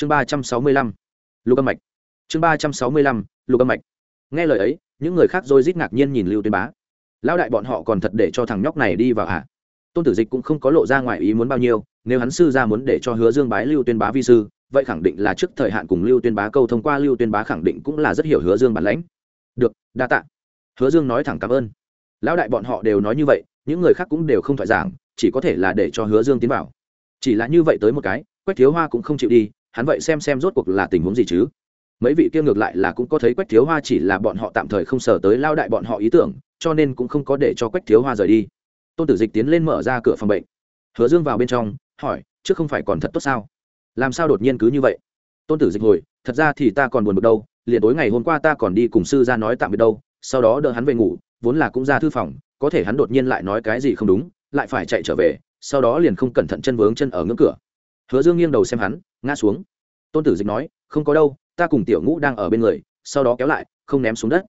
chương ba trăm sáu mươi lăm, lục âm mạch. Chương ba trăm sáu mươi lăm, lục âm mạch. Nghe lời ấy, những người khác rồi rít ngạc nhiên nhìn lưu tuyên bá. Lão đại bọn họ còn thật để cho thằng nhóc này đi vào hả? Tôn tử dịch cũng không có lộ ra ngoài ý muốn bao nhiêu, nếu hắn sư ra muốn để cho hứa dương bái lưu tuyên bá vi sư, vậy khẳng định là trước thời hạn cùng lưu tuyên bá câu thông qua, lưu tuyên bá khẳng định cũng là rất hiểu hứa dương bản lãnh. Được, đa tạ. Hứa dương nói thẳng cảm ơn. Lão đại bọn họ đều nói như vậy, những người khác cũng đều không thoại giảng, chỉ có thể là để cho hứa dương tiến vào. Chỉ là như vậy tới một cái, quách thiếu hoa cũng không chịu đi hắn vậy xem xem rốt cuộc là tình huống gì chứ? Mấy vị kia ngược lại là cũng có thấy quách thiếu hoa chỉ là bọn họ tạm thời không sở tới lao đại bọn họ ý tưởng, cho nên cũng không có để cho quách thiếu hoa rời đi. Tôn tử dịch tiến lên mở ra cửa phòng bệnh. Hứa dương vào bên trong, hỏi chứ không phải còn thật tốt sao? Làm sao đột nhiên cứ như vậy? Tôn tử dịch hồi thật ra thì ta còn buồn bực đâu, liền tối ngày hôm qua ta còn đi cùng sư ra nói tạm biệt đâu, sau đó đỡ hắn về ngủ, vốn là cũng ra thư phòng, có thể hắn đột nhiên lại nói cái gì không đúng, lại phải chạy trở về, sau đó liền không cẩn thận chân vướng chân ở ngưỡng cửa hứa dương nghiêng đầu xem hắn, ngã xuống. Tôn tử dịch nói, không có đâu, ta cùng tiểu ngũ đang ở bên người, sau đó kéo lại, không ném xuống đất.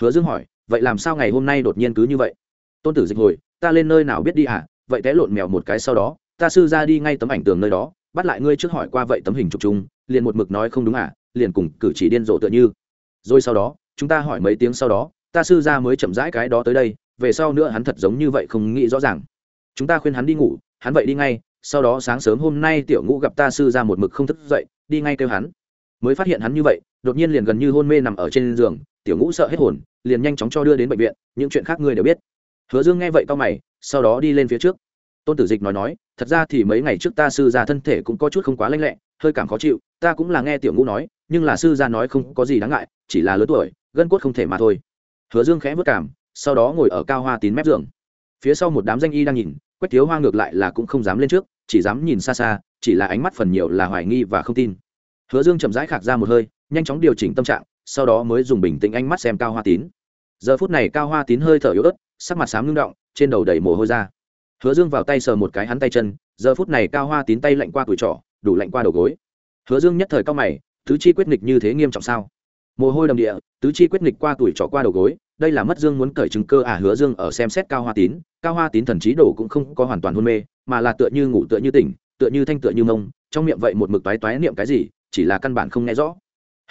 Hứa dương hỏi, vậy làm sao ngày hôm nay đột nhiên cứ như vậy? Tôn tử dịch hồi, ta lên nơi nào biết đi à? vậy té lộn mèo một cái sau đó, ta sư ra đi ngay tấm ảnh tường nơi đó, bắt lại ngươi trước hỏi qua vậy tấm hình chụp chung, liền một mực nói không đúng à? Liền cùng cử chỉ điên rồ tựa như. Rồi sau đó, chúng ta hỏi mấy tiếng sau đó, ta sư ra mới chậm rãi cái đó tới đây, về sau nữa hắn thật giống như vậy không nghĩ rõ ràng. Chúng ta khuyên hắn đi ngủ, hắn vậy đi ngay sau đó sáng sớm hôm nay tiểu ngũ gặp ta sư ra một mực không thức dậy, đi ngay kêu hắn. Mới phát hiện hắn như vậy, đột nhiên liền gần như hôn mê nằm ở trên giường, tiểu ngũ sợ hết hồn, liền nhanh chóng cho đưa đến bệnh viện, những chuyện khác ngươi đều biết. Hứa dương nghe vậy tao mày, sau đó đi lên phía trước. Tôn tử dịch nói nói, thật ra thì mấy ngày trước ta sư gia thân thể cũng có chút không quá lanh lẹ, hơi cảm khó chịu, ta cũng là nghe tiểu ngũ nói, nhưng là sư gia nói không có gì đáng ngại, chỉ là lớn tuổi, gân cốt không thể mà thôi. Hứa dương khẽ vất cảm, sau đó ngồi ở cao hoa tín mép giường. Phía sau một đám danh y đang nhìn, quách thiếu hoa ngược lại là cũng không dám lên trước chỉ dám nhìn xa xa, chỉ là ánh mắt phần nhiều là hoài nghi và không tin. Hứa dương chậm rãi khạc ra một hơi, nhanh chóng điều chỉnh tâm trạng, sau đó mới dùng bình tĩnh ánh mắt xem cao hoa tín. Giờ phút này cao hoa tín hơi thở yếu ớt, sắc mặt xám ngưng động, trên đầu đầy mồ hôi ra. Hứa dương vào tay sờ một cái hắn tay chân, giờ phút này cao hoa tín tay lạnh qua tuổi trỏ đủ lạnh qua đầu gối. Hứa dương nhất thời cao mày, tứ chi quyết nghịch như thế nghiêm trọng sao? Mồ hôi đầm địa, tứ chi quyết nghịch qua tuổi trỏ qua đầu gối, đây là mất dương muốn cởi chứng cơ à? Hứa dương ở xem xét cao hoa tín, cao hoa tín thần trí đổ cũng không có hoàn toàn hôn mê mà là tựa như ngủ tựa như tỉnh, tựa như thanh tựa như mông, trong miệng vậy một mực toái toái niệm cái gì, chỉ là căn bản không nghe rõ.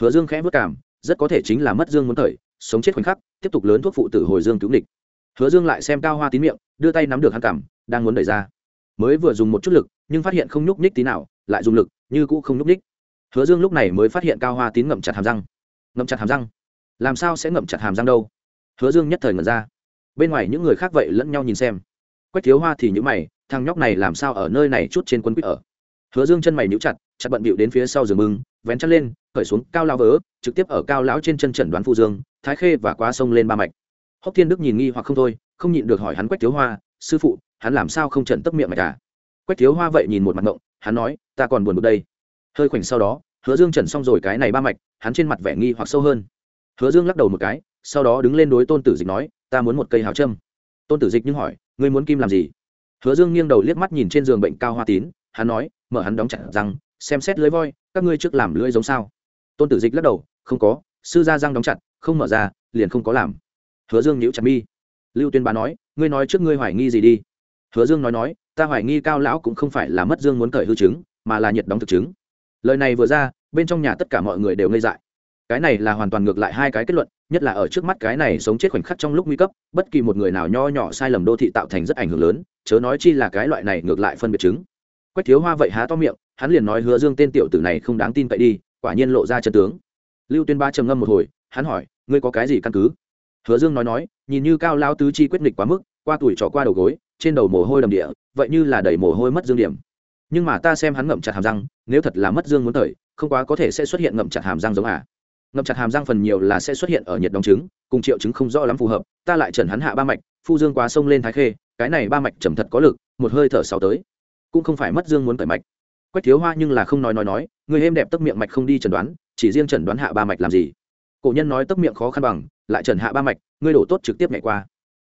Hứa dương khẽ vất cảm rất có thể chính là mất dương muốn thời, sống chết khoảnh khắc, tiếp tục lớn thuốc phụ tử hồi dương cứu địch hứa dương lại xem cao hoa tín miệng, đưa tay nắm được hắn cảm đang muốn đẩy ra. Mới vừa dùng một chút lực, nhưng phát hiện không nhúc nhích tí nào, lại dùng lực, như cũ không nhúc nhích. Hứa dương lúc này mới phát hiện cao hoa tín ngậm chặt hàm răng. Ngậm chặt hàm răng? Làm sao sẽ ngậm chặt hàm răng đâu? Hứa dương nhất thời ngẩn ra. Bên ngoài những người khác vậy lẫn nhau nhìn xem. Quách thiếu hoa thì nhíu mày thằng nhóc này làm sao ở nơi này chút trên quân quýt ở? Hứa dương chân mày nhíu chặt chặt bận bịu đến phía sau giường mưng, vén chân lên khởi xuống cao lao vớ, trực tiếp ở cao lão trên chân trần đoán phu dương, thái khê và quá sông lên ba mạch. Hốc thiên đức nhìn nghi hoặc không thôi, không nhịn được hỏi hắn quách thiếu hoa, sư phụ, hắn làm sao không trận tấp miệng mạch cả quách thiếu hoa vậy nhìn một mặt ngộng, hắn nói, ta còn buồn bực đây. Hơi khoảnh sau đó, hứa dương trần xong rồi cái này ba mạch, hắn trên mặt vẻ nghi hoặc sâu hơn. Hứa dương lắc đầu một cái, sau đó đứng lên đối tôn tử dịch nói, ta muốn một cây hào trâm tôn tử dịch nhưng hỏi, ngươi muốn kim làm gì? Hứa dương nghiêng đầu liếc mắt nhìn trên giường bệnh cao hoa tín, hắn nói, mở hắn đóng chặt răng, xem xét lưới voi, các ngươi trước làm lưỡi giống sao? Tôn tử dịch lắc đầu, không có, sư gia răng đóng chặt, không mở ra, liền không có làm. Hứa dương nhíu chặt mi. Lưu tuyên bá nói, ngươi nói trước ngươi hoài nghi gì đi? Hứa dương nói nói, ta hoài nghi cao lão cũng không phải là mất dương muốn cởi hư chứng mà là nhiệt đóng thực chứng lời này vừa ra, bên trong nhà tất cả mọi người đều ngây dại. Cái này là hoàn toàn ngược lại hai cái kết luận, nhất là ở trước mắt cái này sống chết khoảnh khắc trong lúc nguy cấp, bất kỳ một người nào nho nhỏ sai lầm đô thị tạo thành rất ảnh hưởng lớn chớ nói chi là cái loại này ngược lại phân biệt chứng. Quách thiếu hoa vậy há to miệng, hắn liền nói hứa dương tên tiểu tử này không đáng tin cậy đi, quả nhiên lộ ra chân tướng. Lưu tuyên ba trầm ngâm một hồi, hắn hỏi, ngươi có cái gì căn cứ? Hứa dương nói nói, nhìn như cao lao tứ chi quyết nghịch quá mức, qua tuổi trỏ qua đầu gối, trên đầu mồ hôi đầm địa, vậy như là đầy mồ hôi mất dương điểm. Nhưng mà ta xem hắn ngậm chặt hàm răng, nếu thật là mất dương muốn thời không quá có thể sẽ xuất hiện ngậm chặt hàm răng giống à. Ngậm chặt hàm răng phần nhiều là sẽ xuất hiện ở nhiệt đóng trứng, cùng triệu chứng không rõ lắm phù hợp, ta lại trần hắn hạ ba mạch, phu dương quá sông lên thái khê cái này ba mạch trầm thật có lực, một hơi thở sau tới, cũng không phải mất dương muốn cởi mạch. Quách thiếu hoa nhưng là không nói nói nói, người êm đẹp tấp miệng mạch không đi chẩn đoán, chỉ riêng chẩn đoán hạ ba mạch làm gì? Cổ nhân nói tấp miệng khó khăn bằng, lại trần hạ ba mạch, ngươi đổ tốt trực tiếp nhảy qua.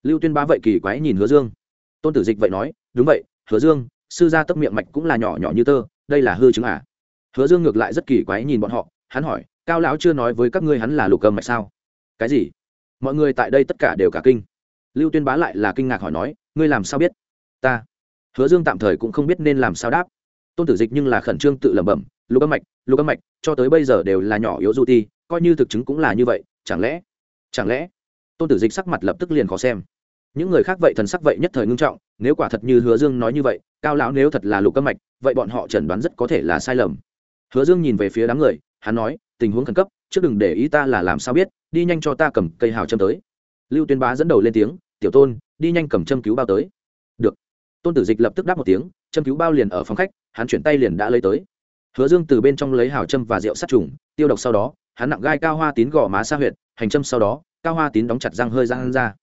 Lưu tuyên bá vậy kỳ quái nhìn hứa dương. Tôn tử dịch vậy nói, đúng vậy, hứa dương, sư gia tấp miệng mạch cũng là nhỏ nhỏ như tơ, đây là hư chứng à? Hứa dương ngược lại rất kỳ quái nhìn bọn họ, hắn hỏi, cao lão chưa nói với các ngươi hắn là lục âm mạch sao? Cái gì? Mọi người tại đây tất cả đều cả kinh. Lưu tuyên bá lại là kinh ngạc hỏi nói ngươi làm sao biết? Ta. Hứa dương tạm thời cũng không biết nên làm sao đáp. Tôn tử dịch nhưng là khẩn trương tự lẩm bẩm, lục âm mạch, lục âm mạch, cho tới bây giờ đều là nhỏ yếu du ti, coi như thực chứng cũng là như vậy, chẳng lẽ chẳng lẽ? Tôn tử dịch sắc mặt lập tức liền khó xem. Những người khác vậy thần sắc vậy nhất thời ngưng trọng, nếu quả thật như hứa dương nói như vậy, cao lão nếu thật là lục âm mạch, vậy bọn họ chẩn đoán rất có thể là sai lầm. Hứa dương nhìn về phía đám người, hắn nói, tình huống khẩn cấp, trước đừng để ý ta là làm sao biết, đi nhanh cho ta cầm cây hào châm tới. Lưu tuyên bá dẫn đầu lên tiếng tiểu tôn, đi nhanh cầm châm cứu bao tới. Được. Tôn tử dịch lập tức đáp một tiếng, châm cứu bao liền ở phòng khách, hắn chuyển tay liền đã lấy tới. Hứa dương từ bên trong lấy hào châm và rượu sát trùng, tiêu độc sau đó, hắn nặng gai cao hoa tín gò má xa huyệt, hành châm sau đó, cao hoa tín đóng chặt răng hơi răng ra.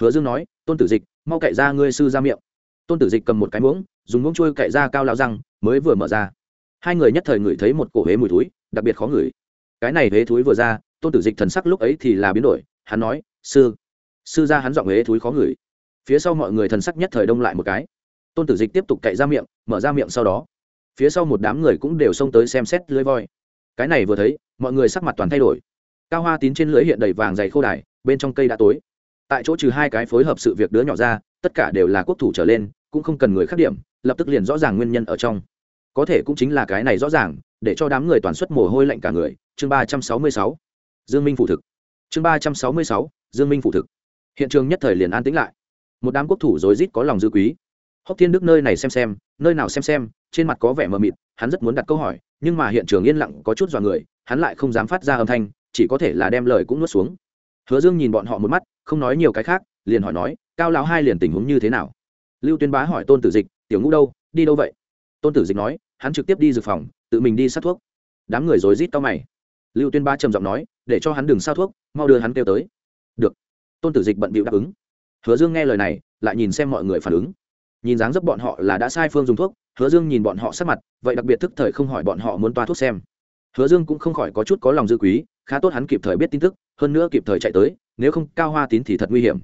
Hứa dương nói, tôn tử dịch, mau cậy ra ngươi sư ra miệng. Tôn tử dịch cầm một cái muỗng, dùng muỗng trôi cậy ra cao lao răng, mới vừa mở ra. Hai người nhất thời ngửi thấy một cổ hế mùi túi đặc biệt khó ngửi. Cái này hế thúi vừa ra, tôn tử dịch thần sắc lúc ấy thì là biến đổi, hắn nói, sư sư gia hắn giọng huế thúi khó ngửi. Phía sau mọi người thần sắc nhất thời đông lại một cái. Tôn tử dịch tiếp tục cậy ra miệng, mở ra miệng sau đó. Phía sau một đám người cũng đều xông tới xem xét lưới voi. Cái này vừa thấy, mọi người sắc mặt toàn thay đổi. Cao hoa tín trên lưới hiện đầy vàng dày khô đài, bên trong cây đã tối. Tại chỗ trừ hai cái phối hợp sự việc đứa nhỏ ra, tất cả đều là quốc thủ trở lên, cũng không cần người khác điểm, lập tức liền rõ ràng nguyên nhân ở trong. Có thể cũng chính là cái này rõ ràng, để cho đám người toàn xuất mồ hôi lạnh cả người. Chương ba trăm sáu mươi sáu. Dương minh phụ thực. Chương ba trăm sáu mươi sáu. Dương minh phụ thực hiện trường nhất thời liền an tĩnh lại. Một đám quốc thủ rối rít có lòng dư quý. Hốc thiên đức nơi này xem xem, nơi nào xem xem, trên mặt có vẻ mờ mịt, hắn rất muốn đặt câu hỏi, nhưng mà hiện trường yên lặng có chút dọa người, hắn lại không dám phát ra âm thanh, chỉ có thể là đem lời cũng nuốt xuống. Hứa dương nhìn bọn họ một mắt, không nói nhiều cái khác, liền hỏi nói, cao lão hai liền tình huống như thế nào? Lưu tuyên bá hỏi tôn tử dịch, tiểu ngũ đâu? Đi đâu vậy? Tôn tử dịch nói, hắn trực tiếp đi dược phòng, tự mình đi sát thuốc. Đám người rối rít cao mày. Lưu tuyên bá trầm giọng nói, để cho hắn đừng sao thuốc, mau đưa hắn kêu tới tôn tử dịch bận bịu đáp ứng. Hứa dương nghe lời này, lại nhìn xem mọi người phản ứng. Nhìn dáng dấp bọn họ là đã sai phương dùng thuốc, hứa dương nhìn bọn họ sắc mặt, vậy đặc biệt thức thời không hỏi bọn họ muốn toa thuốc xem. Hứa dương cũng không khỏi có chút có lòng dư quý, khá tốt hắn kịp thời biết tin tức, hơn nữa kịp thời chạy tới, nếu không cao hoa tín thì thật nguy hiểm.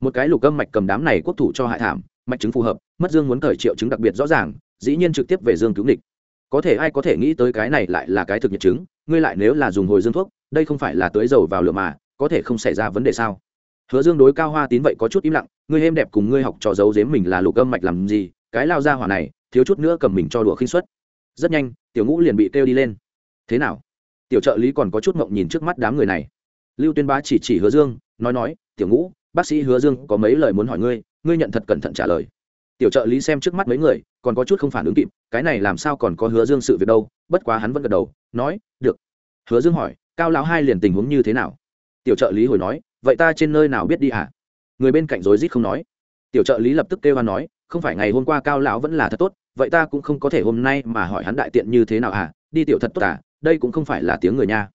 Một cái lục gâm mạch cầm đám này quốc thủ cho hại thảm, mạch chứng phù hợp, mất dương muốn thời triệu chứng đặc biệt rõ ràng, dĩ nhiên trực tiếp về dương cứu địch. có thể ai có thể nghĩ tới cái này lại là cái thực nhật chứng, ngươi lại nếu là dùng hồi dương thuốc, đây không phải là tưới dầu vào lửa mà, có thể không xảy ra vấn đề sao? Hứa dương đối cao hoa tín vậy có chút im lặng, ngươi êm đẹp cùng ngươi học trò giấu giếm mình là lục âm mạch làm gì? Cái lao ra hỏa này, thiếu chút nữa cầm mình cho đùa khinh suất. Rất nhanh, tiểu ngũ liền bị kêu đi lên. Thế nào? Tiểu trợ lý còn có chút ngộng nhìn trước mắt đám người này. Lưu tuyên bá chỉ chỉ hứa dương, nói nói, tiểu ngũ, bác sĩ hứa dương có mấy lời muốn hỏi ngươi ngươi nhận thật cẩn thận trả lời. Tiểu trợ lý xem trước mắt mấy người, còn có chút không phản ứng kịp, cái này làm sao còn có hứa dương sự việc đâu, bất quá hắn vẫn gật đầu, nói, được. Hứa dương hỏi, cao lão hai liền tình huống như thế nào? Tiểu trợ lý hồi nói vậy ta trên nơi nào biết đi hả? Người bên cạnh rối rít không nói. Tiểu trợ lý lập tức kêu hắn nói, không phải ngày hôm qua cao lão vẫn là thật tốt, vậy ta cũng không có thể hôm nay mà hỏi hắn đại tiện như thế nào hả? Đi tiểu thật tốt à đây cũng không phải là tiếng người nha.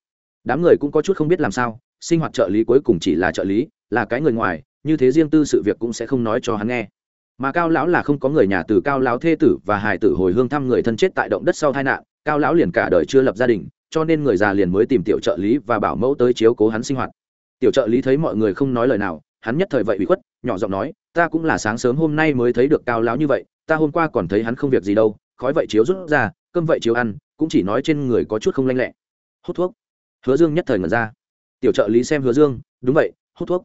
Đám người cũng có chút không biết làm sao, sinh hoạt trợ lý cuối cùng chỉ là trợ lý, là cái người ngoài, như thế riêng tư sự việc cũng sẽ không nói cho hắn nghe. Mà cao lão là không có người nhà từ cao lão thê tử và hài tử hồi hương thăm người thân chết tại động đất sau tai nạn, cao lão liền cả đời chưa lập gia đình, cho nên người già liền mới tìm tiểu trợ lý và bảo mẫu tới chiếu cố hắn sinh hoạt tiểu trợ lý thấy mọi người không nói lời nào, hắn nhất thời vậy bị khuất, nhỏ giọng nói, ta cũng là sáng sớm hôm nay mới thấy được cao lão như vậy, ta hôm qua còn thấy hắn không việc gì đâu, khói vậy chiếu rút ra, cơm vậy chiếu ăn, cũng chỉ nói trên người có chút không lanh lẹ. Hút thuốc. Hứa dương nhất thời ngẩn ra. Tiểu trợ lý xem hứa dương, đúng vậy, hút thuốc.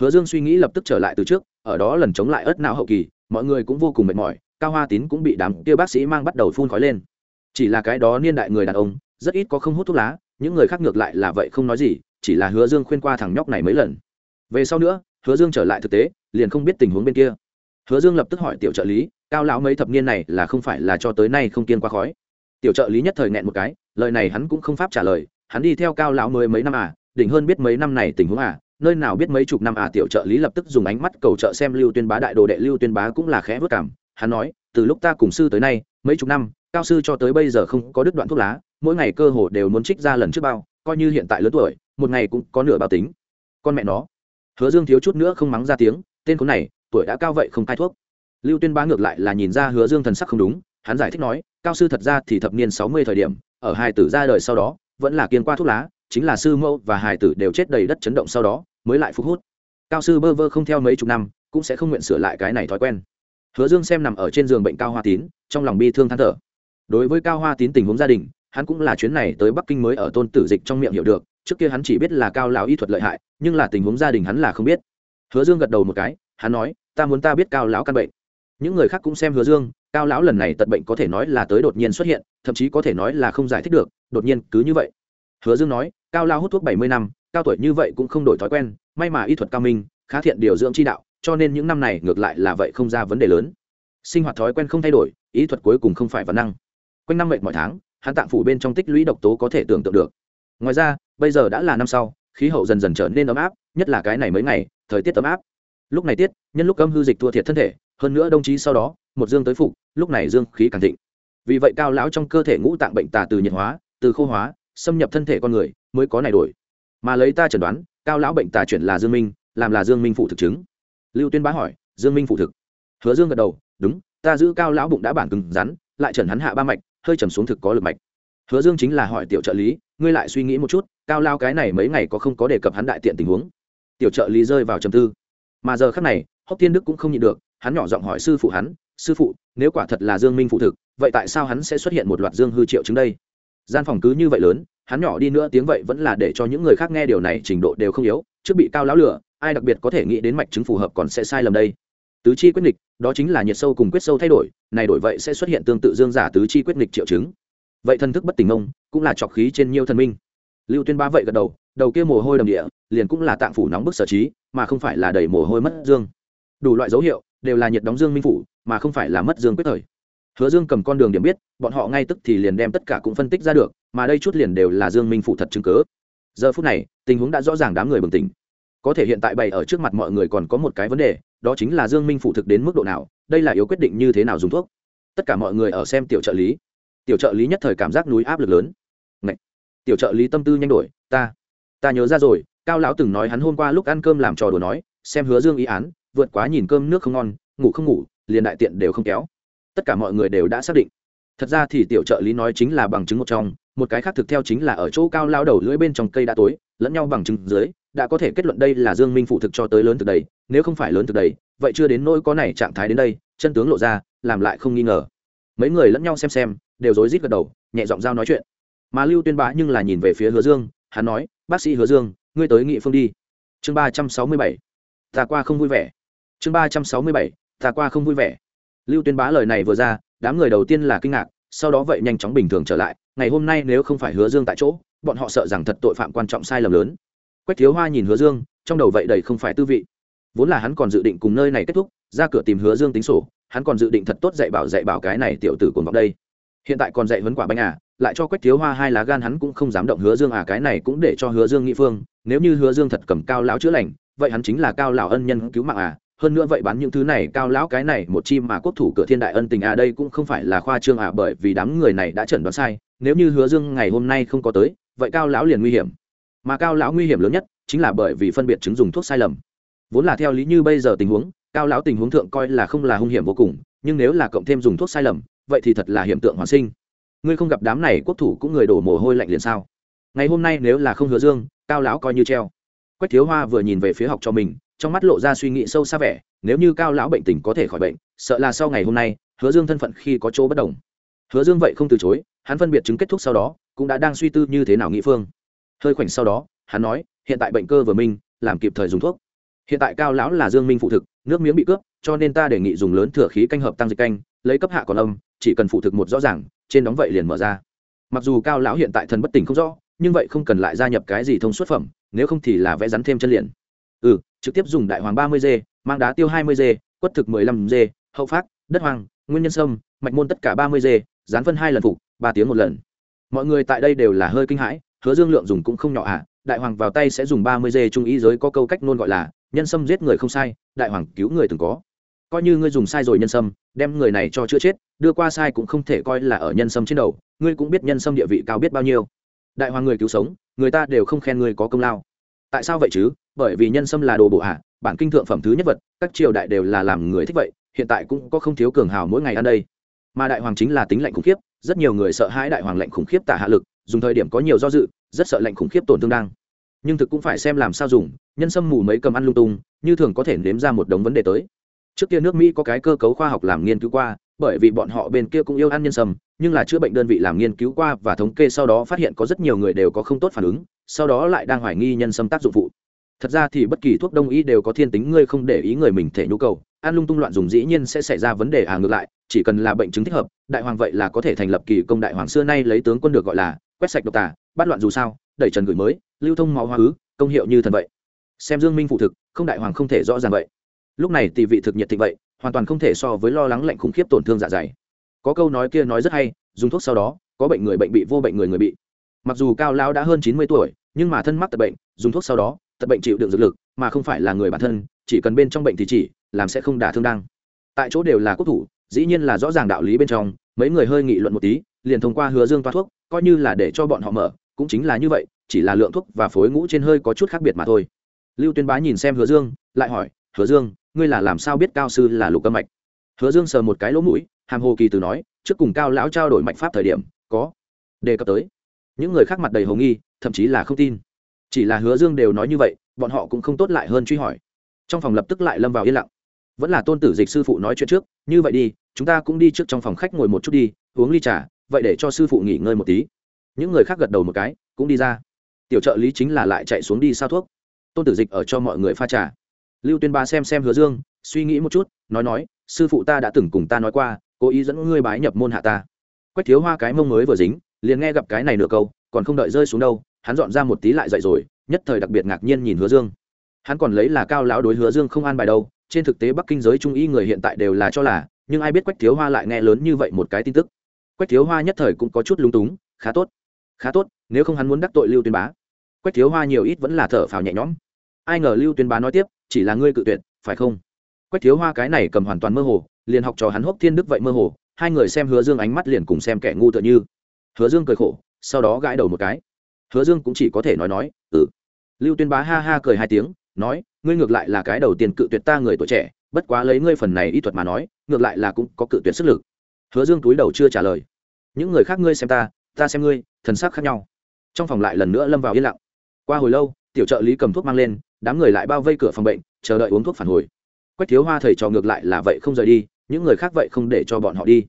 Hứa dương suy nghĩ lập tức trở lại từ trước, ở đó lần chống lại ớt não hậu kỳ, mọi người cũng vô cùng mệt mỏi, cao hoa tín cũng bị đám kia bác sĩ mang bắt đầu phun khói lên. Chỉ là cái đó niên đại người đàn ông, rất ít có không hút thuốc lá những người khác ngược lại là vậy không nói gì, chỉ là hứa dương khuyên qua thằng nhóc này mấy lần. Về sau nữa, hứa dương trở lại thực tế, liền không biết tình huống bên kia. Hứa dương lập tức hỏi tiểu trợ lý, cao lão mấy thập niên này là không phải là cho tới nay không kiên qua khói? Tiểu trợ lý nhất thời nghẹn một cái, lời này hắn cũng không pháp trả lời, hắn đi theo cao lão mới mấy năm à đỉnh hơn biết mấy năm này tình huống à nơi nào biết mấy chục năm à tiểu trợ lý lập tức dùng ánh mắt cầu trợ xem lưu tuyên bá đại đồ đệ lưu tuyên bá cũng là khẽ vất cảm, hắn nói, từ lúc ta cùng sư tới nay, mấy chục năm cao sư cho tới bây giờ không có đứt đoạn thuốc lá, mỗi ngày cơ hồ đều muốn trích ra lần trước bao, coi như hiện tại lớn tuổi, một ngày cũng có nửa bao tính. Con mẹ nó. Hứa dương thiếu chút nữa không mắng ra tiếng, tên khốn này, tuổi đã cao vậy không cai thuốc. Lưu tuyên bá ngược lại là nhìn ra hứa dương thần sắc không đúng, hắn giải thích nói, cao sư thật ra thì thập niên sáu mươi thời điểm, ở hai tử ra đời sau đó, vẫn là kiên qua thuốc lá, chính là sư mẫu và hài tử đều chết đầy đất chấn động sau đó, mới lại phục hút. Cao sư bơ vơ không theo mấy chục năm, cũng sẽ không nguyện sửa lại cái này thói quen. Hứa dương xem nằm ở trên giường bệnh cao hoa tín, trong lòng bi thương than thở đối với cao hoa tín tình huống gia đình, hắn cũng là chuyến này tới bắc kinh mới ở tôn tử dịch trong miệng hiểu được, trước kia hắn chỉ biết là cao lão y thuật lợi hại, nhưng là tình huống gia đình hắn là không biết. Hứa dương gật đầu một cái, hắn nói, ta muốn ta biết cao lão căn bệnh. Những người khác cũng xem hứa dương, cao lão lần này tật bệnh có thể nói là tới đột nhiên xuất hiện, thậm chí có thể nói là không giải thích được, đột nhiên cứ như vậy. Hứa dương nói, cao lão hút thuốc bảy mươi năm, cao tuổi như vậy cũng không đổi thói quen, may mà y thuật cao minh, khá thiện điều dưỡng chi đạo, cho nên những năm này ngược lại là vậy không ra vấn đề lớn. Sinh hoạt thói quen không thay đổi ý thuật cuối cùng không phải vấn năng quanh năm mệt mọi tháng, hắn tạng phủ bên trong tích lũy độc tố có thể tưởng tượng được. Ngoài ra, bây giờ đã là năm sau, khí hậu dần dần trở nên ấm áp, nhất là cái này mấy ngày, thời tiết ấm áp. Lúc này tiết, nhân lúc âm hư dịch thua thiệt thân thể, hơn nữa đồng chí sau đó, một dương tới phục, lúc này dương khí càng thịnh. Vì vậy cao lão trong cơ thể ngũ tạng bệnh tà từ nhiệt hóa, từ khô hóa, xâm nhập thân thể con người, mới có này đổi. Mà lấy ta chẩn đoán, cao lão bệnh tà chuyển là dương minh, làm là dương minh phụ thực chứng. Lưu tuyên bá hỏi, dương minh phụ thực. Hứa dương gật đầu, đúng, ta giữ cao lão bụng đã bản cứng rắn, lại trần hắn hạ ba mạch hơi trầm xuống thực có lực mạch. Hứa dương chính là hỏi tiểu trợ lý, ngươi lại suy nghĩ một chút, cao lao cái này mấy ngày có không có đề cập hắn đại tiện tình huống. Tiểu trợ lý rơi vào trầm tư. Mà giờ khắc này, hốc thiên đức cũng không nhịn được, hắn nhỏ giọng hỏi sư phụ hắn, sư phụ, nếu quả thật là dương minh phụ thực, vậy tại sao hắn sẽ xuất hiện một loạt dương hư triệu chứng đây? Gian phòng cứ như vậy lớn, hắn nhỏ đi nữa tiếng vậy vẫn là để cho những người khác nghe điều này trình độ đều không yếu, trước bị cao lão lửa ai đặc biệt có thể nghĩ đến mạch chứng phù hợp còn sẽ sai lầm đây? Tứ chi quyết nghịch, đó chính là nhiệt sâu cùng quyết sâu thay đổi, này đổi vậy sẽ xuất hiện tương tự dương giả tứ chi quyết nghịch triệu chứng. Vậy thân thức bất tỉnh ông cũng là trọc khí trên nhiều thần minh. Lưu tuyên ba vậy gật đầu đầu kia mồ hôi đầm địa, liền cũng là tạng phủ nóng bức sở trí, mà không phải là đầy mồ hôi mất dương. Đủ loại dấu hiệu, đều là nhiệt đóng dương minh phủ, mà không phải là mất dương quyết thời. Hứa dương cầm con đường điểm biết, bọn họ ngay tức thì liền đem tất cả cũng phân tích ra được, mà đây chút liền đều là dương minh phủ thật chứng cớ giờ phút này, tình huống đã rõ ràng đám người bừng tỉnh. Có thể hiện tại bày ở trước mặt mọi người còn có một cái vấn đề đó chính là dương minh phụ thực đến mức độ nào, đây là yếu quyết định như thế nào dùng thuốc. Tất cả mọi người ở xem tiểu trợ lý. Tiểu trợ lý nhất thời cảm giác núi áp lực lớn. Ngậy! tiểu trợ lý tâm tư nhanh đổi, ta ta nhớ ra rồi, cao lão từng nói hắn hôm qua lúc ăn cơm làm trò đùa nói, xem hứa dương ý án, vượt quá nhìn cơm nước không ngon, ngủ không ngủ, liền đại tiện đều không kéo. Tất cả mọi người đều đã xác định. Thật ra thì tiểu trợ lý nói chính là bằng chứng một trong, một cái khác thực theo chính là ở chỗ cao lao đầu lưỡi bên trong cây đã tối lẫn nhau bằng chứng dưới, đã có thể kết luận đây là dương minh phụ thực cho tới lớn từ đầy, nếu không phải lớn từ đầy, vậy chưa đến nỗi có này trạng thái đến đây, chân tướng lộ ra, làm lại không nghi ngờ. Mấy người lẫn nhau xem xem, đều rối rít gật đầu, nhẹ giọng giao nói chuyện. Mà lưu tuyên bá nhưng là nhìn về phía hứa dương, hắn nói, bác sĩ hứa dương, ngươi tới nghị phương đi. Chương ba trăm sáu mươi bảy. Ta qua không vui vẻ. Chương ba trăm sáu mươi bảy. Ta qua không vui vẻ. Lưu tuyên bá lời này vừa ra, đám người đầu tiên là kinh ngạc, sau đó vậy nhanh chóng bình thường trở lại. Ngày hôm nay nếu không phải hứa dương tại chỗ bọn họ sợ rằng thật tội phạm quan trọng sai lầm lớn. Quách thiếu hoa nhìn hứa dương, trong đầu vậy đầy không phải tư vị. Vốn là hắn còn dự định cùng nơi này kết thúc, ra cửa tìm hứa dương tính sổ, hắn còn dự định thật tốt dạy bảo dạy bảo cái này tiểu tử cuồng vọng đây. Hiện tại còn dạy vấn quả bánh à lại cho quách thiếu hoa hai lá gan hắn cũng không dám động hứa dương à cái này cũng để cho hứa dương nghĩ phương, nếu như hứa dương thật cầm cao lão chữa lành, vậy hắn chính là cao lão ân nhân cứu mạng à hơn nữa vậy bán những thứ này, cao lão cái này một chim mà quốc thủ cửa thiên đại ân tình à đây cũng không phải là khoa trương à bởi vì đám người này đã chẩn đoán sai, nếu như hứa dương ngày hôm nay không có tới vậy cao lão liền nguy hiểm. Mà cao lão nguy hiểm lớn nhất chính là bởi vì phân biệt chứng dùng thuốc sai lầm. Vốn là theo lý như bây giờ tình huống, cao lão tình huống thượng coi là không là hung hiểm vô cùng, nhưng nếu là cộng thêm dùng thuốc sai lầm, vậy thì thật là hiện tượng hoàn sinh. Ngươi không gặp đám này quốc thủ cũng người đổ mồ hôi lạnh liền sao? Ngày hôm nay nếu là không hứa dương, cao lão coi như treo. Quách thiếu hoa vừa nhìn về phía học cho mình, trong mắt lộ ra suy nghĩ sâu xa vẻ, nếu như cao lão bệnh tình có thể khỏi bệnh, sợ là sau ngày hôm nay, hứa dương thân phận khi có chỗ bất đồng. Hứa dương vậy không từ chối, hắn phân biệt chứng kết thúc sau đó cũng đã đang suy tư như thế nào nghị phương. Hơi khoảnh sau đó, hắn nói, hiện tại bệnh cơ vừa minh, làm kịp thời dùng thuốc. Hiện tại cao lão là dương minh phụ thực, nước miếng bị cướp, cho nên ta đề nghị dùng lớn thừa khí canh hợp tăng dịch canh, lấy cấp hạ còn âm, chỉ cần phụ thực một rõ ràng, trên đóng vậy liền mở ra. Mặc dù cao lão hiện tại thần bất tỉnh không rõ, nhưng vậy không cần lại gia nhập cái gì thông xuất phẩm, nếu không thì là vẽ rắn thêm chân liền. Ừ trực tiếp dùng đại hoàng ba mươi g, mang đá tiêu hai mươi g, quất thực mười lăm g, hậu phát đất hoàng nguyên nhân sâm, mạch môn tất cả ba mươi g, dán phân hai lần phục ba tiếng một lần mọi người tại đây đều là hơi kinh hãi, hứa dương lượng dùng cũng không nhỏ ạ à. đại hoàng vào tay sẽ dùng ba mươi dê trung ý giới có câu cách nôn gọi là, nhân sâm giết người không sai, đại hoàng cứu người từng có. Coi như ngươi dùng sai rồi nhân sâm, đem người này cho chữa chết, đưa qua sai cũng không thể coi là ở nhân sâm trên đầu, ngươi cũng biết nhân sâm địa vị cao biết bao nhiêu. Đại hoàng người cứu sống, người ta đều không khen ngươi có công lao. Tại sao vậy chứ? Bởi vì nhân sâm là đồ bộ hạ bản kinh thượng phẩm thứ nhất vật, các triều đại đều là làm người thích vậy, hiện tại cũng có không thiếu cường hào mỗi ngày ăn đây. Mà đại hoàng chính là tính lạnh khủng khiếp rất nhiều người sợ hãi đại hoàng lệnh khủng khiếp tả hạ lực, dùng thời điểm có nhiều do dự, rất sợ lệnh khủng khiếp tổn thương đang. Nhưng thực cũng phải xem làm sao dùng, nhân sâm mù mấy cầm ăn lung tung, như thường có thể nếm ra một đống vấn đề tới. Trước kia nước mỹ có cái cơ cấu khoa học làm nghiên cứu qua, bởi vì bọn họ bên kia cũng yêu ăn nhân sâm, nhưng là chữa bệnh đơn vị làm nghiên cứu qua và thống kê sau đó phát hiện có rất nhiều người đều có không tốt phản ứng, sau đó lại đang hoài nghi nhân sâm tác dụng phụ. Thật ra thì bất kỳ thuốc đông y đều có thiên tính, ngươi không để ý người mình thể nhu cầu, ăn lung tung loạn dùng dĩ nhiên sẽ xảy ra vấn đề à ngược lại, chỉ cần là bệnh chứng thích hợp đại hoàng vậy là có thể thành lập kỳ công đại hoàng xưa nay lấy tướng quân được gọi là quét sạch độc tà, bắt loạn dù sao, đẩy trần gửi mới, lưu thông máu hoa ứ, công hiệu như thần vậy. Xem dương minh phụ thực, không đại hoàng không thể rõ ràng vậy. Lúc này tỷ vị thực nhiệt thịnh vậy, hoàn toàn không thể so với lo lắng lạnh khủng khiếp tổn thương dạ dày. Có câu nói kia nói rất hay, dùng thuốc sau đó, có bệnh người bệnh bị, vô bệnh người người bị. Mặc dù cao lão đã hơn chín mươi tuổi, nhưng mà thân mắc tật bệnh, dùng thuốc sau đó, tật bệnh chịu đựng dược lực, mà không phải là người bản thân, chỉ cần bên trong bệnh thì chỉ, làm sẽ không đả thương đang. tại chỗ đều là quốc thủ dĩ nhiên là rõ ràng đạo lý bên trong, mấy người hơi nghị luận một tí, liền thông qua hứa dương toa thuốc, coi như là để cho bọn họ mở, cũng chính là như vậy, chỉ là lượng thuốc và phối ngũ trên hơi có chút khác biệt mà thôi. Lưu tuyên bá nhìn xem hứa dương, lại hỏi, hứa dương, ngươi là làm sao biết cao sư là lục âm mạch? Hứa dương sờ một cái lỗ mũi, hàm hồ kỳ từ nói, trước cùng cao lão trao đổi mạch pháp thời điểm, có đề cập tới. Những người khác mặt đầy hồ nghi, thậm chí là không tin. Chỉ là hứa dương đều nói như vậy, bọn họ cũng không tốt lại hơn truy hỏi. Trong phòng lập tức lại lâm vào yên lặng vẫn là tôn tử dịch sư phụ nói chuyện trước, như vậy đi, chúng ta cũng đi trước trong phòng khách ngồi một chút đi, uống ly trà, vậy để cho sư phụ nghỉ ngơi một tí. Những người khác gật đầu một cái, cũng đi ra. Tiểu trợ lý chính là lại chạy xuống đi sao thuốc. Tôn tử dịch ở cho mọi người pha trà. Lưu tuyên ba xem xem hứa dương, suy nghĩ một chút, nói nói, sư phụ ta đã từng cùng ta nói qua, cố ý dẫn ngươi bái nhập môn hạ ta. Quách thiếu hoa cái mông mới vừa dính, liền nghe gặp cái này nửa câu, còn không đợi rơi xuống đâu, hắn dọn ra một tí lại dậy rồi, nhất thời đặc biệt ngạc nhiên nhìn hứa dương. Hắn còn lấy là cao lão đối hứa dương không an bài đâu trên thực tế bắc kinh giới trung y người hiện tại đều là cho là, nhưng ai biết quách thiếu hoa lại nghe lớn như vậy một cái tin tức. Quách thiếu hoa nhất thời cũng có chút lung túng, khá tốt khá tốt, nếu không hắn muốn đắc tội lưu tuyên bá. Quách thiếu hoa nhiều ít vẫn là thở phào nhẹ nhõm. Ai ngờ lưu tuyên bá nói tiếp, chỉ là ngươi cự tuyệt, phải không? Quách thiếu hoa cái này cầm hoàn toàn mơ hồ, liền học trò hắn hốc thiên đức vậy mơ hồ, hai người xem hứa dương ánh mắt liền cùng xem kẻ ngu tựa như. Hứa dương cười khổ, sau đó gãi đầu một cái. Hứa dương cũng chỉ có thể nói nói ừ. Lưu tuyên bá ha ha cười hai tiếng, nói ngươi ngược lại là cái đầu tiên cự tuyệt ta người tuổi trẻ, bất quá lấy ngươi phần này y thuật mà nói, ngược lại là cũng có cự tuyệt sức lực. Hứa dương túi đầu chưa trả lời. Những người khác ngươi xem ta ta xem ngươi, thần sắc khác nhau. Trong phòng lại lần nữa lâm vào yên lặng. Qua hồi lâu, tiểu trợ lý cầm thuốc mang lên, đám người lại bao vây cửa phòng bệnh, chờ đợi uống thuốc phản hồi. Quách thiếu hoa thầy trò ngược lại là vậy không rời đi, những người khác vậy không để cho bọn họ đi.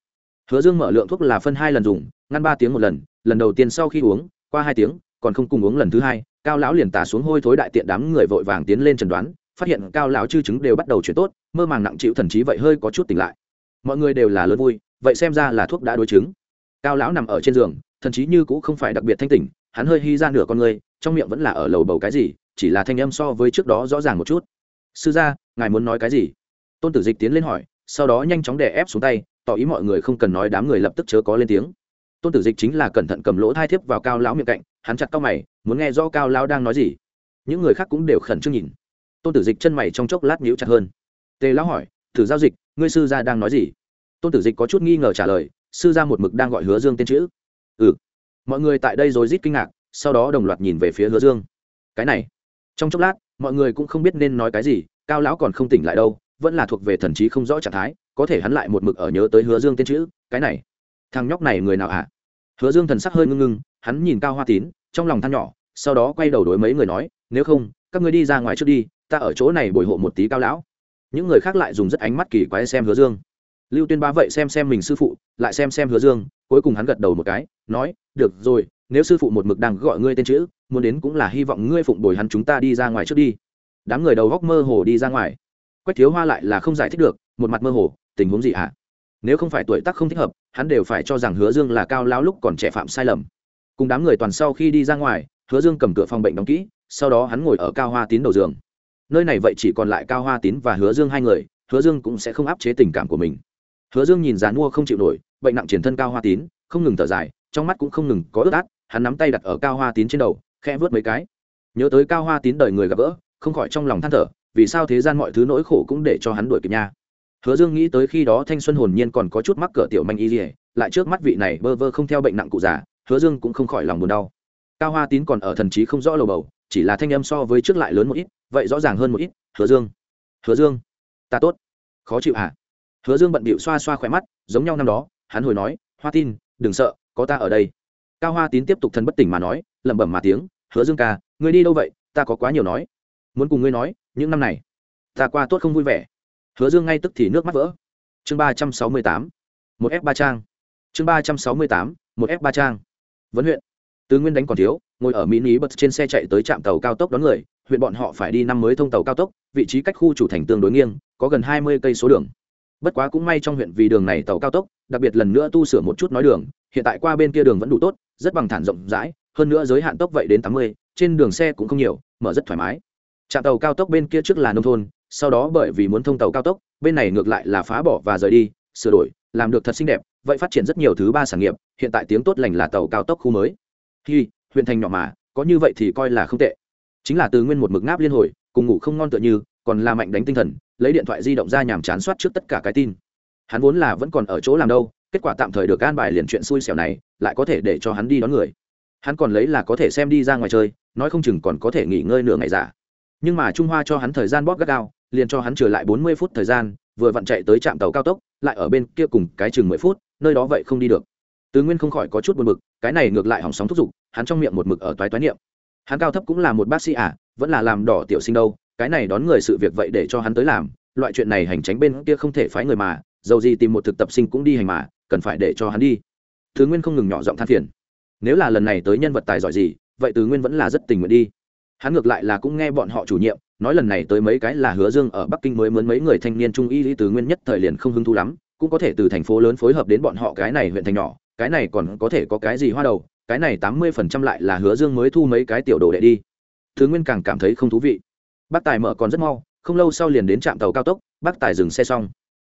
Hứa dương mở lượng thuốc là phân hai lần dùng, ngăn ba tiếng một lần lần đầu tiên sau khi uống, qua hai tiếng, còn không cùng uống lần thứ hai cao lão liền tả xuống hôi thối đại tiện đám người vội vàng tiến lên trần đoán, phát hiện cao lão chư chứng đều bắt đầu chuyển tốt, mơ màng nặng chịu thần trí vậy hơi có chút tỉnh lại. Mọi người đều là lớn vui, vậy xem ra là thuốc đã đối chứng. Cao lão nằm ở trên giường, thần trí như cũng không phải đặc biệt thanh tỉnh, hắn hơi hy ra nửa con người, trong miệng vẫn là ở lầu bầu cái gì, chỉ là thanh âm so với trước đó rõ ràng một chút. Sư gia, ngài muốn nói cái gì? Tôn tử dịch tiến lên hỏi, sau đó nhanh chóng đè ép xuống tay, tỏ ý mọi người không cần nói đám người lập tức chớ có lên tiếng tôn tử dịch chính là cẩn thận cầm lỗ thai thiếp vào cao lão miệng cạnh, hắn chặt cao mày, muốn nghe rõ cao lão đang nói gì. Những người khác cũng đều khẩn trương nhìn. Tôn tử dịch chân mày trong chốc lát nhíu chặt hơn. Tề lão hỏi, thử giao dịch, ngươi sư gia đang nói gì? Tôn tử dịch có chút nghi ngờ trả lời, sư gia một mực đang gọi hứa dương tên chữ. Ừ. Mọi người tại đây rồi rít kinh ngạc, sau đó đồng loạt nhìn về phía hứa dương. Cái này. Trong chốc lát, mọi người cũng không biết nên nói cái gì, cao lão còn không tỉnh lại đâu, vẫn là thuộc về thần trí không rõ trạng thái, có thể hắn lại một mực ở nhớ tới hứa dương tên chữ, cái này thằng nhóc này người nào à? hứa dương thần sắc hơi ngưng ngưng, hắn nhìn cao hoa tín, trong lòng than nhỏ, sau đó quay đầu đối mấy người nói, nếu không, các ngươi đi ra ngoài trước đi, ta ở chỗ này bồi hộ một tí cao lão những người khác lại dùng rất ánh mắt kỳ quái xem hứa dương lưu tuyên ba vậy xem xem mình sư phụ, lại xem xem hứa dương, cuối cùng hắn gật đầu một cái, nói, được rồi, nếu sư phụ một mực đang gọi ngươi tên chữ, muốn đến cũng là hy vọng ngươi phụng bồi hắn chúng ta đi ra ngoài trước đi đám người đầu góc mơ hồ đi ra ngoài quách thiếu hoa lại là không giải thích được, một mặt mơ hồ, tình huống gì ạ à? Nếu không phải tuổi tác không thích hợp, hắn đều phải cho rằng hứa dương là cao lao lúc còn trẻ phạm sai lầm. Cùng đám người toàn sau khi đi ra ngoài, hứa dương cầm cửa phòng bệnh đóng kỹ, sau đó hắn ngồi ở cao hoa tín đầu giường. Nơi này vậy chỉ còn lại cao hoa tín và hứa dương hai người, hứa dương cũng sẽ không áp chế tình cảm của mình. Hứa dương nhìn dán mua không chịu nổi, bệnh nặng triển thân cao hoa tín, không ngừng thở dài, trong mắt cũng không ngừng có ướt át, hắn nắm tay đặt ở cao hoa tín trên đầu khe vớt mấy cái. Nhớ tới cao hoa tín đời người gặp gỡ, không khỏi trong lòng than thở, vì sao thế gian mọi thứ nỗi khổ cũng để cho hắn đuổi kịp nha hứa dương nghĩ tới khi đó thanh xuân hồn nhiên còn có chút mắc cỡ tiểu manh y dỉa lại trước mắt vị này bơ vơ không theo bệnh nặng cụ già, hứa dương cũng không khỏi lòng buồn đau. Cao hoa tín còn ở thần trí không rõ lầu bầu, chỉ là thanh âm so với trước lại lớn một ít, vậy rõ ràng hơn một ít, hứa dương hứa dương, ta tốt. Khó chịu hả? Hứa dương bận bịu xoa xoa khỏe mắt, giống nhau năm đó, hắn hồi nói, hoa tin, đừng sợ, có ta ở đây. Cao hoa tín tiếp tục thân bất tỉnh mà nói, lẩm bẩm mà tiếng, hứa dương ca, ngươi đi đâu vậy? Ta có quá nhiều nói. Muốn cùng ngươi nói, những năm này, ta qua tốt không vui vẻ hứa dương ngay tức thì nước mắt vỡ. Chương ba trăm sáu mươi tám, một f ba trang. Chương ba trăm sáu mươi tám, một f ba trang. Vấn huyện. Từ nguyên đánh còn thiếu, ngồi ở mini bật trên xe chạy tới trạm tàu cao tốc đón người, huyện bọn họ phải đi năm mới thông tàu cao tốc, vị trí cách khu chủ thành tương đối nghiêng, có gần hai mươi cây số đường. Bất quá cũng may trong huyện vì đường này tàu cao tốc, đặc biệt lần nữa tu sửa một chút nói đường, hiện tại qua bên kia đường vẫn đủ tốt, rất bằng thản rộng rãi, hơn nữa giới hạn tốc vậy đến tám mươi, trên đường xe cũng không nhiều, mở rất thoải mái. Trạm tàu cao tốc bên kia trước là nông thôn sau đó bởi vì muốn thông tàu cao tốc, bên này ngược lại là phá bỏ và rời đi, sửa đổi, làm được thật xinh đẹp, vậy phát triển rất nhiều thứ ba sản nghiệp, hiện tại tiếng tốt lành là tàu cao tốc khu mới. Khi huyện thành nhỏ mà, có như vậy thì coi là không tệ. Chính là từ nguyên một mực ngáp liên hồi, cùng ngủ không ngon tựa như, còn là mạnh đánh tinh thần, lấy điện thoại di động ra nhàm chán soát trước tất cả cái tin. Hắn vốn là vẫn còn ở chỗ làm đâu, kết quả tạm thời được an bài liền chuyện xui xẻo này, lại có thể để cho hắn đi đón người. Hắn còn lấy là có thể xem đi ra ngoài chơi, nói không chừng còn có thể nghỉ ngơi nửa ngày giả. Nhưng mà trung hoa cho hắn thời gian bóp gắt gao liền cho hắn trở lại bốn mươi phút thời gian, vừa vặn chạy tới trạm tàu cao tốc, lại ở bên kia cùng cái chừng mười phút, nơi đó vậy không đi được. Tứ nguyên không khỏi có chút buồn bực, cái này ngược lại hỏng sóng thúc giục, hắn trong miệng một mực ở toái toái niệm. Hắn cao thấp cũng là một bác sĩ à vẫn là làm đỏ tiểu sinh đâu, cái này đón người sự việc vậy để cho hắn tới làm, loại chuyện này hành tránh bên kia không thể phái người mà, dầu gì tìm một thực tập sinh cũng đi hành mà, cần phải để cho hắn đi. Thứ nguyên không ngừng nhỏ giọng than phiền. Nếu là lần này tới nhân vật tài giỏi gì, vậy tứ nguyên vẫn là rất tình nguyện đi hắn ngược lại là cũng nghe bọn họ chủ nhiệm, nói lần này tới mấy cái là hứa dương ở bắc kinh mới mướn mấy người thanh niên trung y lý tứ nguyên nhất thời liền không hứng thú lắm, cũng có thể từ thành phố lớn phối hợp đến bọn họ cái này huyện thành nhỏ, cái này còn có thể có cái gì hoa đầu, cái này tám mươi phần trăm lại là hứa dương mới thu mấy cái tiểu đồ đệ đi. Thứ nguyên càng cảm thấy không thú vị. Bác tài mở còn rất mau, không lâu sau liền đến trạm tàu cao tốc, bác tài dừng xe xong.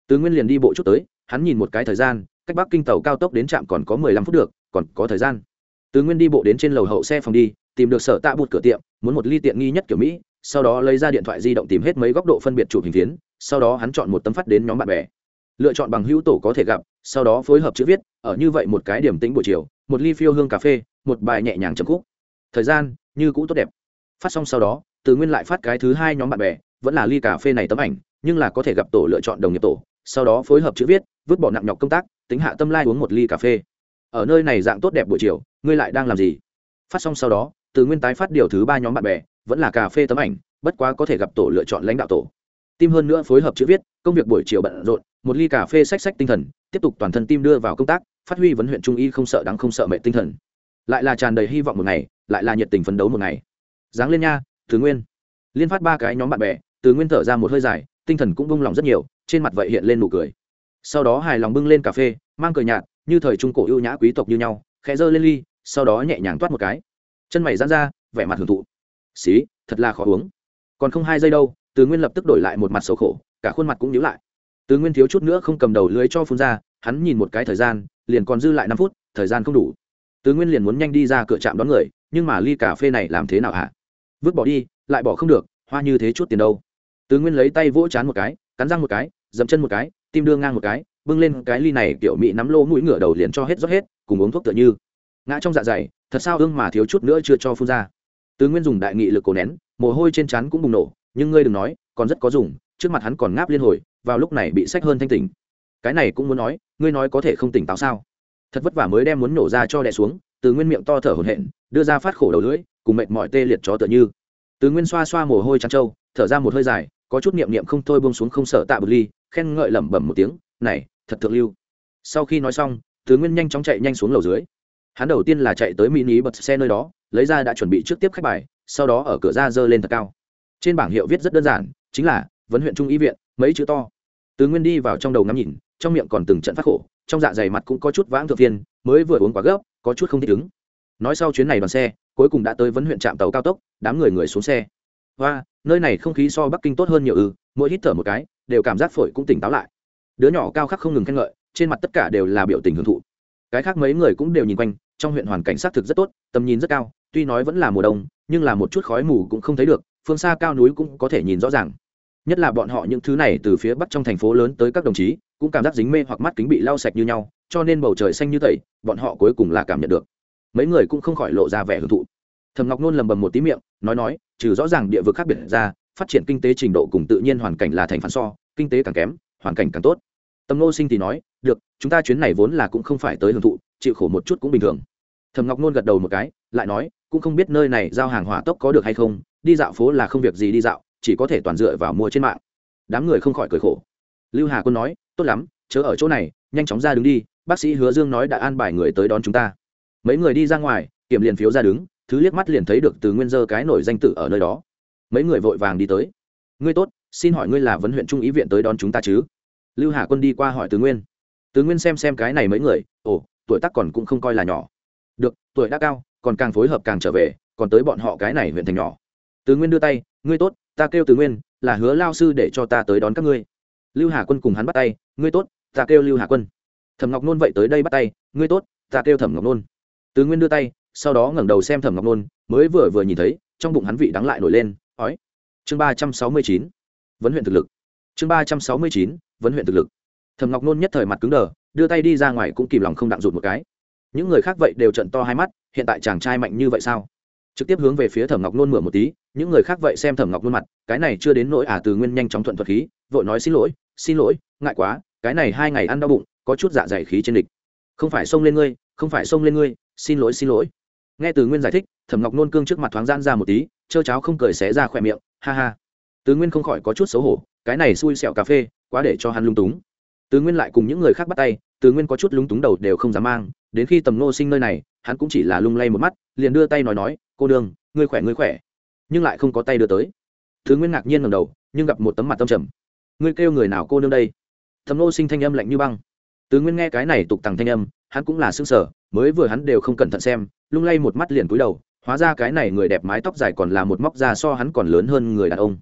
Tứ nguyên liền đi bộ chút tới, hắn nhìn một cái thời gian, cách bắc kinh tàu cao tốc đến trạm còn có mười lăm phút được, còn có thời gian tứ nguyên đi bộ đến trên lầu hậu xe phòng đi, tìm được sở tạ bụt cửa tiệm, muốn một ly tiện nghi nhất kiểu mỹ, sau đó lấy ra điện thoại di động tìm hết mấy góc độ phân biệt chụp hình phiến, sau đó hắn chọn một tấm phát đến nhóm bạn bè. Lựa chọn bằng hữu tổ có thể gặp, sau đó phối hợp chữ viết, ở như vậy một cái điểm tĩnh buổi chiều, một ly phiêu hương cà phê, một bài nhẹ nhàng chấm khúc. Thời gian, như cũ tốt đẹp. Phát xong sau đó, từ nguyên lại phát cái thứ hai nhóm bạn bè, vẫn là ly cà phê này tấm ảnh, nhưng là có thể gặp tổ lựa chọn đồng nghiệp tổ, sau đó phối hợp chữ viết, vứt bỏ nặng nhọc công tác, tính hạ tâm lai uống một ly cà phê ở nơi này dạng tốt đẹp buổi chiều, ngươi lại đang làm gì? Phát xong sau đó, từ nguyên tái phát điều thứ ba nhóm bạn bè, vẫn là cà phê tấm ảnh, bất quá có thể gặp tổ lựa chọn lãnh đạo tổ. Tim hơn nữa phối hợp chữ viết, công việc buổi chiều bận rộn, một ly cà phê sách sách tinh thần, tiếp tục toàn thân tim đưa vào công tác, phát huy vấn huyện trung y không sợ đắng không sợ mệnh tinh thần. Lại là tràn đầy hy vọng một ngày, lại là nhiệt tình phấn đấu một ngày. Giáng lên nha, từ nguyên. Liên phát ba cái nhóm bạn bè, từ nguyên thở ra một hơi dài, tinh thần cũng bung lòng rất nhiều, trên mặt vậy hiện lên nụ cười. Sau đó hài lòng bưng lên cà phê, mang cười nhạt như thời trung cổ ưu nhã quý tộc như nhau, khẽ giơ lên ly, sau đó nhẹ nhàng toát một cái. Chân mày dán ra, vẻ mặt hưởng thụ. Xí, thật là khó uống. Còn không hai giây đâu, từ nguyên lập tức đổi lại một mặt xấu khổ, cả khuôn mặt cũng nhíu lại. Từ nguyên thiếu chút nữa không cầm đầu lưới cho phun ra, hắn nhìn một cái thời gian, liền còn dư lại năm phút, thời gian không đủ. Từ nguyên liền muốn nhanh đi ra cửa trạm đón người, nhưng mà ly cà phê này làm thế nào hả? Vứt bỏ đi, lại bỏ không được, hoa như thế chút tiền đâu. Từ nguyên lấy tay vỗ chán một cái, cắn răng một cái dậm chân một cái, tim đưa ngang một cái, bưng lên cái ly này, kiểu mỹ nắm lô mũi ngửa đầu liền cho hết rót hết, cùng uống thuốc tựa như. Ngã trong dạ dày, thật sao ương mà thiếu chút nữa chưa cho phun ra. Từ nguyên dùng đại nghị lực cổ nén, mồ hôi trên trán cũng bùng nổ, nhưng ngươi đừng nói, còn rất có dùng, trước mặt hắn còn ngáp liên hồi, vào lúc này bị sách hơn thanh tỉnh. Cái này cũng muốn nói, ngươi nói có thể không tỉnh táo sao? Thật vất vả mới đem muốn nổ ra cho đè xuống, từ nguyên miệng to thở hổn hển, đưa ra phát khổ đầu lưỡi, cùng mệt mỏi tê liệt chó tựa như. Từ nguyên xoa xoa mồ hôi trắng trâu, thở ra một hơi dài, có chút niệm niệm không thôi buông xuống không sợ tạ bực ly khen ngợi lẩm bẩm một tiếng, này, thật thượng lưu. Sau khi nói xong, từ nguyên nhanh chóng chạy nhanh xuống lầu dưới. Hắn đầu tiên là chạy tới mini bật xe nơi đó, lấy ra đã chuẩn bị trước tiếp khách bài, sau đó ở cửa ra dơ lên thật cao. Trên bảng hiệu viết rất đơn giản, chính là, vấn huyện trung y viện, mấy chữ to? Tứ nguyên đi vào trong đầu ngắm nhìn, trong miệng còn từng trận phát khổ, trong dạ dày mặt cũng có chút vãng thượng phiên, mới vừa uống quá gấp, có chút không thích ứng. Nói sau chuyến này đoàn xe, cuối cùng đã tới vấn huyện trạm tàu cao tốc, đám người người xuống xe. Và nơi này không khí so bắc kinh tốt hơn nhiều ư? Mỗi hít thở một cái đều cảm giác phổi cũng tỉnh táo lại. Đứa nhỏ cao khắc không ngừng khen ngợi, trên mặt tất cả đều là biểu tình hưởng thụ. Cái khác mấy người cũng đều nhìn quanh, trong huyện hoàn cảnh xác thực rất tốt, tầm nhìn rất cao, tuy nói vẫn là mùa đông, nhưng là một chút khói mù cũng không thấy được, phương xa cao núi cũng có thể nhìn rõ ràng. Nhất là bọn họ những thứ này từ phía bắc trong thành phố lớn tới các đồng chí, cũng cảm giác dính mê hoặc mắt kính bị lau sạch như nhau, cho nên bầu trời xanh như tẩy, bọn họ cuối cùng là cảm nhận được. Mấy người cũng không khỏi lộ ra vẻ hưởng thụ. Thầm ngọc nôn lầm bầm một tí miệng, nói nói, trừ rõ ràng địa vực khác biệt ra phát triển kinh tế trình độ cùng tự nhiên hoàn cảnh là thành phản so, kinh tế càng kém, hoàn cảnh càng tốt. Tâm nô sinh thì nói, được, chúng ta chuyến này vốn là cũng không phải tới hưởng thụ, chịu khổ một chút cũng bình thường. Thầm ngọc nôn gật đầu một cái, lại nói, cũng không biết nơi này giao hàng hỏa tốc có được hay không, đi dạo phố là không việc gì đi dạo, chỉ có thể toàn dựa vào mua trên mạng. Đám người không khỏi cười khổ. Lưu hà quân nói, tốt lắm, chớ ở chỗ này, nhanh chóng ra đứng đi, bác sĩ hứa dương nói đã an bài người tới đón chúng ta. Mấy người đi ra ngoài, kiểm liền phiếu ra đứng, thứ liếc mắt liền thấy được từ nguyên dơ cái nổi danh tử ở nơi đó mấy người vội vàng đi tới. Ngươi tốt, xin hỏi ngươi là vấn huyện trung ý viện tới đón chúng ta chứ? Lưu hà quân đi qua hỏi từ nguyên. Tứ nguyên xem xem cái này mấy người, ồ, tuổi tác còn cũng không coi là nhỏ. Được, tuổi đã cao, còn càng phối hợp càng trở về, còn tới bọn họ cái này huyện thành nhỏ. Tứ nguyên đưa tay, ngươi tốt, ta kêu tứ nguyên, là hứa lao sư để cho ta tới đón các ngươi. Lưu hà quân cùng hắn bắt tay, ngươi tốt, ta kêu lưu hà quân. Thẩm ngọc nôn vậy tới đây bắt tay, ngươi tốt, ta kêu thẩm ngọc nôn. Tứ nguyên đưa tay, sau đó ngẩng đầu xem thẩm ngọc nôn, mới vừa vừa nhìn thấy, trong bụng hắn vị đắng lại nổi lên ói. Chương ba trăm sáu mươi chín. Vấn huyện thực lực. Chương ba trăm sáu mươi chín, vấn huyện thực lực. Thầm ngọc nôn nhất thời mặt cứng đờ, đưa tay đi ra ngoài cũng kìm lòng không đặng rụt một cái. Những người khác vậy đều trận to hai mắt, hiện tại chàng trai mạnh như vậy sao? Trực tiếp hướng về phía thẩm ngọc nôn mửa một tí, những người khác vậy xem thẩm ngọc nôn mặt, cái này chưa đến nỗi à từ nguyên nhanh chóng thuận thuật khí, vội nói xin lỗi xin lỗi, ngại quá, cái này hai ngày ăn đau bụng, có chút dạ dày khí trên địch. Không phải xông lên ngươi, không phải xông lên ngươi, xin lỗi xin lỗi. Nghe từ nguyên giải thích, thẩm ngọc nôn cương trước mặt thoáng gian ra một tí trơ cháo không cười xé ra khỏe miệng ha ha. Tứ nguyên không khỏi có chút xấu hổ cái này xui xẹo cà phê quá để cho hắn lung túng. Tứ nguyên lại cùng những người khác bắt tay tứ nguyên có chút lung túng đầu đều không dám mang đến khi tầm nô sinh nơi này hắn cũng chỉ là lung lay một mắt liền đưa tay nói nói cô đường, ngươi khỏe ngươi khỏe. Nhưng lại không có tay đưa tới. Tứ nguyên ngạc nhiên ngầm đầu nhưng gặp một tấm mặt tâm trầm. Ngươi kêu người nào cô nương đây? Tầm nô sinh thanh âm lạnh như băng. Tứ nguyên nghe cái này tục tằng thanh âm hắn cũng là xương sở mới vừa hắn đều không cẩn thận xem lung lay một mắt liền cúi đầu hóa ra cái này người đẹp mái tóc dài còn là một móc da so hắn còn lớn hơn người đàn ông.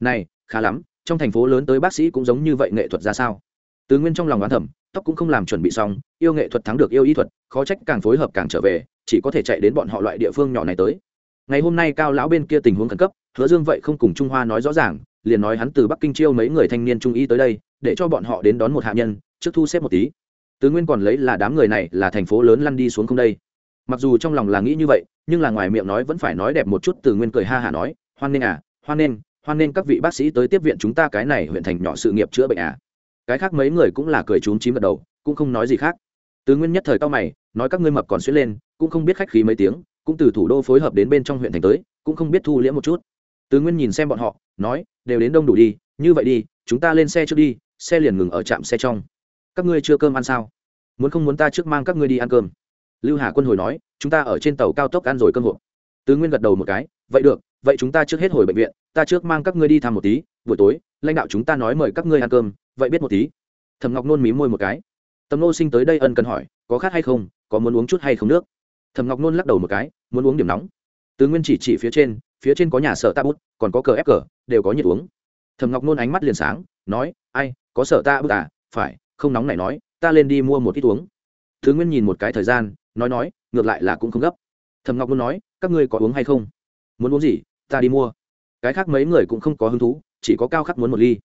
Này, khá lắm, trong thành phố lớn tới bác sĩ cũng giống như vậy nghệ thuật ra sao? Tứ nguyên trong lòng oán thẩm tóc cũng không làm chuẩn bị xong, yêu nghệ thuật thắng được yêu y thuật, khó trách càng phối hợp càng trở về, chỉ có thể chạy đến bọn họ loại địa phương nhỏ này tới. Ngày hôm nay cao lão bên kia tình huống khẩn cấp, hứa dương vậy không cùng trung hoa nói rõ ràng, liền nói hắn từ bắc kinh chiêu mấy người thanh niên trung y tới đây, để cho bọn họ đến đón một hạ nhân, trước thu xếp một tí. Tứ nguyên còn lấy là đám người này là thành phố lớn lăn đi xuống không đây mặc dù trong lòng là nghĩ như vậy, nhưng là ngoài miệng nói vẫn phải nói đẹp một chút từ nguyên cười ha hả nói, hoan nghênh à hoan nghênh hoan nghênh các vị bác sĩ tới tiếp viện chúng ta cái này huyện thành nhỏ sự nghiệp chữa bệnh à. Cái khác mấy người cũng là cười trúng chím gật đầu, cũng không nói gì khác. Từ nguyên nhất thời cao mày, nói các ngươi mập còn xuyên lên, cũng không biết khách khí mấy tiếng, cũng từ thủ đô phối hợp đến bên trong huyện thành tới, cũng không biết thu liễm một chút. Từ nguyên nhìn xem bọn họ, nói, đều đến đông đủ đi, như vậy đi, chúng ta lên xe trước đi, xe liền ngừng ở trạm xe trong. Các ngươi chưa cơm ăn sao? Muốn không muốn ta trước mang các ngươi đi ăn cơm? Lưu hà quân hồi nói, chúng ta ở trên tàu cao tốc ăn rồi cơm hộp. Tứ nguyên gật đầu một cái, vậy được, vậy chúng ta trước hết hồi bệnh viện, ta trước mang các ngươi đi thăm một tí, buổi tối, lãnh đạo chúng ta nói mời các ngươi ăn cơm, vậy biết một tí. Thầm ngọc nôn mí môi một cái. Tầm nô sinh tới đây ân cần hỏi, có khát hay không, có muốn uống chút hay không nước? Thầm ngọc nôn lắc đầu một cái, muốn uống điểm nóng. Tứ nguyên chỉ chỉ phía trên phía trên có nhà sở ta bút, còn có cờ ép cờ, đều có nhiệt uống. Thầm ngọc nôn ánh mắt liền sáng, nói, ai, có sở ta bút à phải, không nóng này nói, ta lên đi mua một ít uống. Thứ nguyên nhìn một cái thời gian nói nói, ngược lại là cũng không gấp. Thầm ngọc muốn nói, các ngươi có uống hay không? Muốn uống gì, ta đi mua. Cái khác mấy người cũng không có hứng thú, chỉ có cao khắc muốn một ly.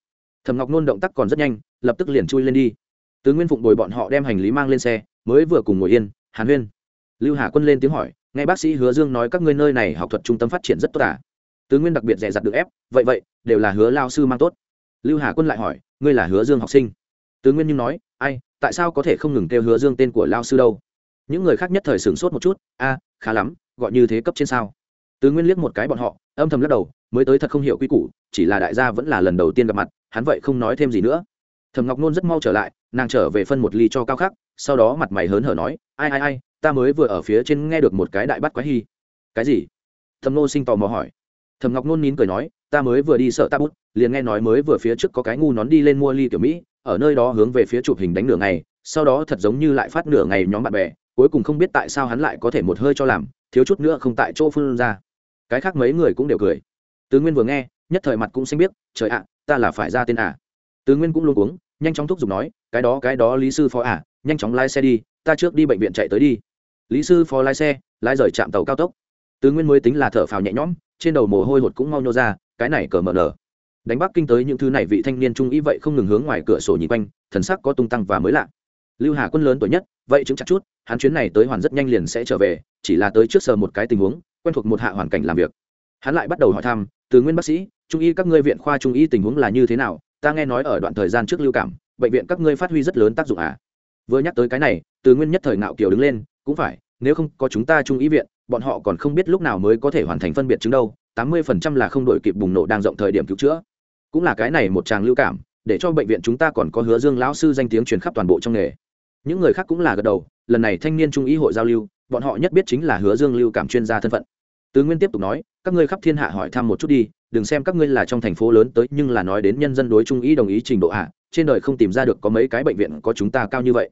Thầm ngọc nôn động tác còn rất nhanh, lập tức liền chui lên đi. Tứ nguyên phụng bồi bọn họ đem hành lý mang lên xe, mới vừa cùng ngồi yên, hàn huyên. Lưu hà quân lên tiếng hỏi, nghe bác sĩ hứa dương nói các ngươi nơi này học thuật trung tâm phát triển rất tốt à? Tứ nguyên đặc biệt dè dặt được ép, vậy vậy, đều là hứa lao sư mang tốt. Lưu hà quân lại hỏi, ngươi là hứa dương học sinh? Tứ nguyên nhưng nói, ai, tại sao có thể không ngừng kêu hứa dương tên của lao sư đâu? Những người khác nhất thời sửng sốt một chút, a, khá lắm, gọi như thế cấp trên sao? Tứ nguyên liếc một cái bọn họ, âm thầm lắc đầu, mới tới thật không hiểu quy củ, chỉ là đại gia vẫn là lần đầu tiên gặp mặt, hắn vậy không nói thêm gì nữa. Thầm ngọc nôn rất mau trở lại, nàng trở về phân một ly cho cao khắc, sau đó mặt mày hớn hở nói, ai ai ai, ta mới vừa ở phía trên nghe được một cái đại bắt quái hy. Cái gì? Thầm nô sinh tò mò hỏi. Thầm ngọc nôn nín cười nói, ta mới vừa đi sợ ta bút, liền nghe nói mới vừa phía trước có cái ngu nón đi lên mua ly kiểu mỹ, ở nơi đó hướng về phía chụp hình đánh nửa ngày, sau đó thật giống như lại phát nửa ngày nhóm bạn bè cuối cùng không biết tại sao hắn lại có thể một hơi cho làm, thiếu chút nữa không tại chỗ phun ra. Cái khác mấy người cũng đều cười. Tứ nguyên vừa nghe, nhất thời mặt cũng xanh biết trời ạ, ta là phải ra tên à? Tứ nguyên cũng luôn uống nhanh chóng thúc giục nói, cái đó cái đó, lý sư phó à nhanh chóng lái xe đi, ta trước đi bệnh viện chạy tới đi. Lý sư phó lái xe, lái rời trạm tàu cao tốc. Tứ nguyên mới tính là thở phào nhẹ nhõm, trên đầu mồ hôi hột cũng mau nhô ra, cái này cờ mờ nở. Đánh bắc kinh tới những thứ này vị thanh niên trung ý vậy không ngừng hướng ngoài cửa sổ nhìn quanh, thần sắc có tung tăng và mới lạ. Lưu hà quân lớn tuổi nhất, vậy chứng chặt chút hắn chuyến này tới hoàn rất nhanh liền sẽ trở về, chỉ là tới trước sờ một cái tình huống, quen thuộc một hạ hoàn cảnh làm việc. Hắn lại bắt đầu hỏi thăm, từ nguyên bác sĩ, trung y các ngươi viện khoa trung y tình huống là như thế nào? Ta nghe nói ở đoạn thời gian trước lưu cảm, bệnh viện các ngươi phát huy rất lớn tác dụng à? Vừa nhắc tới cái này, từ nguyên nhất thời ngạo kiều đứng lên, cũng phải, nếu không có chúng ta trung y viện, bọn họ còn không biết lúc nào mới có thể hoàn thành phân biệt chứng đâu, tám mươi phần trăm là không đổi kịp bùng nổ đang rộng thời điểm cứu chữa. Cũng là cái này một tràng lưu cảm, để cho bệnh viện chúng ta còn có hứa dương lão sư danh tiếng truyền khắp toàn bộ trong nghề những người khác cũng là gật đầu, lần này thanh niên trung ý hội giao lưu, bọn họ nhất biết chính là hứa dương lưu cảm chuyên gia thân phận. Tứ nguyên tiếp tục nói, các ngươi khắp thiên hạ hỏi thăm một chút đi, đừng xem các ngươi là trong thành phố lớn tới, nhưng là nói đến nhân dân đối trung ý đồng ý trình độ ạ, trên đời không tìm ra được có mấy cái bệnh viện có chúng ta cao như vậy.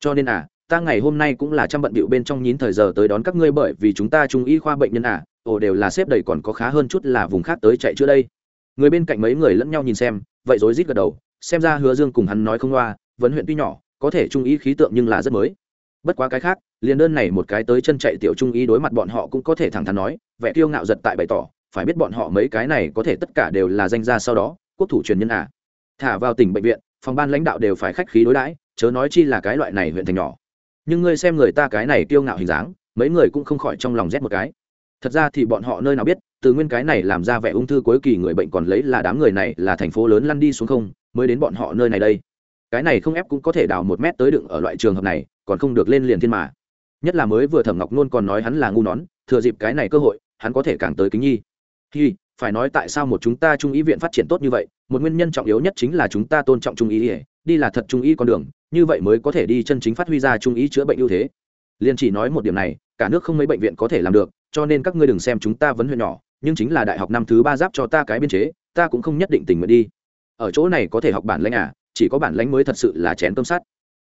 Cho nên à ta ngày hôm nay cũng là trăm bận bịu bên trong nhín thời giờ tới đón các ngươi bởi vì chúng ta trung y khoa bệnh nhân à ồ đều là xếp đầy còn có khá hơn chút là vùng khác tới chạy chữa đây. Người bên cạnh mấy người lẫn nhau nhìn xem, vậy rối rít gật đầu, xem ra hứa dương cùng hắn nói không loa, vấn huyện tuy nhỏ có thể trung ý khí tượng nhưng là rất mới. Bất quá cái khác, liền đơn này một cái tới chân chạy tiểu trung ý đối mặt bọn họ cũng có thể thẳng thắn nói, vẻ kiêu ngạo giật tại bày tỏ, phải biết bọn họ mấy cái này có thể tất cả đều là danh gia sau đó, quốc thủ truyền nhân à. Thả vào tỉnh bệnh viện, phòng ban lãnh đạo đều phải khách khí đối đãi, chớ nói chi là cái loại này huyện thành nhỏ. Nhưng ngươi xem người ta cái này kiêu ngạo hình dáng, mấy người cũng không khỏi trong lòng rét một cái. Thật ra thì bọn họ nơi nào biết, từ nguyên cái này làm ra vẻ ung thư cuối kỳ người bệnh còn lấy là đám người này là thành phố lớn lăn đi xuống không, mới đến bọn họ nơi này đây cái này không ép cũng có thể đào một mét tới đựng ở loại trường hợp này, còn không được lên liền thiên mà. Nhất là mới vừa thẩm ngọc nôn còn nói hắn là ngu nón, thừa dịp cái này cơ hội, hắn có thể càng tới kính nhi. Hi, phải nói tại sao một chúng ta trung ý viện phát triển tốt như vậy, một nguyên nhân trọng yếu nhất chính là chúng ta tôn trọng trung ý đi là thật trung ý con đường, như vậy mới có thể đi chân chính phát huy ra trung ý chữa bệnh ưu thế. Liền chỉ nói một điểm này, cả nước không mấy bệnh viện có thể làm được, cho nên các ngươi đừng xem chúng ta vấn huyện nhỏ, nhưng chính là đại học năm thứ ba giáp cho ta cái biên chế, ta cũng không nhất định tình nguyện đi. Ở chỗ này có thể học bản lãnh à? Chỉ có bản lãnh mới thật sự là chén cơm sắt.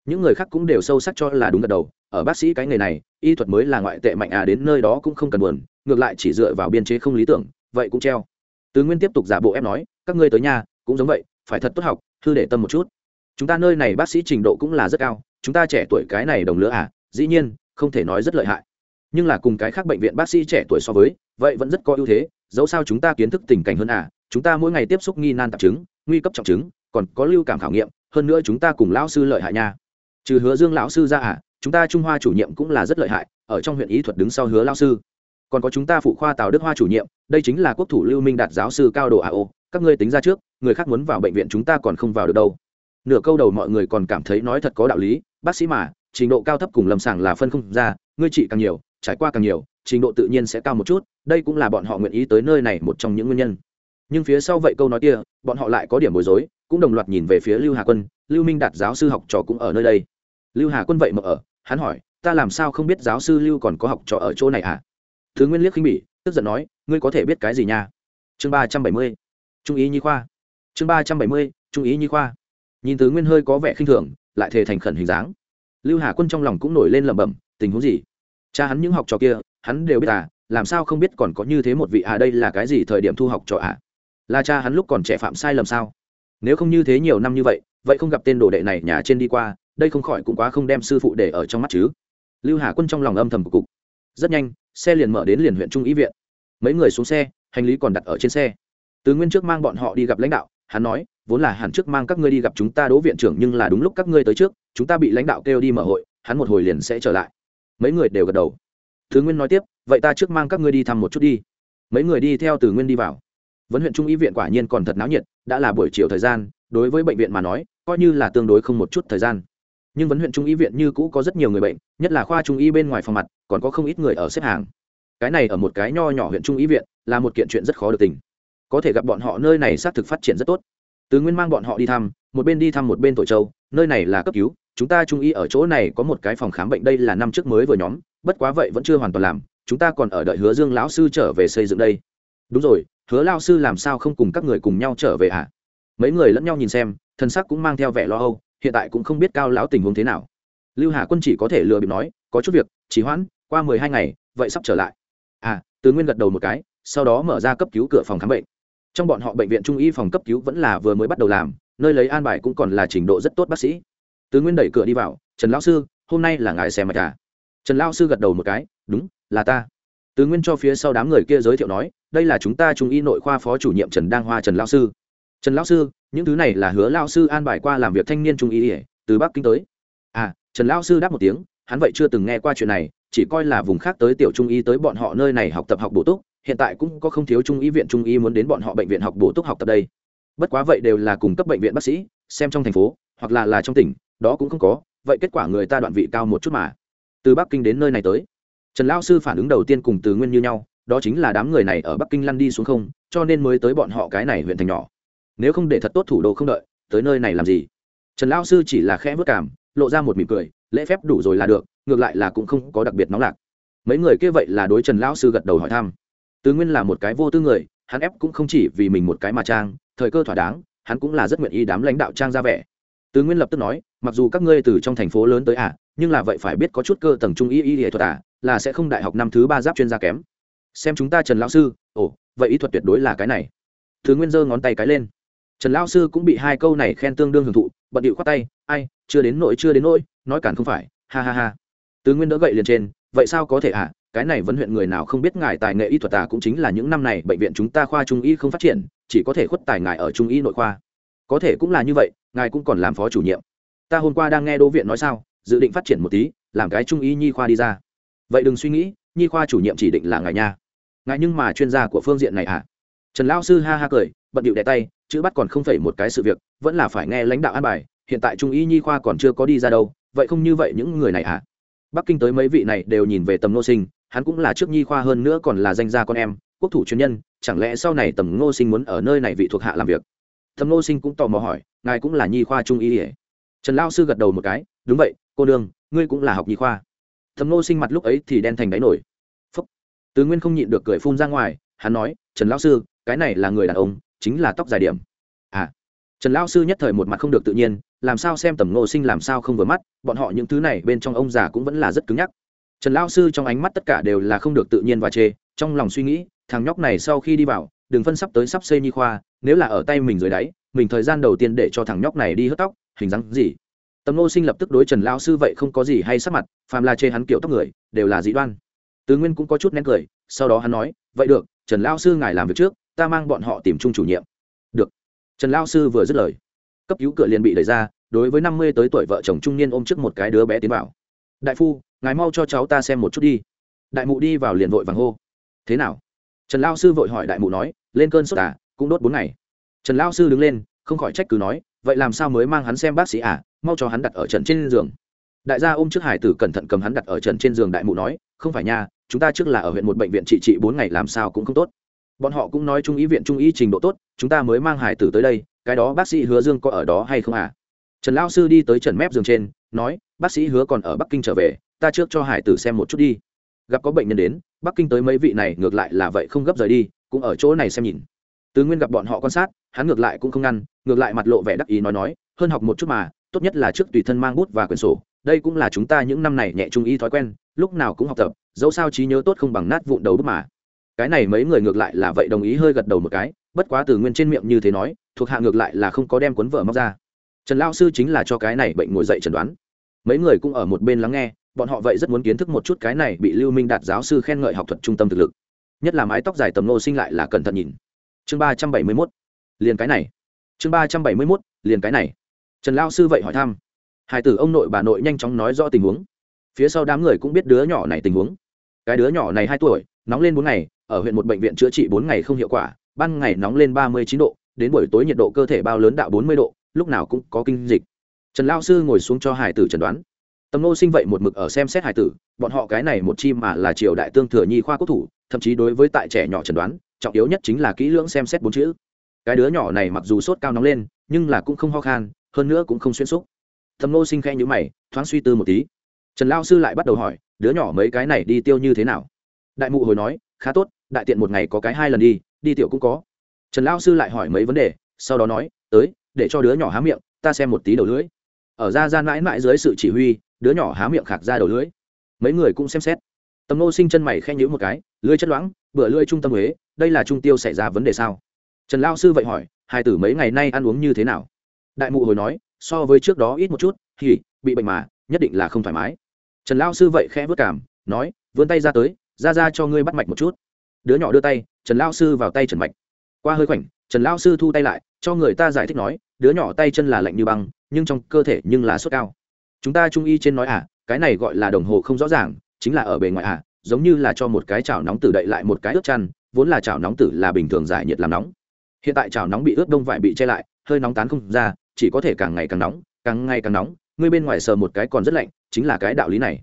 Những người khác cũng đều sâu sắc cho là đúng gật đầu, ở bác sĩ cái nghề này, y thuật mới là ngoại tệ mạnh à đến nơi đó cũng không cần buồn, ngược lại chỉ dựa vào biên chế không lý tưởng, vậy cũng treo. Tứ nguyên tiếp tục giả bộ em nói, các ngươi tới nhà, cũng giống vậy, phải thật tốt học, thư để tâm một chút. Chúng ta nơi này bác sĩ trình độ cũng là rất cao, chúng ta trẻ tuổi cái này đồng lứa à dĩ nhiên, không thể nói rất lợi hại. Nhưng là cùng cái khác bệnh viện bác sĩ trẻ tuổi so với, vậy vẫn rất có ưu thế, dẫu sao chúng ta kiến thức tình cảnh hơn à chúng ta mỗi ngày tiếp xúc nghi nan tạp chứng, nguy cấp trọng chứng còn có lưu cảm khảo nghiệm, hơn nữa chúng ta cùng lão sư lợi hại nha. Trừ hứa dương lão sư ra à chúng ta trung hoa chủ nhiệm cũng là rất lợi hại, ở trong huyện ý thuật đứng sau hứa lão sư. Còn có chúng ta phụ khoa tào đức hoa chủ nhiệm, đây chính là quốc thủ lưu minh đạt giáo sư cao độ à ô các ngươi tính ra trước, người khác muốn vào bệnh viện chúng ta còn không vào được đâu. Nửa câu đầu mọi người còn cảm thấy nói thật có đạo lý, bác sĩ mà, trình độ cao thấp cùng lâm sàng là phân không ra, ngươi trị càng nhiều, trải qua càng nhiều, trình độ tự nhiên sẽ cao một chút, đây cũng là bọn họ nguyện ý tới nơi này một trong những nguyên nhân. Nhưng phía sau vậy câu nói kia, bọn họ lại có điểm bối rối cũng đồng loạt nhìn về phía lưu hà quân, lưu minh đạt giáo sư học trò cũng ở nơi đây. Lưu hà quân vậy mà ở, hắn hỏi, ta làm sao không biết giáo sư lưu còn có học trò ở chỗ này à thứ nguyên liếc khinh bỉ, tức giận nói, ngươi có thể biết cái gì nha? Chương ba trăm bảy mươi, trung ý nhi khoa. Chương ba trăm bảy mươi, trung ý nhi khoa. Nhìn thứ nguyên hơi có vẻ khinh thường, lại thề thành khẩn hình dáng. Lưu hà quân trong lòng cũng nổi lên lẩm bẩm, tình huống gì? Cha hắn những học trò kia, hắn đều biết à làm sao không biết còn có như thế một vị à đây là cái gì thời điểm thu học trò à? Là cha hắn lúc còn trẻ phạm sai lầm sao? Nếu không như thế nhiều năm như vậy vậy không gặp tên đồ đệ này nhà trên đi qua, đây không khỏi cũng quá không đem sư phụ để ở trong mắt chứ. Lưu hà quân trong lòng âm thầm của cục. Rất nhanh, xe liền mở đến liền huyện trung ý viện. Mấy người xuống xe, hành lý còn đặt ở trên xe. Từ nguyên trước mang bọn họ đi gặp lãnh đạo, hắn nói, vốn là hẳn trước mang các ngươi đi gặp chúng ta đỗ viện trưởng, nhưng là đúng lúc các ngươi tới trước, chúng ta bị lãnh đạo kêu đi mở hội, hắn một hồi liền sẽ trở lại. Mấy người đều gật đầu. Thứ nguyên nói tiếp, vậy ta trước mang các ngươi đi thăm một chút đi. Mấy người đi theo từ nguyên đi vào vấn huyện trung y viện quả nhiên còn thật náo nhiệt, đã là buổi chiều thời gian, đối với bệnh viện mà nói, coi như là tương đối không một chút thời gian. Nhưng vấn huyện trung y viện như cũ có rất nhiều người bệnh, nhất là khoa trung y bên ngoài phòng mặt, còn có không ít người ở xếp hàng. Cái này ở một cái nho nhỏ huyện trung y viện, là một kiện chuyện rất khó được tình. Có thể gặp bọn họ nơi này xác thực phát triển rất tốt. Từ nguyên mang bọn họ đi thăm, một bên đi thăm một bên tổ châu, nơi này là cấp cứu, chúng ta trung y ở chỗ này có một cái phòng khám bệnh đây là năm trước mới vừa nhóm, bất quá vậy vẫn chưa hoàn toàn làm, chúng ta còn ở đợi hứa dương lão sư trở về xây dựng đây. Đúng rồi hứa lao sư làm sao không cùng các người cùng nhau trở về ạ à? mấy người lẫn nhau nhìn xem, thân sắc cũng mang theo vẻ lo âu, hiện tại cũng không biết cao lão tình huống thế nào. Lưu hà quân chỉ có thể lừa bịp nói, có chút việc chỉ hoãn, qua mười hai ngày, vậy sắp trở lại. À tứ nguyên gật đầu một cái, sau đó mở ra cấp cứu cửa phòng khám bệnh. Trong bọn họ bệnh viện trung y phòng cấp cứu vẫn là vừa mới bắt đầu làm, nơi lấy an bài cũng còn là trình độ rất tốt bác sĩ. Tứ nguyên đẩy cửa đi vào, trần lão sư, hôm nay là ngài xem mạch à trần lão sư gật đầu một cái, đúng, là ta. Tứ nguyên cho phía sau đám người kia giới thiệu nói đây là chúng ta trung y nội khoa phó chủ nhiệm trần đăng hoa trần lão sư. Trần lão sư, những thứ này là hứa lão sư an bài qua làm việc thanh niên trung y từ bắc kinh tới. À trần lão sư đáp một tiếng, hắn vậy chưa từng nghe qua chuyện này, chỉ coi là vùng khác tới tiểu trung y tới bọn họ nơi này học tập học bổ túc, hiện tại cũng có không thiếu trung y viện trung y muốn đến bọn họ bệnh viện học bổ túc học tập đây. Bất quá vậy đều là cùng cấp bệnh viện bác sĩ, xem trong thành phố, hoặc là là trong tỉnh, đó cũng không có, vậy kết quả người ta đoạn vị cao một chút mà. Từ bắc kinh đến nơi này tới, trần lão sư phản ứng đầu tiên cùng từ nguyên như nhau đó chính là đám người này ở bắc kinh lăn đi xuống không, cho nên mới tới bọn họ cái này huyện thành nhỏ. Nếu không để thật tốt thủ đô không đợi, tới nơi này làm gì? Trần lão sư chỉ là khẽ vất cảm, lộ ra một mỉm cười, lễ phép đủ rồi là được, ngược lại là cũng không có đặc biệt nóng lạc. Mấy người kia vậy là đối trần lão sư gật đầu hỏi thăm. Tứ nguyên là một cái vô tư người, hắn ép cũng không chỉ vì mình một cái mà trang, thời cơ thỏa đáng, hắn cũng là rất nguyện ý đám lãnh đạo trang ra vẻ. Tứ nguyên lập tức nói, mặc dù các ngươi từ trong thành phố lớn tới à nhưng là vậy phải biết có chút cơ tầng trung y y nghệ thuật à là sẽ không đại học năm thứ ba giáp chuyên gia kém xem chúng ta trần lão sư, ồ, vậy ý thuật tuyệt đối là cái này. Thứ nguyên giơ ngón tay cái lên. Trần lão sư cũng bị hai câu này khen tương đương hưởng thụ, bận điệu khoát tay, ai, chưa đến nỗi, chưa đến nỗi, nói cản không phải, ha ha ha. Tứ nguyên đỡ gậy liền trên, vậy sao có thể à cái này vẫn huyện người nào không biết ngài tài nghệ y thuật tà cũng chính là những năm này bệnh viện chúng ta khoa trung y không phát triển, chỉ có thể khuất tài ngài ở trung y nội khoa. Có thể cũng là như vậy, ngài cũng còn làm phó chủ nhiệm. Ta hôm qua đang nghe đô viện nói sao, dự định phát triển một tí, làm cái trung y nhi khoa đi ra. Vậy đừng suy nghĩ, nhi khoa chủ nhiệm chỉ định là ngài nha ngài nhưng mà chuyên gia của phương diện này à trần lao sư ha ha cười, bận điệu đẻ tay, chữ bắt còn không phải một cái sự việc, vẫn là phải nghe lãnh đạo an bài, hiện tại trung y nhi khoa còn chưa có đi ra đâu, vậy không như vậy những người này à bắc kinh tới mấy vị này đều nhìn về tầm nô sinh, hắn cũng là trước nhi khoa hơn nữa còn là danh gia con em, quốc thủ chuyên nhân, chẳng lẽ sau này tầm ngô sinh muốn ở nơi này vị thuộc hạ làm việc? Tầm ngô sinh cũng tò mò hỏi, ngài cũng là nhi khoa trung y ỉa trần lao sư gật đầu một cái, đúng vậy, cô đương ngươi cũng là học nhi khoa. Tầm ngô sinh mặt lúc ấy thì đen thành đáy nổi tứ nguyên không nhịn được cười phun ra ngoài, hắn nói, trần lão sư, cái này là người đàn ông, chính là tóc dài điểm. À trần lão sư nhất thời một mặt không được tự nhiên, làm sao xem tầm ngô sinh làm sao không vừa mắt, bọn họ những thứ này bên trong ông già cũng vẫn là rất cứng nhắc. Trần lão sư trong ánh mắt tất cả đều là không được tự nhiên và chê, trong lòng suy nghĩ, thằng nhóc này sau khi đi vào, đừng phân sắp tới sắp xây nhi khoa, nếu là ở tay mình dưới đáy, mình thời gian đầu tiên để cho thằng nhóc này đi hớt tóc, hình dáng gì? Tầm nô sinh lập tức đối trần lão sư vậy không có gì hay sắc mặt, phàm là chê hắn kiểu tóc người, đều là dị đoan tứ nguyên cũng có chút nén cười, sau đó hắn nói, vậy được, trần lao sư ngài làm việc trước, ta mang bọn họ tìm chung chủ nhiệm. Được. Trần lao sư vừa dứt lời, cấp cứu cửa liền bị đẩy ra, đối với năm mươi tới tuổi vợ chồng trung niên ôm trước một cái đứa bé tiến vào. Đại phu, ngài mau cho cháu ta xem một chút đi. Đại mụ đi vào liền vội vàng hô. Thế nào? Trần lao sư vội hỏi đại mụ nói, lên cơn sốt à cũng đốt bốn ngày. Trần lao sư đứng lên, không khỏi trách cứ nói, vậy làm sao mới mang hắn xem bác sĩ à mau cho hắn đặt ở trần trên giường. Đại gia ôm trước hải tử cẩn thận cầm hắn đặt ở trần trên giường, đại mụ nói, không phải nha chúng ta trước là ở huyện một bệnh viện trị trị bốn ngày làm sao cũng không tốt. Bọn họ cũng nói trung ý viện trung ý trình độ tốt, chúng ta mới mang hải tử tới đây, cái đó bác sĩ hứa dương có ở đó hay không à? Trần lao sư đi tới trần mép giường trên, nói, bác sĩ hứa còn ở bắc kinh trở về, ta trước cho hải tử xem một chút đi. Gặp có bệnh nhân đến, bắc kinh tới mấy vị này ngược lại là vậy không gấp rời đi, cũng ở chỗ này xem nhìn. Tứ nguyên gặp bọn họ quan sát, hắn ngược lại cũng không ngăn, ngược lại mặt lộ vẻ đắc ý nói nói, hơn học một chút mà, tốt nhất là trước tùy thân mang bút và quyển sổ, đây cũng là chúng ta những năm này nhẹ trung y thói quen, lúc nào cũng học tập dẫu sao trí nhớ tốt không bằng nát vụn đầu bút mà. Cái này mấy người ngược lại là vậy đồng ý hơi gật đầu một cái, bất quá từ nguyên trên miệng như thế nói, thuộc hạ ngược lại là không có đem cuốn vở móc ra. Trần lao sư chính là cho cái này bệnh ngồi dậy chẩn đoán. Mấy người cũng ở một bên lắng nghe, bọn họ vậy rất muốn kiến thức một chút cái này bị lưu minh đạt giáo sư khen ngợi học thuật trung tâm thực lực. Nhất là mái tóc dài tầm nô sinh lại là cẩn thận nhìn. Chương ba trăm bảy mươi mốt. Liền cái này. Chương ba trăm bảy mươi mốt, liền cái này. Trần lao sư vậy hỏi thăm. Hai tử ông nội bà nội nhanh chóng nói rõ tình huống. Phía sau đám người cũng biết đứa nhỏ này tình huống cái đứa nhỏ này hai tuổi, nóng lên bốn ngày, ở huyện một bệnh viện chữa trị bốn ngày không hiệu quả, ban ngày nóng lên ba mươi chín độ, đến buổi tối nhiệt độ cơ thể bao lớn đạo bốn mươi độ, lúc nào cũng có kinh dịch. Trần lao sư ngồi xuống cho hải tử chẩn đoán. Tầm nô sinh vậy một mực ở xem xét hải tử, bọn họ cái này một chi mà là triều đại tương thừa nhi khoa quốc thủ, thậm chí đối với tại trẻ nhỏ chẩn đoán, trọng yếu nhất chính là kỹ lưỡng xem xét bốn chữ. Cái đứa nhỏ này mặc dù sốt cao nóng lên, nhưng là cũng không ho khan, hơn nữa cũng không xuyên xúc. Thầm nô sinh khẽ nhữ mày, thoáng suy tư một tí trần lao sư lại bắt đầu hỏi, đứa nhỏ mấy cái này đi tiêu như thế nào? Đại mụ hồi nói, khá tốt, đại tiện một ngày có cái hai lần đi đi tiểu cũng có. Trần lao sư lại hỏi mấy vấn đề, sau đó nói, tới, để cho đứa nhỏ há miệng, ta xem một tí đầu lưỡi. Ở ra gian mãi mãi dưới sự chỉ huy, đứa nhỏ há miệng khạc ra đầu lưỡi. Mấy người cũng xem xét. Tầm nô sinh chân mày khen nhữ một cái, lưỡi chất loãng, bữa lưỡi trung tâm huế, đây là trung tiêu xảy ra vấn đề sao? Trần lao sư vậy hỏi, hai tử mấy ngày nay ăn uống như thế nào? Đại mụ hồi nói, so với trước đó ít một chút thì bị bệnh mà, nhất định là không thoải mái trần lao sư vậy khẽ vất cảm, nói, vươn tay ra tới, ra ra cho ngươi bắt mạch một chút. Đứa nhỏ đưa tay, trần lao sư vào tay trần mạch. Qua hơi khoảnh, trần lao sư thu tay lại, cho người ta giải thích nói, đứa nhỏ tay chân là lạnh như băng, nhưng trong cơ thể nhưng là sốt cao. Chúng ta trung y trên nói à cái này gọi là đồng hồ không rõ ràng, chính là ở bề ngoài à giống như là cho một cái chảo nóng tử đậy lại một cái ướp chăn, vốn là chảo nóng tử là bình thường giải nhiệt làm nóng. Hiện tại chảo nóng bị ướp đông vải bị che lại, hơi nóng tán không ra, chỉ có thể càng ngày càng nóng, càng ngày càng nóng, ngươi bên ngoài sờ một cái còn rất lạnh chính là cái đạo lý này.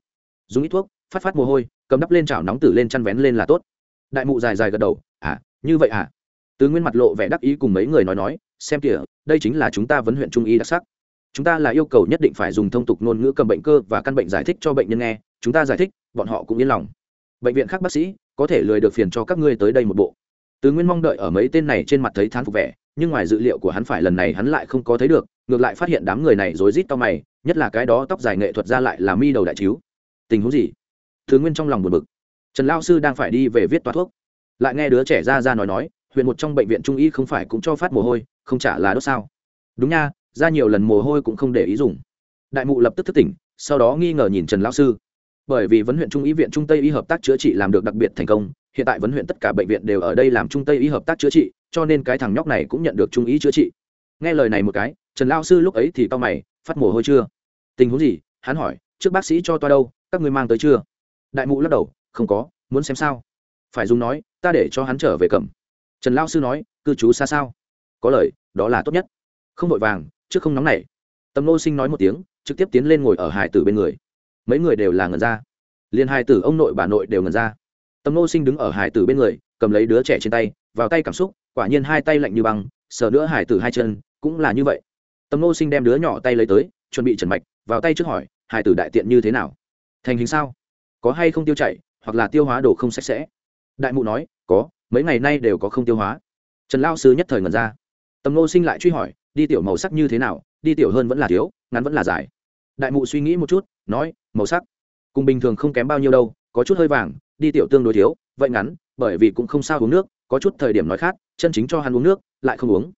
Dùng ít thuốc, phát phát mồ hôi, cầm đắp lên chảo nóng tử lên chăn vén lên là tốt. Đại mụ dài dài gật đầu à như vậy à? Tứ nguyên mặt lộ vẻ đắc ý cùng mấy người nói nói, xem kìa, đây chính là chúng ta vấn huyện trung y đặc sắc. Chúng ta là yêu cầu nhất định phải dùng thông tục ngôn ngữ cầm bệnh cơ và căn bệnh giải thích cho bệnh nhân nghe, chúng ta giải thích, bọn họ cũng yên lòng. Bệnh viện khác bác sĩ, có thể lười được phiền cho các ngươi tới đây một bộ. Tứ nguyên mong đợi ở mấy tên này trên mặt thấy thán phục vẻ, nhưng ngoài dự liệu của hắn phải lần này hắn lại không có thấy được, ngược lại phát hiện đám người này rối rít to mày nhất là cái đó tóc dài nghệ thuật ra lại là mi đầu đại chiếu. Tình huống gì? Thứ nguyên trong lòng buồn bực. Trần lao sư đang phải đi về viết toa thuốc. Lại nghe đứa trẻ ra ra nói nói, huyện một trong bệnh viện trung y không phải cũng cho phát mồ hôi, không trả là đốt sao? Đúng nha, ra nhiều lần mồ hôi cũng không để ý dùng. Đại mụ lập tức thức tỉnh, sau đó nghi ngờ nhìn trần lão sư. Bởi vì vấn huyện trung y viện trung tây y hợp tác chữa trị làm được đặc biệt thành công, hiện tại vấn huyện tất cả bệnh viện đều ở đây làm trung tây y hợp tác chữa trị, cho nên cái thằng nhóc này cũng nhận được trung ý chữa trị. Nghe lời này một cái, trần lao sư lúc ấy thì tao mày phát mồ hôi chưa? Tình huống gì? Hắn hỏi, trước bác sĩ cho toa đâu? Các người mang tới chưa? Đại mụ lắc đầu, không có, muốn xem sao? Phải dùng nói, ta để cho hắn trở về cầm. Trần lao sư nói, cư trú xa sao? Có lời, đó là tốt nhất. Không vội vàng, trước không nóng nảy. tầm nô sinh nói một tiếng, trực tiếp tiến lên ngồi ở hải tử bên người. Mấy người đều là ngần ra. Liền hải tử ông nội bà nội đều ngần ra. Tầm nô sinh đứng ở hải tử bên người, cầm lấy đứa trẻ trên tay, vào tay cảm xúc, quả nhiên hai tay lạnh như băng, sờ nữa hải tử hai chân, cũng là như vậy tầm nô sinh đem đứa nhỏ tay lấy tới, chuẩn bị trần mạch, vào tay trước hỏi, hải tử đại tiện như thế nào? Thành hình sao? Có hay không tiêu chảy, hoặc là tiêu hóa đồ không sạch sẽ? Đại mụ nói, có, mấy ngày nay đều có không tiêu hóa. Trần lao sư nhất thời ngần ra. Tầm nô sinh lại truy hỏi, đi tiểu màu sắc như thế nào? Đi tiểu hơn vẫn là thiếu, ngắn vẫn là dài? Đại mụ suy nghĩ một chút, nói, màu sắc, cùng bình thường không kém bao nhiêu đâu, có chút hơi vàng, đi tiểu tương đối thiếu, vậy ngắn, bởi vì cũng không sao uống nước, có chút thời điểm nói khát chân chính cho hắn uống nước, lại không uống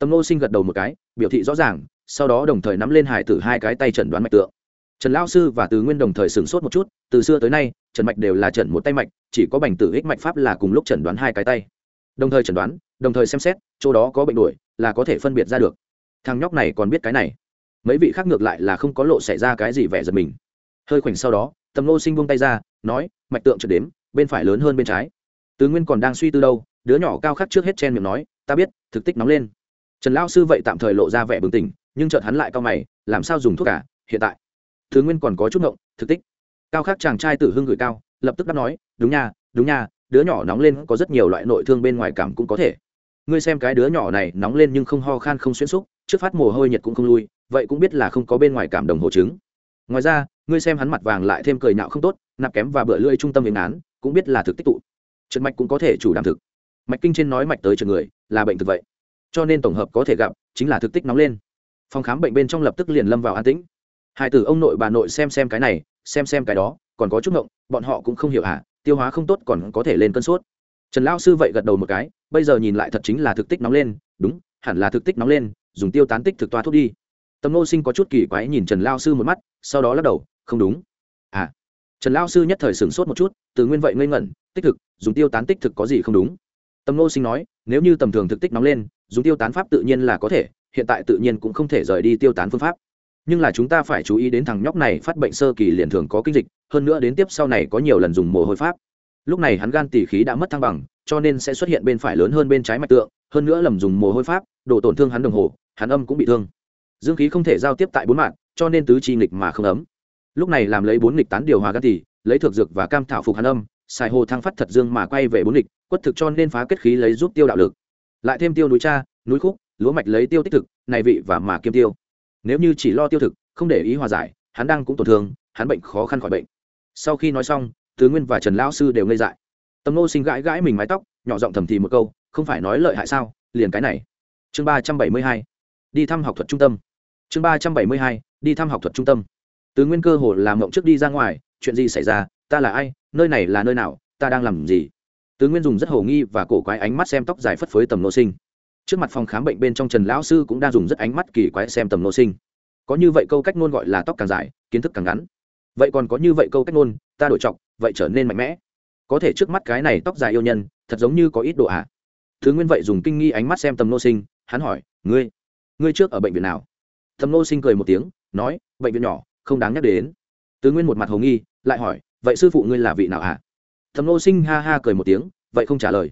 tầm nô sinh gật đầu một cái, biểu thị rõ ràng, sau đó đồng thời nắm lên hải tử hai cái tay trần đoán mạch tượng. Trần lao sư và từ nguyên đồng thời sửng sốt một chút, từ xưa tới nay, trần mạch đều là trần một tay mạch, chỉ có bành tử ích mạch pháp là cùng lúc trần đoán hai cái tay. Đồng thời trần đoán, đồng thời xem xét, chỗ đó có bệnh đuổi, là có thể phân biệt ra được. Thằng nhóc này còn biết cái này. Mấy vị khác ngược lại là không có lộ xảy ra cái gì vẻ giật mình. Hơi khoảnh sau đó, tầm nô sinh buông tay ra, nói, mạch tượng trượt đếm, bên phải lớn hơn bên trái. Tứ nguyên còn đang suy tư đâu, đứa nhỏ cao khắc trước hết chen miệng nói, ta biết, thực tích nóng lên trần lão sư vậy tạm thời lộ ra vẻ bừng tỉnh, nhưng chợt hắn lại cao mày, làm sao dùng thuốc cả, hiện tại. Thứ nguyên còn có chút ngộng, thực tích. Cao khác chàng trai tử hưng gửi cao, lập tức đáp nói, đúng nha đúng nha, đứa nhỏ nóng lên có rất nhiều loại nội thương bên ngoài cảm cũng có thể. Ngươi xem cái đứa nhỏ này nóng lên nhưng không ho khan không xuyên xúc, trước phát mồ hôi nhiệt cũng không lui, vậy cũng biết là không có bên ngoài cảm đồng hồ chứng. Ngoài ra, ngươi xem hắn mặt vàng lại thêm cười nhạo không tốt, nạp kém và bựa lưỡi trung tâm hình án, cũng biết là thực tích tụ. Trượt mạch cũng có thể chủ đảm thực. Mạch kinh trên nói mạch tới trượt người, là bệnh thực vậy cho nên tổng hợp có thể gặp chính là thực tích nóng lên. Phòng khám bệnh bên trong lập tức liền lâm vào an tĩnh. Hai tử ông nội bà nội xem xem cái này, xem xem cái đó, còn có chút ngộng, bọn họ cũng không hiểu hả tiêu hóa không tốt còn có thể lên cân suốt. trần lão sư vậy gật đầu một cái, bây giờ nhìn lại thật chính là thực tích nóng lên, đúng, hẳn là thực tích nóng lên, dùng tiêu tán tích thực toa thuốc đi. Tâm nô sinh có chút kỳ quái nhìn trần lao sư một mắt, sau đó lắc đầu, không đúng. À trần lao sư nhất thời sửng sốt một chút, từ nguyên vậy ngây ngẩn, tích thực, dùng tiêu tán tích thực có gì không đúng? Tâm nô sinh nói, nếu như tầm thường thực tích nóng lên dùng tiêu tán pháp tự nhiên là có thể, hiện tại tự nhiên cũng không thể rời đi tiêu tán phương pháp. Nhưng là chúng ta phải chú ý đến thằng nhóc này phát bệnh sơ kỳ liền thường có kinh dịch, hơn nữa đến tiếp sau này có nhiều lần dùng mồ hôi pháp. Lúc này hắn gan tỉ khí đã mất thăng bằng, cho nên sẽ xuất hiện bên phải lớn hơn bên trái mạch tượng, hơn nữa lầm dùng mồ hôi pháp độ tổn thương hắn đồng hồ, hắn âm cũng bị thương. Dương khí không thể giao tiếp tại bốn mạng cho nên tứ chi nghịch mà không ấm. Lúc này làm lấy bốn nghịch tán điều hòa gan tỉ lấy thực dược và cam thảo phục hắn âm, xài hồ thăng phát thật dương mà quay về bốn nghịch, quất thực cho nên phá kết khí lấy giúp tiêu đạo lực lại thêm tiêu núi cha, núi khúc, lúa mạch lấy tiêu tích thực, này vị và mà kiêm tiêu. Nếu như chỉ lo tiêu thực, không để ý hòa giải, hắn đang cũng tổn thương, hắn bệnh khó khăn khỏi bệnh. Sau khi nói xong, tứ nguyên và trần lão sư đều ngây dại. Tầm nô sinh gãi gãi mình mái tóc, nhỏ giọng thầm thì một câu, không phải nói lợi hại sao? Liền cái này. Chương ba trăm bảy mươi hai, đi thăm học thuật trung tâm. Chương ba trăm bảy mươi hai, đi thăm học thuật trung tâm. Tứ nguyên cơ hồ làm mộng trước đi ra ngoài, chuyện gì xảy ra? Ta là ai? Nơi này là nơi nào? Ta đang làm gì? Tứ nguyên dùng rất hồ nghi và cổ quái ánh mắt xem tóc dài phất phới tầm nô sinh. Trước mặt phòng khám bệnh bên trong trần lão sư cũng đang dùng rất ánh mắt kỳ quái xem tầm nô sinh. Có như vậy câu cách ngôn gọi là tóc càng dài, kiến thức càng ngắn. Vậy còn có như vậy câu cách ngôn, ta đổi trọng vậy trở nên mạnh mẽ. Có thể trước mắt cái này tóc dài yêu nhân, thật giống như có ít độ ạ. À. thứ nguyên vậy dùng kinh nghi ánh mắt xem tầm nô sinh, hắn hỏi, ngươi ngươi trước ở bệnh viện nào? Tầm nô sinh cười một tiếng, nói, bệnh viện nhỏ, không đáng nhắc đến. Tứ nguyên một mặt hồ nghi, lại hỏi, vậy sư phụ ngươi là vị nào ạ? à? Thầm nô sinh ha ha cười một tiếng, vậy không trả lời.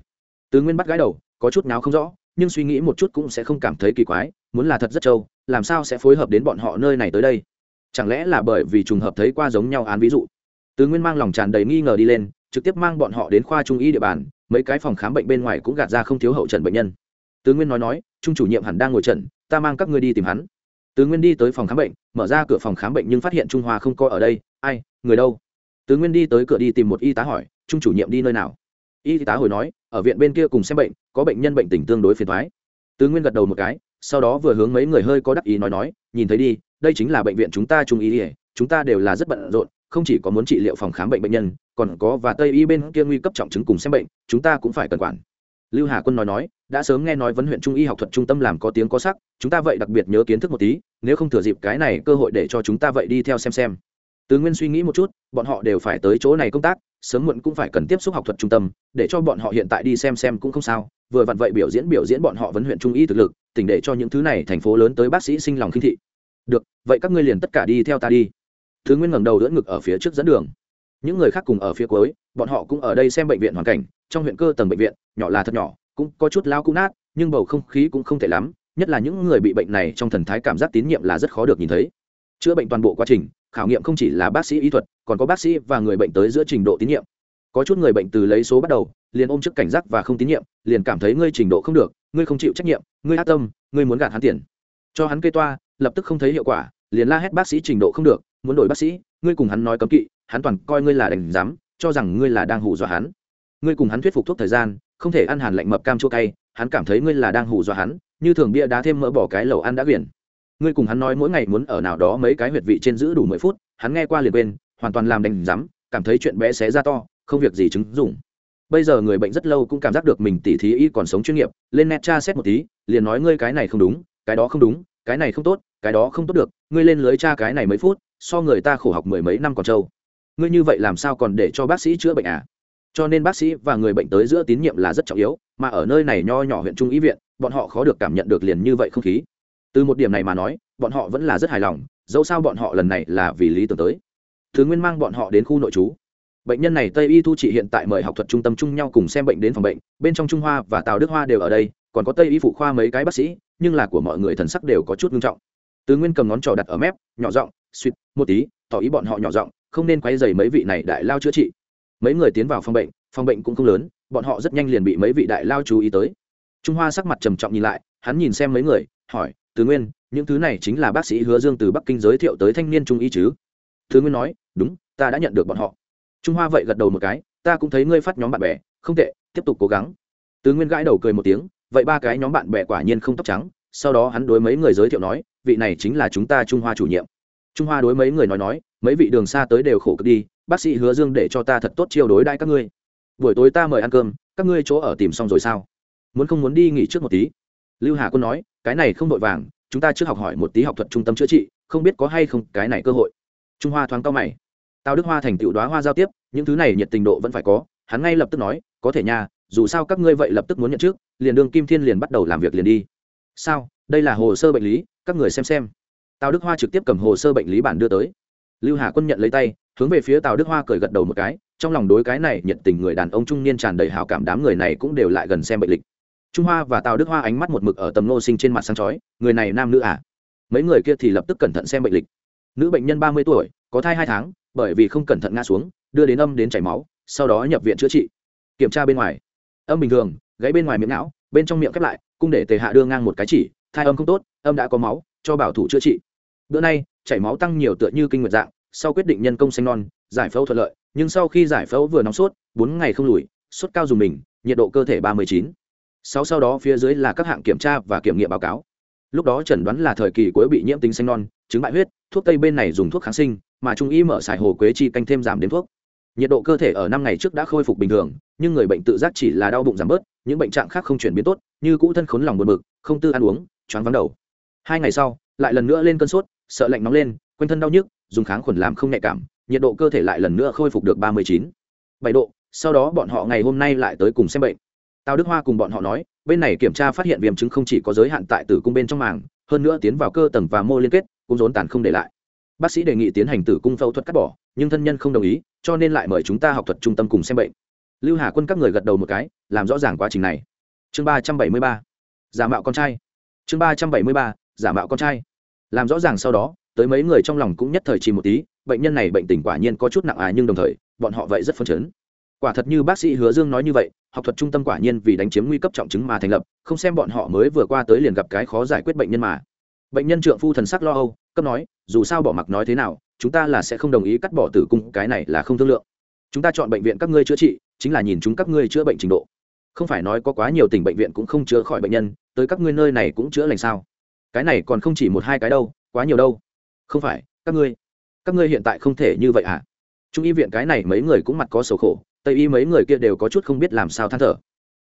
Tứ nguyên bắt gái đầu, có chút nào không rõ, nhưng suy nghĩ một chút cũng sẽ không cảm thấy kỳ quái, muốn là thật rất trâu, làm sao sẽ phối hợp đến bọn họ nơi này tới đây? Chẳng lẽ là bởi vì trùng hợp thấy qua giống nhau án ví dụ? Tứ nguyên mang lòng tràn đầy nghi ngờ đi lên, trực tiếp mang bọn họ đến khoa trung y địa bàn, mấy cái phòng khám bệnh bên ngoài cũng gạt ra không thiếu hậu trần bệnh nhân. Tứ nguyên nói nói, trung chủ nhiệm hẳn đang ngồi trần, ta mang các ngươi đi tìm hắn. Tứ nguyên đi tới phòng khám bệnh, mở ra cửa phòng khám bệnh nhưng phát hiện trung hoa không có ở đây, ai, người đâu? Tứ nguyên đi tới cửa đi tìm một y tá hỏi, trung chủ nhiệm đi nơi nào? Y tá hồi nói, ở viện bên kia cùng xem bệnh, có bệnh nhân bệnh tình tương đối phiền thoái tứ nguyên gật đầu một cái, sau đó vừa hướng mấy người hơi có đắc ý nói nói, nhìn thấy đi, đây chính là bệnh viện chúng ta trung ý ỉa chúng ta đều là rất bận rộn, không chỉ có muốn trị liệu phòng khám bệnh bệnh nhân, còn có và tây y bên kia nguy cấp trọng chứng cùng xem bệnh, chúng ta cũng phải cần quản. Lưu hà quân nói nói, đã sớm nghe nói vấn huyện trung y học thuật trung tâm làm có tiếng có sắc, chúng ta vậy đặc biệt nhớ kiến thức một tí, nếu không thừa dịp cái này cơ hội để cho chúng ta vậy đi theo xem xem từ nguyên suy nghĩ một chút, bọn họ đều phải tới chỗ này công tác, sớm muộn cũng phải cần tiếp xúc học thuật trung tâm, để cho bọn họ hiện tại đi xem xem cũng không sao. Vừa vặn vậy biểu diễn biểu diễn bọn họ vấn huyện trung y thực lực, tỉnh để cho những thứ này thành phố lớn tới bác sĩ sinh lòng khinh thị. Được, vậy các ngươi liền tất cả đi theo ta đi. Thứ nguyên ngẩng đầu đỡ ngực ở phía trước dẫn đường. Những người khác cùng ở phía cuối, bọn họ cũng ở đây xem bệnh viện hoàn cảnh, trong huyện cơ tầng bệnh viện, nhỏ là thật nhỏ, cũng có chút lao cũng nát, nhưng bầu không khí cũng không tệ lắm, nhất là những người bị bệnh này trong thần thái cảm giác tín nhiệm là rất khó được nhìn thấy. Chữa bệnh toàn bộ quá trình khảo nghiệm không chỉ là bác sĩ y thuật, còn có bác sĩ và người bệnh tới giữa trình độ tín nhiệm. Có chút người bệnh từ lấy số bắt đầu, liền ôm trước cảnh giác và không tín nhiệm, liền cảm thấy ngươi trình độ không được, ngươi không chịu trách nhiệm, ngươi ác tâm, ngươi muốn gạt hắn tiền. Cho hắn kê toa, lập tức không thấy hiệu quả, liền la hét bác sĩ trình độ không được, muốn đổi bác sĩ, ngươi cùng hắn nói cấm kỵ, hắn toàn coi ngươi là đành dám cho rằng ngươi là đang hù dọa hắn. Ngươi cùng hắn thuyết phục thuốc thời gian, không thể ăn hàn lạnh mập cam chua cay, hắn cảm thấy ngươi là đang hù dọa hắn, như thường bia đá thêm mỡ bỏ cái lẩu ăn đã quyển ngươi cùng hắn nói mỗi ngày muốn ở nào đó mấy cái huyệt vị trên giữ đủ mười phút, hắn nghe qua liền quên, hoàn toàn làm đành dám cảm thấy chuyện bé xé ra to, không việc gì chứng dụng. Bây giờ người bệnh rất lâu cũng cảm giác được mình tỉ thí y còn sống chuyên nghiệp, lên net tra xét một tí, liền nói ngươi cái này không đúng, cái đó không đúng, cái này không tốt, cái đó không tốt được, ngươi lên lưới tra cái này mấy phút, so người ta khổ học mười mấy năm còn trâu. Ngươi như vậy làm sao còn để cho bác sĩ chữa bệnh à? Cho nên bác sĩ và người bệnh tới giữa tín nhiệm là rất trọng yếu, mà ở nơi này nho nhỏ huyện trung ý viện, bọn họ khó được cảm nhận được liền như vậy không khí từ một điểm này mà nói, bọn họ vẫn là rất hài lòng, dẫu sao bọn họ lần này là vì lý tưởng tới. Thứ nguyên mang bọn họ đến khu nội trú. Bệnh nhân này tây y thu trị hiện tại mời học thuật trung tâm chung nhau cùng xem bệnh đến phòng bệnh, bên trong trung hoa và tào đức hoa đều ở đây, còn có tây y phụ khoa mấy cái bác sĩ, nhưng là của mọi người thần sắc đều có chút nghiêm trọng. Tứ nguyên cầm ngón trò đặt ở mép, nhỏ giọng suýt một tí, tỏ ý bọn họ nhỏ giọng, không nên quay dày mấy vị này đại lao chữa trị. Mấy người tiến vào phòng bệnh phòng bệnh cũng không lớn, bọn họ rất nhanh liền bị mấy vị đại lao chú ý tới. Trung hoa sắc mặt trầm trọng nhìn lại, hắn nhìn xem mấy người, hỏi tứ nguyên, những thứ này chính là bác sĩ hứa dương từ bắc kinh giới thiệu tới thanh niên trung y chứ? Thứ nguyên nói, đúng, ta đã nhận được bọn họ. Trung hoa vậy gật đầu một cái, ta cũng thấy ngươi phát nhóm bạn bè, không tệ, tiếp tục cố gắng. Tứ nguyên gãi đầu cười một tiếng, vậy ba cái nhóm bạn bè quả nhiên không tóc trắng. Sau đó hắn đối mấy người giới thiệu nói, vị này chính là chúng ta trung hoa chủ nhiệm. Trung hoa đối mấy người nói nói, mấy vị đường xa tới đều khổ cực đi, bác sĩ hứa dương để cho ta thật tốt chiêu đối đãi các ngươi. Buổi tối ta mời ăn cơm, các ngươi chỗ ở tìm xong rồi sao? Muốn không muốn đi nghỉ trước một tí? Lưu hà quân nói cái này không vội vàng, chúng ta trước học hỏi một tí học thuật trung tâm chữa trị, không biết có hay không cái này cơ hội. Trung hoa thoáng cao mày. Tào đức hoa thành tựu đoá hoa giao tiếp, những thứ này nhiệt tình độ vẫn phải có, hắn ngay lập tức nói, có thể nha, dù sao các ngươi vậy lập tức muốn nhận trước, liền đương kim thiên liền bắt đầu làm việc liền đi. Sao? Đây là hồ sơ bệnh lý, các người xem xem. Tào đức hoa trực tiếp cầm hồ sơ bệnh lý bản đưa tới. Lưu hà quân nhận lấy tay, hướng về phía tào đức hoa cười gật đầu một cái, trong lòng đối cái này nhận tình người đàn ông trung niên tràn đầy hào cảm đám người này cũng đều lại gần xem bệnh lịch trung hoa và tào đức hoa ánh mắt một mực ở tầm nô sinh trên mặt sáng chói, người này nam nữ à? Mấy người kia thì lập tức cẩn thận xem bệnh lịch. Nữ bệnh nhân ba mươi tuổi, có thai hai tháng, bởi vì không cẩn thận ngã xuống, đưa đến âm đến chảy máu, sau đó nhập viện chữa trị. Kiểm tra bên ngoài. Âm bình thường gãy bên ngoài miệng não, bên trong miệng khép lại, cung để tề hạ đưa ngang một cái chỉ, thai âm không tốt, âm đã có máu, cho bảo thủ chữa trị. Bữa nay, chảy máu tăng nhiều tựa như kinh nguyệt dạng, sau quyết định nhân công sinh non, giải phẫu thuận lợi, nhưng sau khi giải phẫu vừa nóng sốt, bốn ngày không lùi, sốt cao dùng mình, nhiệt độ cơ thể ba mươi chín sáu sau đó phía dưới là các hạng kiểm tra và kiểm nghiệm báo cáo. Lúc đó chẩn đoán là thời kỳ cuối bị nhiễm tính xanh non, chứng bại huyết, thuốc tây bên này dùng thuốc kháng sinh, mà trung y mở xài hồ quế chi canh thêm giảm đến thuốc. Nhiệt độ cơ thể ở năm ngày trước đã khôi phục bình thường, nhưng người bệnh tự giác chỉ là đau bụng giảm bớt, những bệnh trạng khác không chuyển biến tốt, như cũ thân khốn lòng buồn bực, không tư ăn uống, choáng vắng đầu. Hai ngày sau, lại lần nữa lên cơn sốt, sợ lạnh nóng lên, quanh thân đau nhức, dùng kháng khuẩn làm không nhạy cảm, nhiệt độ cơ thể lại lần nữa khôi phục được ba mươi chín. Bảy độ, sau đó bọn họ ngày hôm nay lại tới cùng xem bệnh tào đức hoa cùng bọn họ nói, bên này kiểm tra phát hiện viêm chứng không chỉ có giới hạn tại tử cung bên trong màng, hơn nữa tiến vào cơ tầng và mô liên kết, cũng rốn tàn không để lại. Bác sĩ đề nghị tiến hành tử cung phẫu thuật cắt bỏ, nhưng thân nhân không đồng ý, cho nên lại mời chúng ta học thuật trung tâm cùng xem bệnh. Lưu hà quân các người gật đầu một cái, làm rõ ràng quá trình này. Chương ba trăm bảy mươi ba, giả mạo con trai. Chương ba trăm bảy mươi ba, giả mạo con trai. Làm rõ ràng sau đó, tới mấy người trong lòng cũng nhất thời trì một tí, bệnh nhân này bệnh tình quả nhiên có chút nặng à nhưng đồng thời, bọn họ vậy rất phấn chấn quả thật như bác sĩ hứa dương nói như vậy, học thuật trung tâm quả nhiên vì đánh chiếm nguy cấp trọng chứng mà thành lập, không xem bọn họ mới vừa qua tới liền gặp cái khó giải quyết bệnh nhân mà. Bệnh nhân trượng phu thần sắc lo âu, cấp nói, dù sao bỏ mặc nói thế nào, chúng ta là sẽ không đồng ý cắt bỏ tử cung, cái này là không thương lượng. Chúng ta chọn bệnh viện các ngươi chữa trị, chính là nhìn chúng các ngươi chữa bệnh trình độ. Không phải nói có quá nhiều tỉnh bệnh viện cũng không chữa khỏi bệnh nhân, tới các ngươi nơi này cũng chữa lành sao? Cái này còn không chỉ một hai cái đâu, quá nhiều đâu. Không phải, các ngươi các ngươi hiện tại không thể như vậy à? Trung y viện cái này mấy người cũng mặt có sầu khổ tây y mấy người kia đều có chút không biết làm sao than thở.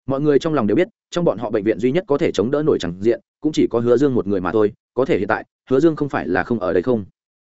Mọi người trong lòng đều biết, trong bọn họ bệnh viện duy nhất có thể chống đỡ nổi chẳng diện, cũng chỉ có hứa dương một người mà thôi, có thể hiện tại, hứa dương không phải là không ở đây không?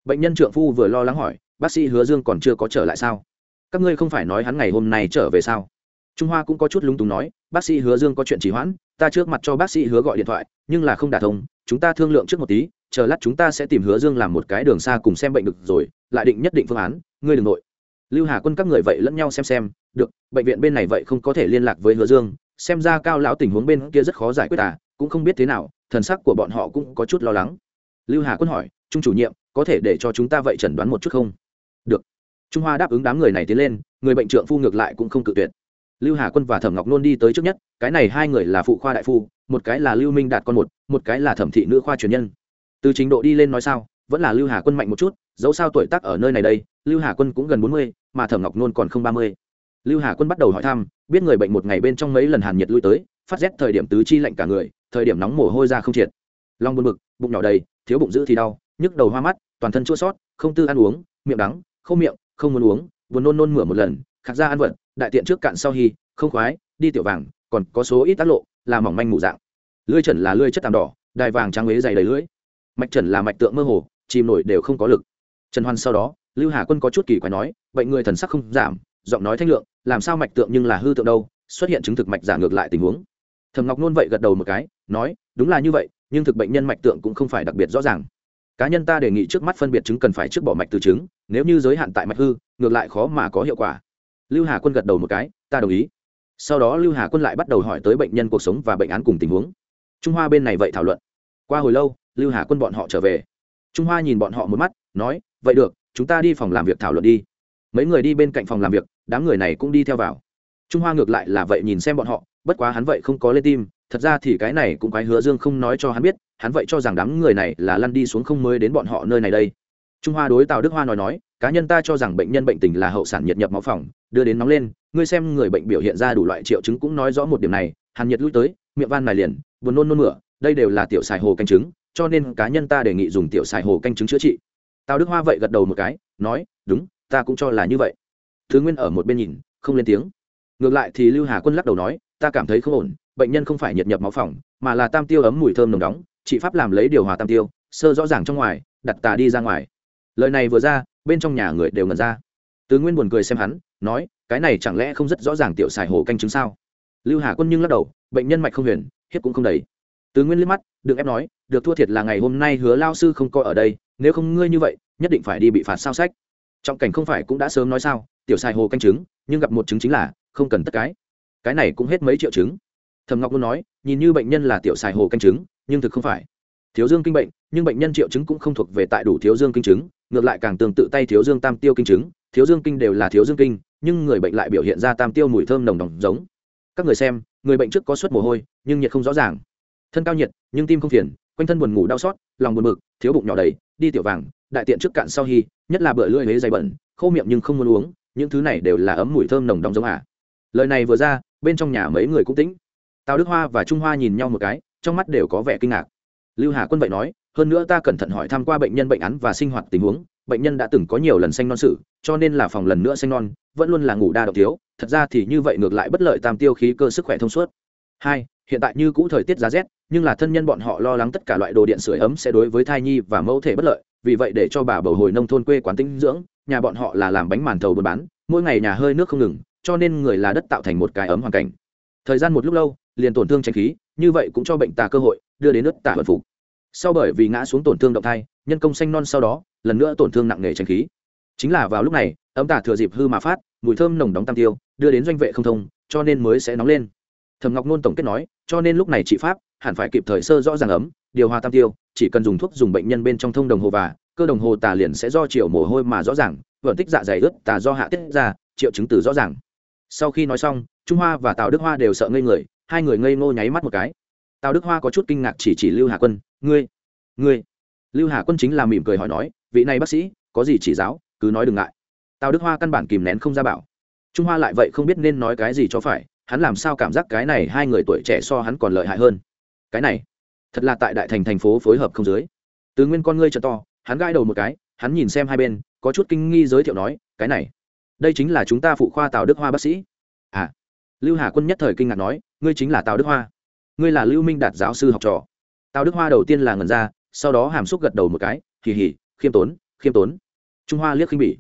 Bệnh nhân trượng phu vừa lo lắng hỏi, bác sĩ hứa dương còn chưa có trở lại sao? Các ngươi không phải nói hắn ngày hôm nay trở về sao? Trung hoa cũng có chút lúng túng nói, bác sĩ hứa dương có chuyện trì hoãn, ta trước mặt cho bác sĩ hứa gọi điện thoại, nhưng là không đả thông, chúng ta thương lượng trước một tí, chờ lát chúng ta sẽ tìm hứa dương làm một cái đường xa cùng xem bệnh được rồi, lại định nhất định phương án, ngươi đừng nội. Lưu hà quân các người vậy lẫn nhau xem xem được, bệnh viện bên này vậy không có thể liên lạc với hứa dương, xem ra cao lão tình huống bên kia rất khó giải quyết à cũng không biết thế nào, thần sắc của bọn họ cũng có chút lo lắng. Lưu hà quân hỏi, trung chủ nhiệm, có thể để cho chúng ta vậy chẩn đoán một chút không? Được. Trung hoa đáp ứng đám người này tiến lên, người bệnh trượng phu ngược lại cũng không cự tuyệt. Lưu hà quân và thẩm ngọc nôn đi tới trước nhất, cái này hai người là phụ khoa đại phu, một cái là lưu minh đạt con một một cái là thẩm thị nữ khoa truyền nhân. Từ trình độ đi lên nói sao, vẫn là lưu hà quân mạnh một chút, dẫu sao tuổi tác ở nơi này đây, lưu hà quân cũng gần bốn mươi, mà thẩm ngọc nôn còn không ba mươi lưu hà quân bắt đầu hỏi thăm, biết người bệnh một ngày bên trong mấy lần hàn nhiệt lui tới, phát rét thời điểm tứ chi lạnh cả người, thời điểm nóng mồ hôi ra không triệt. Long buồn bực, bụng nhỏ đầy, thiếu bụng giữ thì đau, nhức đầu hoa mắt, toàn thân chua sót, không tư ăn uống, miệng đắng không miệng, không muốn uống, buồn nôn nôn mửa một lần, khạc ra ăn vật đại tiện trước cạn sau hy không khoái, đi tiểu vàng, còn có số ít tác lộ, là mỏng manh mù dạng. Lưỡi trần là lưỡi chất tàm đỏ, đài vàng trắng ế dày đầy lưỡi. Mạch trần là mạch tượng mơ hồ, chìm nổi đều không có lực. Trần hoan sau đó, lưu hà quân có chút kỳ quái nói, bệnh người thần sắc không giảm, giọng nói thanh lượng làm sao mạch tượng nhưng là hư tượng đâu, xuất hiện chứng thực mạch giả ngược lại tình huống. Thầm ngọc nôn vậy gật đầu một cái, nói, đúng là như vậy, nhưng thực bệnh nhân mạch tượng cũng không phải đặc biệt rõ ràng. Cá nhân ta đề nghị trước mắt phân biệt chứng cần phải trước bỏ mạch từ chứng, nếu như giới hạn tại mạch hư, ngược lại khó mà có hiệu quả. Lưu hà quân gật đầu một cái, ta đồng ý. Sau đó lưu hà quân lại bắt đầu hỏi tới bệnh nhân cuộc sống và bệnh án cùng tình huống. Trung hoa bên này vậy thảo luận. Qua hồi lâu, lưu hà quân bọn họ trở về. Trung hoa nhìn bọn họ một mắt, nói, vậy được, chúng ta đi phòng làm việc thảo luận đi mấy người đi bên cạnh phòng làm việc, đám người này cũng đi theo vào. Trung hoa ngược lại là vậy nhìn xem bọn họ, bất quá hắn vậy không có lên tim, thật ra thì cái này cũng quái hứa dương không nói cho hắn biết, hắn vậy cho rằng đám người này là lăn đi xuống không mới đến bọn họ nơi này đây. Trung hoa đối tào đức hoa nói nói, cá nhân ta cho rằng bệnh nhân bệnh tình là hậu sản nhiệt nhập máu phòng, đưa đến nóng lên, ngươi xem người bệnh biểu hiện ra đủ loại triệu chứng cũng nói rõ một điểm này, hàn nhiệt lui tới, miệng van mài liền, buồn nôn nôn mửa, đây đều là tiểu xài hồ canh chứng, cho nên cá nhân ta đề nghị dùng tiểu xài hồ canh chứng chữa trị. Tào đức hoa vậy gật đầu một cái, nói, đúng ta cũng cho là như vậy. Thứ nguyên ở một bên nhìn, không lên tiếng. Ngược lại thì lưu hà quân lắc đầu nói, ta cảm thấy không ổn, bệnh nhân không phải nhiệt nhập máu phòng mà là tam tiêu ấm mùi thơm nồng đóng chị pháp làm lấy điều hòa tam tiêu, sơ rõ ràng trong ngoài, đặt tà đi ra ngoài. Lời này vừa ra, bên trong nhà người đều ngần ra. Tứ nguyên buồn cười xem hắn, nói, cái này chẳng lẽ không rất rõ ràng tiểu xài hồ canh chứng sao? Lưu hà quân nhưng lắc đầu, bệnh nhân mạch không huyền, hiếp cũng không đầy. Tứ nguyên liếc mắt, được ép nói, được thua thiệt là ngày hôm nay hứa lao sư không coi ở đây, nếu không ngươi như vậy, nhất định phải đi bị phạt sao sách trọng cảnh không phải cũng đã sớm nói sao, tiểu xài hồ canh chứng nhưng gặp một chứng chính là không cần tất cái. Cái này cũng hết mấy triệu chứng thầm ngọc luôn nói, nhìn như bệnh nhân là tiểu xài hồ canh chứng nhưng thực không phải. Thiếu dương kinh bệnh, nhưng bệnh nhân triệu chứng cũng không thuộc về tại đủ thiếu dương kinh chứng ngược lại càng tương tự tay thiếu dương tam tiêu kinh chứng thiếu dương kinh đều là thiếu dương kinh, nhưng người bệnh lại biểu hiện ra tam tiêu mùi thơm nồng đồng giống. Các người xem, người bệnh trước có suất mồ hôi, nhưng nhiệt không rõ ràng. Thân cao nhiệt, nhưng tim không phiền, quanh thân buồn ngủ đau xót, lòng buồn bực, thiếu bụng nhỏ đầy, đi tiểu vàng, đại tiện trước cạn sau hy nhất là bữa lưỡi huế dày bẩn, khô miệng nhưng không muốn uống, những thứ này đều là ấm mùi thơm nồng đồng giống à. lời này vừa ra, bên trong nhà mấy người cũng tĩnh. Tào đức hoa và trung hoa nhìn nhau một cái, trong mắt đều có vẻ kinh ngạc. Lưu hà quân vậy nói, hơn nữa ta cẩn thận hỏi thăm qua bệnh nhân bệnh án và sinh hoạt tình huống, bệnh nhân đã từng có nhiều lần xanh non sự, cho nên là phòng lần nữa xanh non, vẫn luôn là ngủ đa độc thiếu, thật ra thì như vậy ngược lại bất lợi tam tiêu khí cơ sức khỏe thông suốt. Hai, hiện tại như cũ thời tiết giá rét, nhưng là thân nhân bọn họ lo lắng tất cả loại đồ điện sưởi ấm sẽ đối với thai nhi và mẫu thể bất lợi vì vậy để cho bà bầu hồi nông thôn quê quán tinh dưỡng, nhà bọn họ là làm bánh màn thầu buôn bán, mỗi ngày nhà hơi nước không ngừng, cho nên người là đất tạo thành một cái ấm hoàn cảnh. Thời gian một lúc lâu, liền tổn thương tranh khí, như vậy cũng cho bệnh tà cơ hội, đưa đến nước tả vận phục. Sau bởi vì ngã xuống tổn thương động thai, nhân công xanh non sau đó, lần nữa tổn thương nặng nề tranh khí. Chính là vào lúc này, ấm tả thừa dịp hư mà phát, mùi thơm nồng đóng tam tiêu, đưa đến doanh vệ không thông, cho nên mới sẽ nóng lên. Thầm ngọc nôn tổng kết nói, cho nên lúc này trị pháp, hẳn phải kịp thời sơ rõ ràng ấm điều hòa tam tiêu, chỉ cần dùng thuốc dùng bệnh nhân bên trong thông đồng hồ và, cơ đồng hồ tà liền sẽ do triệu mồ hôi mà rõ ràng vận tích dạ dày ướt tà do hạ tiết ra, triệu chứng từ rõ ràng. Sau khi nói xong, trung hoa và tào đức hoa đều sợ ngây người, hai người ngây ngô nháy mắt một cái. Tào đức hoa có chút kinh ngạc chỉ chỉ lưu hà quân, ngươi ngươi. Lưu hà quân chính là mỉm cười hỏi nói, vị này bác sĩ, có gì chỉ giáo, cứ nói đừng ngại. Tào đức hoa căn bản kìm nén không ra bảo. Trung hoa lại vậy không biết nên nói cái gì cho phải, hắn làm sao cảm giác cái này hai người tuổi trẻ so hắn còn lợi hại hơn. Cái này thật là tại đại thành thành phố phối hợp không dưới tứ nguyên con ngươi t to, hắn gãi đầu một cái, hắn nhìn xem hai bên, có chút kinh nghi giới thiệu nói, cái này, đây chính là chúng ta phụ khoa tào đức hoa bác sĩ. À. Lưu hà quân nhất thời kinh ngạc nói, ngươi chính là tào đức hoa. Ngươi là lưu minh đạt giáo sư học trò. Tào đức hoa đầu tiên là ngần ra, sau đó hàm xúc gật đầu một cái, hì hì, khiêm tốn khiêm tốn. Trung hoa liếc khinh bỉ.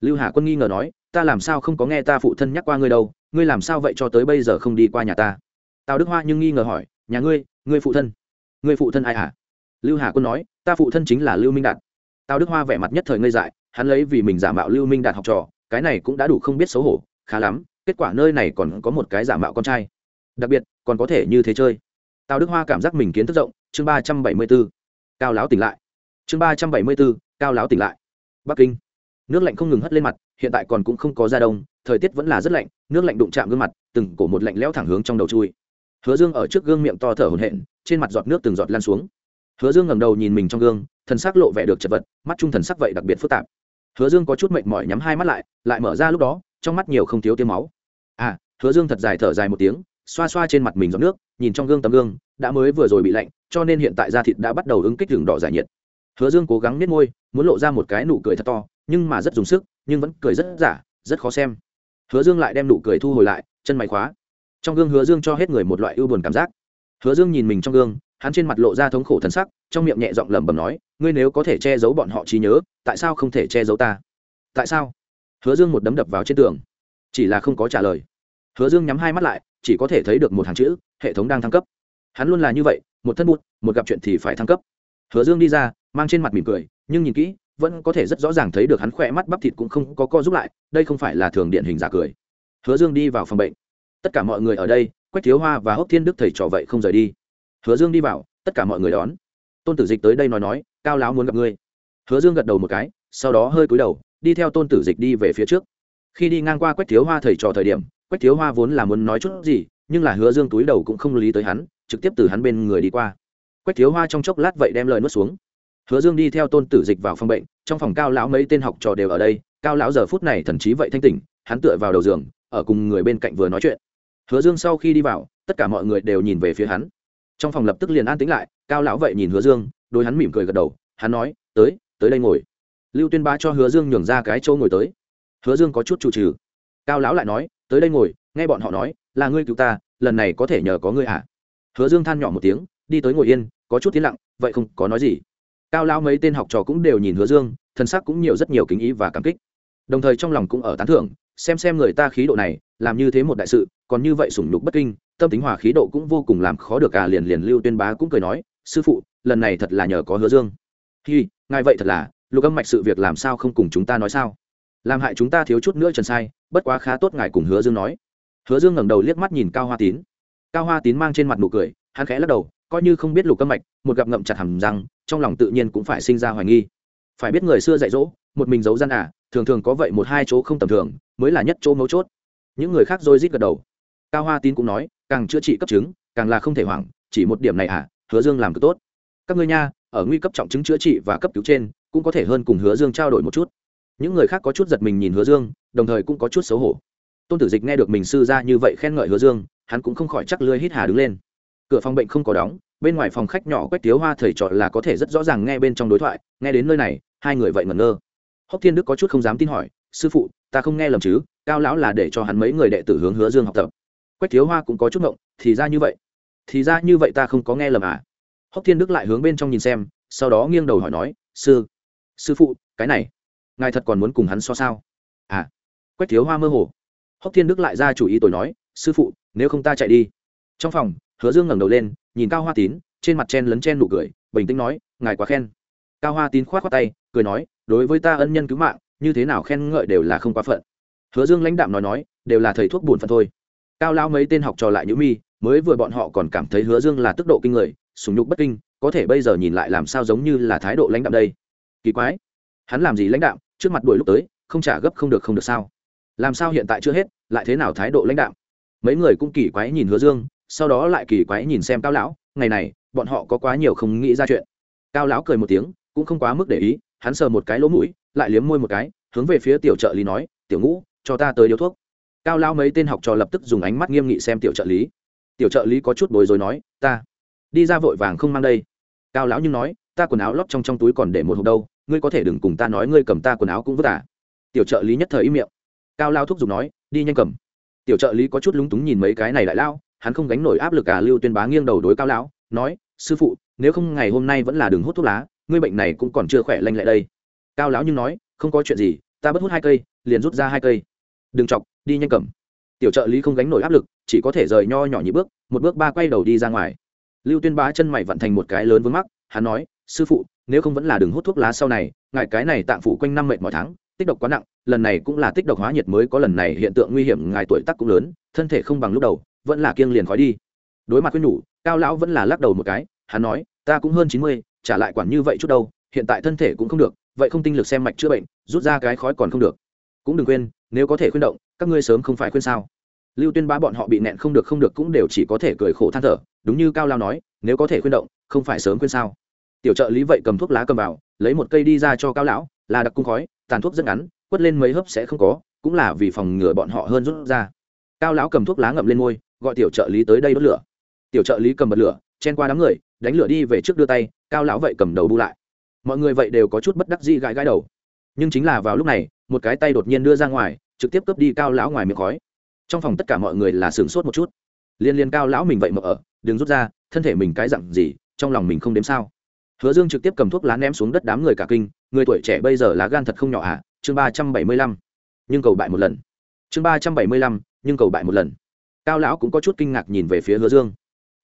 Lưu hà quân nghi ngờ nói, ta làm sao không có nghe ta phụ thân nhắc qua ngươi đâu, ngươi làm sao vậy cho tới bây giờ không đi qua nhà ta? Tào đức hoa nhưng nghi ngờ hỏi, nhà ngươi ngươi phụ thân? Người phụ thân ai hả? Lưu hà quân nói, ta phụ thân chính là lưu minh đạt. Tào đức hoa vẻ mặt nhất thời ngây dại, hắn lấy vì mình giả mạo lưu minh đạt học trò, cái này cũng đã đủ không biết xấu hổ, khá lắm, kết quả nơi này còn có một cái giả mạo con trai. Đặc biệt, còn có thể như thế chơi. Tào đức hoa cảm giác mình kiến thức rộng, chương ba trăm bảy mươi b ố cao láo tỉnh lại. Chương ba trăm bảy mươi b ố cao láo tỉnh lại. Bắc kinh. Nước lạnh không ngừng hất lên mặt, hiện tại còn cũng không có da đông, thời tiết vẫn là rất lạnh, nước lạnh đụng chạm gương mặt, từng cổ một lạnh lẽo thẳng hướng trong đầu chui hứa dương ở trước gương miệng to thở hổn hển, trên mặt giọt nước từng giọt lan xuống. Hứa dương ngẩng đầu nhìn mình trong gương, thần sắc lộ vẻ được chật vật, mắt trung thần sắc vậy đặc biệt phức tạp. Hứa dương có chút mệt mỏi nhắm hai mắt lại lại mở ra lúc đó, trong mắt nhiều không thiếu tiếng máu. À hứa dương thật dài thở dài một tiếng, xoa xoa trên mặt mình giọt nước, nhìn trong gương tấm gương, đã mới vừa rồi bị lạnh, cho nên hiện tại da thịt đã bắt đầu ứng kích đường đỏ giải nhiệt. Hứa dương cố gắng nết môi, muốn lộ ra một cái nụ cười thật to, nhưng mà rất dùng sức, nhưng vẫn cười rất giả, rất khó xem. Hứa dương lại đem nụ cười thu hồi lại, chân mày khóa trong gương hứa dương cho hết người một loại ưu buồn cảm giác. Hứa dương nhìn mình trong gương, hắn trên mặt lộ ra thống khổ thần sắc, trong miệng nhẹ giọng lẩm bẩm nói, ngươi nếu có thể che giấu bọn họ trí nhớ, tại sao không thể che giấu ta? Tại sao? Hứa dương một đấm đập vào trên tường. Chỉ là không có trả lời. Hứa dương nhắm hai mắt lại, chỉ có thể thấy được một hàng chữ, hệ thống đang thăng cấp. Hắn luôn là như vậy, một thân bụt một gặp chuyện thì phải thăng cấp. Hứa dương đi ra, mang trên mặt mỉm cười, nhưng nhìn kỹ, vẫn có thể rất rõ ràng thấy được hắn khỏe mắt bắp thịt cũng không có co giúp lại, đây không phải là thường điện hình giả cười. Hứa dương đi vào phòng bệnh tất cả mọi người ở đây, quách thiếu hoa và hốc thiên đức thầy trò vậy không rời đi. Hứa dương đi vào, tất cả mọi người đón. Tôn tử dịch tới đây nói nói, cao láo muốn gặp ngươi. Hứa dương gật đầu một cái, sau đó hơi cúi đầu, đi theo tôn tử dịch đi về phía trước. Khi đi ngang qua quách thiếu hoa thầy trò thời điểm, quách thiếu hoa vốn là muốn nói chút gì, nhưng là hứa dương túi đầu cũng không lý tới hắn, trực tiếp từ hắn bên người đi qua. Quách thiếu hoa trong chốc lát vậy đem lời nuốt xuống. Hứa dương đi theo tôn tử dịch vào phòng bệnh, trong phòng cao lão mấy tên học trò đều ở đây, cao lão giờ phút này thần chí vậy thanh tỉnh, hắn tựa vào đầu giường, ở cùng người bên cạnh vừa nói chuyện hứa dương sau khi đi vào, tất cả mọi người đều nhìn về phía hắn. Trong phòng lập tức liền an tĩnh lại, cao lão vậy nhìn hứa dương đôi hắn mỉm cười gật đầu, hắn nói, tới tới đây ngồi. Lưu tuyên bá cho hứa dương nhường ra cái chỗ ngồi tới. Hứa dương có chút chủ trừ cao lão lại nói, tới đây ngồi, nghe bọn họ nói, là ngươi cứu ta, lần này có thể nhờ có ngươi à? Hứa dương than nhỏ một tiếng, đi tới ngồi yên, có chút tiến lặng, vậy không có nói gì. Cao lão mấy tên học trò cũng đều nhìn hứa dương thân sắc cũng nhiều rất nhiều kính ý và cảm kích. Đồng thời trong lòng cũng ở tán thưởng xem xem người ta khí độ này, làm như thế một đại sự, còn như vậy sủng nhục bất kinh, tâm tính hòa khí độ cũng vô cùng làm khó được à liền liền lưu tuyên bá cũng cười nói, sư phụ, lần này thật là nhờ có hứa dương. Hi, ngài vậy thật là, lục âm mạch sự việc làm sao không cùng chúng ta nói sao? Làm hại chúng ta thiếu chút nữa trần sai, bất quá khá tốt ngài cùng hứa dương nói. Hứa dương ngẩng đầu liếc mắt nhìn cao hoa tín. Cao hoa tín mang trên mặt nụ cười, hắn khẽ lắc đầu, coi như không biết lục âm mạch, một gặp ngậm chặt hầm răng, trong lòng tự nhiên cũng phải sinh ra hoài nghi. Phải biết người xưa dạy dỗ, một mình giấu gian à thường thường có vậy một hai chỗ không tầm thường, mới là nhất chỗ mấu chốt. Những người khác rồi rít gật đầu. Cao hoa tín cũng nói, càng chữa trị cấp chứng, càng là không thể hoảng, chỉ một điểm này à hứa dương làm cực tốt. Các ngươi nha, ở nguy cấp trọng chứng chữa trị và cấp cứu trên, cũng có thể hơn cùng hứa dương trao đổi một chút. Những người khác có chút giật mình nhìn hứa dương, đồng thời cũng có chút xấu hổ. Tôn tử dịch nghe được mình sư ra như vậy khen ngợi hứa dương, hắn cũng không khỏi chắc lưới hít hà đứng lên. Cửa phòng bệnh không có đóng, bên ngoài phòng khách nhỏ quét tiếu hoa thầy trọ là có thể rất rõ ràng nghe bên trong đối thoại, nghe đến nơi này, hai người vậy ngẩn ngơ hốc thiên đức có chút không dám tin hỏi, sư phụ, ta không nghe lầm chứ, cao lão là để cho hắn mấy người đệ tử hướng hứa dương học tập. Quách thiếu hoa cũng có chút ngộng, thì ra như vậy, thì ra như vậy ta không có nghe lầm à? Hốc thiên đức lại hướng bên trong nhìn xem, sau đó nghiêng đầu hỏi nói, sư sư phụ, cái này, ngài thật còn muốn cùng hắn so sao? À. Quách thiếu hoa mơ hồ. Hốc thiên đức lại ra chủ ý tôi nói, sư phụ, nếu không ta chạy đi. Trong phòng, hứa dương ngẩng đầu lên, nhìn cao hoa tín, trên mặt chen lấn chen nụ cười, bình tĩnh nói, ngài quá khen. Cao hoa tín khoát khoát tay, cười nói đối với ta ân nhân cứu mạng, như thế nào khen ngợi đều là không quá phận. Hứa dương lãnh đạm nói nói, đều là thầy thuốc buồn phận thôi. Cao lao mấy tên học trò lại nhữ mi, mới vừa bọn họ còn cảm thấy hứa dương là tức độ kinh người, sùng nhục bất kinh, có thể bây giờ nhìn lại làm sao giống như là thái độ lãnh đạm đây. Kỳ quái. Hắn làm gì lãnh đạm, trước mặt đuổi lúc tới, không trả gấp không được không được sao? Làm sao hiện tại chưa hết, lại thế nào thái độ lãnh đạm? Mấy người cũng kỳ quái nhìn hứa dương, sau đó lại kỳ quái nhìn xem cao lão, ngày này, bọn họ có quá nhiều không nghĩ ra chuyện. Cao lão cười một tiếng, cũng không quá mức để ý hắn sờ một cái lỗ mũi, lại liếm môi một cái, hướng về phía tiểu trợ lý nói, tiểu ngũ, cho ta tới điếu thuốc. Cao lao mấy tên học trò lập tức dùng ánh mắt nghiêm nghị xem tiểu trợ lý. Tiểu trợ lý có chút bối rối nói, ta đi ra vội vàng không mang đây. Cao lão nhưng nói, ta quần áo lót trong trong túi còn để một hộp đâu, ngươi có thể đừng cùng ta nói ngươi cầm ta quần áo cũng vất à tiểu trợ lý nhất thời im miệng. Cao lao thúc giục nói, đi nhanh cầm. Tiểu trợ lý có chút lúng túng nhìn mấy cái này lại lao hắn không gánh nổi áp lực à lưu tuyên bá nghiêng đầu đối cao lão, nói, sư phụ, nếu không ngày hôm nay vẫn là đường hút thuốc lá ngươi bệnh này cũng còn chưa khỏe lanh lại đây. Cao lão nhưng nói, không có chuyện gì, ta bất hút hai cây, liền rút ra hai cây. Đừng chọc, đi nhanh cầm. Tiểu trợ lý không gánh nổi áp lực, chỉ có thể rời nho nhỏ nhị bước, một bước ba quay đầu đi ra ngoài. Lưu tuyên bá chân mày vận thành một cái lớn vướng mắc, hắn nói, sư phụ, nếu không vẫn là đừng hút thuốc lá sau này ngại cái này tạng phụ quanh năm mệt mọi tháng, tích độc quá nặng, lần này cũng là tích độc hóa nhiệt mới có lần này hiện tượng nguy hiểm, ngài tuổi tác cũng lớn, thân thể không bằng lúc đầu, vẫn là kiêng liền khói đi. Đối mặt với nhủ, cao lão vẫn là lắc đầu một cái, hắn nói, ta cũng hơn chín mươi trả lại quản như vậy chút đâu, hiện tại thân thể cũng không được, vậy không tinh lực xem mạch chữa bệnh, rút ra cái khói còn không được. Cũng đừng quên, nếu có thể khuyên động, các ngươi sớm không phải khuyên sao. Lưu tuyên bá bọn họ bị nẹn không được không được cũng đều chỉ có thể cười khổ than thở, đúng như cao lao nói, nếu có thể khuyên động, không phải sớm khuyên sao. Tiểu trợ lý vậy cầm thuốc lá cầm vào, lấy một cây đi ra cho cao lão, là đặc cung khói, tàn thuốc rất ngắn, quất lên mấy hớp sẽ không có, cũng là vì phòng ngừa bọn họ hơn rút ra. Cao lão cầm thuốc lá ngậm lên môi, gọi tiểu trợ lý tới đây đốt lửa. Tiểu trợ lý cầm bật lửa, chen qua đám người đánh lửa đi về trước đưa tay, cao lão vậy cầm đầu bu lại. Mọi người vậy đều có chút bất đắc dĩ gãi gãi đầu. Nhưng chính là vào lúc này, một cái tay đột nhiên đưa ra ngoài, trực tiếp cướp đi cao lão ngoài miệng khói. Trong phòng tất cả mọi người là sửng sốt một chút. Liên liên cao lão mình vậy mở ở, đừng rút ra, thân thể mình cái dặn gì, trong lòng mình không đếm sao. Hứa dương trực tiếp cầm thuốc lá ném xuống đất đám người cả kinh, người tuổi trẻ bây giờ là gan thật không nhỏ ạ à? chương ba trăm bảy mươi lăm. Nhưng cầu bại một lần. Chương ba trăm bảy mươi lăm, nhưng cầu bại một lần. Cao lão cũng có chút kinh ngạc nhìn về phía hứa dương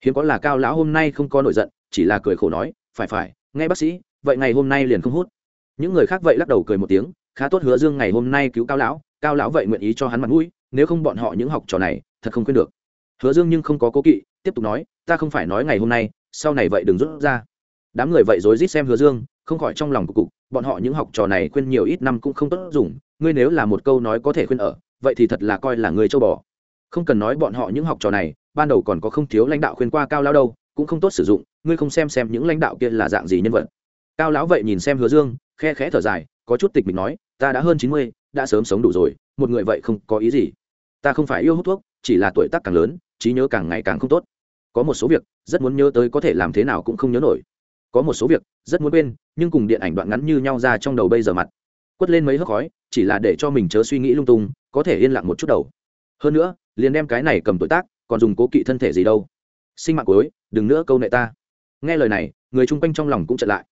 hiếm có là cao lão hôm nay không có nổi giận, chỉ là cười khổ nói, phải phải, nghe bác sĩ, vậy ngày hôm nay liền không hút. Những người khác vậy lắc đầu cười một tiếng, khá tốt hứa dương ngày hôm nay cứu cao lão cao lão vậy nguyện ý cho hắn mặt mũi, nếu không bọn họ những học trò này, thật không khuyên được. Hứa dương nhưng không có cố kỵ, tiếp tục nói, ta không phải nói ngày hôm nay, sau này vậy đừng rút ra. Đám người vậy rối rít xem hứa dương, không khỏi trong lòng của cục, bọn họ những học trò này khuyên nhiều ít năm cũng không tốt dùng, ngươi nếu là một câu nói có thể khuyên ở, vậy thì thật là coi là người châu bò không cần nói bọn họ những học trò này, ban đầu còn có không thiếu lãnh đạo khuyên qua cao lão đâu, cũng không tốt sử dụng, ngươi không xem xem những lãnh đạo kia là dạng gì nhân vật. Cao lão vậy nhìn xem hứa dương, khe khẽ thở dài, có chút tịch mình nói, ta đã hơn chín mươi, đã sớm sống đủ rồi, một người vậy không có ý gì. Ta không phải yêu hút thuốc, chỉ là tuổi tác càng lớn, trí nhớ càng ngày càng không tốt. Có một số việc, rất muốn nhớ tới có thể làm thế nào cũng không nhớ nổi. Có một số việc, rất muốn quên, nhưng cùng điện ảnh đoạn ngắn như nhau ra trong đầu bây giờ mặt. Quất lên mấy hớp khói, chỉ là để cho mình chớ suy nghĩ lung tung, có thể yên lặng một chút đầu. Hơn nữa liền đem cái này cầm tuổi tác, còn dùng cố kỵ thân thể gì đâu. Sinh mạng cuối, đừng nữa câu nệ ta. Nghe lời này, người chung quanh trong lòng cũng chợt lại.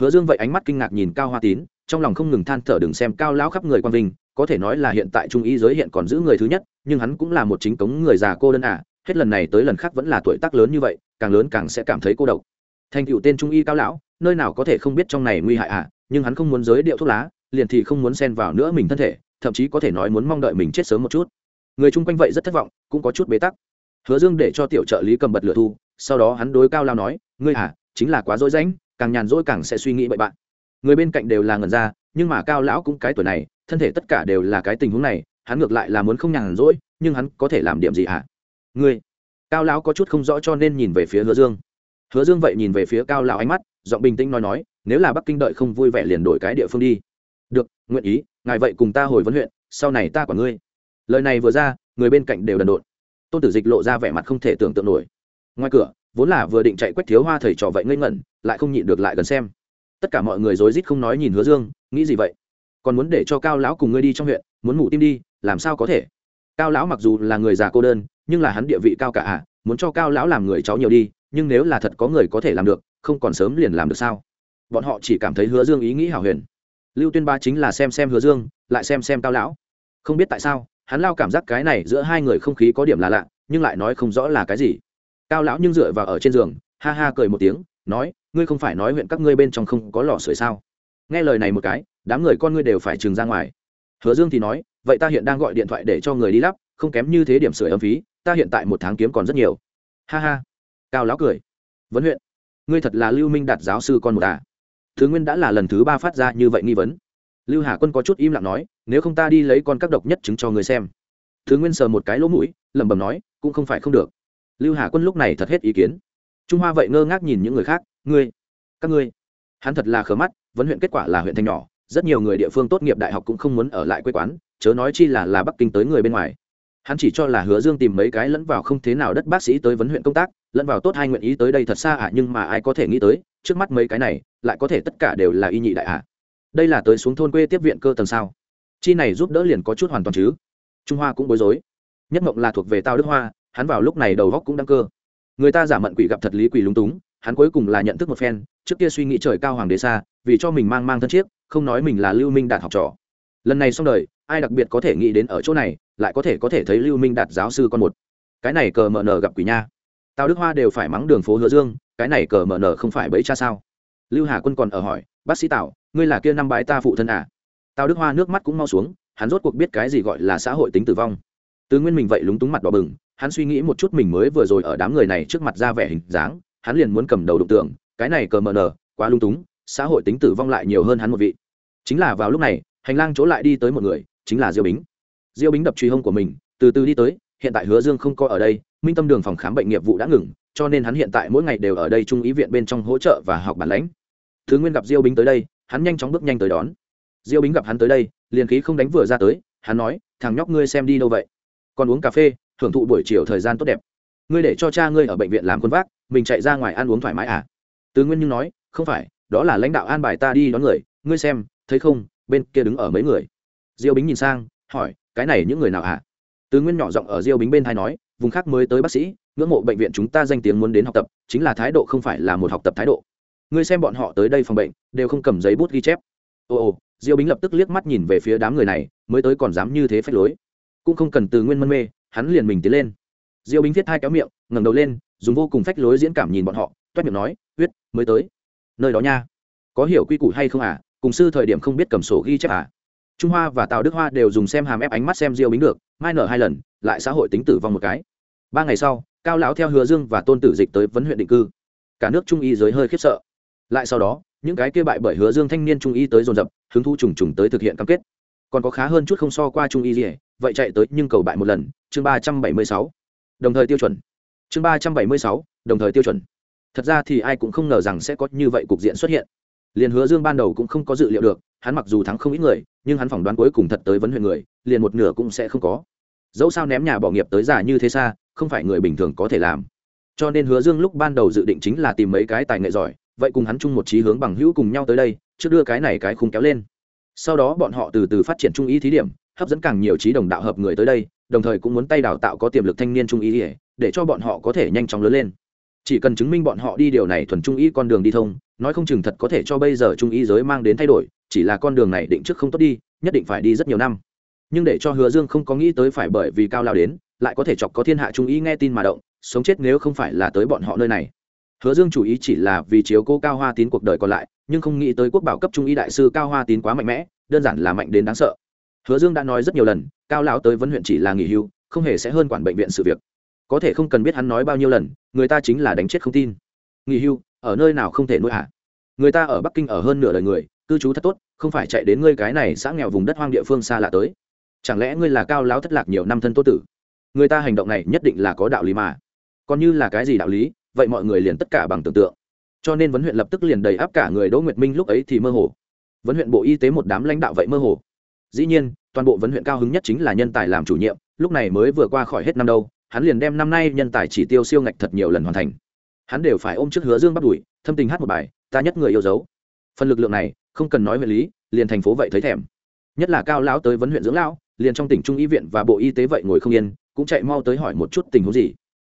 Hứa dương vậy ánh mắt kinh ngạc nhìn cao hoa tín, trong lòng không ngừng than thở đừng xem cao lão khắp người quan vinh, có thể nói là hiện tại trung y giới hiện còn giữ người thứ nhất, nhưng hắn cũng là một chính cống người già cô đơn à hết lần này tới lần khác vẫn là tuổi tác lớn như vậy, càng lớn càng sẽ cảm thấy cô độc. Thành cựu tên trung y cao lão, nơi nào có thể không biết trong này nguy hại à nhưng hắn không muốn giới điệu thuốc lá, liền thì không muốn xen vào nữa mình thân thể, thậm chí có thể nói muốn mong đợi mình chết sớm một chút người chung quanh vậy rất thất vọng, cũng có chút bế tắc. Hứa dương để cho tiểu trợ lý cầm bật lửa thu, sau đó hắn đối cao lao nói, ngươi à chính là quá dối rãnh, càng nhàn rỗi càng sẽ suy nghĩ bậy bạn. Người bên cạnh đều là ngần ra, nhưng mà cao lão cũng cái tuổi này, thân thể tất cả đều là cái tình huống này, hắn ngược lại là muốn không nhàn rỗi, nhưng hắn có thể làm điểm gì ạ à? ngươi. Cao lão có chút không rõ cho nên nhìn về phía hứa dương. Hứa dương vậy nhìn về phía cao lão ánh mắt, giọng bình tĩnh nói nói, nếu là bắc kinh đợi không vui vẻ liền đổi cái địa phương đi. Được, nguyện ý, ngài vậy cùng ta hồi vấn huyện, sau này ta quản ngươi lời này vừa ra, người bên cạnh đều đần độn. Tôn tử dịch lộ ra vẻ mặt không thể tưởng tượng nổi. Ngoài cửa, vốn là vừa định chạy quách thiếu hoa thầy trò vậy ngây ngẩn, lại không nhịn được lại gần xem. Tất cả mọi người rối rít không nói nhìn hứa dương, nghĩ gì vậy? Còn muốn để cho cao lão cùng ngươi đi trong huyện, muốn ngủ tim đi, làm sao có thể? Cao lão mặc dù là người già cô đơn, nhưng là hắn địa vị cao cả à muốn cho cao lão làm người cháu nhiều đi, nhưng nếu là thật có người có thể làm được, không còn sớm liền làm được sao? Bọn họ chỉ cảm thấy hứa dương ý nghĩ hảo huyền. Lưu tuyên ba chính là xem xem hứa dương, lại xem xem cao lão. Không biết tại sao hắn lao cảm giác cái này giữa hai người không khí có điểm là lạ, nhưng lại nói không rõ là cái gì. Cao lão nhưng dựa vào ở trên giường, ha ha cười một tiếng, nói, ngươi không phải nói huyện các ngươi bên trong không có lò sưởi sao? Nghe lời này một cái, đám người con ngươi đều phải trừng ra ngoài. Hứa dương thì nói, vậy ta hiện đang gọi điện thoại để cho người đi lắp, không kém như thế điểm sưởi ấm phí, ta hiện tại một tháng kiếm còn rất nhiều. Ha ha. Cao lão cười. Vấn huyện, ngươi thật là lưu minh đạt giáo sư con một à? Thứ nguyên đã là lần thứ ba phát ra như vậy nghi vấn. Lưu hà quân có chút im lặng nói nếu không ta đi lấy con các độc nhất chứng cho người xem. Thứ nguyên sờ một cái lỗ mũi, lẩm bẩm nói, cũng không phải không được. Lưu hà quân lúc này thật hết ý kiến. Trung hoa vậy ngơ ngác nhìn những người khác, ngươi, các ngươi. Hắn thật là khờ mắt, vấn huyện kết quả là huyện thanh nhỏ, rất nhiều người địa phương tốt nghiệp đại học cũng không muốn ở lại quê quán, chớ nói chi là là bắc kinh tới người bên ngoài. Hắn chỉ cho là hứa dương tìm mấy cái lẫn vào không thế nào đất bác sĩ tới vấn huyện công tác, lẫn vào tốt hai nguyện ý tới đây thật xa ạ nhưng mà ai có thể nghĩ tới, trước mắt mấy cái này, lại có thể tất cả đều là y nhị đại ạ đây là tới xuống thôn quê tiếp viện cơ tầng sao? Chi này giúp đỡ liền có chút hoàn toàn chứ. Trung hoa cũng bối rối. Nhất mộng là thuộc về tao đức hoa, hắn vào lúc này đầu góc cũng đăng cơ. Người ta giả mận quỷ gặp thật lý quỷ lúng túng, hắn cuối cùng là nhận thức một phen, trước kia suy nghĩ trời cao hoàng đế xa, vì cho mình mang mang thân chiếc, không nói mình là lưu minh đạt học trò. Lần này xong đời, ai đặc biệt có thể nghĩ đến ở chỗ này, lại có thể có thể thấy lưu minh đạt giáo sư con một. Cái này cờ mờ nờ gặp quỷ nha. Tào đức hoa đều phải mắng đường phố hứa dương, cái này cờ mờ nờ không phải bẫy cha sao? Lưu hà quân còn ở hỏi, bác sĩ tào, ngươi là kia năm bái ta phụ thân à? Tào đức hoa nước mắt cũng mau xuống, hắn rốt cuộc biết cái gì gọi là xã hội tính tử vong. Từ nguyên mình vậy lúng túng mặt đỏ bừng, hắn suy nghĩ một chút mình mới vừa rồi ở đám người này trước mặt ra vẻ hình dáng, hắn liền muốn cầm đầu đụng tượng, cái này cờ mờ nờ, quá lung túng, xã hội tính tử vong lại nhiều hơn hắn một vị. Chính là vào lúc này, hành lang chỗ lại đi tới một người, chính là diêu bính. Diêu bính đập truy hông của mình, từ từ đi tới, hiện tại hứa dương không có ở đây, minh tâm đường phòng khám bệnh nghiệp vụ đã ngừng, cho nên hắn hiện tại mỗi ngày đều ở đây trung ý viện bên trong hỗ trợ và học bản lãnh. Thứ nguyên gặp diêu bính tới đây, hắn nhanh chóng bước nhanh tới đón diêu bính gặp hắn tới đây, liền khí không đánh vừa ra tới, hắn nói, thằng nhóc ngươi xem đi đâu vậy? Còn uống cà phê, hưởng thụ buổi chiều thời gian tốt đẹp. Ngươi để cho cha ngươi ở bệnh viện làm quân vác, mình chạy ra ngoài ăn uống thoải mái à? Tứ nguyên nhưng nói, không phải, đó là lãnh đạo an bài ta đi đón người. Ngươi xem, thấy không, bên kia đứng ở mấy người. Diêu bính nhìn sang, hỏi, cái này những người nào hả? À? tứ nguyên nhỏ giọng ở diêu bính bên thai nói, vùng khác mới tới bác sĩ, ngưỡng mộ bệnh viện chúng ta danh tiếng muốn đến học tập, chính là thái độ không phải là một học tập thái độ. Ngươi xem bọn họ tới đây phòng bệnh, đều không cầm giấy bút ghi chép. Ồ ồ diêu bính lập tức liếc mắt nhìn về phía đám người này, mới tới còn dám như thế phách lối. Cũng không cần từ nguyên mân mê, hắn liền mình tiến lên. Diêu bính viết hai kéo miệng, ngẩng đầu lên, dùng vô cùng phách lối diễn cảm nhìn bọn họ, toét miệng nói, huyết, mới tới. Nơi đó nha. Có hiểu quy củ hay không à? Cùng sư thời điểm không biết cầm sổ ghi chép à? Trung hoa và tào đức hoa đều dùng xem hàm ép ánh mắt xem diêu bính được, mai nở hai lần, lại xã hội tính tử vong một cái. Ba ngày sau, cao lão theo hứa dương và tôn tử dịch tới vấn huyện định cư. Cả nước trung y giới hơi khiếp sợ. Lại sau đó những cái kia bại bởi hứa dương thanh niên trung y tới dồn dập, hứng thu trùng trùng tới thực hiện cam kết. Còn có khá hơn chút không so qua trung y gì vậy chạy tới nhưng cầu bại một lần, chương ba trăm bảy mươi sáu. Đồng thời tiêu chuẩn. Chương ba trăm bảy mươi sáu, đồng thời tiêu chuẩn. Thật ra thì ai cũng không ngờ rằng sẽ có như vậy cục diện xuất hiện. Liền hứa dương ban đầu cũng không có dự liệu được, hắn mặc dù thắng không ít người, nhưng hắn phỏng đoán cuối cùng thật tới vấn huyện người, liền một nửa cũng sẽ không có. Dẫu sao ném nhà bỏ nghiệp tới già như thế xa, không phải người bình thường có thể làm. Cho nên hứa dương lúc ban đầu dự định chính là tìm mấy cái tài nghệ giỏi vậy cùng hắn chung một trí hướng bằng hữu cùng nhau tới đây, trước đưa cái này cái khung kéo lên. Sau đó bọn họ từ từ phát triển trung ý thí điểm, hấp dẫn càng nhiều trí đồng đạo hợp người tới đây, đồng thời cũng muốn tay đào tạo có tiềm lực thanh niên trung ý, để cho bọn họ có thể nhanh chóng lớn lên. Chỉ cần chứng minh bọn họ đi điều này thuần trung ý con đường đi thông, nói không chừng thật có thể cho bây giờ trung ý giới mang đến thay đổi, chỉ là con đường này định trước không tốt đi, nhất định phải đi rất nhiều năm. Nhưng để cho hứa dương không có nghĩ tới phải bởi vì cao lao đến, lại có thể chọc có thiên hạ trung ý nghe tin mà động, sống chết nếu không phải là tới bọn họ nơi này hứa dương chủ ý chỉ là vì chiếu cố cao hoa tín cuộc đời còn lại, nhưng không nghĩ tới quốc bảo cấp trung ý đại sư cao hoa tín quá mạnh mẽ, đơn giản là mạnh đến đáng sợ. Hứa dương đã nói rất nhiều lần, cao lão tới vấn huyện chỉ là nghỉ hưu, không hề sẽ hơn quản bệnh viện sự việc. Có thể không cần biết hắn nói bao nhiêu lần, người ta chính là đánh chết không tin. Nghỉ hưu, ở nơi nào không thể nuôi hạ? người ta ở bắc kinh ở hơn nửa đời người, cư trú thật tốt, không phải chạy đến ngươi cái này xã nghèo vùng đất hoang địa phương xa lạ tới. Chẳng lẽ ngươi là cao lão thất lạc nhiều năm thân tốt tử? Người ta hành động này nhất định là có đạo lý mà. Còn như là cái gì đạo lý? Vậy mọi người liền tất cả bằng tưởng tượng. Cho nên vấn huyện lập tức liền đầy áp cả người đỗ nguyệt minh lúc ấy thì mơ hồ. Vấn huyện bộ y tế một đám lãnh đạo vậy mơ hồ. Dĩ nhiên, toàn bộ vấn huyện cao hứng nhất chính là nhân tài làm chủ nhiệm, lúc này mới vừa qua khỏi hết năm đâu, hắn liền đem năm nay nhân tài chỉ tiêu siêu ngạch thật nhiều lần hoàn thành. Hắn đều phải ôm trước hứa dương bắt đuổi, thâm tình hát một bài, ta nhất người yêu dấu. Phần lực lượng này, không cần nói về lý, liền thành phố vậy thấy thèm. Nhất là cao lão tới vấn huyện dưỡng lão, liền trong tỉnh trung y viện và bộ y tế vậy ngồi không yên, cũng chạy mau tới hỏi một chút tình huống gì.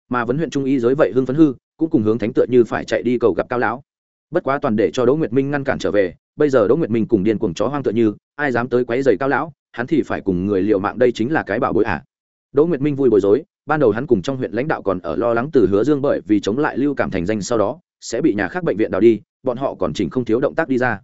Mà vấn huyện trung y giới vậy hưng phấn hư cũng cùng hướng thánh tựa như phải chạy đi cầu gặp cao lão. Bất quá toàn để cho đỗ nguyệt minh ngăn cản trở về, bây giờ đỗ nguyệt minh cùng điên cuồng chó hoang tựa như, ai dám tới quấy giày cao lão, hắn thì phải cùng người liệu mạng, đây chính là cái bảo bối à. đỗ nguyệt minh vui bối rối, ban đầu hắn cùng trong huyện lãnh đạo còn ở lo lắng từ hứa dương bởi vì chống lại lưu cảm thành danh sau đó, sẽ bị nhà khác bệnh viện đào đi, bọn họ còn chỉnh không thiếu động tác đi ra.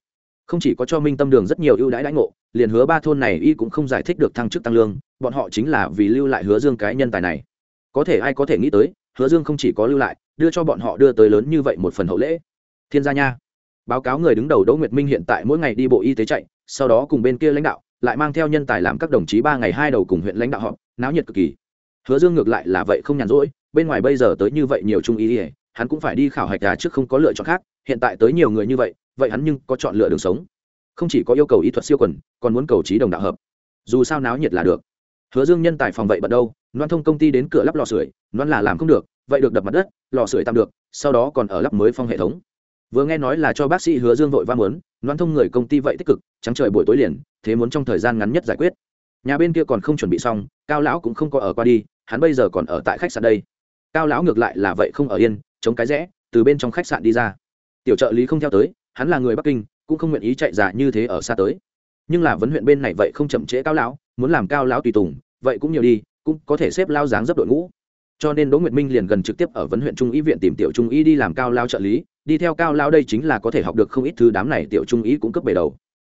Không chỉ có cho minh tâm đường rất nhiều ưu đãi đãi ngộ, liền hứa ba thôn này y cũng không giải thích được thăng chức tăng lương, bọn họ chính là vì lưu lại hứa dương cái nhân tài này. Có thể ai có thể nghĩ tới, hứa dương không chỉ có lưu lại đưa cho bọn họ đưa tới lớn như vậy một phần hậu lễ. Thiên gia nha. Báo cáo người đứng đầu đỗ nguyệt minh hiện tại mỗi ngày đi bộ y tế chạy, sau đó cùng bên kia lãnh đạo, lại mang theo nhân tài làm các đồng chí ba ngày hai đầu cùng huyện lãnh đạo họp, náo nhiệt cực kỳ. Hứa dương ngược lại là vậy không nhàn rỗi, bên ngoài bây giờ tới như vậy nhiều trung ý hắn cũng phải đi khảo hạch gà trước không có lựa chọn khác, hiện tại tới nhiều người như vậy vậy hắn nhưng có chọn lựa đường sống. Không chỉ có yêu cầu ý thuật siêu quần, còn muốn cầu trí đồng đạo hợp. Dù sao náo nhiệt là được. Hứa dương nhân tài phòng vậy bận đâu, loan thông công ty đến cửa lắp lò sưởi, loan là làm không được vậy được đập mặt đất, lò sưởi tạm được, sau đó còn ở lắp mới phong hệ thống. Vừa nghe nói là cho bác sĩ hứa dương vội va muốn, loan thông người công ty vậy tích cực, trắng trời buổi tối liền, thế muốn trong thời gian ngắn nhất giải quyết. Nhà bên kia còn không chuẩn bị xong, cao lão cũng không có ở qua đi, hắn bây giờ còn ở tại khách sạn đây. Cao lão ngược lại là vậy không ở yên, chống cái rẽ, từ bên trong khách sạn đi ra. Tiểu trợ lý không theo tới, hắn là người bắc kinh, cũng không nguyện ý chạy giả như thế ở xa tới. Nhưng là vấn huyện bên này vậy không chậm trễ cao lão, muốn làm cao lão tùy tùng, vậy cũng nhiều đi, cũng có thể xếp lao dáng dấp đội ngũ cho nên đỗ nguyệt minh liền gần trực tiếp ở vấn huyện trung y viện tìm tiểu trung y đi làm cao lao trợ lý, đi theo cao lao đây chính là có thể học được không ít thứ đám này tiểu trung y cũng cấp bề đầu.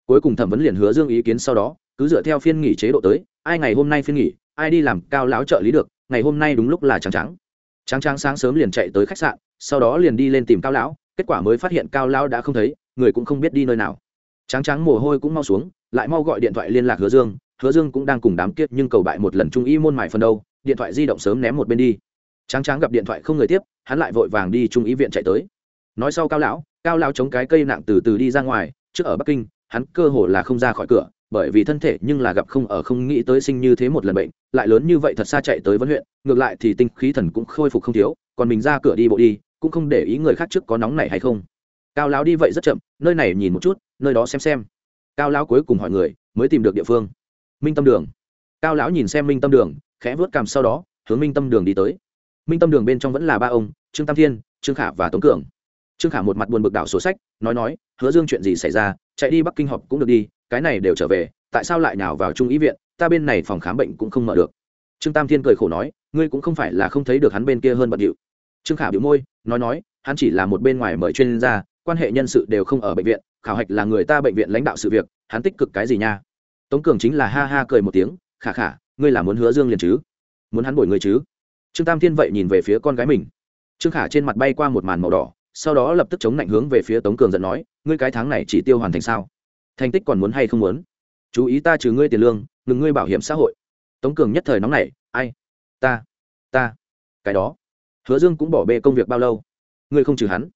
Cuối cùng thẩm vấn liền hứa dương ý kiến sau đó, cứ dựa theo phiên nghỉ chế độ tới, ai ngày hôm nay phiên nghỉ, ai đi làm cao lão trợ lý được, ngày hôm nay đúng lúc là trắng trắng. Trắng trắng sáng sớm liền chạy tới khách sạn, sau đó liền đi lên tìm cao lão, kết quả mới phát hiện cao lão đã không thấy, người cũng không biết đi nơi nào. Trắng trắng mồ hôi cũng mau xuống, lại mau gọi điện thoại liên lạc hứa dương hứa dương cũng đang cùng đám kiếp nhưng cầu bại một lần trung y môn mài phần đâu điện thoại di động sớm ném một bên đi. Tráng tráng gặp điện thoại không người tiếp, hắn lại vội vàng đi trung y viện chạy tới. Nói sau cao lão cao lão chống cái cây nặng từ từ đi ra ngoài, trước ở bắc kinh, hắn cơ hồ là không ra khỏi cửa, bởi vì thân thể nhưng là gặp không ở không nghĩ tới sinh như thế một lần bệnh, lại lớn như vậy thật xa chạy tới vấn huyện, ngược lại thì tinh khí thần cũng khôi phục không thiếu, còn mình ra cửa đi bộ đi, cũng không để ý người khác trước có nóng này hay không. Cao lão đi vậy rất chậm, nơi này nhìn một chút, nơi đó xem xem. Cao lão cuối cùng hỏi người, mới tìm được địa phương? Minh tâm đường. Cao lão nhìn xem minh tâm đường khẽ vớt cằm sau đó, hướng minh tâm đường đi tới. Minh tâm đường bên trong vẫn là ba ông, trương tam thiên, trương khả và tống cường. Trương khả một mặt buồn bực đảo sổ sách, nói nói, hứa dương chuyện gì xảy ra? Chạy đi bắc kinh họp cũng được đi, cái này đều trở về, tại sao lại nào vào trung ý viện? Ta bên này phòng khám bệnh cũng không mở được. Trương tam thiên cười khổ nói, ngươi cũng không phải là không thấy được hắn bên kia hơn bận điệu. Trương khả biểu môi, nói nói, hắn chỉ là một bên ngoài mời chuyên gia, quan hệ nhân sự đều không ở bệnh viện, khảo hạch là người ta bệnh viện lãnh đạo sự việc, hắn tích cực cái gì nha? Tống cường chính là ha ha cười một tiếng, khả khả ngươi là muốn hứa dương liền chứ? Muốn hắn bồi ngươi chứ? Trương tam thiên vậy nhìn về phía con gái mình. Trương khả trên mặt bay qua một màn màu đỏ, sau đó lập tức chống lạnh hướng về phía tống cường giận nói, ngươi cái tháng này chỉ tiêu hoàn thành sao? Thành tích còn muốn hay không muốn? Chú ý ta trừ ngươi tiền lương, ngừng ngươi bảo hiểm xã hội. Tống cường nhất thời nóng này ai? Ta ta, cái đó. Hứa dương cũng bỏ bê công việc bao lâu? Ngươi không trừ hắn.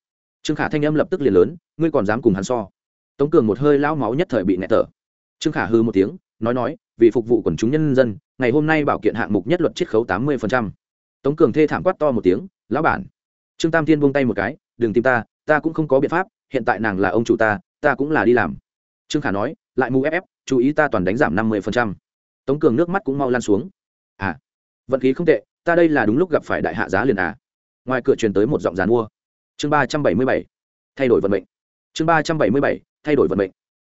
Trương khả thanh âm lập tức liền lớn, ngươi còn dám cùng hắn so? Tống cường một hơi lao máu nhất thời bị nẹt thở. Trương khả hư một tiếng, nói nói vì phục vụ quần chúng nhân dân, ngày hôm nay bảo kiện hạng mục nhất luật chiết khấu tám mươi tống cường thê thảm quát to một tiếng, lão bản. Trương tam thiên buông tay một cái, đừng tìm ta ta cũng không có biện pháp, hiện tại nàng là ông chủ ta ta cũng là đi làm. Trương khả nói, lại mù ép ép, chú ý ta toàn đánh giảm năm mươi tống cường nước mắt cũng mau lan xuống. À vận khí không tệ, ta đây là đúng lúc gặp phải đại hạ giá liền à. Ngoài cửa truyền tới một giọng dàn mua. Chương ba trăm bảy mươi bảy, thay đổi vận mệnh. Chương ba trăm bảy mươi bảy, thay đổi vận mệnh.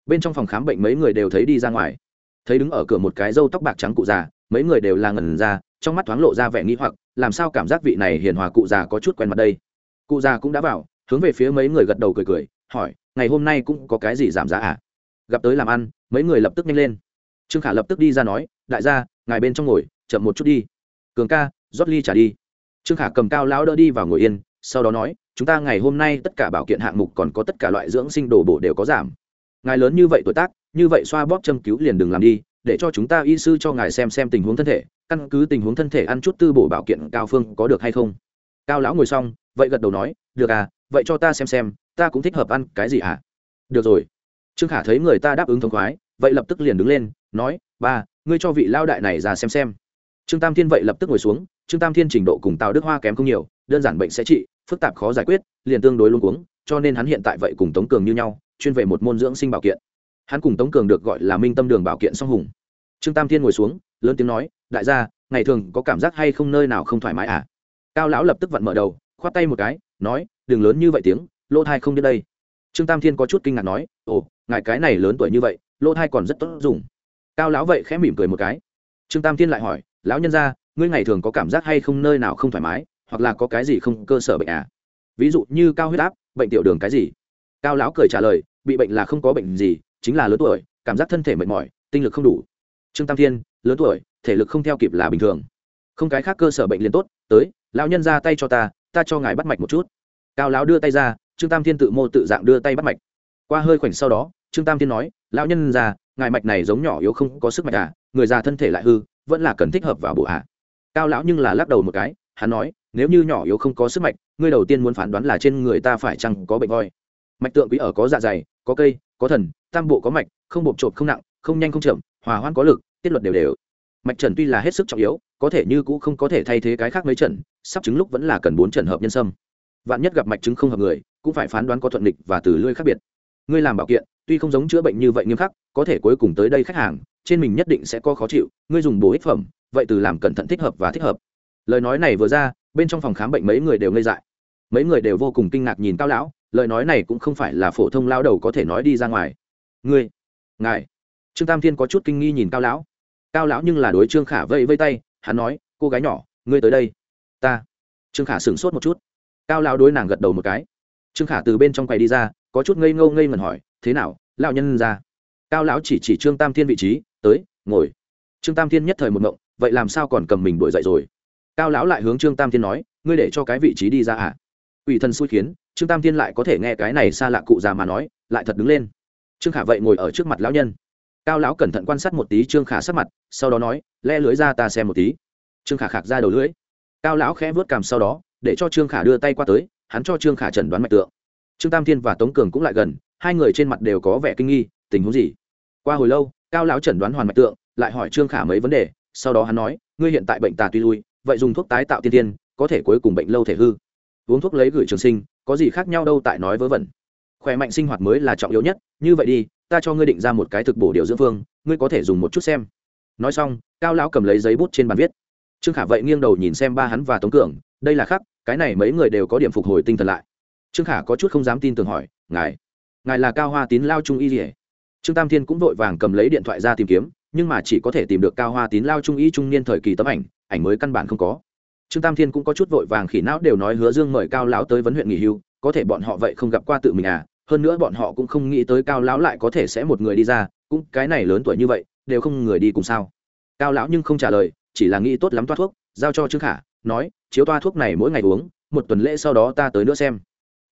Bên trong phòng khám bệnh mấy người đều thấy đi ra ngoài thấy đứng ở cửa một cái râu tóc bạc trắng cụ già, mấy người đều là ngẩn ra, trong mắt thoáng lộ ra vẻ nghi hoặc, làm sao cảm giác vị này hiền hòa cụ già có chút quen mặt đây? Cụ già cũng đã vào, hướng về phía mấy người gật đầu cười cười, hỏi, ngày hôm nay cũng có cái gì giảm giá à? Gặp tới làm ăn. Mấy người lập tức nhanh lên. Trương khả lập tức đi ra nói, đại gia, ngài bên trong ngồi, chậm một chút đi. Cường ca, rót ly trả đi. Trương khả cầm cao lão đỡ đi vào ngồi yên, sau đó nói, chúng ta ngày hôm nay tất cả bảo kiện hạng mục còn có tất cả loại dưỡng sinh đồ bổ đều có giảm. Ngài lớn như vậy tuổi tác như vậy xoa bóp châm cứu liền đừng làm đi, để cho chúng ta y sư cho ngài xem xem tình huống thân thể, căn cứ tình huống thân thể ăn chút tư bổ bảo kiện cao phương có được hay không. Cao lão ngồi xong, vậy gật đầu nói, được à vậy cho ta xem xem, ta cũng thích hợp ăn cái gì à? Được rồi. Trương khả thấy người ta đáp ứng thống khoái, vậy lập tức liền đứng lên, nói, ba, ngươi cho vị lao đại này ra xem xem. Trương tam thiên vậy lập tức ngồi xuống, trương tam thiên trình độ cùng tào đức hoa kém không nhiều, đơn giản bệnh sẽ trị, phức tạp khó giải quyết, liền tương đối luôn cuống, cho nên hắn hiện tại vậy cùng tống cường như nhau, chuyên về một môn dưỡng sinh bảo kiện hắn cùng tống cường được gọi là minh tâm đường bảo kiện song hùng. Trương tam thiên ngồi xuống, lớn tiếng nói, đại gia, ngày thường có cảm giác hay không nơi nào không thoải mái à? Cao lão lập tức vặn mở đầu, khoát tay một cái, nói, đừng lớn như vậy tiếng, lỗ thai không đến đây. Trương tam thiên có chút kinh ngạc nói, ồ, ngài cái này lớn tuổi như vậy, lỗ thai còn rất tốt dùng. Cao lão vậy khẽ mỉm cười một cái. Trương tam thiên lại hỏi, lão nhân ra ngươi ngày thường có cảm giác hay không nơi nào không thoải mái, hoặc là có cái gì không cơ sở bệnh à? Ví dụ như cao huyết áp, bệnh tiểu đường cái gì? Cao lão cười trả lời, bị bệnh là không có bệnh gì chính là lớn tuổi cảm giác thân thể mệt mỏi tinh lực không đủ. Trương tam thiên lớn tuổi thể lực không theo kịp là bình thường. Không cái khác cơ sở bệnh liền tốt tới lão nhân ra tay cho ta ta cho ngài bắt mạch một chút. Cao lão đưa tay ra trương tam thiên tự mô tự dạng đưa tay bắt mạch. Qua hơi khoảnh sau đó trương tam thiên nói lão nhân già, ngài mạch này giống nhỏ yếu không có sức mạch à người già thân thể lại hư vẫn là cần thích hợp vào bộ hạ. Cao lão nhưng là lắc đầu một cái hắn nói nếu như nhỏ yếu không có sức mạch ngươi đầu tiên muốn phán đoán là trên người ta phải chăng có bệnh voi. Mạch tượng quý ở có dạ dày có cây có thần, tam bộ có mạch, không bộp trộm không nặng, không nhanh không chậm, hòa hoan có lực, tiết luật đều đều. Mạch trần tuy là hết sức trọng yếu, có thể như cũ không có thể thay thế cái khác mấy trận, sắp chứng lúc vẫn là cần bốn trận hợp nhân sâm. Vạn nhất gặp mạch chứng không hợp người, cũng phải phán đoán có thuận địch và từ lưỡi khác biệt. Ngươi làm bảo kiện, tuy không giống chữa bệnh như vậy nghiêm khắc, có thể cuối cùng tới đây khách hàng, trên mình nhất định sẽ có khó chịu, ngươi dùng bổ ích phẩm, vậy từ làm cẩn thận thích hợp và thích hợp. Lời nói này vừa ra, bên trong phòng khám bệnh mấy người đều ngây dại. Mấy người đều vô cùng kinh ngạc nhìn cao lão lời nói này cũng không phải là phổ thông lao đầu có thể nói đi ra ngoài. Ngươi, ngài. Trương tam thiên có chút kinh nghi nhìn cao lão. Cao lão nhưng là đối trương khả vây vây tay, hắn nói, cô gái nhỏ, ngươi tới đây. Ta. Trương khả sửng sốt một chút. Cao lão đối nàng gật đầu một cái. Trương khả từ bên trong quầy đi ra, có chút ngây ngâu ngây ngẩn hỏi, thế nào, lão nhân ra? Cao lão chỉ chỉ trương tam thiên vị trí, tới, ngồi. Trương tam thiên nhất thời một mộng vậy làm sao còn cầm mình đuổi dậy rồi? Cao lão lại hướng trương tam thiên nói, ngươi để cho cái vị trí đi ra à? Ủy thần xui khiến trương tam thiên lại có thể nghe cái này xa lạ cụ già mà nói, lại thật đứng lên. Trương khả vậy ngồi ở trước mặt lão nhân. Cao lão cẩn thận quan sát một tí trương khả sắc mặt, sau đó nói le lưới ra ta xem một tí. Trương khả khạc ra đầu lưới cao lão khẽ vớt cằm sau đó, để cho trương khả đưa tay qua tới, hắn cho trương khả chẩn đoán mạch tượng. Trương tam thiên và tống cường cũng lại gần, hai người trên mặt đều có vẻ kinh nghi, tình huống gì? Qua hồi lâu, cao lão chẩn đoán hoàn mạch tượng, lại hỏi trương khả mấy vấn đề, sau đó hắn nói, ngươi hiện tại bệnh tà tuy lui, vậy dùng thuốc tái tạo tiên tiên, có thể cuối cùng bệnh lâu thể hư. Uống thuốc lấy gửi trường sinh có gì khác nhau đâu tại nói vớ vẩn. Khỏe mạnh sinh hoạt mới là trọng yếu nhất, như vậy đi, ta cho ngươi định ra một cái thực bổ điều dưỡng phương, ngươi có thể dùng một chút xem. Nói xong, cao lão cầm lấy giấy bút trên bàn viết. Trương khả vậy nghiêng đầu nhìn xem ba hắn và tống cường, đây là khắc, cái này mấy người đều có điểm phục hồi tinh thần lại. Trương khả có chút không dám tin tưởng hỏi, ngài ngài là cao hoa tín lao trung y rỉa trương tam thiên cũng vội vàng cầm lấy điện thoại ra tìm kiếm, nhưng mà chỉ có thể tìm được cao hoa tín lao trung y trung niên thời kỳ tấm ảnh ảnh mới căn bản không có trương tam thiên cũng có chút vội vàng khỉ não đều nói hứa dương mời cao lão tới vấn huyện nghỉ hưu, có thể bọn họ vậy không gặp qua tự mình à hơn nữa bọn họ cũng không nghĩ tới cao lão lại có thể sẽ một người đi ra, cũng cái này lớn tuổi như vậy, đều không người đi cùng sao. Cao lão nhưng không trả lời, chỉ là nghĩ tốt lắm toa thuốc, giao cho trương khả, nói, chiếu toa thuốc này mỗi ngày uống, một tuần lễ sau đó ta tới nữa xem.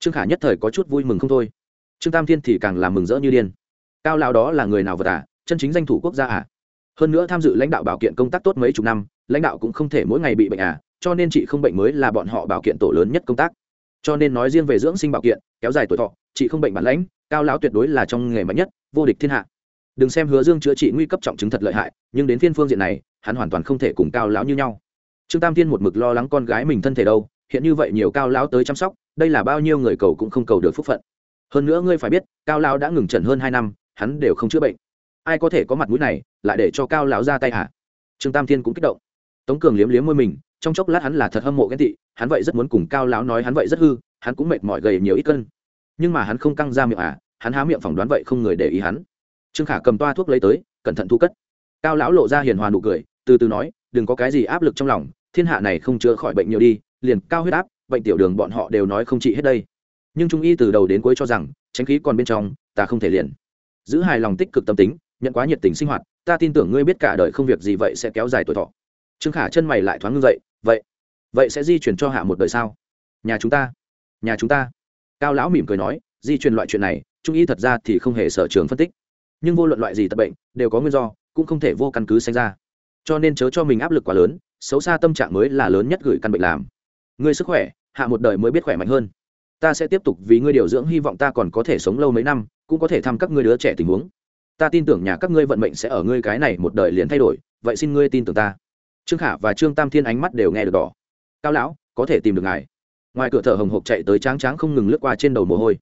Trương khả nhất thời có chút vui mừng không thôi. Trương tam thiên thì càng làm mừng rỡ như điên. Cao lão đó là người nào vật à chân chính danh thủ quốc gia à? Hơn nữa tham dự lãnh đạo bảo kiện công tác tốt mấy chục năm, lãnh đạo cũng không thể mỗi ngày bị bệnh à cho nên chị không bệnh mới là bọn họ bảo kiện tổ lớn nhất công tác. Cho nên nói riêng về dưỡng sinh bảo kiện, kéo dài tuổi thọ, chị không bệnh bản lãnh, cao lão tuyệt đối là trong nghề mạnh nhất, vô địch thiên hạ. Đừng xem hứa dương chữa trị nguy cấp trọng chứng thật lợi hại, nhưng đến phiên phương diện này, hắn hoàn toàn không thể cùng cao lão như nhau. Trương tam thiên một mực lo lắng con gái mình thân thể đâu, hiện như vậy nhiều cao lão tới chăm sóc, đây là bao nhiêu người cầu cũng không cầu được phúc phận. Hơn nữa ngươi phải biết, cao lão đã ngừng trần hơn hai năm, hắn đều không chữa bệnh. Ai có thể có mặt mũi này, lại để cho cao lão ra tay hả? Trương tam thiên cũng kích động. Tống cường liếm liếm môi mình trong chốc lát hắn là thật hâm mộ ghen tị, hắn vậy rất muốn cùng cao lão nói hắn vậy rất hư, hắn cũng mệt mỏi gầy nhiều ít cân. Nhưng mà hắn không căng ra miệng à hắn há miệng phỏng đoán vậy không người để ý hắn. Trương khả cầm toa thuốc lấy tới, cẩn thận thu cất. Cao lão lộ ra hiền hòa nụ cười, từ từ nói, đừng có cái gì áp lực trong lòng, thiên hạ này không chữa khỏi bệnh nhiều đi, liền cao huyết áp, bệnh tiểu đường bọn họ đều nói không trị hết đây. Nhưng trung y từ đầu đến cuối cho rằng tránh khí còn bên trong, ta không thể liền. Giữ hài lòng tích cực tâm tính, nhận quá nhiệt tình sinh hoạt, ta tin tưởng ngươi biết cả đời không việc gì vậy sẽ kéo dài tuổi thọ. Trương khả chân mày lại thoáng ngưng dậy vậy vậy sẽ di chuyển cho hạ một đời sao? Nhà chúng ta, nhà chúng ta. Cao lão mỉm cười nói, di truyền loại chuyện này, trung y thật ra thì không hề sở trường phân tích. Nhưng vô luận loại gì tật bệnh, đều có nguyên do, cũng không thể vô căn cứ sinh ra. Cho nên chớ cho mình áp lực quá lớn, xấu xa tâm trạng mới là lớn nhất gửi căn bệnh làm. Ngươi sức khỏe, hạ một đời mới biết khỏe mạnh hơn. Ta sẽ tiếp tục vì ngươi điều dưỡng, hy vọng ta còn có thể sống lâu mấy năm, cũng có thể thăm các ngươi đứa trẻ tình huống. Ta tin tưởng nhà các ngươi vận mệnh sẽ ở ngươi cái này một đời liền thay đổi, vậy xin ngươi tin tưởng ta trương khả và trương tam thiên ánh mắt đều nghe được đỏ. Cao lão, có thể tìm được ngài. Ngoài cửa thở hồng hộc chạy tới tráng tráng không ngừng lướt qua trên đầu mồ hôi.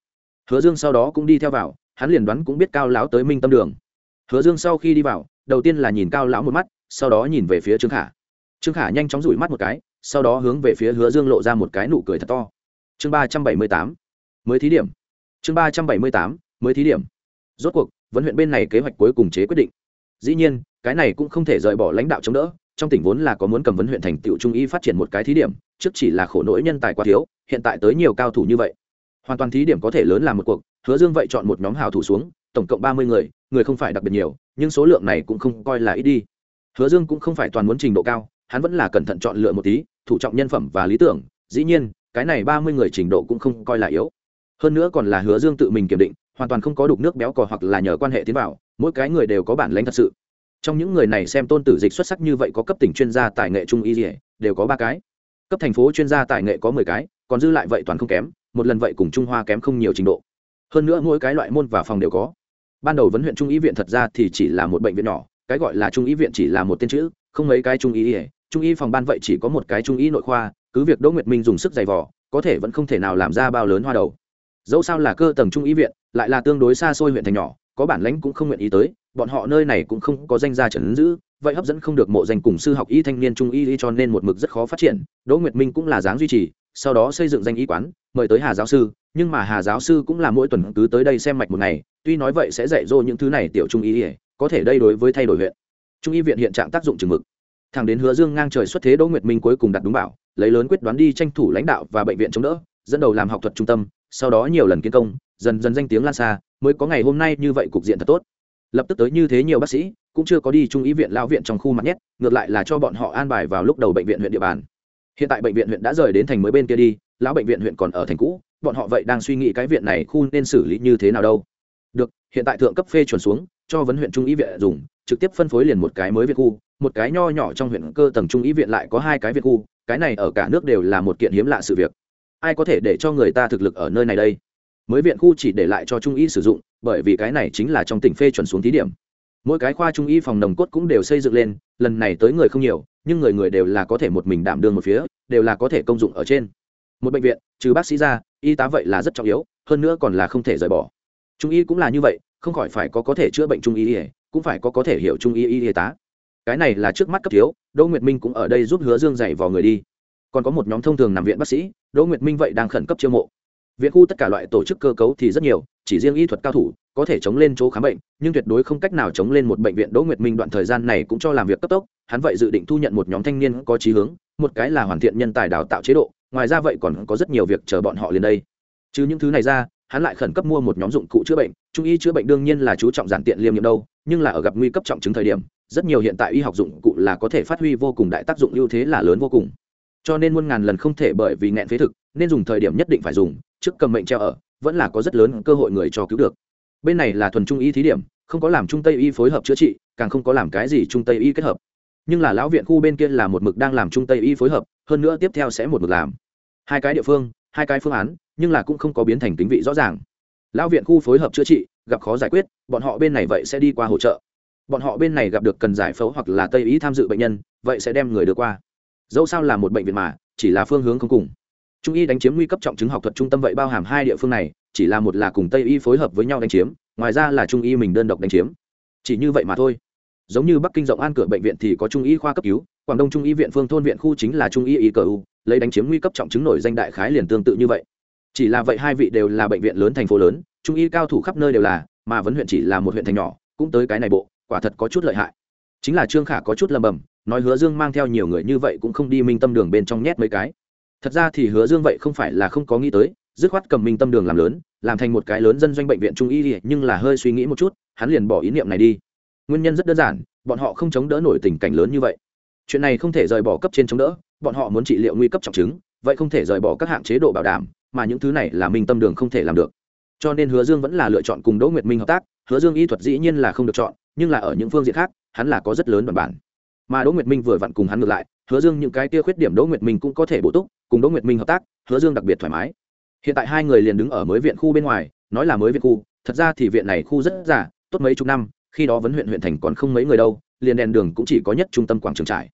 Hứa dương sau đó cũng đi theo vào, hắn liền đoán cũng biết cao lão tới minh tâm đường. Hứa dương sau khi đi vào, đầu tiên là nhìn cao lão một mắt, sau đó nhìn về phía trương khả. Trương khả nhanh chóng rủi mắt một cái, sau đó hướng về phía hứa dương lộ ra một cái nụ cười thật to. Chương ba trăm bảy mươi tám, mới thí điểm. Chương ba trăm bảy mươi tám, mới thí điểm. Rốt cuộc vẫn huyện bên này kế hoạch cuối cùng chế quyết định. Dĩ nhiên, cái này cũng không thể rời bỏ lãnh đạo chống đỡ trong tỉnh vốn là có muốn cầm vấn huyện thành tựu trung y phát triển một cái thí điểm, trước chỉ là khổ nỗi nhân tài quá thiếu, hiện tại tới nhiều cao thủ như vậy. Hoàn toàn thí điểm có thể lớn làm một cuộc, hứa dương vậy chọn một nhóm hào thủ xuống, tổng cộng ba mươi người người không phải đặc biệt nhiều, nhưng số lượng này cũng không coi là ít đi. Hứa dương cũng không phải toàn muốn trình độ cao, hắn vẫn là cẩn thận chọn lựa một tí, thủ trọng nhân phẩm và lý tưởng, dĩ nhiên, cái này ba mươi người trình độ cũng không coi là yếu. Hơn nữa còn là hứa dương tự mình kiểm định, hoàn toàn không có đục nước béo cò hoặc là nhờ quan hệ tiến vào, mỗi cái người đều có bản lãnh thật sự trong những người này xem tôn tử dịch xuất sắc như vậy có cấp tỉnh chuyên gia tài nghệ trung y dỉa đều có ba cái. Cấp thành phố chuyên gia tài nghệ có mười cái, còn dư lại vậy toàn không kém, một lần vậy cùng trung hoa kém không nhiều trình độ. Hơn nữa mỗi cái loại môn và phòng đều có. Ban đầu vấn huyện trung y viện thật ra thì chỉ là một bệnh viện nhỏ, cái gọi là trung y viện chỉ là một tên chữ, không mấy cái trung y trung y phòng ban vậy chỉ có một cái trung y nội khoa, cứ việc đỗ nguyệt minh dùng sức giày vò, có thể vẫn không thể nào làm ra bao lớn hoa đầu. Dẫu sao là cơ tầng trung y viện, lại là tương đối xa xôi huyện thành nhỏ, có bản lãnh cũng không nguyện ý tới bọn họ nơi này cũng không có danh gia trấn giữ, vậy hấp dẫn không được mộ danh cùng sư học y thanh niên trung y cho nên một mực rất khó phát triển. Đỗ nguyệt minh cũng là dáng duy trì, sau đó xây dựng danh y quán, mời tới hà giáo sư, nhưng mà hà giáo sư cũng là mỗi tuần cứ tới đây xem mạch một ngày, tuy nói vậy sẽ dạy dỗ những thứ này tiểu trung y, có thể đây đối với thay đổi huyện. Trung y viện hiện trạng tác dụng chừng mực. Thẳng đến hứa dương ngang trời xuất thế đỗ nguyệt minh cuối cùng đặt đúng bảo, lấy lớn quyết đoán đi tranh thủ lãnh đạo và bệnh viện chống đỡ, dẫn đầu làm học thuật trung tâm, sau đó nhiều lần kiến công, dần dần danh tiếng lan xa, mới có ngày hôm nay như vậy cục diện thật tốt lập tức tới như thế nhiều bác sĩ, cũng chưa có đi trung ý viện lao viện trong khu mặt nhét, ngược lại là cho bọn họ an bài vào lúc đầu bệnh viện huyện địa bàn. Hiện tại bệnh viện huyện đã rời đến thành mới bên kia đi, lão bệnh viện huyện còn ở thành cũ, bọn họ vậy đang suy nghĩ cái viện này khu nên xử lý như thế nào đâu. Được, hiện tại thượng cấp phê chuẩn xuống, cho vấn huyện trung ý viện dùng, trực tiếp phân phối liền một cái mới viện khu, một cái nho nhỏ trong huyện cơ tầng trung ý viện lại có hai cái viện khu, cái này ở cả nước đều là một kiện hiếm lạ sự việc. Ai có thể để cho người ta thực lực ở nơi này đây? Mới viện khu chỉ để lại cho trung y sử dụng, bởi vì cái này chính là trong tỉnh phê chuẩn xuống thí điểm. Mỗi cái khoa trung y phòng nồng cốt cũng đều xây dựng lên, lần này tới người không nhiều, nhưng người người đều là có thể một mình đảm đương một phía, đều là có thể công dụng ở trên. Một bệnh viện, trừ bác sĩ ra, y tá vậy là rất trọng yếu, hơn nữa còn là không thể rời bỏ. Trung y cũng là như vậy, không khỏi phải có có thể chữa bệnh trung y cũng phải có có thể hiểu trung y y tá. Cái này là trước mắt cấp thiếu, đỗ nguyệt minh cũng ở đây giúp hứa dương dạy vào người đi. Còn có một nhóm thông thường nằm viện bác sĩ, đỗ nguyệt minh vậy đang khẩn cấp chiêu mộ viện khu tất cả loại tổ chức cơ cấu thì rất nhiều, chỉ riêng y thuật cao thủ có thể chống lên chỗ khám bệnh, nhưng tuyệt đối không cách nào chống lên một bệnh viện đỗ nguyệt minh đoạn thời gian này cũng cho làm việc cấp tốc, hắn vậy dự định thu nhận một nhóm thanh niên có trí hướng, một cái là hoàn thiện nhân tài đào tạo chế độ, ngoài ra vậy còn có rất nhiều việc chờ bọn họ liền đây. Chứ những thứ này ra, hắn lại khẩn cấp mua một nhóm dụng cụ chữa bệnh, trung y chữa bệnh đương nhiên là chú trọng giản tiện liêm nhiệm đâu, nhưng là ở gặp nguy cấp trọng chứng thời điểm, rất nhiều hiện tại y học dụng cụ là có thể phát huy vô cùng đại tác dụng, ưu thế là lớn vô cùng cho nên muôn ngàn lần không thể bởi vì nghẹn phế thực, nên dùng thời điểm nhất định phải dùng, trước cầm mệnh treo ở, vẫn là có rất lớn cơ hội người cho cứu được. Bên này là thuần trung y thí điểm, không có làm trung tây y phối hợp chữa trị, càng không có làm cái gì trung tây y kết hợp. Nhưng là lão viện khu bên kia là một mực đang làm trung tây y phối hợp, hơn nữa tiếp theo sẽ một mực làm. Hai cái địa phương, hai cái phương án, nhưng là cũng không có biến thành tính vị rõ ràng. Lão viện khu phối hợp chữa trị, gặp khó giải quyết, bọn họ bên này vậy sẽ đi qua hỗ trợ. Bọn họ bên này gặp được cần giải phẫu hoặc là tây y tham dự bệnh nhân, vậy sẽ đem người đưa qua dẫu sao là một bệnh viện mà, chỉ là phương hướng không cùng. Trung y đánh chiếm nguy cấp trọng chứng học thuật trung tâm vậy bao hàm hai địa phương này, chỉ là một là cùng tây y phối hợp với nhau đánh chiếm, ngoài ra là trung y mình đơn độc đánh chiếm. Chỉ như vậy mà thôi. Giống như bắc kinh rộng an cửa bệnh viện thì có trung y khoa cấp cứu, quảng đông trung y viện phương thôn viện khu chính là trung y y cờ u, lấy đánh chiếm nguy cấp trọng chứng nổi danh đại khái liền tương tự như vậy. Chỉ là vậy hai vị đều là bệnh viện lớn thành phố lớn, trung y cao thủ khắp nơi đều là, mà vấn huyện chỉ là một huyện thành nhỏ, cũng tới cái này bộ, quả thật có chút lợi hại. Chính là trương khả có chút lầm bầm nói hứa dương mang theo nhiều người như vậy cũng không đi minh tâm đường bên trong nhét mấy cái. Thật ra thì hứa dương vậy không phải là không có nghĩ tới, dứt khoát cầm minh tâm đường làm lớn, làm thành một cái lớn dân doanh bệnh viện trung y nhưng là hơi suy nghĩ một chút, hắn liền bỏ ý niệm này đi. Nguyên nhân rất đơn giản, bọn họ không chống đỡ nổi tình cảnh lớn như vậy. Chuyện này không thể rời bỏ cấp trên chống đỡ, bọn họ muốn trị liệu nguy cấp trọng chứng, vậy không thể rời bỏ các hạng chế độ bảo đảm, mà những thứ này là minh tâm đường không thể làm được. Cho nên hứa dương vẫn là lựa chọn cùng đỗ nguyệt minh hợp tác, hứa dương y thuật dĩ nhiên là không được chọn, nhưng là ở những phương diện khác, hắn là có rất lớn đoàn bản mà đỗ nguyệt minh vừa vặn cùng hắn ngược lại, hứa dương những cái kia khuyết điểm đỗ nguyệt minh cũng có thể bổ túc, cùng đỗ nguyệt minh hợp tác, hứa dương đặc biệt thoải mái. Hiện tại hai người liền đứng ở mới viện khu bên ngoài, nói là mới viện khu, thật ra thì viện này khu rất giả tốt mấy chục năm, khi đó vấn huyện huyện thành còn không mấy người đâu, liền đèn đường cũng chỉ có nhất trung tâm quảng trường trải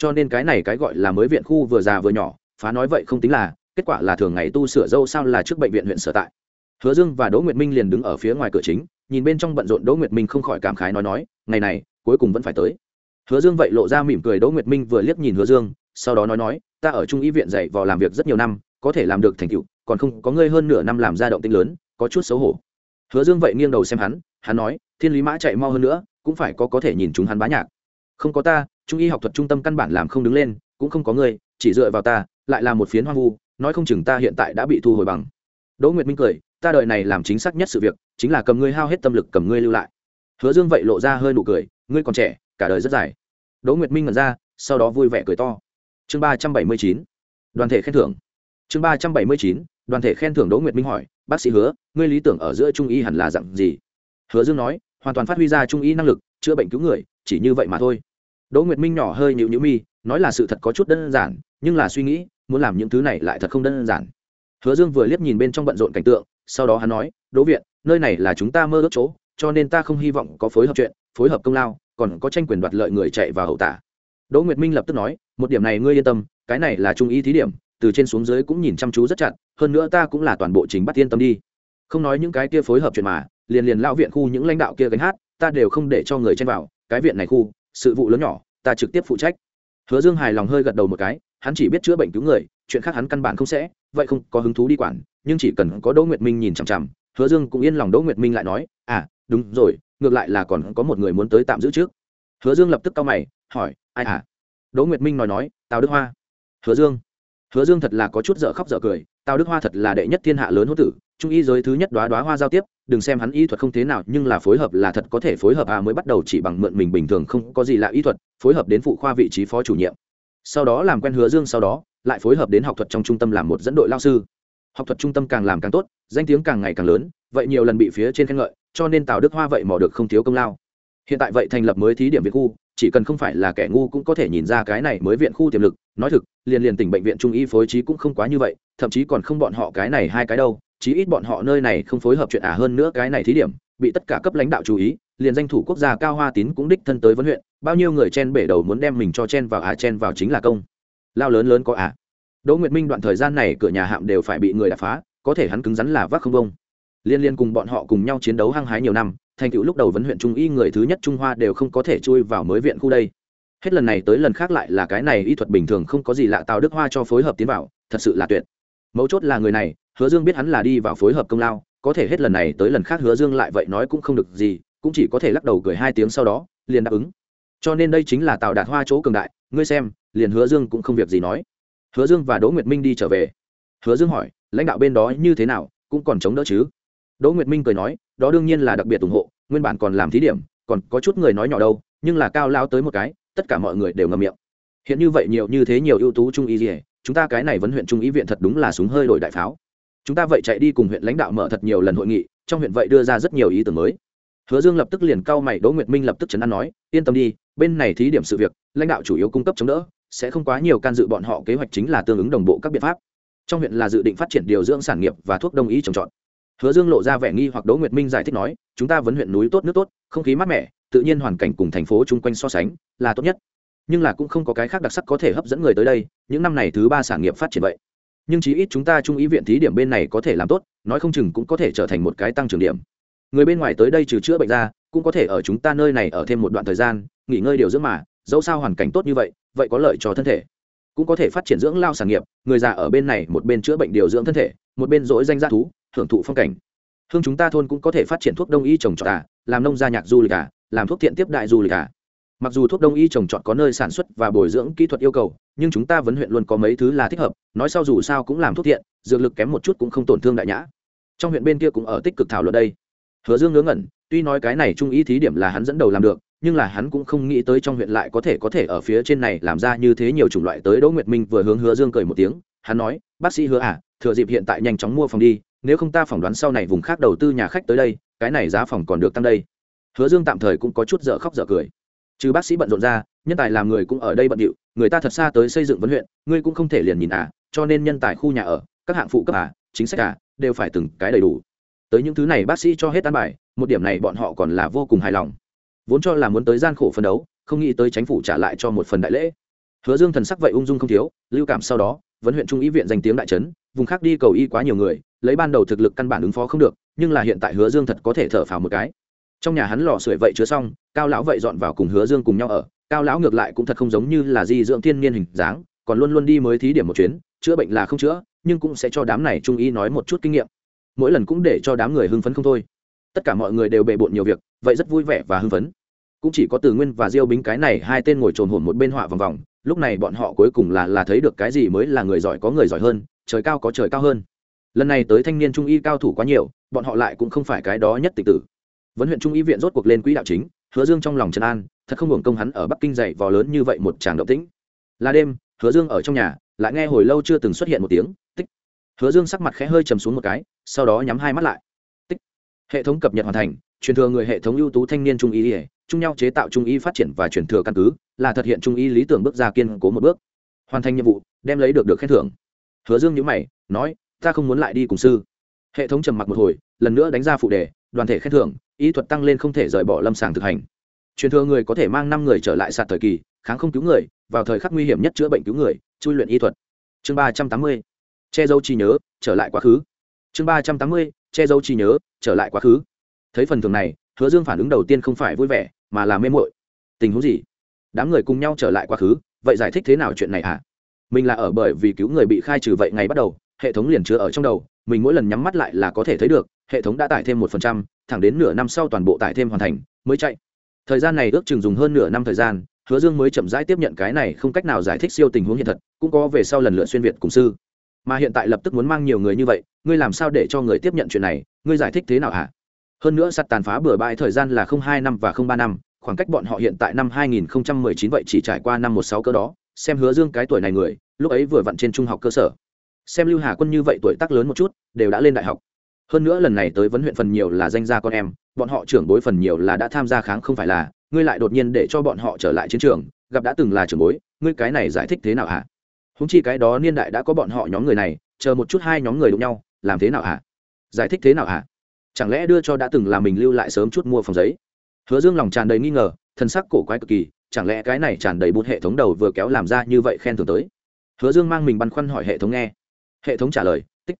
cho nên cái này cái gọi là mới viện khu vừa già vừa nhỏ, phá nói vậy không tính là, kết quả là thường ngày tu sửa dâu sao là trước bệnh viện huyện sở tại. Hứa dương và đỗ nguyệt minh liền đứng ở phía ngoài cửa chính, nhìn bên trong bận rộn đỗ nguyệt minh không khỏi cảm khái nói nói, ngày này, cuối cùng vẫn phải tới hứa dương vậy lộ ra mỉm cười đỗ nguyệt minh vừa liếc nhìn hứa dương, sau đó nói nói, ta ở trung y viện dạy vào làm việc rất nhiều năm, có thể làm được thành tựu, còn không có ngươi hơn nửa năm làm ra động tinh lớn, có chút xấu hổ. Hứa dương vậy nghiêng đầu xem hắn hắn nói, thiên lý mã chạy mau hơn nữa, cũng phải có có thể nhìn chúng hắn bá nhạc. Không có ta, trung y học thuật trung tâm căn bản làm không đứng lên, cũng không có ngươi, chỉ dựa vào ta, lại là một phiến hoang vu, nói không chừng ta hiện tại đã bị thu hồi bằng. Đỗ nguyệt minh cười, ta đợi này làm chính xác nhất sự việc, chính là cầm ngươi hao hết tâm lực cầm ngươi lưu lại. Hứa dương vậy lộ ra hơi nụ cười, ngươi còn trẻ, cả đời rất dài đỗ nguyệt minh ngẩn ra, sau đó vui vẻ cười to. Chương ba trăm bảy mươi chín, đoàn thể khen thưởng. Chương ba trăm bảy mươi chín, đoàn thể khen thưởng đỗ nguyệt minh hỏi, bác sĩ hứa, ngươi lý tưởng ở giữa trung y hẳn là dặn gì? Hứa dương nói, hoàn toàn phát huy ra trung y năng lực, chữa bệnh cứu người, chỉ như vậy mà thôi. Đỗ nguyệt minh nhỏ hơi nhịu nhữ mi, nói là sự thật có chút đơn giản, nhưng là suy nghĩ, muốn làm những thứ này lại thật không đơn giản. Hứa dương vừa liếc nhìn bên trong bận rộn cảnh tượng, sau đó hắn nói, đỗ viện, nơi này là chúng ta mơ ước chỗ, cho nên ta không hy vọng có phối hợp chuyện, phối hợp công lao còn có tranh quyền đoạt lợi người chạy vào hậu tả. Đỗ nguyệt minh lập tức nói, một điểm này ngươi yên tâm, cái này là trung ý thí điểm, từ trên xuống dưới cũng nhìn chăm chú rất chặt, hơn nữa ta cũng là toàn bộ chính bắt yên tâm đi. Không nói những cái kia phối hợp chuyện mà, liền liền lão viện khu những lãnh đạo kia gánh hát, ta đều không để cho người chen vào, cái viện này khu, sự vụ lớn nhỏ, ta trực tiếp phụ trách. Hứa dương hài lòng hơi gật đầu một cái, hắn chỉ biết chữa bệnh cứu người, chuyện khác hắn căn bản không sẽ, vậy không có hứng thú đi quản, nhưng chỉ cần có đỗ nguyệt minh nhìn chằm chằm, hứa dương cũng yên lòng đỗ nguyệt minh lại nói à đúng rồi ngược lại là còn có một người muốn tới tạm giữ trước. Hứa dương lập tức cau mày, hỏi, ai à đỗ nguyệt minh nói nói, tào đức hoa. Hứa dương. Hứa dương thật là có chút dở khóc dở cười, tào đức hoa thật là đệ nhất thiên hạ lớn hữu tử, trung y giới thứ nhất đoá đoá hoa giao tiếp, đừng xem hắn y thuật không thế nào, nhưng là phối hợp là thật có thể phối hợp à mới bắt đầu chỉ bằng mượn mình bình thường không có gì lạ y thuật, phối hợp đến phụ khoa vị trí phó chủ nhiệm. Sau đó làm quen hứa dương sau đó, lại phối hợp đến học thuật trong trung tâm làm một dẫn đội lao sư. Học thuật trung tâm càng làm càng tốt, danh tiếng càng ngày càng lớn, vậy nhiều lần bị phía trên khen ngợi cho nên tào đức hoa vậy mò được không thiếu công lao. Hiện tại vậy thành lập mới thí điểm viện khu, chỉ cần không phải là kẻ ngu cũng có thể nhìn ra cái này mới viện khu tiềm lực. Nói thực, liền liền tỉnh bệnh viện trung y phối trí cũng không quá như vậy, thậm chí còn không bọn họ cái này hai cái đâu, chí ít bọn họ nơi này không phối hợp chuyện ả hơn nữa cái này thí điểm, bị tất cả cấp lãnh đạo chú ý, liền danh thủ quốc gia cao hoa tín cũng đích thân tới vấn huyện, bao nhiêu người chen bể đầu muốn đem mình cho chen vào ả, chen vào chính là công. Lao lớn lớn có ả. Đỗ nguyệt minh đoạn thời gian này cửa nhà hạm đều phải bị người đập phá, có thể hắn cứng rắn là vác không bông liên liên cùng bọn họ cùng nhau chiến đấu hăng hái nhiều năm, thành tựu lúc đầu vấn huyện trung y người thứ nhất trung hoa đều không có thể chui vào mới viện khu đây. Hết lần này tới lần khác lại là cái này y thuật bình thường không có gì lạ tào đức hoa cho phối hợp tiến vào, thật sự là tuyệt. Mấu chốt là người này, hứa dương biết hắn là đi vào phối hợp công lao, có thể hết lần này tới lần khác hứa dương lại vậy nói cũng không được gì, cũng chỉ có thể lắc đầu cười hai tiếng sau đó, liền đáp ứng. Cho nên đây chính là tào đạt hoa chỗ cường đại, ngươi xem, liền hứa dương cũng không việc gì nói. Hứa dương và đỗ nguyệt minh đi trở về. Hứa dương hỏi, lãnh đạo bên đó như thế nào, cũng còn chống đỡ chứ? Đỗ nguyệt minh cười nói, đó đương nhiên là đặc biệt ủng hộ, nguyên bản còn làm thí điểm, còn có chút người nói nhỏ đâu, nhưng là cao lao tới một cái, tất cả mọi người đều ngậm miệng. Hiện như vậy nhiều, như thế nhiều ưu tú trung y gì, chúng ta cái này vẫn huyện trung y viện thật đúng là súng hơi đổi đại pháo. Chúng ta vậy chạy đi cùng huyện lãnh đạo mở thật nhiều lần hội nghị, trong huyện vậy đưa ra rất nhiều ý tưởng mới. Hứa dương lập tức liền cau mày, đỗ nguyệt minh lập tức chấn an nói, yên tâm đi, bên này thí điểm sự việc, lãnh đạo chủ yếu cung cấp chống đỡ, sẽ không quá nhiều can dự bọn họ, kế hoạch chính là tương ứng đồng bộ các biện pháp. Trong huyện là dự định phát triển điều dưỡng sản nghiệp và thuốc đông y trồng trọt hứa dương lộ ra vẻ nghi hoặc đỗ nguyệt minh giải thích nói, chúng ta vẫn huyện núi tốt, nước tốt, không khí mát mẻ, tự nhiên hoàn cảnh cùng thành phố chung quanh so sánh là tốt nhất. Nhưng là cũng không có cái khác đặc sắc có thể hấp dẫn người tới đây, những năm này thứ ba sản nghiệp phát triển vậy. Nhưng chí ít chúng ta trung ý viện thí điểm bên này có thể làm tốt, nói không chừng cũng có thể trở thành một cái tăng trưởng điểm. Người bên ngoài tới đây trừ chữa bệnh ra, cũng có thể ở chúng ta nơi này ở thêm một đoạn thời gian, nghỉ ngơi điều dưỡng mà, dẫu sao hoàn cảnh tốt như vậy vậy có lợi cho thân thể. Cũng có thể phát triển dưỡng lao sản nghiệp, người già ở bên này một bên chữa bệnh điều dưỡng thân thể, một bên dỗi danh gia thú hưởng thụ phong cảnh. Hương chúng ta thôn cũng có thể phát triển thuốc đông y trồng trọt à làm nông gia nhạc du lịch à làm thuốc thiện tiếp đại du lịch à. Mặc dù thuốc đông y trồng trọt có nơi sản xuất và bồi dưỡng kỹ thuật yêu cầu, nhưng chúng ta vẫn huyện luôn có mấy thứ là thích hợp, nói sau dù sao cũng làm thuốc thiện, dược lực kém một chút cũng không tổn thương đại nhã. Trong huyện bên kia cũng ở tích cực thảo luận đây. Hứa dương ngớ ngẩn, tuy nói cái này trung ý thí điểm là hắn dẫn đầu làm được, nhưng là hắn cũng không nghĩ tới trong huyện lại có thể có thể ở phía trên này làm ra như thế nhiều chủng loại tới đỗ nguyệt minh vừa hướng hứa dương cười một tiếng, hắn nói, bác sĩ hứa à thừa dịp hiện tại nhanh chóng mua phòng đi, nếu không ta phỏng đoán sau này vùng khác đầu tư nhà khách tới đây, cái này giá phòng còn được tăng đây. Hứa dương tạm thời cũng có chút dở khóc dở cười. Trừ bác sĩ bận rộn ra, nhân tài làm người cũng ở đây bận điệu, người ta thật xa tới xây dựng vấn huyện, ngươi cũng không thể liền nhìn à cho nên nhân tài khu nhà ở, các hạng phụ cấp à chính sách à đều phải từng cái đầy đủ. Tới những thứ này bác sĩ cho hết tan bài, một điểm này bọn họ còn là vô cùng hài lòng. Vốn cho là muốn tới gian khổ phân đấu, không nghĩ tới chính phủ trả lại cho một phần đại lễ. Hứa dương thần sắc vậy ung dung không thiếu, lưu cảm sau đó vấn huyện trung ý viện danh tiếng đại trấn, vùng khác đi cầu y quá nhiều người, lấy ban đầu thực lực căn bản ứng phó không được, nhưng là hiện tại hứa dương thật có thể thở phào một cái. Trong nhà hắn lò sưởi vậy chứa xong, cao lão vậy dọn vào cùng hứa dương cùng nhau ở, cao lão ngược lại cũng thật không giống như là di dưỡng thiên niên hình dáng, còn luôn luôn đi mới thí điểm một chuyến, chữa bệnh là không chữa, nhưng cũng sẽ cho đám này trung y nói một chút kinh nghiệm. Mỗi lần cũng để cho đám người hưng phấn không thôi. Tất cả mọi người đều bề bộn nhiều việc, vậy rất vui vẻ và hưng phấn. Cũng chỉ có từ nguyên và diêu bính cái này hai tên ngồi trồn hồn một bên họa vòng vòng lúc này bọn họ cuối cùng là là thấy được cái gì mới là người giỏi có người giỏi hơn, trời cao có trời cao hơn. Lần này tới thanh niên trung y cao thủ quá nhiều, bọn họ lại cũng không phải cái đó nhất tịch tử. Vấn huyện trung y viện rốt cuộc lên quỹ đạo chính, hứa dương trong lòng trần an, thật không hưởng công hắn ở bắc kinh dạy vò lớn như vậy một tràng động tĩnh. Là đêm, hứa dương ở trong nhà, lại nghe hồi lâu chưa từng xuất hiện một tiếng, tích. Hứa dương sắc mặt khẽ hơi chầm xuống một cái, sau đó nhắm hai mắt lại. Tích. Hệ thống cập nhật hoàn thành, truyền thừa người hệ thống ưu tú thanh niên trung y chung nhau chế tạo trung y phát triển và truyền thừa căn cứ, là thực hiện trung y lý tưởng bước ra kiên cố một bước. Hoàn thành nhiệm vụ, đem lấy được được khen thưởng. Hứa dương nhữ mày, nói, ta không muốn lại đi cùng sư. Hệ thống trầm mặc một hồi, lần nữa đánh ra phụ đề, đoàn thể khen thưởng ý thuật tăng lên không thể rời bỏ lâm sàng thực hành. Truyền thừa người có thể mang năm người trở lại sạt thời kỳ, kháng không cứu người, vào thời khắc nguy hiểm nhất chữa bệnh cứu người, chui luyện y thuật. Chương ba trăm tám mươi, che giấu trí nhớ, trở lại quá khứ. Chương ba trăm tám mươi, che giấu trí nhớ, trở lại quá khứ. Thấy phần thưởng này, hứa dương phản ứng đầu tiên không phải vui vẻ mà là mê mội tình huống gì? Đám người cùng nhau trở lại quá khứ, vậy giải thích thế nào chuyện này hả? À? mình là ở bởi vì cứu người bị khai trừ vậy ngày bắt đầu, hệ thống liền chứa ở trong đầu, mình mỗi lần nhắm mắt lại là có thể thấy được, hệ thống đã tải thêm một phần trăm, thẳng đến nửa năm sau toàn bộ tải thêm hoàn thành, mới chạy. Thời gian này ước chừng dùng hơn nửa năm thời gian, hứa dương mới chậm rãi tiếp nhận cái này không cách nào giải thích siêu tình huống hiện thật, cũng có về sau lần lượt xuyên việt cùng sư. Mà hiện tại lập tức muốn mang nhiều người như vậy, ngươi làm sao để cho người tiếp nhận chuyện này? Ngươi giải thích thế nào hả? Hơn nữa sắt tàn phá bừa bãi thời gian là không hai năm và không ba năm, khoảng cách bọn họ hiện tại năm 2019 vậy chỉ trải qua năm một sáu cơ đó, xem hứa dương cái tuổi này người, lúc ấy vừa vặn trên trung học cơ sở. Xem lưu hà quân như vậy tuổi tác lớn một chút, đều đã lên đại học. Hơn nữa lần này tới vấn huyện phần nhiều là danh gia con em, bọn họ trưởng bối phần nhiều là đã tham gia kháng không phải là, ngươi lại đột nhiên để cho bọn họ trở lại chiến trường, gặp đã từng là trưởng bối, ngươi cái này giải thích thế nào hả? Húng chi cái đó niên đại đã có bọn họ nhóm người này, chờ một chút hai nhóm người đụng nhau, làm thế nào hả? Giải thích thế nào hả? Chẳng lẽ đưa cho đã từng là mình lưu lại sớm chút mua phòng giấy? Hứa dương lòng tràn đầy nghi ngờ thân sắc cổ quái cực kỳ, chẳng lẽ cái này tràn đầy bút hệ thống đầu vừa kéo làm ra như vậy khen thưởng tới? Hứa dương mang mình băn khoăn hỏi hệ thống nghe. Hệ thống trả lời, tích,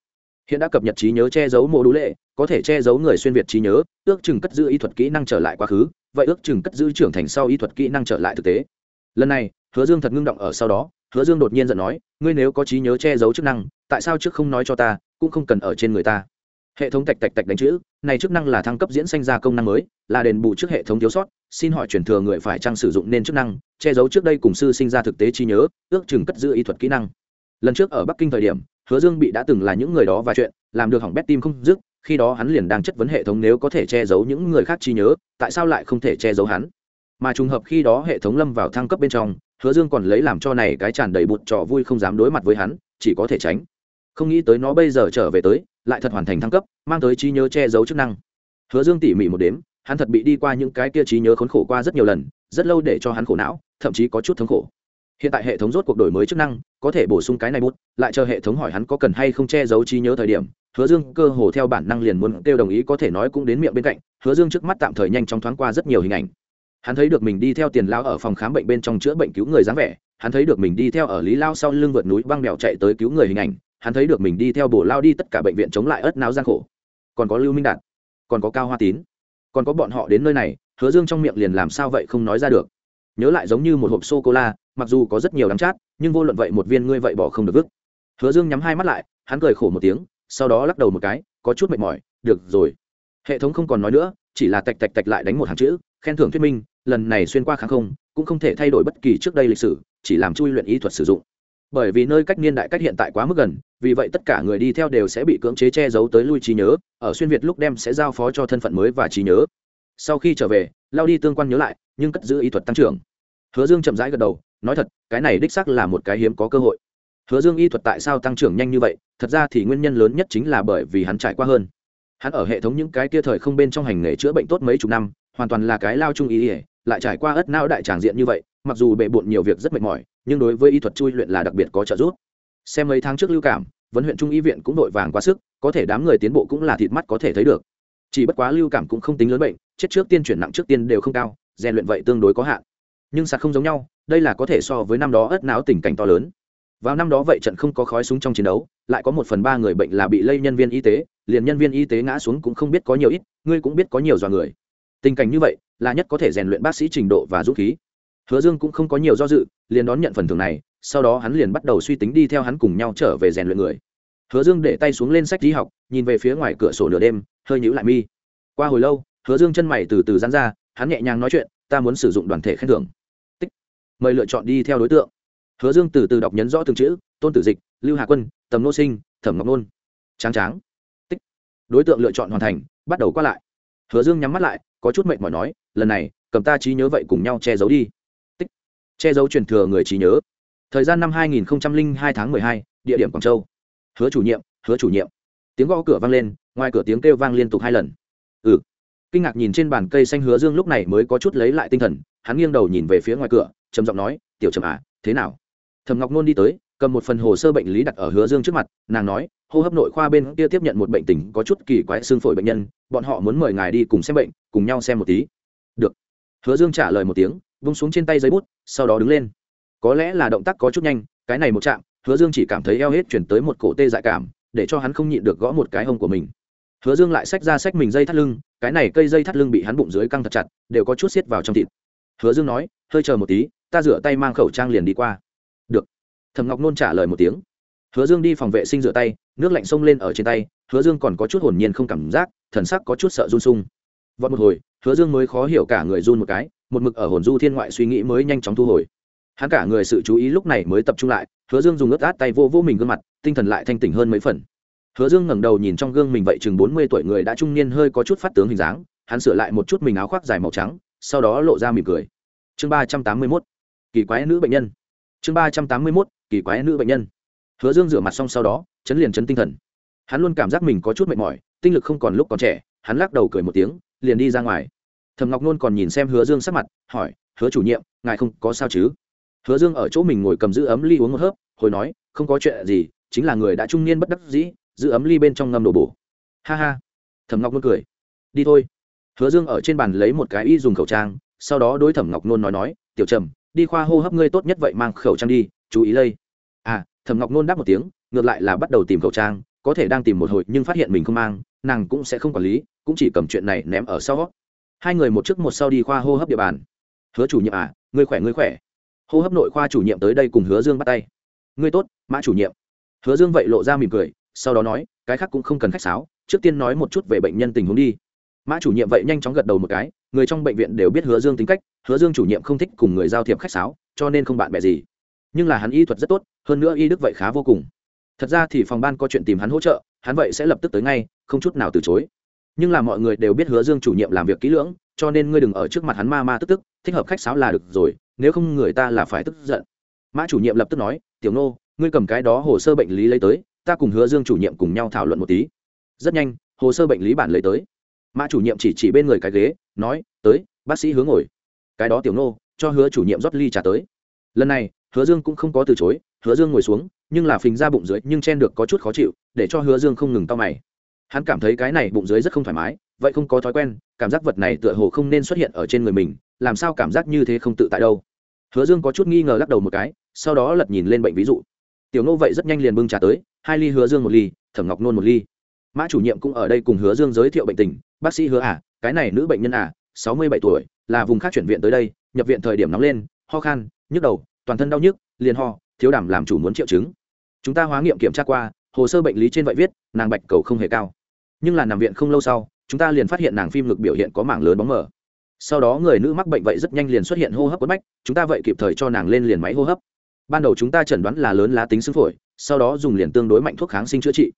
hiện đã cập nhật trí nhớ che giấu mô đũ lệ, có thể che giấu người xuyên việt trí nhớ, ước chừng cất giữ y thuật kỹ năng trở lại quá khứ, vậy ước chừng cất giữ trưởng thành sau y thuật kỹ năng trở lại thực tế. Lần này, hứa dương thật ngưng động ở sau đó, hứa dương đột nhiên giận nói, ngươi nếu có trí nhớ che giấu chức năng, tại sao trước không nói cho ta, cũng không cần ở trên người ta? Hệ thống tạch tạch tạch đánh chữ, này chức năng là thăng cấp diễn sanh ra công năng mới, là đền bù trước hệ thống thiếu sót, xin hỏi chuyển thừa người phải trang sử dụng nên chức năng, che giấu trước đây cùng sư sinh ra thực tế trí nhớ, ước chừng cất giữ y thuật kỹ năng. Lần trước ở bắc kinh thời điểm, hứa dương bị đã từng là những người đó và chuyện, làm được hỏng bét tim không dứt, khi đó hắn liền đang chất vấn hệ thống nếu có thể che giấu những người khác trí nhớ, tại sao lại không thể che giấu hắn? Mà trùng hợp khi đó hệ thống lâm vào thăng cấp bên trong, hứa dương còn lấy làm cho này cái tràn đầy bụt trò vui không dám đối mặt với hắn, chỉ có thể tránh. Không nghĩ tới nó bây giờ trở về tới lại thật hoàn thành thăng cấp, mang tới trí nhớ che giấu chức năng. Hứa dương tỉ mỉ một đếm, hắn thật bị đi qua những cái kia trí nhớ khốn khổ qua rất nhiều lần, rất lâu để cho hắn khổ não, thậm chí có chút thống khổ. Hiện tại hệ thống rốt cuộc đổi mới chức năng, có thể bổ sung cái này bút, lại chờ hệ thống hỏi hắn có cần hay không che giấu trí nhớ thời điểm, hứa dương cơ hồ theo bản năng liền muốn kêu đồng ý có thể nói cũng đến miệng bên cạnh, hứa dương trước mắt tạm thời nhanh chóng thoáng qua rất nhiều hình ảnh. Hắn thấy được mình đi theo tiền lao ở phòng khám bệnh bên trong chữa bệnh cứu người dáng vẻ, hắn thấy được mình đi theo ở lý lao sau lưng vượt núi băng bèo chạy tới cứu người hình ảnh hắn thấy được mình đi theo bổ lao đi tất cả bệnh viện chống lại ớt não gian khổ. Còn có lưu minh đạt, còn có cao hoa tín, còn có bọn họ đến nơi này, hứa dương trong miệng liền làm sao vậy không nói ra được. Nhớ lại giống như một hộp sô cô la mặc dù có rất nhiều đắng chát, nhưng vô luận vậy một viên ngươi vậy bỏ không được vứt. Hứa dương nhắm hai mắt lại, hắn cười khổ một tiếng, sau đó lắc đầu một cái, có chút mệt mỏi, được rồi. Hệ thống không còn nói nữa, chỉ là tạch tạch tạch lại đánh một hàng chữ, khen thưởng thuyết minh, lần này xuyên qua kháng không, cũng không thể thay đổi bất kỳ trước đây lịch sử, chỉ làm chui luyện ý thuật sử dụng bởi vì nơi cách niên đại cách hiện tại quá mức gần, vì vậy tất cả người đi theo đều sẽ bị cưỡng chế che giấu tới lui trí nhớ, ở xuyên việt lúc đem sẽ giao phó cho thân phận mới và trí nhớ. Sau khi trở về, lao đi tương quan nhớ lại, nhưng cất giữ ý thuật tăng trưởng. Hứa dương chậm rãi gật đầu, nói thật, cái này đích xác là một cái hiếm có cơ hội. Hứa dương y thuật tại sao tăng trưởng nhanh như vậy? Thật ra thì nguyên nhân lớn nhất chính là bởi vì hắn trải qua hơn. Hắn ở hệ thống những cái kia thời không bên trong hành nghề chữa bệnh tốt mấy chục năm, hoàn toàn là cái lao trung ý ỉa lại trải qua ất não đại tràng diện như vậy, mặc dù bệ bộn nhiều việc rất mệt mỏi, nhưng đối với y thuật chui luyện là đặc biệt có trợ giúp. Xem mấy tháng trước lưu cảm, vấn huyện trung y viện cũng vội vàng quá sức, có thể đám người tiến bộ cũng là thịt mắt có thể thấy được. Chỉ bất quá lưu cảm cũng không tính lớn bệnh, chết trước tiên chuyển nặng trước tiên đều không cao, rèn luyện vậy tương đối có hạn. Nhưng sạt không giống nhau, đây là có thể so với năm đó ất não tình cảnh to lớn. Vào năm đó vậy trận không có khói súng trong chiến đấu, lại có một phần ba người bệnh là bị lây nhân viên y tế, liền nhân viên y tế ngã xuống cũng không biết có nhiều ít, ngươi cũng biết có nhiều dọa người tình cảnh như vậy, là nhất có thể rèn luyện bác sĩ trình độ và dũng khí. Hứa dương cũng không có nhiều do dự, liền đón nhận phần thưởng này, sau đó hắn liền bắt đầu suy tính đi theo hắn cùng nhau trở về rèn luyện người. Hứa dương để tay xuống lên sách đi học, nhìn về phía ngoài cửa sổ nửa đêm, hơi nhữ lại mi. Qua hồi lâu, hứa dương chân mày từ từ dán ra, hắn nhẹ nhàng nói chuyện, ta muốn sử dụng đoàn thể khen thưởng. Tích, mời lựa chọn đi theo đối tượng. Hứa dương từ từ đọc nhấn rõ từng chữ, tôn tử dịch, lưu hà quân, tầm nô sinh, thẩm ngọc nôn. Tráng tráng. Tích, đối tượng lựa chọn hoàn thành, bắt đầu qua lại. Hứa dương nhắm mắt lại có chút mệnh mỏi nói lần này cầm ta trí nhớ vậy cùng nhau che giấu đi. Tích. Che giấu truyền thừa người trí nhớ. Thời gian năm hai nghìn hai tháng hai, địa điểm quảng châu. Hứa chủ nhiệm hứa chủ nhiệm. Tiếng gõ cửa vang lên ngoài cửa tiếng kêu vang liên tục hai lần. Ừ. Kinh ngạc nhìn trên bàn cây xanh hứa dương lúc này mới có chút lấy lại tinh thần hắn nghiêng đầu nhìn về phía ngoài cửa trầm giọng nói tiểu trầm à thế nào? Thầm ngọc nôn đi tới cầm một phần hồ sơ bệnh lý đặt ở hứa dương trước mặt, nàng nói, hô hấp nội khoa bên kia tiếp nhận một bệnh tình có chút kỳ quái xương phổi bệnh nhân, bọn họ muốn mời ngài đi cùng xem bệnh, cùng nhau xem một tí. Được. Hứa dương trả lời một tiếng, vung xuống trên tay giấy bút, sau đó đứng lên. Có lẽ là động tác có chút nhanh, cái này một chạm, hứa dương chỉ cảm thấy eo hết chuyển tới một cổ tê dại cảm, để cho hắn không nhịn được gõ một cái hông của mình. Hứa dương lại xách ra xách mình dây thắt lưng, cái này cây dây thắt lưng bị hắn bụng dưới căng thật chặt, đều có chút xiết vào trong thịt. Hứa dương nói, hơi chờ một tí, ta rửa tay mang khẩu trang liền đi qua. Được thầm ngọc nôn trả lời một tiếng. Hứa dương đi phòng vệ sinh rửa tay, nước lạnh xông lên ở trên tay, hứa dương còn có chút hồn nhiên không cảm giác, thần sắc có chút sợ run sung. Vọt một hồi, hứa dương mới khó hiểu cả người run một cái, một mực ở hồn du thiên ngoại suy nghĩ mới nhanh chóng thu hồi. Hắn cả người sự chú ý lúc này mới tập trung lại, hứa dương dùng ướt át tay vô vô mình gương mặt, tinh thần lại thanh tỉnh hơn mấy phần. Hứa dương ngẩng đầu nhìn trong gương mình vậy chừng bốn mươi tuổi người đã trung niên hơi có chút phát tướng hình dáng, hắn sửa lại một chút mình áo khoác dài màu trắng, sau đó lộ ra mỉm cười. Chương ba trăm tám mươi mốt, kỳ quái nữ bệnh nhân. Chương ba trăm tám mươi mốt kỳ quái nữ bệnh nhân. Hứa dương rửa mặt xong sau đó, chấn liền chấn tinh thần. Hắn luôn cảm giác mình có chút mệt mỏi, tinh lực không còn lúc còn trẻ, hắn lắc đầu cười một tiếng, liền đi ra ngoài. Thầm ngọc nôn còn nhìn xem hứa dương sắc mặt, hỏi, hứa chủ nhiệm, ngài không có sao chứ? Hứa dương ở chỗ mình ngồi cầm giữ ấm ly uống một hớp, hồi nói, không có chuyện gì, chính là người đã trung niên bất đắc dĩ, giữ ấm ly bên trong ngâm đồ bổ. Ha ha. Thẩm ngọc nôn cười, đi thôi. Hứa dương ở trên bàn lấy một cái y dùng khẩu trang, sau đó đối thẩm ngọc nôn nói nói, tiểu trầm, đi khoa hô hấp ngươi tốt nhất vậy, mang khẩu trang đi chú ý lây. À thẩm ngọc nôn đáp một tiếng, ngược lại là bắt đầu tìm khẩu trang, có thể đang tìm một hồi nhưng phát hiện mình không mang, nàng cũng sẽ không quản lý, cũng chỉ cầm chuyện này ném ở sau. Hai người một trước một sau đi khoa hô hấp địa bàn. Hứa chủ nhiệm à ngươi khỏe ngươi khỏe. Hô hấp nội khoa chủ nhiệm tới đây cùng hứa dương bắt tay. Ngươi tốt, mã chủ nhiệm. Hứa dương vậy lộ ra mỉm cười, sau đó nói, cái khác cũng không cần khách sáo, trước tiên nói một chút về bệnh nhân tình huống đi. Mã chủ nhiệm vậy nhanh chóng gật đầu một cái, người trong bệnh viện đều biết hứa dương tính cách, hứa dương chủ nhiệm không thích cùng người giao thiệp khách sáo, cho nên không bạn bè gì nhưng là hắn y thuật rất tốt, hơn nữa y đức vậy khá vô cùng. Thật ra thì phòng ban có chuyện tìm hắn hỗ trợ, hắn vậy sẽ lập tức tới ngay, không chút nào từ chối. Nhưng là mọi người đều biết hứa dương chủ nhiệm làm việc kỹ lưỡng, cho nên ngươi đừng ở trước mặt hắn ma ma tức tức, thích hợp khách sáo là được rồi, nếu không người ta là phải tức giận. Mã chủ nhiệm lập tức nói, tiểu nô, ngươi cầm cái đó hồ sơ bệnh lý lấy tới, ta cùng hứa dương chủ nhiệm cùng nhau thảo luận một tí. Rất nhanh, hồ sơ bệnh lý bản lấy tới. Mã chủ nhiệm chỉ chỉ bên người cái ghế, nói, tới, bác sĩ hướng ngồi. Cái đó tiểu nô, cho hứa chủ nhiệm rót ly trà tới. Lần này hứa dương cũng không có từ chối, hứa dương ngồi xuống, nhưng là phình ra bụng dưới, nhưng chen được có chút khó chịu, để cho hứa dương không ngừng tao mày. Hắn cảm thấy cái này bụng dưới rất không thoải mái, vậy không có thói quen, cảm giác vật này tựa hồ không nên xuất hiện ở trên người mình, làm sao cảm giác như thế không tự tại đâu. Hứa dương có chút nghi ngờ lắc đầu một cái, sau đó lật nhìn lên bệnh ví dụ. Tiểu nô vậy rất nhanh liền bưng trà tới, hai ly hứa dương một ly, thẩm ngọc nôn một ly. Mã chủ nhiệm cũng ở đây cùng hứa dương giới thiệu bệnh tình, bác sĩ hứa à cái này nữ bệnh nhân à sáu mươi bảy tuổi, là vùng khác chuyển viện tới đây, nhập viện thời điểm nóng lên, ho khan, nhức đầu toàn thân đau nhức, liền ho, thiếu đảm làm chủ muốn triệu chứng. Chúng ta hóa nghiệm kiểm tra qua, hồ sơ bệnh lý trên vậy viết, nàng bạch cầu không hề cao. Nhưng là nằm viện không lâu sau, chúng ta liền phát hiện nàng phim ngực biểu hiện có mảng lớn bóng mờ. Sau đó người nữ mắc bệnh vậy rất nhanh liền xuất hiện hô hấp quất bách, chúng ta vậy kịp thời cho nàng lên liền máy hô hấp. Ban đầu chúng ta chẩn đoán là lớn lá tính xương phổi, sau đó dùng liền tương đối mạnh thuốc kháng sinh chữa trị.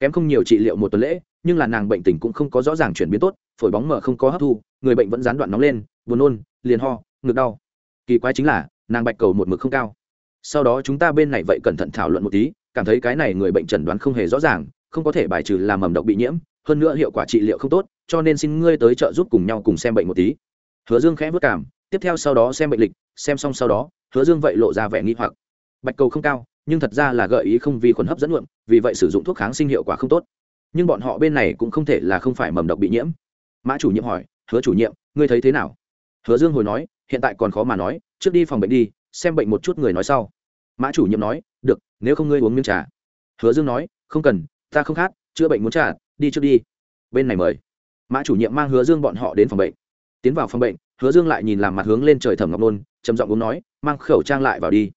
Kém không nhiều trị liệu một tuần lễ, nhưng là nàng bệnh tình cũng không có rõ ràng chuyển biến tốt, phổi bóng mờ không có hấp thu, người bệnh vẫn gián đoạn nóng lên, buồn nôn, liền ho, ngực đau. Kỳ quái chính là nàng bạch cầu một mực không cao. Sau đó chúng ta bên này vậy cẩn thận thảo luận một tí, cảm thấy cái này người bệnh chẩn đoán không hề rõ ràng, không có thể bài trừ làm mầm độc bị nhiễm, hơn nữa hiệu quả trị liệu không tốt, cho nên xin ngươi tới trợ giúp cùng nhau cùng xem bệnh một tí. Hứa dương khẽ vất cảm, tiếp theo sau đó xem bệnh lịch, xem xong sau đó, hứa dương vậy lộ ra vẻ nghi hoặc. Bạch cầu không cao, nhưng thật ra là gợi ý không vi khuẩn hấp dẫn nhuộm vì vậy sử dụng thuốc kháng sinh hiệu quả không tốt. Nhưng bọn họ bên này cũng không thể là không phải mầm độc bị nhiễm. Mã chủ nhiệm hỏi, hứa chủ nhiệm, ngươi thấy thế nào? Hứa dương hồi nói, hiện tại còn khó mà nói, trước đi phòng bệnh đi, xem bệnh một chút người nói sau. Mã chủ nhiệm nói, được, nếu không ngươi uống miếng trà. Hứa dương nói, không cần, ta không khát chữa bệnh muốn trà, đi trước đi. Bên này mời. Mã chủ nhiệm mang hứa dương bọn họ đến phòng bệnh. Tiến vào phòng bệnh, hứa dương lại nhìn làm mặt hướng lên trời thẩm ngọc nôn, trầm giọng uống nói, mang khẩu trang lại vào đi.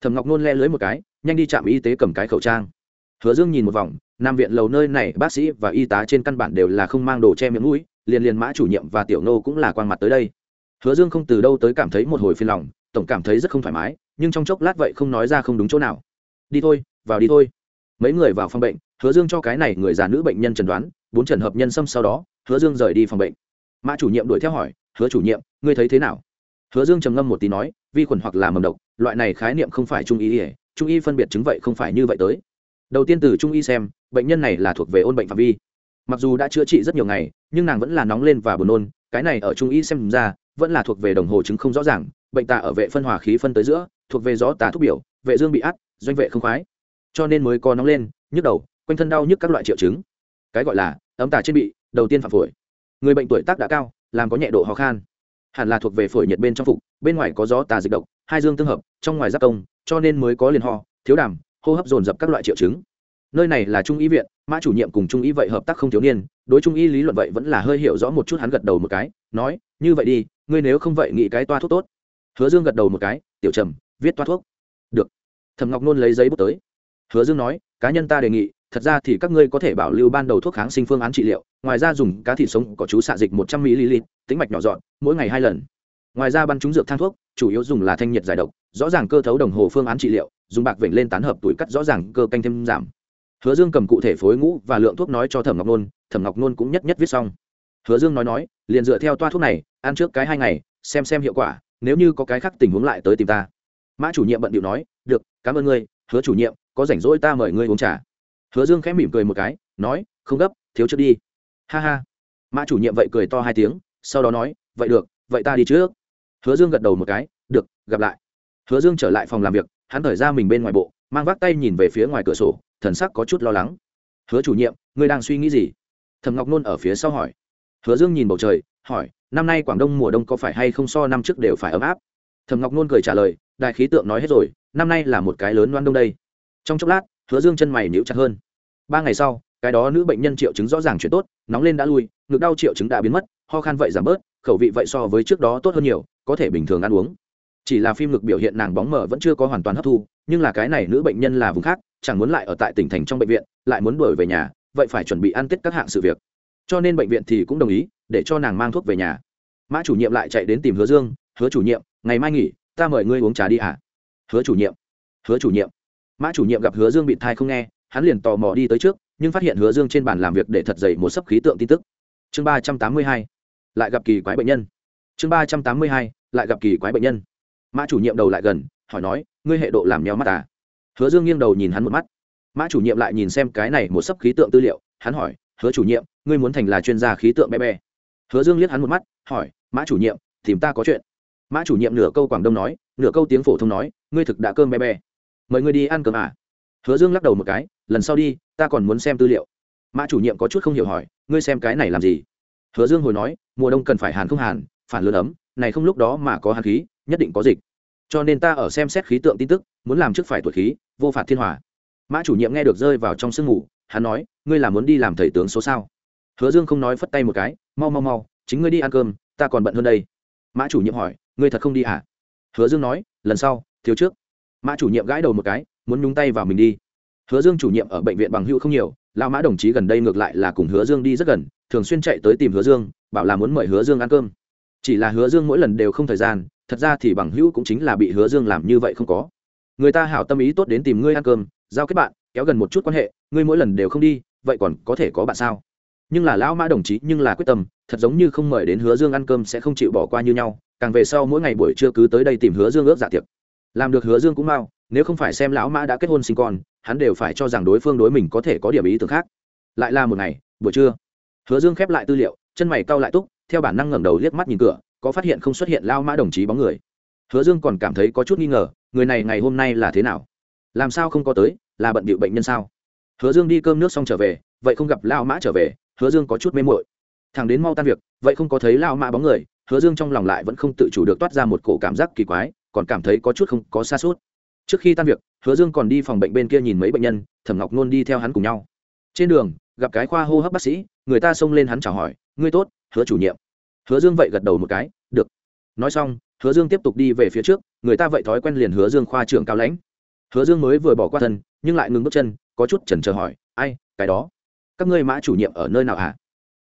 Thẩm ngọc nôn le lưới một cái, nhanh đi trạm y tế cầm cái khẩu trang. Hứa dương nhìn một vòng, nam viện lầu nơi này, bác sĩ và y tá trên căn bản đều là không mang đồ che miệng mũi, liền liền mã chủ nhiệm và tiểu nô cũng là quang mặt tới đây hứa dương không từ đâu tới cảm thấy một hồi phiền lòng, tổng cảm thấy rất không thoải mái, nhưng trong chốc lát vậy không nói ra không đúng chỗ nào. Đi thôi, vào đi thôi. Mấy người vào phòng bệnh, hứa dương cho cái này người già nữ bệnh nhân chẩn đoán, bốn trần hợp nhân xâm sau đó, hứa dương rời đi phòng bệnh. Mã chủ nhiệm đuổi theo hỏi, hứa chủ nhiệm, ngươi thấy thế nào? Hứa dương trầm ngâm một tí nói, vi khuẩn hoặc là mầm độc, loại này khái niệm không phải trung y ỉa trung y phân biệt chứng vậy không phải như vậy tới. Đầu tiên từ trung y xem, bệnh nhân này là thuộc về ôn bệnh phạm vi. Mặc dù đã chữa trị rất nhiều ngày, nhưng nàng vẫn là nóng lên và buồn nôn, cái này ở trung y xem ra vẫn là thuộc về đồng hồ chứng không rõ ràng, bệnh tà ở vệ phân hòa khí phân tới giữa, thuộc về gió tà thúc biểu, vệ dương bị át, doanh vệ không khoái. Cho nên mới có nóng lên, nhức đầu, quanh thân đau nhức các loại triệu chứng. Cái gọi là ấm tà trên bị, đầu tiên phạm phổi. Người bệnh tuổi tác đã cao, làm có nhẹ độ ho khan. Hẳn là thuộc về phổi nhiệt bên trong phục, bên ngoài có gió tà dịch độc, hai dương tương hợp, trong ngoài giáp công, cho nên mới có liền ho, thiếu đàm, hô hấp dồn dập các loại triệu chứng nơi này là trung y viện, mã chủ nhiệm cùng trung y vậy hợp tác không thiếu niên, đối trung y lý luận vậy vẫn là hơi hiểu rõ một chút hắn gật đầu một cái, nói, như vậy đi, ngươi nếu không vậy nghĩ cái toa thuốc tốt. Hứa dương gật đầu một cái, tiểu trầm, viết toa thuốc. Được. Thẩm ngọc nôn lấy giấy bút tới. Hứa dương nói, cá nhân ta đề nghị, thật ra thì các ngươi có thể bảo lưu ban đầu thuốc kháng sinh phương án trị liệu, ngoài ra dùng cá thịt sống có chú xạ dịch một trăm ml tính mạch nhỏ dọn, mỗi ngày hai lần. Ngoài ra bắn trúng dược thang thuốc, chủ yếu dùng là thanh nhiệt giải độc, rõ ràng cơ thấu đồng hồ phương án trị liệu, dùng bạc vểnh lên tán hợp tuổi cắt rõ ràng cơ canh thêm giảm hứa dương cầm cụ thể phối ngũ và lượng thuốc nói cho thẩm ngọc nôn, thẩm ngọc nôn cũng nhất nhất viết xong. Hứa dương nói nói, liền dựa theo toa thuốc này, ăn trước cái hai ngày, xem xem hiệu quả, nếu như có cái khác tình huống lại tới tìm ta. Mã chủ nhiệm bận điệu nói, được, cảm ơn ngươi, hứa chủ nhiệm, có rảnh rỗi ta mời ngươi uống trà. Hứa dương khẽ mỉm cười một cái, nói, không gấp, thiếu trước đi. Ha ha. Mã chủ nhiệm vậy cười to hai tiếng, sau đó nói, vậy được, vậy ta đi trước. Hứa dương gật đầu một cái, được, gặp lại. Hứa dương trở lại phòng làm việc, hắn thời ra mình bên ngoài bộ, mang vác tay nhìn về phía ngoài cửa sổ thần sắc có chút lo lắng. Hứa chủ nhiệm, ngươi đang suy nghĩ gì? Thầm ngọc nôn ở phía sau hỏi. Hứa dương nhìn bầu trời, hỏi, năm nay quảng đông mùa đông có phải hay không so năm trước đều phải ấm áp? Thầm ngọc nôn cười trả lời, đại khí tượng nói hết rồi, năm nay là một cái lớn loan đông đây. Trong chốc lát, hứa dương chân mày níu chặt hơn. Ba ngày sau, cái đó nữ bệnh nhân triệu chứng rõ ràng chuyển tốt, nóng lên đã lui, ngực đau triệu chứng đã biến mất, ho khan vậy giảm bớt, khẩu vị vậy so với trước đó tốt hơn nhiều, có thể bình thường ăn uống. Chỉ là phim ngực biểu hiện nàng bóng mờ vẫn chưa có hoàn toàn hấp thu nhưng là cái này nữ bệnh nhân là vùng khác, chẳng muốn lại ở tại tỉnh thành trong bệnh viện, lại muốn đuổi về nhà, vậy phải chuẩn bị ăn tết các hạng sự việc. Cho nên bệnh viện thì cũng đồng ý, để cho nàng mang thuốc về nhà. Mã chủ nhiệm lại chạy đến tìm hứa dương, hứa chủ nhiệm, ngày mai nghỉ, ta mời ngươi uống trà đi ạ. À? hứa chủ nhiệm, hứa chủ nhiệm. Mã chủ nhiệm gặp hứa dương bị thai không nghe, hắn liền tò mò đi tới trước, nhưng phát hiện hứa dương trên bàn làm việc để thật dày một sấp khí tượng tin tức. Chương ba trăm tám mươi hai, lại gặp kỳ quái bệnh nhân. Chương ba trăm tám mươi hai, lại gặp kỳ quái bệnh nhân. Mã chủ nhiệm đầu lại gần, hỏi nói ngươi hệ độ làm nheo mắt à? Hứa dương nghiêng đầu nhìn hắn một mắt. Mã chủ nhiệm lại nhìn xem cái này một sấp khí tượng tư liệu, hắn hỏi, hứa chủ nhiệm, ngươi muốn thành là chuyên gia khí tượng bé bé? Hứa dương liếc hắn một mắt, hỏi, mã chủ nhiệm, tìm ta có chuyện. Mã chủ nhiệm nửa câu quảng đông nói, nửa câu tiếng phổ thông nói, ngươi thực đã cơm bé bé. Mời ngươi đi ăn cơm à? Hứa dương lắc đầu một cái, lần sau đi, ta còn muốn xem tư liệu. Mã chủ nhiệm có chút không hiểu hỏi, ngươi xem cái này làm gì? Hứa dương hồi nói, mùa đông cần phải hàn không hàn, phản lớn ấm, này không lúc đó mà có hàn khí, nhất định có dịch cho nên ta ở xem xét khí tượng tin tức, muốn làm trước phải tuổi khí, vô phạt thiên hòa. Mã chủ nhiệm nghe được rơi vào trong sương ngủ hắn nói, ngươi là muốn đi làm thầy tướng số sao? Hứa dương không nói phất tay một cái, mau mau mau, chính ngươi đi ăn cơm, ta còn bận hơn đây. Mã chủ nhiệm hỏi, ngươi thật không đi à? Hứa dương nói, lần sau, thiếu trước. Mã chủ nhiệm gãi đầu một cái, muốn nhúng tay vào mình đi. Hứa dương chủ nhiệm ở bệnh viện bằng hữu không nhiều lao mã đồng chí gần đây ngược lại là cùng hứa dương đi rất gần, thường xuyên chạy tới tìm hứa dương, bảo là muốn mời hứa dương ăn cơm chỉ là hứa dương mỗi lần đều không thời gian, thật ra thì bằng hữu cũng chính là bị hứa dương làm như vậy không có. Người ta hảo tâm ý tốt đến tìm ngươi ăn cơm, giao kết bạn, kéo gần một chút quan hệ, ngươi mỗi lần đều không đi, vậy còn có thể có bạn sao? Nhưng là lão mã đồng chí nhưng là quyết tâm, thật giống như không mời đến hứa dương ăn cơm sẽ không chịu bỏ qua như nhau, càng về sau mỗi ngày buổi trưa cứ tới đây tìm hứa dương ước dạ tiệc. Làm được hứa dương cũng mau, nếu không phải xem lão mã đã kết hôn sinh con, hắn đều phải cho rằng đối phương đối mình có thể có điểm ý tưởng khác. Lại là một ngày, buổi trưa, hứa dương khép lại tư liệu, chân mày cau lại túc theo bản năng ngẩng đầu liếc mắt nhìn cửa, có phát hiện không xuất hiện lao mã đồng chí bóng người. Hứa dương còn cảm thấy có chút nghi ngờ, người này ngày hôm nay là thế nào? Làm sao không có tới, là bận bịu bệnh nhân sao? Hứa dương đi cơm nước xong trở về, vậy không gặp lao mã trở về, hứa dương có chút mê mội thằng đến mau tan việc, vậy không có thấy lao mã bóng người, hứa dương trong lòng lại vẫn không tự chủ được toát ra một cổ cảm giác kỳ quái, còn cảm thấy có chút không có xa suốt trước khi tan việc, hứa dương còn đi phòng bệnh bên kia nhìn mấy bệnh nhân, thẩm ngọc nôn đi theo hắn cùng nhau. Trên đường gặp cái khoa hô hấp bác sĩ, người ta xông lên hắn chào hỏi, ngươi tốt, hứa chủ nhiệm. Hứa dương vậy gật đầu một cái, được. Nói xong, hứa dương tiếp tục đi về phía trước, người ta vậy thói quen liền hứa dương khoa trưởng cao lãnh. Hứa dương mới vừa bỏ qua thân, nhưng lại ngừng bước chân, có chút chần chờ hỏi, ai, cái đó? Các ngươi mã chủ nhiệm ở nơi nào hả?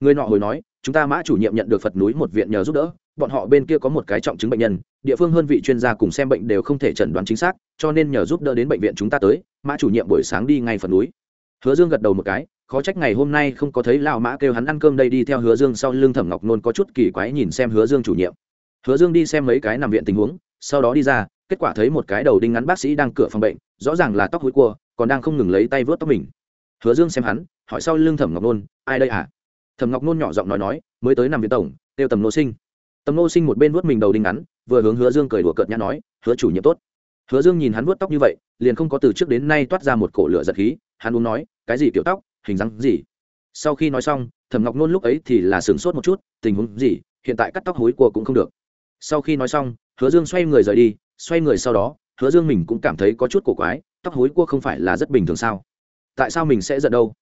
Người nọ hồi nói, chúng ta mã chủ nhiệm nhận được phật núi một viện nhờ giúp đỡ, bọn họ bên kia có một cái trọng chứng bệnh nhân, địa phương hơn vị chuyên gia cùng xem bệnh đều không thể chẩn đoán chính xác, cho nên nhờ giúp đỡ đến bệnh viện chúng ta tới, mã chủ nhiệm buổi sáng đi ngay phật núi. Hứa dương gật đầu một cái khó trách ngày hôm nay không có thấy lão mã kêu hắn ăn cơm đây đi theo hứa dương sau lưng thẩm ngọc nôn có chút kỳ quái nhìn xem hứa dương chủ nhiệm. Hứa dương đi xem mấy cái nằm viện tình huống, sau đó đi ra, kết quả thấy một cái đầu đinh ngắn bác sĩ đang cửa phòng bệnh, rõ ràng là tóc hối cua, còn đang không ngừng lấy tay vớt tóc mình. Hứa dương xem hắn, hỏi sau lưng thẩm ngọc nôn, ai đây à thẩm ngọc nôn nhỏ giọng nói nói, mới tới nằm viện tổng, kêu tầm nô sinh. Tầm nô sinh một bên vớt mình đầu đinh ngắn, vừa hướng hứa dương cười đùa cợt nhã nói, hứa chủ nhiệm tốt. Hứa dương nhìn hắn vớt tóc như vậy, liền không có từ trước đến nay toát ra một cổ lửa giật khí, hắn uống nói, cái gì kiểu tóc? Hình dáng gì? Sau khi nói xong, thẩm ngọc nôn lúc ấy thì là sửng sốt một chút, tình huống gì? Hiện tại cắt tóc hối của cũng không được. Sau khi nói xong, hứa dương xoay người rời đi, xoay người sau đó, hứa dương mình cũng cảm thấy có chút cổ quái, tóc hối cua không phải là rất bình thường sao? Tại sao mình sẽ giận đâu?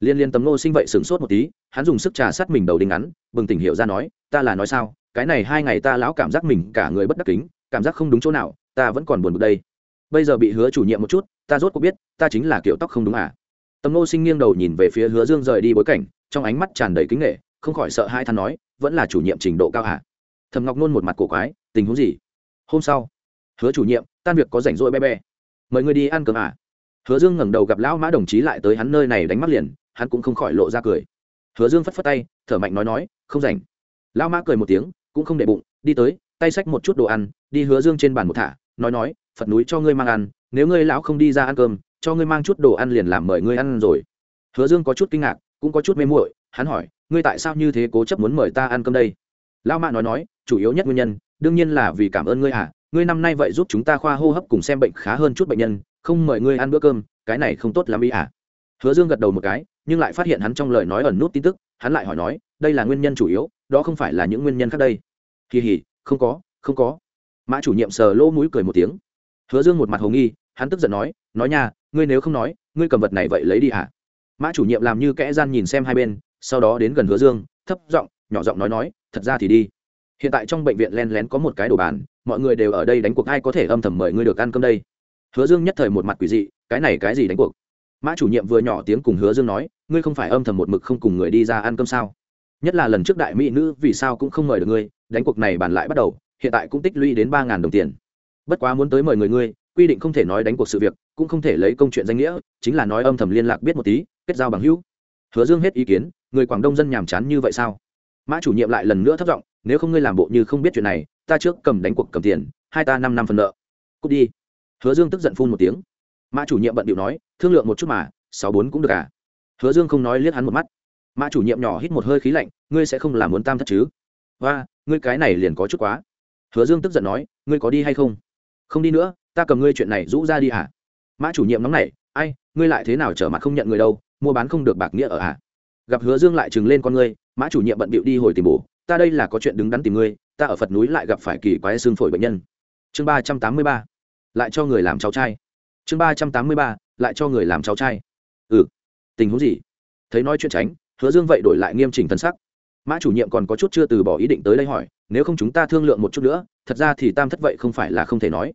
Liên liên tấm nô sinh vậy sửng sốt một tí, hắn dùng sức trà sát mình đầu đinh ngắn, bừng tỉnh hiểu ra nói, ta là nói sao? Cái này hai ngày ta lão cảm giác mình cả người bất đắc kính, cảm giác không đúng chỗ nào, ta vẫn còn buồn bực đây. Bây giờ bị hứa chủ nhiệm một chút, ta rốt cuộc biết, ta chính là kiểu tóc không đúng à? Tầm nô sinh nghiêng đầu nhìn về phía hứa dương rời đi bối cảnh, trong ánh mắt tràn đầy kính nghệ, không khỏi sợ hai than nói, vẫn là chủ nhiệm trình độ cao hạ thầm ngọc nôn một mặt cổ quái, tình huống gì? Hôm sau, hứa chủ nhiệm, tan việc có rảnh rỗi be be mời người đi ăn cơm à hứa dương ngẩng đầu gặp lão mã đồng chí lại tới hắn nơi này đánh mắt liền, hắn cũng không khỏi lộ ra cười. Hứa dương phất phất tay, thở mạnh nói nói, không rảnh. Lão mã cười một tiếng, cũng không để bụng, đi tới, tay xách một chút đồ ăn, đi hứa dương trên bàn một thả, nói nói, phật núi cho ngươi mang ăn, nếu ngươi lão không đi ra ăn cơm cho ngươi mang chút đồ ăn liền làm mời ngươi ăn rồi. Hứa dương có chút kinh ngạc, cũng có chút mê muội, hắn hỏi, ngươi tại sao như thế cố chấp muốn mời ta ăn cơm đây? Lão mã nói nói, chủ yếu nhất nguyên nhân, đương nhiên là vì cảm ơn ngươi à ngươi năm nay vậy giúp chúng ta khoa hô hấp cùng xem bệnh khá hơn chút bệnh nhân, không mời ngươi ăn bữa cơm, cái này không tốt lắm ý à. Hứa dương gật đầu một cái, nhưng lại phát hiện hắn trong lời nói ẩn nút tin tức, hắn lại hỏi nói, đây là nguyên nhân chủ yếu, đó không phải là những nguyên nhân khác đây? Kỳ hỉ, không có không có. Mã chủ nhiệm sờ lỗ mũi cười một tiếng. Hứa dương một mặt hồ nghi, hắn tức giận nói nói nha ngươi nếu không nói, ngươi cầm vật này vậy lấy đi hả? Mã chủ nhiệm làm như kẽ gian nhìn xem hai bên, sau đó đến gần hứa dương, thấp giọng, nhỏ giọng nói nói, thật ra thì đi. Hiện tại trong bệnh viện len lén có một cái đồ bàn, mọi người đều ở đây đánh cuộc, ai có thể âm thầm mời ngươi được ăn cơm đây? Hứa dương nhất thời một mặt quỷ dị, cái này cái gì đánh cuộc? Mã chủ nhiệm vừa nhỏ tiếng cùng hứa dương nói, ngươi không phải âm thầm một mực không cùng người đi ra ăn cơm sao? Nhất là lần trước đại mỹ nữ vì sao cũng không mời được ngươi, đánh cuộc này bàn lại bắt đầu, hiện tại cũng tích lũy đến ba đồng tiền. Bất quá muốn tới mời người ngươi quy định không thể nói đánh cuộc sự việc, cũng không thể lấy công chuyện danh nghĩa, chính là nói âm thầm liên lạc biết một tí, kết giao bằng hữu. Hứa dương hết ý kiến, người quảng đông dân nhàm chán như vậy sao? Mã chủ nhiệm lại lần nữa thất vọng nếu không ngươi làm bộ như không biết chuyện này, ta trước cầm đánh cuộc cầm tiền, hai ta năm năm phần nợ. Cút đi. Hứa dương tức giận phun một tiếng. Mã chủ nhiệm bận điệu nói, thương lượng một chút mà, sáu bốn cũng được à? Hứa dương không nói liếc hắn một mắt. Mã chủ nhiệm nhỏ hít một hơi khí lạnh, ngươi sẽ không làm muốn tam thất chứ? Và ngươi cái này liền có chút quá. Hứa dương tức giận nói, ngươi có đi hay không? Không đi nữa ta cầm ngươi chuyện này rũ ra đi hả? Mã chủ nhiệm nóng này ai, ngươi lại thế nào trở mặt không nhận người đâu, mua bán không được bạc nghĩa ở hả? Gặp hứa dương lại trừng lên con ngươi, mã chủ nhiệm bận bịu đi hồi tìm bổ, ta đây là có chuyện đứng đắn tìm ngươi, ta ở phật núi lại gặp phải kỳ quái xương phổi bệnh nhân. Chương ba trăm tám mươi ba, lại cho người làm cháu trai. Chương ba trăm tám mươi ba, lại cho người làm cháu trai. Ừ tình huống gì? Thấy nói chuyện tránh, hứa dương vậy đổi lại nghiêm chỉnh thân sắc. Mã chủ nhiệm còn có chút chưa từ bỏ ý định tới đây hỏi, nếu không chúng ta thương lượng một chút nữa, thật ra thì tam thất vậy không phải là không thể nói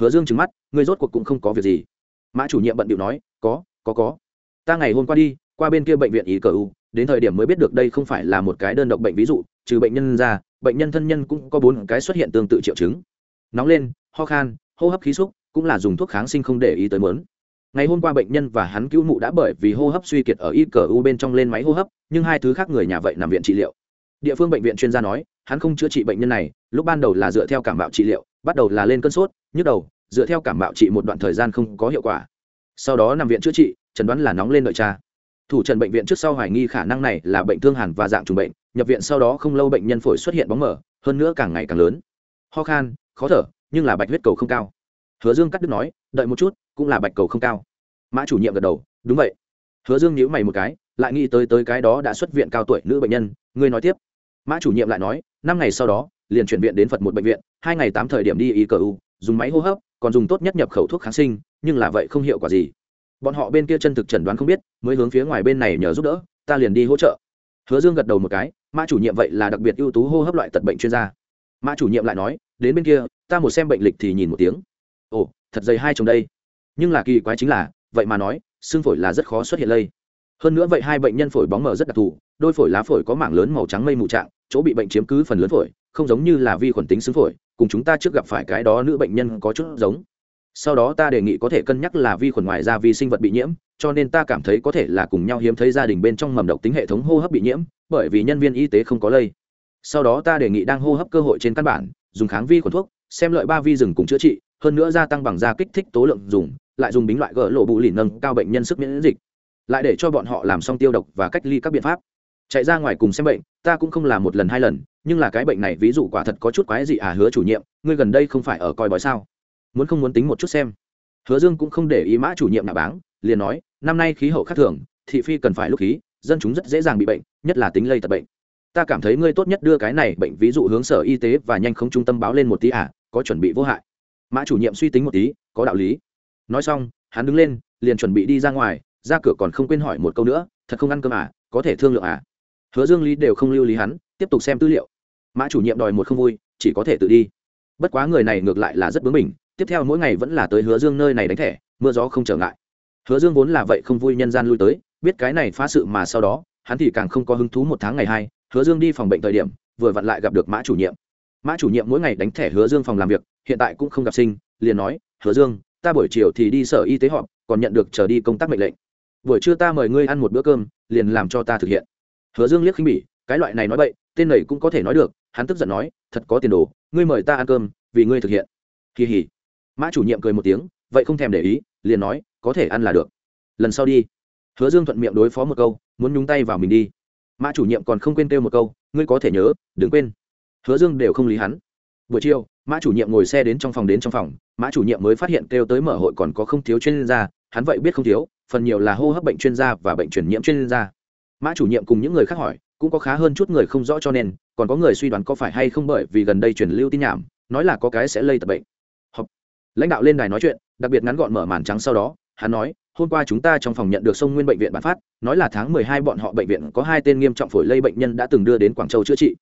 hứa dương trừng mắt, ngươi rốt cuộc cũng không có việc gì. Mã chủ nhiệm bận điệu nói, có có có. Ta ngày hôm qua đi, qua bên kia bệnh viện ý cờ u, đến thời điểm mới biết được đây không phải là một cái đơn độc bệnh ví dụ, trừ bệnh nhân ra, bệnh nhân thân nhân cũng có bốn cái xuất hiện tương tự triệu chứng. Nóng lên, ho khan, hô hấp khí xúc cũng là dùng thuốc kháng sinh không để ý tới mớn ngày hôm qua bệnh nhân và hắn cứu mụ đã bởi vì hô hấp suy kiệt ở y cờ u bên trong lên máy hô hấp, nhưng hai thứ khác người nhà vậy nằm viện trị liệu. Địa phương bệnh viện chuyên gia nói, hắn không chữa trị bệnh nhân này, lúc ban đầu là dựa theo cảm bạo trị liệu bắt đầu là lên cơn sốt, nhức đầu, dựa theo cảm bạo trị một đoạn thời gian không có hiệu quả. Sau đó nằm viện chữa trị, chẩn đoán là nóng lên đợi cha. Thủ trần bệnh viện trước sau hoài nghi khả năng này là bệnh thương hàn và dạng trùng bệnh, nhập viện sau đó không lâu bệnh nhân phổi xuất hiện bóng mở hơn nữa càng ngày càng lớn. Ho khan, khó thở, nhưng là bạch huyết cầu không cao. Hứa dương cắt đứt nói, đợi một chút, cũng là bạch cầu không cao. Mã chủ nhiệm gật đầu, đúng vậy. Hứa dương nhíu mày một cái, lại nghĩ tới tới cái đó đã xuất viện cao tuổi nữ bệnh nhân, ngươi nói tiếp. Mã chủ nhiệm lại nói, năm ngày sau đó liền chuyển viện đến phật một bệnh viện, hai ngày tám thời điểm đi y cờ u, dùng máy hô hấp, còn dùng tốt nhất nhập khẩu thuốc kháng sinh, nhưng là vậy không hiệu quả gì. Bọn họ bên kia chân thực chẩn đoán không biết, mới hướng phía ngoài bên này nhờ giúp đỡ, ta liền đi hỗ trợ. Hứa dương gật đầu một cái, mã chủ nhiệm vậy là đặc biệt ưu tú hô hấp loại tật bệnh chuyên gia. Mã chủ nhiệm lại nói, đến bên kia, ta một xem bệnh lịch thì nhìn một tiếng. Ồ, thật dày hai chồng đây. Nhưng là kỳ quái chính là, vậy mà nói, xương phổi là rất khó xuất hiện lây. Hơn nữa vậy hai bệnh nhân phổi bóng mờ rất đặc thù, đôi phổi lá phổi có mảng lớn màu trắng mây mù trạng, chỗ bị bệnh chiếm cứ phần lớn phổi không giống như là vi khuẩn tính xứng phổi, cùng chúng ta trước gặp phải cái đó nữ bệnh nhân có chút giống. Sau đó ta đề nghị có thể cân nhắc là vi khuẩn ngoài ra vi sinh vật bị nhiễm, cho nên ta cảm thấy có thể là cùng nhau hiếm thấy gia đình bên trong mầm độc tính hệ thống hô hấp bị nhiễm, bởi vì nhân viên y tế không có lây. Sau đó ta đề nghị đang hô hấp cơ hội trên căn bản, dùng kháng vi khuẩn thuốc, xem lợi ba vi rừng cùng chữa trị, hơn nữa gia tăng bằng da kích thích tố lượng dùng, lại dùng bính loại gỡ lộ bụ lì nâng cao bệnh nhân sức miễn dịch. Lại để cho bọn họ làm xong tiêu độc và cách ly các biện pháp. Chạy ra ngoài cùng xem bệnh, ta cũng không làm một lần hai lần nhưng là cái bệnh này ví dụ quả thật có chút quái gì à hứa chủ nhiệm, ngươi gần đây không phải ở coi bói sao? Muốn không muốn tính một chút xem. Hứa dương cũng không để ý mã chủ nhiệm nạ báng, liền nói, năm nay khí hậu khác thường, thị phi cần phải lúc khí, dân chúng rất dễ dàng bị bệnh, nhất là tính lây tật bệnh. Ta cảm thấy ngươi tốt nhất đưa cái này bệnh ví dụ hướng sở y tế và nhanh không trung tâm báo lên một tí à có chuẩn bị vô hại. Mã chủ nhiệm suy tính một tí, có đạo lý. Nói xong, hắn đứng lên, liền chuẩn bị đi ra ngoài, ra cửa còn không quên hỏi một câu nữa, thật không ăn cơm à có thể thương lượng à? Hứa dương lý đều không lưu lý hắn, tiếp tục xem tư liệu mã chủ nhiệm đòi một không vui chỉ có thể tự đi. Bất quá người này ngược lại là rất bướng mình tiếp theo mỗi ngày vẫn là tới hứa dương nơi này đánh thẻ mưa gió không trở ngại. Hứa dương vốn là vậy không vui nhân gian lui tới biết cái này phá sự mà sau đó hắn thì càng không có hứng thú một tháng ngày hai hứa dương đi phòng bệnh thời điểm vừa vặn lại gặp được mã chủ nhiệm. Mã chủ nhiệm mỗi ngày đánh thẻ hứa dương phòng làm việc hiện tại cũng không gặp sinh liền nói hứa dương ta buổi chiều thì đi sở y tế họp còn nhận được chờ đi công tác mệnh lệnh. Buổi trưa ta mời ngươi ăn một bữa cơm liền làm cho ta thực hiện. Hứa dương liếc khinh bỉ cái loại này nói vậy, tên này cũng có thể nói được hắn tức giận nói, thật có tiền đồ, ngươi mời ta ăn cơm, vì ngươi thực hiện. Kỳ hỉ. Mã chủ nhiệm cười một tiếng, vậy không thèm để ý, liền nói, có thể ăn là được. Lần sau đi. Hứa dương thuận miệng đối phó một câu, muốn nhúng tay vào mình đi. Mã chủ nhiệm còn không quên kêu một câu, ngươi có thể nhớ, đừng quên. Hứa dương đều không lý hắn. Buổi chiều, mã chủ nhiệm ngồi xe đến trong phòng đến trong phòng, mã chủ nhiệm mới phát hiện kêu tới mở hội còn có không thiếu chuyên gia, hắn vậy biết không thiếu, phần nhiều là hô hấp bệnh chuyên gia và bệnh truyền nhiễm chuyên gia. Mã chủ nhiệm cùng những người khác hỏi cũng có khá hơn chút người không rõ cho nên, còn có người suy đoán có phải hay không bởi vì gần đây truyền lưu tin nhảm, nói là có cái sẽ lây tập bệnh. Học. lãnh đạo lên đài nói chuyện, đặc biệt ngắn gọn mở màn trắng sau đó, hắn nói, hôm qua chúng ta trong phòng nhận được sông nguyên bệnh viện bản phát, nói là tháng mười hai bọn họ bệnh viện có hai tên nghiêm trọng phổi lây bệnh nhân đã từng đưa đến quảng châu chữa trị.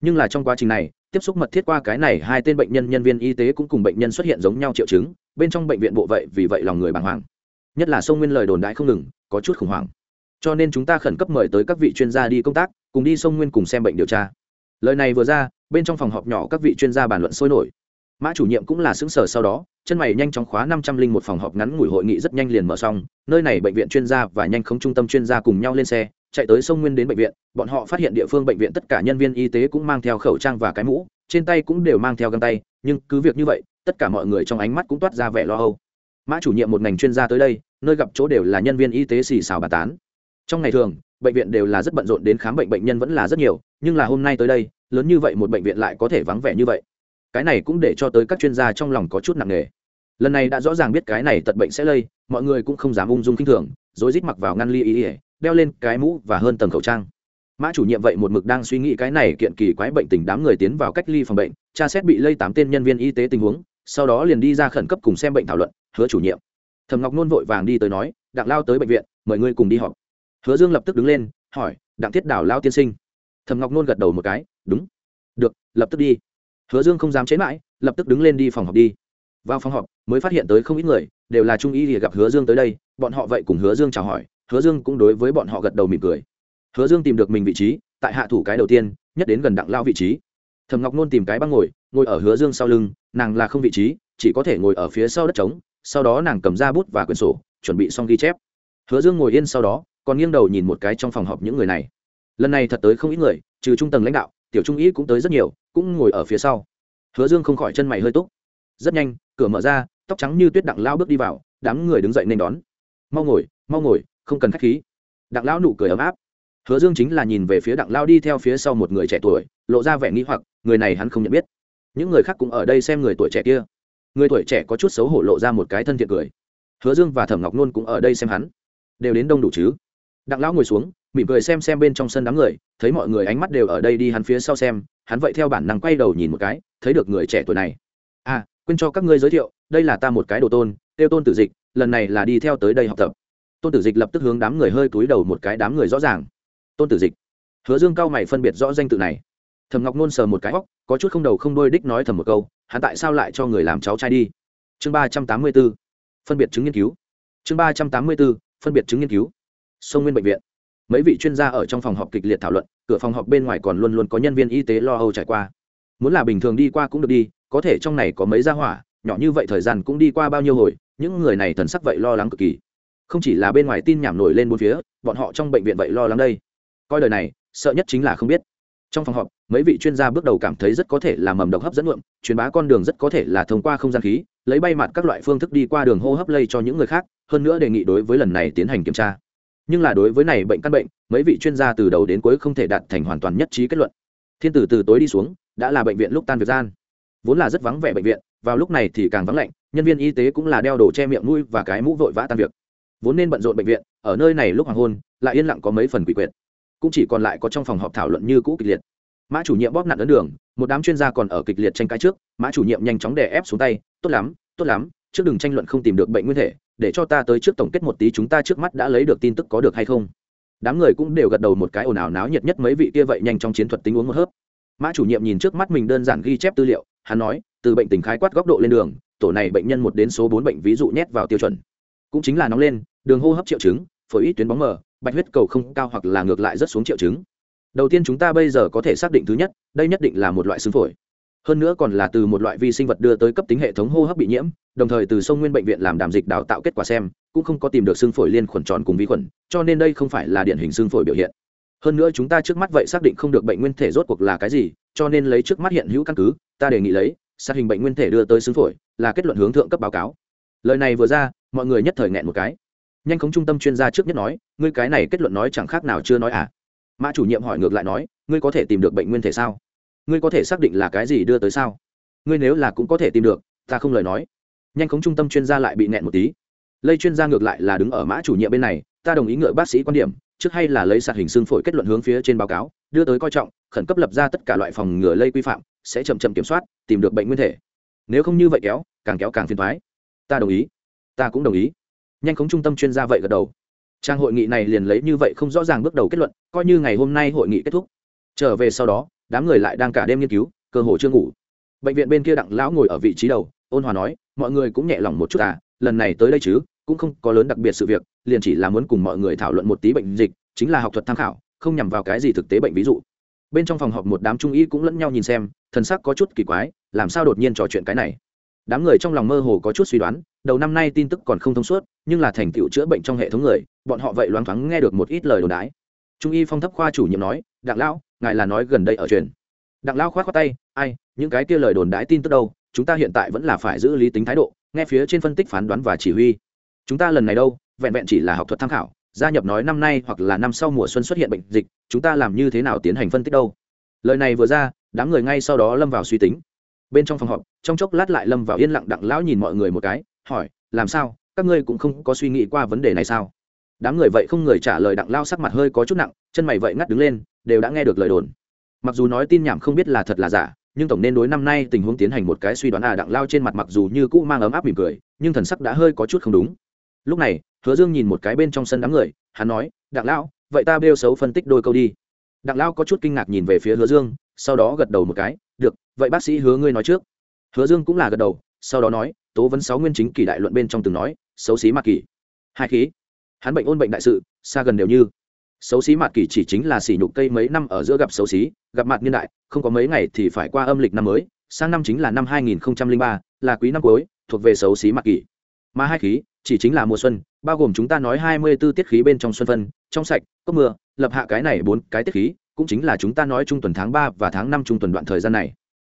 Nhưng là trong quá trình này, tiếp xúc mật thiết qua cái này hai tên bệnh nhân nhân viên y tế cũng cùng bệnh nhân xuất hiện giống nhau triệu chứng, bên trong bệnh viện bộ vậy vì vậy lòng người bàng hoàng. Nhất là sông nguyên lời đồn đại không ngừng, có chút khủng hoảng. Cho nên chúng ta khẩn cấp mời tới các vị chuyên gia đi công tác cùng đi sông nguyên cùng xem bệnh điều tra. Lời này vừa ra, bên trong phòng họp nhỏ các vị chuyên gia bàn luận sôi nổi. Mã chủ nhiệm cũng là xứng sở sau đó, chân mày nhanh chóng khóa năm trăm linh một phòng họp ngắn ngủi hội nghị rất nhanh liền mở xong, nơi này bệnh viện chuyên gia và nhanh không trung tâm chuyên gia cùng nhau lên xe, chạy tới sông nguyên đến bệnh viện, bọn họ phát hiện địa phương bệnh viện tất cả nhân viên y tế cũng mang theo khẩu trang và cái mũ, trên tay cũng đều mang theo găng tay, nhưng cứ việc như vậy, tất cả mọi người trong ánh mắt cũng toát ra vẻ lo âu. Mã chủ nhiệm một ngành chuyên gia tới đây, nơi gặp chỗ đều là nhân viên y tế xì xào bà tán. Trong ngày thường bệnh viện đều là rất bận rộn đến khám bệnh bệnh nhân vẫn là rất nhiều, nhưng là hôm nay tới đây, lớn như vậy một bệnh viện lại có thể vắng vẻ như vậy. Cái này cũng để cho tới các chuyên gia trong lòng có chút nặng nề. Lần này đã rõ ràng biết cái này tật bệnh sẽ lây, mọi người cũng không dám ung dung k i n h thường, rối rít mặc vào ngăn ly ý ỉa đeo lên cái mũ và hơn tầng khẩu trang. Mã chủ nhiệm vậy một mực đang suy nghĩ cái này kiện kỳ quái bệnh tình đám người tiến vào cách ly phòng bệnh, tra xét bị lây tám tên nhân viên y tế tình huống, sau đó liền đi ra khẩn cấp cùng xem bệnh thảo luận, hứa chủ nhiệm. Thầm ngọc nôn vội vàng đi tới nói, đặng lao tới bệnh viện, mời ngươi cùng đi họp hứa dương lập tức đứng lên, hỏi, đặng thiết đảo lao tiên sinh? Thầm ngọc nôn gật đầu một cái, đúng. Được, lập tức đi. Hứa dương không dám chế mãi, lập tức đứng lên đi phòng họp đi. Vào phòng họp, mới phát hiện tới không ít người, đều là trung y thì gặp hứa dương tới đây, bọn họ vậy cùng hứa dương chào hỏi, hứa dương cũng đối với bọn họ gật đầu mỉm cười. Hứa dương tìm được mình vị trí, tại hạ thủ cái đầu tiên, nhất đến gần đặng lao vị trí. Thầm ngọc nôn tìm cái băng ngồi ngồi ở hứa dương sau lưng, nàng là không vị trí, chỉ có thể ngồi ở phía sau đất trống, sau đó nàng cầm ra bút và quyển sổ, chuẩn bị xong ghi chép. Hứa dương ngồi yên sau đó còn nghiêng đầu nhìn một cái trong phòng họp những người này. Lần này thật tới không ít người, trừ trung tầng lãnh đạo, tiểu trung ý cũng tới rất nhiều, cũng ngồi ở phía sau. Hứa dương không khỏi chân mày hơi túc. Rất nhanh, cửa mở ra, tóc trắng như tuyết đặng lao bước đi vào, đám người đứng dậy nên đón. Mau ngồi mau ngồi, không cần k h á c h khí. Đặng lão nụ cười ấm áp. Hứa dương chính là nhìn về phía đặng lao đi theo phía sau một người trẻ tuổi, lộ ra vẻ nghĩ hoặc, người này hắn không nhận biết. Những người khác cũng ở đây xem người tuổi trẻ kia. Người tuổi trẻ có chút xấu hổ lộ ra một cái thân thiện cười. Hứa dương và thẩm ngọc nôn cũng ở đây xem hắn. Đều đến đông đủ chứ? Đặng lão ngồi xuống, mỉm cười xem xem bên trong sân đám người, thấy mọi người ánh mắt đều ở đây đi hắn phía sau xem, hắn vậy theo bản năng quay đầu nhìn một cái, thấy được người trẻ tuổi này. À quên cho các ngươi giới thiệu, đây là ta một cái đồ tôn, tiêu tôn tử dịch, lần này là đi theo tới đây học tập. Tôn tử dịch lập tức hướng đám người hơi túi đầu một cái đám người rõ ràng. Tôn tử dịch. Hứa dương cao mày phân biệt rõ danh tự này. Thầm ngọc nôn sờ một cái óc, có chút không đầu không đôi đích nói thầm một câu, hắn tại sao lại cho người làm cháu trai đi? Chương ba trăm tám mươi b ố phân biệt chứng nghiên cứu. Chương ba trăm tám mươi b ố phân biệt chứng nghiên cứu sông nguyên bệnh viện. Mấy vị chuyên gia ở trong phòng họp kịch liệt thảo luận, cửa phòng họp bên ngoài còn luôn luôn có nhân viên y tế lo âu trải qua. Muốn là bình thường đi qua cũng được đi, có thể trong này có mấy gia hỏa, nhỏ như vậy thời gian cũng đi qua bao nhiêu hồi, những người này thần sắc vậy lo lắng cực kỳ. Không chỉ là bên ngoài tin nhảm nổi lên bốn phía, bọn họ trong bệnh viện vậy lo lắng đây. Coi đời này, sợ nhất chính là không biết. Trong phòng họp, mấy vị chuyên gia bước đầu cảm thấy rất có thể là mầm độc hấp dẫn nhuộm truyền bá con đường rất có thể là thông qua không gian khí, lấy bay mặt các loại phương thức đi qua đường hô hấp lây cho những người khác, hơn nữa đề nghị đối với lần này tiến hành kiểm tra nhưng là đối với này bệnh căn bệnh, mấy vị chuyên gia từ đầu đến cuối không thể đạt thành hoàn toàn nhất trí kết luận. Thiên tử từ tối đi xuống, đã là bệnh viện lúc tan việc gian. Vốn là rất vắng vẻ bệnh viện, vào lúc này thì càng vắng lạnh, nhân viên y tế cũng là đeo đồ che miệng mũi và cái mũ vội vã tan việc. Vốn nên bận rộn bệnh viện, ở nơi này lúc hoàng hôn, lại yên lặng có mấy phần quỷ quyệt. Cũng chỉ còn lại có trong phòng họp thảo luận như cũ kịch liệt. Mã chủ nhiệm bóp nặn ấn đường, một đám chuyên gia còn ở kịch liệt tranh cãi trước, mã chủ nhiệm nhanh chóng đè ép xuống tay, tốt lắm tốt lắm, trước đừng tranh luận không tìm được bệnh nguyên thể để cho ta tới trước tổng kết một tí, chúng ta trước mắt đã lấy được tin tức có được hay không? Đám người cũng đều gật đầu một cái ồn ào náo nhiệt nhất mấy vị kia vậy nhanh trong chiến thuật tính uống một hớp. Mã chủ nhiệm nhìn trước mắt mình đơn giản ghi chép tư liệu, hắn nói, từ bệnh tình khái quát góc độ lên đường, tổ này bệnh nhân một đến số bốn bệnh ví dụ nhét vào tiêu chuẩn. Cũng chính là nóng lên, đường hô hấp triệu chứng, phổi ít tuyến bóng mờ, bạch huyết cầu không cao hoặc là ngược lại rất xuống triệu chứng. Đầu tiên chúng ta bây giờ có thể xác định thứ nhất, đây nhất định là một loại xương phổi hơn nữa còn là từ một loại vi sinh vật đưa tới cấp tính hệ thống hô hấp bị nhiễm, đồng thời từ sông nguyên bệnh viện làm đàm dịch đào tạo kết quả xem, cũng không có tìm được xương phổi liên khuẩn tròn cùng vi khuẩn, cho nên đây không phải là điển hình xương phổi biểu hiện. Hơn nữa chúng ta trước mắt vậy xác định không được bệnh nguyên thể rốt cuộc là cái gì, cho nên lấy trước mắt hiện hữu căn cứ, ta đề nghị lấy, xác hình bệnh nguyên thể đưa tới xương phổi, là kết luận hướng thượng cấp báo cáo. Lời này vừa ra, mọi người nhất thời nghẹn một cái. Nhanh khống trung tâm chuyên gia trước nhất nói, ngươi cái này kết luận nói chẳng khác nào chưa nói à? Mã chủ nhiệm hỏi ngược lại nói, ngươi có thể tìm được bệnh nguyên thể sao? Ngươi có thể xác định là cái gì đưa tới sao? Ngươi nếu là cũng có thể tìm được, ta không lời nói. Nhanh khống trung tâm chuyên gia lại bị nẹn một tí. Lây chuyên gia ngược lại là đứng ở mã chủ nhiệm bên này, ta đồng ý ngựa bác sĩ quan điểm, trước hay là lấy sạt hình xương phổi kết luận hướng phía trên báo cáo, đưa tới coi trọng, khẩn cấp lập ra tất cả loại phòng ngừa lây quy phạm, sẽ chậm chậm kiểm soát, tìm được bệnh nguyên thể. Nếu không như vậy kéo, càng kéo càng phiền thoái ta đồng ý. Ta cũng đồng ý. Nhanh khống trung tâm chuyên gia vậy gật đầu. Trang hội nghị này liền lấy như vậy không rõ ràng bước đầu kết luận, coi như ngày hôm nay hội nghị kết thúc. Trở về sau đó đám người lại đang cả đêm nghiên cứu, cơ hồ chưa ngủ. Bệnh viện bên kia đặng lão ngồi ở vị trí đầu, ôn hòa nói, mọi người cũng nhẹ lòng một chút à lần này tới đây chứ, cũng không có lớn đặc biệt sự việc, liền chỉ là muốn cùng mọi người thảo luận một tí bệnh dịch, chính là học thuật tham khảo, không nhằm vào cái gì thực tế bệnh ví dụ. Bên trong phòng họp một đám trung y cũng lẫn nhau nhìn xem, thần sắc có chút kỳ quái, làm sao đột nhiên trò chuyện cái này? Đám người trong lòng mơ hồ có chút suy đoán, đầu năm nay tin tức còn không thông suốt, nhưng là thành tựu chữa bệnh trong hệ thống người, bọn họ vậy loáng thoáng nghe được một ít lời đồn đái. Trung y phong thấp khoa chủ nhiệm nói, đặng lão ngài là nói gần đây ở truyền. Đặng lão khoát khoát tay, ai, những cái kia lời đồn đãi tin tức đâu, chúng ta hiện tại vẫn là phải giữ lý tính thái độ, nghe phía trên phân tích phán đoán và chỉ huy. Chúng ta lần này đâu, vẹn vẹn chỉ là học thuật tham khảo, gia nhập nói năm nay hoặc là năm sau mùa xuân xuất hiện bệnh dịch, chúng ta làm như thế nào tiến hành phân tích đâu? Lời này vừa ra, đám người ngay sau đó lâm vào suy tính. Bên trong phòng họp, trong chốc lát lại lâm vào yên lặng, đặng lão nhìn mọi người một cái, hỏi, làm sao? Các ngươi cũng không có suy nghĩ qua vấn đề này sao? Đám người vậy không người trả lời, đặng lao sắc mặt hơi có chút nặng, chân mày vậy ngắt đứng lên đều đã nghe được lời đồn. Mặc dù nói tin nhảm không biết là thật là giả, nhưng tổng nên đối năm nay tình huống tiến hành một cái suy đoán à đặng lao trên mặt mặc dù như cũ mang ấm áp mỉm cười, nhưng thần sắc đã hơi có chút không đúng. Lúc này, hứa dương nhìn một cái bên trong sân đám người, hắn nói, đặng lão, vậy ta bêu xấu phân tích đôi câu đi. Đặng lao có chút kinh ngạc nhìn về phía hứa dương, sau đó gật đầu một cái, được, vậy bác sĩ hứa ngươi nói trước. Hứa dương cũng là gật đầu, sau đó nói, tố vấn sáu nguyên chính kỳ đại luận bên trong từng nói, xấu xí mạc kỳ. Hai khí. Hắn bệnh ôn bệnh đại sự, xa gần đều như xấu xí mạt kỳ chỉ chính là xỉ nhục cây mấy năm ở giữa gặp xấu xí gặp mặt niên đại không có mấy ngày thì phải qua âm lịch năm mới sang năm chính là năm 2003, là quý năm cuối thuộc về xấu xí mạt kỳ. Mà hai khí chỉ chính là mùa xuân bao gồm chúng ta nói 24 tiết khí bên trong xuân phân trong sạch cốc mưa lập hạ cái này bốn cái tiết khí cũng chính là chúng ta nói trung tuần tháng ba và tháng năm trung tuần đoạn thời gian này.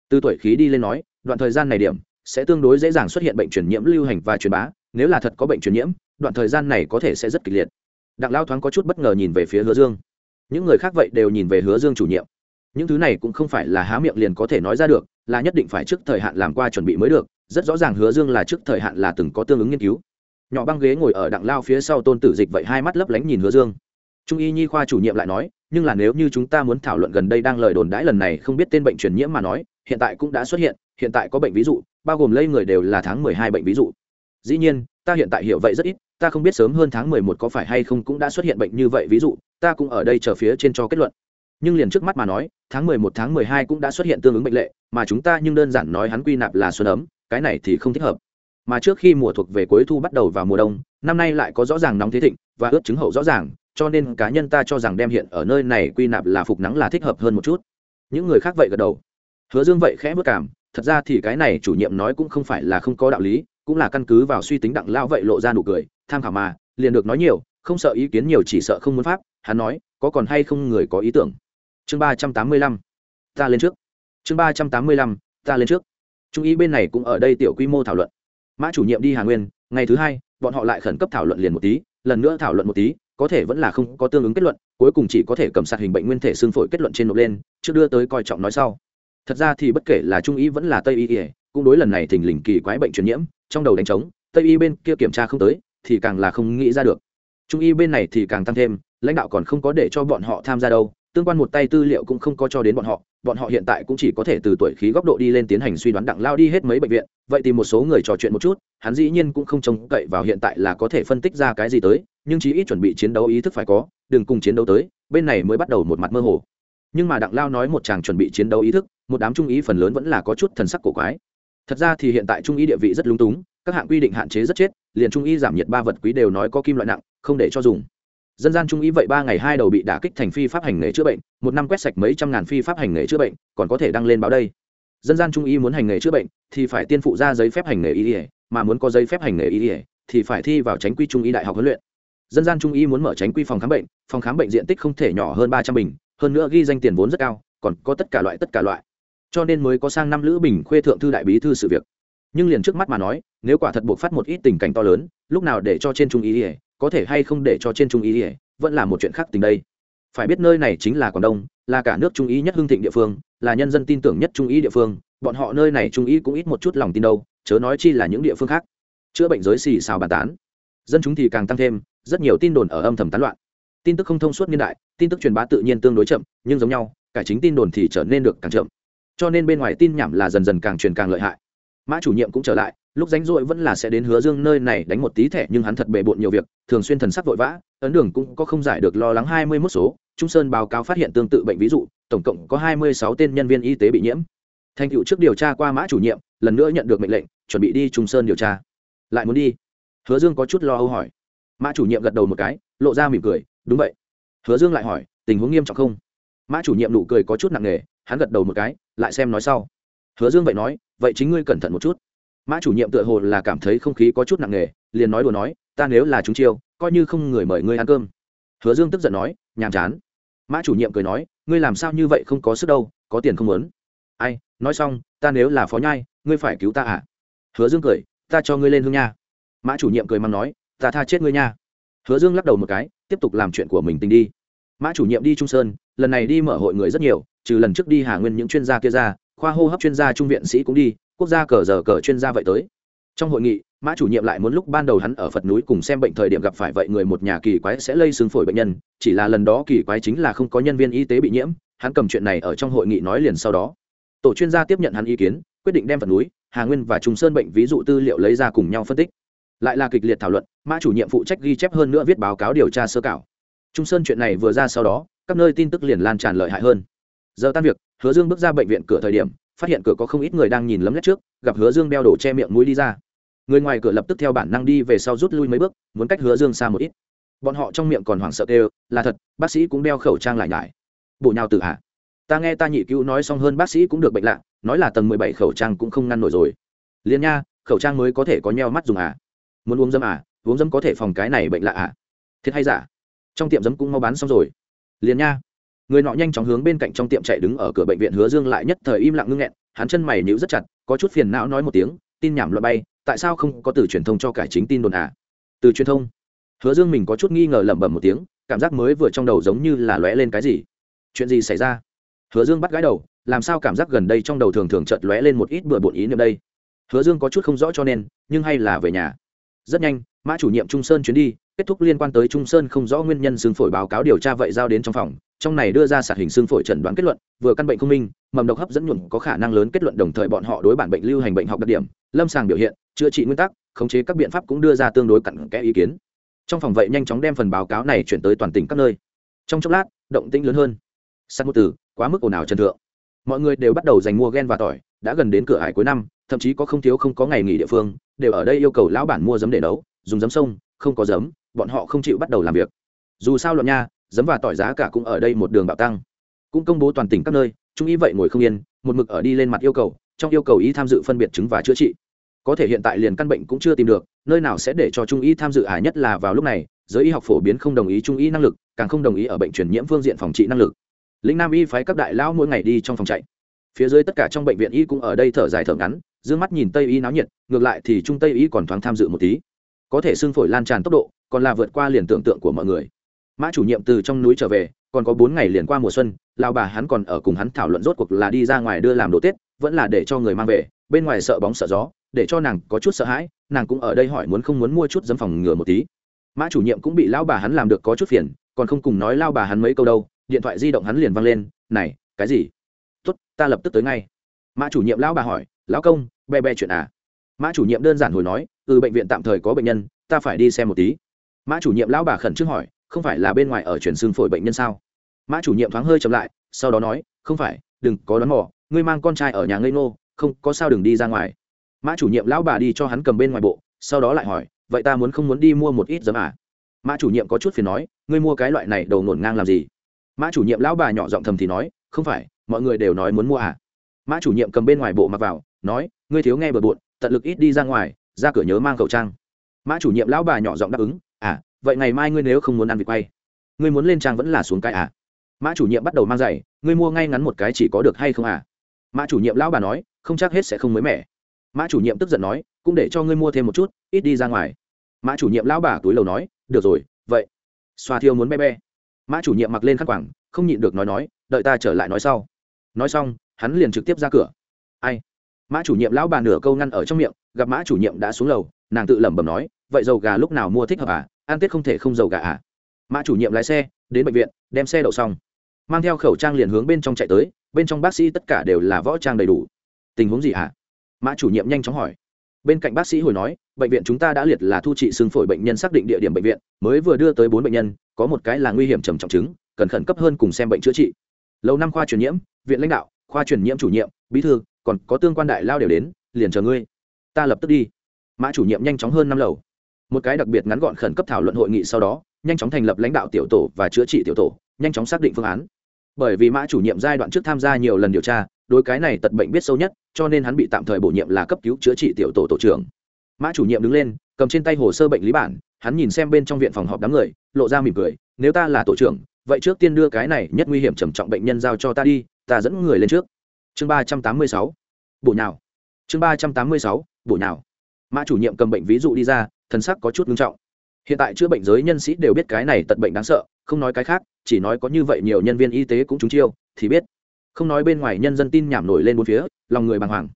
Từ tuổi khí đi lên nói đoạn thời gian này điểm sẽ tương đối dễ dàng xuất hiện bệnh truyền nhiễm lưu hành và truyền bá nếu là thật có bệnh truyền nhiễm đoạn thời gian này có thể sẽ rất kịch liệt đặng lao thoáng có chút bất ngờ nhìn về phía hứa dương. Những người khác vậy đều nhìn về hứa dương chủ nhiệm. Những thứ này cũng không phải là há miệng liền có thể nói ra được, là nhất định phải trước thời hạn làm qua chuẩn bị mới được. Rất rõ ràng hứa dương là trước thời hạn là từng có tương ứng nghiên cứu. Nhỏ băng ghế ngồi ở đặng lao phía sau tôn tử dịch vậy hai mắt lấp lánh nhìn hứa dương. Trung y nhi khoa chủ nhiệm lại nói, nhưng là nếu như chúng ta muốn thảo luận gần đây đang lời đồn đãi lần này không biết tên bệnh truyền nhiễm mà nói, hiện tại cũng đã xuất hiện hiện tại có bệnh ví dụ, bao gồm lây người đều là tháng mười hai bệnh ví dụ. Dĩ nhiên, ta hiện tại hiểu vậy rất ít ta không biết sớm hơn tháng mười một có phải hay không cũng đã xuất hiện bệnh như vậy, ví dụ, ta cũng ở đây chờ phía trên cho kết luận. Nhưng liền trước mắt mà nói, tháng mười một, tháng mười hai cũng đã xuất hiện tương ứng bệnh lệ, mà chúng ta nhưng đơn giản nói hắn quy nạp là xuân ấm, cái này thì không thích hợp. Mà trước khi mùa thuộc về cuối thu bắt đầu vào mùa đông, năm nay lại có rõ ràng nóng thế thịnh và ướt chứng hậu rõ ràng, cho nên cá nhân ta cho rằng đem hiện ở nơi này quy nạp là phục nắng là thích hợp hơn một chút. Những người khác vậy gật đầu. Hứa dương vậy khẽ bước cảm, thật ra thì cái này chủ nhiệm nói cũng không phải là không có đạo lý, cũng là căn cứ vào suy tính đặng lao vậy lộ ra nụ cười tham khảo mà, liền được nói nhiều, không sợ ý kiến nhiều chỉ sợ không muốn pháp, hắn nói, có còn hay không người có ý tưởng. Chương ba trăm tám mươi lăm, ta lên trước. Chương ba trăm tám mươi lăm, ta lên trước. Trung ý bên này cũng ở đây tiểu quy mô thảo luận. Mã chủ nhiệm đi hà nguyên, ngày thứ hai, bọn họ lại khẩn cấp thảo luận liền một tí, lần nữa thảo luận một tí, có thể vẫn là không có tương ứng kết luận, cuối cùng chỉ có thể cầm sạt hình bệnh nguyên thể xương phổi kết luận trên nộp lên, trước đưa tới coi trọng nói sau. Thật ra thì bất kể là trung ý vẫn là tây y cũng đối lần này thình lình kỳ quái bệnh truyền nhiễm, trong đầu đánh trống, tây y bên kia kiểm tra không tới thì càng là không nghĩ ra được. Trung y bên này thì càng tăng thêm, lãnh đạo còn không có để cho bọn họ tham gia đâu, tương quan một tay tư liệu cũng không có cho đến bọn họ bọn họ hiện tại cũng chỉ có thể từ tuổi khí góc độ đi lên tiến hành suy đoán đặng lao đi hết mấy bệnh viện, vậy tìm một số người trò chuyện một chút, hắn dĩ nhiên cũng không trông cậy vào hiện tại là có thể phân tích ra cái gì tới, nhưng chí ít chuẩn bị chiến đấu ý thức phải có, đừng cùng chiến đấu tới, bên này mới bắt đầu một mặt mơ hồ. Nhưng mà đặng lao nói một chàng chuẩn bị chiến đấu ý thức, một đám trung ý phần lớn vẫn là có chút thần sắc cổ quái. Thật ra thì hiện tại trung ý địa vị rất lung túng các hạng quy định hạn chế rất chết, liền trung y giảm nhiệt ba vật quý đều nói có kim loại nặng, không để cho dùng. Dân gian trung y vậy ba ngày hai đầu bị đả kích thành phi pháp hành nghề chữa bệnh, một năm quét sạch mấy trăm ngàn phi pháp hành nghề chữa bệnh, còn có thể đăng lên báo đây. Dân gian trung y muốn hành nghề chữa bệnh, thì phải tiên phụ ra giấy phép hành nghề y ỉa mà muốn có giấy phép hành nghề y ỉa thì phải thi vào tránh quy trung y đại học huấn luyện. Dân gian trung y muốn mở tránh quy phòng khám bệnh, phòng khám bệnh diện tích không thể nhỏ hơn ba trăm bình, hơn nữa ghi danh tiền vốn rất cao, còn có tất cả loại, tất cả loại. Cho nên mới có sang năm lữ bình khuê thượng thư đại bí thư sự việc nhưng liền trước mắt mà nói, nếu quả thật buộc phát một ít tình cảnh to lớn, lúc nào để cho trên trung y ỉa có thể hay không để cho trên trung y ỉa vẫn là một chuyện khác tình đây. Phải biết nơi này chính là quảng đông, là cả nước trung y nhất hưng thịnh địa phương, là nhân dân tin tưởng nhất trung y địa phương, bọn họ nơi này trung y cũng ít một chút lòng tin đâu, chớ nói chi là những địa phương khác. Chữa bệnh giới xì xào bàn tán. Dân chúng thì càng tăng thêm, rất nhiều tin đồn ở âm thầm tán loạn. Tin tức không thông suốt niên đại, tin tức truyền bá tự nhiên tương đối chậm, nhưng giống nhau cải chính tin đồn thì trở nên được càng chậm. Cho nên bên ngoài tin nhảm là dần dần càng truyền càng lợi hại mã chủ nhiệm cũng trở lại, lúc rảnh rỗi vẫn là sẽ đến hứa dương nơi này đánh một tí thẻ, nhưng hắn thật bề bộn nhiều việc, thường xuyên thần sắc vội vã, ấn đường cũng có không giải được lo lắng hai mươi mốt số. Trung sơn báo cáo phát hiện tương tự bệnh ví dụ, tổng cộng có hai mươi sáu tên nhân viên y tế bị nhiễm. Thành cựu trước điều tra qua mã chủ nhiệm, lần nữa nhận được mệnh lệnh, chuẩn bị đi trung sơn điều tra. Lại muốn đi? Hứa dương có chút lo âu hỏi. Mã chủ nhiệm gật đầu một cái, lộ ra mỉm cười, đúng vậy. Hứa dương lại hỏi, tình huống nghiêm trọng không? Mã chủ nhiệm nụ cười có chút nặng nề, hắn gật đầu một cái, lại xem nói sau hứa dương vậy nói, vậy chính ngươi cẩn thận một chút. Mã chủ nhiệm tựa hồ là cảm thấy không khí có chút nặng nề, liền nói đùa nói, ta nếu là chúng chiêu, coi như không người mời ngươi ăn cơm. Hứa dương tức giận nói, nhàm chán. Mã chủ nhiệm cười nói, ngươi làm sao như vậy không có sức đâu, có tiền không muốn. Ai, nói xong, ta nếu là phó nhai, ngươi phải cứu ta à? Hứa dương cười, ta cho ngươi lên hương nha. Mã chủ nhiệm cười mắng nói, ta tha chết ngươi nha. Hứa dương lắc đầu một cái, tiếp tục làm chuyện của mình tình đi. Mã chủ nhiệm đi trung sơn, lần này đi mở hội người rất nhiều, trừ lần trước đi hà nguyên những chuyên gia kia ra khoa hô hấp chuyên gia trung viện sĩ cũng đi, quốc gia cờ giờ cờ chuyên gia vậy tới. Trong hội nghị, mã chủ nhiệm lại muốn lúc ban đầu hắn ở phật núi cùng xem bệnh thời điểm gặp phải vậy người một nhà kỳ quái sẽ lây xương phổi bệnh nhân, chỉ là lần đó kỳ quái chính là không có nhân viên y tế bị nhiễm, hắn cầm chuyện này ở trong hội nghị nói liền sau đó. Tổ chuyên gia tiếp nhận hắn ý kiến, quyết định đem phật núi, hà nguyên và trùng sơn bệnh ví dụ tư liệu lấy ra cùng nhau phân tích. Lại là kịch liệt thảo luận, mã chủ nhiệm phụ trách ghi chép hơn nữa viết báo cáo điều tra sơ cảo. Trung sơn chuyện này vừa ra sau đó, các nơi tin tức liền lan tràn lợi hại hơn. Giờ tan việc hứa dương bước ra bệnh viện cửa thời điểm, phát hiện cửa có không ít người đang nhìn lấm lét trước, gặp hứa dương đeo đổ che miệng mũi đi ra. Người ngoài cửa lập tức theo bản năng đi về sau rút lui mấy bước, muốn cách hứa dương xa một ít. Bọn họ trong miệng còn hoảng sợ kêu, là thật, bác sĩ cũng đeo khẩu trang lại nhải. Bộ nhào tự hạ ta nghe ta nhị cứu nói xong hơn bác sĩ cũng được bệnh lạ, nói là tầng mười bảy khẩu trang cũng không ngăn nổi rồi. Liền nha, khẩu trang mới có thể có nheo mắt dùng à? Muốn uống dâm à? Uống dâm có thể phòng cái này bệnh lạ à? Thiệt hay giả? Trong tiệm dấm cũng mau bán xong rồi. Liền nha người nọ nhanh chóng hướng bên cạnh trong tiệm chạy đứng ở cửa bệnh viện hứa dương lại nhất thời im lặng ngưng nghẹn, hắn chân mày níu rất chặt, có chút phiền não nói một tiếng, tin nhảm loại bay, tại sao không có từ truyền thông cho cải chính tin đồn à? Từ truyền thông? Hứa dương mình có chút nghi ngờ lẩm bẩm một tiếng, cảm giác mới vừa trong đầu giống như là lóe lên cái gì. Chuyện gì xảy ra? Hứa dương bắt gái đầu, làm sao cảm giác gần đây trong đầu thường thường chợt lóe lên một ít bừa bộn ý niệm đây? Hứa dương có chút không rõ cho nên, nhưng hay là về nhà. Rất nhanh, mã chủ nhiệm trung sơn chuyến đi, kết thúc liên quan tới trung sơn không rõ nguyên nhân xương phổi báo cáo điều tra vậy giao đến trong phòng trong này đưa ra sạt hình xương phổi chẩn đoán kết luận, vừa căn bệnh không minh, mầm độc hấp dẫn nhuộm có khả năng lớn kết luận đồng thời bọn họ đối bản bệnh lưu hành bệnh học đặc điểm, lâm sàng biểu hiện, chữa trị nguyên tắc, khống chế các biện pháp cũng đưa ra tương đối cặn kẽ ý kiến. Trong phòng vậy nhanh chóng đem phần báo cáo này chuyển tới toàn tỉnh các nơi. Trong chốc lát, động tĩnh lớn hơn. Sắt một từ, quá mức ồn ào trần thượng. Mọi người đều bắt đầu dành mua ghen và tỏi, đã gần đến cửa hải cuối năm, thậm chí có không thiếu không có ngày nghỉ địa phương, đều ở đây yêu cầu lão bản mua giấm để nấu, dùng giấm sông, không có giấm, bọn họ không chịu bắt đầu làm việc. Dù sao luận nha giấm và tỏi giá cả cũng ở đây một đường bạo tăng. Cũng công bố toàn tỉnh các nơi trung ý vậy ngồi không yên, một mực ở đi lên mặt yêu cầu, trong yêu cầu ý tham dự phân biệt chứng và chữa trị. Có thể hiện tại liền căn bệnh cũng chưa tìm được, nơi nào sẽ để cho trung y tham dự ả nhất là vào lúc này, giới y học phổ biến không đồng ý trung y năng lực, càng không đồng ý ở bệnh truyền nhiễm phương diện phòng trị năng lực. Lĩnh nam y phái các đại lão mỗi ngày đi trong phòng chạy. Phía dưới tất cả trong bệnh viện y cũng ở đây thở dài thở ngắn d mắt nhìn tây y náo nhiệt, ngược lại thì trung tây y còn thoáng tham dự một tí. Có thể xương phổi lan tràn tốc độ, còn là vượt qua liền tưởng tượng của mọi người mã chủ nhiệm từ trong núi trở về, còn có bốn ngày liền qua mùa xuân lao bà hắn còn ở cùng hắn thảo luận rốt cuộc là đi ra ngoài đưa làm đồ tết, vẫn là để cho người mang về, bên ngoài sợ bóng sợ gió, để cho nàng có chút sợ hãi, nàng cũng ở đây hỏi muốn không muốn mua chút dấm phòng ngừa một tí. Mã chủ nhiệm cũng bị lao bà hắn làm được có chút phiền, còn không cùng nói lao bà hắn mấy câu đâu, điện thoại di động hắn liền văng lên, này, cái gì? Tốt, ta lập tức tới ngay. Mã chủ nhiệm lão bà hỏi, lão công, be be chuyện à? Mã chủ nhiệm đơn giản hồi nói từ bệnh viện tạm thời có bệnh nhân, ta phải đi xem một tí. Mã chủ nhiệm lão bà khẩn trương hỏi không phải là bên ngoài ở chuyển xương phổi bệnh nhân sao? Mã chủ nhiệm thoáng hơi chậm lại, sau đó nói, không phải, đừng có đón mỏ ngươi mang con trai ở nhà ngây ngô, không, có sao đừng đi ra ngoài. Mã chủ nhiệm lão bà đi cho hắn cầm bên ngoài bộ, sau đó lại hỏi, vậy ta muốn không muốn đi mua một ít giấm à? Mã chủ nhiệm có chút phiền nói, ngươi mua cái loại này đầu nổn ngang làm gì? Mã chủ nhiệm lão bà nhỏ giọng thầm thì nói, không phải, mọi người đều nói muốn mua à? Mã chủ nhiệm cầm bên ngoài bộ mặc vào, nói, ngươi thiếu nghe bừa bộn, tận lực ít đi ra ngoài, ra cửa nhớ mang khẩu trang. Mã chủ nhiệm lão bà nhỏ giọng đáp ứng à vậy ngày mai ngươi nếu không muốn ăn vịt quay, ngươi muốn lên trang vẫn là xuống cái à? Mã chủ nhiệm bắt đầu mang giày, ngươi mua ngay ngắn một cái chỉ có được hay không à? Mã chủ nhiệm lão bà nói, không chắc hết sẽ không mới mẻ. Mã chủ nhiệm tức giận nói, cũng để cho ngươi mua thêm một chút, ít đi ra ngoài. Mã chủ nhiệm lão bà túi lầu nói, được rồi, vậy. Xoa thiêu muốn be be mã chủ nhiệm mặc lên khăn quảng không nhịn được nói nói, đợi ta trở lại nói sau. Nói xong, hắn liền trực tiếp ra cửa. Ai? Mã chủ nhiệm lão bà nửa câu ngăn ở trong miệng, gặp mã chủ nhiệm đã xuống lầu, nàng tự lẩm bẩm nói vậy dầu gà lúc nào mua thích hợp à? Ăn tết không thể không dầu gà à? Mã chủ nhiệm lái xe, đến bệnh viện, đem xe đậu xong. Mang theo khẩu trang liền hướng bên trong chạy tới, bên trong bác sĩ tất cả đều là võ trang đầy đủ. Tình huống gì hả? À? mã chủ nhiệm nhanh chóng hỏi. Bên cạnh bác sĩ hồi nói, bệnh viện chúng ta đã liệt là thu trị xương phổi bệnh nhân xác định địa điểm bệnh viện, mới vừa đưa tới bốn bệnh nhân, có một cái là nguy hiểm trầm trọng chứng, cần khẩn cấp hơn cùng xem bệnh chữa trị. Lâu năm khoa truyền nhiễm, viện lãnh đạo, khoa truyền nhiễm chủ nhiệm, bí thư, còn có tương quan đại lao đều đến, liền chờ ngươi. Ta lập tức đi. Mã chủ nhiệm nhanh chóng hơn năm lầu một cái đặc biệt ngắn gọn khẩn cấp thảo luận hội nghị sau đó, nhanh chóng thành lập lãnh đạo tiểu tổ và chữa trị tiểu tổ, nhanh chóng xác định phương án. Bởi vì mã chủ nhiệm giai đoạn trước tham gia nhiều lần điều tra, đối cái này tật bệnh biết sâu nhất, cho nên hắn bị tạm thời bổ nhiệm là cấp cứu chữa trị tiểu tổ tổ trưởng. Mã chủ nhiệm đứng lên, cầm trên tay hồ sơ bệnh lý bản, hắn nhìn xem bên trong viện phòng họp đám người, lộ ra mỉm cười, nếu ta là tổ trưởng, vậy trước tiên đưa cái này nhất nguy hiểm trầm trọng bệnh nhân giao cho ta đi, ta dẫn người lên trước. Chương ba trăm tám mươi sáu bộ nào chương ba trăm tám mươi sáu bộ nào mã chủ nhiệm cầm bệnh ví dụ đi ra thần sắc có chút nghiêm trọng. Hiện tại chữa bệnh giới nhân sĩ đều biết cái này tật bệnh đáng sợ, không nói cái khác, chỉ nói có như vậy nhiều nhân viên y tế cũng trúng chiêu, thì biết. Không nói bên ngoài nhân dân tin nhảm nổi lên bốn phía, lòng người bàng hoàng.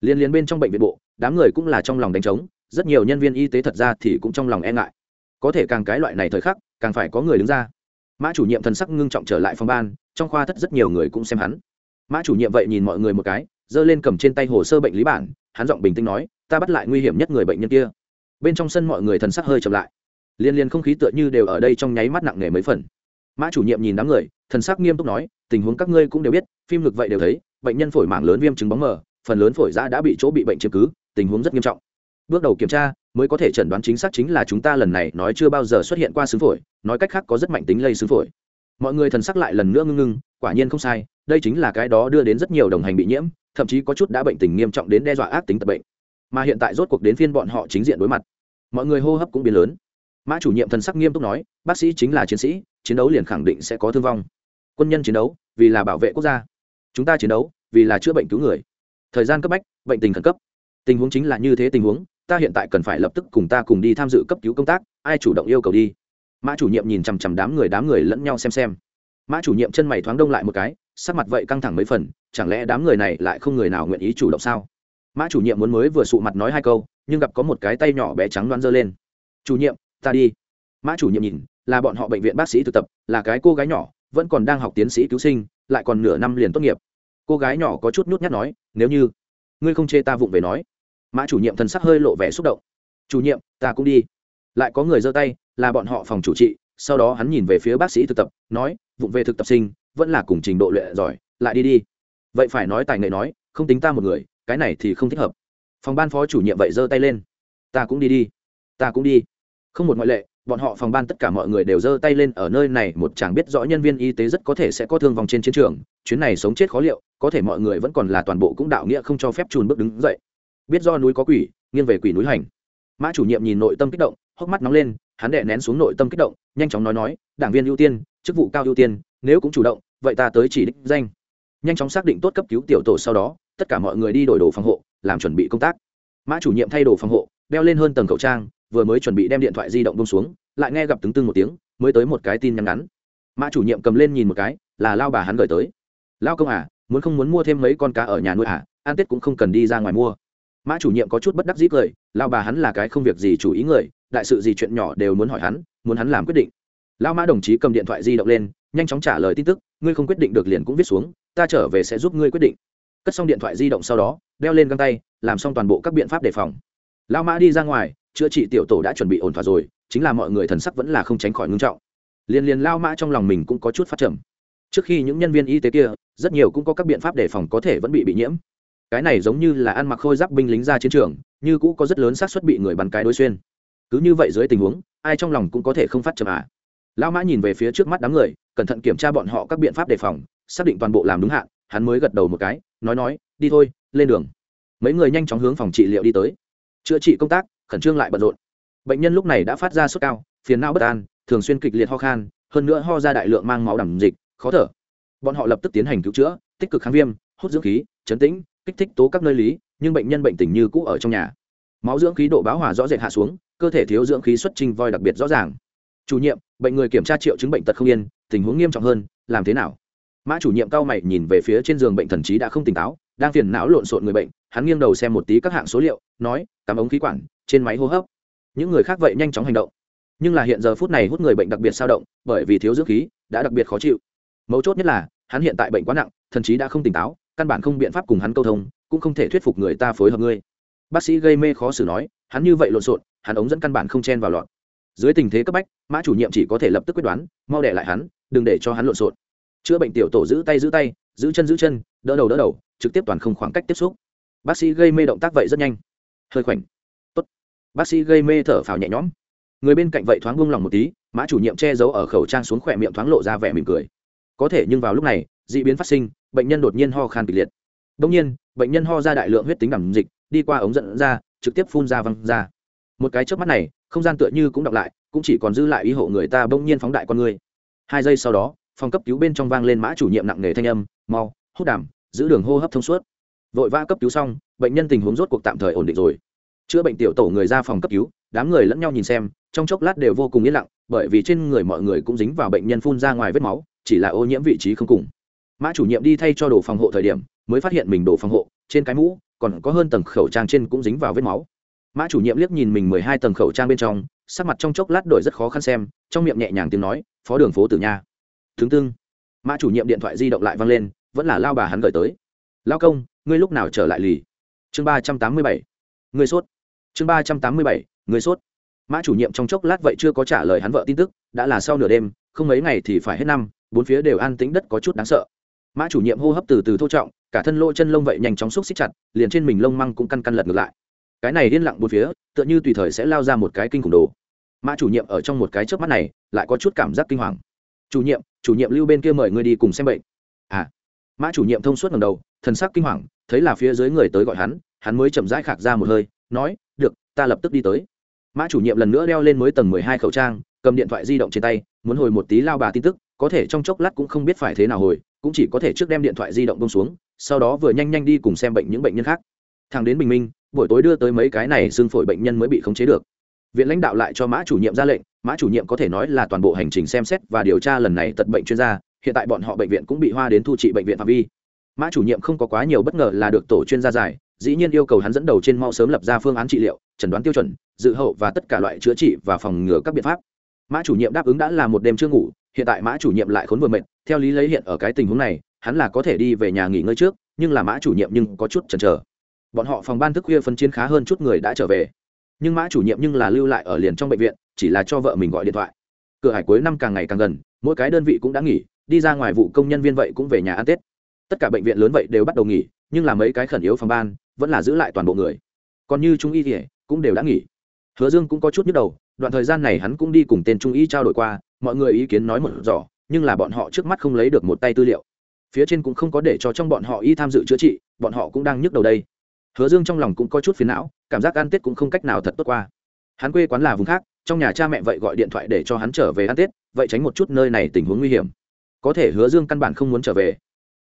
Liên liên bên trong bệnh viện bộ, đám người cũng là trong lòng đánh trống, rất nhiều nhân viên y tế thật ra thì cũng trong lòng e ngại. Có thể càng cái loại này thời khắc, càng phải có người đứng ra. Mã chủ nhiệm thần sắc ngưng trọng trở lại phòng ban, trong khoa thất rất nhiều người cũng xem hắn. Mã chủ nhiệm vậy nhìn mọi người một cái, giơ lên cầm trên tay hồ sơ bệnh lý bản, hắn giọng bình tĩnh nói, ta bắt lại nguy hiểm nhất người bệnh nhân kia bên trong sân mọi người thần sắc hơi chậm lại. Liên liên không khí tựa như đều ở đây trong nháy mắt nặng nề mấy phần. Mã chủ nhiệm nhìn đám người, thần sắc nghiêm túc nói, tình huống các ngươi cũng đều biết, phim lực vậy đều thấy, bệnh nhân phổi mảng lớn viêm chứng bóng mờ, phần lớn phổi da đã bị chỗ bị bệnh chiếm cứ, tình huống rất nghiêm trọng. Bước đầu kiểm tra, mới có thể chẩn đoán chính xác chính là chúng ta lần này nói chưa bao giờ xuất hiện qua xứ phổi, nói cách khác có rất mạnh tính lây xứ phổi. Mọi người thần sắc lại lần nữa ngưng ngưng, quả nhiên không sai, đây chính là cái đó đưa đến rất nhiều đồng hành bị nhiễm, thậm chí có chút đã bệnh tình nghiêm trọng đến đe dọa ác tính tập bệnh mà hiện tại rốt cuộc đến phiên bọn họ chính diện đối mặt. Mọi người hô hấp cũng biến lớn. Mã chủ nhiệm thần sắc nghiêm túc nói, bác sĩ chính là chiến sĩ, chiến đấu liền khẳng định sẽ có thương vong. Quân nhân chiến đấu, vì là bảo vệ quốc gia. Chúng ta chiến đấu, vì là chữa bệnh cứu người. Thời gian cấp bách, bệnh tình khẩn cấp. Tình huống chính là như thế tình huống, ta hiện tại cần phải lập tức cùng ta cùng đi tham dự cấp cứu công tác, ai chủ động yêu cầu đi? Mã chủ nhiệm nhìn chằm chằm đám người đám người lẫn nhau xem xem. Mã chủ nhiệm chân mày thoáng đông lại một cái, sắc mặt vậy căng thẳng mấy phần, chẳng lẽ đám người này lại không người nào nguyện ý chủ động sao? Mã chủ nhiệm muốn mới vừa sụ mặt nói hai câu, nhưng gặp có một cái tay nhỏ bé trắng đoán dơ lên. Chủ nhiệm, ta đi. Mã chủ nhiệm nhìn, là bọn họ bệnh viện bác sĩ thực tập, là cái cô gái nhỏ, vẫn còn đang học tiến sĩ cứu sinh, lại còn nửa năm liền tốt nghiệp. Cô gái nhỏ có chút nhút nhát nói, nếu như ngươi không chê ta vụng về nói. Mã chủ nhiệm thần sắc hơi lộ vẻ xúc động. Chủ nhiệm, ta cũng đi. Lại có người giơ tay, là bọn họ phòng chủ trị, sau đó hắn nhìn về phía bác sĩ thực tập, nói, vụng về thực tập sinh, vẫn là cùng trình độ luyện giỏi, lại đi đi. Vậy phải nói tài nghệ nói, không tính ta một người cái này thì không thích hợp. Phòng ban phó chủ nhiệm vậy giơ tay lên. Ta cũng đi đi. Ta cũng đi. Không một ngoại lệ, bọn họ phòng ban tất cả mọi người đều giơ tay lên ở nơi này, một chàng biết rõ nhân viên y tế rất có thể sẽ có thương vong trên chiến trường. Chuyến này sống chết khó liệu, có thể mọi người vẫn còn là toàn bộ cũng đạo nghĩa không cho phép trùn bước đứng dậy. Biết do núi có quỷ, nghiêng về quỷ núi hành. Mã chủ nhiệm nhìn nội tâm kích động, hốc mắt nóng lên, hắn đệ nén xuống nội tâm kích động, nhanh chóng nói nói, đảng viên ưu tiên, chức vụ cao ưu tiên, nếu cũng chủ động, vậy ta tới chỉ đích danh. Nhanh chóng xác định tốt cấp cứu tiểu tổ sau đó tất cả mọi người đi đổi đồ phòng hộ, làm chuẩn bị công tác. Mã chủ nhiệm thay đồ phòng hộ, đeo lên hơn tầng khẩu trang, vừa mới chuẩn bị đem điện thoại di động bông xuống, lại nghe gặp tướng tưng một tiếng, mới tới một cái tin nhắn ngắn. Mã chủ nhiệm cầm lên nhìn một cái, là lao bà hắn gửi tới. Lao công à muốn không muốn mua thêm mấy con cá ở nhà nuôi à an tết cũng không cần đi ra ngoài mua. Mã chủ nhiệm có chút bất đắc dĩ cười, lao bà hắn là cái không việc gì chủ ý người, đại sự gì chuyện nhỏ đều muốn hỏi hắn, muốn hắn làm quyết định. Lao mã đồng chí cầm điện thoại di động lên, nhanh chóng trả lời tin tức, ngươi không quyết định được liền cũng viết xuống, ta trở về sẽ giúp ngươi quyết định cất xong điện thoại di động sau đó, đeo lên găng tay, làm xong toàn bộ các biện pháp đề phòng. Lao mã đi ra ngoài, chữa trị tiểu tổ đã chuẩn bị ổn thỏa rồi, chính là mọi người thần sắc vẫn là không tránh khỏi ngưng trọng. Liền liền lao mã trong lòng mình cũng có chút phát trầm. Trước khi những nhân viên y tế kia, rất nhiều cũng có các biện pháp đề phòng có thể vẫn bị bị nhiễm. Cái này giống như là ăn mặc khôi giáp binh lính ra chiến trường, như cũ có rất lớn xác suất bị người bắn cái đối xuyên. Cứ như vậy dưới tình huống, ai trong lòng cũng có thể không phát trầm à. Lão mã nhìn về phía trước mắt đám người, cẩn thận kiểm tra bọn họ các biện pháp đề phòng, xác định toàn bộ làm đúng hạn hắn mới gật đầu một cái, nói nói, đi thôi, lên đường. Mấy người nhanh chóng hướng phòng trị liệu đi tới. Chữa trị công tác, khẩn trương lại bận rộn. Bệnh nhân lúc này đã phát ra sốt cao, phiền não bất an, thường xuyên kịch liệt ho khan, hơn nữa ho ra đại lượng mang máu đầm dịch, khó thở. Bọn họ lập tức tiến hành cứu chữa, tích cực kháng viêm, hút dưỡng khí, chấn tĩnh, kích thích tố các nơi lý, nhưng bệnh nhân bệnh tình như cũ ở trong nhà. Máu dưỡng khí độ báo hòa rõ rệt hạ xuống, cơ thể thiếu dưỡng khí xuất trình voi đặc biệt rõ ràng. Chủ nhiệm, bệnh người kiểm tra triệu chứng bệnh tật không yên, tình huống nghiêm trọng hơn, làm thế nào? Mã chủ nhiệm cao mày nhìn về phía trên giường bệnh thần trí đã không tỉnh táo, đang phiền não lộn xộn người bệnh, hắn nghiêng đầu xem một tí các hạng số liệu, nói, cắm ống khí quản, trên máy hô hấp. Những người khác vậy nhanh chóng hành động. Nhưng là hiện giờ phút này hút người bệnh đặc biệt sao động, bởi vì thiếu dưỡng khí, đã đặc biệt khó chịu. Mấu chốt nhất là, hắn hiện tại bệnh quá nặng, thần trí đã không tỉnh táo, căn bản không biện pháp cùng hắn câu thông, cũng không thể thuyết phục người ta phối hợp ngươi. Bác sĩ gây mê khó xử nói, hắn như vậy lộn xộn, hắn ống dẫn căn bản không chen vào lọt. Dưới tình thế cấp bách, mã chủ nhiệm chỉ có thể lập tức quyết đoán, mau đẻ lại hắn, đừng để cho hắn lộn xộn chữa bệnh tiểu tổ giữ tay giữ tay, giữ chân giữ chân, đỡ đầu đỡ đầu, trực tiếp toàn không khoảng cách tiếp xúc. Bác sĩ gây mê động tác vậy rất nhanh. Hơi khoảnh. Tốt. Bác sĩ gây mê thở phào nhẹ nhõm. Người bên cạnh vậy thoáng buông lòng một tí, mã chủ nhiệm che giấu ở khẩu trang xuống khỏe miệng thoáng lộ ra vẻ mỉm cười. Có thể nhưng vào lúc này, d ị biến phát sinh, bệnh nhân đột nhiên ho khan kịch liệt. Đông nhiên, bệnh nhân ho ra đại lượng huyết tính đẳng dịch, đi qua ống dẫn ra, trực tiếp phun ra văng ra. Một cái trước mắt này, không gian tựa như cũng đọc lại, cũng chỉ còn dư lại ý hộ người ta bỗng nhiên phóng đại con người. Hai giây sau đó phòng cấp cứu bên trong vang lên mã chủ nhiệm nặng nề thanh âm, mau, hút đàm, giữ đường hô hấp thông suốt. Vội vã cấp cứu xong, bệnh nhân tình huống rốt cuộc tạm thời ổn định rồi. Chữa bệnh tiểu tổ người ra phòng cấp cứu, đám người lẫn nhau nhìn xem, trong chốc lát đều vô cùng yên lặng, bởi vì trên người mọi người cũng dính vào bệnh nhân phun ra ngoài vết máu, chỉ là ô nhiễm vị trí không cùng. Mã chủ nhiệm đi thay cho đồ phòng hộ thời điểm, mới phát hiện mình đồ phòng hộ, trên cái mũ, còn có hơn tầng khẩu trang trên cũng dính vào vết máu. Mã chủ nhiệm liếc nhìn mình mười hai tầng khẩu trang bên trong, sắc mặt trong chốc lát đổi rất khó khăn xem, trong miệng nhẹ nhàng tiếng nói, phó đường phố tử nha thứ tương mã chủ nhiệm điện thoại di động lại văng lên, vẫn là lao bà hắn gửi tới. Lao công, ngươi lúc nào trở lại lì? Chương ba trăm tám mươi bảy. Ngươi sốt. Chương ba trăm tám mươi bảy, ngươi sốt. Mã chủ nhiệm trong chốc lát vậy chưa có trả lời hắn vợ tin tức, đã là sau nửa đêm, không mấy ngày thì phải hết năm, bốn phía đều an tĩnh đất có chút đáng sợ. Mã chủ nhiệm hô hấp từ từ thô trọng, cả thân lỗ chân lông vậy nhanh chóng xúc xích chặt, liền trên mình lông măng cũng căn căn lật ngược lại. Cái này liên lặng bốn phía, tựa như tùy thời sẽ lao ra một cái kinh khủng đồ. Mã chủ nhiệm ở trong một cái trước mắt này, lại có chút cảm giác kinh hoàng chủ nhiệm chủ nhiệm lưu bên kia mời người đi cùng xem bệnh. À. Mã chủ nhiệm thông suốt ngầm đầu, thần sắc kinh hoàng, thấy là phía dưới người tới gọi hắn hắn mới chậm rãi khạc ra một hơi, nói, được, ta lập tức đi tới. Mã chủ nhiệm lần nữa đeo lên mới tầng mười hai khẩu trang, cầm điện thoại di động trên tay, muốn hồi một tí lao bà tin tức, có thể trong chốc lát cũng không biết phải thế nào hồi, cũng chỉ có thể trước đem điện thoại di động bông xuống, sau đó vừa nhanh nhanh đi cùng xem bệnh những bệnh nhân khác. Thằng đến bình minh, buổi tối đưa tới mấy cái này xương phổi bệnh nhân mới bị khống chế được viện lãnh đạo lại cho mã chủ nhiệm ra lệnh, mã chủ nhiệm có thể nói là toàn bộ hành trình xem xét và điều tra lần này tật bệnh chuyên gia, hiện tại bọn họ bệnh viện cũng bị hoa đến thu trị bệnh viện phạm vi. Mã chủ nhiệm không có quá nhiều bất ngờ là được tổ chuyên gia giải, dĩ nhiên yêu cầu hắn dẫn đầu trên mau sớm lập ra phương án trị liệu, chẩn đoán tiêu chuẩn, dự hậu và tất cả loại chữa trị và phòng ngừa các biện pháp. Mã chủ nhiệm đáp ứng đã là một đêm chưa ngủ, hiện tại mã chủ nhiệm lại khốn vừa mệt, theo lý lấy hiện ở cái tình huống này, hắn là có thể đi về nhà nghỉ ngơi trước, nhưng là mã chủ nhiệm nhưng có chút chần chờ. Bọn họ phòng ban thức khuya phân chiến khá hơn chút người đã trở về nhưng mã chủ nhiệm nhưng là lưu lại ở liền trong bệnh viện, chỉ là cho vợ mình gọi điện thoại. Cửa hải cuối năm càng ngày càng gần, mỗi cái đơn vị cũng đã nghỉ, đi ra ngoài vụ công nhân viên vậy cũng về nhà ăn tết. Tất cả bệnh viện lớn vậy đều bắt đầu nghỉ, nhưng là mấy cái khẩn yếu phòng ban vẫn là giữ lại toàn bộ người. Còn như trung y thì cũng đều đã nghỉ. Hứa dương cũng có chút nhức đầu, đoạn thời gian này hắn cũng đi cùng tên trung y trao đổi qua, mọi người ý kiến nói một rõ, nhưng là bọn họ trước mắt không lấy được một tay tư liệu. Phía trên cũng không có để cho trong bọn họ y tham dự chữa trị, bọn họ cũng đang nhức đầu đây hứa dương trong lòng cũng có chút phiền não, cảm giác ăn tết cũng không cách nào thật tốt qua. Hắn quê quán là vùng khác, trong nhà cha mẹ vậy gọi điện thoại để cho hắn trở về ăn tết, vậy tránh một chút nơi này tình huống nguy hiểm. Có thể hứa dương căn bản không muốn trở về.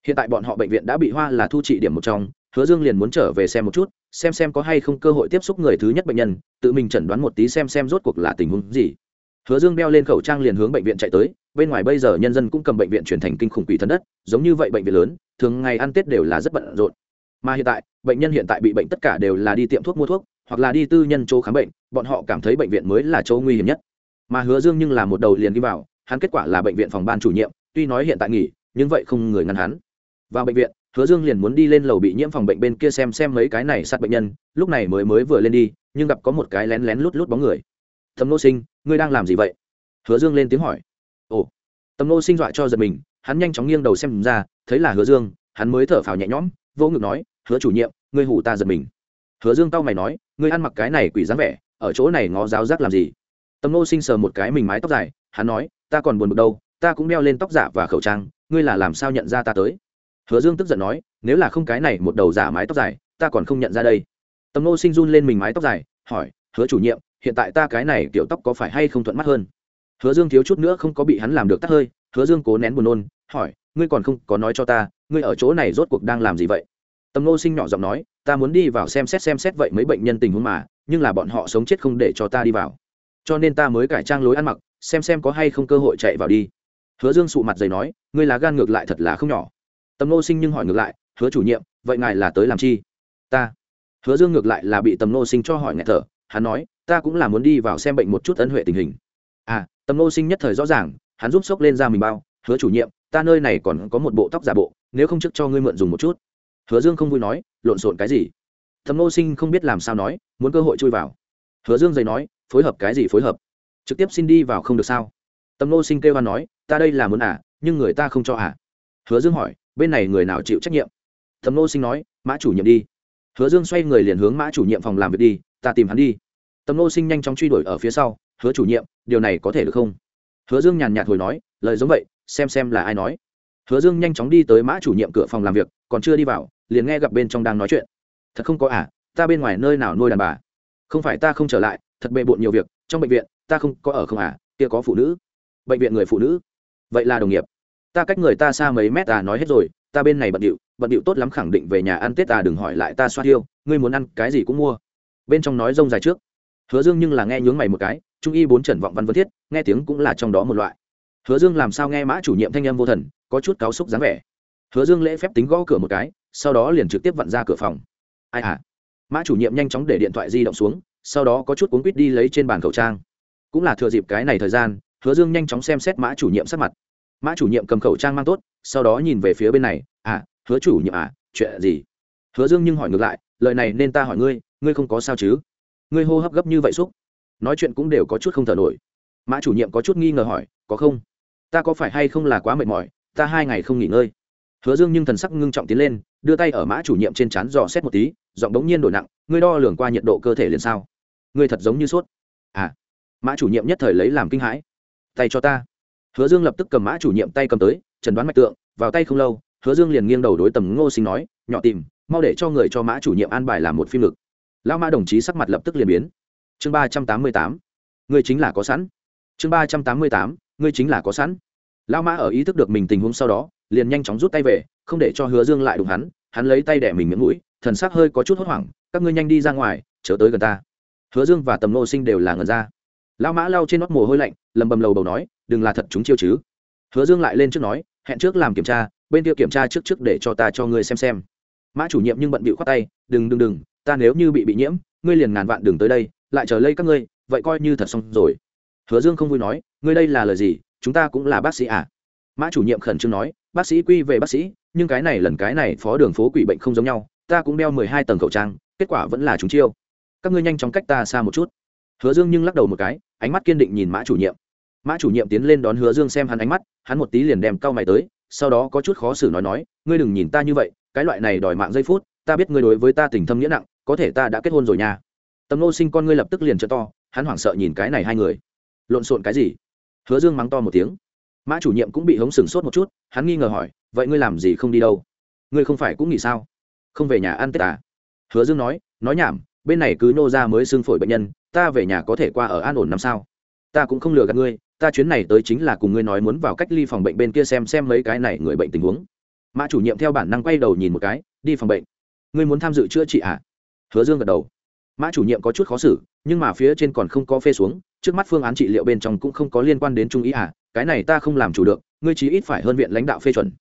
Hiện tại bọn họ bệnh viện đã bị hoa là thu trị điểm một trong, hứa dương liền muốn trở về xem một chút, xem xem có hay không cơ hội tiếp xúc người thứ nhất bệnh nhân, tự mình chẩn đoán một tí xem xem rốt cuộc là tình huống gì. Hứa dương đeo lên khẩu trang liền hướng bệnh viện chạy tới, bên ngoài bây giờ nhân dân cũng cầm bệnh viện chuyển thành kinh khủng quỷ thần đất, giống như vậy bệnh viện lớn, thường ngày ăn tết đều là rất bận rộn mà hiện tại, bệnh nhân hiện tại bị bệnh tất cả đều là đi tiệm thuốc mua thuốc, hoặc là đi tư nhân chỗ khám bệnh, bọn họ cảm thấy bệnh viện mới là chỗ nguy hiểm nhất. Mà hứa dương nhưng là một đầu liền đi vào, hắn kết quả là bệnh viện phòng ban chủ nhiệm, tuy nói hiện tại nghỉ, nhưng vậy không người ngăn hắn. Vào bệnh viện, hứa dương liền muốn đi lên lầu bị nhiễm phòng bệnh bên kia xem xem mấy cái này sát bệnh nhân, lúc này mới mới vừa lên đi, nhưng gặp có một cái lén lén lút lút bóng người. Thầm nô sinh, ngươi đang làm gì vậy? Hứa dương lên tiếng hỏi. Ồ. Tầm nô sinh dọa cho giật mình, hắn nhanh chóng nghiêng đầu xem ra, thấy là hứa dương, hắn mới thở phào nhẹ nhõm, vỗ ngực nói hứa chủ nhiệm, ngươi hủ ta giật mình. Hứa dương tao mày nói, ngươi ăn mặc cái này quỷ dáng vẻ, ở chỗ này ngó giáo giác làm gì? Tầm nô sinh sờ một cái mình mái tóc dài, hắn nói, ta còn buồn bực đâu, ta cũng đeo lên tóc giả và khẩu trang, ngươi là làm sao nhận ra ta tới? Hứa dương tức giận nói, nếu là không cái này một đầu giả mái tóc dài, ta còn không nhận ra đây. Tầm nô sinh run lên mình mái tóc dài, hỏi, hứa chủ nhiệm, hiện tại ta cái này kiểu tóc có phải hay không thuận mắt hơn? Hứa dương thiếu chút nữa không có bị hắn làm được tắt hơi, hứa dương cố nén buồn nôn, hỏi, ngươi còn không có nói cho ta, ngươi ở chỗ này rốt cuộc đang làm gì vậy? Tầm nô sinh nhỏ giọng nói, ta muốn đi vào xem xét xem xét vậy mấy bệnh nhân tình huống mà, nhưng là bọn họ sống chết không để cho ta đi vào. Cho nên ta mới cải trang lối ăn mặc, xem xem có hay không cơ hội chạy vào đi. Hứa dương sụ mặt dày nói, ngươi lá gan ngược lại thật là không nhỏ. Tầm nô sinh nhưng hỏi ngược lại, hứa chủ nhiệm, vậy ngài là tới làm chi? Ta. Hứa dương ngược lại là bị tầm nô sinh cho hỏi ngại thở, hắn nói, ta cũng là muốn đi vào xem bệnh một chút ân huệ tình hình. À tầm nô sinh nhất thời rõ ràng, hắn giúp sốc lên ra mình bao, hứa chủ nhiệm, ta nơi này còn có một bộ tóc giả bộ, nếu không trước cho ngươi mượn dùng một chút hứa dương không vui nói, lộn xộn cái gì? Tầm nô sinh không biết làm sao nói, muốn cơ hội chui vào. Hứa dương dày nói, phối hợp cái gì phối hợp? Trực tiếp xin đi vào không được sao? Tầm nô sinh kêu hoan nói, ta đây là muốn à nhưng người ta không cho à. Hứa dương hỏi, bên này người nào chịu trách nhiệm? Tầm nô sinh nói, mã chủ nhiệm đi. Hứa dương xoay người liền hướng mã chủ nhiệm phòng làm việc đi, ta tìm hắn đi. Tầm nô sinh nhanh chóng truy đuổi ở phía sau, hứa chủ nhiệm, điều này có thể được không? Hứa dương nhàn nhạt hồi nói, lời giống vậy, xem xem là ai nói. Hứa dương nhanh chóng đi tới mã chủ nhiệm cửa phòng làm việc còn chưa đi vào, liền nghe gặp bên trong đang nói chuyện. Thật không có à ta bên ngoài nơi nào nuôi đàn bà? Không phải ta không trở lại, thật bệ bộn nhiều việc, trong bệnh viện, ta không có ở không à kia có phụ nữ. Bệnh viện người phụ nữ. Vậy là đồng nghiệp. Ta cách người ta xa mấy mét à nói hết rồi, ta bên này bận điệu bận điệu tốt lắm khẳng định về nhà ăn tết à đừng hỏi lại ta xoa tiêu ngươi muốn ăn cái gì cũng mua. Bên trong nói rông dài trước. Hứa dương nhưng là nghe nhướng mày một cái, trung y bốn trần vọng văn vân thiết, nghe tiếng cũng là trong đó một loại. Hứa dương làm sao nghe mã chủ nhiệm thanh âm vô thần, có chút cáu xúc dáng vẻ hứa dương lễ phép tính gõ cửa một cái, sau đó liền trực tiếp vặn ra cửa phòng. Ai à? Mã chủ nhiệm nhanh chóng để điện thoại di động xuống, sau đó có chút cuốn quýt đi lấy trên bàn khẩu trang. Cũng là thừa dịp cái này thời gian, hứa dương nhanh chóng xem xét mã chủ nhiệm sắc mặt. Mã chủ nhiệm cầm khẩu trang mang tốt, sau đó nhìn về phía bên này à hứa chủ nhiệm à chuyện gì? Hứa dương nhưng hỏi ngược lại, lời này nên ta hỏi ngươi ngươi không có sao chứ? Ngươi hô hấp gấp như vậy xúc. Nói chuyện cũng đều có chút không thở nổi. Mã chủ nhiệm có chút nghi ngờ hỏi, có không? Ta có phải hay không là quá mệt mỏi? Ta hai ngày không nghỉ ngơi hứa dương nhưng thần sắc ngưng trọng tiến lên, đưa tay ở mã chủ nhiệm trên trán dò xét một tí, giọng đống nhiên đổi nặng, ngươi đo lường qua nhiệt độ cơ thể liền sao? Ngươi thật giống như sốt. À. Mã chủ nhiệm nhất thời lấy làm kinh hãi. Tay cho ta. Hứa dương lập tức cầm mã chủ nhiệm tay cầm tới, trần đoán mạch tượng, vào tay không lâu, hứa dương liền nghiêng đầu đối tầm ngô sinh nói, nhỏ tìm, mau để cho người cho mã chủ nhiệm an bài làm một phim lực lao mã đồng chí sắc mặt lập tức liền biến. Chương ba trăm tám mươi tám. Ngươi chính là có sẵn. Chương ba trăm tám mươi tám. Ngươi chính là có sẵn. Lao mã ở ý thức được mình tình huống sau đó liền nhanh chóng rút tay về, không để cho hứa dương lại đụng hắn hắn lấy tay đẻ mình miệng mũi, thần sắc hơi có chút hốt hoảng, các ngươi nhanh đi ra ngoài, chớ tới gần ta. Hứa dương và tầm nô sinh đều là ngần ra. Lao mã lao trên nót mồ hôi lạnh, lầm bầm lầu bầu nói, đừng là thật chúng chiêu chứ. Hứa dương lại lên trước nói, hẹn trước làm kiểm tra, bên kia kiểm tra trước trước để cho ta cho ngươi xem xem. Mã chủ nhiệm nhưng bận bịu khoát tay, đừng đừng đừng, ta nếu như bị bị nhiễm, ngươi liền ngàn vạn đừng tới đây, lại chờ lây các ngươi, vậy coi như thật xong rồi. Hứa dương không vui nói, ngươi đây là lời gì, chúng ta cũng là bác sĩ à? Mã chủ nhiệm khẩn trương nói bác sĩ quy về bác sĩ, nhưng cái này lần cái này phó đường phố quỷ bệnh không giống nhau, ta cũng đeo mười hai tầng khẩu trang, kết quả vẫn là chúng chiêu. Các ngươi nhanh chóng cách ta xa một chút. Hứa dương nhưng lắc đầu một cái, ánh mắt kiên định nhìn mã chủ nhiệm. Mã chủ nhiệm tiến lên đón hứa dương xem hắn ánh mắt, hắn một tí liền đem cau mày tới, sau đó có chút khó xử nói nói, ngươi đừng nhìn ta như vậy, cái loại này đòi mạng giây phút, ta biết ngươi đối với ta tình thâm nghĩa nặng, có thể ta đã kết hôn rồi nha. Tầm nô sinh con ngươi lập tức liền trợ to, hắn hoảng sợ nhìn cái này hai người. Lộn xộn cái gì? Hứa dương mắng to một tiếng mã chủ nhiệm cũng bị hống sừng sốt một chút, hắn nghi ngờ hỏi, vậy ngươi làm gì không đi đâu? Ngươi không phải cũng nghỉ sao? Không về nhà ăn tết à? Hứa dương nói nói nhảm, bên này cứ nô ra mới xương phổi bệnh nhân, ta về nhà có thể qua ở an ổn năm sao? Ta cũng không lừa gạt ngươi, ta chuyến này tới chính là cùng ngươi nói muốn vào cách ly phòng bệnh bên kia xem xem mấy cái này người bệnh tình huống. Mã chủ nhiệm theo bản năng quay đầu nhìn một cái, đi phòng bệnh? Ngươi muốn tham dự chữa trị à? Hứa dương gật đầu. Mã chủ nhiệm có chút khó xử, nhưng mà phía trên còn không có phê xuống, trước mắt phương án trị liệu bên trong cũng không có liên quan đến trung ý à cái này ta không làm chủ được, ngươi chí ít phải hơn viện lãnh đạo phê chuẩn.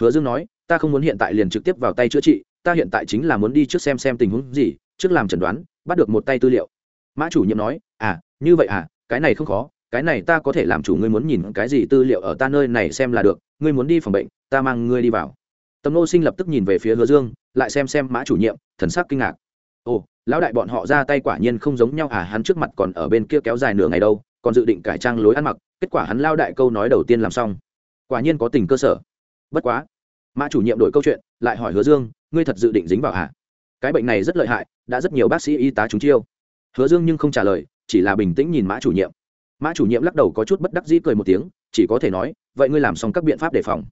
Hứa dương nói, ta không muốn hiện tại liền trực tiếp vào tay chữa trị, ta hiện tại chính là muốn đi trước xem xem tình huống gì, trước làm chẩn đoán, bắt được một tay tư liệu. Mã chủ nhiệm nói à như vậy à cái này không khó, cái này ta có thể làm chủ, ngươi muốn nhìn cái gì tư liệu ở ta nơi này xem là được, ngươi muốn đi phòng bệnh, ta mang ngươi đi vào. Tầm nô sinh lập tức nhìn về phía hứa dương, lại xem xem mã chủ nhiệm, thần sắc kinh ngạc. Ồ, lão đại bọn họ ra tay quả nhiên không giống nhau à hắn trước mặt còn ở bên kia kéo dài nửa ngày đâu, còn dự định cải trang lối ăn mặc kết quả hắn lao đại câu nói đầu tiên làm xong. Quả nhiên có tình cơ sở. Bất quá, mã chủ nhiệm đổi câu chuyện, lại hỏi hứa dương, ngươi thật dự định dính vào hả? Cái bệnh này rất lợi hại, đã rất nhiều bác sĩ y tá chúng chiêu. Hứa dương nhưng không trả lời, chỉ là bình tĩnh nhìn mã chủ nhiệm. Mã chủ nhiệm lắc đầu có chút bất đắc dĩ cười một tiếng, chỉ có thể nói, vậy ngươi làm xong các biện pháp đề phòng.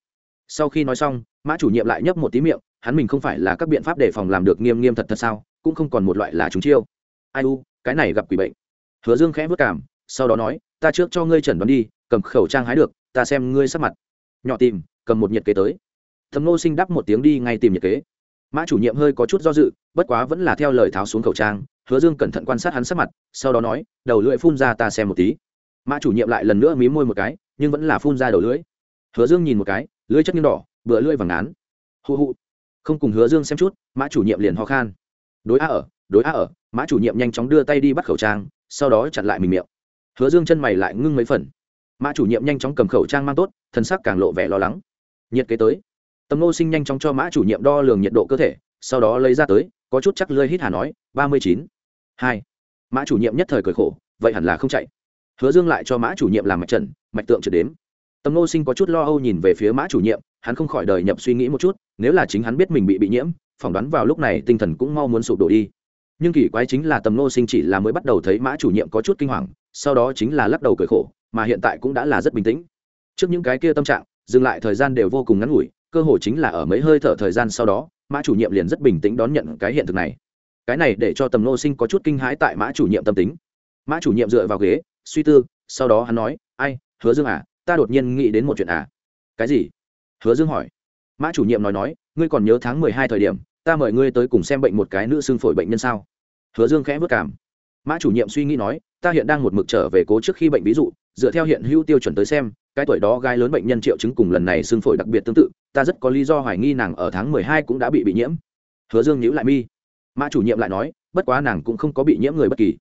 Sau khi nói xong, mã chủ nhiệm lại nhấp một tí miệng, hắn mình không phải là các biện pháp đề phòng làm được nghiêm nghiêm thật thật sao, cũng không còn một loại là chúng chiêu. Ai u, cái này gặp quỷ bệnh. Hứa dương khẽ vất cảm sau đó nói ta trước cho ngươi chẩn đoán đi, cầm khẩu trang hái được, ta xem ngươi sắp mặt. Nhỏ tìm, cầm một nhiệt kế tới. Thầm nô sinh đắp một tiếng đi, ngay tìm nhiệt kế. Mã chủ nhiệm hơi có chút do dự, bất quá vẫn là theo lời tháo xuống khẩu trang, hứa dương cẩn thận quan sát hắn sắc mặt, sau đó nói, đầu lưỡi phun ra ta xem một tí. Mã chủ nhiệm lại lần nữa mí môi một cái, nhưng vẫn là phun ra đầu lưỡi. Hứa dương nhìn một cái, lưỡi chất nghiêng đỏ bựa lưỡi vàng án hụ hụ. Không cùng hứa dương xem chút, mã chủ nhiệm liền ho khan. Đối a ở, đối a ở, mã chủ nhiệm nhanh chóng đưa tay đi bắt khẩu trang, sau đó chặn lại mình miệng hứa dương chân mày lại ngưng mấy phần. Mã chủ nhiệm nhanh chóng cầm khẩu trang mang tốt, thân sắc càng lộ vẻ lo lắng. Nhiệt kế tới. Tầm nô sinh nhanh chóng cho mã chủ nhiệm đo lường nhiệt độ cơ thể, sau đó lấy ra tới, có chút chắc lơi hít hà nói, ba mươi chín, hai. Mã chủ nhiệm nhất thời cười khổ, vậy hẳn là không chạy. Hứa dương lại cho mã chủ nhiệm làm mạch trần, mạch tượng trượt đếm. Tầm nô sinh có chút lo âu nhìn về phía mã chủ nhiệm, hắn không khỏi đời nhập suy nghĩ một chút, nếu là chính hắn biết mình bị bị nhiễm, phỏng đoán vào lúc này tinh thần cũng mau muốn sụp đổ đi. Nhưng kỳ quái chính là tầm nô sinh chỉ là mới bắt đầu thấy mã chủ nhiệm có chút kinh hoàng sau đó chính là lắc đầu cười khổ, mà hiện tại cũng đã là rất bình tĩnh. Trước những cái kia tâm trạng, dừng lại thời gian đều vô cùng ngắn ngủi, cơ hội chính là ở mấy hơi thở thời gian sau đó, mã chủ nhiệm liền rất bình tĩnh đón nhận cái hiện thực này. Cái này để cho tầm nô sinh có chút kinh hãi tại mã chủ nhiệm tâm tính. Mã chủ nhiệm dựa vào ghế, suy tư, sau đó hắn nói, ai, hứa dương à ta đột nhiên nghĩ đến một chuyện à? Cái gì? Hứa dương hỏi. Mã chủ nhiệm nói nói, ngươi còn nhớ tháng mười hai thời điểm, ta mời ngươi tới cùng xem bệnh một cái nữ xương phổi bệnh nhân sao? Hứa dương khẽ vất cảm mã chủ nhiệm suy nghĩ nói, ta hiện đang một mực trở về cố trước khi bệnh ví dụ, dựa theo hiện hữu tiêu chuẩn tới xem, cái tuổi đó gai lớn bệnh nhân triệu chứng cùng lần này xương phổi đặc biệt tương tự, ta rất có lý do hoài nghi nàng ở tháng mười hai cũng đã bị bị nhiễm. Hứa dương nhữ lại mi. Mã chủ nhiệm lại nói, bất quá nàng cũng không có bị nhiễm người bất kỳ.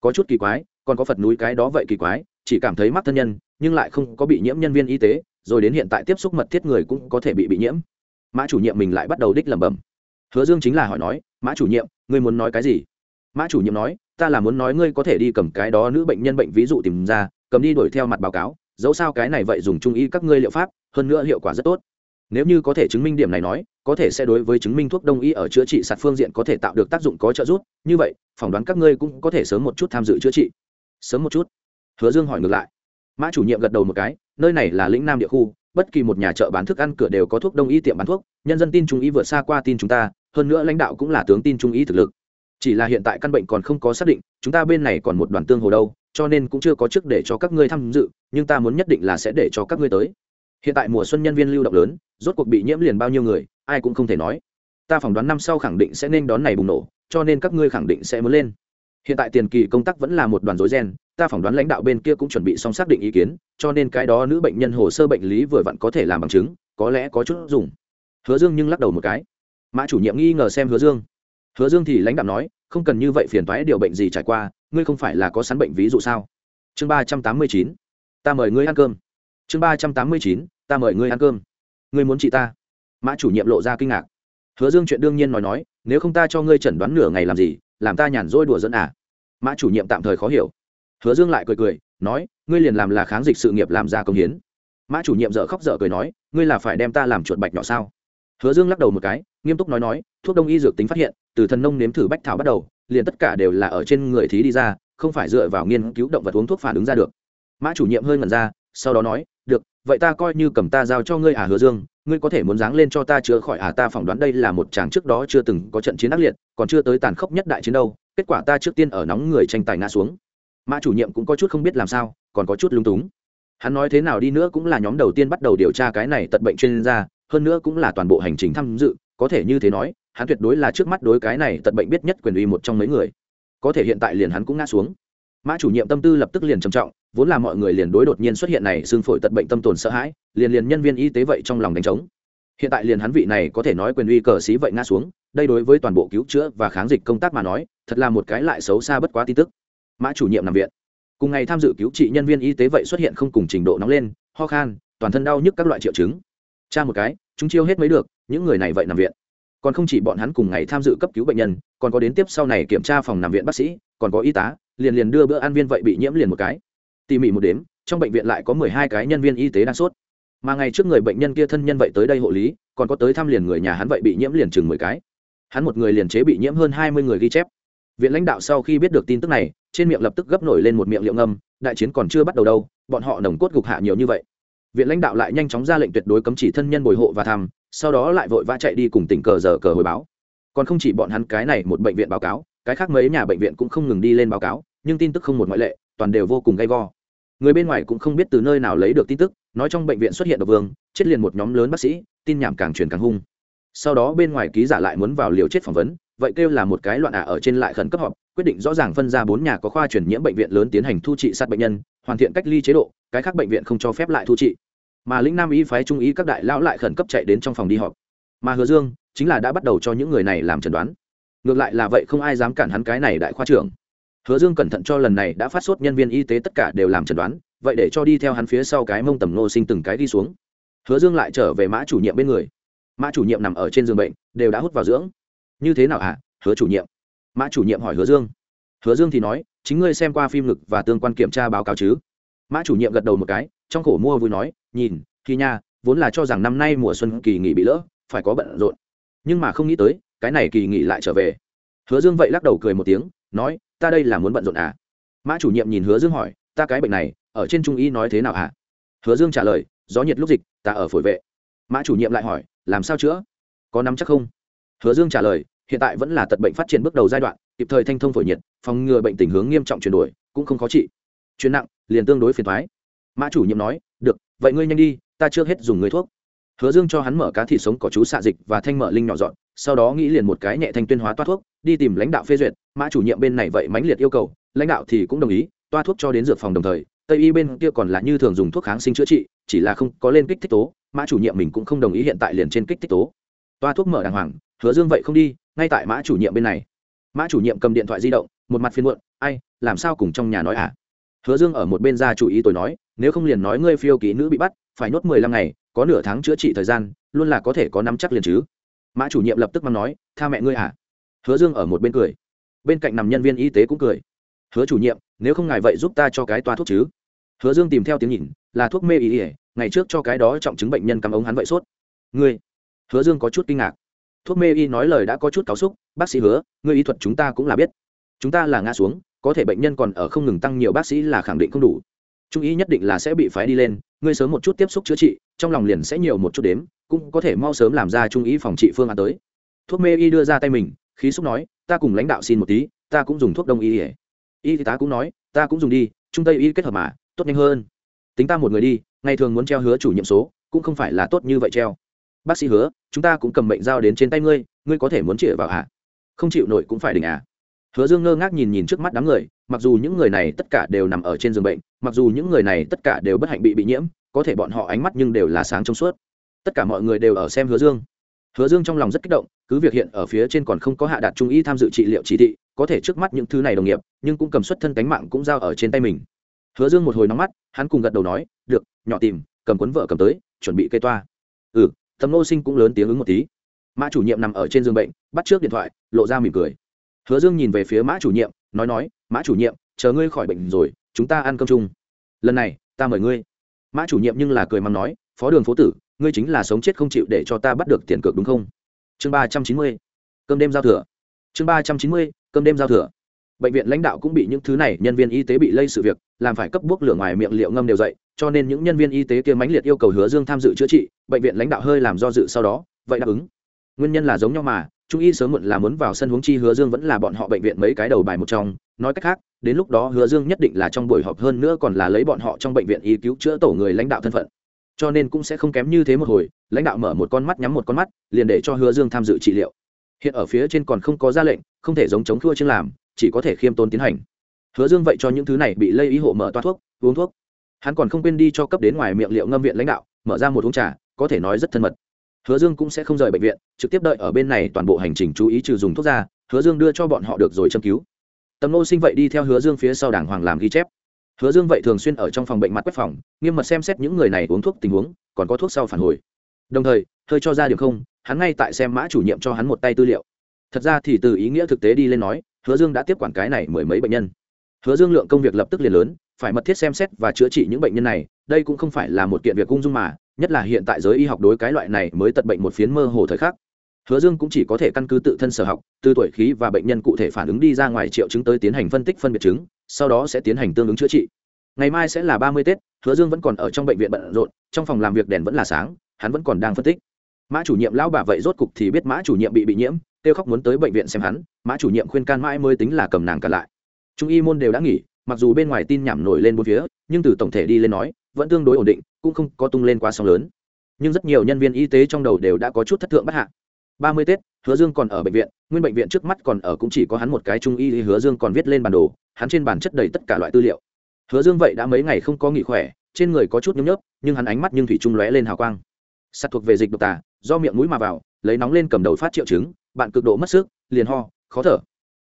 Có chút kỳ quái, còn có phật núi cái đó vậy kỳ quái, chỉ cảm thấy mắc thân nhân, nhưng lại không có bị nhiễm nhân viên y tế, rồi đến hiện tại tiếp xúc mật thiết người cũng có thể bị bị nhiễm. Mã chủ nhiệm mình lại bắt đầu đích lẩm bẩm. Hứa dương chính là hỏi nói, mã chủ nhiệm, ngươi muốn nói cái gì? Mã chủ nhiệm nói, ta là muốn nói ngươi có thể đi cầm cái đó nữ bệnh nhân bệnh ví dụ tìm ra, cầm đi đuổi theo mặt báo cáo, dẫu sao cái này vậy dùng trung y các ngươi liệu pháp, hơn nữa hiệu quả rất tốt. Nếu như có thể chứng minh điểm này nói, có thể sẽ đối với chứng minh thuốc đông y ở chữa trị sạt phương diện có thể tạo được tác dụng có trợ giúp, như vậy, phỏng đoán các ngươi cũng có thể sớm một chút tham dự chữa trị. Sớm một chút? Hứa dương hỏi ngược lại. Mã chủ nhiệm gật đầu một cái, nơi này là lĩnh nam địa khu, bất kỳ một nhà chợ bán thức ăn cửa đều có thuốc đông y tiệm bán thuốc, nhân dân tin trung y vượt xa qua tin chúng ta, hơn nữa lãnh đạo cũng là tướng tin trung y thực lực chỉ là hiện tại căn bệnh còn không có xác định, chúng ta bên này còn một đoàn tương hồ đâu, cho nên cũng chưa có chức để cho các ngươi tham dự, nhưng ta muốn nhất định là sẽ để cho các ngươi tới. Hiện tại mùa xuân nhân viên lưu động lớn, rốt cuộc bị nhiễm liền bao nhiêu người, ai cũng không thể nói. Ta phỏng đoán năm sau khẳng định sẽ nên đón này bùng nổ, cho nên các ngươi khẳng định sẽ muốn lên. Hiện tại tiền kỳ công tác vẫn là một đoàn rối ren, ta phỏng đoán lãnh đạo bên kia cũng chuẩn bị xong xác định ý kiến, cho nên cái đó nữ bệnh nhân hồ sơ bệnh lý vừa vặn có thể làm bằng chứng, có lẽ có chút dùng. Hứa dương nhưng lắc đầu một cái. Mã chủ nhiệm nghi ngờ xem hứa dương hứa dương thì lãnh đạo nói, không cần như vậy phiền thoái điều bệnh gì trải qua, ngươi không phải là có sẵn bệnh ví dụ sao? Chương ba trăm tám mươi chín, ta mời ngươi ăn cơm. Chương ba trăm tám mươi chín, ta mời ngươi ăn cơm. Ngươi muốn chị ta? Mã chủ nhiệm lộ ra kinh ngạc. Hứa dương chuyện đương nhiên nói nói, nếu không ta cho ngươi chẩn đoán nửa ngày làm gì, làm ta nhàn rỗi đùa dẫn à? Mã chủ nhiệm tạm thời khó hiểu. Hứa dương lại cười cười, nói, ngươi liền làm là kháng dịch sự nghiệp làm ra công hiến. Mã chủ nhiệm dợ khóc dở cười nói, ngươi là phải đem ta làm chuột bạch nhỏ sao? Hứa dương lắc đầu một cái nghiêm túc nói nói, thuốc đông y dược tính phát hiện, từ thần nông nếm thử bách thảo bắt đầu, liền tất cả đều là ở trên người thí đi ra, không phải dựa vào nghiên cứu động vật uống thuốc phản ứng ra được. Mã chủ nhiệm hơi ngẩn ra, sau đó nói, được, vậy ta coi như cầm ta giao cho ngươi à hứa dương, ngươi có thể muốn dáng lên cho ta chữa khỏi à ta phỏng đoán đây là một chàng trước đó chưa từng có trận chiến ác liệt, còn chưa tới tàn khốc nhất đại chiến đâu, kết quả ta trước tiên ở nóng người tranh tài ngã xuống. Mã chủ nhiệm cũng có chút không biết làm sao, còn có chút lung túng. Hắn nói thế nào đi nữa cũng là nhóm đầu tiên bắt đầu điều tra cái này tận bệnh chuyên gia, hơn nữa cũng là toàn bộ hành trình tham dự có thể như thế nói, hắn tuyệt đối là trước mắt đối cái này tận bệnh biết nhất quyền uy một trong mấy người. Có thể hiện tại liền hắn cũng ngã xuống. Mã chủ nhiệm tâm tư lập tức liền trầm trọng, vốn là mọi người liền đối đột nhiên xuất hiện này xương phổi tật bệnh tâm tồn sợ hãi, liền liền nhân viên y tế vậy trong lòng đánh trống. Hiện tại liền hắn vị này có thể nói quyền uy cờ xí vậy ngã xuống, đây đối với toàn bộ cứu chữa và kháng dịch công tác mà nói, thật là một cái lại xấu xa bất quá tin tức. Mã chủ nhiệm nằm viện. Cùng ngày tham dự cứu trị nhân viên y tế vậy xuất hiện không cùng trình độ nóng lên, ho khan, toàn thân đau nhức các loại triệu chứng. Cha một cái chúng chiêu hết mới được, những người này vậy nằm viện. Còn không chỉ bọn hắn cùng ngày tham dự cấp cứu bệnh nhân, còn có đến tiếp sau này kiểm tra phòng nằm viện bác sĩ, còn có y tá, liền liền đưa bữa ăn viên vậy bị nhiễm liền một cái. Tỉ mỉ một đếm, trong bệnh viện lại có mười hai cái nhân viên y tế đang sốt. Mà ngày trước người bệnh nhân kia thân nhân vậy tới đây hộ lý, còn có tới thăm liền người nhà hắn vậy bị nhiễm liền chừng mười cái. Hắn một người liền chế bị nhiễm hơn hai mươi người ghi chép. Viện lãnh đạo sau khi biết được tin tức này, trên miệng lập tức gấp nổi lên một miệng liệu ngâm, đại chiến còn chưa bắt đầu đâu, bọn họ nồng cốt gục hạ nhiều như vậy viện lãnh đạo lại nhanh chóng ra lệnh tuyệt đối cấm chỉ thân nhân bồi hộ và thăm, sau đó lại vội vã chạy đi cùng tỉnh cờ giờ cờ hồi báo. Còn không chỉ bọn hắn, cái này một bệnh viện báo cáo, cái khác mấy nhà bệnh viện cũng không ngừng đi lên báo cáo, nhưng tin tức không một ngoại lệ, toàn đều vô cùng gay go. Người bên ngoài cũng không biết từ nơi nào lấy được tin tức, nói trong bệnh viện xuất hiện độc vương, chết liền một nhóm lớn bác sĩ, tin nhảm càng truyền càng hung. Sau đó bên ngoài ký giả lại muốn vào liều chết phỏng vấn, vậy kêu là một cái loạn ả ở trên lại khẩn cấp họp, quyết định rõ ràng phân ra bốn nhà có khoa chuyển nhiễm bệnh viện lớn tiến hành thu trị sát bệnh nhân, hoàn thiện cách ly chế độ, cái khác bệnh viện không cho phép lại thu trị mà lĩnh nam y phái trung ý các đại lão lại khẩn cấp chạy đến trong phòng đi họp. Mà hứa dương chính là đã bắt đầu cho những người này làm chẩn đoán. Ngược lại là vậy không ai dám cản hắn cái này đại khoa trưởng. Hứa dương cẩn thận cho lần này đã phát sốt nhân viên y tế tất cả đều làm chẩn đoán, vậy để cho đi theo hắn phía sau cái mông tầm nô sinh từng cái đi xuống. Hứa dương lại trở về mã chủ nhiệm bên người. Mã chủ nhiệm nằm ở trên giường bệnh, đều đã hút vào dưỡng. Như thế nào hả à? hứa chủ nhiệm? Mã chủ nhiệm hỏi hứa dương. Hứa dương thì nói, chính ngươi xem qua phim ngực và tương quan kiểm tra báo cáo chứ? Mã chủ nhiệm gật đầu một cái trong khổ mua vui nói, nhìn khi nha, vốn là cho rằng năm nay mùa xuân kỳ nghỉ bị lỡ, phải có bận rộn. Nhưng mà không nghĩ tới, cái này kỳ nghỉ lại trở về. Hứa dương vậy lắc đầu cười một tiếng, nói, ta đây là muốn bận rộn à? Mã chủ nhiệm nhìn hứa dương hỏi, ta cái bệnh này, ở trên trung y nói thế nào hả à? hứa dương trả lời, gió nhiệt lúc dịch, ta ở phổi vệ. Mã chủ nhiệm lại hỏi, làm sao chữa? Có nắm chắc không? Hứa dương trả lời, hiện tại vẫn là tật bệnh phát triển bước đầu giai đoạn, kịp thời thanh thông phổi nhiệt, phòng ngừa bệnh tình hướng nghiêm trọng chuyển đổi, cũng không khó trị. Chuyển nặng, liền tương đối phiền thoái mã chủ nhiệm nói, được, vậy ngươi nhanh đi, ta chưa hết dùng người thuốc. Hứa dương cho hắn mở cá thịt sống có chú xạ dịch và thanh mở linh nhỏ dọn, sau đó nghĩ liền một cái nhẹ thanh tuyên hóa toa thuốc, đi tìm lãnh đạo phê duyệt, mã chủ nhiệm bên này vậy mãnh liệt yêu cầu, lãnh đạo thì cũng đồng ý, toa thuốc cho đến dược phòng đồng thời, tây y bên kia còn là như thường dùng thuốc kháng sinh chữa trị, chỉ là không có lên kích thích tố, mã chủ nhiệm mình cũng không đồng ý hiện tại liền trên kích thích tố. Toa thuốc mở đàng hoàng, hứa dương vậy không đi, ngay tại mã chủ nhiệm bên này. Mã chủ nhiệm cầm điện thoại di động, một mặt phiên muộn, ai, làm sao cùng trong nhà nói à? Hứa dương ở một bên ra chủ ý tôi nói nếu không liền nói ngươi phiêu ký nữ bị bắt, phải nhốt mười lăm ngày, có nửa tháng chữa trị thời gian, luôn là có thể có nắm chắc liền chứ. Mã chủ nhiệm lập tức mắng nói, tha mẹ ngươi à? Hứa dương ở một bên cười. Bên cạnh nằm nhân viên y tế cũng cười. Hứa chủ nhiệm, nếu không ngài vậy giúp ta cho cái toa thuốc chứ? Hứa dương tìm theo tiếng nhìn, là thuốc mê ý ỉa ngày trước cho cái đó trọng chứng bệnh nhân cắm ống hắn vậy sốt. Ngươi? Hứa dương có chút kinh ngạc. Thuốc mê y nói lời đã có chút cáu xúc bác sĩ hứa, ngươi y thuật chúng ta cũng là biết. Chúng ta là ngã xuống, có thể bệnh nhân còn ở không ngừng tăng nhiều, bác sĩ là khẳng định không đủ trung y nhất định là sẽ bị phái đi lên, ngươi sớm một chút tiếp xúc chữa trị, trong lòng liền sẽ nhiều một chút đếm, cũng có thể mau sớm làm ra trung y phòng trị phương án tới. Thuốc mê y đưa ra tay mình, khí xúc nói, ta cùng lãnh đạo xin một tí, ta cũng dùng thuốc đông y ỉa y tá cũng nói, ta cũng dùng đi, trung tây y kết hợp mà, tốt nhanh hơn. Tính ta một người đi, ngày thường muốn treo hứa chủ nhiệm số, cũng không phải là tốt như vậy treo. Bác sĩ hứa, chúng ta cũng cầm bệnh dao đến trên tay ngươi ngươi có thể muốn chĩa vào à? không chịu nổi cũng phải đỉnh à hứa dương ngơ ngác nhìn nhìn trước mắt đám người, mặc dù những người này tất cả đều nằm ở trên giường bệnh, mặc dù những người này tất cả đều bất hạnh bị bị nhiễm, có thể bọn họ ánh mắt nhưng đều là sáng trong suốt. Tất cả mọi người đều ở xem hứa dương. Hứa dương trong lòng rất kích động, cứ việc hiện ở phía trên còn không có hạ đạt trung y tham dự trị liệu chỉ thị, có thể trước mắt những thứ này đồng nghiệp, nhưng cũng cầm xuất thân cánh mạng cũng giao ở trên tay mình. Hứa dương một hồi nóng mắt, hắn cùng gật đầu nói, được, nhỏ tìm, cầm cuốn vợ cầm tới, chuẩn bị cây toa. Ừ tầm nô sinh cũng lớn tiếng ứng một tí. Mã chủ nhiệm nằm ở trên giường bệnh, bắt trước điện thoại, lộ ra mỉm cười hứa dương nhìn về phía mã chủ nhiệm, nói nói, mã chủ nhiệm, chờ ngươi khỏi bệnh rồi, chúng ta ăn cơm chung. Lần này, ta mời ngươi. Mã chủ nhiệm nhưng là cười mắng nói, phó đường phố tử, ngươi chính là sống chết không chịu để cho ta bắt được tiền cược đúng không? Chương ba trăm chín mươi, cơm đêm giao thừa. Chương ba trăm chín mươi, cơm đêm giao thừa. Bệnh viện lãnh đạo cũng bị những thứ này nhân viên y tế bị lây sự việc, làm phải cấp bước lửa ngoài miệng liệu ngâm đều dậy, cho nên những nhân viên y tế kia mãnh liệt yêu cầu hứa dương tham dự chữa trị, bệnh viện lãnh đạo hơi làm do dự sau đó, vậy đáp ứng. Nguyên nhân là giống nhau mà trung y sớm muộn là muốn vào sân huống chi hứa dương vẫn là bọn họ bệnh viện mấy cái đầu bài một trong. Nói cách khác, đến lúc đó hứa dương nhất định là trong buổi họp hơn nữa còn là lấy bọn họ trong bệnh viện y cứu chữa tổ người lãnh đạo thân phận. Cho nên cũng sẽ không kém như thế một hồi, lãnh đạo mở một con mắt nhắm một con mắt, liền để cho hứa dương tham dự trị liệu. Hiện ở phía trên còn không có ra lệnh, không thể giống chống thua chương làm, chỉ có thể khiêm tốn tiến hành. Hứa dương vậy cho những thứ này bị lây ý hộ mở toa thuốc, uống thuốc. Hắn còn không quên đi cho cấp đến ngoài miệng liệu ngâm viện lãnh đạo, mở ra một uống trà, có thể nói rất thân mật hứa dương cũng sẽ không rời bệnh viện, trực tiếp đợi ở bên này toàn bộ hành trình chú ý trừ dùng thuốc ra, hứa dương đưa cho bọn họ được rồi châm cứu. Tầm nô sinh vậy đi theo hứa dương phía sau đảng hoàng làm ghi chép. Hứa dương vậy thường xuyên ở trong phòng bệnh mặt quét phòng, nghiêm mật xem xét những người này uống thuốc tình huống, còn có thuốc sau phản hồi. Đồng thời, hơi cho ra điểm không, hắn ngay tại xem mã chủ nhiệm cho hắn một tay tư liệu. Thật ra thì từ ý nghĩa thực tế đi lên nói, hứa dương đã tiếp quản cái này mười mấy bệnh nhân. Hứa dương lượng công việc lập tức liền lớn, phải mật thiết xem xét và chữa trị những bệnh nhân này, đây cũng không phải là một kiện việc cung dung mà nhất là hiện tại giới y học đối cái loại này mới tật bệnh một phiến mơ hồ thời khắc. Hứa dương cũng chỉ có thể căn cứ tự thân sở học, từ tuổi khí và bệnh nhân cụ thể phản ứng đi ra ngoài triệu chứng tới tiến hành phân tích phân biệt chứng, sau đó sẽ tiến hành tương ứng chữa trị. Ngày mai sẽ là ba mươi tết, hứa dương vẫn còn ở trong bệnh viện bận rộn, trong phòng làm việc đèn vẫn là sáng, hắn vẫn còn đang phân tích. Mã chủ nhiệm lão bà vậy rốt cục thì biết mã chủ nhiệm bị bị nhiễm, kêu khóc muốn tới bệnh viện xem hắn, mã chủ nhiệm khuyên can mãi mới tính là cầm nàng cả lại. Trung y môn đều đã nghỉ, mặc dù bên ngoài tin nhảm nổi lên bốn phía, nhưng từ tổng thể đi lên nói, vẫn tương đối ổn định cũng không có tung lên quá sóng lớn. Nhưng rất nhiều nhân viên y tế trong đầu đều đã có chút thất thượng bất hạ. Ba mươi tết, hứa dương còn ở bệnh viện, nguyên bệnh viện trước mắt còn ở cũng chỉ có hắn một cái trung y hứa dương còn viết lên bản đồ, hắn trên bản chất đầy tất cả loại tư liệu. Hứa dương vậy đã mấy ngày không có nghỉ khỏe, trên người có chút nhấm nhớp, nhưng hắn ánh mắt nhưng thủy trung lóe lên hào quang. Sắt thuộc về dịch độc tả do miệng mũi mà vào, lấy nóng lên cầm đầu phát triệu chứng, bạn cực độ mất sức, liền ho, khó thở.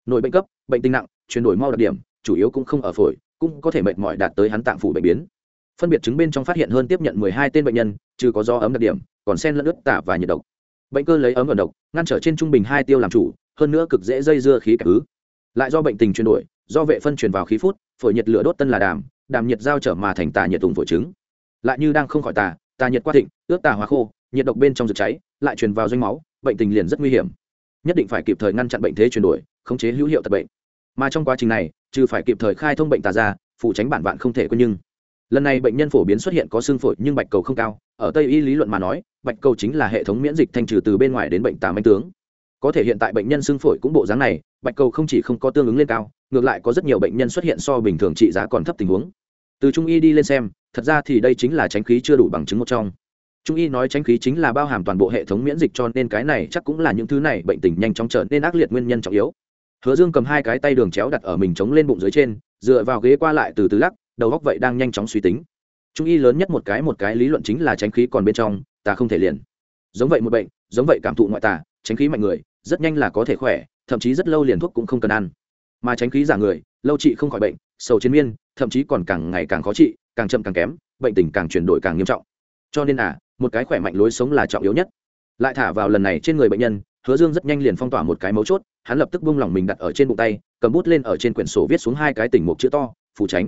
Nội bệnh cấp, bệnh tình nặng, chuyển đổi mau đặc điểm, chủ yếu cũng không ở phổi, cũng có thể mệt mỏi đạt tới hắn tạng phủ bệnh biến phân biệt chứng bên trong phát hiện hơn tiếp nhận 12 tên bệnh nhân, trừ có do ấm đặc điểm, còn sen lẫn ướt tả và nhiệt độc. Bệnh cơ lấy ấm ở độc, ngăn trở trên trung bình hai tiêu làm chủ, hơn nữa cực dễ dây dưa khí cả ứ. Lại do bệnh tình chuyển đổi, do vệ phân truyền vào khí phút, phổi nhiệt lửa đốt tân là đàm đàm nhiệt giao trở mà thành tà nhiệt tùng phổi trứng. Lại như đang không khỏi tà tà nhiệt qua thịnh, ướt tà hóa khô, nhiệt độc bên trong rực cháy, lại truyền vào doanh máu, bệnh tình liền rất nguy hiểm. Nhất định phải kịp thời ngăn chặn bệnh thế chuyển đổi, khống chế hữu hiệu tật bệnh. Mà trong quá trình này, trừ phải kịp thời khai thông bệnh tà ra phụ tránh bản vạn không thể quên nhưng lần này bệnh nhân phổ biến xuất hiện có xương phổi nhưng bạch cầu không cao, ở tây y lý luận mà nói, bạch cầu chính là hệ thống miễn dịch thanh trừ từ bên ngoài đến bệnh tà manh tướng. Có thể hiện tại bệnh nhân xương phổi cũng bộ dáng này, bạch cầu không chỉ không có tương ứng lên cao, ngược lại có rất nhiều bệnh nhân xuất hiện so bình thường trị giá còn thấp tình huống. Từ trung y đi lên xem, thật ra thì đây chính là tránh khí chưa đủ bằng chứng một trong. Trung y nói tránh khí chính là bao hàm toàn bộ hệ thống miễn dịch cho nên cái này chắc cũng là những thứ này bệnh tình nhanh chóng trở nên ác liệt nguyên nhân trọng yếu. Hứa dương cầm hai cái tay đường chéo đặt ở mình chống lên bụng dưới trên, dựa vào ghế qua lại từ từ lắc đầu góc vậy đang nhanh chóng suy tính. Trung y lớn nhất một cái một cái lý luận chính là tránh khí còn bên trong, ta không thể liền. Giống vậy một bệnh, giống vậy cảm thụ ngoại tà, tránh khí mạnh người, rất nhanh là có thể khỏe, thậm chí rất lâu liền thuốc cũng không cần ăn. Mà tránh khí giả người, lâu trị không khỏi bệnh, sầu chiến miên, thậm chí còn càng ngày càng khó trị, càng chậm càng kém, bệnh tình càng chuyển đổi càng nghiêm trọng. Cho nên à một cái khỏe mạnh lối sống là trọng yếu nhất. Lại thả vào lần này trên người bệnh nhân, hứa dương rất nhanh liền phong tỏa một cái mấu chốt, hắn lập tức buông lỏng mình đặt ở trên bụng tay, cầm bút lên ở trên quyển sổ viết xuống hai cái tỉnh mục chữ to phủ tránh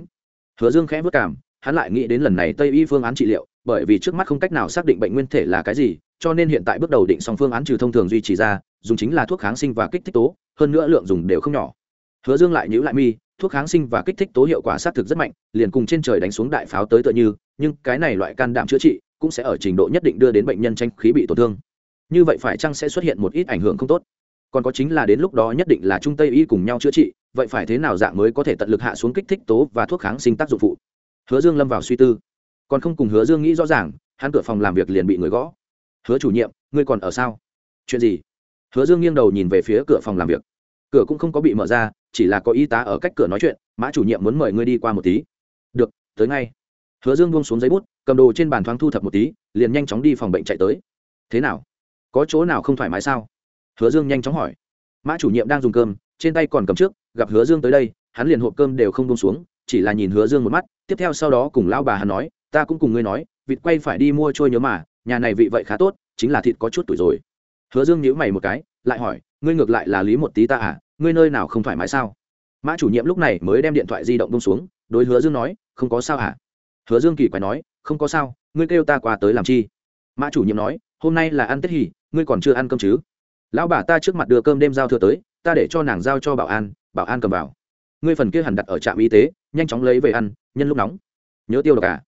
hứa dương khẽ vất cảm, hắn lại nghĩ đến lần này tây y phương án trị liệu, bởi vì trước mắt không cách nào xác định bệnh nguyên thể là cái gì, cho nên hiện tại bước đầu định xong phương án trừ thông thường duy trì ra, dùng chính là thuốc kháng sinh và kích thích tố, hơn nữa lượng dùng đều không nhỏ. Hứa dương lại nhữ lại mi, thuốc kháng sinh và kích thích tố hiệu quả xác thực rất mạnh, liền cùng trên trời đánh xuống đại pháo tới tựa như, nhưng cái này loại can đảm chữa trị cũng sẽ ở trình độ nhất định đưa đến bệnh nhân tranh khí bị tổn thương. Như vậy phải chăng sẽ xuất hiện một ít ảnh hưởng không tốt? Còn có chính là đến lúc đó nhất định là trung tây y cùng nhau chữa trị vậy phải thế nào dạng mới có thể tận lực hạ xuống kích thích tố và thuốc kháng sinh tác dụng phụ? Hứa dương lâm vào suy tư. Còn không cùng hứa dương nghĩ rõ ràng, hắn cửa phòng làm việc liền bị người gõ. Hứa chủ nhiệm, ngươi còn ở sao? Chuyện gì? Hứa dương nghiêng đầu nhìn về phía cửa phòng làm việc. Cửa cũng không có bị mở ra, chỉ là có y tá ở cách cửa nói chuyện, mã chủ nhiệm muốn mời ngươi đi qua một tí. Được, tới ngay. Hứa dương buông xuống giấy bút, cầm đồ trên bàn thoáng thu thập một tí, liền nhanh chóng đi phòng bệnh chạy tới. Thế nào? Có chỗ nào không thoải mái sao? Hứa dương nhanh chóng hỏi. Mã chủ nhiệm đang dùng cơm trên tay còn cầm trước, gặp hứa dương tới đây, hắn liền hộp cơm đều không buông xuống, chỉ là nhìn hứa dương một mắt, tiếp theo sau đó cùng lão bà hắn nói, ta cũng cùng ngươi nói, vịt quay phải đi mua trôi nhớ mà, nhà này vị vậy khá tốt, chính là thịt có chút tuổi rồi. Hứa dương nhíu mày một cái, lại hỏi, ngươi ngược lại là lý một tí ta à ngươi nơi nào không thoải mái sao? Mã chủ nhiệm lúc này mới đem điện thoại di động bông xuống, đối hứa dương nói, không có sao à. Hứa dương kỳ quái nói, không có sao, ngươi kêu ta qua tới làm chi? Mã chủ nhiệm nói, hôm nay là ăn tết hỉ ngươi còn chưa ăn cơm chứ? Lão bà ta trước mặt đưa cơm đêm giao thừa tới ta để cho nàng giao cho bảo an bảo an cầm vào. Ngươi phần kia hẳn đặt ở trạm y tế, nhanh chóng lấy về ăn, nhân lúc nóng. Nhớ tiêu độc à?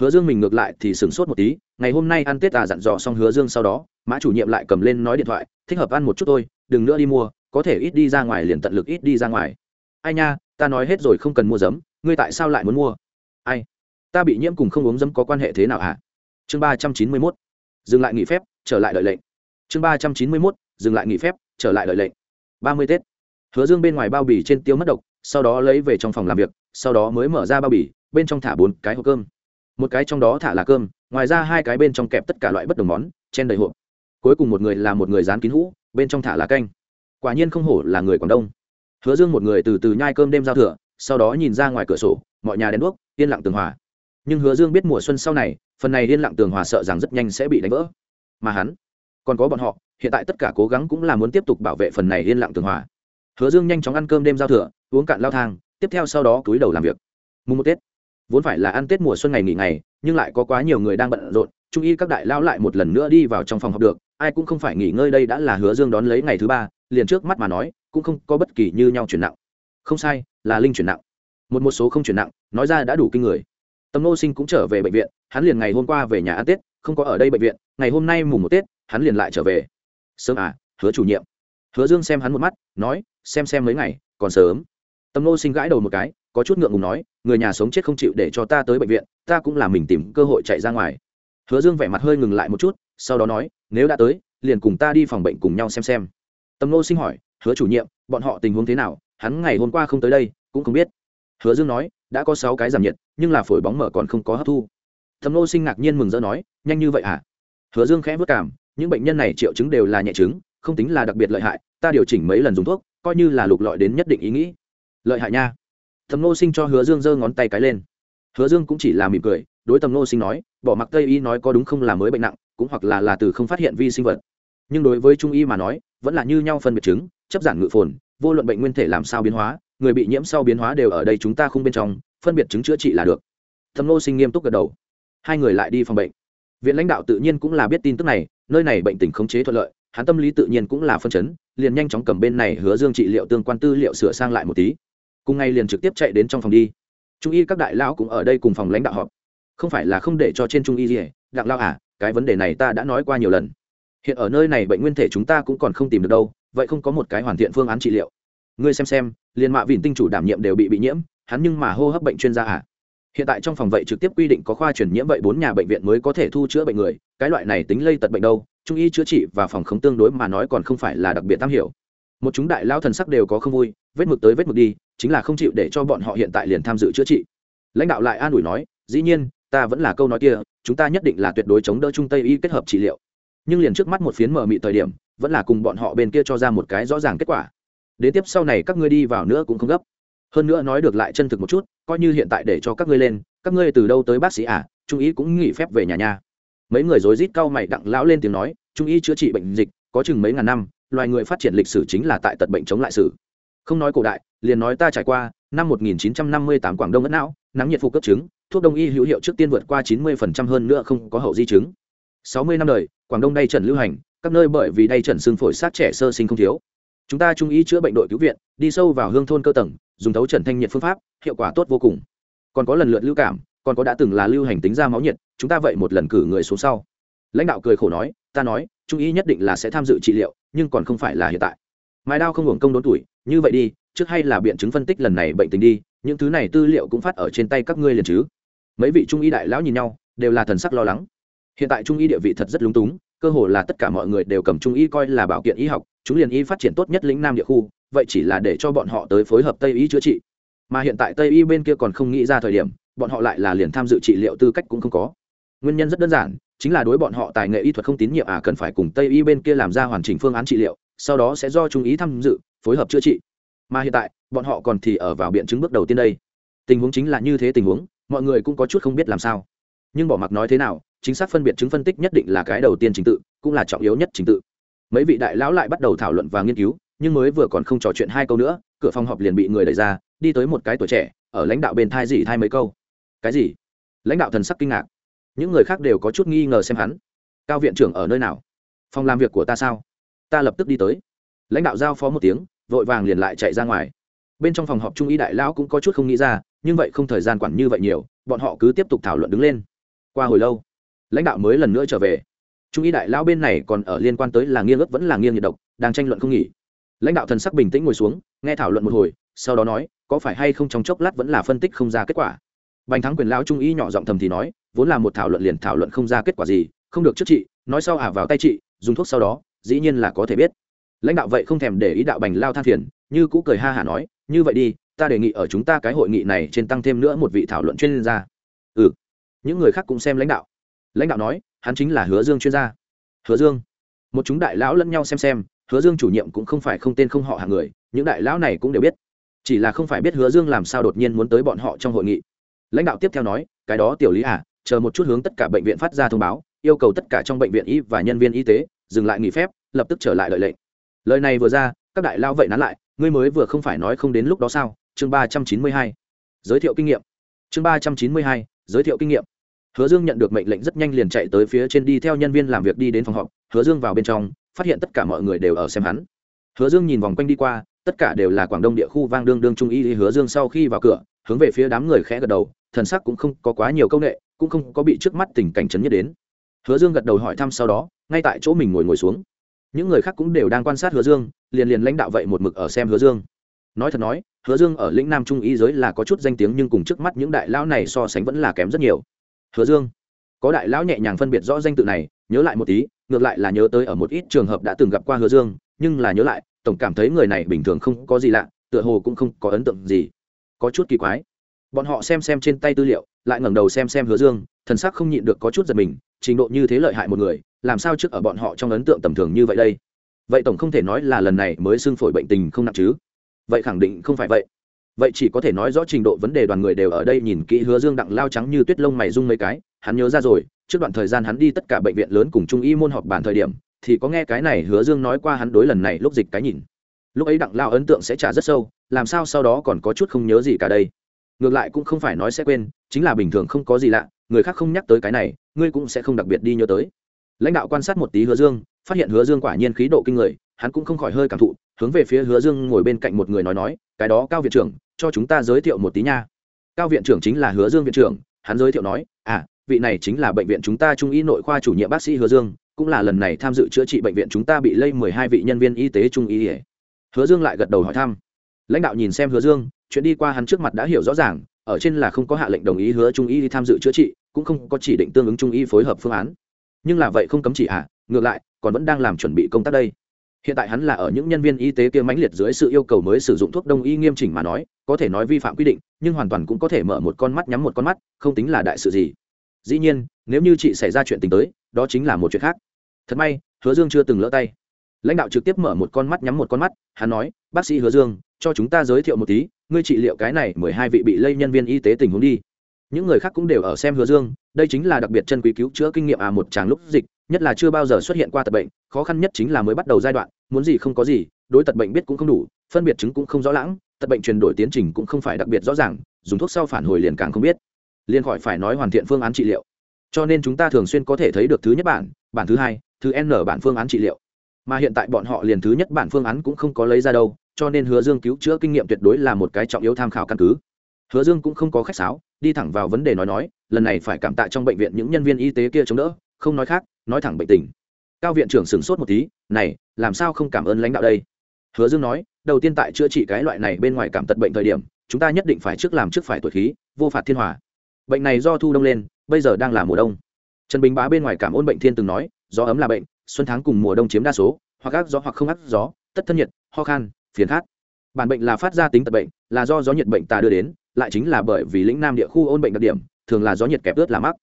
Hứa dương mình ngược lại thì sửng sốt một tí, ngày hôm nay ăn tết à dặn dò xong hứa dương sau đó, mã chủ nhiệm lại cầm lên nói điện thoại, thích hợp ăn một chút thôi, đừng nữa đi mua, có thể ít đi ra ngoài liền tận lực ít đi ra ngoài. Ai nha, ta nói hết rồi không cần mua giấm, ngươi tại sao lại muốn mua? Ai? Ta bị nhiễm cùng không uống giấm có quan hệ thế nào hả? Chương ba trăm chín mươi mốt. Dừng lại nghỉ phép, trở lại đợi lệnh. Chương ba trăm chín mươi mốt, dừng lại nghỉ phép, trở lại đợi lệnh ba mươi tết. Hứa dương bên ngoài bao bì trên tiêu mất độc, sau đó lấy về trong phòng làm việc, sau đó mới mở ra bao bì, bên trong thả bốn cái hộp cơm. Một cái trong đó thả là cơm, ngoài ra hai cái bên trong kẹp tất cả loại bất đồng món, chen đầy hộp. Cuối cùng một người là một người dán kín hũ, bên trong thả là canh. Quả nhiên không hổ là người quảng đông. Hứa dương một người từ từ nhai cơm đêm giao thừa, sau đó nhìn ra ngoài cửa sổ, mọi nhà đèn đuốc, yên lặng tường hòa. Nhưng hứa dương biết mùa xuân sau này, phần này yên lặng tường hòa sợ rằng rất nhanh sẽ bị đánh vỡ. Mà hắn, còn có bọn họ hiện tại tất cả cố gắng cũng là muốn tiếp tục bảo vệ phần này yên lặng tường hòa. Hứa dương nhanh chóng ăn cơm đêm giao thừa, uống cạn lao thang, tiếp theo sau đó túi đầu làm việc. Mùng một tết, vốn phải là ăn tết mùa xuân ngày nghỉ ngày, nhưng lại có quá nhiều người đang bận rộn, trung y các đại lao lại một lần nữa đi vào trong phòng học được, ai cũng không phải nghỉ ngơi đây đã là hứa dương đón lấy ngày thứ ba, liền trước mắt mà nói, cũng không có bất kỳ như nhau chuyển nặng. Không sai, là linh chuyển nặng. Một một số không chuyển nặng, nói ra đã đủ kinh người. Tâm nô sinh cũng trở về bệnh viện, hắn liền ngày hôm qua về nhà ăn tết, không có ở đây bệnh viện, ngày hôm nay mùng một tết, hắn liền lại trở về sớm à hứa chủ nhiệm. Hứa dương xem hắn một mắt, nói, xem xem mấy ngày, còn sớm. Tâm nô sinh gãi đầu một cái, có chút ngượng ngùng nói, người nhà sống chết không chịu để cho ta tới bệnh viện, ta cũng là mình tìm cơ hội chạy ra ngoài. Hứa dương vẻ mặt hơi ngừng lại một chút, sau đó nói, nếu đã tới, liền cùng ta đi phòng bệnh cùng nhau xem xem. Tâm nô sinh hỏi, hứa chủ nhiệm, bọn họ tình huống thế nào? Hắn ngày hôm qua không tới đây, cũng không biết. Hứa dương nói, đã có sáu cái giảm nhiệt, nhưng là phổi bóng mở còn không có hấp thu. Tâm nô sinh ngạc nhiên mừng rỡ nói, nhanh như vậy à? Hứa dương khẽ vất cảm những bệnh nhân này triệu chứng đều là nhẹ chứng, không tính là đặc biệt lợi hại, ta điều chỉnh mấy lần dùng thuốc, coi như là lục lọi đến nhất định ý nghĩ. Lợi hại nha. Thầm nô sinh cho hứa dương giơ ngón tay cái lên. Hứa dương cũng chỉ là mỉm cười, đối tầm nô sinh nói, bỏ mặc tây y nói có đúng không là mới bệnh nặng, cũng hoặc là là từ không phát hiện vi sinh vật. Nhưng đối với trung y mà nói, vẫn là như nhau phân biệt chứng, chấp giản ngự phồn, vô luận bệnh nguyên thể làm sao biến hóa, người bị nhiễm sau biến hóa đều ở đây chúng ta không bên trong, phân biệt chứng chữa trị là được. Thầm nô sinh nghiêm túc gật đầu. Hai người lại đi phòng bệnh. Viện lãnh đạo tự nhiên cũng là biết tin tức này nơi này bệnh tình khống chế thuận lợi, hắn tâm lý tự nhiên cũng là phân chấn, liền nhanh chóng cầm bên này hứa dương trị liệu tương quan tư liệu sửa sang lại một tí. Cùng ngày liền trực tiếp chạy đến trong phòng đi. Trung y các đại lão cũng ở đây cùng phòng lãnh đạo họp. Không phải là không để cho trên trung y gì đặng lao à cái vấn đề này ta đã nói qua nhiều lần. Hiện ở nơi này bệnh nguyên thể chúng ta cũng còn không tìm được đâu, vậy không có một cái hoàn thiện phương án trị liệu. Ngươi xem xem, liền mạ vịn tinh chủ đảm nhiệm đều bị bị nhiễm, hắn nhưng mà hô hấp bệnh chuyên gia à? Hiện tại trong phòng vậy trực tiếp quy định có khoa truyền nhiễm vậy bốn nhà bệnh viện mới có thể thu chữa bệnh người. Cái loại này tính lây tật bệnh đâu, trung y chữa trị và phòng không tương đối mà nói còn không phải là đặc biệt tam hiểu. Một chúng đại lao thần sắc đều có không vui, vết mực tới vết mực đi, chính là không chịu để cho bọn họ hiện tại liền tham dự chữa trị. Lãnh đạo lại an ủi nói, dĩ nhiên, ta vẫn là câu nói kia, chúng ta nhất định là tuyệt đối chống đỡ trung tây y kết hợp trị liệu. Nhưng liền trước mắt một phiến mở mị thời điểm, vẫn là cùng bọn họ bên kia cho ra một cái rõ ràng kết quả. Đến tiếp sau này các ngươi đi vào nữa cũng không gấp hơn nữa nói được lại chân thực một chút, coi như hiện tại để cho các ngươi lên, các ngươi từ đâu tới bác sĩ à? Trung ý cũng nghỉ phép về nhà nhà mấy người rối rít cau mày đặng lão lên tiếng nói, trung y chữa trị bệnh dịch, có chừng mấy ngàn năm, loài người phát triển lịch sử chính là tại tật bệnh chống lại sử không nói cổ đại, liền nói ta trải qua, năm 1958 quảng đông ất não, nắng nhiệt phục cấp chứng, thuốc đông y hữu hiệu trước tiên vượt qua 90% hơn nữa không có hậu di chứng. 60 năm đời, quảng đông đay trần lưu hành, các nơi bởi vì đay trần xương phổi sát trẻ sơ sinh không thiếu. Chúng ta trung ý chữa bệnh đội cứu viện, đi sâu vào hương thôn cơ tầng dùng thấu trần thanh nhiệt phương pháp, hiệu quả tốt vô cùng. Còn có lần lượt lưu cảm, còn có đã từng là lưu hành tính ra máu nhiệt, chúng ta vậy một lần cử người xuống sau. Lãnh đạo cười khổ nói, ta nói, trung y nhất định là sẽ tham dự trị liệu, nhưng còn không phải là hiện tại. Mai đao không hưởng công đốn tuổi, như vậy đi, trước hay là biện chứng phân tích lần này bệnh tình đi, những thứ này tư liệu cũng phát ở trên tay các ngươi liền chứ. Mấy vị trung y đại lão nhìn nhau, đều là thần sắc lo lắng. Hiện tại trung y địa vị thật rất lúng túng cơ hồ là tất cả mọi người đều cầm trung y coi là bảo kiện y học, chúng liền y phát triển tốt nhất lĩnh nam địa khu, vậy chỉ là để cho bọn họ tới phối hợp tây y chữa trị. Mà hiện tại tây y bên kia còn không nghĩ ra thời điểm, bọn họ lại là liền tham dự trị liệu tư cách cũng không có. Nguyên nhân rất đơn giản, chính là đối bọn họ tài nghệ y thuật không tín nhiệm à cần phải cùng tây y bên kia làm ra hoàn chỉnh phương án trị liệu, sau đó sẽ do trung ý tham dự, phối hợp chữa trị. Mà hiện tại, bọn họ còn thì ở vào biện chứng bước đầu tiên đây. Tình huống chính là như thế tình huống, mọi người cũng có chút không biết làm sao. Nhưng bỏ mặc nói thế nào chính xác phân biệt chứng phân tích nhất định là cái đầu tiên trình tự, cũng là trọng yếu nhất trình tự. Mấy vị đại lão lại bắt đầu thảo luận và nghiên cứu, nhưng mới vừa còn không trò chuyện hai câu nữa, cửa phòng họp liền bị người đẩy ra, đi tới một cái tuổi trẻ, ở lãnh đạo bên thai gì thai mấy câu. Cái gì? Lãnh đạo thần sắc kinh ngạc. Những người khác đều có chút nghi ngờ xem hắn. Cao viện trưởng ở nơi nào? Phòng làm việc của ta sao? Ta lập tức đi tới. Lãnh đạo giao phó một tiếng, vội vàng liền lại chạy ra ngoài. Bên trong phòng họp trung ý đại lão cũng có chút không nghĩ ra, nhưng vậy không thời gian quản như vậy nhiều, bọn họ cứ tiếp tục thảo luận đứng lên. Qua hồi lâu lãnh đạo mới lần nữa trở về. Trung y đại lão bên này còn ở liên quan tới là nghiêng ấp vẫn là nghiêng nhiệt độc, đang tranh luận không nghỉ. Lãnh đạo thần sắc bình tĩnh ngồi xuống, nghe thảo luận một hồi, sau đó nói, có phải hay không trong chốc lát vẫn là phân tích không ra kết quả. Bành thắng quyền lão trung y nhỏ giọng thầm thì nói, vốn là một thảo luận liền thảo luận không ra kết quả gì, không được trước chị nói sau ả vào tay chị dùng thuốc sau đó, dĩ nhiên là có thể biết. Lãnh đạo vậy không thèm để ý đạo bành lao than phiền, như cũ cười ha hả nói, như vậy đi, ta đề nghị ở chúng ta cái hội nghị này trên tăng thêm nữa một vị thảo luận chuyên gia. Ừ. Những người khác cũng xem lãnh đạo lãnh đạo nói, hắn chính là hứa dương chuyên gia. Hứa dương. Một chúng đại lão lẫn nhau xem xem, hứa dương chủ nhiệm cũng không phải không tên không họ hàng người, những đại lão này cũng đều biết. Chỉ là không phải biết hứa dương làm sao đột nhiên muốn tới bọn họ trong hội nghị. Lãnh đạo tiếp theo nói, cái đó tiểu lý à chờ một chút hướng tất cả bệnh viện phát ra thông báo, yêu cầu tất cả trong bệnh viện y và nhân viên y tế, dừng lại nghỉ phép, lập tức trở lại lợi lệnh. Lời này vừa ra, các đại lao vậy nán lại, ngươi mới vừa không phải nói không đến lúc đó sao? Chương ba trăm chín mươi hai. Giới thiệu kinh nghiệm. Chương ba trăm chín mươi hai, giới thiệu kinh nghiệm hứa dương nhận được mệnh lệnh rất nhanh liền chạy tới phía trên đi theo nhân viên làm việc đi đến phòng họp. Hứa dương vào bên trong, phát hiện tất cả mọi người đều ở xem hắn. Hứa dương nhìn vòng quanh đi qua, tất cả đều là quảng đông địa khu vang đương đương trung y hứa dương sau khi vào cửa, hướng về phía đám người khẽ gật đầu, thần sắc cũng không có quá nhiều công nghệ, cũng không có bị trước mắt tình cảnh chấn nhất đến. Hứa dương gật đầu hỏi thăm sau đó, ngay tại chỗ mình ngồi ngồi xuống. Những người khác cũng đều đang quan sát hứa dương, liền liền lãnh đạo vậy một mực ở xem hứa dương. Nói thật nói, hứa dương ở lĩnh nam trung y giới là có chút danh tiếng nhưng cùng trước mắt những đại lão này so sánh vẫn là kém rất nhiều hứa dương. Có đại lão nhẹ nhàng phân biệt rõ danh tự này, nhớ lại một tí, ngược lại là nhớ tới ở một ít trường hợp đã từng gặp qua hứa dương, nhưng là nhớ lại, tổng cảm thấy người này bình thường không có gì lạ, tựa hồ cũng không có ấn tượng gì. Có chút kỳ quái. Bọn họ xem xem trên tay tư liệu, lại ngẩng đầu xem xem hứa dương, thần sắc không nhịn được có chút giật mình, trình độ như thế lợi hại một người, làm sao trước ở bọn họ trong ấn tượng tầm thường như vậy đây? Vậy tổng không thể nói là lần này mới xưng phổi bệnh tình không nặng chứ. Vậy khẳng định không phải vậy vậy chỉ có thể nói rõ trình độ vấn đề đoàn người đều ở đây nhìn kỹ hứa dương đặng lao trắng như tuyết lông mày rung mấy cái, hắn nhớ ra rồi, trước đoạn thời gian hắn đi tất cả bệnh viện lớn cùng trung y môn họp bản thời điểm, thì có nghe cái này hứa dương nói qua hắn đối lần này lúc dịch cái nhìn. Lúc ấy đặng lao ấn tượng sẽ trả rất sâu, làm sao sau đó còn có chút không nhớ gì cả đây. Ngược lại cũng không phải nói sẽ quên, chính là bình thường không có gì lạ, người khác không nhắc tới cái này, ngươi cũng sẽ không đặc biệt đi nhớ tới. Lãnh đạo quan sát một tí hứa dương, phát hiện hứa dương quả nhiên khí độ kinh người, hắn cũng không khỏi hơi cảm thụ, hướng về phía hứa dương ngồi bên cạnh một người nói nói, cái đó cao viện trưởng cho chúng ta giới thiệu một tí nha. Cao viện trưởng chính là hứa dương viện trưởng hắn giới thiệu nói à vị này chính là bệnh viện chúng ta trung y nội khoa chủ nhiệm bác sĩ hứa dương cũng là lần này tham dự chữa trị bệnh viện chúng ta bị lây mười hai vị nhân viên y tế trung y hứa dương lại gật đầu hỏi thăm. Lãnh đạo nhìn xem hứa dương chuyện đi qua hắn trước mặt đã hiểu rõ ràng ở trên là không có hạ lệnh đồng ý hứa trung y đi tham dự chữa trị cũng không có chỉ định tương ứng trung y phối hợp phương án. Nhưng là vậy không cấm chỉ ạ à, ngược lại còn vẫn đang làm chuẩn bị công tác đây hiện tại hắn là ở những nhân viên y tế kia mãnh liệt dưới sự yêu cầu mới sử dụng thuốc đông y nghiêm chỉnh mà nói, có thể nói vi phạm quy định, nhưng hoàn toàn cũng có thể mở một con mắt nhắm một con mắt, không tính là đại sự gì. Dĩ nhiên, nếu như chị xảy ra chuyện tình tới, đó chính là một chuyện khác. Thật may, hứa dương chưa từng lỡ tay. Lãnh đạo trực tiếp mở một con mắt nhắm một con mắt, hắn nói, bác sĩ hứa dương, cho chúng ta giới thiệu một tí, ngươi trị liệu cái này mười hai vị bị lây nhân viên y tế tình huống đi. Những người khác cũng đều ở xem hứa dương, đây chính là đặc biệt chân quý cứu chữa kinh nghiệm à một tràng lúc dịch nhất là chưa bao giờ xuất hiện qua tật bệnh, khó khăn nhất chính là mới bắt đầu giai đoạn, muốn gì không có gì, đối tật bệnh biết cũng không đủ, phân biệt chứng cũng không rõ lãng tật bệnh chuyển đổi tiến trình cũng không phải đặc biệt rõ ràng, dùng thuốc sau phản hồi liền càng không biết. Liền khỏi phải nói hoàn thiện phương án trị liệu. Cho nên chúng ta thường xuyên có thể thấy được thứ nhất bản bản thứ hai, thứ n bản phương án trị liệu. Mà hiện tại bọn họ liền thứ nhất bản phương án cũng không có lấy ra đâu, cho nên hứa dương cứu chữa kinh nghiệm tuyệt đối là một cái trọng yếu tham khảo căn cứ. Hứa dương cũng không có khách sáo, đi thẳng vào vấn đề nói nói, lần này phải cảm tạ trong bệnh viện những nhân viên y tế kia chống đỡ, không nói khác nói thẳng bệnh tình. Cao viện trưởng sửng sốt một tí, này, làm sao không cảm ơn lãnh đạo đây? Hứa dương nói, đầu tiên tại chữa trị cái loại này bên ngoài cảm tật bệnh thời điểm, chúng ta nhất định phải trước làm trước phải tuổi khí, vô phạt thiên hòa. Bệnh này do thu đông lên, bây giờ đang là mùa đông. Trần bình bá bên ngoài cảm ơn bệnh thiên từng nói, gió ấm là bệnh, xuân tháng cùng mùa đông chiếm đa số, hoặc ác gió hoặc không ác gió, tất thân nhiệt, ho khan, phiền khát. Bản bệnh là phát ra tính tật bệnh, là do gió nhiệt bệnh ta đưa đến, lại chính là bởi vì lĩnh nam địa khu ôn bệnh đặc điểm, thường là gió nhiệt kẹp ướt là mắc.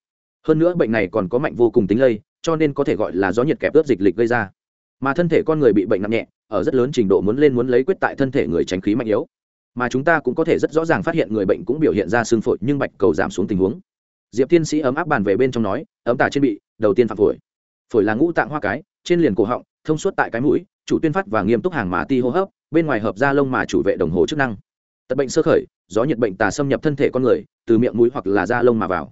Hơn nữa bệnh này còn có mạnh vô cùng tính lây cho nên có thể gọi là gió nhiệt kẹp ướt dịch lịch gây ra. Mà thân thể con người bị bệnh nặng nhẹ, ở rất lớn trình độ muốn lên muốn lấy quyết tại thân thể người tránh khí mạnh yếu. Mà chúng ta cũng có thể rất rõ ràng phát hiện người bệnh cũng biểu hiện ra xương phổi nhưng bạch cầu giảm xuống tình huống. Diệp tiên sĩ ấm áp bàn về bên trong nói, ấm tả trên bị, đầu tiên phạm phổi. Phổi là ngũ tạng hoa cái, trên liền cổ họng, thông suốt tại cái mũi, chủ tuyên phát và nghiêm túc hàng mã ti hô hấp, bên ngoài hợp da lông mà chủ vệ đồng hồ chức năng. Tật bệnh sơ khởi, gió nhiệt bệnh tà xâm nhập thân thể con người, từ miệng mũi hoặc là da lông mà vào.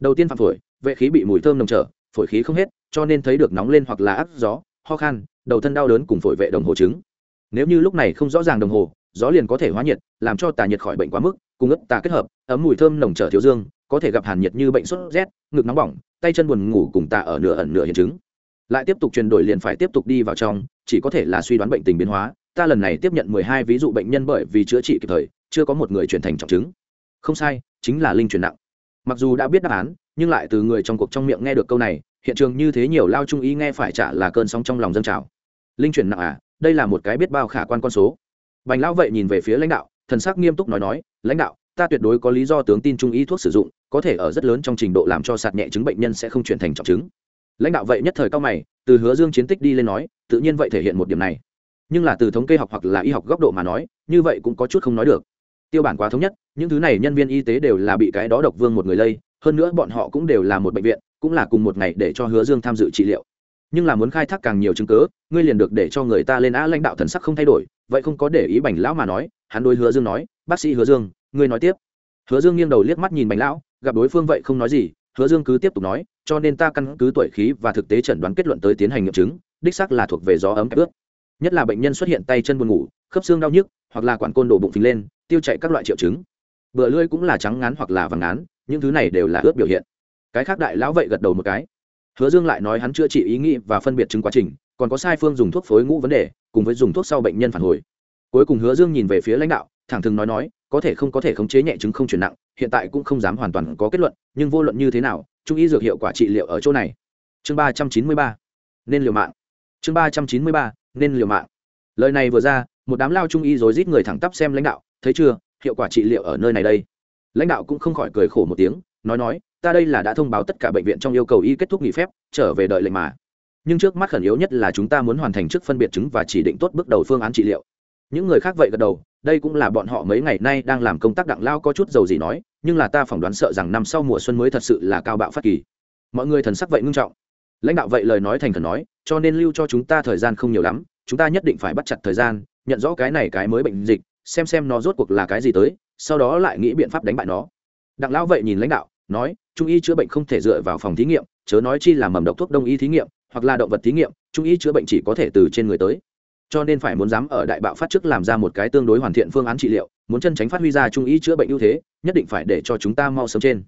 Đầu tiên phạm phổi, vệ khí bị mùi thơm nồng trở phổi khí không hết, cho nên thấy được nóng lên hoặc là áp gió, ho khan, đầu thân đau đớn cùng phổi vệ đồng hồ chứng. Nếu như lúc này không rõ ràng đồng hồ, gió liền có thể hóa nhiệt, làm cho tà nhiệt khỏi bệnh quá mức, cùng ức tà kết hợp, ấm mùi thơm nồng trở thiếu dương, có thể gặp hàn nhiệt như bệnh sốt rét, ngực nóng bỏng, tay chân buồn ngủ cùng tà ở nửa ẩn nửa hiện chứng. Lại tiếp tục chuyển đổi liền phải tiếp tục đi vào trong, chỉ có thể là suy đoán bệnh tình biến hóa. Ta lần này tiếp nhận mười hai ví dụ bệnh nhân bởi vì chữa trị kịp thời, chưa có một người chuyển thành trọng chứng. Không sai, chính là linh chuyển nặng. Mặc dù đã biết đáp án nhưng lại từ người trong cuộc trong miệng nghe được câu này, hiện trường như thế nhiều lao trung ý nghe phải trả là cơn sóng trong lòng dân trào. Linh chuyển nặng à đây là một cái biết bao khả quan con số. Bành lão vậy nhìn về phía lãnh đạo, thần sắc nghiêm túc nói nói, lãnh đạo, ta tuyệt đối có lý do tướng tin trung ý thuốc sử dụng, có thể ở rất lớn trong trình độ làm cho sạt nhẹ chứng bệnh nhân sẽ không chuyển thành trọng chứng. Lãnh đạo vậy nhất thời cao mày, từ hứa dương chiến tích đi lên nói, tự nhiên vậy thể hiện một điểm này. Nhưng là từ thống kê học hoặc là y học góc độ mà nói, như vậy cũng có chút không nói được. Tiêu bản quá thống nhất, những thứ này nhân viên y tế đều là bị cái đó độc vương một người lây hơn nữa bọn họ cũng đều là một bệnh viện, cũng là cùng một ngày để cho hứa dương tham dự trị liệu. Nhưng là muốn khai thác càng nhiều chứng cớ ngươi liền được để cho người ta lên á lãnh đạo thần sắc không thay đổi, vậy không có để ý bành lão mà nói, hắn đối hứa dương nói, bác sĩ hứa dương, ngươi nói tiếp. Hứa dương nghiêng đầu liếc mắt nhìn bành lão, gặp đối phương vậy không nói gì, hứa dương cứ tiếp tục nói, cho nên ta căn cứ tuổi khí và thực tế chẩn đoán kết luận tới tiến hành nghiệm chứng, đích xác là thuộc về gió ấm ép ướt. Nhất là bệnh nhân xuất hiện tay chân buồn ngủ, khớp xương đau nhức, hoặc là quản côn đổ bụng phình lên, tiêu chạy các loại triệu chứng. Bựa lưỡi cũng là trắng ngán hoặc là vàng ngán những thứ này đều là ướt biểu hiện. Cái khác đại lão vậy gật đầu một cái. Hứa dương lại nói hắn chữa trị ý nghĩ và phân biệt chứng quá trình, còn có sai phương dùng thuốc phối ngũ vấn đề, cùng với dùng thuốc sau bệnh nhân phản hồi. Cuối cùng hứa dương nhìn về phía lãnh đạo, thẳng thừng nói nói, có thể không có thể khống chế nhẹ chứng không chuyển nặng, hiện tại cũng không dám hoàn toàn có kết luận, nhưng vô luận như thế nào, trung y dược hiệu quả trị liệu ở chỗ này. Chương ba trăm chín mươi ba, nên liều mạng. Chương ba trăm chín mươi ba, nên liều mạng. Lời này vừa ra, một đám lao trung y rối rít người thẳng tắp xem lãnh đạo, thấy chưa, hiệu quả trị liệu ở nơi này đây lãnh đạo cũng không khỏi cười khổ một tiếng, nói nói, ta đây là đã thông báo tất cả bệnh viện trong yêu cầu y kết thúc nghỉ phép, trở về đợi lệnh mà. Nhưng trước mắt khẩn yếu nhất là chúng ta muốn hoàn thành trước phân biệt chứng và chỉ định tốt bước đầu phương án trị liệu. Những người khác vậy gật đầu, đây cũng là bọn họ mấy ngày nay đang làm công tác đặng lao có chút dầu gì nói, nhưng là ta phỏng đoán sợ rằng năm sau mùa xuân mới thật sự là cao bạo phát kỳ. Mọi người thần sắc vậy ngưng trọng. Lãnh đạo vậy lời nói thành khẩn nói, cho nên lưu cho chúng ta thời gian không nhiều lắm, chúng ta nhất định phải bắt chặt thời gian, nhận rõ cái này cái mới bệnh dịch, xem xem nó rốt cuộc là cái gì tới sau đó lại nghĩ biện pháp đánh bại nó. Đặng lão vậy nhìn lãnh đạo, nói, trung y chữa bệnh không thể dựa vào phòng thí nghiệm, chớ nói chi là mầm độc thuốc đông y thí nghiệm, hoặc là động vật thí nghiệm, trung y chữa bệnh chỉ có thể từ trên người tới. Cho nên phải muốn dám ở đại bạo phát trước làm ra một cái tương đối hoàn thiện phương án trị liệu, muốn chân tránh phát huy ra trung y chữa bệnh ưu thế, nhất định phải để cho chúng ta mau sớm trên.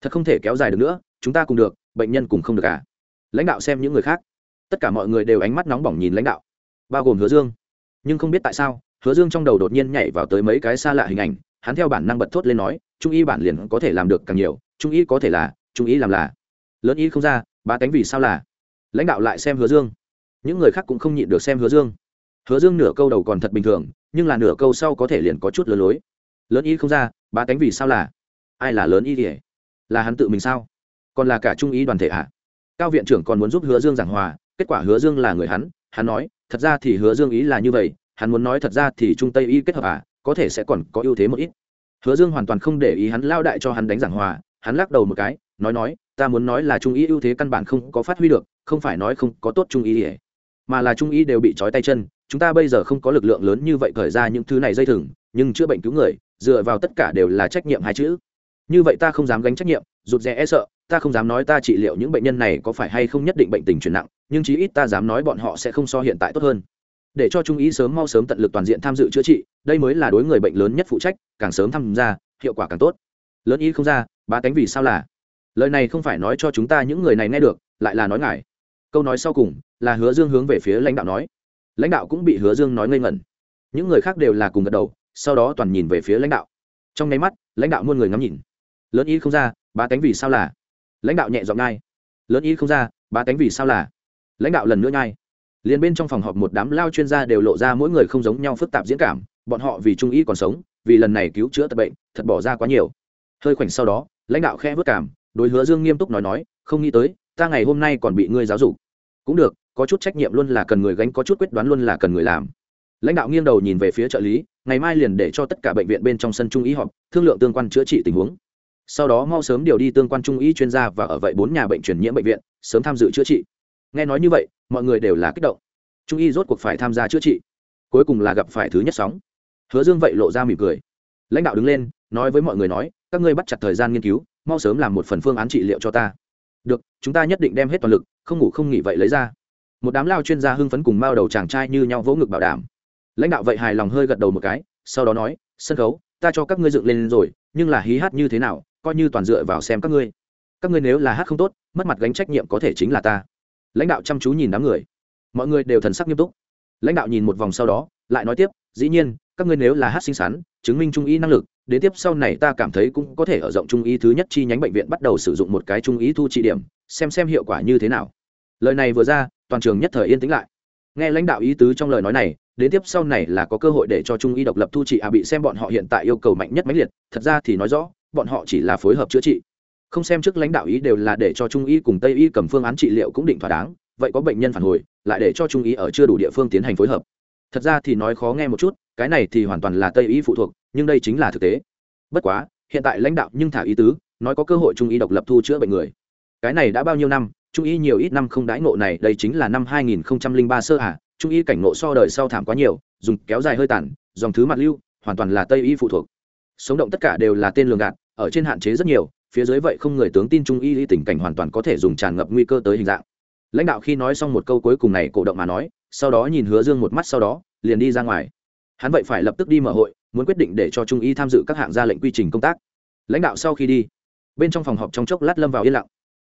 Thật không thể kéo dài được nữa, chúng ta cùng được, bệnh nhân cùng không được cả à. lãnh đạo xem những người khác. Tất cả mọi người đều ánh mắt nóng bỏng nhìn lãnh đạo, bao gồm hứa dương. Nhưng không biết tại sao, hứa dương trong đầu đột nhiên nhảy vào tới mấy cái xa lạ hình ảnh hắn theo bản năng bật thốt lên nói, trung y bản liền có thể làm được càng nhiều, trung y có thể là, trung y làm là. Lớn y không ra ba cánh vì sao là? Lãnh đạo lại xem hứa dương. Những người khác cũng không nhịn được xem hứa dương. Hứa dương nửa câu đầu còn thật bình thường, nhưng là nửa câu sau có thể liền có chút lừa lối. Lớn y không ra ba cánh vì sao là? Ai là lớn y thì là hắn tự mình sao? Còn là cả trung y đoàn thể ạ à? cao viện trưởng còn muốn giúp hứa dương giảng hòa, kết quả hứa dương là người hắn hắn nói, thật ra thì hứa dương ý là như vậy, hắn muốn nói thật ra thì trung tây y kết hợp à có thể sẽ còn có ưu thế một ít. Hứa dương hoàn toàn không để ý hắn lao đại cho hắn đánh giảng hòa, hắn lắc đầu một cái, nói nói, ta muốn nói là trung y ưu thế căn bản không có phát huy được, không phải nói không có tốt trung y mà là trung y đều bị trói tay chân, chúng ta bây giờ không có lực lượng lớn như vậy khởi ra những thứ này dây thừng, nhưng chữa bệnh cứu người, dựa vào tất cả đều là trách nhiệm hai chữ. Như vậy ta không dám gánh trách nhiệm, rụt rè e sợ, ta không dám nói ta trị liệu những bệnh nhân này có phải hay không nhất định bệnh tình chuyển nặng, nhưng chí ít ta dám nói bọn họ sẽ không so hiện tại tốt hơn để cho trung ý sớm mau sớm tận lực toàn diện tham dự chữa trị, đây mới là đối người bệnh lớn nhất phụ trách, càng sớm tham gia, hiệu quả càng tốt. Lớn ý không ra ba cánh vì sao là? Lời này không phải nói cho chúng ta những người này nghe được, lại là nói ngài. Câu nói sau cùng là hứa dương hướng về phía lãnh đạo nói. Lãnh đạo cũng bị hứa dương nói ngây ngẩn. Những người khác đều là cùng gật đầu, sau đó toàn nhìn về phía lãnh đạo. Trong nháy mắt, lãnh đạo muôn người ngắm nhìn. Lớn ý không ra ba cánh vì sao là? Lãnh đạo nhẹ giọng ngay. lớn ý không ra ba cánh vì sao là? Lãnh đạo lần nữa ngay liền bên trong phòng họp một đám lao chuyên gia đều lộ ra mỗi người không giống nhau phức tạp diễn cảm, bọn họ vì trung ý còn sống, vì lần này cứu chữa tật bệnh, thật bỏ ra quá nhiều. Hơi khoảnh sau đó, lãnh đạo khe vất cảm, đối hứa dương nghiêm túc nói nói, không nghĩ tới, ta ngày hôm nay còn bị ngươi giáo dục. Cũng được, có chút trách nhiệm luôn là cần người gánh, có chút quyết đoán luôn là cần người làm. Lãnh đạo nghiêng đầu nhìn về phía trợ lý, ngày mai liền để cho tất cả bệnh viện bên trong sân trung ý họp, thương lượng tương quan chữa trị tình huống. Sau đó mau sớm điều đi tương quan trung ý chuyên gia và ở vậy bốn nhà bệnh truyền nhiễm bệnh viện, sớm tham dự chữa trị. Nghe nói như vậy mọi người đều là kích động. Trung y rốt cuộc phải tham gia chữa trị. Cuối cùng là gặp phải thứ nhất sóng. Hứa dương vậy lộ ra mỉm cười. Lãnh đạo đứng lên, nói với mọi người nói, các ngươi bắt chặt thời gian nghiên cứu, mau sớm làm một phần phương án trị liệu cho ta. Được, chúng ta nhất định đem hết toàn lực, không ngủ không nghỉ vậy lấy ra. Một đám lao chuyên gia hưng phấn cùng mao đầu chàng trai như nhau vỗ ngực bảo đảm. Lãnh đạo vậy hài lòng hơi gật đầu một cái, sau đó nói, sân khấu, ta cho các ngươi dựng lên rồi, nhưng là hí hát như thế nào, coi như toàn dựa vào xem các ngươi. Các ngươi nếu là hát không tốt, mất mặt gánh trách nhiệm có thể chính là ta lãnh đạo chăm chú nhìn đám người. Mọi người đều thần sắc nghiêm túc. Lãnh đạo nhìn một vòng sau đó, lại nói tiếp, dĩ nhiên, các ngươi nếu là hát sinh sắn chứng minh trung y năng lực, đến tiếp sau này ta cảm thấy cũng có thể ở rộng trung y thứ nhất chi nhánh bệnh viện bắt đầu sử dụng một cái trung y thu trị điểm, xem xem hiệu quả như thế nào. Lời này vừa ra, toàn trường nhất thời yên tĩnh lại. Nghe lãnh đạo ý tứ trong lời nói này, đến tiếp sau này là có cơ hội để cho trung y độc lập thu trị à bị xem bọn họ hiện tại yêu cầu mạnh nhất mãnh liệt. Thật ra thì nói rõ, bọn họ chỉ là phối hợp chữa trị không xem trước lãnh đạo ý đều là để cho trung y cùng tây y cầm phương án trị liệu cũng định thỏa đáng, vậy có bệnh nhân phản hồi, lại để cho trung y ở chưa đủ địa phương tiến hành phối hợp. Thật ra thì nói khó nghe một chút, cái này thì hoàn toàn là tây y phụ thuộc, nhưng đây chính là thực tế. Bất quá, hiện tại lãnh đạo nhưng thả ý tứ, nói có cơ hội trung y độc lập thu chữa bệnh người. Cái này đã bao nhiêu năm, trung y nhiều ít năm không đãi ngộ này, đây chính là năm 2003 sơ hạ trung y cảnh ngộ so đời sau thảm quá nhiều, dùng kéo dài hơi tàn, dòng thứ mặt lưu, hoàn toàn là tây y phụ thuộc. Sống động tất cả đều là tên lường gạt, ở trên hạn chế rất nhiều phía dưới vậy không người tướng tin trung y tình cảnh hoàn toàn có thể dùng tràn ngập nguy cơ tới hình dạng. Lãnh đạo khi nói xong một câu cuối cùng này cổ động mà nói, sau đó nhìn hứa dương một mắt sau đó, liền đi ra ngoài. Hắn vậy phải lập tức đi mở hội, muốn quyết định để cho trung y tham dự các hạng ra lệnh quy trình công tác. Lãnh đạo sau khi đi, bên trong phòng họp trong chốc lát lâm vào yên lặng.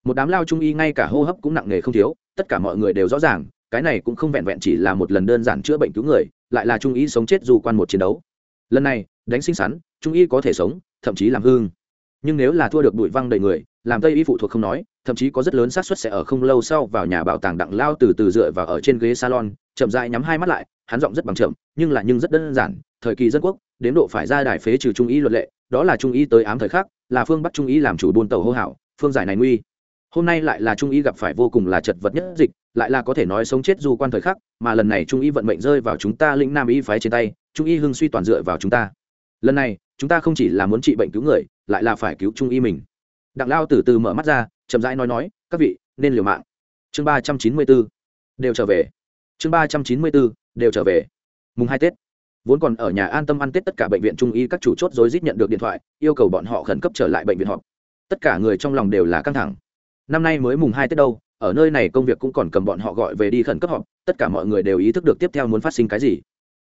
Một đám lao trung y ngay cả hô hấp cũng nặng nề không thiếu, tất cả mọi người đều rõ ràng, cái này cũng không vẹn vẹn chỉ là một lần đơn giản chữa bệnh cứu người, lại là trung y sống chết dù quan một chiến đấu. Lần này, đánh sinh sắn trung y có thể sống, thậm chí làm hương nhưng nếu là thua được bụi văng đầy người, làm tây y phụ thuộc không nói, thậm chí có rất lớn xác suất sẽ ở không lâu sau vào nhà bảo tàng đặng lao từ từ dựa vào ở trên ghế salon, chậm dại nhắm hai mắt lại, hắn giọng rất bằng chậm, nhưng là nhưng rất đơn giản, thời kỳ dân quốc, đến độ phải ra đài phế trừ trung y luật lệ, đó là trung y tới ám thời khắc là phương bắc trung y làm chủ buôn tàu hô hảo phương giải này nguy. Hôm nay lại là trung y gặp phải vô cùng là chật vật nhất dịch, lại là có thể nói sống chết dù quan thời khắc, mà lần này trung y vận mệnh rơi vào chúng ta lĩnh nam y phái trên tay, trung y hưng suy toàn dựa vào chúng ta. Lần này, chúng ta không chỉ là muốn trị bệnh cứu người lại là phải cứu trung y mình. Đặng lao từ từ mở mắt ra, chậm rãi nói nói, các vị, nên liều mạng. Chương ba trăm chín mươi bốn đều trở về. Chương ba trăm chín mươi bốn đều trở về. Mùng hai tết. Vốn còn ở nhà an tâm ăn tết tất cả bệnh viện trung y các chủ chốt rối rít nhận được điện thoại, yêu cầu bọn họ khẩn cấp trở lại bệnh viện họp. Tất cả người trong lòng đều là căng thẳng. Năm nay mới mùng hai tết đâu, ở nơi này công việc cũng còn cầm bọn họ gọi về đi khẩn cấp họp, tất cả mọi người đều ý thức được tiếp theo muốn phát sinh cái gì.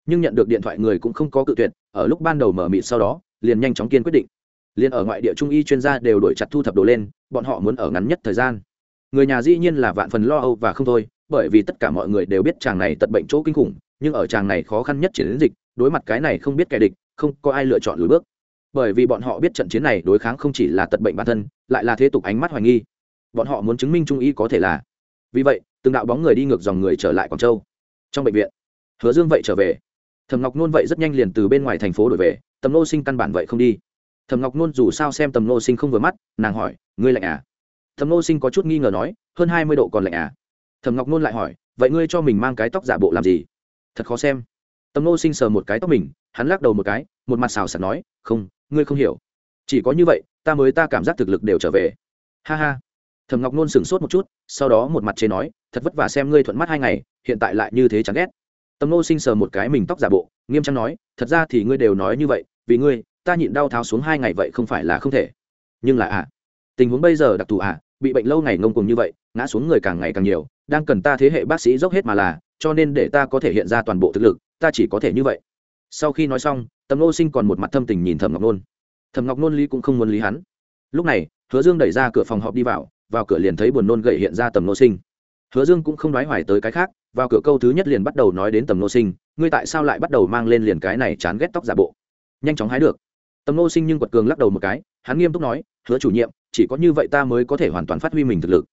Nhưng nhận được điện thoại người cũng không có cự tuyệt, ở lúc ban đầu mở mịt sau đó, liền nhanh chóng kiên quyết định liền ở ngoại địa trung y chuyên gia đều đổi chặt thu thập đồ lên, bọn họ muốn ở ngắn nhất thời gian. Người nhà dĩ nhiên là vạn phần lo âu và không thôi, bởi vì tất cả mọi người đều biết chàng này tận bệnh chỗ kinh khủng, nhưng ở chàng này khó khăn nhất chiến dịch, đối mặt cái này không biết kẻ địch, không có ai lựa chọn lùi bước. Bởi vì bọn họ biết trận chiến này đối kháng không chỉ là tận bệnh bản thân, lại là thế tục ánh mắt hoài nghi. Bọn họ muốn chứng minh trung y có thể là. Vì vậy, từng đạo bóng người đi ngược dòng người trở lại quảng châu. Trong bệnh viện, hứa dương vậy trở về. Thầm ngọc nôn vậy rất nhanh liền từ bên ngoài thành phố đổi về, tầm nô sinh căn bản vậy không đi thầm ngọc nôn dù sao xem tầm nô sinh không vừa mắt, nàng hỏi, ngươi lạnh à? Thầm nô sinh có chút nghi ngờ nói, hơn hai mươi độ còn lạnh à? Thầm ngọc nôn lại hỏi, vậy ngươi cho mình mang cái tóc giả bộ làm gì? Thật khó xem. Tầm nô sinh sờ một cái tóc mình, hắn lắc đầu một cái, một mặt xào sạt nói, không, ngươi không hiểu. Chỉ có như vậy, ta mới ta cảm giác thực lực đều trở về. Ha ha. Thầm ngọc nôn sửng sốt một chút, sau đó một mặt chế nói, thật vất vả xem ngươi thuận mắt hai ngày, hiện tại lại như thế chán ghét. Tầm nô sinh sờ một cái mình tóc giả bộ, nghiêm trang nói, thật ra thì ngươi đều nói như vậy, vì ngươi ta nhịn đau tháo xuống hai ngày vậy không phải là không thể. Nhưng là ạ à, tình huống bây giờ đặc thù ạ à, bị bệnh lâu ngày ngông cùng như vậy ngã xuống người càng ngày càng nhiều đang cần ta thế hệ bác sĩ dốc hết mà là cho nên để ta có thể hiện ra toàn bộ thực lực ta chỉ có thể như vậy. Sau khi nói xong tầm nô sinh còn một mặt thâm tình nhìn thầm ngọc nôn. Thầm ngọc nôn lý cũng không muốn lý hắn. Lúc này hứa dương đẩy ra cửa phòng họp đi vào vào cửa liền thấy buồn nôn gậy hiện ra tầm nô sinh. Hứa dương cũng không nói hoài tới cái khác vào cửa câu thứ nhất liền bắt đầu nói đến tầm nô sinh ngươi tại sao lại bắt đầu mang lên liền cái này chán ghét tóc giả bộ? Nhanh chóng hái được tầm nô sinh nhưng quật cường lắc đầu một cái, hắn nghiêm túc nói, hứa chủ nhiệm, chỉ có như vậy ta mới có thể hoàn toàn phát huy mình thực lực.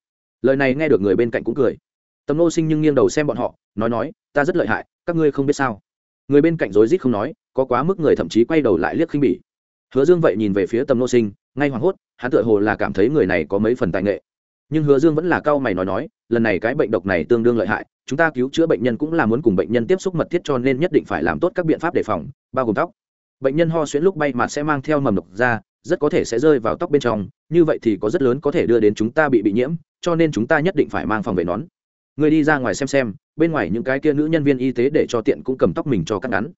Lời này nghe được người bên cạnh cũng cười. Tầm nô sinh nhưng nghiêng đầu xem bọn họ, nói nói, ta rất lợi hại, các ngươi không biết sao. Người bên cạnh rối rít không nói, có quá mức người thậm chí quay đầu lại liếc khinh bỉ. Hứa dương vậy nhìn về phía tầm nô sinh, ngay hoảng hốt, hắn tựa hồ là cảm thấy người này có mấy phần tài nghệ. Nhưng hứa dương vẫn là cao mày nói nói, lần này cái bệnh độc này tương đương lợi hại, chúng ta cứu chữa bệnh nhân cũng là muốn cùng bệnh nhân tiếp xúc mật thiết cho nên nhất định phải làm tốt các biện pháp đề phòng, bao gồm tóc bệnh nhân ho xuyễn lúc bay mà sẽ mang theo mầm độc ra, rất có thể sẽ rơi vào tóc bên trong, như vậy thì có rất lớn có thể đưa đến chúng ta bị bị nhiễm, cho nên chúng ta nhất định phải mang phòng vệ nón. Người đi ra ngoài xem xem, bên ngoài những cái kia nữ nhân viên y tế để cho tiện cũng cầm tóc mình cho cắt ngắn.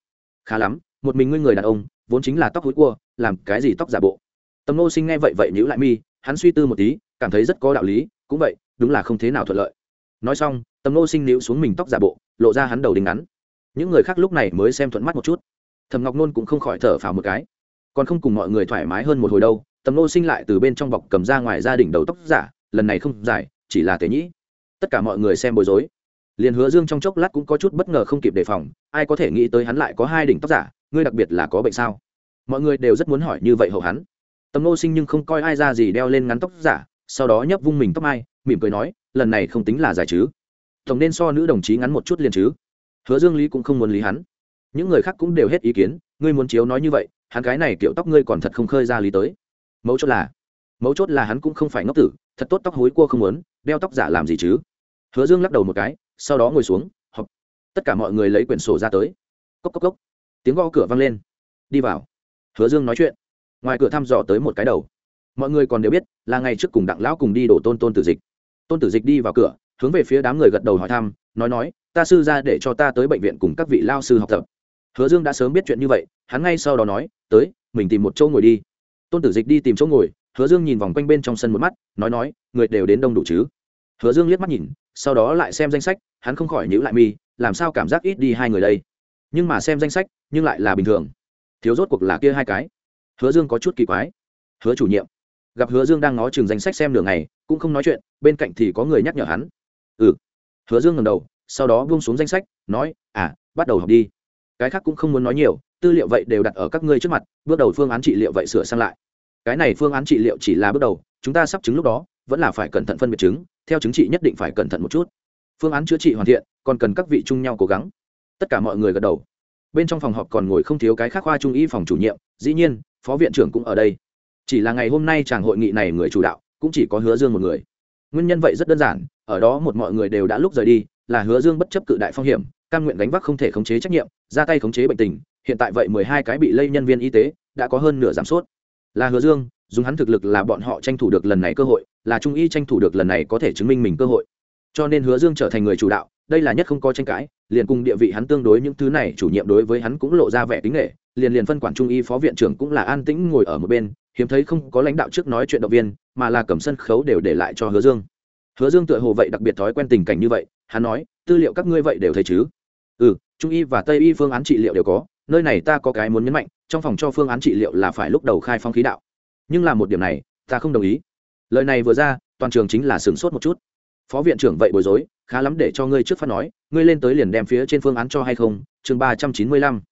Khá lắm, một mình ngươi người đàn ông, vốn chính là tóc hối cua, làm cái gì tóc giả bộ. Tầm nô sinh nghe vậy vậy nhữ lại mi, hắn suy tư một tí, cảm thấy rất có đạo lý, cũng vậy, đúng là không thế nào thuận lợi. Nói xong, tầm nô sinh níu xuống mình tóc giả bộ, lộ ra hắn đầu đính ngắn. Những người khác lúc này mới xem thuận mắt một chút thầm ngọc nôn cũng không khỏi thở phào một cái. Còn không cùng mọi người thoải mái hơn một hồi đâu tầm nô sinh lại từ bên trong bọc cầm ra ngoài gia đình đầu tóc giả lần này không giải, chỉ là tế nhĩ. Tất cả mọi người xem bối rối. Liền hứa dương trong chốc lát cũng có chút bất ngờ không kịp đề phòng ai có thể nghĩ tới hắn lại có hai đỉnh tóc giả ngươi đặc biệt là có bệnh sao? Mọi người đều rất muốn hỏi như vậy hậu hắn. Tầm nô sinh nhưng không coi ai ra gì đeo lên ngắn tóc giả sau đó nhấp vung mình tóc mai mỉm cười nói lần này không tính là giải chứ. Tổng nên so nữ đồng chí ngắn một chút liền chứ. Hứa dương lý cũng không muốn lý hắn những người khác cũng đều hết ý kiến, ngươi muốn chiếu nói như vậy, hắn cái này kiểu tóc ngươi còn thật không khơi ra lý tới. Mấu chốt là, mấu chốt là hắn cũng không phải ngốc tử, thật tốt tóc hối cua không muốn, đeo tóc giả làm gì chứ? Hứa dương lắc đầu một cái, sau đó ngồi xuống học tất cả mọi người lấy quyển sổ ra tới. Cốc cốc cốc. Tiếng gõ cửa vang lên. Đi vào. Hứa dương nói chuyện. Ngoài cửa thăm dò tới một cái đầu. Mọi người còn đều biết, là ngày trước cùng đặng lão cùng đi đổ tôn tôn tử dịch. Tôn tử dịch đi vào cửa, hướng về phía đám người gật đầu hỏi thăm, nói nói, ta sư ra để cho ta tới bệnh viện cùng các vị lao sư học tập hứa dương đã sớm biết chuyện như vậy hắn ngay sau đó nói tới mình tìm một chỗ ngồi đi. Tôn tử dịch đi tìm chỗ ngồi hứa dương nhìn vòng quanh bên trong sân một mắt nói nói người đều đến đông đủ chứ? Hứa dương liếc mắt nhìn sau đó lại xem danh sách hắn không khỏi nhữ lại mi làm sao cảm giác ít đi hai người đây? Nhưng mà xem danh sách nhưng lại là bình thường. Thiếu rốt cuộc là kia hai cái. Hứa dương có chút kỳ quái. Hứa chủ nhiệm. Gặp hứa dương đang ngó chừng danh sách xem đường ngày, cũng không nói chuyện bên cạnh thì có người nhắc nhở hắn. Ừ. Hứa dương ngầm đầu sau đó buông xuống danh sách nói à bắt đầu học đi cái khác cũng không muốn nói nhiều, tư liệu vậy đều đặt ở các ngươi trước mặt, bước đầu phương án trị liệu vậy sửa sang lại. Cái này phương án trị liệu chỉ là bước đầu, chúng ta sắp chứng lúc đó, vẫn là phải cẩn thận phân biệt chứng, theo chứng trị nhất định phải cẩn thận một chút. Phương án chữa trị hoàn thiện, còn cần các vị chung nhau cố gắng. Tất cả mọi người gật đầu. Bên trong phòng họp còn ngồi không thiếu cái khác khoa trung y phòng chủ nhiệm, dĩ nhiên, phó viện trưởng cũng ở đây. Chỉ là ngày hôm nay chàng hội nghị này người chủ đạo, cũng chỉ có hứa dương một người. Nguyên nhân vậy rất đơn giản, ở đó một mọi người đều đã lúc rời đi, là hứa dương bất chấp cự đại phong hiểm Cam nguyện gánh vác không thể khống chế trách nhiệm, ra tay khống chế bệnh tình, hiện tại vậy mười hai cái bị lây nhân viên y tế, đã có hơn nửa giảm sốt là hứa dương, dùng hắn thực lực là bọn họ tranh thủ được lần này cơ hội, là trung y tranh thủ được lần này có thể chứng minh mình cơ hội. Cho nên hứa dương trở thành người chủ đạo, đây là nhất không có tranh cãi, liền cùng địa vị hắn tương đối những thứ này chủ nhiệm đối với hắn cũng lộ ra vẻ tính nghệ liền liền phân quản trung y phó viện trưởng cũng là an tĩnh ngồi ở một bên, hiếm thấy không có lãnh đạo trước nói chuyện động viên, mà là cầm sân khấu đều để lại cho hứa dương. Hứa dương tựa hồ vậy đặc biệt thói quen tình cảnh như vậy, hắn nói, tư liệu các ngươi vậy đều thấy chứ? Ừ trung y và tây y phương án trị liệu đều có, nơi này ta có cái muốn nhấn mạnh, trong phòng cho phương án trị liệu là phải lúc đầu khai phong khí đạo. Nhưng là một điểm này, ta không đồng ý. Lời này vừa ra, toàn trường chính là sửng sốt một chút. Phó viện trưởng vậy bối rối, khá lắm để cho ngươi trước phát nói, ngươi lên tới liền đem phía trên phương án cho hay không? Chương ba trăm chín mươi lăm.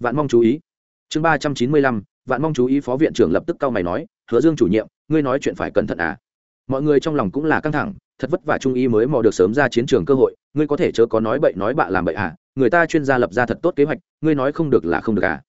Vạn mong chú ý. Chương ba trăm chín mươi lăm, vạn mong chú ý, phó viện trưởng lập tức cau mày nói, hứa dương chủ nhiệm, ngươi nói chuyện phải cẩn thận à? Mọi người trong lòng cũng là căng thẳng, thật vất vả trung y mới mò được sớm ra chiến trường cơ hội, ngươi có thể chớ có nói bậy nói bạ làm bậy à? Người ta chuyên gia lập ra thật tốt kế hoạch, ngươi nói không được là không được à?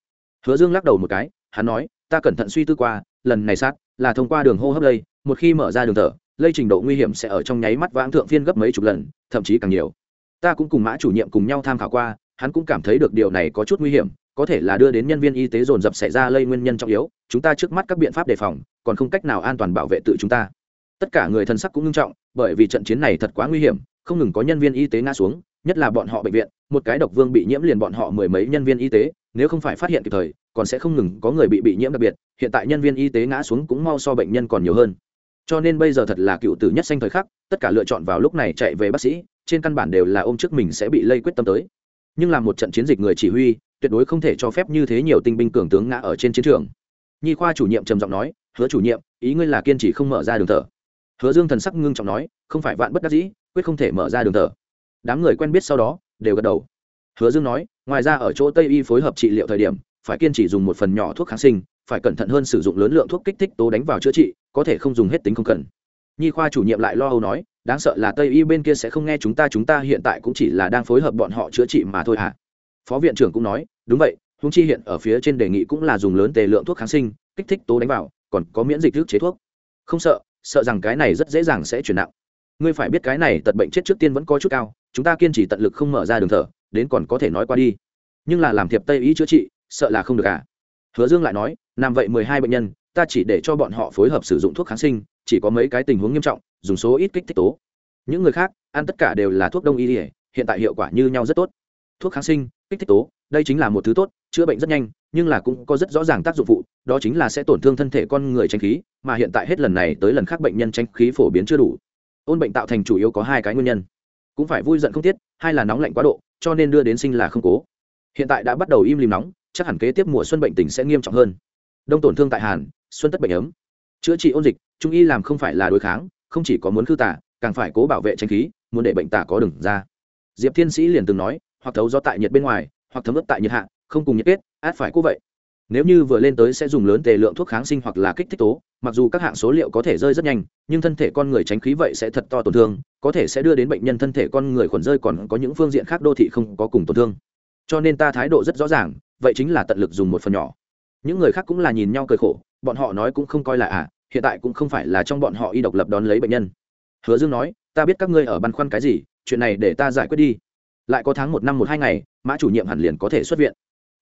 Hứa dương lắc đầu một cái, hắn nói, ta cẩn thận suy tư qua, lần này sát, là thông qua đường hô hấp lây, một khi mở ra đường thở, lây trình độ nguy hiểm sẽ ở trong nháy mắt vãng thượng phiên gấp mấy chục lần, thậm chí càng nhiều. Ta cũng cùng mã chủ nhiệm cùng nhau tham khảo qua, hắn cũng cảm thấy được điều này có chút nguy hiểm, có thể là đưa đến nhân viên y tế dồn dập xảy ra lây nguyên nhân trọng yếu, chúng ta trước mắt các biện pháp đề phòng, còn không cách nào an toàn bảo vệ tự chúng ta. Tất cả người thân sắc cũng nghiêm trọng, bởi vì trận chiến này thật quá nguy hiểm, không ngừng có nhân viên y tế ngã xuống nhất là bọn họ bệnh viện, một cái độc vương bị nhiễm liền bọn họ mười mấy nhân viên y tế, nếu không phải phát hiện kịp thời, còn sẽ không ngừng có người bị bị nhiễm đặc biệt, hiện tại nhân viên y tế ngã xuống cũng mau so bệnh nhân còn nhiều hơn. Cho nên bây giờ thật là cựu tử nhất sanh thời khắc, tất cả lựa chọn vào lúc này chạy về bác sĩ, trên căn bản đều là ôm trước mình sẽ bị lây quyết tâm tới. Nhưng làm một trận chiến dịch người chỉ huy, tuyệt đối không thể cho phép như thế nhiều tinh binh cường tướng ngã ở trên chiến trường. Nhi khoa chủ nhiệm trầm giọng nói, hứa chủ nhiệm, ý ngươi là kiên trì không mở ra đường thở. Hứa dương thần sắc ngưng trọng nói, không phải vạn bất đắc dĩ, quyết không thể mở ra đường thở đám người quen biết sau đó, đều gật đầu. Hứa dương nói, ngoài ra ở chỗ tây y phối hợp trị liệu thời điểm, phải kiên trì dùng một phần nhỏ thuốc kháng sinh, phải cẩn thận hơn sử dụng lớn lượng thuốc kích thích tố đánh vào chữa trị, có thể không dùng hết tính không cần. Nhi khoa chủ nhiệm lại lo âu nói, đáng sợ là tây y bên kia sẽ không nghe chúng ta chúng ta hiện tại cũng chỉ là đang phối hợp bọn họ chữa trị mà thôi hả à. phó viện trưởng cũng nói, đúng vậy húng chi hiện ở phía trên đề nghị cũng là dùng lớn tề lượng thuốc kháng sinh, kích thích tố đánh vào, còn có miễn dịch thức chế thuốc. Không sợ sợ rằng cái này rất dễ dàng sẽ chuyển nặng ngươi phải biết cái này tật bệnh chết trước tiên vẫn có chút cao, chúng ta kiên trì tận lực không mở ra đường thở, đến còn có thể nói qua đi. Nhưng là làm thiệp tây ý chữa trị, sợ là không được à? Hứa dương lại nói làm vậy mười hai bệnh nhân, ta chỉ để cho bọn họ phối hợp sử dụng thuốc kháng sinh, chỉ có mấy cái tình huống nghiêm trọng, dùng số ít kích thích tố. Những người khác, ăn tất cả đều là thuốc đông y hiện tại hiệu quả như nhau rất tốt. Thuốc kháng sinh, kích thích tố, đây chính là một thứ tốt, chữa bệnh rất nhanh, nhưng là cũng có rất rõ ràng tác dụng phụ, đó chính là sẽ tổn thương thân thể con người tranh khí, mà hiện tại hết lần này tới lần khác bệnh nhân tranh khí phổ biến chưa đủ ôn bệnh tạo thành chủ yếu có hai cái nguyên nhân. Cũng phải vui giận không tiết, hai là nóng lạnh quá độ, cho nên đưa đến sinh là không cố. Hiện tại đã bắt đầu im lìm nóng, chắc hẳn kế tiếp mùa xuân bệnh tình sẽ nghiêm trọng hơn. Đông tổn thương tại hàn, xuân tất bệnh ấm. Chữa trị ôn dịch, trung y làm không phải là đối kháng, không chỉ có muốn khư tả càng phải cố bảo vệ tranh khí, muốn để bệnh tả có đừng ra. Diệp thiên sĩ liền từng nói, hoặc thấu do tại nhiệt bên ngoài, hoặc thấm ướt tại nhiệt hạ, không cùng nhiệt kết, át phải cố vậy nếu như vừa lên tới sẽ dùng lớn tề lượng thuốc kháng sinh hoặc là kích thích tố, mặc dù các hạng số liệu có thể rơi rất nhanh, nhưng thân thể con người tránh khí vậy sẽ thật to tổn thương, có thể sẽ đưa đến bệnh nhân thân thể con người khuẩn rơi còn có những phương diện khác đô thị không có cùng tổn thương. Cho nên ta thái độ rất rõ ràng, vậy chính là tận lực dùng một phần nhỏ. Những người khác cũng là nhìn nhau cười khổ, bọn họ nói cũng không coi là à hiện tại cũng không phải là trong bọn họ y độc lập đón lấy bệnh nhân. Hứa dương nói, ta biết các ngươi ở băn khoăn cái gì, chuyện này để ta giải quyết đi. Lại có tháng một năm một hai ngày, mã chủ nhiệm hẳn liền có thể xuất viện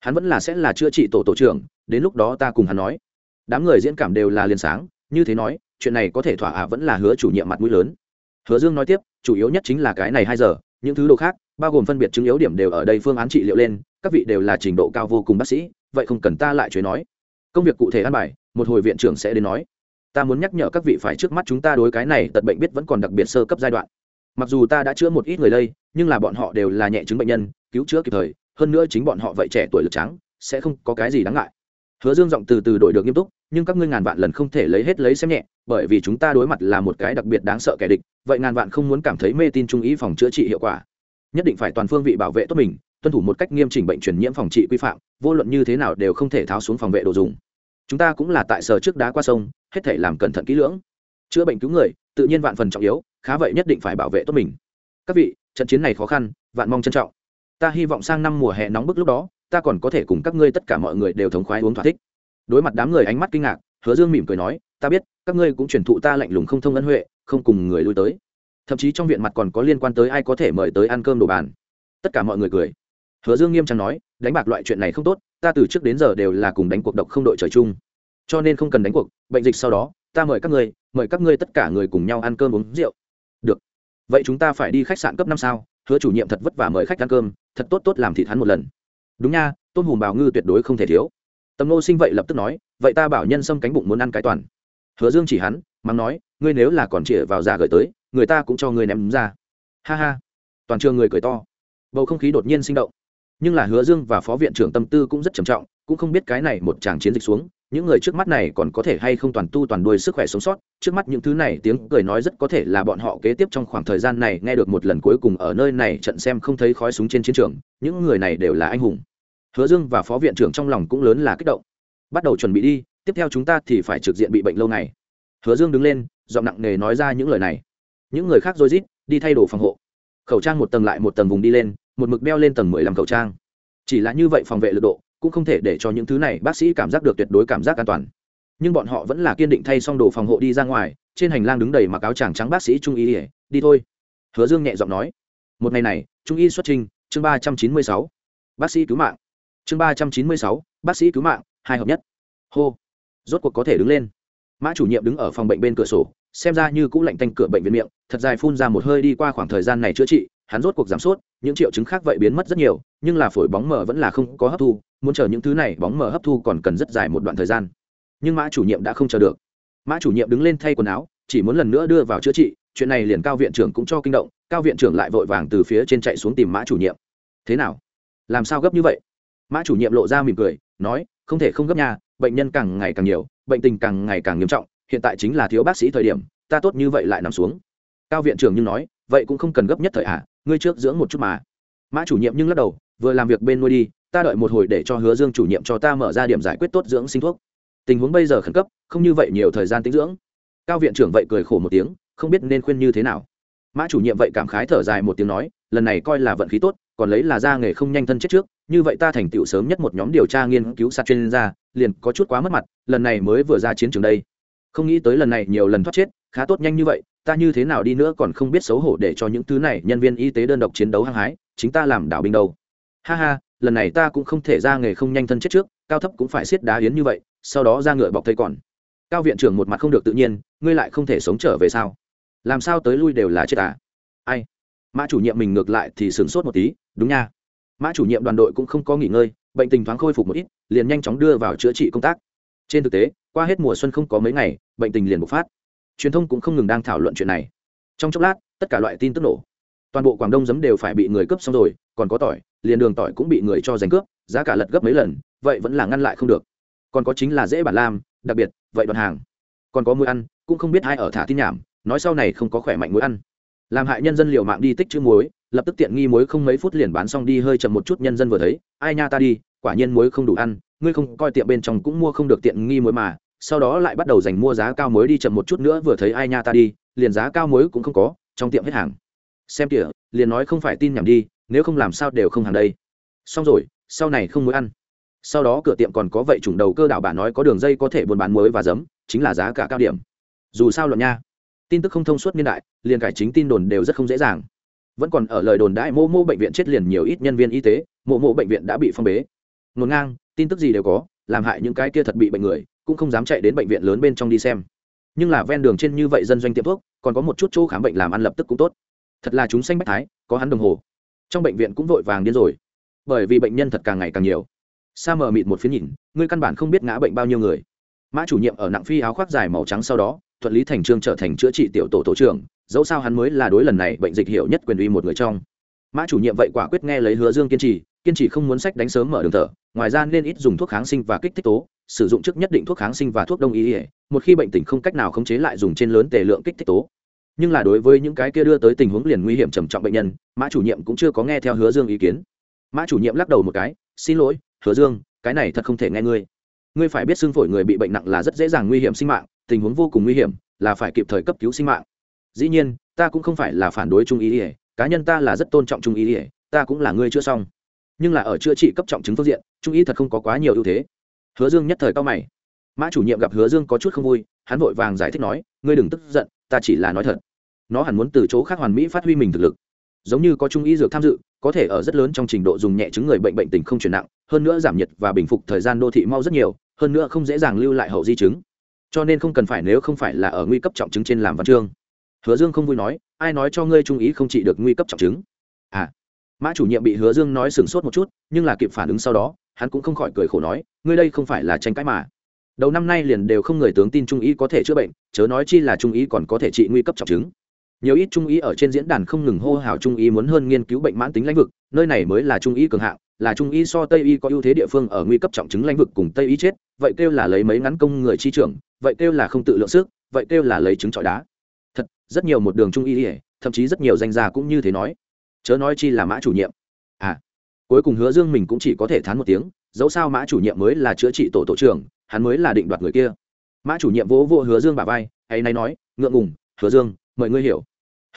hắn vẫn là sẽ là chữa trị tổ tổ trưởng, đến lúc đó ta cùng hắn nói. Đám người diễn cảm đều là liền sáng, như thế nói, chuyện này có thể thỏa ạ vẫn là hứa chủ nhiệm mặt mũi lớn. Hứa dương nói tiếp, chủ yếu nhất chính là cái này hai giờ, những thứ đồ khác, bao gồm phân biệt chứng yếu điểm đều ở đây phương án trị liệu lên, các vị đều là trình độ cao vô cùng bác sĩ, vậy không cần ta lại chuyện nói. Công việc cụ thể an bài, một hồi viện trưởng sẽ đến nói. Ta muốn nhắc nhở các vị phải trước mắt chúng ta đối cái này tật bệnh biết vẫn còn đặc biệt sơ cấp giai đoạn. Mặc dù ta đã chữa một ít người lây nhưng là bọn họ đều là nhẹ chứng bệnh nhân, cứu chữa kịp thời hơn nữa chính bọn họ vậy trẻ tuổi lực trắng sẽ không có cái gì đáng ngại. Hứa dương giọng từ từ đổi được nghiêm túc, nhưng các ngươi ngàn vạn lần không thể lấy hết lấy xem nhẹ, bởi vì chúng ta đối mặt là một cái đặc biệt đáng sợ kẻ địch, vậy ngàn vạn không muốn cảm thấy mê tin trung ý phòng chữa trị hiệu quả. Nhất định phải toàn phương vị bảo vệ tốt mình, tuân thủ một cách nghiêm chỉnh bệnh truyền nhiễm phòng trị quy phạm, vô luận như thế nào đều không thể tháo xuống phòng vệ đồ dùng. Chúng ta cũng là tại sở trước đá qua sông, hết thể làm cẩn thận kỹ lưỡng. Chữa bệnh cứu người, tự nhiên vạn phần trọng yếu, khá vậy nhất định phải bảo vệ tốt mình. Các vị, trận chiến này khó khăn, vạn mong trân trọng ta hy vọng sang năm mùa hè nóng bức lúc đó, ta còn có thể cùng các ngươi tất cả mọi người đều thống khoái uống thỏa thích. Đối mặt đám người ánh mắt kinh ngạc, hứa dương mỉm cười nói, ta biết, các ngươi cũng truyền thụ ta lạnh lùng không thông ân huệ, không cùng người lui tới. Thậm chí trong viện mặt còn có liên quan tới ai có thể mời tới ăn cơm đồ bàn. Tất cả mọi người cười. Hứa dương nghiêm trang nói, đánh bạc loại chuyện này không tốt, ta từ trước đến giờ đều là cùng đánh cuộc độc không đội trời chung. Cho nên không cần đánh cuộc, bệnh dịch sau đó, ta mời các ngươi, mời các ngươi tất cả người cùng nhau ăn cơm uống rượu. Được. Vậy chúng ta phải đi khách sạn cấp năm sao? Hứa chủ nhiệm thật vất vả mời khách ăn cơm thật tốt tốt làm thịt hắn một lần. Đúng nha, tôm hùm bào ngư tuyệt đối không thể thiếu. Tầm nô sinh vậy lập tức nói, vậy ta bảo nhân sâm cánh bụng muốn ăn cái toàn. Hứa dương chỉ hắn, mắng nói, ngươi nếu là còn chĩa vào già gửi tới, người ta cũng cho ngươi ném ra. Ha ha. Toàn trường người cười to. Bầu không khí đột nhiên sinh động. Nhưng là hứa dương và phó viện trưởng tâm tư cũng rất trầm trọng, cũng không biết cái này một tràng chiến dịch xuống những người trước mắt này còn có thể hay không toàn tu toàn đuôi sức khỏe sống sót? Trước mắt những thứ này tiếng cười nói rất có thể là bọn họ kế tiếp trong khoảng thời gian này nghe được một lần cuối cùng ở nơi này trận xem không thấy khói súng trên chiến trường. Những người này đều là anh hùng. Hứa dương và phó viện trưởng trong lòng cũng lớn là kích động. Bắt đầu chuẩn bị đi, tiếp theo chúng ta thì phải trực diện bị bệnh lâu ngày. Hứa dương đứng lên, giọng nặng nề nói ra những lời này. Những người khác rối rít, đi thay đồ phòng hộ. Khẩu trang một tầng lại một tầng vùng đi lên, một mực đeo lên tầng mười lăm khẩu trang. Chỉ là như vậy phòng vệ lực độ cũng không thể để cho những thứ này bác sĩ cảm giác được tuyệt đối cảm giác an toàn. Nhưng bọn họ vẫn là kiên định thay xong đồ phòng hộ đi ra ngoài, trên hành lang đứng đầy mặc áo chàng trắng bác sĩ trung y ỉa đi thôi. Hứa dương nhẹ giọng nói. Một ngày này, trung y xuất trình, chương ba trăm chín mươi sáu. Bác sĩ cứu mạng. Chương ba trăm chín mươi sáu, bác sĩ cứu mạng, hai hợp nhất. Hô. Rốt cuộc có thể đứng lên. Mã chủ nhiệm đứng ở phòng bệnh bên cửa sổ, xem ra như cũng lạnh tanh cửa bệnh viện miệng, thật dài phun ra một hơi đi qua khoảng thời gian này chữa trị, hắn rốt cuộc giảm sốt những triệu chứng khác vậy biến mất rất nhiều, nhưng là phổi bóng mờ vẫn là không có hấp thu muốn chờ những thứ này bóng mờ hấp thu còn cần rất dài một đoạn thời gian. Nhưng mã chủ nhiệm đã không chờ được. Mã chủ nhiệm đứng lên thay quần áo, chỉ muốn lần nữa đưa vào chữa trị, chuyện này liền cao viện trưởng cũng cho kinh động, cao viện trưởng lại vội vàng từ phía trên chạy xuống tìm mã chủ nhiệm. Thế nào? Làm sao gấp như vậy? Mã chủ nhiệm lộ ra mỉm cười, nói, không thể không gấp nhà bệnh nhân càng ngày càng nhiều, bệnh tình càng ngày càng nghiêm trọng, hiện tại chính là thiếu bác sĩ thời điểm, ta tốt như vậy lại nằm xuống. Cao viện trưởng nhưng nói, vậy cũng không cần gấp nhất thời hạ ngươi trước dưỡng một chút mà. Mã chủ nhiệm nhưng lắc đầu, vừa làm việc bên nuôi đi ta đợi một hồi để cho hứa dương chủ nhiệm cho ta mở ra điểm giải quyết tốt dưỡng sinh thuốc. Tình huống bây giờ khẩn cấp, không như vậy nhiều thời gian tĩnh dưỡng. Cao viện trưởng vậy cười khổ một tiếng, không biết nên khuyên như thế nào. Mã chủ nhiệm vậy cảm khái thở dài một tiếng nói, lần này coi là vận khí tốt, còn lấy là ra nghề không nhanh thân chết trước, như vậy ta thành tựu sớm nhất một nhóm điều tra nghiên cứu sát chuyên gia, liền có chút quá mất mặt, lần này mới vừa ra chiến trường đây. Không nghĩ tới lần này nhiều lần thoát chết, khá tốt nhanh như vậy, ta như thế nào đi nữa còn không biết xấu hổ để cho những thứ này nhân viên y tế đơn độc chiến đấu hăng hái, chính ta làm đảo binh đâu. Ha ha lần này ta cũng không thể ra nghề không nhanh thân chết trước, cao thấp cũng phải xiết đá hiến như vậy, sau đó ra ngựa bọc thây còn. Cao viện trưởng một mặt không được tự nhiên, ngươi lại không thể sống trở về sao? Làm sao tới lui đều là chết à? Ai? Mã chủ nhiệm mình ngược lại thì sửng sốt một tí, đúng nha. Mã chủ nhiệm đoàn đội cũng không có nghỉ ngơi, bệnh tình thoáng khôi phục một ít, liền nhanh chóng đưa vào chữa trị công tác. Trên thực tế, qua hết mùa xuân không có mấy ngày, bệnh tình liền bộc phát. Truyền thông cũng không ngừng đang thảo luận chuyện này. Trong chốc lát, tất cả loại tin tức nổ. Toàn bộ quảng đông giấm đều phải bị người cướp xong rồi, còn có tỏi liền đường tỏi cũng bị người cho giành cướp, giá cả lật gấp mấy lần, vậy vẫn là ngăn lại không được. Còn có chính là dễ bản lam đặc biệt, vậy đoàn hàng. Còn có muối ăn, cũng không biết ai ở thả tin nhảm, nói sau này không có khỏe mạnh muối ăn. Làm hại nhân dân liều mạng đi tích chữ muối, lập tức tiện nghi muối không mấy phút liền bán xong đi hơi chậm một chút nhân dân vừa thấy, ai nha ta đi, quả nhiên muối không đủ ăn, ngươi không, coi tiệm bên trong cũng mua không được tiện nghi muối mà. Sau đó lại bắt đầu dành mua giá cao muối đi chậm một chút nữa, vừa thấy ai nha ta đi liền giá cao muối cũng không có, trong tiệm hết hàng xem kìa, liền nói không phải tin nhảm đi, nếu không làm sao đều không hàng đây. Xong rồi, sau này không muốn ăn. Sau đó cửa tiệm còn có vậy chủng đầu cơ đảo bà nói có đường dây có thể buôn bán muối và giấm, chính là giá cả cao điểm. Dù sao luận nha, tin tức không thông suốt niên đại, liền cải chính tin đồn đều rất không dễ dàng. Vẫn còn ở lời đồn đại mô mô bệnh viện chết liền nhiều ít nhân viên y tế, mô mô bệnh viện đã bị phong bế. Ngột ngang, tin tức gì đều có, làm hại những cái kia thật bị bệnh người, cũng không dám chạy đến bệnh viện lớn bên trong đi xem. Nhưng là ven đường trên như vậy dân doanh tiệm thuốc, còn có một chút chỗ khám bệnh làm ăn lập tức cũng tốt thật là chúng sanh bách thái, có hắn đồng hồ. Trong bệnh viện cũng vội vàng điên rồi. Bởi vì bệnh nhân thật càng ngày càng nhiều. Sa mờ mịt một phía nhìn, ngươi căn bản không biết ngã bệnh bao nhiêu người. Mã chủ nhiệm ở nặng phi áo khoác dài màu trắng sau đó, thuận lý thành trương trở thành chữa trị tiểu tổ tổ trưởng, dẫu sao hắn mới là đối lần này bệnh dịch hiểu nhất quyền uy một người trong. Mã chủ nhiệm vậy quả quyết nghe lấy hứa dương kiên trì kiên trì không muốn sách đánh sớm mở đường thở, ngoài ra nên ít dùng thuốc kháng sinh và kích thích tố, sử dụng trước nhất định thuốc kháng sinh và thuốc đông y một khi bệnh tình không cách nào khống chế lại dùng trên lớn tề lượng kích thích tố nhưng là đối với những cái kia đưa tới tình huống liền nguy hiểm trầm trọng bệnh nhân, mã chủ nhiệm cũng chưa có nghe theo hứa dương ý kiến. Mã chủ nhiệm lắc đầu một cái, xin lỗi, hứa dương, cái này thật không thể nghe ngươi. Ngươi phải biết xương phổi người bị bệnh nặng là rất dễ dàng nguy hiểm sinh mạng, tình huống vô cùng nguy hiểm, là phải kịp thời cấp cứu sinh mạng. Dĩ nhiên, ta cũng không phải là phản đối trung ý ỉa cá nhân ta là rất tôn trọng trung ý ỉa ta cũng là ngươi chưa xong. Nhưng là ở chữa trị cấp trọng chứng phương diện, trung ý thật không có quá nhiều ưu thế. Hứa dương nhất thời cao mày. Mã chủ nhiệm gặp hứa dương có chút không vui, hắn vội vàng giải thích nói, ngươi đừng tức giận ta chỉ là nói thật. Nó hẳn muốn từ chỗ khác hoàn mỹ phát huy mình thực lực. Giống như có trung ý dược tham dự, có thể ở rất lớn trong trình độ dùng nhẹ chứng người bệnh bệnh tình không chuyển nặng, hơn nữa giảm nhiệt và bình phục thời gian đô thị mau rất nhiều, hơn nữa không dễ dàng lưu lại hậu di chứng. Cho nên không cần phải nếu không phải là ở nguy cấp trọng chứng trên làm văn chương. Hứa dương không vui nói, ai nói cho ngươi trung ý không trị được nguy cấp trọng chứng? À. Mã chủ nhiệm bị hứa dương nói sửng sốt một chút, nhưng là kịp phản ứng sau đó, hắn cũng không khỏi cười khổ nói, ngươi đây không phải là tranh cãi mà đầu năm nay liền đều không người tướng tin trung ý có thể chữa bệnh, chớ nói chi là trung ý còn có thể trị nguy cấp trọng chứng. Nhiều ít trung ý ở trên diễn đàn không ngừng hô hào trung ý muốn hơn nghiên cứu bệnh mãn tính lãnh vực, nơi này mới là trung ý cường hạng, là trung y so tây y có ưu thế địa phương ở nguy cấp trọng chứng lãnh vực cùng tây y chết, vậy kêu là lấy mấy ngắn công người chi trưởng, vậy kêu là không tự lượng sức, vậy kêu là lấy trứng trọi đá. Thật, rất nhiều một đường trung y ỉa thậm chí rất nhiều danh gia cũng như thế nói. Chớ nói chi là mã chủ nhiệm. À cuối cùng hứa dương mình cũng chỉ có thể thán một tiếng, dẫu sao mã chủ nhiệm mới là chữa trị tổ tổ trưởng hắn mới là định đoạt người kia. Mã chủ nhiệm vỗ vỗ hứa dương bà vai, hay nay nói, ngượng ngùng, hứa dương, mời ngươi hiểu.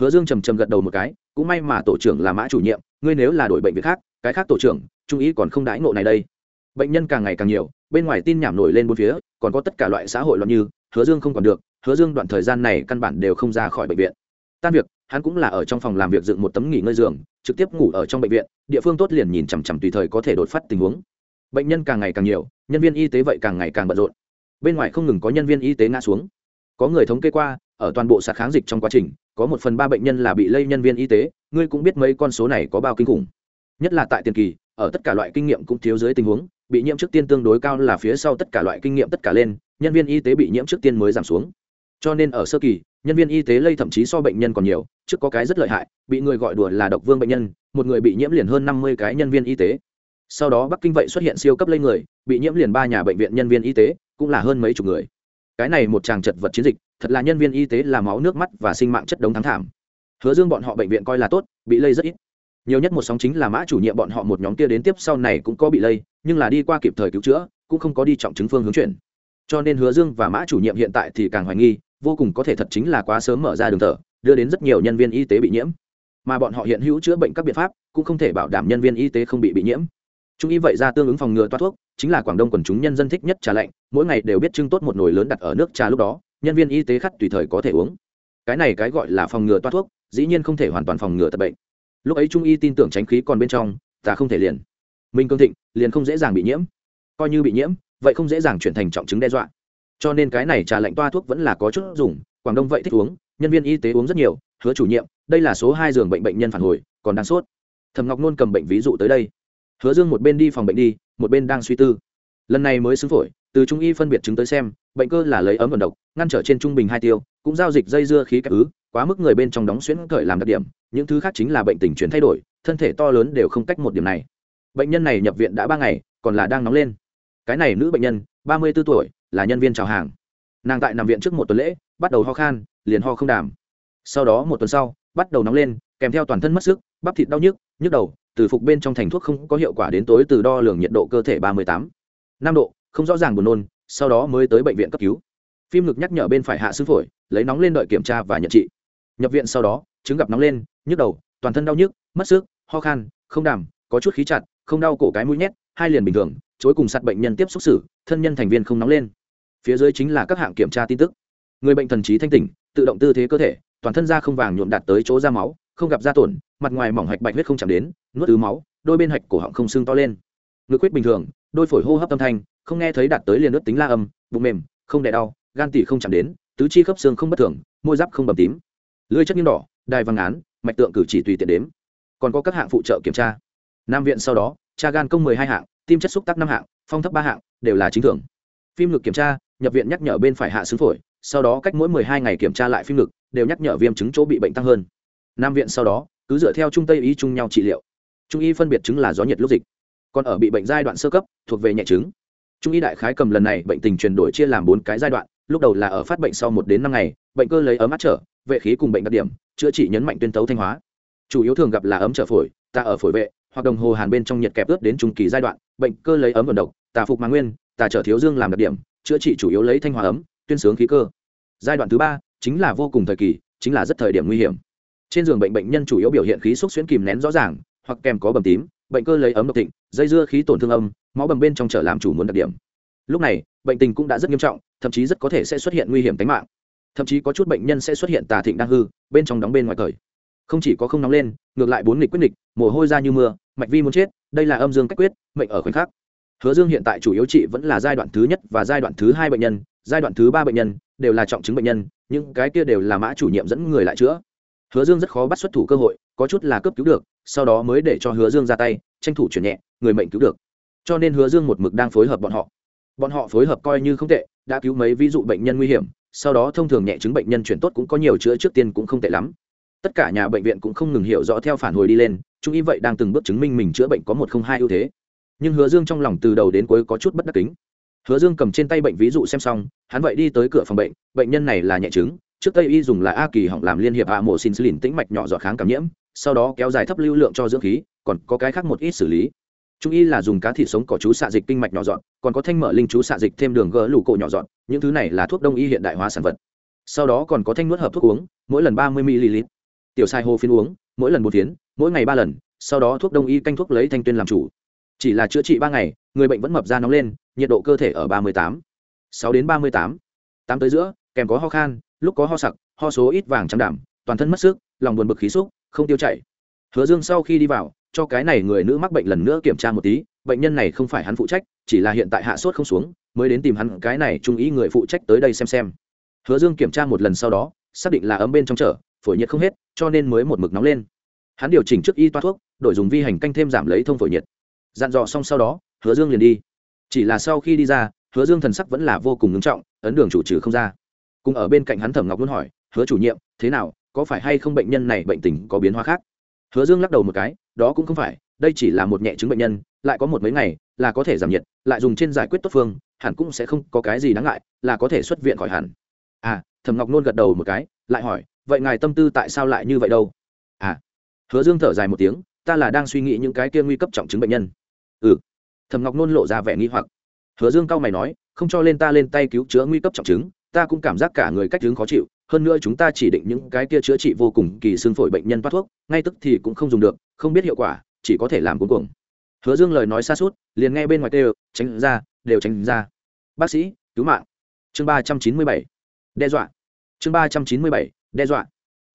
Hứa dương trầm trầm gật đầu một cái, cũng may mà tổ trưởng là mã chủ nhiệm, ngươi nếu là đội bệnh viện khác, cái khác tổ trưởng, trung ý còn không đãi ngộ này đây. Bệnh nhân càng ngày càng nhiều, bên ngoài tin nhảm nổi lên bốn phía, còn có tất cả loại xã hội loạn như, hứa dương không còn được, hứa dương đoạn thời gian này căn bản đều không ra khỏi bệnh viện. Tan việc, hắn cũng là ở trong phòng làm việc dựng một tấm nghỉ ngơi giường, trực tiếp ngủ ở trong bệnh viện, địa phương tốt liền nhìn chằm chằm tùy thời có thể đột phát tình huống bệnh nhân càng ngày càng nhiều, nhân viên y tế vậy càng ngày càng bận rộn. Bên ngoài không ngừng có nhân viên y tế ngã xuống. Có người thống kê qua, ở toàn bộ sạc kháng dịch trong quá trình, có một phần ba bệnh nhân là bị lây nhân viên y tế. Ngươi cũng biết mấy con số này có bao kinh khủng. Nhất là tại tiền kỳ, ở tất cả loại kinh nghiệm cũng thiếu dưới tình huống, bị nhiễm trước tiên tương đối cao là phía sau tất cả loại kinh nghiệm tất cả lên, nhân viên y tế bị nhiễm trước tiên mới giảm xuống. Cho nên ở sơ kỳ, nhân viên y tế lây thậm chí so bệnh nhân còn nhiều, trước có cái rất lợi hại, bị người gọi đùa là độc vương bệnh nhân, một người bị nhiễm liền hơn năm mươi cái nhân viên y tế sau đó bắc kinh vậy xuất hiện siêu cấp lây người, bị nhiễm liền ba nhà bệnh viện nhân viên y tế, cũng là hơn mấy chục người. Cái này một tràng chật vật chiến dịch, thật là nhân viên y tế là máu nước mắt và sinh mạng chất đống thắng thảm. Hứa dương bọn họ bệnh viện coi là tốt, bị lây rất ít. Nhiều nhất một sóng chính là mã chủ nhiệm bọn họ một nhóm kia đến tiếp sau này cũng có bị lây, nhưng là đi qua kịp thời cứu chữa, cũng không có đi trọng chứng phương hướng chuyển. Cho nên hứa dương và mã chủ nhiệm hiện tại thì càng hoài nghi, vô cùng có thể thật chính là quá sớm mở ra đường thở, đưa đến rất nhiều nhân viên y tế bị nhiễm. Mà bọn họ hiện hữu chữa bệnh các biện pháp, cũng không thể bảo đảm nhân viên y tế không bị bị nhiễm trung y vậy ra tương ứng phòng ngừa toát thuốc, chính là quảng đông quần chúng nhân dân thích nhất trà lạnh, mỗi ngày đều biết trưng tốt một nồi lớn đặt ở nước trà lúc đó, nhân viên y tế khắt tùy thời có thể uống. Cái này cái gọi là phòng ngừa toát thuốc, dĩ nhiên không thể hoàn toàn phòng ngừa tật bệnh. Lúc ấy trung y tin tưởng tránh khí còn bên trong, ta không thể liền. Minh cương thịnh, liền không dễ dàng bị nhiễm. Coi như bị nhiễm, vậy không dễ dàng chuyển thành trọng chứng đe dọa. Cho nên cái này trà lạnh toa thuốc vẫn là có chút dùng, quảng đông vậy thích uống, nhân viên y tế uống rất nhiều, hứa chủ nhiệm, đây là số hai giường bệnh bệnh nhân phản hồi, còn đang sốt. Thầm ngọc nôn cầm bệnh ví dụ tới đây hứa dương một bên đi phòng bệnh đi, một bên đang suy tư. Lần này mới xứng phổi, từ trung y phân biệt chứng tới xem, bệnh cơ là lấy ấm vận độc, ngăn trở trên trung bình hai tiêu, cũng giao dịch dây dưa khí kẹp ứ, quá mức người bên trong đóng xuyễn cởi làm đặc điểm, những thứ khác chính là bệnh tình chuyển thay đổi, thân thể to lớn đều không cách một điểm này. Bệnh nhân này nhập viện đã ba ngày, còn là đang nóng lên. Cái này nữ bệnh nhân, ba mươi b ố tuổi, là nhân viên chào hàng. Nàng tại nằm viện trước một tuần lễ, bắt đầu ho khan, liền ho không đàm. Sau đó một tuần sau, bắt đầu nóng lên, kèm theo toàn thân mất sức, bắp thịt đau nhức nhức đầu từ phục bên trong thành thuốc không có hiệu quả đến tối từ đo lường nhiệt độ cơ thể ba mươi tám. Năm độ, không rõ ràng buồn nôn, sau đó mới tới bệnh viện cấp cứu. Phim ngực nhắc nhở bên phải hạ sư phổi, lấy nóng lên đợi kiểm tra và nhận trị. Nhập viện sau đó, chứng gặp nóng lên, nhức đầu, toàn thân đau nhức, mất sức, ho khan, không đàm, có chút khí chặt, không đau cổ cái mũi nhét, hai liền bình thường, chối cùng sạt bệnh nhân tiếp xúc xử, thân nhân thành viên không nóng lên. Phía dưới chính là các hạng kiểm tra tin tức. Người bệnh thần trí thanh tỉnh, tự động tư thế cơ thể, toàn thân da không vàng nhuộm đạt tới chỗ da máu, không gặp da tổn, mặt ngoài mỏng hạch bạch huyết không chạm đến nuốt ứ máu, đôi bên hạch cổ họng không sưng to lên. Ngực quyết bình thường, đôi phổi hô hấp âm thanh, không nghe thấy đạt tới liền ướt tính la âm, bụng mềm, không đẻ đau, gan tỉ không chạm đến, tứ chi khớp xương không bất thường, môi giáp không bầm tím. Lưỡi chất nghiêng đỏ đai văng án, mạch tượng cử chỉ tùy tiện đếm. Còn có các hạng phụ trợ kiểm tra. Nam viện sau đó, tra gan công mười hai hạng, tim chất xúc tác năm hạng, phong thấp ba hạng, đều là chính thường. phim ngực kiểm tra, nhập viện nhắc nhở bên phải hạ xứng phổi, sau đó cách mỗi mười hai ngày kiểm tra lại phim ngực, đều nhắc nhở viêm chứng chỗ bị bệnh tăng hơn. Nam viện sau đó, cứ dựa theo trung tây ý chung nhau trị liệu trung y phân biệt chứng là gió nhiệt lúc dịch. Còn ở bị bệnh giai đoạn sơ cấp, thuộc về nhẹ chứng. Trung y đại khái cầm lần này bệnh tình chuyển đổi chia làm bốn cái giai đoạn, lúc đầu là ở phát bệnh sau một đến năm ngày, bệnh cơ lấy ấm át trở, vệ khí cùng bệnh đặc điểm, chữa trị nhấn mạnh tuyên tấu thanh hóa. Chủ yếu thường gặp là ấm trở phổi, ta ở phổi vệ, hoặc đồng hồ hàn bên trong nhiệt kẹp ướt đến trung kỳ giai đoạn, bệnh cơ lấy ấm vận độc tà phục màng nguyên tà trở thiếu dương làm đặc điểm, chữa trị chủ yếu lấy thanh hóa ấm, tuyên sướng khí cơ. Giai đoạn thứ ba, chính là vô cùng thời kỳ, chính là rất thời điểm nguy hiểm. Trên giường bệnh bệnh nhân chủ yếu biểu hiện khí xúc xuyễn kìm nén rõ ràng hoặc kèm có bầm tím, bệnh cơ lấy ấm độc thịnh, dây dưa khí tổn thương âm, máu bầm bên trong trở làm chủ muốn đặc điểm. Lúc này, bệnh tình cũng đã rất nghiêm trọng, thậm chí rất có thể sẽ xuất hiện nguy hiểm tính mạng. Thậm chí có chút bệnh nhân sẽ xuất hiện tà thịnh đang hư, bên trong đóng bên ngoài cởi. Không chỉ có không nóng lên, ngược lại bốn nghịch quyết nghịch, mồ hôi ra như mưa, mạch vi muốn chết, đây là âm dương cách quyết, mệnh ở khoảnh khắc. Hứa dương hiện tại chủ yếu trị vẫn là giai đoạn thứ nhất và giai đoạn thứ hai bệnh nhân, giai đoạn thứ ba bệnh nhân đều là trọng chứng bệnh nhân, những cái kia đều là mã chủ nhiệm dẫn người lại chữa hứa dương rất khó bắt xuất thủ cơ hội, có chút là cấp cứu được, sau đó mới để cho hứa dương ra tay, tranh thủ chuyển nhẹ, người mệnh cứu được. Cho nên hứa dương một mực đang phối hợp bọn họ. Bọn họ phối hợp coi như không tệ, đã cứu mấy ví dụ bệnh nhân nguy hiểm, sau đó thông thường nhẹ chứng bệnh nhân chuyển tốt cũng có nhiều chữa trước tiên cũng không tệ lắm. Tất cả nhà bệnh viện cũng không ngừng hiểu rõ theo phản hồi đi lên, chúng y vậy đang từng bước chứng minh mình chữa bệnh có một không hai ưu thế. Nhưng hứa dương trong lòng từ đầu đến cuối có chút bất đắc kính. Hứa dương cầm trên tay bệnh ví dụ xem xong, hắn vậy đi tới cửa phòng bệnh bệnh nhân này là nhẹ chứng trước tây y dùng là a kỳ hỏng làm liên hiệp a mổ xin lìn tĩnh mạch nhỏ dọa kháng cảm nhiễm sau đó kéo dài thấp lưu lượng cho dưỡng khí còn có cái khác một ít xử lý. Trung y là dùng cá thịt sống cỏ chú xạ dịch kinh mạch nhỏ dọn còn có thanh mở linh chú xạ dịch thêm đường gỡ lũ cộ nhỏ dọn những thứ này là thuốc đông y hiện đại hóa sản vật. Sau đó còn có thanh nuốt hợp thuốc uống mỗi lần ba mươi ml. Tiểu sai hô phiến uống mỗi lần một tiếng, mỗi ngày ba lần sau đó thuốc đông y canh thuốc lấy thanh tuyên làm chủ. Chỉ là chữa trị ba ngày người bệnh vẫn mập da nóng lên nhiệt độ cơ thể ở ba mươi tám sáu đến ba mươi tám tám tới giữa kèm có ho khan lúc có ho sặc, ho số ít vàng trắng đảm toàn thân mất sức, lòng buồn bực khí xúc, không tiêu chảy. Hứa dương sau khi đi vào, cho cái này người nữ mắc bệnh lần nữa kiểm tra một tí, bệnh nhân này không phải hắn phụ trách, chỉ là hiện tại hạ sốt không xuống, mới đến tìm hắn, cái này trung ý người phụ trách tới đây xem xem. Hứa dương kiểm tra một lần sau đó, xác định là ấm bên trong chợ phổi nhiệt không hết, cho nên mới một mực nóng lên. Hắn điều chỉnh trước y toa thuốc, đổi dùng vi hành canh thêm giảm lấy thông phổi nhiệt. Dặn dò xong sau đó, hứa dương liền đi. Chỉ là sau khi đi ra, hứa dương thần sắc vẫn là vô cùng ngưng trọng, ấn đường chủ trừ không ra cùng ở bên cạnh hắn thẩm ngọc luôn hỏi, hứa chủ nhiệm, thế nào? Có phải hay không bệnh nhân này bệnh tình có biến hóa khác? Hứa dương lắc đầu một cái, đó cũng không phải, đây chỉ là một nhẹ chứng bệnh nhân, lại có một mấy ngày, là có thể giảm nhiệt, lại dùng trên giải quyết tốt phương, hẳn cũng sẽ không có cái gì đáng ngại, là có thể xuất viện khỏi hẳn. À thẩm ngọc nôn gật đầu một cái, lại hỏi, vậy ngài tâm tư tại sao lại như vậy đâu? À hứa dương thở dài một tiếng, ta là đang suy nghĩ những cái kia nguy cấp trọng chứng bệnh nhân. Ừ. Thẩm ngọc nôn lộ ra vẻ nghi hoặc. Hứa dương cau mày nói, không cho lên ta lên tay cứu chữa nguy cấp trọng chứng ta cũng cảm giác cả người cách hướng khó chịu, hơn nữa chúng ta chỉ định những cái kia chữa trị vô cùng kỳ xương phổi bệnh nhân toát thuốc, ngay tức thì cũng không dùng được, không biết hiệu quả, chỉ có thể làm cuối cùng hứa dương lời nói xa suốt, liền nghe bên ngoài kêu, tránh ra, đều tránh ra. Bác sĩ, cứu mạng. Chương ba trăm chín mươi bảy. Đe dọa. Chương ba trăm chín mươi bảy. Đe dọa.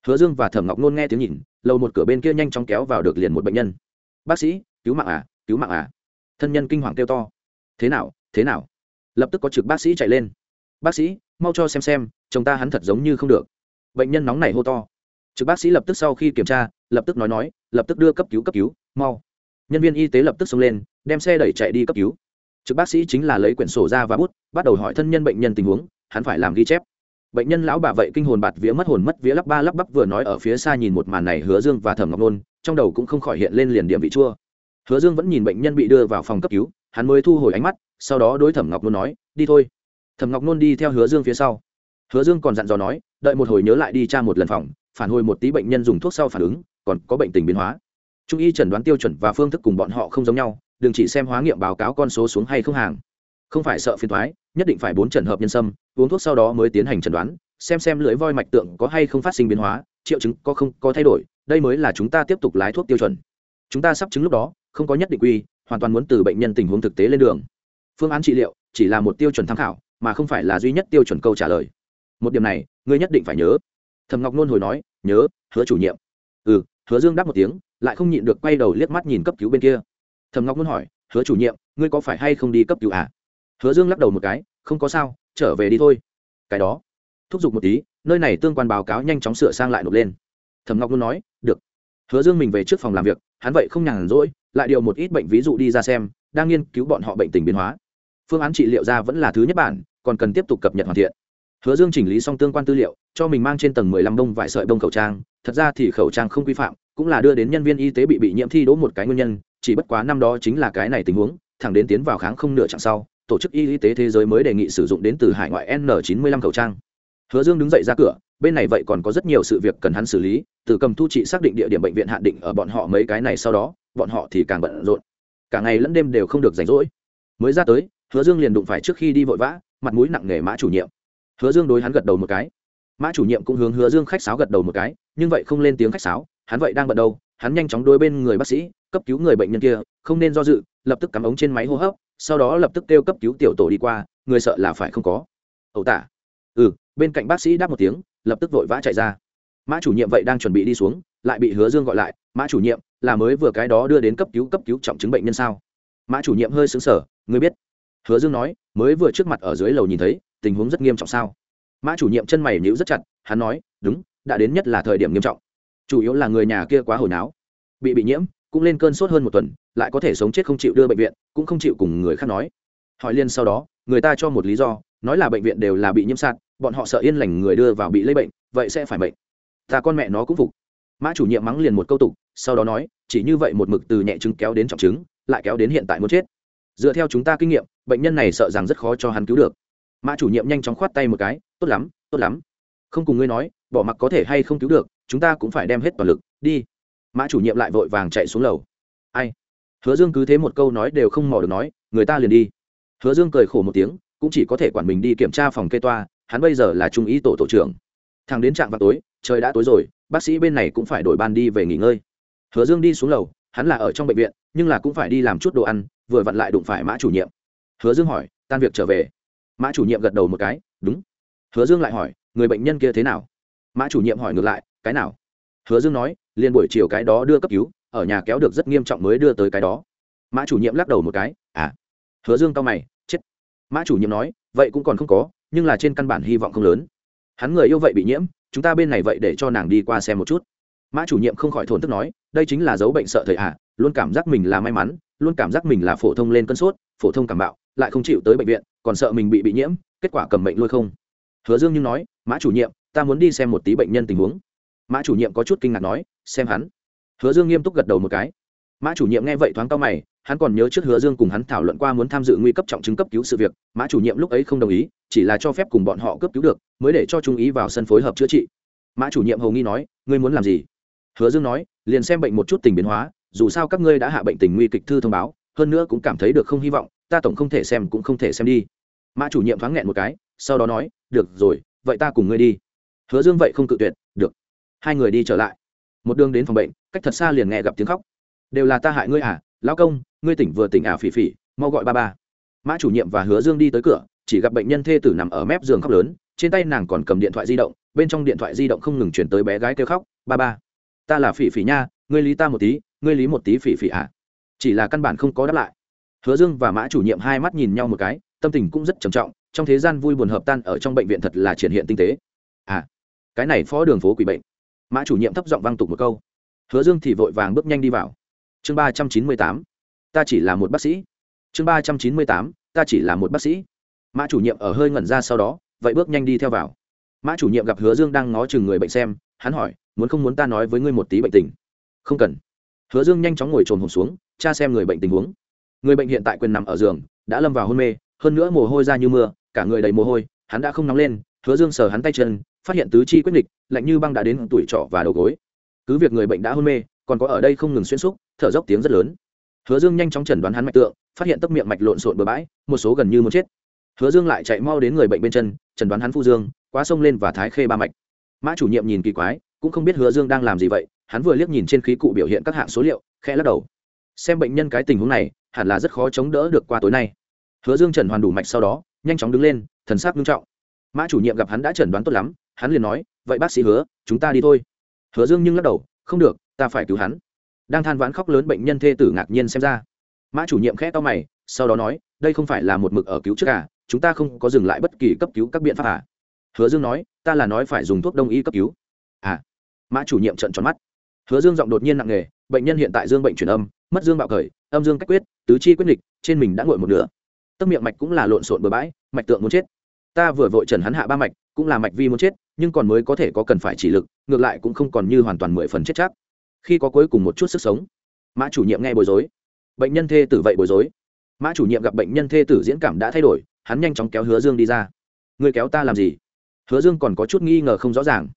Hứa dương và thẩm ngọc nôn nghe tiếng nhìn, lầu một cửa bên kia nhanh chóng kéo vào được liền một bệnh nhân. Bác sĩ, cứu mạng à cứu mạng à. Thân nhân kinh hoàng kêu to. Thế nào thế nào? Lập tức có trực bác sĩ chạy lên. Bác sĩ mau cho xem xem, chồng ta hắn thật giống như không được. Bệnh nhân nóng này hô to. Trực bác sĩ lập tức sau khi kiểm tra, lập tức nói nói, lập tức đưa cấp cứu cấp cứu, mau. Nhân viên y tế lập tức xông lên, đem xe đẩy chạy đi cấp cứu. Trực bác sĩ chính là lấy quyển sổ ra và bút, bắt đầu hỏi thân nhân bệnh nhân tình huống, hắn phải làm ghi chép. Bệnh nhân lão bà vậy kinh hồn bạt vía mất hồn mất vía lắp ba lắp bắp vừa nói ở phía xa nhìn một màn này hứa dương và thẩm ngọc nôn, trong đầu cũng không khỏi hiện lên liền điểm vị chua. Hứa dương vẫn nhìn bệnh nhân bị đưa vào phòng cấp cứu, hắn mới thu hồi ánh mắt, sau đó đối thẩm ngọc nôn nói, đi thôi thẩm ngọc nôn đi theo hứa dương phía sau. Hứa dương còn dặn dò nói, đợi một hồi nhớ lại đi tra một lần phòng, phản hồi một tí bệnh nhân dùng thuốc sau phản ứng, còn có bệnh tình biến hóa. Trung y chẩn đoán tiêu chuẩn và phương thức cùng bọn họ không giống nhau, đừng chỉ xem hóa nghiệm báo cáo con số xuống hay không hàng. Không phải sợ phiền thoái nhất định phải bốn trần hợp nhân sâm, uống thuốc sau đó mới tiến hành chẩn đoán, xem xem lưỡi voi mạch tượng có hay không phát sinh biến hóa, triệu chứng có không, có thay đổi, đây mới là chúng ta tiếp tục lái thuốc tiêu chuẩn. Chúng ta sắp chứng lúc đó, không có nhất định quy, hoàn toàn muốn từ bệnh nhân tình huống thực tế lên đường. Phương án trị liệu chỉ là một tiêu chuẩn tham khảo mà không phải là duy nhất tiêu chuẩn câu trả lời. Một điểm này, ngươi nhất định phải nhớ. Thầm ngọc nôn hồi nói, nhớ, hứa chủ nhiệm. Ừ hứa dương đáp một tiếng, lại không nhịn được quay đầu liếc mắt nhìn cấp cứu bên kia. Thầm ngọc nôn hỏi, hứa chủ nhiệm, ngươi có phải hay không đi cấp cứu à? Hứa dương lắc đầu một cái, không có sao, trở về đi thôi. Cái đó. Thúc giục một tí, nơi này tương quan báo cáo nhanh chóng sửa sang lại nộp lên. Thẩm ngọc nôn nói, được. Hứa dương mình về trước phòng làm việc, hắn vậy không nhàn rỗi, lại điều một ít bệnh ví dụ đi ra xem, đang nghiên cứu bọn họ bệnh tình biến hóa phương án trị liệu ra vẫn là thứ nhất bản, còn cần tiếp tục cập nhật hoàn thiện. Hứa dương chỉnh lý xong tương quan tư liệu, cho mình mang trên tầng mười lăm bông vải sợi bông khẩu trang. Thật ra thì khẩu trang không quy phạm, cũng là đưa đến nhân viên y tế bị bị nhiễm thi đỗ một cái nguyên nhân, chỉ bất quá năm đó chính là cái này tình huống, thẳng đến tiến vào kháng không nửa chặng sau, tổ chức y tế thế giới mới đề nghị sử dụng đến từ hải ngoại n 95 khẩu trang. Hứa dương đứng dậy ra cửa, bên này vậy còn có rất nhiều sự việc cần hắn xử lý, từ cầm thu trị xác định địa điểm bệnh viện hạn định ở bọn họ mấy cái này sau đó, bọn họ thì càng bận rộn. Cả ngày lẫn đêm đều không được rảnh rỗi. Mới ra tới hứa dương liền đụng phải trước khi đi vội vã, mặt mũi nặng nề mã chủ nhiệm. Hứa dương đối hắn gật đầu một cái. Mã chủ nhiệm cũng hướng hứa dương khách sáo gật đầu một cái, nhưng vậy không lên tiếng khách sáo, hắn vậy đang bận đâu, hắn nhanh chóng đôi bên người bác sĩ, cấp cứu người bệnh nhân kia, không nên do dự, lập tức cắm ống trên máy hô hấp, sau đó lập tức kêu cấp cứu tiểu tổ đi qua, người sợ là phải không có. Ẩu tả. Ừ bên cạnh bác sĩ đáp một tiếng, lập tức vội vã chạy ra. Mã chủ nhiệm vậy đang chuẩn bị đi xuống, lại bị hứa dương gọi lại, mã chủ nhiệm, là mới vừa cái đó đưa đến cấp cứu cấp cứu trọng chứng bệnh nhân sao? Mã chủ nhiệm hơi xứng sở ngươi biết hứa dương nói, mới vừa trước mặt ở dưới lầu nhìn thấy, tình huống rất nghiêm trọng sao? Mã chủ nhiệm chân mày nhíu rất chặt, hắn nói, đúng, đã đến nhất là thời điểm nghiêm trọng. Chủ yếu là người nhà kia quá hồi náo. Bị bị nhiễm, cũng lên cơn sốt hơn một tuần, lại có thể sống chết không chịu đưa bệnh viện, cũng không chịu cùng người khác nói. Hỏi liên sau đó, người ta cho một lý do, nói là bệnh viện đều là bị nhiễm sạt, bọn họ sợ yên lành người đưa vào bị lây bệnh, vậy sẽ phải bệnh. Ta con mẹ nó cũng phục. Mã chủ nhiệm mắng liền một câu tục, sau đó nói, chỉ như vậy một mực từ nhẹ chứng kéo đến trọng chứng lại kéo đến hiện tại muốn chết dựa theo chúng ta kinh nghiệm, bệnh nhân này sợ rằng rất khó cho hắn cứu được. Mã chủ nhiệm nhanh chóng khoát tay một cái, tốt lắm tốt lắm. Không cùng ngươi nói, bỏ mặc có thể hay không cứu được, chúng ta cũng phải đem hết toàn lực, đi. Mã chủ nhiệm lại vội vàng chạy xuống lầu. Ai? Hứa dương cứ thế một câu nói đều không mò được nói, người ta liền đi. Hứa dương cười khổ một tiếng, cũng chỉ có thể quản mình đi kiểm tra phòng kê toa, hắn bây giờ là trung ý tổ tổ trưởng. Thằng đến trạm vào tối, trời đã tối rồi, bác sĩ bên này cũng phải đổi ban đi về nghỉ ngơi. Hứa dương đi xuống lầu, hắn là ở trong bệnh viện, nhưng là cũng phải đi làm chút đồ ăn vừa vặn lại đụng phải mã chủ nhiệm. Hứa dương hỏi tan việc trở về? Mã chủ nhiệm gật đầu một cái đúng. Hứa dương lại hỏi người bệnh nhân kia thế nào? Mã chủ nhiệm hỏi ngược lại cái nào? Hứa dương nói liền buổi chiều cái đó đưa cấp cứu ở nhà kéo được rất nghiêm trọng mới đưa tới cái đó. Mã chủ nhiệm lắc đầu một cái à. Hứa dương cao mày chết. Mã chủ nhiệm nói vậy cũng còn không có nhưng là trên căn bản hy vọng không lớn. Hắn người yêu vậy bị nhiễm chúng ta bên này vậy để cho nàng đi qua xem một chút. Mã chủ nhiệm không khỏi thổn thức nói đây chính là dấu bệnh sợ thời ạ à, luôn cảm giác mình là may mắn, luôn cảm giác mình là phổ thông lên cân sốt, phổ thông cảm bạo, lại không chịu tới bệnh viện, còn sợ mình bị bị nhiễm, kết quả cầm bệnh lôi không. Hứa dương nhưng nói, mã chủ nhiệm, ta muốn đi xem một tí bệnh nhân tình huống. Mã chủ nhiệm có chút kinh ngạc nói, xem hắn. Hứa dương nghiêm túc gật đầu một cái. Mã chủ nhiệm nghe vậy thoáng cao mày, hắn còn nhớ trước hứa dương cùng hắn thảo luận qua muốn tham dự nguy cấp trọng chứng cấp cứu sự việc, mã chủ nhiệm lúc ấy không đồng ý, chỉ là cho phép cùng bọn họ cấp cứu được, mới để cho trung ý vào sân phối hợp chữa trị. Mã chủ nhiệm hầu nghi nói, ngươi muốn làm gì? Hứa dương nói, liền xem bệnh một chút tình biến hóa dù sao các ngươi đã hạ bệnh tình nguy kịch thư thông báo, hơn nữa cũng cảm thấy được không hy vọng, ta tổng không thể xem cũng không thể xem đi. Mã chủ nhiệm thoáng nghẹn một cái, sau đó nói, được rồi, vậy ta cùng ngươi đi. Hứa dương vậy không cự tuyệt, được. Hai người đi trở lại. Một đường đến phòng bệnh, cách thật xa liền nghe gặp tiếng khóc. Đều là ta hại ngươi à lão công, ngươi tỉnh vừa tỉnh à phỉ phỉ, mau gọi ba ba. Mã chủ nhiệm và hứa dương đi tới cửa, chỉ gặp bệnh nhân thê tử nằm ở mép giường khóc lớn, trên tay nàng còn cầm điện thoại di động, bên trong điện thoại di động không ngừng chuyển tới bé gái kêu khóc, ba ba, ta là phỉ phỉ nha ngươi lý ta một tí, ngươi lý một tí phỉ phỉ à chỉ là căn bản không có đáp lại. Hứa dương và mã chủ nhiệm hai mắt nhìn nhau một cái, tâm tình cũng rất trầm trọng, trong thế gian vui buồn hợp tan ở trong bệnh viện thật là triển hiện tinh tế. À cái này phó đường phố quỷ bệnh. Mã chủ nhiệm thấp giọng vang tục một câu. Hứa dương thì vội vàng bước nhanh đi vào. Chương ba trăm chín mươi tám, ta chỉ là một bác sĩ. Chương ba trăm chín mươi tám, ta chỉ là một bác sĩ. Mã chủ nhiệm ở hơi ngẩn ra sau đó, vậy bước nhanh đi theo vào. Mã chủ nhiệm gặp hứa dương đang ngó chừng người bệnh xem, hắn hỏi, muốn không muốn ta nói với ngươi một tí bệnh tình? Không cần. Hứa dương nhanh chóng ngồi trồn hồn xuống cha xem người bệnh tình huống. Người bệnh hiện tại quyền nằm ở giường, đã lâm vào hôn mê, hơn nữa mồ hôi ra như mưa, cả người đầy mồ hôi, hắn đã không nóng lên, hứa dương sờ hắn tay chân, phát hiện tứ chi quyết định lạnh như băng đã đến tuổi trọ và đầu gối. Cứ việc người bệnh đã hôn mê, còn có ở đây không ngừng xuyên xúc, thở dốc tiếng rất lớn. Hứa dương nhanh chóng chẩn đoán hắn mạch tượng, phát hiện tốc miệng mạch lộn xộn bừa bãi, một số gần như muốn chết. Hứa dương lại chạy mau đến người bệnh bên chân, chẩn đoán hắn phu dương, quá sông lên và thái khê ba mạch. Mã chủ nhiệm nhìn kỳ quái, cũng không biết hứa dương đang làm gì vậy hắn vừa liếc nhìn trên khí cụ biểu hiện các hạng số liệu, khẽ lắc đầu. Xem bệnh nhân cái tình huống này, hẳn là rất khó chống đỡ được qua tối nay. Hứa dương trần hoàn đủ mạch sau đó, nhanh chóng đứng lên, thần sắc nghiêm trọng. Mã chủ nhiệm gặp hắn đã chẩn đoán tốt lắm, hắn liền nói, vậy bác sĩ hứa, chúng ta đi thôi. Hứa dương nhưng lắc đầu, không được, ta phải cứu hắn. Đang than vãn khóc lớn bệnh nhân thê tử ngạc nhiên xem ra. Mã chủ nhiệm khẽ to mày, sau đó nói, đây không phải là một mực ở cứu trước cả chúng ta không có dừng lại bất kỳ cấp cứu các biện pháp à. Hứa dương nói, ta là nói phải dùng thuốc đông y cấp cứu. À. Mã chủ nhiệm trận tròn mắt hứa dương giọng đột nhiên nặng nề, bệnh nhân hiện tại dương bệnh chuyển âm, mất dương bạo khởi, âm dương cách quyết, tứ chi quyết nghịch, trên mình đã ngồi một nửa. Tấc miệng mạch cũng là lộn xộn bừa bãi, mạch tượng muốn chết. Ta vừa vội trần hắn hạ ba mạch, cũng là mạch vi muốn chết, nhưng còn mới có thể có cần phải chỉ lực, ngược lại cũng không còn như hoàn toàn mười phần chết chắc. Khi có cuối cùng một chút sức sống, mã chủ nhiệm nghe bối rối. Bệnh nhân thê tử vậy bối rối. Mã chủ nhiệm gặp bệnh nhân thê tử diễn cảm đã thay đổi, hắn nhanh chóng kéo hứa dương đi ra. Người kéo ta làm gì? Hứa dương còn có chút nghi ngờ không rõ ràng.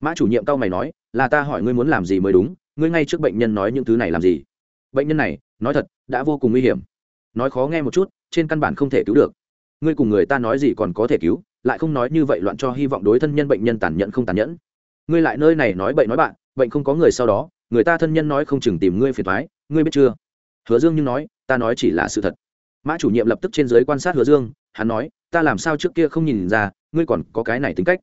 Mã chủ nhiệm cau mày nói là ta hỏi ngươi muốn làm gì mới đúng, ngươi ngay trước bệnh nhân nói những thứ này làm gì? Bệnh nhân này, nói thật, đã vô cùng nguy hiểm. Nói khó nghe một chút, trên căn bản không thể cứu được. Ngươi cùng người ta nói gì còn có thể cứu, lại không nói như vậy loạn cho hy vọng đối thân nhân bệnh nhân tàn nhẫn không tàn nhẫn. Ngươi lại nơi này nói bệnh nói bạn, bệnh không có người sau đó, người ta thân nhân nói không chừng tìm ngươi phiền thoái ngươi biết chưa? Hứa dương nhưng nói, ta nói chỉ là sự thật. Mã chủ nhiệm lập tức trên giới quan sát hứa dương, hắn nói, ta làm sao trước kia không nhìn ra, ngươi còn có cái này tính cách.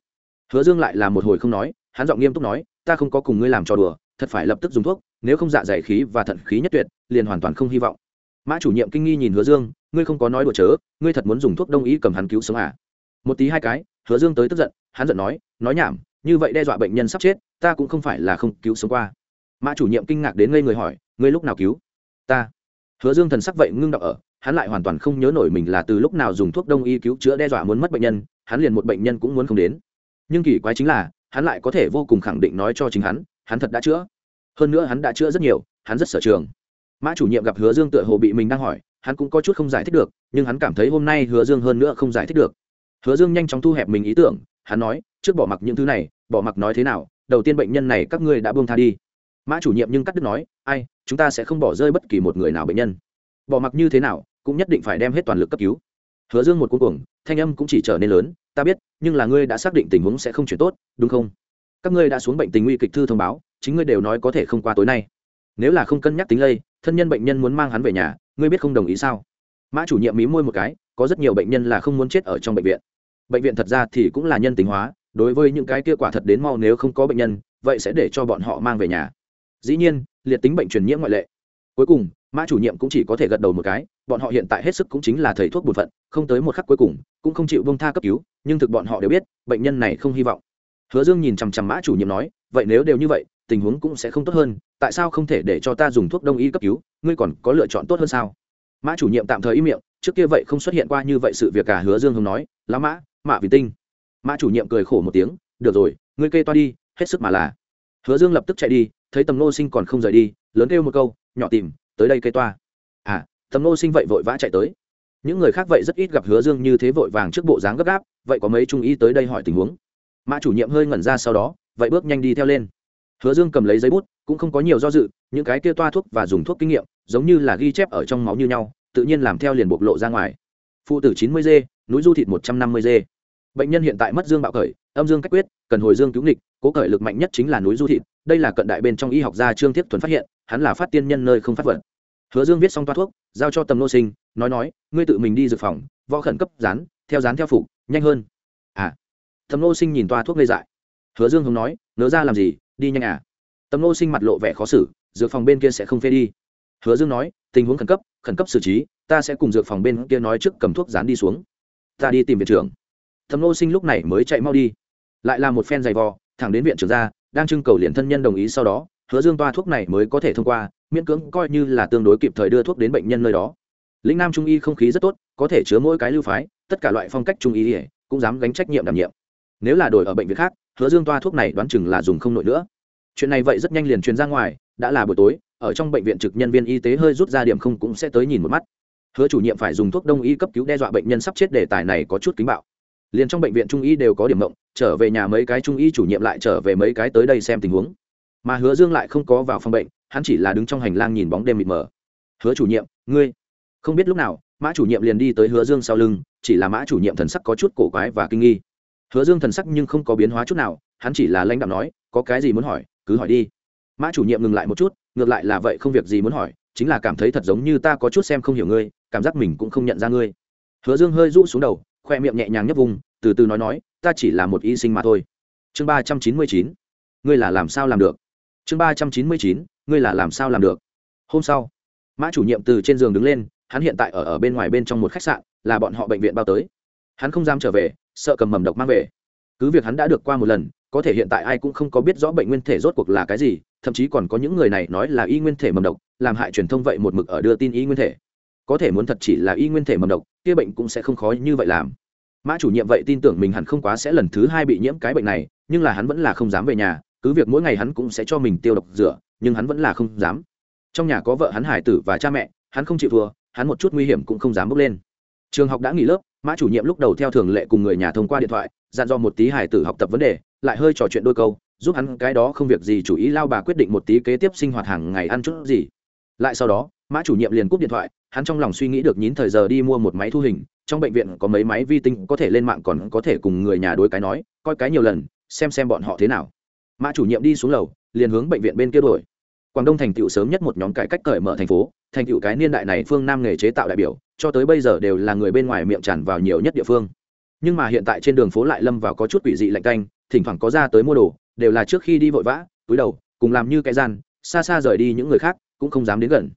Hứa dương lại là một hồi không nói, hắn giọng nghiêm túc nói ta không có cùng ngươi làm trò đùa, thật phải lập tức dùng thuốc, nếu không dạ dày khí và thận khí nhất tuyệt, liền hoàn toàn không hy vọng. Mã chủ nhiệm kinh nghi nhìn hứa dương, ngươi không có nói đùa chớ, ngươi thật muốn dùng thuốc đông y cầm hắn cứu sống à? Một tí hai cái, hứa dương tới tức giận, hắn giận nói nói nhảm, như vậy đe dọa bệnh nhân sắp chết, ta cũng không phải là không cứu sống qua. Mã chủ nhiệm kinh ngạc đến ngây người hỏi, ngươi lúc nào cứu? Ta. Hứa dương thần sắc vậy ngưng đọc ở, hắn lại hoàn toàn không nhớ nổi mình là từ lúc nào dùng thuốc đông y cứu chữa đe dọa muốn mất bệnh nhân, hắn liền một bệnh nhân cũng muốn không đến. Nhưng kỳ quái chính là hắn lại có thể vô cùng khẳng định nói cho chính hắn hắn thật đã chữa. Hơn nữa hắn đã chữa rất nhiều, hắn rất sở trường. Mã chủ nhiệm gặp hứa dương tựa hồ bị mình đang hỏi, hắn cũng có chút không giải thích được, nhưng hắn cảm thấy hôm nay hứa dương hơn nữa không giải thích được. Hứa dương nhanh chóng thu hẹp mình ý tưởng, hắn nói, trước bỏ mặc những thứ này, bỏ mặc nói thế nào, đầu tiên bệnh nhân này các ngươi đã buông tha đi. Mã chủ nhiệm nhưng cắt đứt nói, ai, chúng ta sẽ không bỏ rơi bất kỳ một người nào bệnh nhân. Bỏ mặc như thế nào, cũng nhất định phải đem hết toàn lực cấp cứu hứa dương một cuối cuồng, thanh âm cũng chỉ trở nên lớn ta biết nhưng là ngươi đã xác định tình huống sẽ không chuyển tốt đúng không? Các ngươi đã xuống bệnh tình nguy kịch thư thông báo chính ngươi đều nói có thể không qua tối nay. Nếu là không cân nhắc tính lây thân nhân bệnh nhân muốn mang hắn về nhà ngươi biết không đồng ý sao? Mã chủ nhiệm mí môi một cái có rất nhiều bệnh nhân là không muốn chết ở trong bệnh viện. Bệnh viện thật ra thì cũng là nhân tính hóa đối với những cái kia quả thật đến mau nếu không có bệnh nhân vậy sẽ để cho bọn họ mang về nhà. Dĩ nhiên liệt tính bệnh truyền nhiễm ngoại lệ. Cuối cùng mã chủ nhiệm cũng chỉ có thể gật đầu một cái bọn họ hiện tại hết sức cũng chính là thầy thuốc bột phận, không tới một khắc cuối cùng, cũng không chịu bông tha cấp cứu, nhưng thực bọn họ đều biết, bệnh nhân này không hy vọng. Hứa dương nhìn chằm chằm mã chủ nhiệm nói, vậy nếu đều như vậy, tình huống cũng sẽ không tốt hơn, tại sao không thể để cho ta dùng thuốc đông y cấp cứu? Ngươi còn có lựa chọn tốt hơn sao? Mã chủ nhiệm tạm thời im miệng, trước kia vậy không xuất hiện qua như vậy sự việc cả hứa dương hồng nói, lá mã, mạ vì tinh. Mã chủ nhiệm cười khổ một tiếng, được rồi, ngươi kê toa đi, hết sức mà là. Hứa dương lập tức chạy đi, thấy tầm nô sinh còn không rời đi, lớn kêu một câu, nhỏ tìm, tới đây kê toa. À tầm nô sinh vậy vội vã chạy tới. Những người khác vậy rất ít gặp hứa dương như thế vội vàng trước bộ dáng gấp gáp, vậy có mấy trung ý tới đây hỏi tình huống. Mã chủ nhiệm hơi ngẩn ra sau đó, vậy bước nhanh đi theo lên. Hứa dương cầm lấy giấy bút, cũng không có nhiều do dự, những cái kia toa thuốc và dùng thuốc kinh nghiệm, giống như là ghi chép ở trong máu như nhau, tự nhiên làm theo liền bộc lộ ra ngoài. Phụ tử chín mươi g, núi du thịt một trăm năm mươi g. Bệnh nhân hiện tại mất dương bạo khởi, âm dương cách quyết, cần hồi dương cứu nghịch, cố khởi lực mạnh nhất chính là núi du thịt, đây là cận đại bên trong y học gia trương thiết thuần phát hiện, hắn là phát tiên nhân nơi không phát vật. Hứa dương viết xong toa thuốc giao cho tầm nô sinh, nói nói, ngươi tự mình đi dược phòng, võ khẩn cấp dán, theo dán theo phục, nhanh hơn. À. Tầm nô sinh nhìn toa thuốc gây dại. Hứa dương hồng nói nớ ra làm gì, đi nhanh à. Tầm nô sinh mặt lộ vẻ khó xử dược phòng bên kia sẽ không phê đi. Hứa dương nói, tình huống khẩn cấp khẩn cấp xử trí, ta sẽ cùng dược phòng bên kia nói trước cầm thuốc dán đi xuống. Ta đi tìm viện trưởng. Tầm nô sinh lúc này mới chạy mau đi. Lại là một phen giày vò, thẳng đến viện trưởng ra, đang trưng cầu liền thân nhân đồng ý sau đó hứa dương toa thuốc này mới có thể thông qua, miễn cưỡng coi như là tương đối kịp thời đưa thuốc đến bệnh nhân nơi đó. Lĩnh nam trung y không khí rất tốt, có thể chứa mỗi cái lưu phái, tất cả loại phong cách trung y cũng dám gánh trách nhiệm đảm nhiệm. Nếu là đổi ở bệnh viện khác, hứa dương toa thuốc này đoán chừng là dùng không nổi nữa. Chuyện này vậy rất nhanh liền truyền ra ngoài, đã là buổi tối, ở trong bệnh viện trực nhân viên y tế hơi rút ra điểm không cũng sẽ tới nhìn một mắt. Hứa chủ nhiệm phải dùng thuốc đông y cấp cứu đe dọa bệnh nhân sắp chết đề tài này có chút kính bạo. Liền trong bệnh viện trung y đều có điểm mộng, trở về nhà mấy cái trung y chủ nhiệm lại trở về mấy cái tới đây xem tình huống mà hứa dương lại không có vào phòng bệnh, hắn chỉ là đứng trong hành lang nhìn bóng đêm mịt mờ. Hứa chủ nhiệm, ngươi? Không biết lúc nào, mã chủ nhiệm liền đi tới hứa dương sau lưng, chỉ là mã chủ nhiệm thần sắc có chút cổ quái và kinh nghi. Hứa dương thần sắc nhưng không có biến hóa chút nào, hắn chỉ là lãnh đạo nói, có cái gì muốn hỏi, cứ hỏi đi. Mã chủ nhiệm ngừng lại một chút, ngược lại là, vậy không việc gì muốn hỏi, chính là cảm thấy thật giống như ta có chút xem không hiểu ngươi, cảm giác mình cũng không nhận ra ngươi. Hứa dương hơi rũ xuống đầu, khoe miệng nhẹ nhàng nhấp vùng, từ từ nói nói, ta chỉ là một y sinh mà thôi. Chương ba trăm chín mươi chín, ngươi là làm sao làm được? Chương ba trăm chín mươi chín, ngươi là làm sao làm được? Hôm sau, mã chủ nhiệm từ trên giường đứng lên, hắn hiện tại ở ở bên ngoài bên trong một khách sạn, là bọn họ bệnh viện bao tới. Hắn không dám trở về, sợ cầm mầm độc mang về. Cứ việc hắn đã được qua một lần, có thể hiện tại ai cũng không có biết rõ bệnh nguyên thể rốt cuộc là cái gì, thậm chí còn có những người này nói là y nguyên thể mầm độc, làm hại truyền thông vậy một mực ở đưa tin y nguyên thể. Có thể muốn thật chỉ là y nguyên thể mầm độc, kia bệnh cũng sẽ không khó như vậy làm. Mã chủ nhiệm vậy tin tưởng mình hẳn không quá sẽ lần thứ hai bị nhiễm cái bệnh này, nhưng là hắn vẫn là không dám về nhà cứ việc mỗi ngày hắn cũng sẽ cho mình tiêu độc rửa, nhưng hắn vẫn là không dám. Trong nhà có vợ hắn hải tử và cha mẹ, hắn không chịu thua, hắn một chút nguy hiểm cũng không dám bước lên. Trường học đã nghỉ lớp, mã chủ nhiệm lúc đầu theo thường lệ cùng người nhà thông qua điện thoại, dặn dò một tí hải tử học tập vấn đề, lại hơi trò chuyện đôi câu, giúp hắn cái đó không việc gì chủ ý lao bà quyết định một tí kế tiếp sinh hoạt hàng ngày ăn chút gì. Lại sau đó, mã chủ nhiệm liền cúp điện thoại, hắn trong lòng suy nghĩ được nhín thời giờ đi mua một máy thu hình, trong bệnh viện có mấy máy vi tinh có thể lên mạng còn có thể cùng người nhà đối cái nói, coi cái nhiều lần, xem xem bọn họ thế nào mã chủ nhiệm đi xuống lầu, liền hướng bệnh viện bên kia đổi quảng đông thành tựu sớm nhất một nhóm cải cách cởi mở thành phố, thành tựu cái niên đại này phương nam nghề chế tạo đại biểu, cho tới bây giờ đều là người bên ngoài miệng tràn vào nhiều nhất địa phương. Nhưng mà hiện tại trên đường phố lại lâm vào có chút quỷ dị lạnh canh, thỉnh thoảng có ra tới mua đồ, đều là trước khi đi vội vã, túi đầu, cùng làm như cái gian, xa xa rời đi những người khác, cũng không dám đến gần.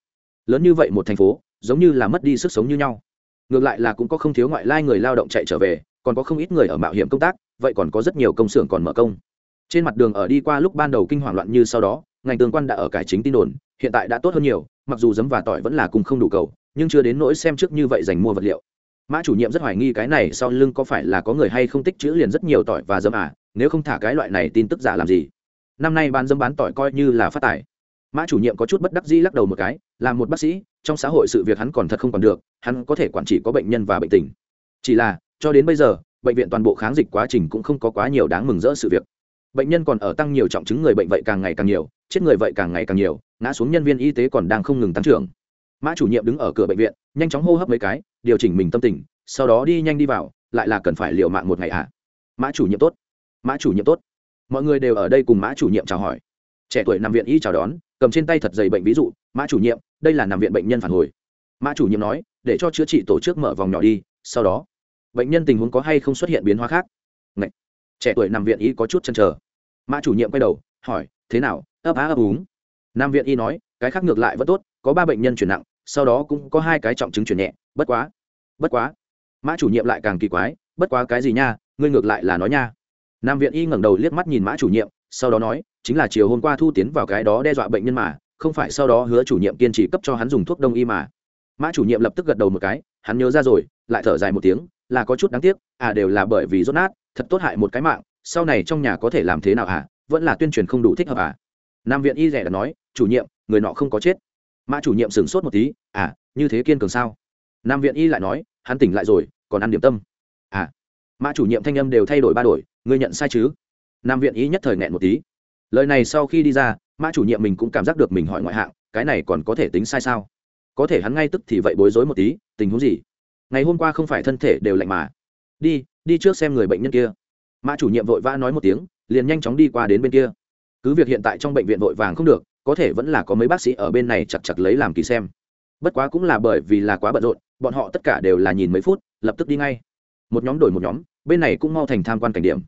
Lớn như vậy một thành phố, giống như là mất đi sức sống như nhau. Ngược lại là cũng có không thiếu ngoại lai người lao động chạy trở về, còn có không ít người ở mạo hiểm công tác, vậy còn có rất nhiều công xưởng còn mở công trên mặt đường ở đi qua lúc ban đầu kinh hoàng loạn như sau đó, ngành tương quan đã ở cải chính tin đồn, hiện tại đã tốt hơn nhiều, mặc dù giấm và tỏi vẫn là cùng không đủ cầu, nhưng chưa đến nỗi xem trước như vậy dành mua vật liệu. Mã chủ nhiệm rất hoài nghi cái này sau lưng có phải là có người hay không tích chữ liền rất nhiều tỏi và dấm à nếu không thả cái loại này tin tức giả làm gì? Năm nay bán dấm bán tỏi coi như là phát tài. Mã chủ nhiệm có chút bất đắc dĩ lắc đầu một cái, là một bác sĩ, trong xã hội sự việc hắn còn thật không còn được, hắn có thể quản trị có bệnh nhân và bệnh tình. Chỉ là, cho đến bây giờ, bệnh viện toàn bộ kháng dịch quá trình cũng không có quá nhiều đáng mừng rỡ sự việc bệnh nhân còn ở tăng nhiều trọng chứng người bệnh vậy càng ngày càng nhiều, chết người vậy càng ngày càng nhiều, ngã xuống nhân viên y tế còn đang không ngừng tăng trưởng. Mã chủ nhiệm đứng ở cửa bệnh viện, nhanh chóng hô hấp mấy cái, điều chỉnh mình tâm tình, sau đó đi nhanh đi vào, lại là cần phải liều mạng một ngày à? Mã chủ nhiệm tốt. Mã chủ nhiệm tốt. Mọi người đều ở đây cùng mã chủ nhiệm chào hỏi. Trẻ tuổi nằm viện y chào đón, cầm trên tay thật dày bệnh ví dụ, mã chủ nhiệm, đây là nằm viện bệnh nhân phản hồi. Mã chủ nhiệm nói, để cho chữa trị tổ chức mở vòng nhỏ đi, sau đó. Bệnh nhân tình huống có hay không xuất hiện biến hóa khác? Trẻ tuổi nằm viện y có chút chăn trở mã chủ nhiệm quay đầu, hỏi, thế nào? Ấp á ấp úng? Nam viện y nói, cái khác ngược lại vẫn tốt, có ba bệnh nhân chuyển nặng, sau đó cũng có hai cái trọng chứng chuyển nhẹ, bất quá bất quá. Mã chủ nhiệm lại càng kỳ quái, bất quá cái gì nha, ngươi ngược lại là nói nha. Nam viện y ngẩng đầu liếc mắt nhìn mã chủ nhiệm, sau đó nói, chính là chiều hôm qua thu tiến vào cái đó đe dọa bệnh nhân mà, không phải sau đó hứa chủ nhiệm kiên trì cấp cho hắn dùng thuốc đông y mà. Mã chủ nhiệm lập tức gật đầu một cái, hắn nhớ ra rồi, lại thở dài một tiếng, là có chút đáng tiếc à đều là bởi vì rốt nát thật tốt hại một cái mạng, sau này trong nhà có thể làm thế nào à vẫn là tuyên truyền không đủ thích hợp à nam viện y rẻ đã nói, chủ nhiệm, người nọ không có chết. Mã chủ nhiệm sửng sốt một tí à như thế kiên cường sao? Nam viện y lại nói, hắn tỉnh lại rồi, còn ăn điểm tâm. À mã chủ nhiệm thanh âm đều thay đổi ba đổi, ngươi nhận sai chứ? Nam viện y nhất thời nghẹn một tí. Lời này sau khi đi ra, mã chủ nhiệm mình cũng cảm giác được mình hỏi ngoại hạng, cái này còn có thể tính sai sao? Có thể hắn ngay tức thì vậy bối rối một tí, tình huống gì? Ngày hôm qua không phải thân thể đều lạnh mà. Đi đi trước xem người bệnh nhân kia. Mã chủ nhiệm vội vã nói một tiếng, liền nhanh chóng đi qua đến bên kia. Cứ việc hiện tại trong bệnh viện vội vàng không được, có thể vẫn là có mấy bác sĩ ở bên này chặt chặt lấy làm kỳ xem. Bất quá cũng là bởi vì là quá bận rộn, bọn họ tất cả đều là nhìn mấy phút, lập tức đi ngay. Một nhóm đổi một nhóm, bên này cũng mau thành tham quan cảnh điểm.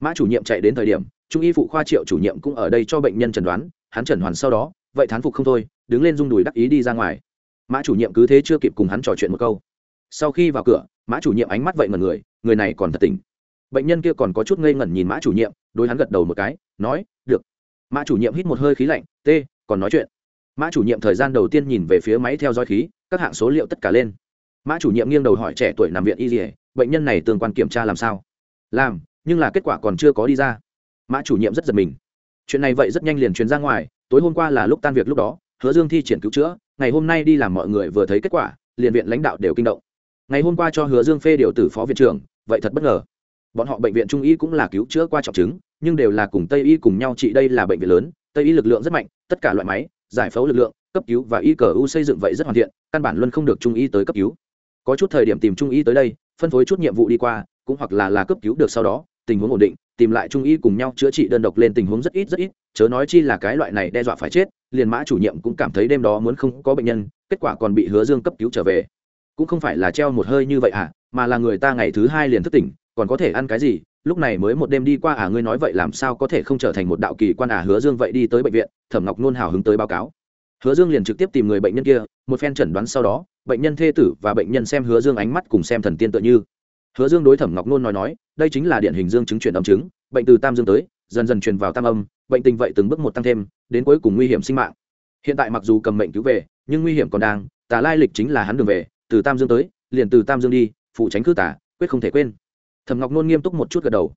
Mã chủ nhiệm chạy đến thời điểm, trung y phụ khoa triệu chủ nhiệm cũng ở đây cho bệnh nhân chẩn đoán, hắn chẩn hoàn sau đó, vậy thán phục không thôi, đứng lên rung đùi đắc ý đi ra ngoài. Mã chủ nhiệm cứ thế chưa kịp cùng hắn trò chuyện một câu. Sau khi vào cửa, mã chủ nhiệm ánh mắt vậy mật người người này còn thật tỉnh. Bệnh nhân kia còn có chút ngây ngẩn nhìn mã chủ nhiệm đôi hắn gật đầu một cái, nói, được. Mã chủ nhiệm hít một hơi khí lạnh t còn nói chuyện. Mã chủ nhiệm thời gian đầu tiên nhìn về phía máy theo dõi khí, các hạng số liệu tất cả lên. Mã chủ nhiệm nghiêng đầu hỏi trẻ tuổi nằm viện y dỉa bệnh nhân này tương quan kiểm tra làm sao? Làm, nhưng là kết quả còn chưa có đi ra. Mã chủ nhiệm rất giật mình. Chuyện này vậy rất nhanh liền truyền ra ngoài, tối hôm qua là lúc tan việc lúc đó, hứa dương thi triển cứu chữa, ngày hôm nay đi làm mọi người vừa thấy kết quả, liền viện lãnh đạo đều kinh động ngày hôm qua cho hứa dương phê điều tử phó viện trưởng, vậy thật bất ngờ. Bọn họ bệnh viện trung y cũng là cứu chữa qua trọng chứng, nhưng đều là cùng tây y cùng nhau trị đây là bệnh viện lớn, tây y lực lượng rất mạnh, tất cả loại máy, giải phẫu lực lượng, cấp cứu và y cờ u xây dựng vậy rất hoàn thiện, căn bản luôn không được trung y tới cấp cứu. Có chút thời điểm tìm trung y tới đây, phân phối chút nhiệm vụ đi qua, cũng hoặc là là cấp cứu được sau đó, tình huống ổn định, tìm lại trung y cùng nhau chữa trị đơn độc lên tình huống rất ít rất ít, chớ nói chi là cái loại này đe dọa phải chết, liền mã chủ nhiệm cũng cảm thấy đêm đó muốn không có bệnh nhân, kết quả còn bị hứa dương cấp cứu trở về cũng không phải là treo một hơi như vậy à mà là người ta ngày thứ hai liền thức tỉnh, còn có thể ăn cái gì? Lúc này mới một đêm đi qua à ngươi nói vậy làm sao có thể không trở thành một đạo kỳ quan à? Hứa dương vậy đi tới bệnh viện, thẩm ngọc nôn hào hứng tới báo cáo. Hứa dương liền trực tiếp tìm người bệnh nhân kia, một phen chẩn đoán sau đó, bệnh nhân thê tử và bệnh nhân xem hứa dương ánh mắt cùng xem thần tiên tự như. Hứa dương đối thẩm ngọc nôn nói nói, đây chính là điển hình dương chứng chuyển âm chứng, bệnh từ tam dương tới, dần dần truyền vào tam âm, bệnh tình vậy từng bước một tăng thêm, đến cuối cùng nguy hiểm sinh mạng. Hiện tại mặc dù cầm mệnh cứu về, nhưng nguy hiểm còn đang, tà lai lịch chính là hắn đường về từ tam dương tới, liền từ tam dương đi, phụ tránh khư tả, quyết không thể quên. Thẩm ngọc nôn nghiêm túc một chút gật đầu.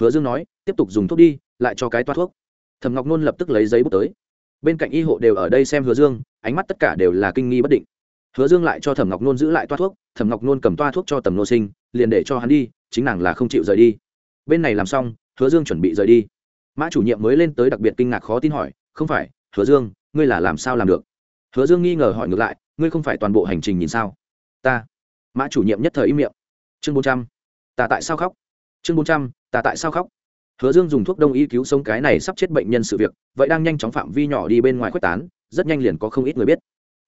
Hứa dương nói, tiếp tục dùng thuốc đi, lại cho cái toa thuốc. Thẩm ngọc nôn lập tức lấy giấy bút tới. Bên cạnh y hộ đều ở đây xem hứa dương, ánh mắt tất cả đều là kinh nghi bất định. Hứa dương lại cho thẩm ngọc nôn giữ lại toa thuốc, thẩm ngọc nôn cầm toa thuốc cho tầm nô sinh, liền để cho hắn đi, chính nàng là không chịu rời đi. Bên này làm xong, hứa dương chuẩn bị rời đi. Mã chủ nhiệm mới lên tới đặc biệt kinh ngạc khó tin hỏi, không phải, hứa dương, ngươi là làm sao làm được? Hứa dương nghi ngờ hỏi ngược lại, ngươi không phải toàn bộ hành trình nhìn sao? Ta. Mã chủ nhiệm nhất thời im miệng. Chương bốn trăm. Ta tại sao khóc? Chương bốn trăm, ta tại sao khóc? Hứa dương dùng thuốc đông y cứu sống cái này sắp chết bệnh nhân sự việc, vậy đang nhanh chóng phạm vi nhỏ đi bên ngoài khuếch tán, rất nhanh liền có không ít người biết.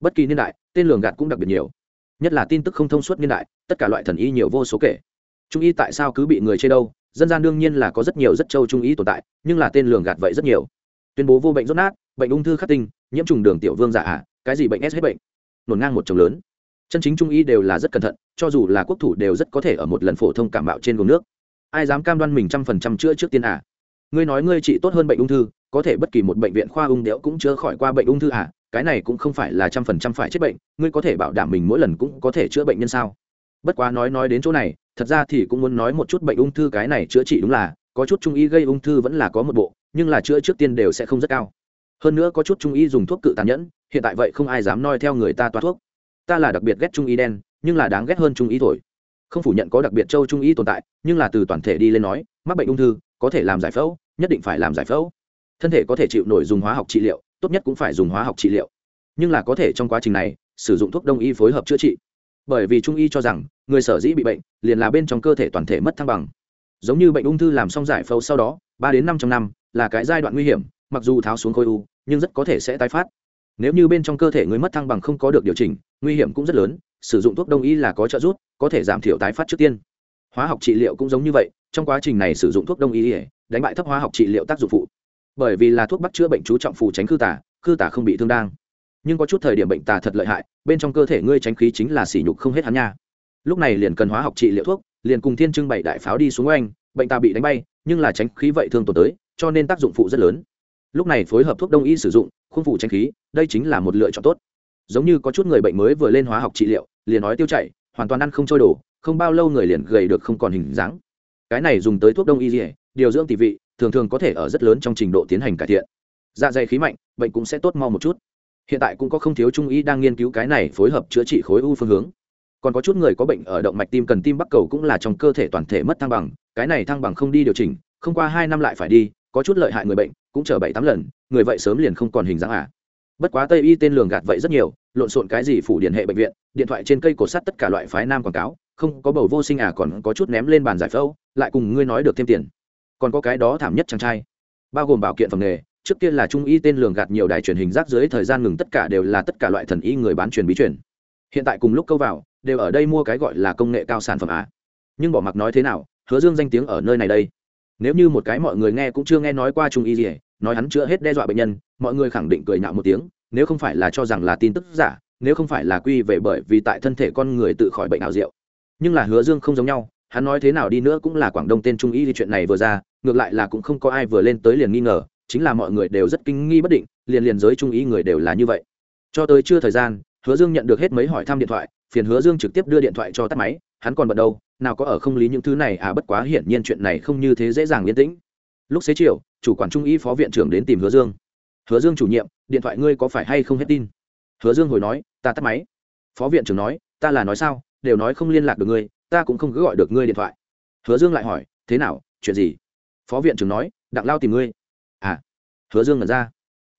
Bất kỳ niên đại, tên lường gạt cũng đặc biệt nhiều. Nhất là tin tức không thông suốt niên đại, tất cả loại thần y nhiều vô số kể. Trung y tại sao cứ bị người chê đâu? Dân gian đương nhiên là có rất nhiều rất châu trung y tồn tại, nhưng là tên lường gạt vậy rất nhiều. Tuyên bố vô bệnh rốt nát, bệnh ung thư khắc tinh, nhiễm trùng đường tiểu vương giả à, cái gì bệnh s hết bệnh? Nổn ngang một chồng lớn chân chính trung y đều là rất cẩn thận, cho dù là quốc thủ đều rất có thể ở một lần phổ thông cảm bạo trên gồm nước. Ai dám cam đoan mình trăm phần trăm chữa trước tiên à? Ngươi nói ngươi trị tốt hơn bệnh ung thư, có thể bất kỳ một bệnh viện khoa ung đẽo cũng chữa khỏi qua bệnh ung thư à? Cái này cũng không phải là trăm phần trăm phải chết bệnh, ngươi có thể bảo đảm mình mỗi lần cũng có thể chữa bệnh nhân sao? Bất quá nói nói đến chỗ này, thật ra thì cũng muốn nói một chút bệnh ung thư cái này chữa trị đúng là, có chút trung y gây ung thư vẫn là có một bộ, nhưng là chữa trước tiên đều sẽ không rất cao. Hơn nữa có chút trung y dùng thuốc cự tàn nhẫn, hiện tại vậy không ai dám noi theo người ta toa thuốc ta là đặc biệt ghét trung y đen, nhưng là đáng ghét hơn trung y thổi. Không phủ nhận có đặc biệt châu trung y tồn tại, nhưng là từ toàn thể đi lên nói, mắc bệnh ung thư, có thể làm giải phẫu, nhất định phải làm giải phẫu. Thân thể có thể chịu nổi dùng hóa học trị liệu, tốt nhất cũng phải dùng hóa học trị liệu. Nhưng là có thể trong quá trình này, sử dụng thuốc đông y phối hợp chữa trị. Bởi vì trung y cho rằng, người sở dĩ bị bệnh, liền là bên trong cơ thể toàn thể mất thăng bằng. Giống như bệnh ung thư làm xong giải phẫu sau đó, ba đến năm trong năm, là cái giai đoạn nguy hiểm, mặc dù tháo xuống khối u, nhưng rất có thể sẽ tái phát nếu như bên trong cơ thể người mất thăng bằng không có được điều chỉnh, nguy hiểm cũng rất lớn, sử dụng thuốc đông y là có trợ giúp, có thể giảm thiểu tái phát trước tiên. Hóa học trị liệu cũng giống như vậy, trong quá trình này sử dụng thuốc đông y, đánh bại thấp hóa học trị liệu tác dụng phụ. Bởi vì là thuốc bắt chữa bệnh chú trọng phù tránh khư tả khư tả không bị thương đang. Nhưng có chút thời điểm bệnh tà thật lợi hại, bên trong cơ thể ngươi tránh khí chính là sỉ nhục không hết hắn nha. Lúc này liền cần hóa học trị liệu thuốc, liền cùng thiên trưng bảy đại pháo đi xuống oanh, bệnh tà bị đánh bay, nhưng là tránh khí vậy thương tổn tới, cho nên tác dụng phụ rất lớn. Lúc này phối hợp thuốc đông y sử dụng khuôn phủ tranh khí, đây chính là một lựa chọn tốt. Giống như có chút người bệnh mới vừa lên hóa học trị liệu, liền nói tiêu chảy, hoàn toàn ăn không trôi đổ, không bao lâu người liền gầy được không còn hình dáng. Cái này dùng tới thuốc đông y dỉa điều dưỡng tỷ vị, thường thường có thể ở rất lớn trong trình độ tiến hành cải thiện. Dạ dày khí mạnh, bệnh cũng sẽ tốt mau một chút. Hiện tại cũng có không thiếu trung y đang nghiên cứu cái này phối hợp chữa trị khối u phương hướng. Còn có chút người có bệnh ở động mạch tim cần tim bắc cầu cũng là trong cơ thể toàn thể mất thăng bằng, cái này thăng bằng không đi điều chỉnh, không qua hai năm lại phải đi có chút lợi hại người bệnh, cũng chờ bảy tám lần, người vậy sớm liền không còn hình dáng à. Bất quá tây y tên lường gạt vậy rất nhiều, lộn xộn cái gì phủ điện hệ bệnh viện, điện thoại trên cây cổ sắt tất cả loại phái nam quảng cáo, không có bầu vô sinh à còn có chút ném lên bàn giải phẫu, lại cùng ngươi nói được thêm tiền. Còn có cái đó thảm nhất chàng trai, bao gồm bảo kiện phẩm nghề, trước kia là trung y tên lường gạt nhiều đài truyền hình rác dưới thời gian ngừng tất cả đều là tất cả loại thần y người bán truyền bí truyền. Hiện tại cùng lúc câu vào, đều ở đây mua cái gọi là công nghệ cao sản phẩm à. Nhưng bỏ mặc nói thế nào, hứa dương danh tiếng ở nơi này đây nếu như một cái mọi người nghe cũng chưa nghe nói qua trung y gì nói hắn chữa hết đe dọa bệnh nhân, mọi người khẳng định cười nhạo một tiếng, nếu không phải là cho rằng là tin tức giả, nếu không phải là quy về bởi vì tại thân thể con người tự khỏi bệnh nào rượu nhưng là hứa dương không giống nhau, hắn nói thế nào đi nữa cũng là quảng đông tên trung y thì chuyện này vừa ra, ngược lại là cũng không có ai vừa lên tới liền nghi ngờ, chính là mọi người đều rất kinh nghi bất định, liền liền giới trung Y người đều là như vậy. Cho tới chưa thời gian, hứa dương nhận được hết mấy hỏi thăm điện thoại, phiền hứa dương trực tiếp đưa điện thoại cho tắt máy, hắn còn bận đâu nào có ở không lý những thứ này à bất quá hiển nhiên chuyện này không như thế dễ dàng yên tĩnh. Lúc xế chiều, chủ quản trung y phó viện trưởng đến tìm hứa dương. Hứa dương chủ nhiệm, điện thoại ngươi có phải hay không hết tin? Hứa dương hồi nói, ta tắt máy. Phó viện trưởng nói, ta là nói sao, đều nói không liên lạc được ngươi, ta cũng không cứ gọi được ngươi điện thoại. Hứa dương lại hỏi, thế nào, chuyện gì? Phó viện trưởng nói, đặng lao tìm ngươi. À. Hứa dương ngẩn ra.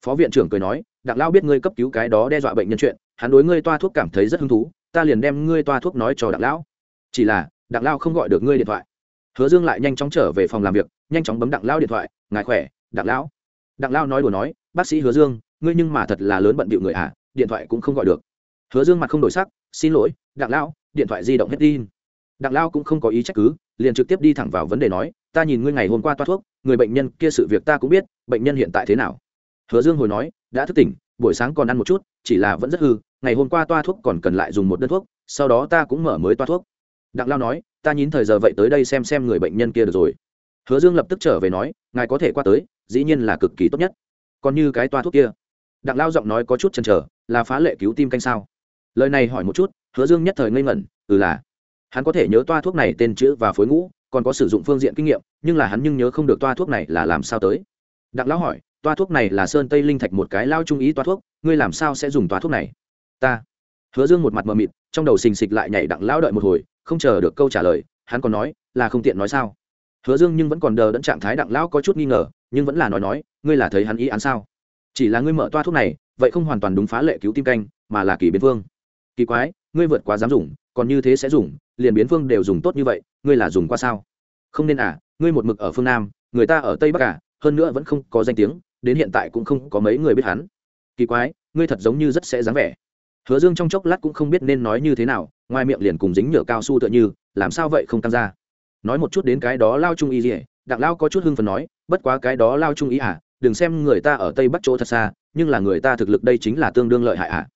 Phó viện trưởng cười nói, đặng lao biết ngươi cấp cứu cái đó đe dọa bệnh nhân chuyện, hắn đối ngươi toa thuốc cảm thấy rất hứng thú, ta liền đem ngươi toa thuốc nói cho đặng lão. Chỉ là đặng lao không gọi được ngươi điện thoại. Hứa dương lại nhanh chóng trở về phòng làm việc, nhanh chóng bấm đặng lao điện thoại, ngài khỏe, đặng lão. Đặng lao nói đùa nói, bác sĩ hứa dương, ngươi nhưng mà thật là lớn bận bịu người à điện thoại cũng không gọi được. Hứa dương mặt không đổi sắc, xin lỗi, đặng lão, điện thoại di động hết tin đặng lao cũng không có ý trách cứ, liền trực tiếp đi thẳng vào vấn đề nói, ta nhìn ngươi ngày hôm qua toa thuốc, người bệnh nhân kia sự việc ta cũng biết, bệnh nhân hiện tại thế nào? Hứa dương hồi nói, đã thức tỉnh, buổi sáng còn ăn một chút, chỉ là vẫn rất hư, ngày hôm qua toa thuốc còn cần lại dùng một đơn thuốc, sau đó ta cũng mở mới toa thuốc đặng lao nói, ta nhín thời giờ vậy tới đây xem xem người bệnh nhân kia được rồi. Hứa dương lập tức trở về nói, ngài có thể qua tới, dĩ nhiên là cực kỳ tốt nhất. Còn như cái toa thuốc kia? Đặng lao giọng nói có chút chần chờ, là phá lệ cứu tim canh sao? Lời này hỏi một chút, hứa dương nhất thời ngây ngẩn ừ là, hắn có thể nhớ toa thuốc này tên chữ và phối ngũ, còn có sử dụng phương diện kinh nghiệm, nhưng là hắn nhưng nhớ không được toa thuốc này là làm sao tới. Đặng lão hỏi, toa thuốc này là sơn tây linh thạch một cái lao trung ý toa thuốc, ngươi làm sao sẽ dùng toa thuốc này? Ta. Hứa dương một mặt mờ mịt, trong đầu xình xịch lại nhảy đặng lão đợi một hồi không chờ được câu trả lời, hắn còn nói, là không tiện nói sao? Hứa dương nhưng vẫn còn đờ đẫn trạng thái đặng lão có chút nghi ngờ, nhưng vẫn là nói nói, ngươi là thấy hắn ý án sao? Chỉ là ngươi mở toa thuốc này, vậy không hoàn toàn đúng phá lệ cứu tim canh, mà là kỳ biến phương. Kỳ quái, ngươi vượt quá dám dùng, còn như thế sẽ dùng, liền biến phương đều dùng tốt như vậy, ngươi là dùng qua sao? Không nên à ngươi một mực ở phương nam, người ta ở tây bắc à hơn nữa vẫn không có danh tiếng, đến hiện tại cũng không có mấy người biết hắn. Kỳ quái, ngươi thật giống như rất sẽ dáng vẻ hứa dương trong chốc lát cũng không biết nên nói như thế nào, ngoài miệng liền cùng dính nhựa cao su tựa như, làm sao vậy không tăng ra. Nói một chút đến cái đó lao trung y gì đặng lao có chút hưng phần nói, bất quá cái đó lao trung y à đừng xem người ta ở tây bắc chỗ thật xa, nhưng là người ta thực lực đây chính là tương đương lợi hại à.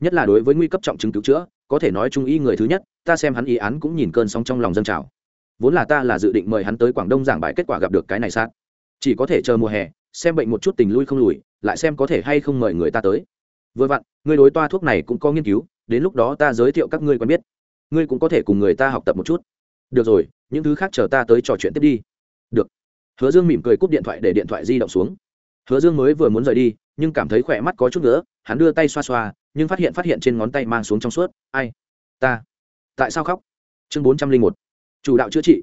Nhất là đối với nguy cấp trọng chứng cứu chữa, có thể nói trung y người thứ nhất, ta xem hắn ý án cũng nhìn cơn sóng trong lòng dân trào. Vốn là ta là dự định mời hắn tới quảng đông giảng bài kết quả gặp được cái này sát. Chỉ có thể chờ mùa hè, xem bệnh một chút tình lui không lùi, lại xem có thể hay không mời người ta tới vừa vặn, ngươi đối toa thuốc này cũng có nghiên cứu, đến lúc đó ta giới thiệu các ngươi quen biết. Ngươi cũng có thể cùng người ta học tập một chút. Được rồi, những thứ khác chờ ta tới trò chuyện tiếp đi. Được. Hứa dương mỉm cười cúp điện thoại để điện thoại di động xuống. Hứa dương mới vừa muốn rời đi, nhưng cảm thấy khỏe mắt có chút nữa hắn đưa tay xoa xoa, nhưng phát hiện phát hiện trên ngón tay mang xuống trong suốt. Ai? Ta. Tại sao khóc? Chương bốn trăm linh một. Chủ đạo chữa trị.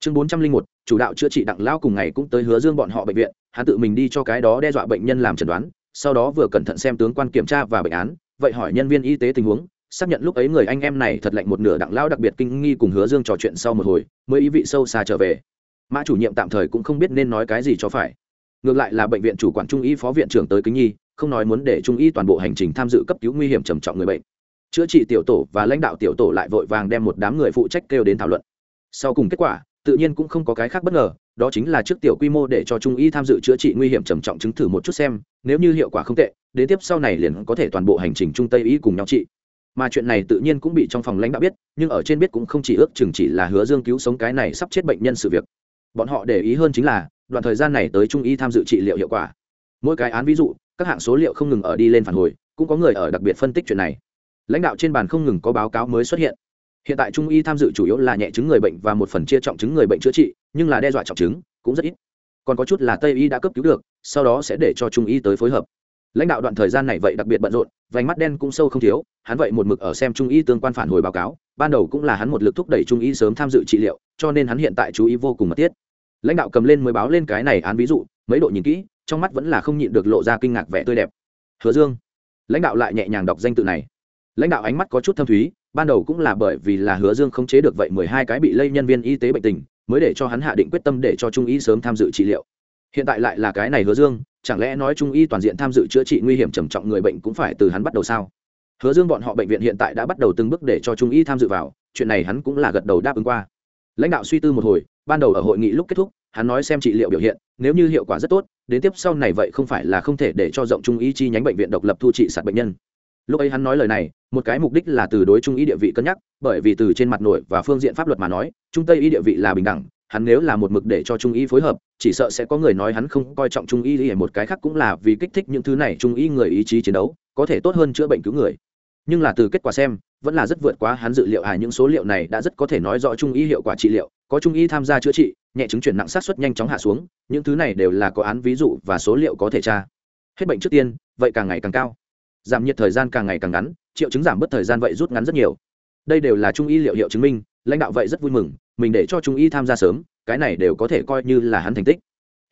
Chương bốn trăm linh một. Chủ đạo chữa trị đặng lao cùng ngày cũng tới hứa dương bọn họ bệnh viện, hắn tự mình đi cho cái đó đe dọa bệnh nhân làm chẩn đoán sau đó vừa cẩn thận xem tướng quan kiểm tra và bệnh án, vậy hỏi nhân viên y tế tình huống, xác nhận lúc ấy người anh em này thật lạnh một nửa đặng lao đặc biệt kinh nghi cùng hứa dương trò chuyện sau một hồi, mới ý vị sâu xa trở về. Mã chủ nhiệm tạm thời cũng không biết nên nói cái gì cho phải. Ngược lại là bệnh viện chủ quản trung y phó viện trưởng tới kính nhi không nói muốn để trung y toàn bộ hành trình tham dự cấp cứu nguy hiểm trầm trọng người bệnh. Chữa trị tiểu tổ và lãnh đạo tiểu tổ lại vội vàng đem một đám người phụ trách kêu đến thảo luận. Sau cùng kết quả tự nhiên cũng không có cái khác bất ngờ, đó chính là trước tiểu quy mô để cho trung y tham dự chữa trị nguy hiểm trầm trọng chứng thử một chút xem, nếu như hiệu quả không tệ, đến tiếp sau này liền có thể toàn bộ hành trình trung tây y cùng nhau trị. Mà chuyện này tự nhiên cũng bị trong phòng lãnh đạo biết, nhưng ở trên biết cũng không chỉ ước chừng chỉ là hứa dương cứu sống cái này sắp chết bệnh nhân sự việc. Bọn họ để ý hơn chính là, đoạn thời gian này tới trung y tham dự trị liệu hiệu quả. Mỗi cái án ví dụ, các hạng số liệu không ngừng ở đi lên phản hồi, cũng có người ở đặc biệt phân tích chuyện này. Lãnh đạo trên bàn không ngừng có báo cáo mới xuất hiện hiện tại trung y tham dự chủ yếu là nhẹ chứng người bệnh và một phần chia trọng chứng người bệnh chữa trị, nhưng là đe dọa trọng chứng cũng rất ít. Còn có chút là tây y đã cấp cứu được, sau đó sẽ để cho trung y tới phối hợp. Lãnh đạo đoạn thời gian này vậy đặc biệt bận rộn, vành mắt đen cũng sâu không thiếu, hắn vậy một mực ở xem trung y tương quan phản hồi báo cáo, ban đầu cũng là hắn một lực thúc đẩy trung y sớm tham dự trị liệu, cho nên hắn hiện tại chú ý vô cùng mật thiết. Lãnh đạo cầm lên mới báo lên cái này án ví dụ, mấy độ nhìn kỹ, trong mắt vẫn là không nhịn được lộ ra kinh ngạc vẻ tươi đẹp. Hứa dương, lãnh đạo lại nhẹ nhàng đọc danh tự này lãnh đạo ánh mắt có chút thâm thúy, ban đầu cũng là bởi vì là hứa dương không chế được vậy mười hai cái bị lây nhân viên y tế bệnh tình, mới để cho hắn hạ định quyết tâm để cho trung y sớm tham dự trị liệu. Hiện tại lại là cái này hứa dương, chẳng lẽ nói trung y toàn diện tham dự chữa trị nguy hiểm trầm trọng người bệnh cũng phải từ hắn bắt đầu sao? Hứa dương bọn họ bệnh viện hiện tại đã bắt đầu từng bước để cho trung y tham dự vào, chuyện này hắn cũng là gật đầu đáp ứng qua. Lãnh đạo suy tư một hồi, ban đầu ở hội nghị lúc kết thúc, hắn nói xem trị liệu biểu hiện, nếu như hiệu quả rất tốt, đến tiếp sau này vậy không phải là không thể để cho rộng trung y chi nhánh bệnh viện độc lập thu trị sạt bệnh nhân lúc ấy hắn nói lời này, một cái mục đích là từ đối trung y địa vị cân nhắc, bởi vì từ trên mặt nội và phương diện pháp luật mà nói trung tây y địa vị là bình đẳng, hắn nếu là một mực để cho trung y phối hợp, chỉ sợ sẽ có người nói hắn không coi trọng trung y thì một cái khác cũng là vì kích thích những thứ này trung y người ý chí chiến đấu, có thể tốt hơn chữa bệnh cứu người. Nhưng là từ kết quả xem, vẫn là rất vượt quá hắn dự liệu hài những số liệu này đã rất có thể nói rõ trung y hiệu quả trị liệu, có trung y tham gia chữa trị, nhẹ chứng chuyển nặng sát xuất nhanh chóng hạ xuống, những thứ này đều là có án ví dụ và số liệu có thể tra. Hết bệnh trước tiên, vậy càng ngày càng cao giảm nhiệt thời gian càng ngày càng ngắn, triệu chứng giảm bớt thời gian vậy rút ngắn rất nhiều. Đây đều là trung y liệu hiệu chứng minh, lãnh đạo vậy rất vui mừng, mình để cho trung y tham gia sớm, cái này đều có thể coi như là hắn thành tích.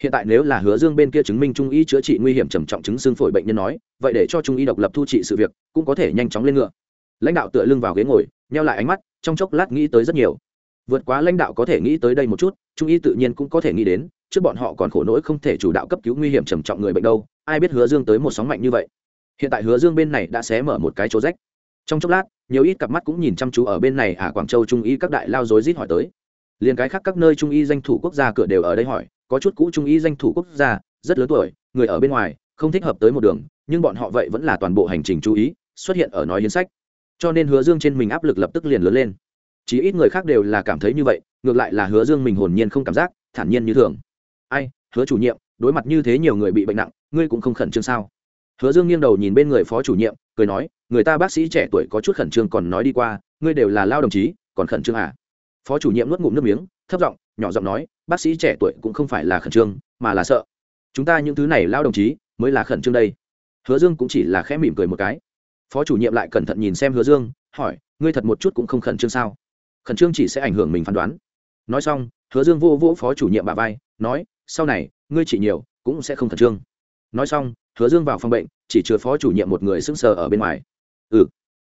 Hiện tại nếu là hứa dương bên kia chứng minh trung y chữa trị nguy hiểm trầm trọng chứng xương phổi bệnh nhân nói, vậy để cho trung y độc lập thu trị sự việc, cũng có thể nhanh chóng lên ngựa. Lãnh đạo tựa lưng vào ghế ngồi, nheo lại ánh mắt, trong chốc lát nghĩ tới rất nhiều. Vượt quá lãnh đạo có thể nghĩ tới đây một chút, trung y tự nhiên cũng có thể nghĩ đến, trước bọn họ còn khổ nỗi không thể chủ đạo cấp cứu nguy hiểm trầm trọng người bệnh đâu, ai biết hứa dương tới một sóng mạnh như vậy hiện tại hứa dương bên này đã xé mở một cái chỗ rách. Trong chốc lát, nhiều ít cặp mắt cũng nhìn chăm chú ở bên này à quảng châu trung y các đại lao dối rít hỏi tới. Liền cái khác các nơi trung y danh thủ quốc gia cửa đều ở đây hỏi, có chút cũ trung y danh thủ quốc gia, rất lớn tuổi, người ở bên ngoài, không thích hợp tới một đường, nhưng bọn họ vậy vẫn là toàn bộ hành trình chú ý, xuất hiện ở nói hiến sách. Cho nên hứa dương trên mình áp lực lập tức liền lớn lên. Chỉ ít người khác đều là cảm thấy như vậy, ngược lại là hứa dương mình hồn nhiên không cảm giác, thản nhiên như thường. Ai, hứa chủ nhiệm, đối mặt như thế nhiều người bị bệnh nặng, ngươi cũng không khẩn trương sao? Hứa dương nghiêng đầu nhìn bên người phó chủ nhiệm, cười nói, người ta bác sĩ trẻ tuổi có chút khẩn trương còn nói đi qua, ngươi đều là lao đồng chí, còn khẩn trương à? Phó chủ nhiệm nuốt ngụm nước miếng, thấp giọng, nhỏ giọng nói, bác sĩ trẻ tuổi cũng không phải là khẩn trương, mà là sợ. Chúng ta những thứ này lao đồng chí, mới là khẩn trương đây. Hứa dương cũng chỉ là khẽ mỉm cười một cái. Phó chủ nhiệm lại cẩn thận nhìn xem hứa dương, hỏi, ngươi thật một chút cũng không khẩn trương sao? Khẩn trương chỉ sẽ ảnh hưởng mình phán đoán. Nói xong, hứa dương vô vỗ phó chủ nhiệm bà vai, nói, sau này, ngươi chỉ nhiều, cũng sẽ không khẩn trương nói xong, hứa dương vào phòng bệnh, chỉ chứa phó chủ nhiệm một người sững sờ ở bên ngoài. Ừ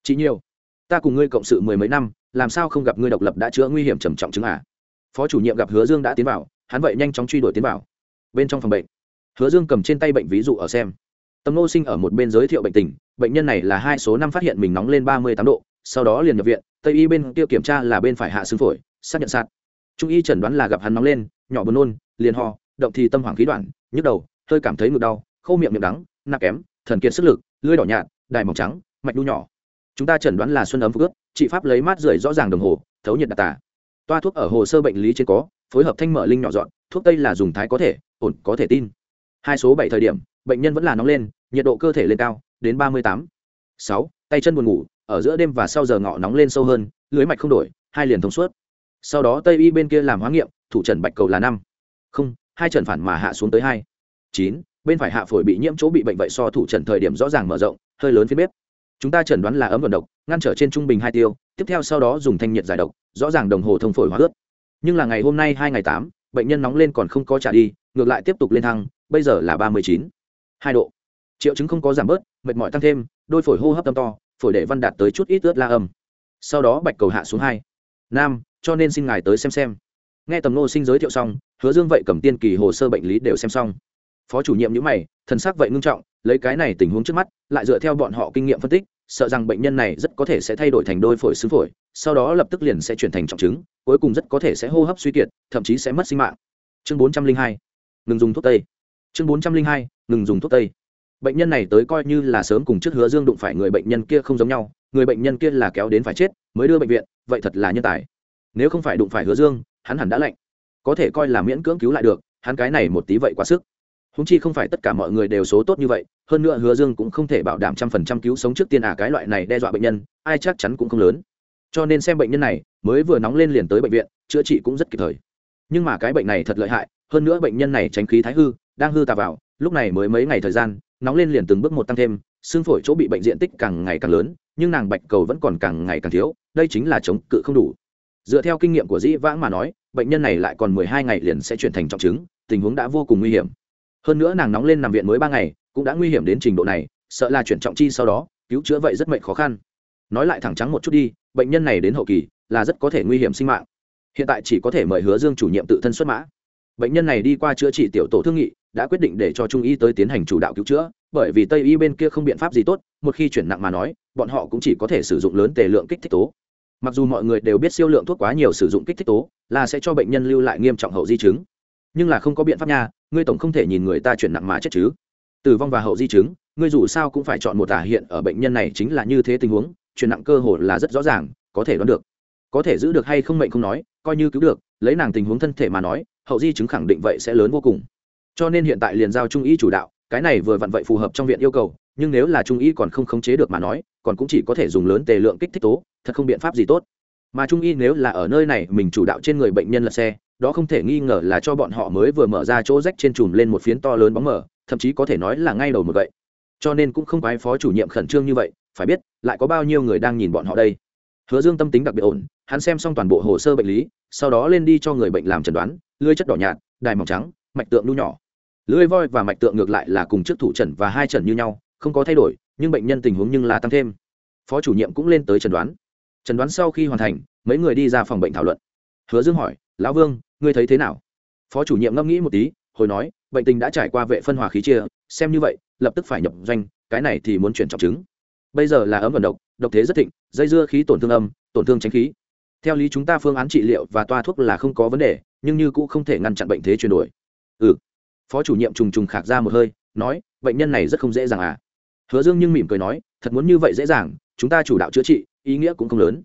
chị nhiều, ta cùng ngươi cộng sự mười mấy năm, làm sao không gặp ngươi độc lập đã chữa nguy hiểm trầm trọng chứng à? Phó chủ nhiệm gặp hứa dương đã tiến vào, hắn vậy nhanh chóng truy đuổi tiến vào. Bên trong phòng bệnh, hứa dương cầm trên tay bệnh ví dụ ở xem. Tâm nô sinh ở một bên giới thiệu bệnh tình, bệnh nhân này là hai số năm phát hiện mình nóng lên ba mươi tám độ, sau đó liền nhập viện, tây y bên kia kiểm tra là bên phải hạ xương phổi, xác nhận sạt. Trung y chẩn đoán là gặp hắn nóng lên, nhỏ buồn nôn, liền ho, động thì tâm hoảng khí đoạn, nhức đầu, hơi cảm thấy ngực đau khô miệng miệng đắng nặng kém, thần kiệt sức lực, lưỡi đỏ nhạt, đài mỏng trắng, mạch đu nhỏ. Chúng ta chẩn đoán là xuân ấm phước ướp trị pháp lấy mát rưởi rõ ràng đồng hồ, thấu nhiệt đặc tả toa thuốc ở hồ sơ bệnh lý trên có, phối hợp thanh mở linh nhỏ dọn, thuốc tây là dùng thái có thể, ổn, có thể tin. Hai số bảy thời điểm, bệnh nhân vẫn là nóng lên, nhiệt độ cơ thể lên cao, đến ba mươi tám. Sáu, tay chân buồn ngủ, ở giữa đêm và sau giờ ngọ nóng lên sâu hơn, lưới mạch không đổi, hai liền thông suốt. Sau đó tây y bên kia làm hóa nghiệm, thủ trần bạch cầu là năm. Không, hai trần phản mà hạ xuống tới hai. Chín bên phải hạ phổi bị nhiễm chỗ bị bệnh vậy so thủ trần thời điểm rõ ràng mở rộng, hơi lớn phía bếp. Chúng ta chẩn đoán là ấm vận độc, ngăn trở trên trung bình hai tiêu, tiếp theo sau đó dùng thanh nhiệt giải độc, rõ ràng đồng hồ thông phổi hóa ướt. Nhưng là ngày hôm nay hai ngày tám, bệnh nhân nóng lên còn không có trả đi, ngược lại tiếp tục lên thăng, bây giờ là ba mươi chín. Hai độ. Triệu chứng không có giảm bớt, mệt mỏi tăng thêm, đôi phổi hô hấp tâm to, phổi để văn đạt tới chút ít ướt la âm. Sau đó bạch cầu hạ xuống hai. Nam, cho nên xin ngài tới xem xem. Nghe tầm nô sinh giới thiệu xong, hứa dương vậy cầm tiên kỳ hồ sơ bệnh lý đều xem xong phó chủ nhiệm nhữ mày, thần sắc vậy ngưng trọng, lấy cái này tình huống trước mắt, lại dựa theo bọn họ kinh nghiệm phân tích, sợ rằng bệnh nhân này rất có thể sẽ thay đổi thành đôi phổi xứ phổi, sau đó lập tức liền sẽ chuyển thành trọng chứng, cuối cùng rất có thể sẽ hô hấp suy kiệt, thậm chí sẽ mất sinh mạng. Chương bốn trăm linh hai, ngừng dùng thuốc tây. Chương bốn trăm linh hai, ngừng dùng thuốc tây. Bệnh nhân này tới coi như là sớm cùng trước hứa dương đụng phải người bệnh nhân kia không giống nhau, người bệnh nhân kia là kéo đến phải chết, mới đưa bệnh viện, vậy thật là nhân tài. Nếu không phải đụng phải hứa dương, hắn hẳn đã lạnh. Có thể coi là miễn cưỡng cứu lại được, hắn cái này một tí vậy quá sức húng chi không phải tất cả mọi người đều số tốt như vậy, hơn nữa hứa dương cũng không thể bảo đảm trăm phần trăm cứu sống trước tiên à cái loại này đe dọa bệnh nhân, ai chắc chắn cũng không lớn. Cho nên xem bệnh nhân này, mới vừa nóng lên liền tới bệnh viện, chữa trị cũng rất kịp thời. Nhưng mà cái bệnh này thật lợi hại, hơn nữa bệnh nhân này tránh khí thái hư, đang hư tà vào, lúc này mới mấy ngày thời gian, nóng lên liền từng bước một tăng thêm, xương phổi chỗ bị bệnh diện tích càng ngày càng lớn, nhưng nàng bạch cầu vẫn còn càng ngày càng thiếu, đây chính là chống cự không đủ. Dựa theo kinh nghiệm của dĩ vãng mà nói, bệnh nhân này lại còn mười hai ngày liền sẽ chuyển thành trọng chứng, tình huống đã vô cùng nguy hiểm hơn nữa nàng nóng lên nằm viện mới ba ngày, cũng đã nguy hiểm đến trình độ này, sợ là chuyển trọng chi sau đó, cứu chữa vậy rất mệnh khó khăn. Nói lại thẳng trắng một chút đi, bệnh nhân này đến hậu kỳ, là rất có thể nguy hiểm sinh mạng. Hiện tại chỉ có thể mời hứa dương chủ nhiệm tự thân xuất mã. Bệnh nhân này đi qua chữa trị tiểu tổ thương nghị, đã quyết định để cho trung y tới tiến hành chủ đạo cứu chữa, bởi vì tây y bên kia không biện pháp gì tốt, một khi chuyển nặng mà nói, bọn họ cũng chỉ có thể sử dụng lớn tề lượng kích thích tố. Mặc dù mọi người đều biết siêu lượng thuốc quá nhiều sử dụng kích thích tố, là sẽ cho bệnh nhân lưu lại nghiêm trọng hậu di chứng. Nhưng là không có biện pháp nha ngươi tổng không thể nhìn người ta chuyển nặng mà chết chứ. Tử vong và hậu di chứng, ngươi dù sao cũng phải chọn một tả hiện ở bệnh nhân này chính là như thế tình huống chuyển nặng cơ hồ là rất rõ ràng, có thể đoán được. Có thể giữ được hay không mệnh không nói, coi như cứu được, lấy nàng tình huống thân thể mà nói, hậu di chứng khẳng định vậy sẽ lớn vô cùng. Cho nên hiện tại liền giao trung y chủ đạo, cái này vừa vặn vậy phù hợp trong viện yêu cầu, nhưng nếu là trung y còn không khống chế được mà nói, còn cũng chỉ có thể dùng lớn tề lượng kích thích tố, thật không biện pháp gì tốt. Mà trung y nếu là ở nơi này, mình chủ đạo trên người bệnh nhân lật xe đó không thể nghi ngờ là cho bọn họ mới vừa mở ra chỗ rách trên chùm lên một phiến to lớn bóng mở thậm chí có thể nói là ngay đầu một vậy cho nên cũng không quái phó chủ nhiệm khẩn trương như vậy, phải biết, lại có bao nhiêu người đang nhìn bọn họ đây. Hứa dương tâm tính đặc biệt ổn, hắn xem xong toàn bộ hồ sơ bệnh lý, sau đó lên đi cho người bệnh làm chẩn đoán, lưới chất đỏ nhạt, đài mỏng trắng, mạch tượng nu nhỏ. Lưỡi voi và mạch tượng ngược lại là cùng trước thủ trần và hai trần như nhau, không có thay đổi, nhưng bệnh nhân tình huống nhưng là tăng thêm. Phó chủ nhiệm cũng lên tới chẩn đoán. Chẩn đoán sau khi hoàn thành, mấy người đi ra phòng bệnh thảo luận. Hứa dương hỏi lão vương, ngươi thấy thế nào? Phó chủ nhiệm ngẫm nghĩ một tí, hồi nói, bệnh tình đã trải qua vệ phân hòa khí chia, xem như vậy, lập tức phải nhập doanh, cái này thì muốn chuyển trọng chứng. Bây giờ là ấm vận độc độc thế rất thịnh, dây dưa khí tổn thương âm, tổn thương tránh khí. Theo lý chúng ta phương án trị liệu và toa thuốc là không có vấn đề, nhưng như cũng không thể ngăn chặn bệnh thế chuyển đổi. Ừ. Phó chủ nhiệm trùng trùng khạc ra một hơi, nói, bệnh nhân này rất không dễ dàng à. Hứa dương nhưng mỉm cười nói, thật muốn như vậy dễ dàng, chúng ta chủ đạo chữa trị, ý nghĩa cũng không lớn.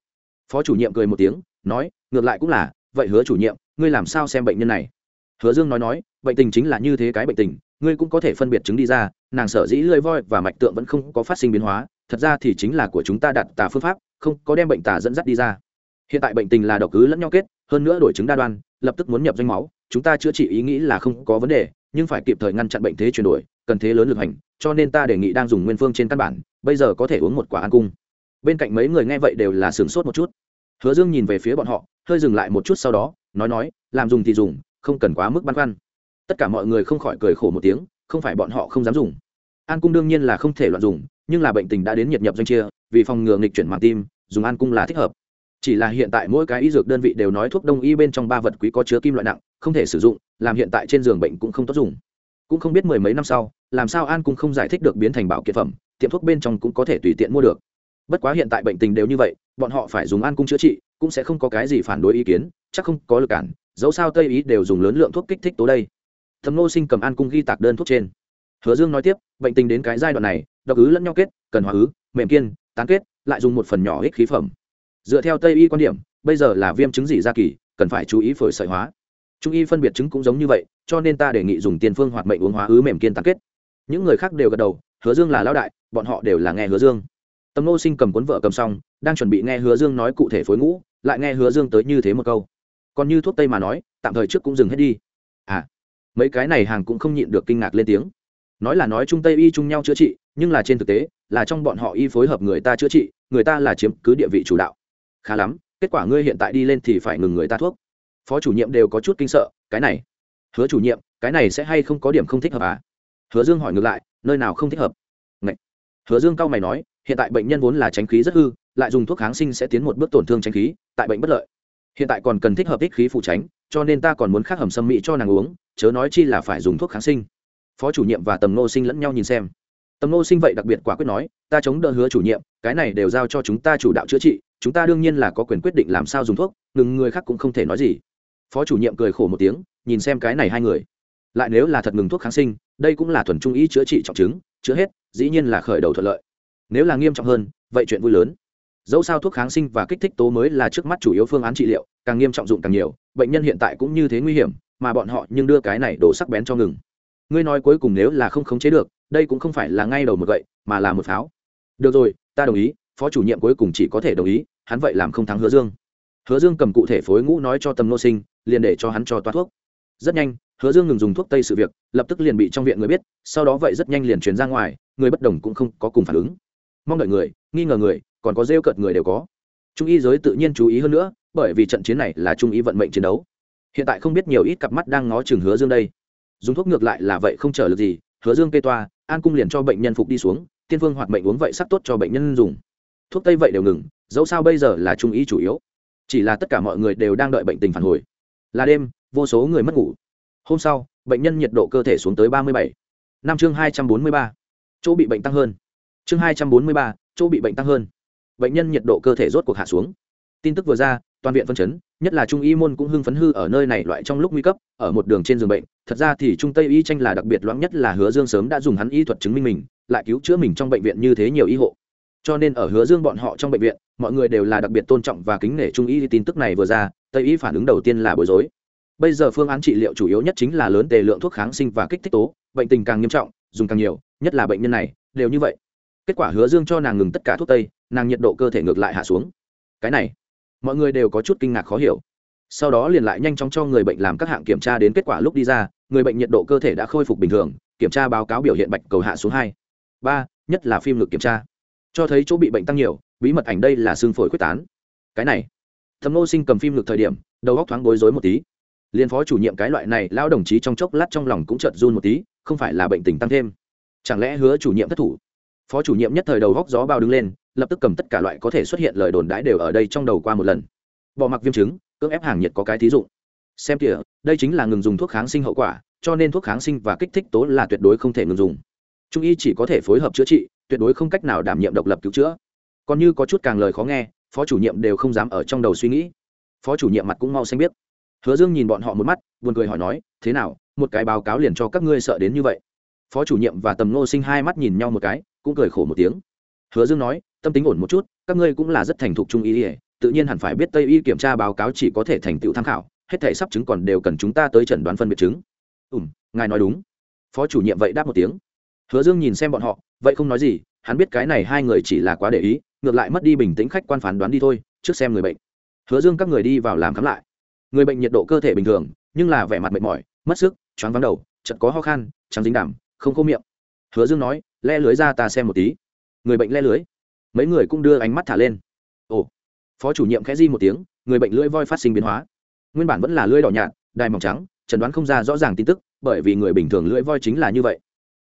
Phó chủ nhiệm cười một tiếng, nói, ngược lại cũng là vậy hứa chủ nhiệm, ngươi làm sao xem bệnh nhân này? Hứa dương nói nói, bệnh tình chính là như thế cái bệnh tình, ngươi cũng có thể phân biệt chứng đi ra, nàng sở dĩ lơi voi và mạch tượng vẫn không có phát sinh biến hóa, thật ra thì chính là của chúng ta đặt tà phương pháp, không có đem bệnh tà dẫn dắt đi ra. Hiện tại bệnh tình là độc cứ lẫn nhau kết, hơn nữa đổi chứng đa đoan, lập tức muốn nhập danh máu, chúng ta chữa trị ý nghĩ là không có vấn đề, nhưng phải kịp thời ngăn chặn bệnh thế chuyển đổi, cần thế lớn lực hành, cho nên ta đề nghị đang dùng nguyên phương trên căn bản, bây giờ có thể uống một quả ăn cung. Bên cạnh mấy người nghe vậy đều là sửng sốt một chút. Hứa dương nhìn về phía bọn họ hơi dừng lại một chút sau đó, nói nói, làm dùng thì dùng, không cần quá mức băn khoăn. Tất cả mọi người không khỏi cười khổ một tiếng, không phải bọn họ không dám dùng. An cung đương nhiên là không thể loạn dùng, nhưng là bệnh tình đã đến nhiệt nhập doanh chia, vì phòng ngừa nghịch chuyển mạng tim, dùng an cung là thích hợp. Chỉ là hiện tại mỗi cái y dược đơn vị đều nói thuốc đông y bên trong ba vật quý có chứa kim loại nặng, không thể sử dụng, làm hiện tại trên giường bệnh cũng không tốt dùng. Cũng không biết mười mấy năm sau, làm sao an cung không giải thích được biến thành bảo kiệt phẩm, tiệm thuốc bên trong cũng có thể tùy tiện mua được. Bất quá hiện tại bệnh tình đều như vậy, bọn họ phải dùng an cung chữa trị cũng sẽ không có cái gì phản đối ý kiến, chắc không có lực cản, dẫu sao tây ý đều dùng lớn lượng thuốc kích thích tố đây. Thầm nô sinh cầm an cung ghi tạc đơn thuốc trên. Hứa dương nói tiếp, bệnh tình đến cái giai đoạn này, độc ứ lẫn nhau kết, cần hòa ứ, mềm kiên, tán kết, lại dùng một phần nhỏ ích khí phẩm. Dựa theo tây y quan điểm, bây giờ là viêm chứng dị da kỳ, cần phải chú ý phổi sợi hóa. Trung y phân biệt chứng cũng giống như vậy, cho nên ta đề nghị dùng tiền phương hoạt mệnh uống hóa ứ mềm kiên tán kết. Những người khác đều gật đầu, hứa dương là lão đại, bọn họ đều là nghe hứa dương. Tầm nô sinh cầm cuốn vợ cầm xong, đang chuẩn bị nghe hứa dương nói cụ thể phối ngũ lại nghe hứa dương tới như thế một câu. Còn như thuốc tây mà nói, tạm thời trước cũng dừng hết đi. À mấy cái này hàng cũng không nhịn được kinh ngạc lên tiếng. Nói là nói trung tây y chung nhau chữa trị, nhưng là trên thực tế, là trong bọn họ y phối hợp người ta chữa trị, người ta là chiếm cứ địa vị chủ đạo. Khá lắm, kết quả ngươi hiện tại đi lên thì phải ngừng người ta thuốc. Phó chủ nhiệm đều có chút kinh sợ, cái này. Hứa chủ nhiệm, cái này sẽ hay không có điểm không thích hợp à? Hứa dương hỏi ngược lại, nơi nào không thích hợp? Ngậy. hứa dương cao mày nói, hiện tại bệnh nhân vốn là tránh khí rất hư lại dùng thuốc kháng sinh sẽ tiến một bước tổn thương tránh khí, tại bệnh bất lợi. Hiện tại còn cần thích hợp ích khí phụ tránh, cho nên ta còn muốn khắc hầm sâm mỹ cho nàng uống, chớ nói chi là phải dùng thuốc kháng sinh. Phó chủ nhiệm và tầm nô sinh lẫn nhau nhìn xem. Tầm nô sinh vậy đặc biệt quả quyết nói, ta chống đỡ hứa chủ nhiệm, cái này đều giao cho chúng ta chủ đạo chữa trị, chúng ta đương nhiên là có quyền quyết định làm sao dùng thuốc, ngừng người khác cũng không thể nói gì. Phó chủ nhiệm cười khổ một tiếng, nhìn xem cái này hai người. Lại nếu là thật ngừng thuốc kháng sinh, đây cũng là thuần trung ý chữa trị trọng chứng, chữa hết, dĩ nhiên là khởi đầu thuận lợi. Nếu là nghiêm trọng hơn, vậy chuyện vui lớn dẫu sao thuốc kháng sinh và kích thích tố mới là trước mắt chủ yếu phương án trị liệu, càng nghiêm trọng dụng càng nhiều, bệnh nhân hiện tại cũng như thế nguy hiểm, mà bọn họ nhưng đưa cái này đổ sắc bén cho ngừng. Ngươi nói cuối cùng nếu là không khống chế được, đây cũng không phải là ngay đầu một gậy, mà là một pháo. Được rồi, ta đồng ý, phó chủ nhiệm cuối cùng chỉ có thể đồng ý, hắn vậy làm không thắng hứa dương. Hứa dương cầm cụ thể phối ngũ nói cho tầm nô sinh, liền để cho hắn cho toa thuốc. Rất nhanh, hứa dương ngừng dùng thuốc tây sự việc, lập tức liền bị trong viện người biết, sau đó vậy rất nhanh liền truyền ra ngoài, người bất đồng cũng không có cùng phản ứng. Mong đợi người, nghi ngờ người còn có rêu cợt người đều có. Trung y giới tự nhiên chú ý hơn nữa, bởi vì trận chiến này là trung y vận mệnh chiến đấu. Hiện tại không biết nhiều ít cặp mắt đang ngó chừng hứa dương đây. Dùng thuốc ngược lại là vậy không trở lực gì, hứa dương kê toa, an cung liền cho bệnh nhân phục đi xuống, tiên phương hoạt mệnh uống vậy sắc tốt cho bệnh nhân dùng. Thuốc tây vậy đều ngừng, dẫu sao bây giờ là trung y chủ yếu. Chỉ là tất cả mọi người đều đang đợi bệnh tình phản hồi. Là đêm, vô số người mất ngủ. Hôm sau, bệnh nhân nhiệt độ cơ thể xuống tới ba mươi bảy. Năm chương hai trăm bốn mươi ba. Chỗ bị bệnh tăng hơn. Chương hai trăm bốn mươi ba, chỗ bị bệnh tăng hơn bệnh nhân nhiệt độ cơ thể rốt cuộc hạ xuống. Tin tức vừa ra, toàn viện phân chấn, nhất là trung y môn cũng hưng phấn hư ở nơi này loại trong lúc nguy cấp, ở một đường trên giường bệnh, thật ra thì trung tây y tranh là đặc biệt loãng nhất là hứa dương sớm đã dùng hắn y thuật chứng minh mình, lại cứu chữa mình trong bệnh viện như thế nhiều y hộ. Cho nên ở hứa dương bọn họ trong bệnh viện, mọi người đều là đặc biệt tôn trọng và kính nể trung y tin tức này vừa ra, tây y phản ứng đầu tiên là bối rối. Bây giờ phương án trị liệu chủ yếu nhất chính là lớn tề lượng thuốc kháng sinh và kích thích tố, bệnh tình càng nghiêm trọng, dùng càng nhiều, nhất là bệnh nhân này, đều như vậy kết quả hứa dương cho nàng ngừng tất cả thuốc tây, nàng nhiệt độ cơ thể ngược lại hạ xuống. Cái này, mọi người đều có chút kinh ngạc khó hiểu. Sau đó liền lại nhanh chóng cho người bệnh làm các hạng kiểm tra đến kết quả lúc đi ra, người bệnh nhiệt độ cơ thể đã khôi phục bình thường, kiểm tra báo cáo biểu hiện bạch cầu hạ xuống hai. Ba, nhất là phim ngực kiểm tra. Cho thấy chỗ bị bệnh tăng nhiều, bí mật ảnh đây là xương phổi quyết tán. Cái này thầm nô sinh cầm phim ngực thời điểm, đầu góc thoáng bối rối một tí. Liên phó chủ nhiệm cái loại này lao đồng chí trong chốc lát trong lòng cũng chợt run một tí, không phải là bệnh tình tăng thêm. Chẳng lẽ hứa chủ nhiệm thất thủ? Phó chủ nhiệm nhất thời đầu góc gió bao đứng lên, lập tức cầm tất cả loại có thể xuất hiện lời đồn đãi đều ở đây trong đầu qua một lần. Bỏ mặc viêm chứng, cưỡng ép hàng nhiệt có cái thí dụ. Xem kìa, đây chính là ngừng dùng thuốc kháng sinh hậu quả, cho nên thuốc kháng sinh và kích thích tố là tuyệt đối không thể ngừng dùng. Trung y chỉ có thể phối hợp chữa trị, tuyệt đối không cách nào đảm nhiệm độc lập cứu chữa. Còn như có chút càng lời khó nghe, phó chủ nhiệm đều không dám ở trong đầu suy nghĩ. Phó chủ nhiệm mặt cũng mau xanh biết. Hứa dương nhìn bọn họ một mắt, buồn cười hỏi nói, thế nào, một cái báo cáo liền cho các ngươi sợ đến như vậy? Phó chủ nhiệm và tầm ngô sinh hai mắt nhìn nhau một cái cũng cười khổ một tiếng. Hứa dương nói, tâm tính ổn một chút, các ngươi cũng là rất thành thục trung ý ỉa tự nhiên hẳn phải biết tây y kiểm tra báo cáo chỉ có thể thành tựu tham khảo, hết thể sắp chứng còn đều cần chúng ta tới chẩn đoán phân biệt chứng. Ừm, ngài nói đúng. Phó chủ nhiệm vậy đáp một tiếng. Hứa dương nhìn xem bọn họ, vậy không nói gì, hắn biết cái này hai người chỉ là quá để ý, ngược lại mất đi bình tĩnh khách quan phán đoán đi thôi, trước xem người bệnh. Hứa dương các người đi vào làm khám lại. Người bệnh nhiệt độ cơ thể bình thường, nhưng là vẻ mặt mệt mỏi, mất sức, choáng vắng đầu chật có ho khan, trắng dính đảm không khô miệng hứa dương nói le lưới ra ta xem một tí. Người bệnh le lưới. Mấy người cũng đưa ánh mắt thả lên. Ồ. Phó chủ nhiệm khẽ di một tiếng, người bệnh lưỡi voi phát sinh biến hóa. Nguyên bản vẫn là lưỡi đỏ nhạt đai mỏng trắng, chẩn đoán không ra rõ ràng tin tức, bởi vì người bình thường lưỡi voi chính là như vậy.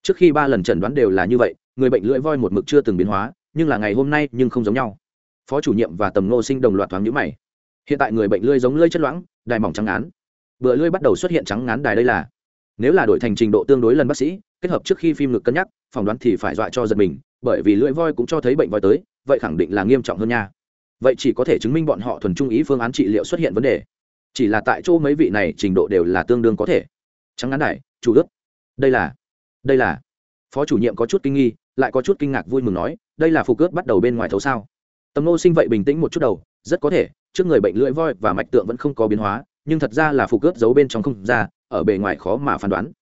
Trước khi ba lần chẩn đoán đều là như vậy, người bệnh lưỡi voi một mực chưa từng biến hóa, nhưng là ngày hôm nay nhưng không giống nhau. Phó chủ nhiệm và tầm nô sinh đồng loạt thoáng nhữ mày. Hiện tại người bệnh lưỡi giống lưỡi chất loãng, đài mỏng trắng án bữa lưỡi bắt đầu xuất hiện trắng ngán đài đây là nếu là đổi thành trình độ tương đối lần bác sĩ, kết hợp trước khi phim ngực cân nhắc, phỏng đoán thì phải dọa cho giật mình, bởi vì lưỡi voi cũng cho thấy bệnh voi tới, vậy khẳng định là nghiêm trọng hơn nha. Vậy chỉ có thể chứng minh bọn họ thuần trung ý phương án trị liệu xuất hiện vấn đề. Chỉ là tại chỗ mấy vị này trình độ đều là tương đương có thể. Trắng ngắn đại, chủ ước. Đây là đây là. Phó chủ nhiệm có chút kinh nghi, lại có chút kinh ngạc vui mừng nói, đây là phục cướp bắt đầu bên ngoài thấu sao? Tầm nô sinh vậy bình tĩnh một chút đầu, rất có thể, trước người bệnh lưỡi voi và mạch tượng vẫn không có biến hóa, nhưng thật ra là phục cướp giấu bên trong không ra ở bề ngoài khó mà phán đoán.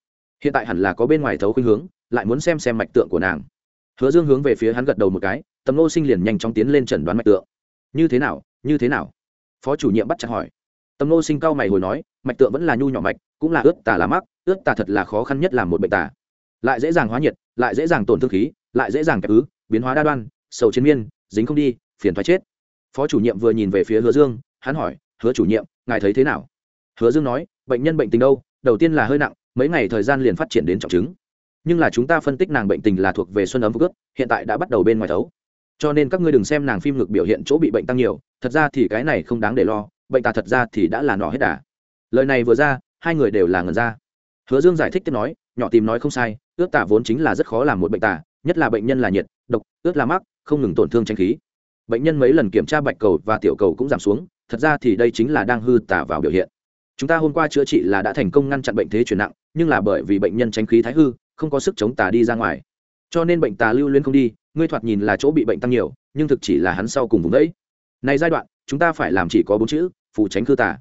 Hiện tại hẳn là có bên ngoài thấu khuynh hướng, lại muốn xem xem mạch tượng của nàng. Hứa dương hướng về phía hắn gật đầu một cái, tầm nô sinh liền nhanh chóng tiến lên trần đoán mạch tượng. Như thế nào, như thế nào? Phó chủ nhiệm bắt chặt hỏi. Tầm nô sinh cao mày hồi nói, mạch tượng vẫn là nhu nhỏ mạch, cũng là ướt tà là mắc, ướt tà thật là khó khăn nhất là một bệnh tà. Lại dễ dàng hóa nhiệt, lại dễ dàng tổn thương khí, lại dễ dàng kẹp ứ, biến hóa đa đoan, sầu chiến miên, dính không đi, phiền thoái chết. Phó chủ nhiệm vừa nhìn về phía hứa dương, hắn hỏi, hứa chủ nhiệm, ngài thấy thế nào? Hứa dương nói, bệnh nhân bệnh tình đâu? Đầu tiên là hơi nặng mấy ngày thời gian liền phát triển đến trọng chứng. Nhưng là chúng ta phân tích nàng bệnh tình là thuộc về xuân ấm phúc hiện tại đã bắt đầu bên ngoài thấu. Cho nên các ngươi đừng xem nàng phim ngực biểu hiện chỗ bị bệnh tăng nhiều thật ra thì cái này không đáng để lo bệnh tà thật ra thì đã là nọ hết đà. Lời này vừa ra hai người đều là ngần ra. Hứa dương giải thích tiếp nói nhỏ tìm nói không sai ướt tà vốn chính là rất khó làm một bệnh tà, nhất là bệnh nhân là nhiệt độc ướt là mắc không ngừng tổn thương tranh khí. Bệnh nhân mấy lần kiểm tra bạch cầu và tiểu cầu cũng giảm xuống thật ra thì đây chính là đang hư tà vào biểu hiện chúng ta hôm qua chữa trị là đã thành công ngăn chặn bệnh thế chuyển nặng, nhưng là bởi vì bệnh nhân tránh khí thái hư, không có sức chống tà đi ra ngoài. Cho nên bệnh tà lưu luyến không đi, ngươi thoạt nhìn là chỗ bị bệnh tăng nhiều, nhưng thực chỉ là hắn sau cùng vùng đấy này giai đoạn, chúng ta phải làm chỉ có bốn chữ phủ tránh khư tà.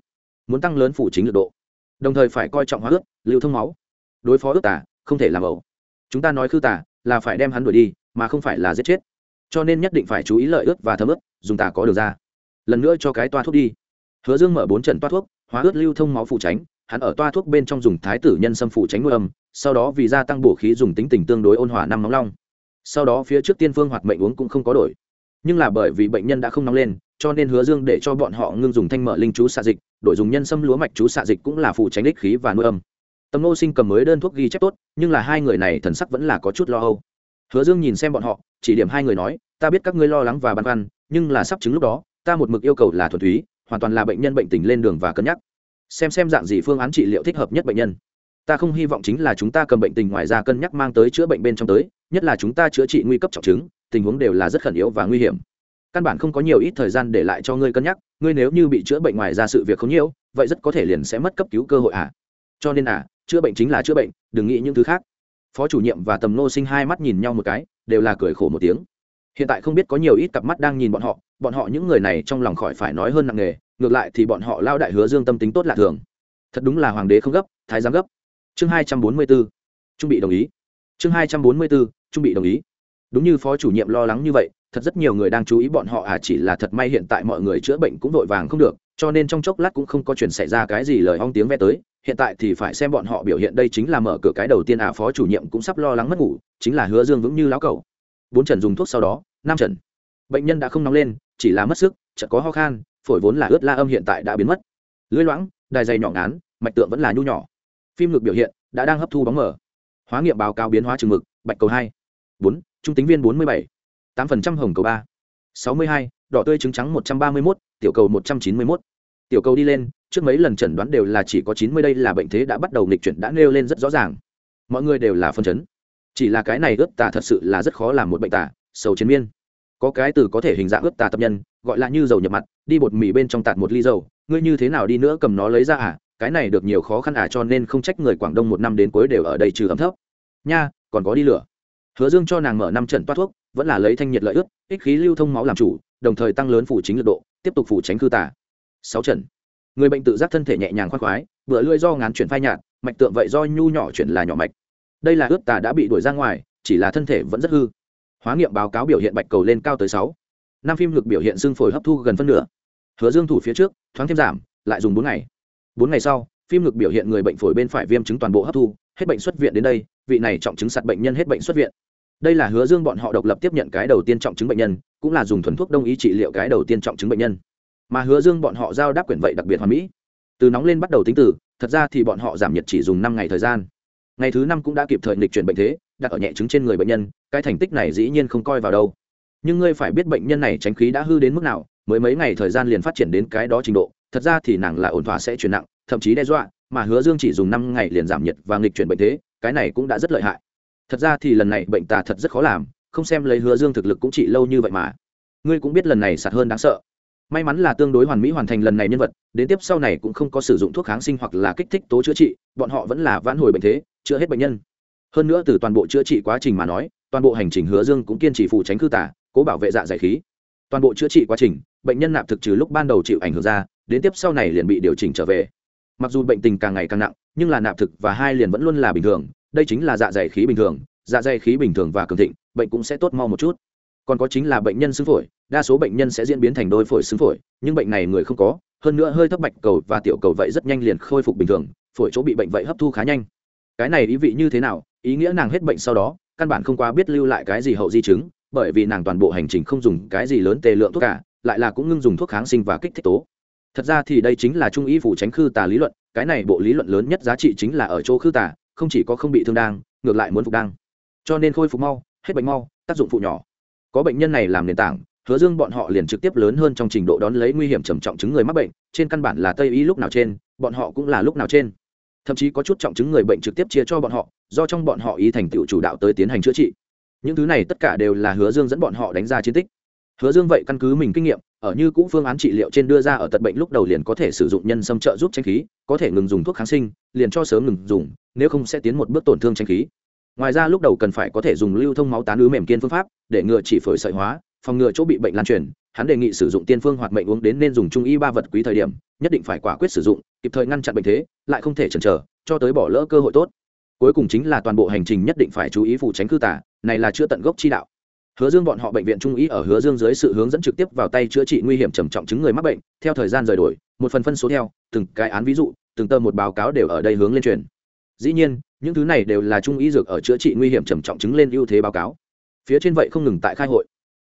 Muốn tăng lớn phủ chính lực độ. Đồng thời phải coi trọng hóa ướt lưu thông máu. Đối phó ướt tà, không thể làm ẩu. Chúng ta nói khư tà, là phải đem hắn đuổi đi, mà không phải là giết chết. Cho nên nhất định phải chú ý lợi ướt và thấm ướt dùng tà có được ra. Lần nữa cho cái toa thuốc đi. Hứa dương mở bốn trận toa thuốc hóa ướt lưu thông máu phụ tránh, hắn ở toa thuốc bên trong dùng thái tử nhân xâm phụ tránh nuôi âm, sau đó vì gia tăng bổ khí dùng tính tình tương đối ôn hòa năm nóng long. Sau đó phía trước tiên phương hoạt mệnh uống cũng không có đổi. Nhưng là bởi vì bệnh nhân đã không nóng lên, cho nên hứa dương để cho bọn họ ngưng dùng thanh mở linh chú xạ dịch, đổi dùng nhân xâm lúa mạch chú xạ dịch cũng là phụ tránh đích khí và nuôi âm. Tâm nô sinh cầm mới đơn thuốc ghi chép tốt, nhưng là hai người này thần sắc vẫn là có chút lo âu. Hứa dương nhìn xem bọn họ, chỉ điểm hai người nói, ta biết các ngươi lo lắng và băn khoăn, nhưng là sắp chứng lúc đó, ta một mực yêu cầu là thuần túy hoàn toàn là bệnh nhân bệnh tình lên đường và cân nhắc. Xem xem dạng gì phương án trị liệu thích hợp nhất bệnh nhân. Ta không hy vọng chính là chúng ta cầm bệnh tình ngoài ra cân nhắc mang tới chữa bệnh bên trong tới, nhất là chúng ta chữa trị nguy cấp trọng chứng, tình huống đều là rất khẩn yếu và nguy hiểm. Căn bản không có nhiều ít thời gian để lại cho ngươi cân nhắc, ngươi nếu như bị chữa bệnh ngoài ra sự việc không nhiều, vậy rất có thể liền sẽ mất cấp cứu cơ hội à? Cho nên à chữa bệnh chính là chữa bệnh, đừng nghĩ những thứ khác. Phó chủ nhiệm và tầm nô sinh hai mắt nhìn nhau một cái, đều là cười khổ một tiếng hiện tại không biết có nhiều ít cặp mắt đang nhìn bọn họ bọn họ những người này trong lòng khỏi phải nói hơn nặng nghề ngược lại thì bọn họ lao đại hứa dương tâm tính tốt lạ thường. Thật đúng là hoàng đế không gấp, thái giám gấp. Chương hai trăm bốn mươi b ố trung bị đồng ý. Chương hai trăm bốn mươi b ố trung bị đồng ý. Đúng như phó chủ nhiệm lo lắng như vậy, thật rất nhiều người đang chú ý bọn họ à chỉ là thật may hiện tại mọi người chữa bệnh cũng vội vàng không được, cho nên trong chốc lát cũng không có chuyện xảy ra cái gì lời hong tiếng ve tới. Hiện tại thì phải xem bọn họ biểu hiện đây chính là mở cửa cái đầu tiên à phó chủ nhiệm cũng sắp lo lắng mất ngủ, chính là hứa dương vững như lão cầu bốn trần dùng thuốc sau đó, năm trần bệnh nhân đã không nóng lên, chỉ là mất sức, chợt có ho khan, phổi vốn là ướt la âm hiện tại đã biến mất. Lưỡi loãng, đài dày nhỏ ngán, mạch tượng vẫn là nhu nhỏ. Phim ngực biểu hiện, đã đang hấp thu bóng mở hóa nghiệm báo cáo biến hóa trường mực, bạch cầu hai, bốn, trung tính viên bốn mươi bảy, tám phần trăm hồng cầu ba, sáu mươi hai, đỏ tươi trứng trắng một trăm ba mươi mốt, tiểu cầu một trăm chín mươi mốt. Tiểu cầu đi lên, trước mấy lần chẩn đoán đều là chỉ có chín mươi đây là bệnh thế đã bắt đầu nghịch chuyển đã nêu lên rất rõ ràng. Mọi người đều là phân chấn chỉ là cái này ướt tà thật sự là rất khó làm một bệnh tà, sầu chiến miên. Có cái từ có thể hình dạng ướt tà tập nhân, gọi là như dầu nhập mặt, đi bột mì bên trong tạt một ly dầu, ngươi như thế nào đi nữa cầm nó lấy ra à cái này được nhiều khó khăn à cho nên không trách người quảng đông một năm đến cuối đều ở đây trừ ấm thấp. Nha, còn có đi lửa. Hứa dương cho nàng mở năm trận toát thuốc, vẫn là lấy thanh nhiệt lợi ướt ích khí lưu thông máu làm chủ, đồng thời tăng lớn phủ chính lực độ, tiếp tục phủ tránh cư tả sáu trận. Người bệnh tự giác thân thể nhẹ nhàng khoan khoái vừa lưỡi do ngán chuyển phai nhạt, mạch tượng vậy do nhu nhỏ chuyển là nhỏ mạch đây là ướt tà đã bị đuổi ra ngoài, chỉ là thân thể vẫn rất hư. Hóa nghiệm báo cáo biểu hiện bạch cầu lên cao tới sáu. Năm phim ngực biểu hiện xương phổi hấp thu gần phân nửa. Hứa dương thủ phía trước, thoáng thêm giảm, lại dùng bốn ngày. Bốn ngày sau, phim ngực biểu hiện người bệnh phổi bên phải viêm chứng toàn bộ hấp thu, hết bệnh xuất viện đến đây, vị này trọng chứng sạt bệnh nhân hết bệnh xuất viện. Đây là hứa dương bọn họ độc lập tiếp nhận cái đầu tiên trọng chứng bệnh nhân, cũng là dùng thuần thuốc đông y trị liệu cái đầu tiên trọng chứng bệnh nhân. Mà hứa dương bọn họ giao đáp quyển vậy đặc biệt hoàn mỹ. Từ nóng lên bắt đầu tính từ, thật ra thì bọn họ giảm nhiệt chỉ dùng năm ngày thời gian ngày thứ năm cũng đã kịp thời nghịch chuyển bệnh thế, đặt ở nhẹ chứng trên người bệnh nhân, cái thành tích này dĩ nhiên không coi vào đâu. Nhưng ngươi phải biết bệnh nhân này tránh khí đã hư đến mức nào, mới mấy ngày thời gian liền phát triển đến cái đó trình độ, thật ra thì nàng là ổn thỏa sẽ chuyển nặng, thậm chí đe dọa, mà hứa dương chỉ dùng năm ngày liền giảm nhiệt và nghịch chuyển bệnh thế, cái này cũng đã rất lợi hại. Thật ra thì lần này bệnh tà thật rất khó làm, không xem lấy hứa dương thực lực cũng chỉ lâu như vậy mà. Ngươi cũng biết lần này sạt hơn đáng sợ may mắn là tương đối hoàn mỹ hoàn thành lần này nhân vật, đến tiếp sau này cũng không có sử dụng thuốc kháng sinh hoặc là kích thích tố chữa trị, bọn họ vẫn là vãn hồi bệnh thế, chữa hết bệnh nhân. Hơn nữa từ toàn bộ chữa trị quá trình mà nói, toàn bộ hành trình hứa dương cũng kiên trì phụ tránh cư tả cố bảo vệ dạ giải khí. Toàn bộ chữa trị quá trình, bệnh nhân nạp thực trừ lúc ban đầu chịu ảnh hưởng ra, đến tiếp sau này liền bị điều chỉnh trở về. Mặc dù bệnh tình càng ngày càng nặng, nhưng là nạp thực và hai liền vẫn luôn là bình thường, đây chính là dạ dày khí bình thường dạ dày khí bình thường và cường thịnh, bệnh cũng sẽ tốt mau một chút còn có chính là bệnh nhân xương phổi, đa số bệnh nhân sẽ diễn biến thành đôi phổi xương phổi, nhưng bệnh này người không có, hơn nữa hơi thấp bạch cầu và tiểu cầu vậy rất nhanh liền khôi phục bình thường, phổi chỗ bị bệnh vậy hấp thu khá nhanh. Cái này ý vị như thế nào? Ý nghĩa nàng hết bệnh sau đó, căn bản không quá biết lưu lại cái gì hậu di chứng, bởi vì nàng toàn bộ hành trình không dùng cái gì lớn tề lượng thuốc cả, lại là cũng ngưng dùng thuốc kháng sinh và kích thích tố. Thật ra thì đây chính là trung ý phủ tránh khư tà lý luận, cái này bộ lý luận lớn nhất giá trị chính là ở chỗ khư tà, không chỉ có không bị thương đang, ngược lại muốn phục đang. Cho nên khôi phục mau, hết bệnh mau, tác dụng phụ nhỏ có bệnh nhân này làm nền tảng, hứa dương bọn họ liền trực tiếp lớn hơn trong trình độ đón lấy nguy hiểm trầm trọng chứng người mắc bệnh, trên căn bản là tây y lúc nào trên, bọn họ cũng là lúc nào trên. Thậm chí có chút trọng chứng người bệnh trực tiếp chia cho bọn họ, do trong bọn họ ý thành tựu chủ đạo tới tiến hành chữa trị. Những thứ này tất cả đều là hứa dương dẫn bọn họ đánh ra chiến tích. Hứa dương vậy căn cứ mình kinh nghiệm, ở như cũ phương án trị liệu trên đưa ra ở tận bệnh lúc đầu liền có thể sử dụng nhân xâm trợ giúp tranh khí, có thể ngừng dùng thuốc kháng sinh, liền cho sớm ngừng dùng, nếu không sẽ tiến một bước tổn thương tranh khí ngoài ra lúc đầu cần phải có thể dùng lưu thông máu tán ứ mềm kiên phương pháp, để ngừa chỉ phổi sợi hóa, phòng ngừa chỗ bị bệnh lan truyền. Hắn đề nghị sử dụng tiên phương hoặc mệnh uống đến nên dùng trung y ba vật quý thời điểm, nhất định phải quả quyết sử dụng, kịp thời ngăn chặn bệnh thế, lại không thể chần chờ, cho tới bỏ lỡ cơ hội tốt. Cuối cùng chính là toàn bộ hành trình nhất định phải chú ý phụ tránh cư tả, này là chữa tận gốc chi đạo. Hứa dương bọn họ bệnh viện trung ý ở hứa dương dưới sự hướng dẫn trực tiếp vào tay chữa trị nguy hiểm trầm trọng chứng người mắc bệnh, theo thời gian rời đổi, một phần phân số theo, từng cái án ví dụ, từng tờ một báo cáo đều ở đây hướng lên truyền. Dĩ nhiên những thứ này đều là trung y dược ở chữa trị nguy hiểm trầm trọng chứng lên ưu thế báo cáo. Phía trên vậy không ngừng tại khai hội.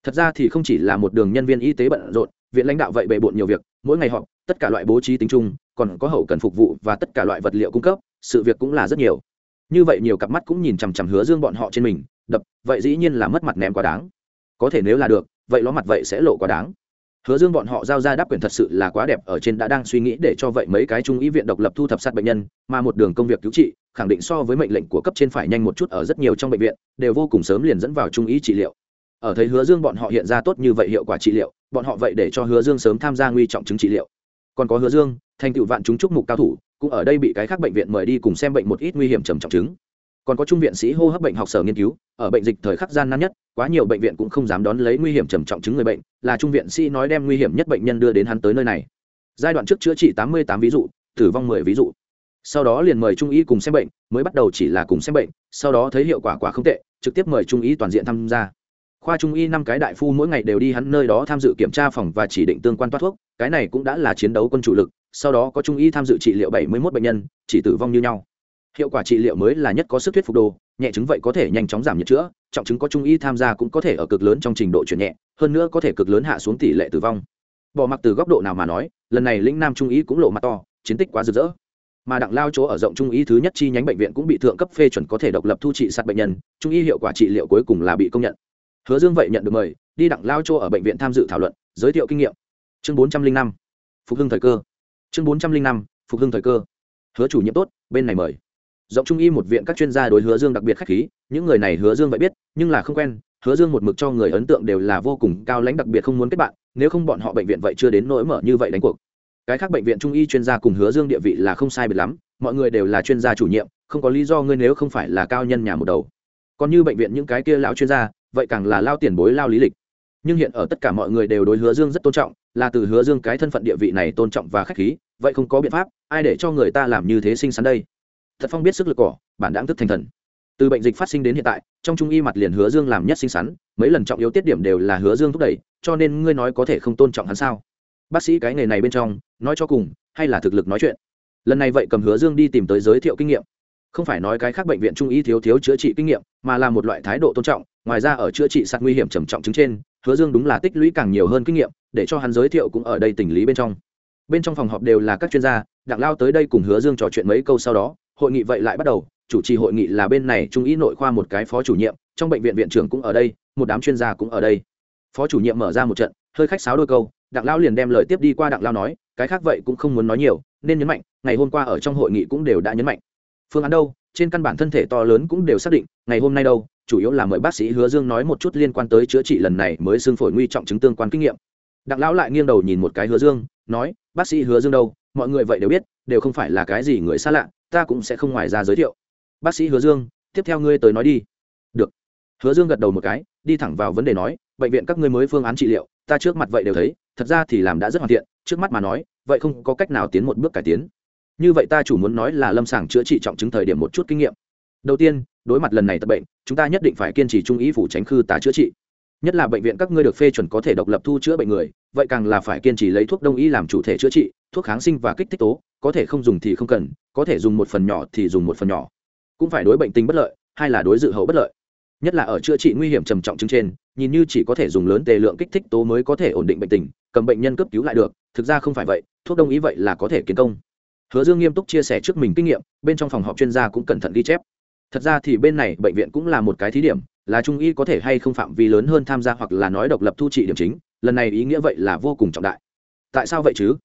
Thật ra thì không chỉ là một đường nhân viên y tế bận rộn, viện lãnh đạo vậy bề bộn nhiều việc, mỗi ngày họp, tất cả loại bố trí tính chung, còn có hậu cần phục vụ và tất cả loại vật liệu cung cấp, sự việc cũng là rất nhiều. Như vậy nhiều cặp mắt cũng nhìn chằm chằm hứa dương bọn họ trên mình, đập, vậy dĩ nhiên là mất mặt ném quá đáng. Có thể nếu là được, vậy ló mặt vậy sẽ lộ quá đáng hứa dương bọn họ giao ra đáp quyền thật sự là quá đẹp, ở trên đã đang suy nghĩ để cho vậy mấy cái trung ý viện độc lập thu thập sát bệnh nhân, mà một đường công việc cứu trị, khẳng định so với mệnh lệnh của cấp trên phải nhanh một chút ở rất nhiều trong bệnh viện, đều vô cùng sớm liền dẫn vào trung ý trị liệu. Ở thấy hứa dương bọn họ hiện ra tốt như vậy hiệu quả trị liệu, bọn họ vậy để cho hứa dương sớm tham gia nguy trọng chứng trị liệu. Còn có hứa dương, thành tựu vạn chúng chúc mục cao thủ, cũng ở đây bị cái khác bệnh viện mời đi cùng xem bệnh một ít nguy hiểm trầm trọng chứng còn có trung viện sĩ hô hấp bệnh học sở nghiên cứu, ở bệnh dịch thời khắc gian nan nhất, quá nhiều bệnh viện cũng không dám đón lấy nguy hiểm trầm trọng chứng người bệnh, là trung viện sĩ nói đem nguy hiểm nhất bệnh nhân đưa đến hắn tới nơi này. Giai đoạn trước chữa trị tám mươi tám ví dụ, tử vong mười ví dụ. Sau đó liền mời trung y cùng xem bệnh, mới bắt đầu chỉ là cùng xem bệnh, sau đó thấy hiệu quả quả không tệ, trực tiếp mời trung y toàn diện tham gia. Khoa trung y năm cái đại phu mỗi ngày đều đi hắn nơi đó tham dự kiểm tra phòng và chỉ định tương quan toát thuốc, cái này cũng đã là chiến đấu quân chủ lực, sau đó có trung y tham dự trị liệu bảy mươi một bệnh nhân, chỉ tử vong như nhau hiệu quả trị liệu mới là nhất có sức thuyết phục đồ, nhẹ chứng vậy có thể nhanh chóng giảm nhiệt chữa, trọng chứng có trung y tham gia cũng có thể ở cực lớn trong trình độ chuyển nhẹ, hơn nữa có thể cực lớn hạ xuống tỷ lệ tử vong. Bỏ mặc từ góc độ nào mà nói, lần này lĩnh nam trung y cũng lộ mặt to, chiến tích quá rực rỡ. Mà đặng lao chỗ ở rộng trung y thứ nhất chi nhánh bệnh viện cũng bị thượng cấp phê chuẩn có thể độc lập thu trị sát bệnh nhân, trung y hiệu quả trị liệu cuối cùng là bị công nhận. Hứa dương vậy nhận được mời, đi đặng lao chỗ ở bệnh viện tham dự thảo luận, giới thiệu kinh nghiệm. Chương bốn trăm linh năm, phục hưng thời cơ. Chương bốn trăm linh năm, phục hưng thời cơ. Hứa chủ nhiệm tốt, bên này mời rộng trung y một viện các chuyên gia đối hứa dương đặc biệt khách khí, những người này hứa dương vậy biết, nhưng là không quen, hứa dương một mực cho người ấn tượng đều là vô cùng cao lãnh đặc biệt không muốn kết bạn, nếu không bọn họ bệnh viện vậy chưa đến nỗi mở như vậy đánh cuộc. Cái khác bệnh viện trung y chuyên gia cùng hứa dương địa vị là không sai biệt lắm, mọi người đều là chuyên gia chủ nhiệm, không có lý do ngươi nếu không phải là cao nhân nhà một đầu. Còn như bệnh viện những cái kia lão chuyên gia, vậy càng là lao tiền bối lao lý lịch. Nhưng hiện ở tất cả mọi người đều đối hứa dương rất tôn trọng, là từ hứa dương cái thân phận địa vị này tôn trọng và khách khí, vậy không có biện pháp, ai để cho người ta làm như thế sinh sắn đây? Thật phong biết sức lực cỏ, bản đáng thức thành thần. Từ bệnh dịch phát sinh đến hiện tại, trong trung y mặt liền hứa dương làm nhất xinh xắn mấy lần trọng yếu tiết điểm đều là hứa dương thúc đẩy, cho nên ngươi nói có thể không tôn trọng hắn sao? Bác sĩ cái nghề này bên trong, nói cho cùng, hay là thực lực nói chuyện. Lần này vậy cầm hứa dương đi tìm tới giới thiệu kinh nghiệm. Không phải nói cái khác bệnh viện trung y thiếu thiếu chữa trị kinh nghiệm, mà là một loại thái độ tôn trọng, ngoài ra ở chữa trị sạt nguy hiểm trầm trọng chứng trên, hứa dương đúng là tích lũy càng nhiều hơn kinh nghiệm, để cho hắn giới thiệu cũng ở đây tình lý bên trong. Bên trong phòng họp đều là các chuyên gia, đặng lao tới đây cùng hứa dương trò chuyện mấy câu sau đó hội nghị vậy lại bắt đầu, chủ trì hội nghị là bên này trung ý nội khoa một cái phó chủ nhiệm, trong bệnh viện viện trưởng cũng ở đây, một đám chuyên gia cũng ở đây. Phó chủ nhiệm mở ra một trận, hơi khách sáo đôi câu, đặng lao liền đem lời tiếp đi qua đặng lao nói, cái khác vậy cũng không muốn nói nhiều, nên nhấn mạnh, ngày hôm qua ở trong hội nghị cũng đều đã nhấn mạnh. Phương án đâu? Trên căn bản thân thể to lớn cũng đều xác định, ngày hôm nay đâu? Chủ yếu là mời bác sĩ hứa dương nói một chút liên quan tới chữa trị lần này mới xương phổi nguy trọng chứng tương quan kinh nghiệm. Đặng lão lại nghiêng đầu nhìn một cái hứa dương, nói, bác sĩ hứa dương đâu? Mọi người vậy đều biết, đều không phải là cái gì người xa lạ ta cũng sẽ không ngoài ra giới thiệu. Bác sĩ hứa dương, tiếp theo ngươi tới nói đi. Được. Hứa dương gật đầu một cái, đi thẳng vào vấn đề nói, bệnh viện các ngươi mới phương án trị liệu, ta trước mặt vậy đều thấy, thật ra thì làm đã rất hoàn thiện, trước mắt mà nói, vậy không có cách nào tiến một bước cải tiến. Như vậy ta chủ muốn nói là lâm sàng chữa trị trọng chứng thời điểm một chút kinh nghiệm. Đầu tiên, đối mặt lần này tập bệnh, chúng ta nhất định phải kiên trì trung ý phủ tránh khư tá chữa trị nhất là bệnh viện các ngươi được phê chuẩn có thể độc lập thu chữa bệnh người, vậy càng là phải kiên trì lấy thuốc đông y làm chủ thể chữa trị, thuốc kháng sinh và kích thích tố, có thể không dùng thì không cần, có thể dùng một phần nhỏ thì dùng một phần nhỏ. Cũng phải đối bệnh tình bất lợi hay là đối dự hậu bất lợi. Nhất là ở chữa trị nguy hiểm trầm trọng chứng trên, nhìn như chỉ có thể dùng lớn tề lượng kích thích tố mới có thể ổn định bệnh tình, cầm bệnh nhân cấp cứu lại được, thực ra không phải vậy, thuốc đông y vậy là có thể kiến công. Hứa dương nghiêm túc chia sẻ trước mình kinh nghiệm, bên trong phòng họp chuyên gia cũng cẩn thận ghi chép. Thật ra thì bên này bệnh viện cũng là một cái thí điểm là trung y có thể hay không phạm vi lớn hơn tham gia hoặc là nói độc lập thu trị điểm chính, lần này ý nghĩa vậy là vô cùng trọng đại. Tại sao vậy chứ?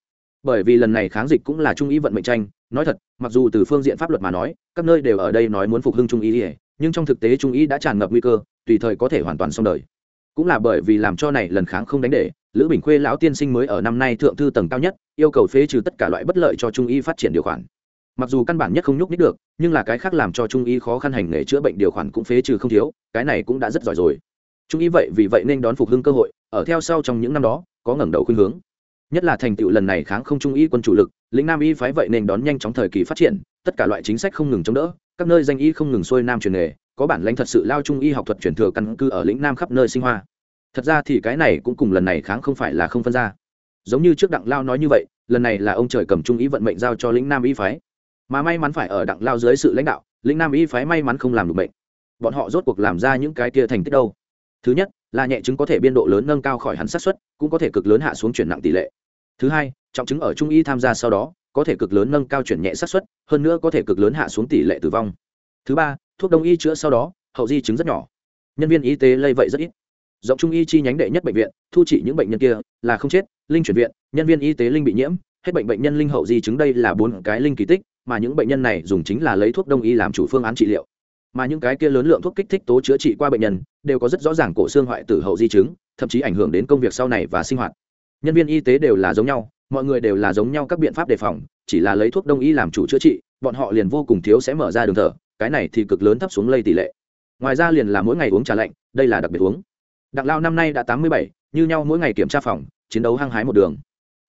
Bởi vì lần này kháng dịch cũng là trung y vận mệnh tranh, nói thật, mặc dù từ phương diện pháp luật mà nói, các nơi đều ở đây nói muốn phục hưng trung y nhưng trong thực tế trung y đã tràn ngập nguy cơ, tùy thời có thể hoàn toàn xong đời. Cũng là bởi vì làm cho này lần kháng không đánh để, lữ bình khuê lão tiên sinh mới ở năm nay thượng thư tầng cao nhất, yêu cầu phế trừ tất cả loại bất lợi cho trung y phát triển điều khoản mặc dù căn bản nhất không nhúc nhích được, nhưng là cái khác làm cho trung y khó khăn hành nghề chữa bệnh điều khoản cũng phế trừ không thiếu, cái này cũng đã rất giỏi rồi. Trung y vậy vì vậy nên đón phục hưng cơ hội, ở theo sau trong những năm đó, có ngẩng đầu khuynh hướng. Nhất là thành tựu lần này kháng không trung y quân chủ lực, lĩnh nam y phái vậy nên đón nhanh chóng thời kỳ phát triển, tất cả loại chính sách không ngừng chống đỡ, các nơi danh y không ngừng xuôi nam truyền nghề, có bản lãnh thật sự lao trung y học thuật truyền thừa căn cư ở lĩnh nam khắp nơi sinh hoa. Thật ra thì cái này cũng cùng lần này kháng không phải là không phân ra. Giống như trước đặng lao nói như vậy, lần này là ông trời cầm trung ý vận mệnh giao cho lĩnh nam y phái mà may mắn phải ở đặng lao dưới sự lãnh đạo lĩnh nam y phái may mắn không làm được bệnh. Bọn họ rốt cuộc làm ra những cái kia thành tích đâu. Thứ nhất, là nhẹ chứng có thể biên độ lớn nâng cao khỏi hắn sát xuất cũng có thể cực lớn hạ xuống chuyển nặng tỷ lệ. Thứ hai, trọng chứng ở trung y tham gia sau đó, có thể cực lớn nâng cao chuyển nhẹ sát xuất hơn nữa có thể cực lớn hạ xuống tỷ lệ tử vong. Thứ ba, thuốc đông y chữa sau đó, hậu di chứng rất nhỏ. Nhân viên y tế lây vậy rất ít. Rộng trung y chi nhánh đệ nhất bệnh viện, thu trị những bệnh nhân kia, là không chết, linh chuyển viện, nhân viên y tế linh bị nhiễm, hết bệnh bệnh nhân linh hậu di chứng đây là bốn cái linh kỳ tích mà những bệnh nhân này dùng chính là lấy thuốc đông y làm chủ phương án trị liệu. Mà những cái kia lớn lượng thuốc kích thích tố chữa trị qua bệnh nhân, đều có rất rõ ràng cổ xương hoại tử hậu di chứng, thậm chí ảnh hưởng đến công việc sau này và sinh hoạt. Nhân viên y tế đều là giống nhau, mọi người đều là giống nhau các biện pháp đề phòng, chỉ là lấy thuốc đông y làm chủ chữa trị, bọn họ liền vô cùng thiếu sẽ mở ra đường thở, cái này thì cực lớn thấp xuống lây tỷ lệ. Ngoài ra liền là mỗi ngày uống trà lạnh, đây là đặc biệt uống. Đặng lao năm nay đã tám mươi bảy, như nhau mỗi ngày kiểm tra phòng, chiến đấu hăng hái một đường.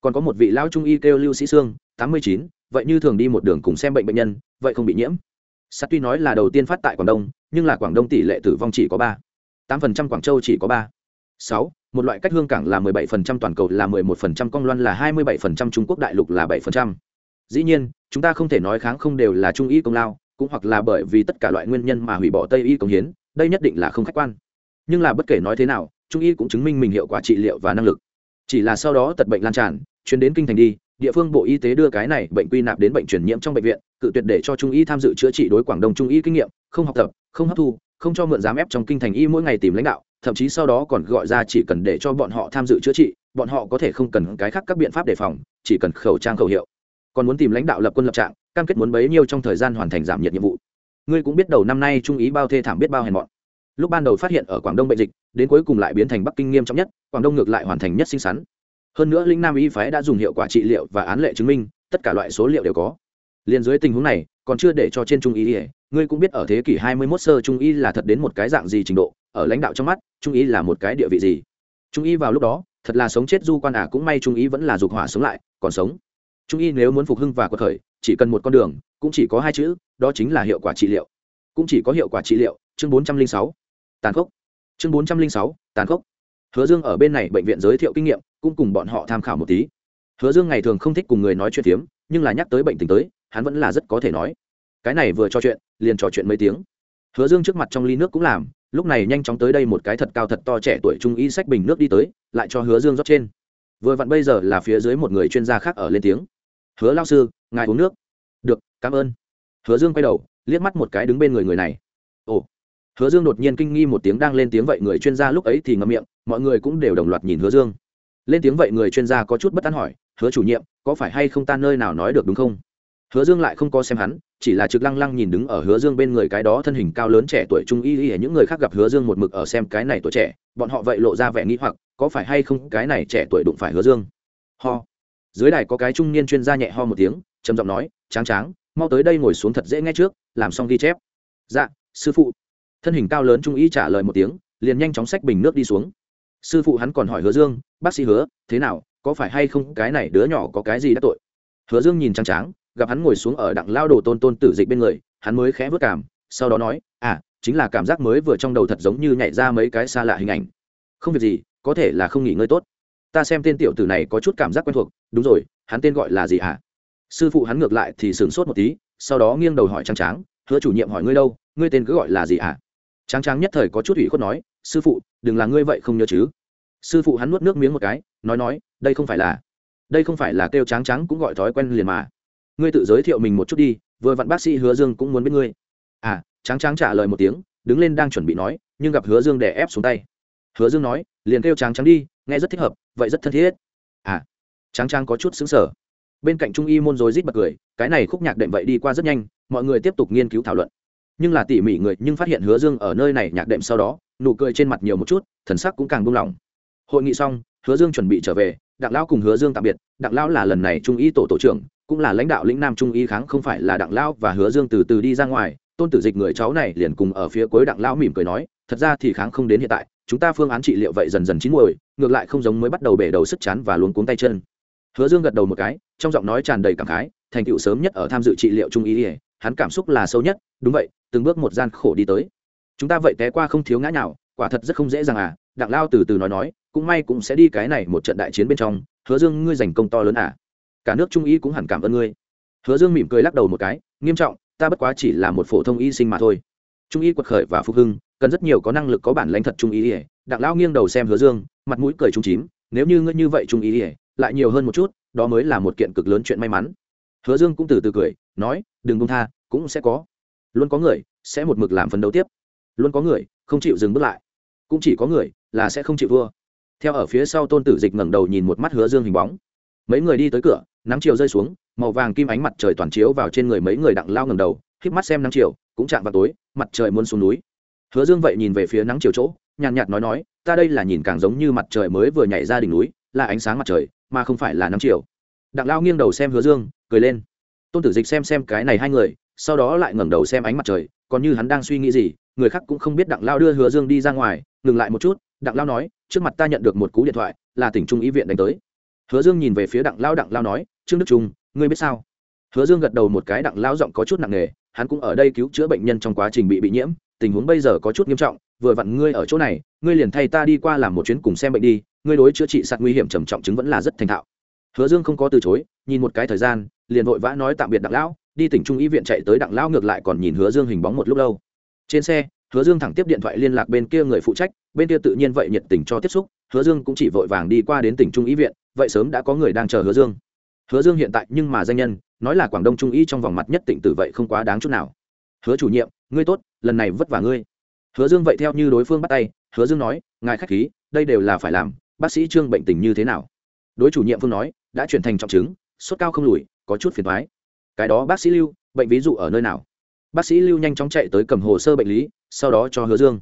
Còn có một vị lao trung y kêu lưu sĩ sương, tám mươi chín vậy như thường đi một đường cùng xem bệnh bệnh nhân, vậy không bị nhiễm. Sắt tuy nói là đầu tiên phát tại quảng đông, nhưng là quảng đông tỷ lệ tử vong chỉ có ba. tám phần trăm quảng châu chỉ có ba. Sáu, một loại cách hương cảng là mười bảy phần trăm, toàn cầu là mười một phần trăm, công loan là hai mươi bảy phần trăm, trung quốc đại lục là bảy phần trăm. Dĩ nhiên, chúng ta không thể nói kháng không đều là trung y công lao, cũng hoặc là bởi vì tất cả loại nguyên nhân mà hủy bỏ tây y công hiến, đây nhất định là không khách quan. Nhưng là bất kể nói thế nào, trung y cũng chứng minh mình hiệu quả trị liệu và năng lực. Chỉ là sau đó tật bệnh lan tràn, chuyến đến kinh thành đi địa phương bộ y tế đưa cái này bệnh quy nạp đến bệnh truyền nhiễm trong bệnh viện, cự tuyệt để cho trung y tham dự chữa trị đối quảng đông trung y kinh nghiệm, không học tập, không hấp thu, không cho mượn giám ép trong kinh thành y mỗi ngày tìm lãnh đạo, thậm chí sau đó còn gọi ra chỉ cần để cho bọn họ tham dự chữa trị, bọn họ có thể không cần cái khác các biện pháp đề phòng, chỉ cần khẩu trang khẩu hiệu. Còn muốn tìm lãnh đạo lập quân lập trạng, cam kết muốn bấy nhiêu trong thời gian hoàn thành giảm nhiệt nhiệm vụ. Ngươi cũng biết đầu năm nay trung ý bao thê thảm biết bao hèn mọn. Lúc ban đầu phát hiện ở quảng đông bệnh dịch, đến cuối cùng lại biến thành bắc kinh nghiêm trọng nhất, quảng đông ngược lại hoàn thành nhất xinh xắn hơn nữa linh nam y phái đã dùng hiệu quả trị liệu và án lệ chứng minh, tất cả loại số liệu đều có. Liền dưới tình huống này, còn chưa để cho trên trung y ngươi cũng biết ở thế kỷ 21 sơ trung y là thật đến một cái dạng gì trình độ, ở lãnh đạo trong mắt, trung y là một cái địa vị gì. Trung y vào lúc đó, thật là sống chết du quan à cũng may trung y vẫn là dục hỏa sống lại, còn sống. Trung y nếu muốn phục hưng và quật khởi, chỉ cần một con đường, cũng chỉ có hai chữ, đó chính là hiệu quả trị liệu. Cũng chỉ có hiệu quả trị liệu, chương bốn trăm linh sáu. Tàn khốc. Chương bốn trăm linh sáu, tàn khốc hứa dương ở bên này bệnh viện giới thiệu kinh nghiệm, cũng cùng bọn họ tham khảo một tí. Hứa dương ngày thường không thích cùng người nói chuyện phiếm, nhưng là nhắc tới bệnh tình tới, hắn vẫn là rất có thể nói. Cái này vừa trò chuyện, liền trò chuyện mấy tiếng. Hứa dương trước mặt trong ly nước cũng làm, lúc này nhanh chóng tới đây một cái thật cao thật to trẻ tuổi trung y sách bình nước đi tới, lại cho hứa dương rót trên. Vừa vặn bây giờ là phía dưới một người chuyên gia khác ở lên tiếng. Hứa lao sư, ngài uống nước. Được, cảm ơn. Hứa dương quay đầu, liếc mắt một cái đứng bên người người này hứa dương đột nhiên kinh nghi một tiếng đang lên tiếng vậy người chuyên gia lúc ấy thì ngậm miệng, mọi người cũng đều đồng loạt nhìn hứa dương. Lên tiếng vậy người chuyên gia có chút bất tán hỏi, hứa chủ nhiệm, có phải hay không ta nơi nào nói được đúng không? Hứa dương lại không có xem hắn, chỉ là trực lăng lăng nhìn đứng ở hứa dương bên người cái đó thân hình cao lớn trẻ tuổi trung y y những người khác gặp hứa dương một mực ở xem cái này tuổi trẻ, bọn họ vậy lộ ra vẻ nghĩ hoặc, có phải hay không cái này trẻ tuổi đụng phải hứa dương? Ho. Dưới đài có cái trung niên chuyên gia nhẹ ho một tiếng, trầm giọng nói, tráng tráng, mau tới đây ngồi xuống thật dễ nghe trước, làm xong ghi chép. Dạ sư phụ thân hình cao lớn trung y trả lời một tiếng, liền nhanh chóng xách bình nước đi xuống. Sư phụ hắn còn hỏi hứa dương, bác sĩ hứa, thế nào? Có phải hay không cái này đứa nhỏ có cái gì đã tội? Hứa dương nhìn trăng tráng, gặp hắn ngồi xuống ở đặng lao đồ tôn tôn tử dịch bên người, hắn mới khẽ vớt cảm, sau đó nói à chính là cảm giác mới vừa trong đầu thật giống như nhảy ra mấy cái xa lạ hình ảnh. Không việc gì, có thể là không nghỉ ngơi tốt. Ta xem tên tiểu tử này có chút cảm giác quen thuộc, đúng rồi, hắn tên gọi là gì hả? Sư phụ hắn ngược lại thì sửng sốt một tí, sau đó nghiêng đầu hỏi trăng tráng, hứa chủ nhiệm hỏi ngươi đâu, ngươi tên cứ gọi là gì hả? Tráng tráng nhất thời có chút ủy khuất nói, sư phụ, đừng là ngươi vậy không nhớ chứ? Sư phụ hắn nuốt nước miếng một cái, nói nói, đây không phải là, đây không phải là kêu tráng trắng cũng gọi thói quen liền mà. Ngươi tự giới thiệu mình một chút đi, vừa vặn bác sĩ hứa dương cũng muốn biết ngươi. À tráng tráng trả lời một tiếng, đứng lên đang chuẩn bị nói, nhưng gặp hứa dương đè ép xuống tay. Hứa dương nói, liền kêu tráng trắng đi, nghe rất thích hợp, vậy rất thân thiết. À tráng tráng có chút xứng sở bên cạnh trung y môn rồi rít bật cười, cái này khúc nhạc đệm vậy đi qua rất nhanh, mọi người tiếp tục nghiên cứu thảo luận nhưng là tỉ mỉ người nhưng phát hiện hứa dương ở nơi này nhạc đệm sau đó, nụ cười trên mặt nhiều một chút, thần sắc cũng càng buông lỏng. Hội nghị xong, hứa dương chuẩn bị trở về, đặng lão cùng hứa dương tạm biệt, đặng lão là lần này trung y tổ tổ trưởng, cũng là lãnh đạo lĩnh nam trung y kháng không phải là đặng lão và hứa dương từ từ đi ra ngoài, tôn tử dịch người cháu này liền cùng ở phía cuối đặng lão mỉm cười nói, thật ra thì kháng không đến hiện tại, chúng ta phương án trị liệu vậy dần dần chín muồi, ngược lại không giống mới bắt đầu bể đầu sức chán và luống cuống tay chân. Hứa dương gật đầu một cái, trong giọng nói tràn đầy cảm khái, thành tựu sớm nhất ở tham dự trị liệu trung y, hắn cảm xúc là sâu nhất. Đúng vậy từng bước một gian khổ đi tới. Chúng ta vậy té qua không thiếu ngã nào quả thật rất không dễ dàng à đặng lao từ từ nói nói, cũng may cũng sẽ đi cái này một trận đại chiến bên trong, hứa dương ngươi giành công to lớn à. Cả nước trung y cũng hẳn cảm ơn ngươi. Hứa dương mỉm cười lắc đầu một cái, nghiêm trọng, ta bất quá chỉ là một phổ thông y sinh mà thôi. Trung y quật khởi và phục hưng, cần rất nhiều có năng lực có bản lãnh thật trung y ỉa đặng lao nghiêng đầu xem hứa dương, mặt mũi cười trung chím, nếu như ngươi như vậy trung y ỉa lại nhiều hơn một chút, đó mới là một kiện cực lớn chuyện may mắn. Hứa dương cũng từ từ cười, nói, đừng công tha, cũng sẽ có luôn có người sẽ một mực làm phấn đấu tiếp. Luôn có người không chịu dừng bước lại. Cũng chỉ có người là sẽ không chịu vua theo ở phía sau tôn tử dịch ngẩng đầu nhìn một mắt hứa dương hình bóng. Mấy người đi tới cửa, nắng chiều rơi xuống, màu vàng kim ánh mặt trời toàn chiếu vào trên người mấy người đặng lao ngẩng đầu, híp mắt xem nắng chiều, cũng chạm vào tối, mặt trời muốn xuống núi. Hứa dương vậy nhìn về phía nắng chiều chỗ, nhàn nhạt nói nói, ta đây là nhìn càng giống như mặt trời mới vừa nhảy ra đỉnh núi, là ánh sáng mặt trời, mà không phải là nắng chiều. Đặng lao nghiêng đầu xem hứa dương, cười lên. Tôn tử dịch xem xem cái này hai người sau đó lại ngẩng đầu xem ánh mặt trời, còn như hắn đang suy nghĩ gì, người khác cũng không biết đặng lao đưa hứa dương đi ra ngoài, ngừng lại một chút, đặng lao nói, trước mặt ta nhận được một cú điện thoại, là tỉnh trung ý viện đánh tới. Hứa dương nhìn về phía đặng lao đặng lao nói, trương đức trung, ngươi biết sao? Hứa dương gật đầu một cái, đặng lao giọng có chút nặng nề, hắn cũng ở đây cứu chữa bệnh nhân trong quá trình bị bị nhiễm, tình huống bây giờ có chút nghiêm trọng, vừa vặn ngươi ở chỗ này, ngươi liền thay ta đi qua làm một chuyến cùng xem bệnh đi, ngươi đối chữa trị sạt nguy hiểm trầm trọng chứng vẫn là rất thành thạo. Hứa dương không có từ chối, nhìn một cái thời gian, liền vội vã nói tạm biệt đặng lão đi tỉnh trung y viện chạy tới đặng lão ngược lại còn nhìn hứa dương hình bóng một lúc lâu. Trên xe, hứa dương thẳng tiếp điện thoại liên lạc bên kia người phụ trách, bên kia tự nhiên vậy nhiệt tình cho tiếp xúc, hứa dương cũng chỉ vội vàng đi qua đến tỉnh trung y viện, vậy sớm đã có người đang chờ hứa dương. Hứa dương hiện tại nhưng mà danh nhân, nói là quảng đông trung y trong vòng mặt nhất tỉnh tử vậy không quá đáng chút nào. Hứa chủ nhiệm, ngươi tốt, lần này vất vả ngươi. Hứa dương vậy theo như đối phương bắt tay, hứa dương nói, ngài khách khí, đây đều là phải làm, bác sĩ trương bệnh tình như thế nào? Đối chủ nhiệm phương nói, đã chuyển thành trọng chứng, sốt cao không lùi, có chút phiền thoái cái đó bác sĩ lưu, bệnh ví dụ ở nơi nào? Bác sĩ lưu nhanh chóng chạy tới cầm hồ sơ bệnh lý, sau đó cho hứa dương.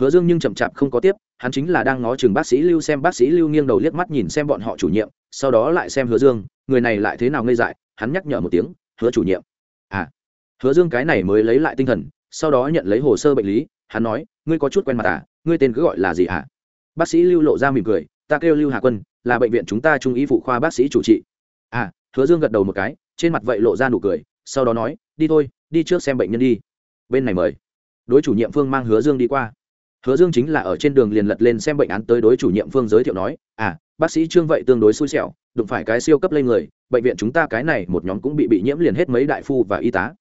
Hứa dương nhưng chậm chạp không có tiếp, hắn chính là đang ngó chừng bác sĩ lưu xem bác sĩ lưu nghiêng đầu liếc mắt nhìn xem bọn họ chủ nhiệm, sau đó lại xem hứa dương, người này lại thế nào ngây dại, hắn nhắc nhở một tiếng, hứa chủ nhiệm. À. Hứa dương cái này mới lấy lại tinh thần, sau đó nhận lấy hồ sơ bệnh lý, hắn nói, ngươi có chút quen mặt à ngươi tên cứ gọi là gì à bác sĩ lưu lộ ra mỉm cười, ta kêu lưu hà quân, là bệnh viện chúng ta trung ý phụ khoa bác sĩ chủ trị. À hứa dương gật đầu một cái trên mặt vậy lộ ra nụ cười, sau đó nói, đi thôi, đi trước xem bệnh nhân đi. Bên này mời. Đối chủ nhiệm phương mang hứa dương đi qua. Hứa dương chính là ở trên đường liền lật lên xem bệnh án tới đối chủ nhiệm phương giới thiệu nói à bác sĩ trương vậy tương đối xui xẻo, đụng phải cái siêu cấp lây người, bệnh viện chúng ta cái này một nhóm cũng bị bị nhiễm liền hết mấy đại phu và y tá.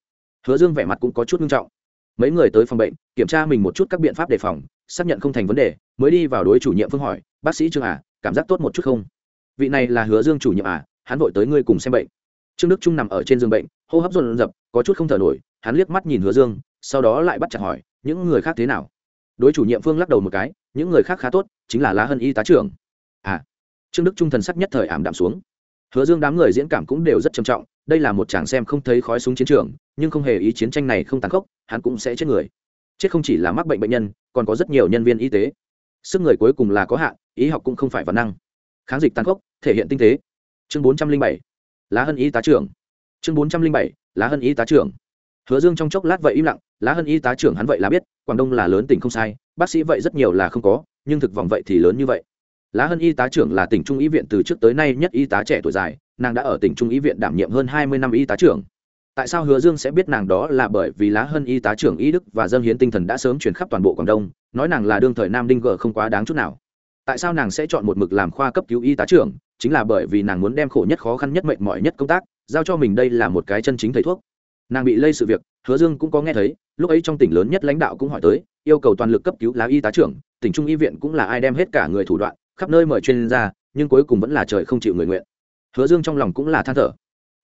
Hứa dương vẻ mặt cũng có chút nghiêm trọng. Mấy người tới phòng bệnh, kiểm tra mình một chút các biện pháp đề phòng, xác nhận không thành vấn đề, mới đi vào đối chủ nhiệm phương hỏi, bác sĩ trương à cảm giác tốt một chút không? Vị này là hứa dương chủ nhiệm à hắn vội tới ngươi cùng xem bệnh trương đức trung nằm ở trên giường bệnh, hô hấp dồn dập, có chút không thở nổi, hắn liếc mắt nhìn hứa dương, sau đó lại bắt chặt hỏi, những người khác thế nào? Đối chủ nhiệm phương lắc đầu một cái, những người khác khá tốt, chính là lá hân y tá trưởng. À. Trương đức trung thần sắc nhất thời ảm đạm xuống. Hứa dương đám người diễn cảm cũng đều rất trầm trọng, đây là một chàng xem không thấy khói súng chiến trường, nhưng không hề ý chiến tranh này không tàn khốc, hắn cũng sẽ chết người. Chết không chỉ là mắc bệnh bệnh nhân, còn có rất nhiều nhân viên y tế. Sức người cuối cùng là có hạn ý học cũng không phải văn năng. Kháng dịch tàn khốc, thể hiện tinh tế. Chương bốn trăm linh bảy lá hân y tá trưởng. Chương bốn trăm linh bảy, lá hân y tá trưởng. Hứa dương trong chốc lát vậy im lặng, lá hân y tá trưởng hắn vậy là biết, quảng đông là lớn tỉnh không sai, bác sĩ vậy rất nhiều là không có, nhưng thực vọng vậy thì lớn như vậy. Lá hân y tá trưởng là tỉnh trung y viện từ trước tới nay nhất y tá trẻ tuổi dài, nàng đã ở tỉnh trung y viện đảm nhiệm hơn hai mươi năm y tá trưởng. Tại sao hứa dương sẽ biết nàng đó là bởi vì lá hân y tá trưởng y đức và dân hiến tinh thần đã sớm chuyển khắp toàn bộ quảng đông, nói nàng là đương thời nam đinh g không quá đáng chút nào. Tại sao nàng sẽ chọn một mực làm khoa cấp cứu y tá trưởng chính là bởi vì nàng muốn đem khổ nhất khó khăn nhất mệnh mỏi nhất công tác giao cho mình đây là một cái chân chính thầy thuốc. Nàng bị lây sự việc, hứa dương cũng có nghe thấy, lúc ấy trong tỉnh lớn nhất lãnh đạo cũng hỏi tới, yêu cầu toàn lực cấp cứu lá y tá trưởng, tỉnh trung y viện cũng là ai đem hết cả người thủ đoạn, khắp nơi mời chuyên gia, nhưng cuối cùng vẫn là trời không chịu người nguyện. Hứa dương trong lòng cũng là than thở.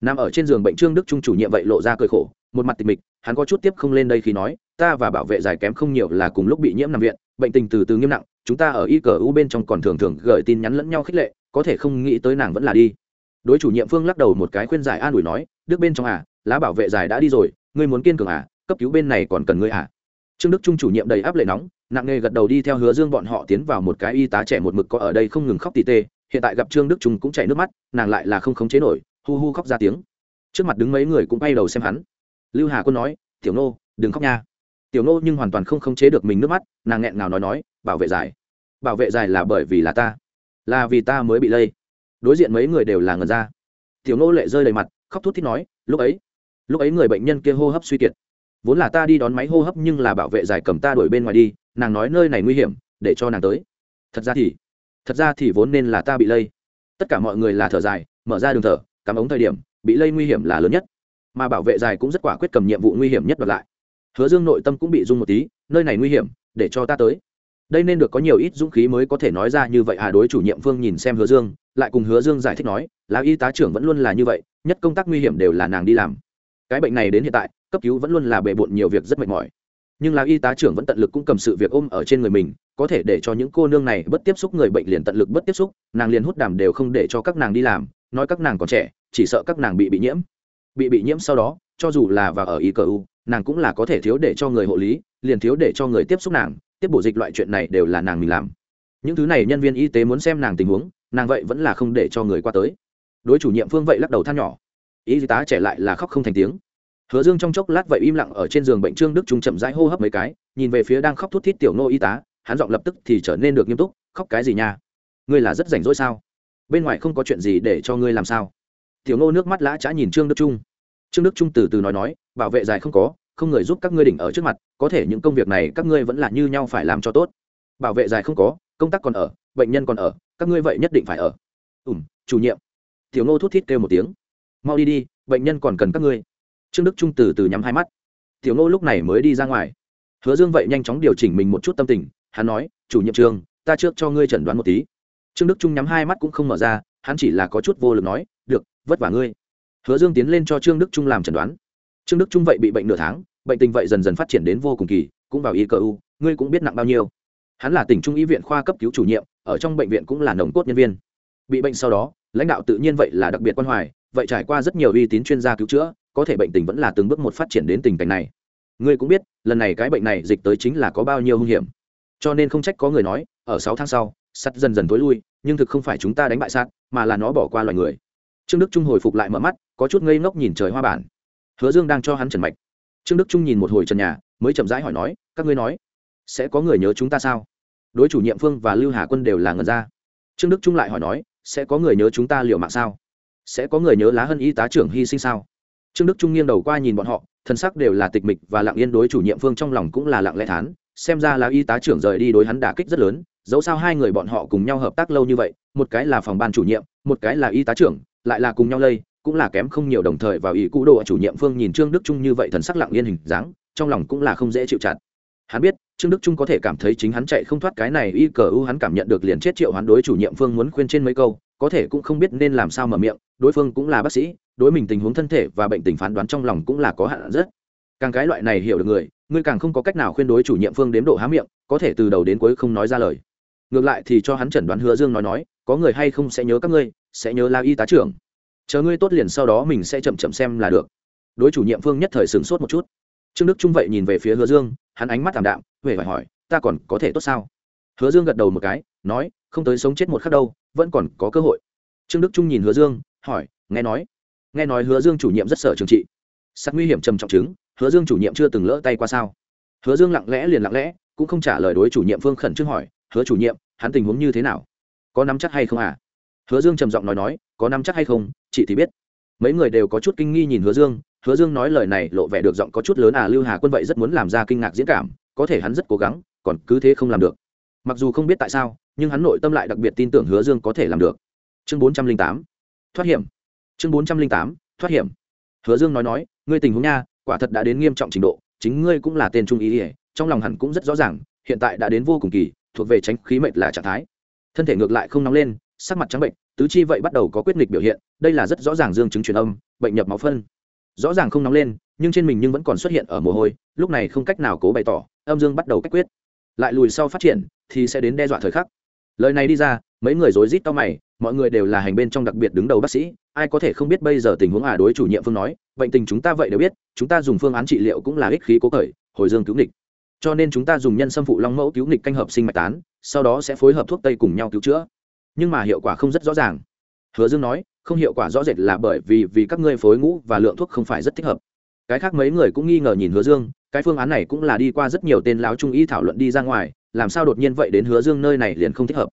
Nằm ở trên giường bệnh trương đức trung chủ nhiệm vậy lộ ra cơi khổ, một mặt tịch mịch, hắn có chút tiếp không lên đây khi nói, ta và bảo vệ giải kém không nhiều là cùng lúc bị nhiễm nằm viện, bệnh tình từ từ nghiêm nặng, chúng ta ở y cờ u bên trong còn thường thường gửi tin nhắn lẫn nhau khích lệ có thể không nghĩ tới nàng vẫn là đi. Đối chủ nhiệm phương lắc đầu một cái khuyên giải an ủi nói, đức bên trong à lá bảo vệ giải đã đi rồi, ngươi muốn kiên cường à cấp cứu bên này còn cần ngươi à. Trương đức trung chủ nhiệm đầy áp lệ nóng, nặng nề gật đầu đi theo hứa dương bọn họ tiến vào một cái y tá trẻ một mực có ở đây không ngừng khóc tỉ tê, hiện tại gặp trương đức trung cũng chảy nước mắt, nàng lại là không khống chế nổi, hu hu khóc ra tiếng. Trước mặt đứng mấy người cũng bay đầu xem hắn. Lưu hà quân nói, tiểu nô, đừng khóc nha. Tiểu nô nhưng hoàn toàn không khống chế được mình nước mắt, nàng nghẹn ngào nói nói, bảo vệ giải bảo vệ giải là bởi vì là ta là vì ta mới bị lây. Đối diện mấy người đều là ngần ra. Tiểu nô lệ rơi đầy mặt, khóc thút thít nói, lúc ấy lúc ấy người bệnh nhân kia hô hấp suy kiệt. Vốn là ta đi đón máy hô hấp nhưng là bảo vệ giải cầm ta đuổi bên ngoài đi, nàng nói nơi này nguy hiểm, để cho nàng tới. Thật ra thì, thật ra thì vốn nên là ta bị lây. Tất cả mọi người là thở dài, mở ra đường thở, cắm ống thời điểm, bị lây nguy hiểm là lớn nhất. Mà bảo vệ dài cũng rất quả quyết cầm nhiệm vụ nguy hiểm nhất đoạt lại. Hứa dương nội tâm cũng bị rung một tí, nơi này nguy hiểm, để cho ta tới đây nên được có nhiều ít dũng khí mới có thể nói ra như vậy à? Đối chủ nhiệm phương nhìn xem hứa dương, lại cùng hứa dương giải thích nói, là y tá trưởng vẫn luôn là như vậy, nhất công tác nguy hiểm đều là nàng đi làm. Cái bệnh này đến hiện tại, cấp cứu vẫn luôn là bề bộn nhiều việc rất mệt mỏi. Nhưng là y tá trưởng vẫn tận lực cũng cầm sự việc ôm ở trên người mình, có thể để cho những cô nương này bất tiếp xúc người bệnh liền tận lực bất tiếp xúc, nàng liền hút đàm đều không để cho các nàng đi làm, nói các nàng còn trẻ, chỉ sợ các nàng bị bị nhiễm. Bị bị nhiễm sau đó, cho dù là và ở y cờ u, nàng cũng là có thể thiếu để cho người hộ lý, liền thiếu để cho người tiếp xúc nàng tiếp bổ dịch loại chuyện này đều là nàng mình làm. Những thứ này nhân viên y tế muốn xem nàng tình huống, nàng vậy vẫn là không để cho người qua tới. Đối chủ nhiệm phương vậy lắc đầu than nhỏ. Y tá trẻ lại là khóc không thành tiếng. Hứa dương trong chốc lát vậy im lặng ở trên giường bệnh trương đức trung chậm rãi hô hấp mấy cái, nhìn về phía đang khóc thút thít tiểu nô y tá, hắn giọng lập tức thì trở nên được nghiêm túc, khóc cái gì nha? Ngươi là rất rảnh rỗi sao? Bên ngoài không có chuyện gì để cho ngươi làm sao? Tiểu nô nước mắt lã chã nhìn trương đức trung. Trương đức trung từ từ nói nói, bảo vệ dài không có không người giúp các ngươi đỉnh ở trước mặt, có thể những công việc này các ngươi vẫn là như nhau phải làm cho tốt. Bảo vệ dài không có, công tác còn ở, bệnh nhân còn ở, các ngươi vậy nhất định phải ở. Ủm chủ nhiệm. Tiểu Ngô thút thít kêu một tiếng. Mau đi đi, bệnh nhân còn cần các ngươi. Trương đức trung từ từ nhắm hai mắt. Tiểu Ngô lúc này mới đi ra ngoài. Hứa dương vậy nhanh chóng điều chỉnh mình một chút tâm tình, hắn nói, chủ nhiệm trường, ta trước cho ngươi chẩn đoán một tí. Trương đức trung nhắm hai mắt cũng không mở ra, hắn chỉ là có chút vô lực nói, được, vất vả ngươi. Hứa dương tiến lên cho trương đức trung làm chẩn đoán trương đức trung vậy bị bệnh nửa tháng, bệnh tình vậy dần dần phát triển đến vô cùng kỳ, cũng vào y cơ u, ngươi cũng biết nặng bao nhiêu. Hắn là tỉnh trung y viện khoa cấp cứu chủ nhiệm, ở trong bệnh viện cũng là nồng cốt nhân viên. Bị bệnh sau đó, lãnh đạo tự nhiên vậy là đặc biệt quan hoài, vậy trải qua rất nhiều uy tín chuyên gia cứu chữa, có thể bệnh tình vẫn là từng bước một phát triển đến tình cảnh này. Ngươi cũng biết, lần này cái bệnh này dịch tới chính là có bao nhiêu hung hiểm. Cho nên không trách có người nói, ở sáu tháng sau, sắt dần dần tối lui, nhưng thực không phải chúng ta đánh bại sắt, mà là nó bỏ qua loài người. Trương đức trung hồi phục lại mở mắt, có chút ngây ngốc nhìn trời hoa bản hứa dương đang cho hắn trần mạch. Trương đức trung nhìn một hồi trần nhà, mới chậm rãi hỏi nói, các ngươi nói, sẽ có người nhớ chúng ta sao? Đối chủ nhiệm phương và lưu hà quân đều là ngần ra. Trương đức trung lại hỏi nói, sẽ có người nhớ chúng ta liệu mạng sao? Sẽ có người nhớ lá hân y tá trưởng hy sinh sao? Trương đức trung nghiêng đầu qua nhìn bọn họ thân sắc đều là tịch mịch và lặng yên đối chủ nhiệm phương trong lòng cũng là lặng lẽ thán, xem ra là y tá trưởng rời đi đối hắn đả kích rất lớn, dẫu sao hai người bọn họ cùng nhau hợp tác lâu như vậy, một cái là phòng ban chủ nhiệm, một cái là y tá trưởng, lại là cùng nhau lây cũng là kém không nhiều đồng thời vào ý cũ độ chủ nhiệm phương nhìn trương đức trung như vậy thần sắc lặng yên hình dáng, trong lòng cũng là không dễ chịu chặt. Hắn biết, trương đức trung có thể cảm thấy chính hắn chạy không thoát cái này y cờ u, hắn cảm nhận được liền chết triệu hắn đối chủ nhiệm phương muốn khuyên trên mấy câu, có thể cũng không biết nên làm sao mở miệng, đối phương cũng là bác sĩ, đối mình tình huống thân thể và bệnh tình phán đoán trong lòng cũng là có hạn rất. Càng cái loại này hiểu được người ngươi càng không có cách nào khuyên đối chủ nhiệm phương đếm độ há miệng, có thể từ đầu đến cuối không nói ra lời. Ngược lại thì cho hắn chẩn đoán hứa dương nói nói, có người hay không sẽ nhớ các ngươi, sẽ nhớ là y tá trưởng chờ ngươi tốt liền sau đó mình sẽ chậm chậm xem là được. Đối chủ nhiệm phương nhất thời sửng sốt một chút. Trương đức trung vậy nhìn về phía hứa dương, hắn ánh mắt thảm đạm huệ phải hỏi, ta còn có thể tốt sao? Hứa dương gật đầu một cái, nói, không tới sống chết một khắc đâu, vẫn còn có cơ hội. Trương đức trung nhìn hứa dương, hỏi, nghe nói? Nghe nói hứa dương chủ nhiệm rất sợ trường trị. Sắc nguy hiểm trầm trọng chứng, hứa dương chủ nhiệm chưa từng lỡ tay qua sao? Hứa dương lặng lẽ liền lặng lẽ, cũng không trả lời đối chủ nhiệm phương khẩn trương hỏi, hứa chủ nhiệm, hắn tình huống như thế nào? Có nắm chắc hay không à? Hứa dương trầm giọng nói nói có nắm chắc hay không, chị thì biết. Mấy người đều có chút kinh nghi nhìn hứa dương hứa dương nói lời này lộ vẻ được giọng có chút lớn à lưu hà quân vậy rất muốn làm ra kinh ngạc diễn cảm, có thể hắn rất cố gắng, còn cứ thế không làm được. Mặc dù không biết tại sao, nhưng hắn nội tâm lại đặc biệt tin tưởng hứa dương có thể làm được. Chương bốn trăm linh tám, thoát hiểm. Chương bốn trăm linh tám, thoát hiểm. Hứa dương nói nói, ngươi tình huống nha, quả thật đã đến nghiêm trọng trình độ, chính ngươi cũng là tên trung ý ỉa trong lòng hẳn cũng rất rõ ràng, hiện tại đã đến vô cùng kỳ, thuộc về tránh khí mệnh là trạng thái. Thân thể ngược lại không nóng lên sắc mặt trắng bệnh, tứ chi vậy bắt đầu có quyết nghịch biểu hiện, đây là rất rõ ràng dương chứng truyền âm, bệnh nhập máu phân. Rõ ràng không nóng lên, nhưng trên mình nhưng vẫn còn xuất hiện ở mồ hôi, lúc này không cách nào cố bày tỏ, âm dương bắt đầu cách quyết. Lại lùi sau phát triển, thì sẽ đến đe dọa thời khắc. Lời này đi ra, mấy người rối rít to mày, mọi người đều là hành bên trong đặc biệt đứng đầu bác sĩ, ai có thể không biết bây giờ tình huống à đối chủ nhiệm phương nói, bệnh tình chúng ta vậy đều biết, chúng ta dùng phương án trị liệu cũng là ích khí cố cởi, hồi dương cứu nghịch. Cho nên chúng ta dùng nhân xâm phụ long mẫu cứu nghịch canh hợp sinh mạch tán, sau đó sẽ phối hợp thuốc tây cùng nhau cứu chữa nhưng mà hiệu quả không rất rõ ràng. Hứa dương nói, không hiệu quả rõ rệt là bởi vì vì các ngươi phối ngũ và lượng thuốc không phải rất thích hợp. Cái khác mấy người cũng nghi ngờ nhìn hứa dương, cái phương án này cũng là đi qua rất nhiều tên láo trung y thảo luận đi ra ngoài, làm sao đột nhiên vậy đến hứa dương nơi này liền không thích hợp.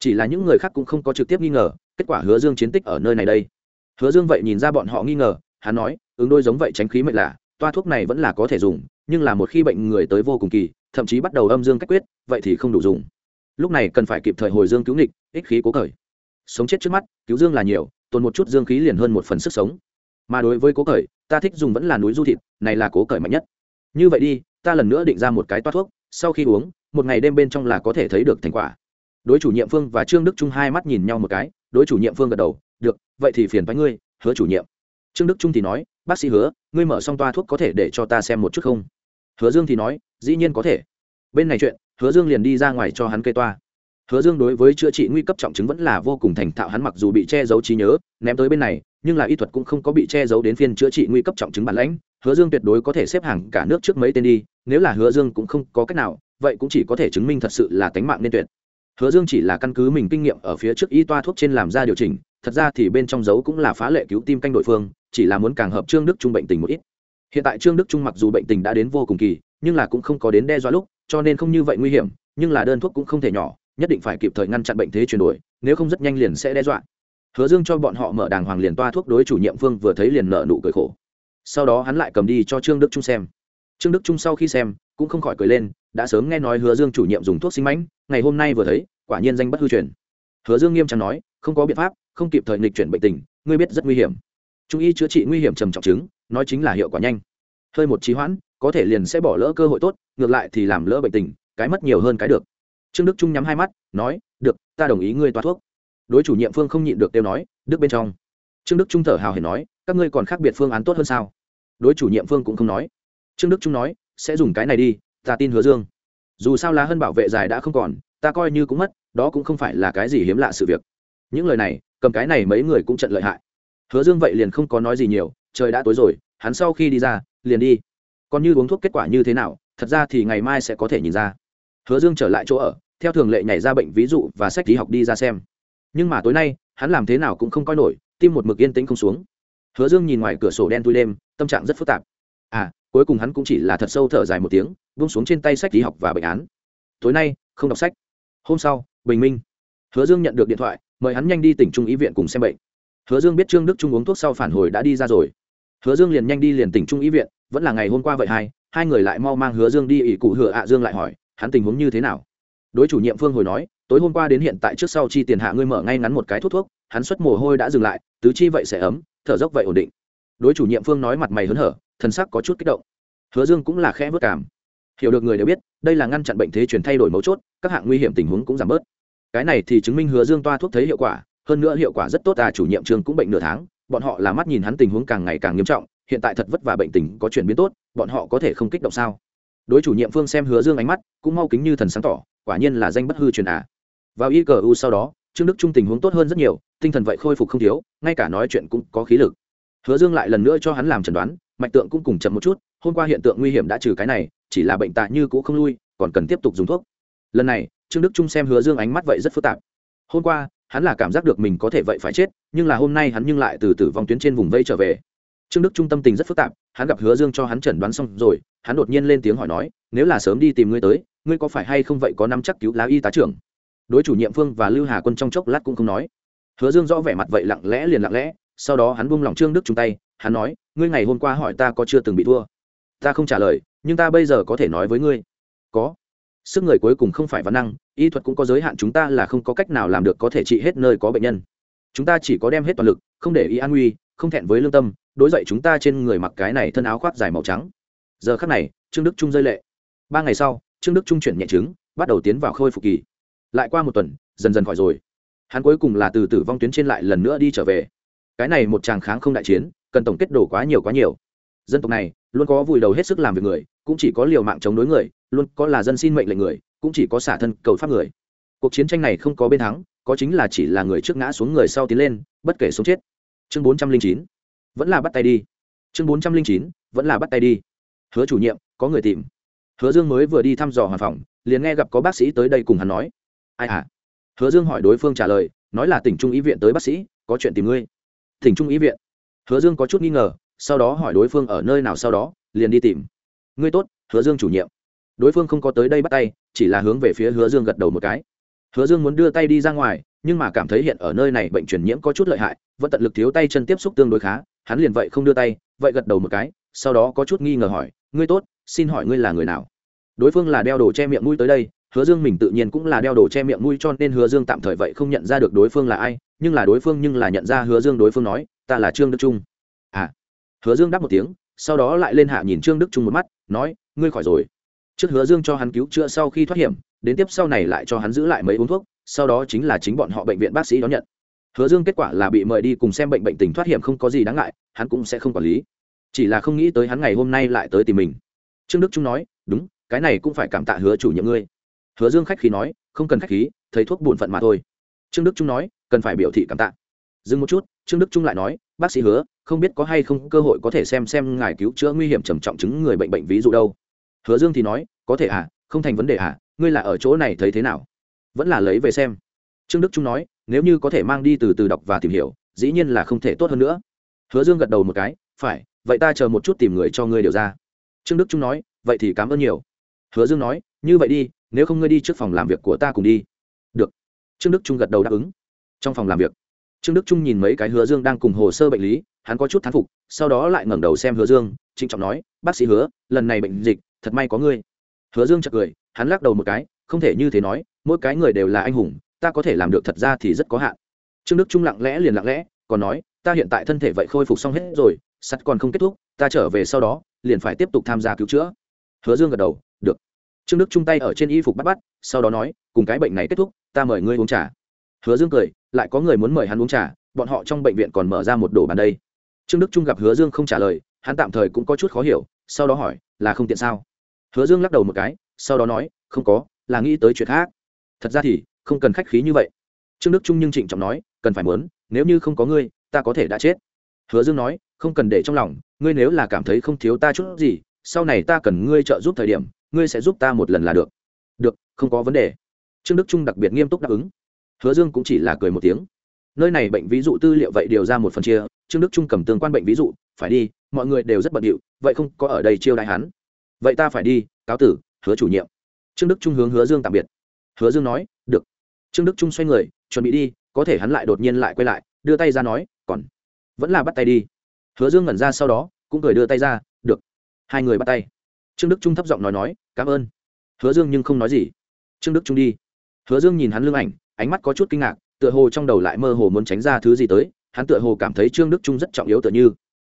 Chỉ là những người khác cũng không có trực tiếp nghi ngờ, kết quả hứa dương chiến tích ở nơi này đây. Hứa dương vậy nhìn ra bọn họ nghi ngờ, hắn nói, ứng đôi giống vậy tránh khí mệnh lạ toa thuốc này vẫn là có thể dùng, nhưng là một khi bệnh người tới vô cùng kỳ, thậm chí bắt đầu âm dương cách quyết, vậy thì không đủ dùng. Lúc này cần phải kịp thời hồi dương cứu nghịch ích khí cố cởi. Sống chết trước mắt, cứu dương là nhiều, tồn một chút dương khí liền hơn một phần sức sống. Mà đối với cố cởi, ta thích dùng vẫn là núi du thịt, này là cố cởi mạnh nhất. Như vậy đi, ta lần nữa định ra một cái toa thuốc, sau khi uống, một ngày đêm bên trong là có thể thấy được thành quả. Đối chủ nhiệm phương và trương đức trung hai mắt nhìn nhau một cái, đối chủ nhiệm phương gật đầu, được, vậy thì phiền với ngươi, hứa chủ nhiệm. Trương đức trung thì nói, bác sĩ hứa, ngươi mở xong toa thuốc có thể để cho ta xem một chút không? Hứa dương thì nói, dĩ nhiên có thể. Bên này chuyện, hứa dương liền đi ra ngoài cho hắn cây toa hứa dương đối với chữa trị nguy cấp trọng chứng vẫn là vô cùng thành thạo, hắn mặc dù bị che giấu trí nhớ, ném tới bên này, nhưng là y thuật cũng không có bị che giấu đến phiên chữa trị nguy cấp trọng chứng bản lãnh. Hứa dương tuyệt đối có thể xếp hàng cả nước trước mấy tên đi, nếu là hứa dương cũng không có cách nào, vậy cũng chỉ có thể chứng minh thật sự là tánh mạng nên tuyệt. Hứa dương chỉ là căn cứ mình kinh nghiệm ở phía trước y toa thuốc trên làm ra điều chỉnh, thật ra thì bên trong dấu cũng là phá lệ cứu tim canh đội phương, chỉ là muốn càng hợp trương đức trung bệnh tình một ít. Hiện tại trương đức trung mặc dù bệnh tình đã đến vô cùng kỳ, nhưng là cũng không có đến đe dọa lúc, cho nên không như vậy nguy hiểm, nhưng là đơn thuốc cũng không thể nhỏ nhất định phải kịp thời ngăn chặn bệnh thế chuyển đổi, nếu không rất nhanh liền sẽ đe dọa. Hứa dương cho bọn họ mở đàng hoàng liền toa thuốc đối chủ nhiệm phương vừa thấy liền nợ nụ cười khổ. Sau đó hắn lại cầm đi cho trương đức trung xem. Trương đức trung sau khi xem, cũng không khỏi cười lên, đã sớm nghe nói hứa dương chủ nhiệm dùng thuốc sinh mãnh, ngày hôm nay vừa thấy, quả nhiên danh bất hư truyền. Hứa dương nghiêm trọng nói, không có biện pháp, không kịp thời nghịch chuyển bệnh tình, ngươi biết rất nguy hiểm. Trung y chữa trị nguy hiểm trầm trọng chứng, nói chính là hiệu quả nhanh. Hơi một trí hoãn, có thể liền sẽ bỏ lỡ cơ hội tốt, ngược lại thì làm lỡ bệnh tình, cái mất nhiều hơn cái được trương đức trung nhắm hai mắt, nói, được, ta đồng ý ngươi toa thuốc. Đối chủ nhiệm phương không nhịn được đều nói, đức bên trong. Trương đức trung thở hào hển nói, các ngươi còn khác biệt phương án tốt hơn sao? Đối chủ nhiệm phương cũng không nói. Trương đức trung nói, sẽ dùng cái này đi, ta tin hứa dương. Dù sao lá hơn bảo vệ dài đã không còn, ta coi như cũng mất, đó cũng không phải là cái gì hiếm lạ sự việc. Những lời này, cầm cái này mấy người cũng trận lợi hại. Hứa dương vậy liền không có nói gì nhiều, trời đã tối rồi, hắn sau khi đi ra, liền đi. Còn như uống thuốc kết quả như thế nào, thật ra thì ngày mai sẽ có thể nhìn ra hứa dương trở lại chỗ ở, theo thường lệ nhảy ra bệnh ví dụ và sách lý học đi ra xem. Nhưng mà tối nay, hắn làm thế nào cũng không coi nổi, tim một mực yên tĩnh không xuống. Hứa dương nhìn ngoài cửa sổ đen thui đêm, tâm trạng rất phức tạp. À cuối cùng hắn cũng chỉ là thật sâu thở dài một tiếng, buông xuống trên tay sách lý học và bệnh án. Tối nay, không đọc sách. Hôm sau, bình minh. Hứa dương nhận được điện thoại, mời hắn nhanh đi tỉnh trung Y viện cùng xem bệnh. Hứa dương biết trương đức trung uống thuốc sau phản hồi đã đi ra rồi. Hứa dương liền nhanh đi liền tỉnh trung Y viện, vẫn là ngày hôm qua vậy hai hai người lại mau mang hứa dương đi ỷ cụ hựa ạ dương lại hỏi hắn tình huống như thế nào? Đối chủ nhiệm phương hồi nói, tối hôm qua đến hiện tại trước sau chi tiền hạ ngươi mở ngay ngắn một cái thuốc thuốc, hắn xuất mồ hôi đã dừng lại, tứ chi vậy sẽ ấm, thở dốc vậy ổn định. Đối chủ nhiệm phương nói mặt mày hớn hở, thần sắc có chút kích động. Hứa dương cũng là khẽ vất cảm. Hiểu được người đều biết, đây là ngăn chặn bệnh thế chuyển thay đổi mấu chốt, các hạng nguy hiểm tình huống cũng giảm bớt. Cái này thì chứng minh hứa dương toa thuốc thấy hiệu quả, hơn nữa hiệu quả rất tốt à chủ nhiệm trường cũng bệnh nửa tháng, bọn họ là mắt nhìn hắn tình huống càng ngày càng nghiêm trọng, hiện tại thật vất vả bệnh tình có chuyển biến tốt, bọn họ có thể không kích động sao? Đối chủ nhiệm phương xem hứa dương ánh mắt, cũng mau kính như thần sáng tỏ, quả nhiên là danh bất hư truyền à. Vào y cờ u sau đó, trương đức trung tình huống tốt hơn rất nhiều, tinh thần vậy khôi phục không thiếu, ngay cả nói chuyện cũng có khí lực. Hứa dương lại lần nữa cho hắn làm chẩn đoán, mạch tượng cũng cùng chậm một chút, hôm qua hiện tượng nguy hiểm đã trừ cái này, chỉ là bệnh tạ như cũ không lui, còn cần tiếp tục dùng thuốc. Lần này, trương đức trung xem hứa dương ánh mắt vậy rất phức tạp. Hôm qua, hắn là cảm giác được mình có thể vậy phải chết, nhưng là hôm nay hắn nhưng lại từ tử vong tuyến trên vùng vây trở về trương đức trung tâm tình rất phức tạp, hắn gặp hứa dương cho hắn chẩn đoán xong rồi, hắn đột nhiên lên tiếng hỏi nói, nếu là sớm đi tìm ngươi tới, ngươi có phải hay không vậy có nắm chắc cứu lá y tá trưởng? Đối chủ nhiệm phương và lưu hà quân trong chốc lát cũng không nói. Hứa dương rõ vẻ mặt vậy lặng lẽ liền lặng lẽ, sau đó hắn buông lòng trương đức chung tay, hắn nói, ngươi ngày hôm qua hỏi ta có chưa từng bị thua? Ta không trả lời, nhưng ta bây giờ có thể nói với ngươi. Có. Sức người cuối cùng không phải văn năng, y thuật cũng có giới hạn chúng ta là không có cách nào làm được có thể trị hết nơi có bệnh nhân. Chúng ta chỉ có đem hết toàn lực, không để ý an nguy, không thẹn với lương tâm đối dậy chúng ta trên người mặc cái này thân áo khoác dài màu trắng. Giờ khắc này, trương đức trung rơi lệ. Ba ngày sau, trương đức trung chuyển nhẹ chứng bắt đầu tiến vào khôi phục kỳ. Lại qua một tuần, dần dần khỏi rồi. Hắn cuối cùng là từ tử vong tuyến trên lại lần nữa đi trở về. Cái này một tràng kháng không đại chiến, cần tổng kết đổ quá nhiều quá nhiều. Dân tộc này, luôn có vùi đầu hết sức làm việc người, cũng chỉ có liều mạng chống đối người, luôn có là dân xin mệnh lệnh người, cũng chỉ có xả thân cầu pháp người. Cuộc chiến tranh này không có bên thắng, có chính là chỉ là người trước ngã xuống người sau tiến lên, bất kể sống chết. Chương bốn trăm linh chín vẫn là bắt tay đi. Chương bốn trăm linh chín, vẫn là bắt tay đi. Hứa chủ nhiệm, có người tìm. Hứa dương mới vừa đi thăm dò hoàn phòng, liền nghe gặp có bác sĩ tới đây cùng hắn nói. Ai à? Hứa dương hỏi đối phương trả lời, nói là tỉnh trung ý viện tới bác sĩ, có chuyện tìm ngươi. Tỉnh trung ý viện? Hứa dương có chút nghi ngờ, sau đó hỏi đối phương ở nơi nào sau đó, liền đi tìm. Ngươi tốt, hứa dương chủ nhiệm. Đối phương không có tới đây bắt tay, chỉ là hướng về phía hứa dương gật đầu một cái. Hứa dương muốn đưa tay đi ra ngoài, nhưng mà cảm thấy hiện ở nơi này bệnh truyền nhiễm có chút lợi hại vẫn tận lực thiếu tay chân tiếp xúc tương đối khá hắn liền vậy không đưa tay, vậy gật đầu một cái, sau đó có chút nghi ngờ hỏi, ngươi tốt, xin hỏi ngươi là người nào? Đối phương là đeo đồ che miệng mũi tới đây, hứa dương mình tự nhiên cũng là đeo đồ che miệng mũi cho nên hứa dương tạm thời vậy không nhận ra được đối phương là ai, nhưng là đối phương nhưng là nhận ra hứa dương đối phương nói, ta là trương đức trung. À. Hứa dương đáp một tiếng, sau đó lại lên hạ nhìn trương đức trung một mắt, nói, ngươi khỏi rồi. Trước hứa dương cho hắn cứu chữa sau khi thoát hiểm, đến tiếp sau này lại cho hắn giữ lại mấy uống thuốc, sau đó chính là chính bọn họ bệnh viện bác sĩ đón nhận hứa dương kết quả là bị mời đi cùng xem bệnh bệnh tình thoát hiểm không có gì đáng ngại, hắn cũng sẽ không quản lý. Chỉ là không nghĩ tới hắn ngày hôm nay lại tới tìm mình. Trương đức trung nói, đúng, cái này cũng phải cảm tạ hứa chủ nhiệm ngươi. Hứa dương khách khí nói, không cần khách khí thấy thuốc bổn phận mà thôi. Trương đức trung nói, cần phải biểu thị cảm tạ. Dừng một chút, trương đức trung lại nói, bác sĩ hứa, không biết có hay không cơ hội có thể xem xem ngài cứu chữa nguy hiểm trầm trọng chứng người bệnh bệnh ví dụ đâu? Hứa dương thì nói, có thể à không thành vấn đề à ngươi là ở chỗ này thấy thế nào? Vẫn là lấy về xem trương đức trung nói, nếu như có thể mang đi từ từ đọc và tìm hiểu, dĩ nhiên là không thể tốt hơn nữa. Hứa dương gật đầu một cái, phải, vậy ta chờ một chút tìm người cho ngươi điều ra. Trương đức trung nói, vậy thì cảm ơn nhiều. Hứa dương nói, như vậy đi, nếu không ngươi đi trước phòng làm việc của ta cùng đi. Được. Trương đức trung gật đầu đáp ứng. Trong phòng làm việc, trương đức trung nhìn mấy cái hứa dương đang cùng hồ sơ bệnh lý, hắn có chút thán phục, sau đó lại ngẩng đầu xem hứa dương, trịnh trọng nói, bác sĩ hứa, lần này bệnh dịch, thật may có ngươi. Hứa dương chợt cười, hắn lắc đầu một cái, không thể như thế nói, mỗi cái người đều là anh hùng ta có thể làm được thật ra thì rất có hạn. Trương đức trung lặng lẽ liền lặng lẽ, còn nói, ta hiện tại thân thể vậy khôi phục xong hết rồi, sắt còn không kết thúc, ta trở về sau đó, liền phải tiếp tục tham gia cứu chữa. Hứa dương gật đầu, được. Trương đức chung tay ở trên y phục bắt bắt, sau đó nói, cùng cái bệnh này kết thúc, ta mời ngươi uống trà. Hứa dương cười, lại có người muốn mời hắn uống trà, bọn họ trong bệnh viện còn mở ra một đồ bàn đây. Trương đức trung gặp hứa dương không trả lời, hắn tạm thời cũng có chút khó hiểu, sau đó hỏi, là không tiện sao? Hứa dương lắc đầu một cái, sau đó nói, không có, là nghĩ tới chuyện khác. Thật ra thì không cần khách khí như vậy. Trương đức trung nhưng trịnh trọng nói, cần phải muốn, nếu như không có ngươi, ta có thể đã chết. Hứa dương nói, không cần để trong lòng, ngươi nếu là cảm thấy không thiếu ta chút gì, sau này ta cần ngươi trợ giúp thời điểm, ngươi sẽ giúp ta một lần là được. Được, không có vấn đề. Trương đức trung đặc biệt nghiêm túc đáp ứng. Hứa dương cũng chỉ là cười một tiếng. Nơi này bệnh ví dụ tư liệu vậy điều ra một phần chia, trương đức trung cầm tương quan bệnh ví dụ, phải đi, mọi người đều rất bận điệu, vậy không có ở đây chiêu đại hắn. Vậy ta phải đi, cáo tử, hứa chủ nhiệm. Trương đức trung hướng hứa dương tạm biệt. Hứa dương nói trương đức trung xoay người, chuẩn bị đi, có thể hắn lại đột nhiên lại quay lại, đưa tay ra nói, còn, vẫn là bắt tay đi. Hứa dương ngẩn ra sau đó, cũng cười đưa tay ra, được. Hai người bắt tay. Trương đức trung thấp giọng nói nói, cảm ơn. Hứa dương nhưng không nói gì. Trương đức trung đi. Hứa dương nhìn hắn lưng ảnh, ánh mắt có chút kinh ngạc, tựa hồ trong đầu lại mơ hồ muốn tránh ra thứ gì tới, hắn tựa hồ cảm thấy trương đức trung rất trọng yếu tựa như.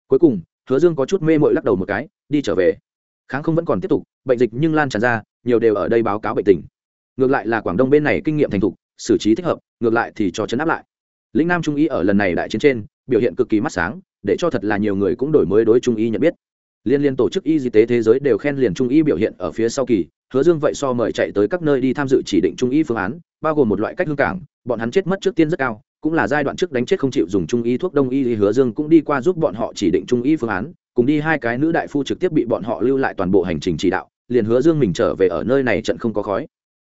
Cuối cùng, hứa dương có chút mê mội lắc đầu một cái, đi trở về. Kháng không vẫn còn tiếp tục, bệnh dịch nhưng lan tràn ra, nhiều đều ở đây báo cáo bệnh tình. Ngược lại là quảng đông bên này kinh nghiệm thành thục xử trí thích hợp, ngược lại thì cho chấn áp lại. Lĩnh nam trung y ở lần này đại chiến trên, biểu hiện cực kỳ mắt sáng, để cho thật là nhiều người cũng đổi mới đối trung y nhận biết. Liên liên tổ chức y tế thế giới đều khen liền trung y biểu hiện ở phía sau kỳ, hứa dương vậy so mời chạy tới các nơi đi tham dự chỉ định trung y phương án, bao gồm một loại cách hương cảng, bọn hắn chết mất trước tiên rất cao, cũng là giai đoạn trước đánh chết không chịu dùng trung y thuốc đông y thì hứa dương cũng đi qua giúp bọn họ chỉ định trung y phương án, cùng đi hai cái nữ đại phu trực tiếp bị bọn họ lưu lại toàn bộ hành trình chỉ đạo, liền hứa dương mình trở về ở nơi này trận không có khói.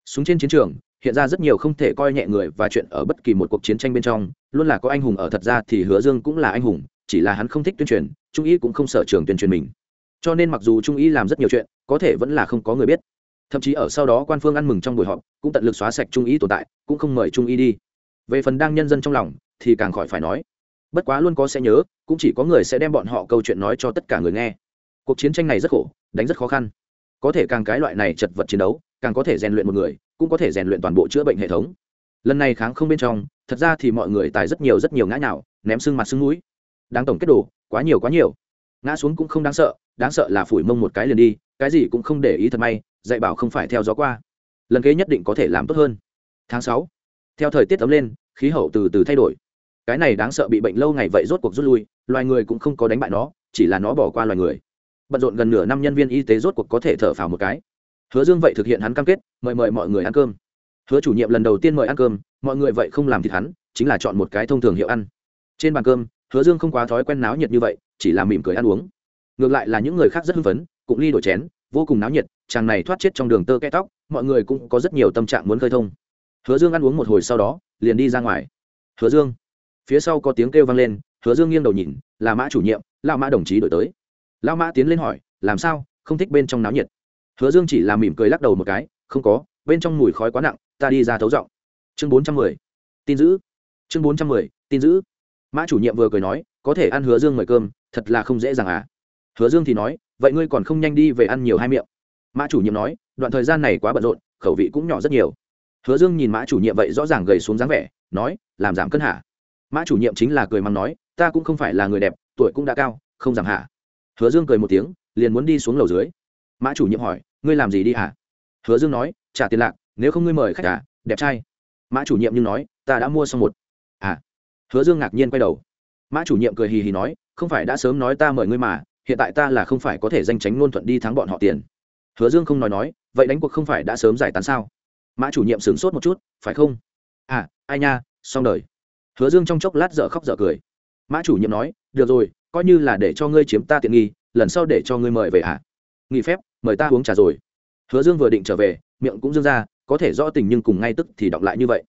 Súng trên chiến trường hiện ra rất nhiều không thể coi nhẹ người và chuyện ở bất kỳ một cuộc chiến tranh bên trong, luôn là có anh hùng ở thật ra thì hứa dương cũng là anh hùng, chỉ là hắn không thích tuyên truyền, trung y cũng không sở trường tuyên truyền mình. Cho nên mặc dù trung y làm rất nhiều chuyện, có thể vẫn là không có người biết. Thậm chí ở sau đó quan phương ăn mừng trong buổi họp, cũng tận lực xóa sạch trung y tồn tại, cũng không mời trung y đi. Về phần đang nhân dân trong lòng, thì càng khỏi phải nói. Bất quá luôn có sẽ nhớ, cũng chỉ có người sẽ đem bọn họ câu chuyện nói cho tất cả người nghe. Cuộc chiến tranh này rất khổ, đánh rất khó khăn. Có thể càng cái loại này chật vật chiến đấu, càng có thể rèn luyện một người cũng có thể rèn luyện toàn bộ chữa bệnh hệ thống. Lần này kháng không bên trong, thật ra thì mọi người tài rất nhiều rất nhiều ngã nào ném sưng mặt sưng mũi. Đáng tổng kết đồ, quá nhiều quá nhiều. Ngã xuống cũng không đáng sợ đáng sợ là phủi mông một cái liền đi, cái gì cũng không để ý thật may, dạy bảo không phải theo gió qua. Lần kế nhất định có thể làm tốt hơn. Tháng sáu, theo thời tiết ấm lên, khí hậu từ từ thay đổi. Cái này đáng sợ bị bệnh lâu ngày vậy rốt cuộc rút lui, loài người cũng không có đánh bại nó, chỉ là nó bỏ qua loài người. Bận rộn gần nửa năm nhân viên y tế rốt cuộc có thể thở phào một cái hứa dương vậy thực hiện hắn cam kết, mời mời mọi người ăn cơm. Hứa chủ nhiệm lần đầu tiên mời ăn cơm, mọi người vậy không làm thịt hắn, chính là chọn một cái thông thường hiệu ăn. Trên bàn cơm, hứa dương không quá thói quen náo nhiệt như vậy, chỉ là mỉm cười ăn uống. Ngược lại là những người khác rất hưng phấn cũng ly đổi chén, vô cùng náo nhiệt, chàng này thoát chết trong đường tơ kẽ tóc, mọi người cũng có rất nhiều tâm trạng muốn khơi thông. Hứa dương ăn uống một hồi sau đó, liền đi ra ngoài. Hứa dương. Phía sau có tiếng kêu vang lên, hứa dương nghiêng đầu nhìn, là mã chủ nhiệm lao mã đồng chí đổi tới. Lao mã tiến lên hỏi, làm sao? Không thích bên trong náo nhiệt hứa dương chỉ làm mỉm cười lắc đầu một cái, không có, bên trong mùi khói quá nặng, ta đi ra thấu giọng. Chương bốn trăm mười. Tin giữ. Chương bốn trăm mười, tin giữ. Mã chủ nhiệm vừa cười nói, có thể ăn hứa dương mời cơm, thật là không dễ dàng à. Hứa dương thì nói, vậy ngươi còn không nhanh đi về ăn nhiều hai miệng. Mã chủ nhiệm nói, đoạn thời gian này quá bận rộn, khẩu vị cũng nhỏ rất nhiều. Hứa dương nhìn mã chủ nhiệm vậy rõ ràng gầy xuống dáng vẻ, nói, làm giảm cân hả? Mã chủ nhiệm chính là cười mắng nói, ta cũng không phải là người đẹp, tuổi cũng đã cao, không giảm hả? Hứa dương cười một tiếng, liền muốn đi xuống lầu dưới. Mã chủ nhiệm hỏi ngươi làm gì đi hả? Hứa dương nói, trả tiền lạc, nếu không ngươi mời khách à? đẹp trai. Mã chủ nhiệm nhưng nói, ta đã mua xong một. À. Hứa dương ngạc nhiên quay đầu. Mã chủ nhiệm cười hì hì nói, không phải đã sớm nói ta mời ngươi mà, hiện tại ta là không phải có thể danh tránh ngôn thuận đi thắng bọn họ tiền. Hứa dương không nói nói, vậy đánh cuộc không phải đã sớm giải tán sao? Mã chủ nhiệm sửng sốt một chút, phải không? À ai nha, xong đời. Hứa dương trong chốc lát dở khóc dở cười. Mã chủ nhiệm nói, được rồi, coi như là để cho ngươi chiếm ta tiện nghi, lần sau để cho ngươi mời về ạ à? Nghỉ phép, mời ta uống trà rồi. Hứa dương vừa định trở về, miệng cũng dương ra, có thể rõ tình nhưng cùng ngay tức thì đọc lại như vậy.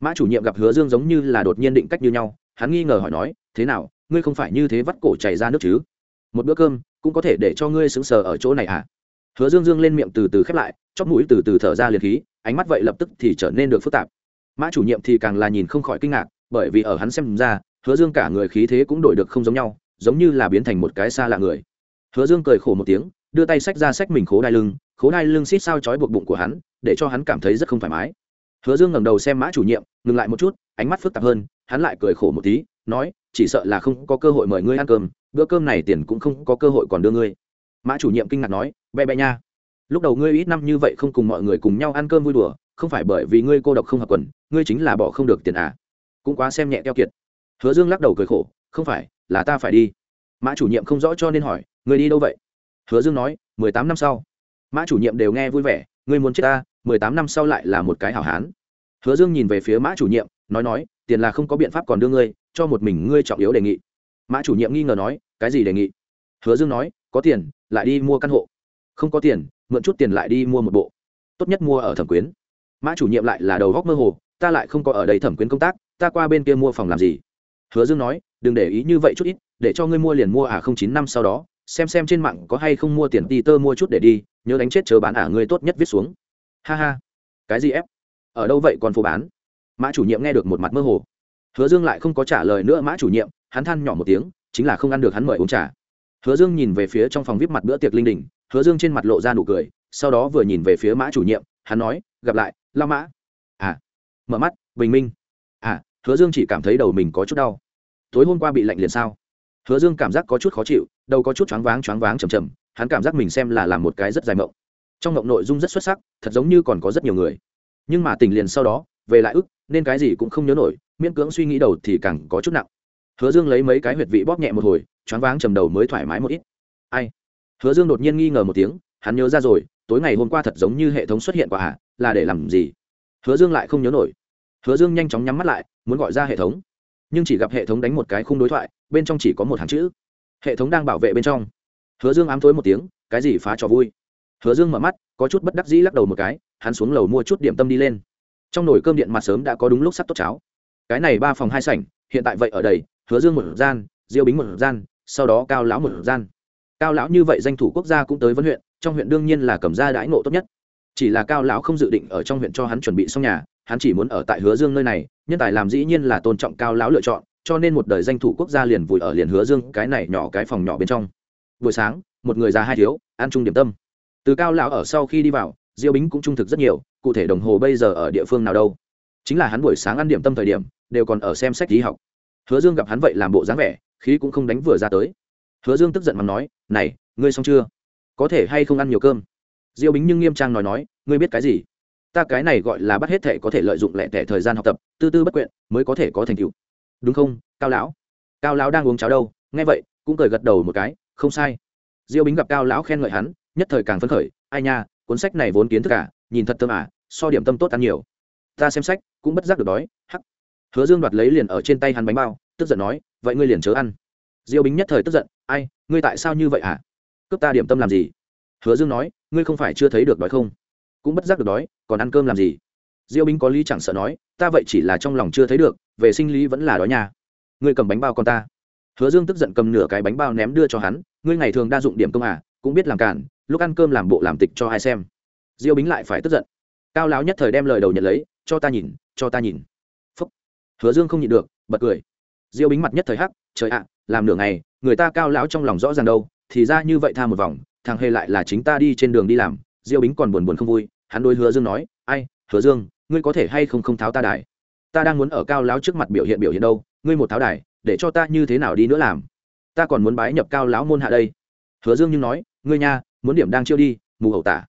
Mã chủ nhiệm gặp hứa dương giống như là đột nhiên định cách như nhau, hắn nghi ngờ hỏi nói, thế nào, ngươi không phải như thế vắt cổ chảy ra nước chứ? Một bữa cơm cũng có thể để cho ngươi sững sờ ở chỗ này à? Hứa dương dương lên miệng từ từ khép lại, chóp mũi từ từ thở ra liền khí, ánh mắt vậy lập tức thì trở nên được phức tạp. Mã chủ nhiệm thì càng là nhìn không khỏi kinh ngạc, bởi vì ở hắn xem ra, hứa dương cả người khí thế cũng đổi được không giống nhau, giống như là biến thành một cái xa lạ người. Hứa dương cười khổ một tiếng đưa tay xách ra xách mình khố đai lưng, khố đai lưng xít sao trói buộc bụng của hắn, để cho hắn cảm thấy rất không thoải mái. Hứa dương ngẩng đầu xem mã chủ nhiệm, ngừng lại một chút, ánh mắt phức tạp hơn, hắn lại cười khổ một tí, nói, chỉ sợ là không có cơ hội mời ngươi ăn cơm, bữa cơm này tiền cũng không có cơ hội còn đưa ngươi. Mã chủ nhiệm kinh ngạc nói bé bé nha, lúc đầu ngươi ít năm như vậy không cùng mọi người cùng nhau ăn cơm vui đùa, không phải bởi vì ngươi cô độc không hợp quần, ngươi chính là bỏ không được tiền à? Cũng quá xem nhẹ keo kiệt. Hứa dương lắc đầu cười khổ, không phải, là ta phải đi. Mã chủ nhiệm không rõ cho nên hỏi, ngươi đi đâu vậy? Hứa dương nói, mười tám năm sau. Mã chủ nhiệm đều nghe vui vẻ, ngươi muốn chết ta, mười tám năm sau lại là một cái hảo hán. Hứa dương nhìn về phía mã chủ nhiệm, nói nói, tiền là không có biện pháp còn đưa ngươi, cho một mình ngươi trọng yếu đề nghị. Mã chủ nhiệm nghi ngờ nói, cái gì đề nghị? Hứa dương nói, có tiền, lại đi mua căn hộ. Không có tiền, mượn chút tiền lại đi mua một bộ. Tốt nhất mua ở thẩm quyến. Mã chủ nhiệm lại là đầu góc mơ hồ, ta lại không có ở đây thẩm quyến công tác, ta qua bên kia mua phòng làm gì? Hứa dương nói, đừng để ý như vậy chút ít, để cho ngươi mua liền mua à không chín năm sau đó xem xem trên mạng có hay không mua tiền ti tơ mua chút để đi, nhớ đánh chết chờ bán ả à ngươi tốt nhất viết xuống. Ha ha. Cái gì ép? Ở đâu vậy còn phố bán? Mã chủ nhiệm nghe được một mặt mơ hồ. Hứa dương lại không có trả lời nữa mã chủ nhiệm, hắn than nhỏ một tiếng, chính là không ăn được hắn mời uống trà. Hứa dương nhìn về phía trong phòng vip mặt bữa tiệc linh đình, hứa dương trên mặt lộ ra nụ cười, sau đó vừa nhìn về phía mã chủ nhiệm, hắn nói, gặp lại, lao mã. À. Mở mắt, bình minh. À. Hứa dương chỉ cảm thấy đầu mình có chút đau. Tối hôm qua bị lạnh liền sao? Hứa dương cảm giác có chút khó chịu, đầu có chút choáng váng choáng váng chầm chầm hắn cảm giác mình xem là làm một cái rất dài mộng. Trong mộng nội dung rất xuất sắc, thật giống như còn có rất nhiều người. Nhưng mà tỉnh liền sau đó, về lại ức, nên cái gì cũng không nhớ nổi, miễn cưỡng suy nghĩ đầu thì càng có chút nặng. Hứa dương lấy mấy cái huyệt vị bóp nhẹ một hồi, choáng váng trầm đầu mới thoải mái một ít. Ai? Hứa dương đột nhiên nghi ngờ một tiếng, hắn nhớ ra rồi, tối ngày hôm qua thật giống như hệ thống xuất hiện quả hạ à, là để làm gì? Hứa dương lại không nhớ nổi. Hứa dương nhanh chóng nhắm mắt lại, muốn gọi ra hệ thống nhưng chỉ gặp hệ thống đánh một cái khung đối thoại, bên trong chỉ có một hàng chữ. Hệ thống đang bảo vệ bên trong. Hứa dương ám thối một tiếng, cái gì phá trò vui. Hứa dương mở mắt, có chút bất đắc dĩ lắc đầu một cái, hắn xuống lầu mua chút điểm tâm đi lên. Trong nồi cơm điện mặt sớm đã có đúng lúc sắp tốt cháo. Cái này ba phòng hai sảnh, hiện tại vậy ở đây, hứa dương một gian, diêu bính một gian, sau đó cao lão một gian. Cao lão như vậy danh thủ quốc gia cũng tới vân huyện, trong huyện đương nhiên là cầm ra đãi ngộ tốt nhất. Chỉ là cao lão không dự định ở trong huyện cho hắn chuẩn bị xong nhà hắn chỉ muốn ở tại hứa dương nơi này, nhân tài làm dĩ nhiên là tôn trọng cao lão lựa chọn, cho nên một đời danh thủ quốc gia liền vùi ở liền hứa dương cái này nhỏ cái phòng nhỏ bên trong. Buổi sáng, một người già hai thiếu, ăn chung điểm tâm. Từ cao lão ở sau khi đi vào, diêu bính cũng trung thực rất nhiều, cụ thể đồng hồ bây giờ ở địa phương nào đâu. Chính là hắn buổi sáng ăn điểm tâm thời điểm, đều còn ở xem sách lý học. Hứa dương gặp hắn vậy làm bộ dáng vẻ, khí cũng không đánh vừa ra tới. Hứa dương tức giận mà nói, này, ngươi xong chưa? Có thể hay không ăn nhiều cơm? Diêu bính nhưng nghiêm trang nói nói, ngươi biết cái gì? Ta cái này gọi là bắt hết thể có thể lợi dụng lẹ tẻ thời gian học tập, tư tư bất quyện mới có thể có thành tựu. Đúng không, cao lão? Cao lão đang uống cháo đâu? Nghe vậy, cũng cười gật đầu một cái, không sai. Diêu bính gặp cao lão khen ngợi hắn, nhất thời càng phấn khởi, ai nha, cuốn sách này vốn kiến thức cả nhìn thật thơm à so điểm tâm tốt ăn nhiều. Ta xem sách, cũng bất giác được đói, hắc. Hứa dương đoạt lấy liền ở trên tay hắn bánh bao, tức giận nói, vậy ngươi liền chớ ăn. Diêu bính nhất thời tức giận, ai, ngươi tại sao như vậy hả à? cướp ta điểm tâm làm gì? Hứa dương nói, ngươi không phải chưa thấy được đói không? Cũng bất giác được đói còn ăn cơm làm gì? Diêu bính có lý chẳng sợ nói, ta vậy chỉ là trong lòng chưa thấy được, về sinh lý vẫn là đói nhà ngươi cầm bánh bao con ta. Hứa dương tức giận cầm nửa cái bánh bao ném đưa cho hắn, ngươi ngày thường đa dụng điểm công à cũng biết làm cản, lúc ăn cơm làm bộ làm tịch cho ai xem. Diêu bính lại phải tức giận. Cao lão nhất thời đem lời đầu nhận lấy, cho ta nhìn, cho ta nhìn. Phúc. Hứa dương không nhịn được, bật cười. Diêu bính mặt nhất thời hắc, trời ạ, làm nửa ngày, người ta cao lão trong lòng rõ ràng đâu, thì ra như vậy tha một vòng, thằng hề lại là chính ta đi trên đường đi làm, diêu bính còn buồn buồn không vui hắn đôi hứa dương nói, ai, hứa dương, ngươi có thể hay không không tháo ta đài? Ta đang muốn ở cao lão trước mặt biểu hiện biểu hiện đâu, ngươi một tháo đài, để cho ta như thế nào đi nữa làm? Ta còn muốn bái nhập cao lão môn hạ đây. Hứa dương nhưng nói, ngươi nha, muốn điểm đang chiêu đi, mù hậu tả.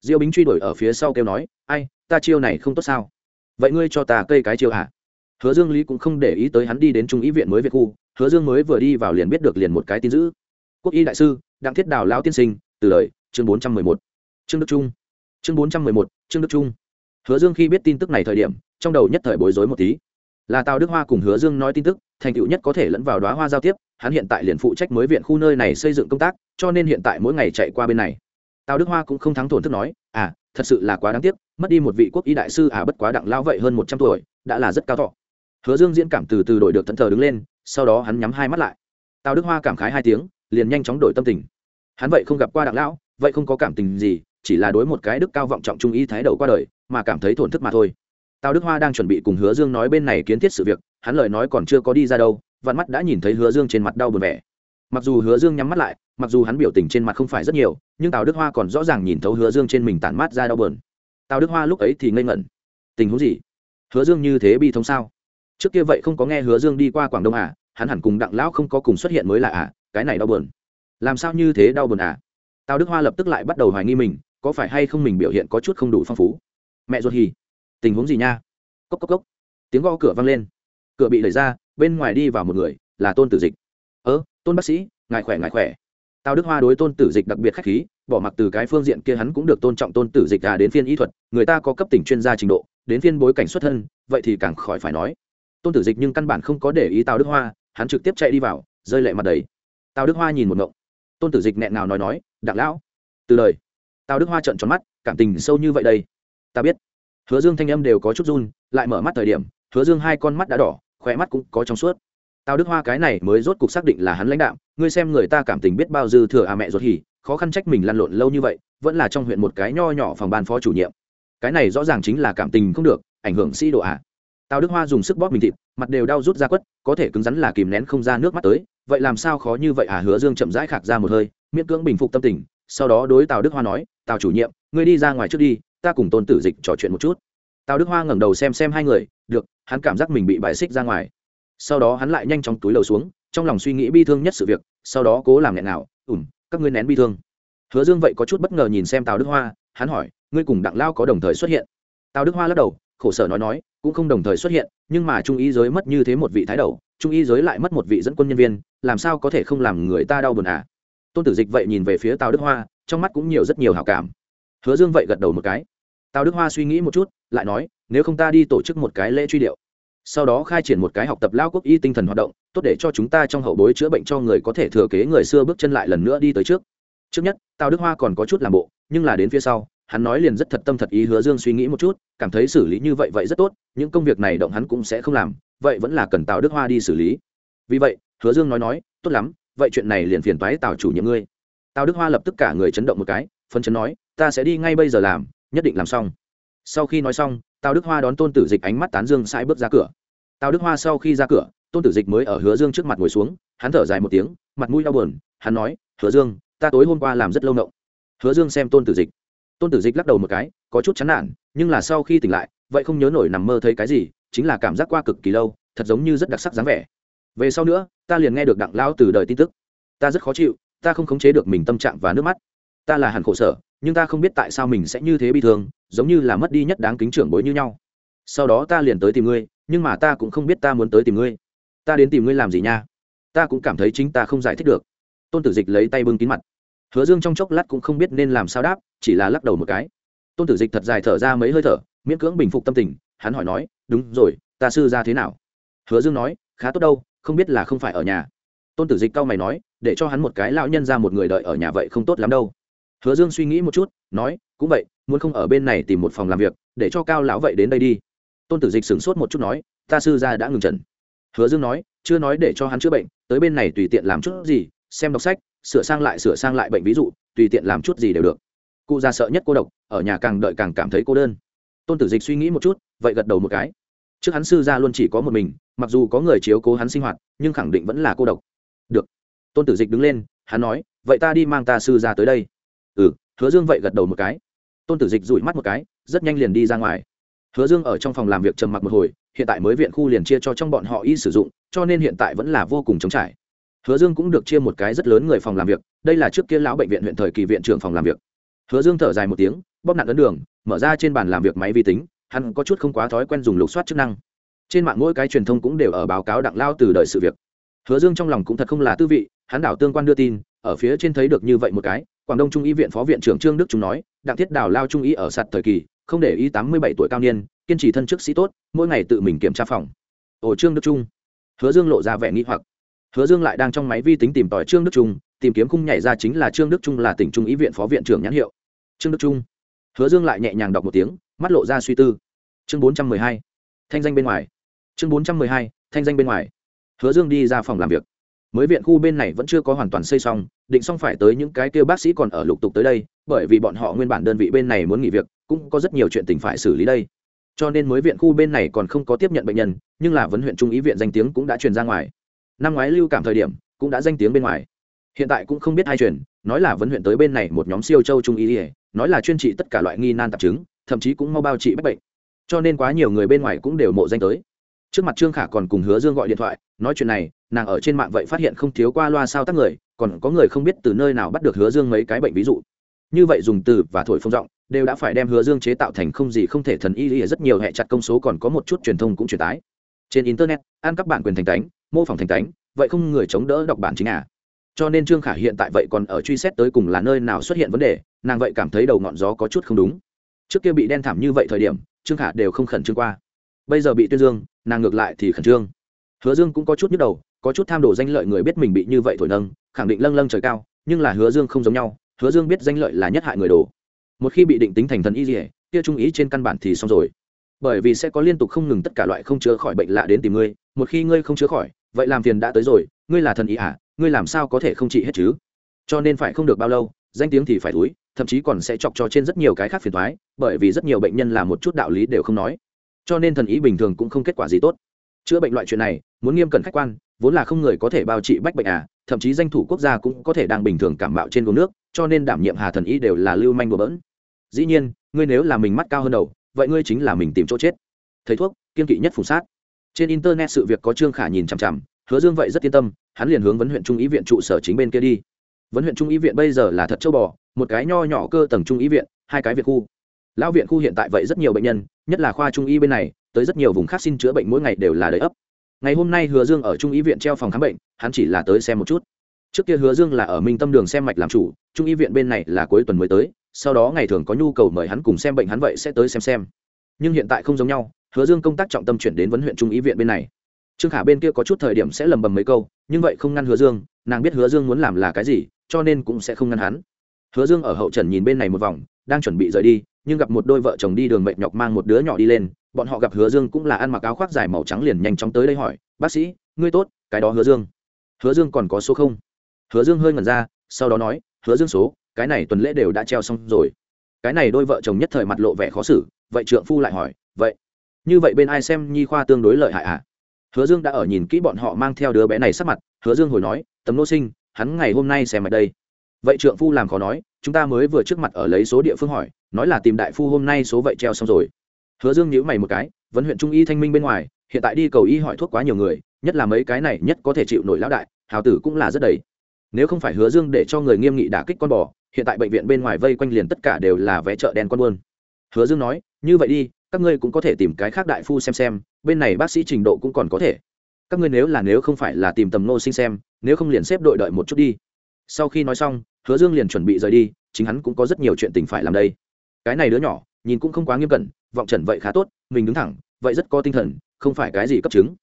Diêu bính truy đuổi ở phía sau kêu nói, ai, ta chiêu này không tốt sao? Vậy ngươi cho ta cây cái chiêu hả? Hứa dương lý cũng không để ý tới hắn đi đến trung ý viện mới việt khu, hứa dương mới vừa đi vào liền biết được liền một cái tin dữ. Quốc y đại sư, đặng thiết đào lão tiên sinh, từ lời, chương bốn trăm mười một. Trương đức trung chương bốn trăm mười một, trương đức trung. Hứa dương khi biết tin tức này thời điểm, trong đầu nhất thời bối rối một tí. Là tào đức hoa cùng hứa dương nói tin tức, thành tựu nhất có thể lẫn vào đoá hoa giao tiếp, hắn hiện tại liền phụ trách mới viện khu nơi này xây dựng công tác, cho nên hiện tại mỗi ngày chạy qua bên này. Tào đức hoa cũng không thắng tổn thức nói à thật sự là quá đáng tiếc, mất đi một vị quốc y đại sư à bất quá đặng lao vậy hơn một trăm tuổi, đã là rất cao thọ. Hứa dương diễn cảm từ từ đổi được thận thờ đứng lên, sau đó hắn nhắm hai mắt lại. Tào đức hoa cảm khái hai tiếng, liền nhanh chóng đổi tâm tình. Hắn vậy không gặp qua đặng lão, vậy không có cảm tình gì chỉ là đối một cái đức cao vọng trọng trung y thái đầu qua đời, mà cảm thấy thổn thức mà thôi. Tào đức hoa đang chuẩn bị cùng hứa dương nói bên này kiến thiết sự việc, hắn lời nói còn chưa có đi ra đâu, vạn mắt đã nhìn thấy hứa dương trên mặt đau buồn vẻ. Mặc dù hứa dương nhắm mắt lại, mặc dù hắn biểu tình trên mặt không phải rất nhiều, nhưng tào đức hoa còn rõ ràng nhìn thấu hứa dương trên mình tản mát ra đau buồn. Tào đức hoa lúc ấy thì ngây ngẩn. Tình huống gì? Hứa dương như thế bi thống sao? Trước kia vậy không có nghe hứa dương đi qua quảng đông à hắn hẳn cùng đặng lão không có cùng xuất hiện mới là à cái này đau buồn. Làm sao như thế đau buồn à? Tào đức hoa lập tức lại bắt đầu hoài nghi mình có phải hay không mình biểu hiện có chút không đủ phong phú? Mẹ ruột hì. Tình huống gì nha? Cốc cốc cốc. Tiếng gõ cửa vang lên. Cửa bị đẩy ra, bên ngoài đi vào một người, là tôn tử dịch. Ơ, tôn bác sĩ, ngài khỏe ngài khỏe. Tào đức hoa đối tôn tử dịch đặc biệt khách khí, bỏ mặc từ cái phương diện kia hắn cũng được tôn trọng tôn tử dịch à đến phiên y thuật, người ta có cấp tỉnh chuyên gia trình độ, đến phiên bối cảnh xuất thân, vậy thì càng khỏi phải nói. Tôn tử dịch nhưng căn bản không có để ý tào đức hoa, hắn trực tiếp chạy đi vào, rơi lệ mặt đầy. Tào đức hoa nhìn một ngộng. Tôn tử dịch nghẹn nào nói nói, đặng lão, từ lời tào đức hoa trợn tròn mắt, cảm tình sâu như vậy đây. Ta biết. Hứa dương thanh âm đều có chút run, lại mở mắt thời điểm, hứa dương hai con mắt đã đỏ khỏe mắt cũng có trong suốt. Tào đức hoa cái này mới rốt cục xác định là hắn lãnh đạo ngươi xem người ta cảm tình biết bao dư thừa à mẹ ruột hỉ, khó khăn trách mình lăn lộn lâu như vậy, vẫn là trong huyện một cái nho nhỏ phòng ban phó chủ nhiệm. Cái này rõ ràng chính là cảm tình không được, ảnh hưởng sĩ độ ạ. À. tào đức hoa dùng sức bóp mình thịt, mặt đều đau rút ra quất, có thể cứng rắn là kìm nén không ra nước mắt tới, vậy làm sao khó như vậy à? Hứa dương chậm rãi khạc ra một hơi, miễn cưỡng bình phục tâm tình, sau đó đối tào đức hoa nói tào chủ nhiệm, ngươi đi ra ngoài trước đi, ta cùng tôn tử dịch trò chuyện một chút. Tào đức hoa ngẩng đầu xem xem hai người, được, hắn cảm giác mình bị bại xích ra ngoài. Sau đó hắn lại nhanh chóng túi lầu xuống, trong lòng suy nghĩ bi thương nhất sự việc, sau đó cố làm nghẹn nào ủm các ngươi nén bi thương. Hứa dương vậy có chút bất ngờ nhìn xem tào đức hoa, hắn hỏi, ngươi cùng đặng lao có đồng thời xuất hiện? Tào đức hoa lắc đầu, khổ sở nói nói, cũng không đồng thời xuất hiện, nhưng mà trung y giới mất như thế một vị thái đầu, trung y giới lại mất một vị dẫn quân nhân viên, làm sao có thể không làm người ta đau buồn à? Tôn tử dịch vậy nhìn về phía tào đức hoa trong mắt cũng nhiều rất nhiều hảo cảm. Hứa dương vậy gật đầu một cái. Tào đức hoa suy nghĩ một chút, lại nói, nếu không ta đi tổ chức một cái lễ truy điệu, sau đó khai triển một cái học tập lao quốc y tinh thần hoạt động, tốt để cho chúng ta trong hậu bối chữa bệnh cho người có thể thừa kế người xưa bước chân lại lần nữa đi tới trước. Trước nhất, tào đức hoa còn có chút làm bộ, nhưng là đến phía sau, hắn nói liền rất thật tâm thật ý hứa dương suy nghĩ một chút, cảm thấy xử lý như vậy vậy rất tốt, những công việc này động hắn cũng sẽ không làm, vậy vẫn là cần tào đức hoa đi xử lý. Vì vậy, hứa dương nói nói, tốt lắm, vậy chuyện này liền phiền toái tào chủ nhiệm ngươi tào đức hoa lập tức cả người chấn động một cái phân chấn nói, ta sẽ đi ngay bây giờ làm, nhất định làm xong. Sau khi nói xong, tào đức hoa đón tôn tử dịch ánh mắt tán dương sai bước ra cửa. Tào đức hoa sau khi ra cửa, tôn tử dịch mới ở hứa dương trước mặt ngồi xuống, hắn thở dài một tiếng, mặt mũi đau buồn, hắn nói, hứa dương, ta tối hôm qua làm rất lâu nộng. Hứa dương xem tôn tử dịch. Tôn tử dịch lắc đầu một cái, có chút chán nản, nhưng là sau khi tỉnh lại, vậy không nhớ nổi nằm mơ thấy cái gì, chính là cảm giác qua cực kỳ lâu, thật giống như rất đặc sắc dáng vẻ. Về sau nữa, ta liền nghe được đặng lão từ đời tin tức. Ta rất khó chịu ta không khống chế được mình tâm trạng và nước mắt. Ta là hẳn khổ sở, nhưng ta không biết tại sao mình sẽ như thế bị thương, giống như là mất đi nhất đáng kính trưởng bối như nhau. Sau đó ta liền tới tìm ngươi, nhưng mà ta cũng không biết ta muốn tới tìm ngươi. Ta đến tìm ngươi làm gì nha? Ta cũng cảm thấy chính ta không giải thích được. Tôn tử dịch lấy tay bưng kín mặt. Hứa dương trong chốc lát cũng không biết nên làm sao đáp, chỉ là lắc đầu một cái. Tôn tử dịch thật dài thở ra mấy hơi thở, miễn cưỡng bình phục tâm tình, hắn hỏi nói, đúng rồi, ta sư ra thế nào? Hứa dương nói, khá tốt đâu, không biết là không phải ở nhà. Tôn tử dịch cau mày nói để cho hắn một cái lão nhân ra một người đợi ở nhà vậy không tốt lắm đâu. Hứa dương suy nghĩ một chút, nói, cũng vậy, muốn không ở bên này tìm một phòng làm việc, để cho cao lão vậy đến đây đi. Tôn tử dịch sửng sốt một chút nói, ta sư gia đã ngừng trần. Hứa dương nói, chưa nói để cho hắn chữa bệnh, tới bên này tùy tiện làm chút gì, xem đọc sách, sửa sang lại sửa sang lại bệnh ví dụ, tùy tiện làm chút gì đều được. Cụ già sợ nhất cô độc, ở nhà càng đợi càng cảm thấy cô đơn. Tôn tử dịch suy nghĩ một chút, vậy gật đầu một cái. Trước hắn sư gia luôn chỉ có một mình, mặc dù có người chiếu cố hắn sinh hoạt, nhưng khẳng định vẫn là cô độc. Được tôn tử dịch đứng lên, hắn nói, vậy ta đi mang ta sư ra tới đây. Ừ hứa dương vậy gật đầu một cái. Tôn tử dịch rủi mắt một cái, rất nhanh liền đi ra ngoài. Hứa dương ở trong phòng làm việc trầm mặc một hồi, hiện tại mới viện khu liền chia cho trong bọn họ y sử dụng, cho nên hiện tại vẫn là vô cùng chống trải. Hứa dương cũng được chia một cái rất lớn người phòng làm việc, đây là trước kia lão bệnh viện huyện thời kỳ viện trưởng phòng làm việc. Hứa dương thở dài một tiếng, bóp nặn ấn đường, mở ra trên bàn làm việc máy vi tính, hắn có chút không quá thói quen dùng lục soát chức năng. Trên mạng mỗi cái truyền thông cũng đều ở báo cáo đặng lao từ đời sự việc. Hứa dương trong lòng cũng thật không là tư vị hắn đảo tương quan đưa tin, ở phía trên thấy được như vậy một cái, quảng đông trung y viện phó viện trưởng trương đức chúng nói, đặng thiết đào lao trung y ở sạt thời kỳ, không để ý tám mươi bảy tuổi cao niên, kiên trì thân chức sĩ tốt, mỗi ngày tự mình kiểm tra phòng. Ồ, trương đức trung. Hứa dương lộ ra vẻ nghi hoặc. Hứa dương lại đang trong máy vi tính tìm tòi trương đức trung, tìm kiếm khung nhảy ra chính là trương đức trung là tỉnh trung ý viện phó viện trưởng nhãn hiệu. Trương đức trung. Hứa dương lại nhẹ nhàng đọc một tiếng, mắt lộ ra suy tư. Chương bốn trăm mười hai. Thanh danh bên ngoài. Chương bốn trăm mười hai, thanh danh bên ngoài. Hứa dương đi ra phòng làm việc mới viện khu bên này vẫn chưa có hoàn toàn xây xong, định xong phải tới những cái kia bác sĩ còn ở lục tục tới đây, bởi vì bọn họ nguyên bản đơn vị bên này muốn nghỉ việc, cũng có rất nhiều chuyện tình phải xử lý đây. Cho nên mới viện khu bên này còn không có tiếp nhận bệnh nhân, nhưng là vấn huyện trung ý viện danh tiếng cũng đã truyền ra ngoài. Năm ngoái lưu cảm thời điểm, cũng đã danh tiếng bên ngoài. Hiện tại cũng không biết ai truyền, nói là vấn huyện tới bên này một nhóm siêu châu trung ý ỉa nói là chuyên trị tất cả loại nghi nan tạp chứng, thậm chí cũng mau bao trị bách bệnh. Cho nên quá nhiều người bên ngoài cũng đều mộ danh tới. Trước mặt trương khả còn cùng hứa dương gọi điện thoại, nói chuyện này nàng ở trên mạng vậy phát hiện không thiếu qua loa sao tác người, còn có người không biết từ nơi nào bắt được hứa dương mấy cái bệnh ví dụ. Như vậy dùng từ và thổi phong giọng, đều đã phải đem hứa dương chế tạo thành không gì không thể thần y lý rất nhiều hệ chặt công số còn có một chút truyền thông cũng truyền tái trên internet, ăn các bản quyền thành tánh mô phỏng thành tánh vậy không người chống đỡ đọc bản chính à. Cho nên trương khả hiện tại vậy còn ở truy xét tới cùng là nơi nào xuất hiện vấn đề, nàng vậy cảm thấy đầu ngọn gió có chút không đúng. Trước kia bị đen thảm như vậy thời điểm, trương khả đều không khẩn trương qua. Bây giờ bị tuyên dương, nàng ngược lại thì khẩn trương. Hứa dương cũng có chút nhức đầu có chút tham đồ danh lợi người biết mình bị như vậy thổi nâng, khẳng định lâng lâng trời cao, nhưng là hứa dương không giống nhau, hứa dương biết danh lợi là nhất hại người đồ. Một khi bị định tính thành thần y dỉa kia trung ý trên căn bản thì xong rồi. Bởi vì sẽ có liên tục không ngừng tất cả loại không chữa khỏi bệnh lạ đến tìm ngươi, một khi ngươi không chữa khỏi, vậy làm phiền đã tới rồi, ngươi là thần ý à ngươi làm sao có thể không trị hết chứ? Cho nên phải không được bao lâu, danh tiếng thì phải túi, thậm chí còn sẽ chọc cho trên rất nhiều cái khác phiền thoái bởi vì rất nhiều bệnh nhân là một chút đạo lý đều không nói. Cho nên thần ý bình thường cũng không kết quả gì tốt. Chữa bệnh loại chuyện này, muốn nghiêm cẩn khách quan vốn là không người có thể bao trị bách bệnh à thậm chí danh thủ quốc gia cũng có thể đang bình thường cảm bạo trên gốm nước, cho nên đảm nhiệm hà thần y đều là lưu manh bừa bỡn. Dĩ nhiên, ngươi nếu là mình mắt cao hơn đầu, vậy ngươi chính là mình tìm chỗ chết. Thầy thuốc, kiên kỵ nhất phùng sát. Trên internet sự việc có trương khả nhìn chằm chằm, hứa dương vậy rất yên tâm, hắn liền hướng vấn huyện trung ý viện trụ sở chính bên kia đi. Vấn huyện trung ý viện bây giờ là thật châu bò, một cái nho nhỏ cơ tầng trung ý viện, hai cái viện khu. Lão viện khu hiện tại vậy rất nhiều bệnh nhân, nhất là khoa trung y bên này, tới rất nhiều vùng khác xin chữa bệnh mỗi ngày đều là đầy ấp ngày hôm nay hứa dương ở trung y viện treo phòng khám bệnh, hắn chỉ là tới xem một chút. Trước kia hứa dương là ở minh tâm đường xem mạch làm chủ, trung y viện bên này là cuối tuần mới tới, sau đó ngày thường có nhu cầu mời hắn cùng xem bệnh hắn vậy sẽ tới xem xem. Nhưng hiện tại không giống nhau, hứa dương công tác trọng tâm chuyển đến vấn huyện trung y viện bên này. Trương khả bên kia có chút thời điểm sẽ lầm bầm mấy câu, nhưng vậy không ngăn hứa dương, nàng biết hứa dương muốn làm là cái gì, cho nên cũng sẽ không ngăn hắn. Hứa dương ở hậu trần nhìn bên này một vòng, đang chuẩn bị rời đi, nhưng gặp một đôi vợ chồng đi đường mệt nhọc mang một đứa nhỏ đi lên bọn họ gặp hứa dương cũng là ăn mặc áo khoác dài màu trắng liền nhanh chóng tới đây hỏi, bác sĩ, ngươi tốt, cái đó hứa dương. Hứa dương còn có số không? Hứa dương hơi ngẩn ra, sau đó nói, hứa dương số, cái này tuần lễ đều đã treo xong rồi. Cái này đôi vợ chồng nhất thời mặt lộ vẻ khó xử, vậy trượng phu lại hỏi, vậy, như vậy bên ai xem nhi khoa tương đối lợi hại à? Hứa dương đã ở nhìn kỹ bọn họ mang theo đứa bé này sắp mặt, hứa dương hồi nói tấm nô sinh, hắn ngày hôm nay xem ở đây. Vậy trượng phu làm khó nói, chúng ta mới vừa trước mặt ở lấy số địa phương hỏi, nói là tìm đại phu hôm nay số vậy treo xong rồi hứa dương nhíu mày một cái, vấn huyện trung y thanh minh bên ngoài, hiện tại đi cầu y hỏi thuốc quá nhiều người, nhất là mấy cái này nhất có thể chịu nổi lão đại, hào tử cũng là rất đầy. Nếu không phải hứa dương để cho người nghiêm nghị đả kích con bò, hiện tại bệnh viện bên ngoài vây quanh liền tất cả đều là vé chợ đen con buôn. Hứa dương nói, như vậy đi, các ngươi cũng có thể tìm cái khác đại phu xem xem, bên này bác sĩ trình độ cũng còn có thể. Các ngươi nếu là nếu không phải là tìm tầm nô sinh xem, nếu không liền xếp đội đợi một chút đi. Sau khi nói xong, hứa dương liền chuẩn bị rời đi, chính hắn cũng có rất nhiều chuyện tình phải làm đây. Cái này đứa nhỏ, nhìn cũng không quá nghiêm cẩn vọng trần vậy khá tốt, mình đứng thẳng, vậy rất có tinh thần, không phải cái gì cấp chứng.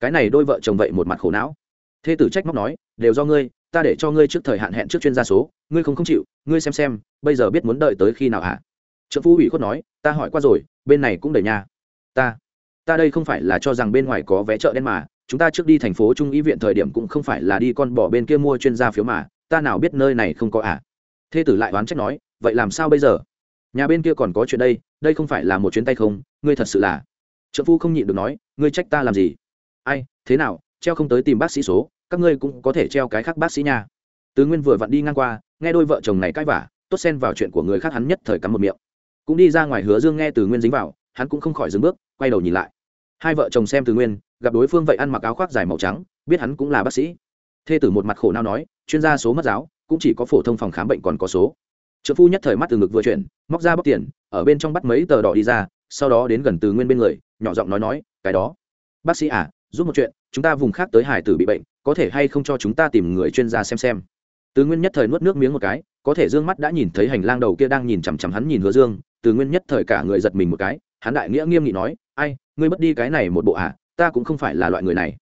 Cái này đôi vợ chồng vậy một mặt khổ não. Thê tử trách móc nói, đều do ngươi, ta để cho ngươi trước thời hạn hẹn trước chuyên gia số, ngươi không không chịu, ngươi xem xem, bây giờ biết muốn đợi tới khi nào hả? Trợ phú ủy khuất nói, ta hỏi qua rồi, bên này cũng đầy nhà. Ta ta đây không phải là cho rằng bên ngoài có vé chợ đen mà, chúng ta trước đi thành phố trung y viện thời điểm cũng không phải là đi con bỏ bên kia mua chuyên gia phiếu mà, ta nào biết nơi này không có à thê tử lại oán trách nói, vậy làm sao bây giờ? Nhà bên kia còn có chuyện đây đây không phải là một chuyến tay không, ngươi thật sự là. Trợ phu không nhịn được nói, ngươi trách ta làm gì? Ai, thế nào, treo không tới tìm bác sĩ số, các ngươi cũng có thể treo cái khác bác sĩ nha. Tứ nguyên vừa vặn đi ngang qua, nghe đôi vợ chồng này cãi vả tốt xen vào chuyện của người khác hắn nhất thời cắm một miệng. Cũng đi ra ngoài hứa dương nghe từ nguyên dính vào, hắn cũng không khỏi dừng bước, quay đầu nhìn lại. Hai vợ chồng xem từ nguyên, gặp đối phương vậy ăn mặc áo khoác dài màu trắng, biết hắn cũng là bác sĩ. Thê tử một mặt khổ nao nói, chuyên gia số mất giáo, cũng chỉ có phổ thông phòng khám bệnh còn có số. Trợ phu nhất thời mắt từ ngực vừa chuyển, móc ra bóc tiền ở bên trong bắt mấy tờ đỏ đi ra, sau đó đến gần từ nguyên bên người, nhỏ giọng nói nói, cái đó, bác sĩ à giúp một chuyện, chúng ta vùng khác tới hải tử bị bệnh, có thể hay không cho chúng ta tìm người chuyên gia xem xem? Từ nguyên nhất thời nuốt nước miếng một cái, có thể dương mắt đã nhìn thấy hành lang đầu kia đang nhìn chằm chằm hắn nhìn hứa dương, từ nguyên nhất thời cả người giật mình một cái, hắn đại nghĩa nghiêm nghị nói, ai, ngươi mất đi cái này một bộ à ta cũng không phải là loại người này.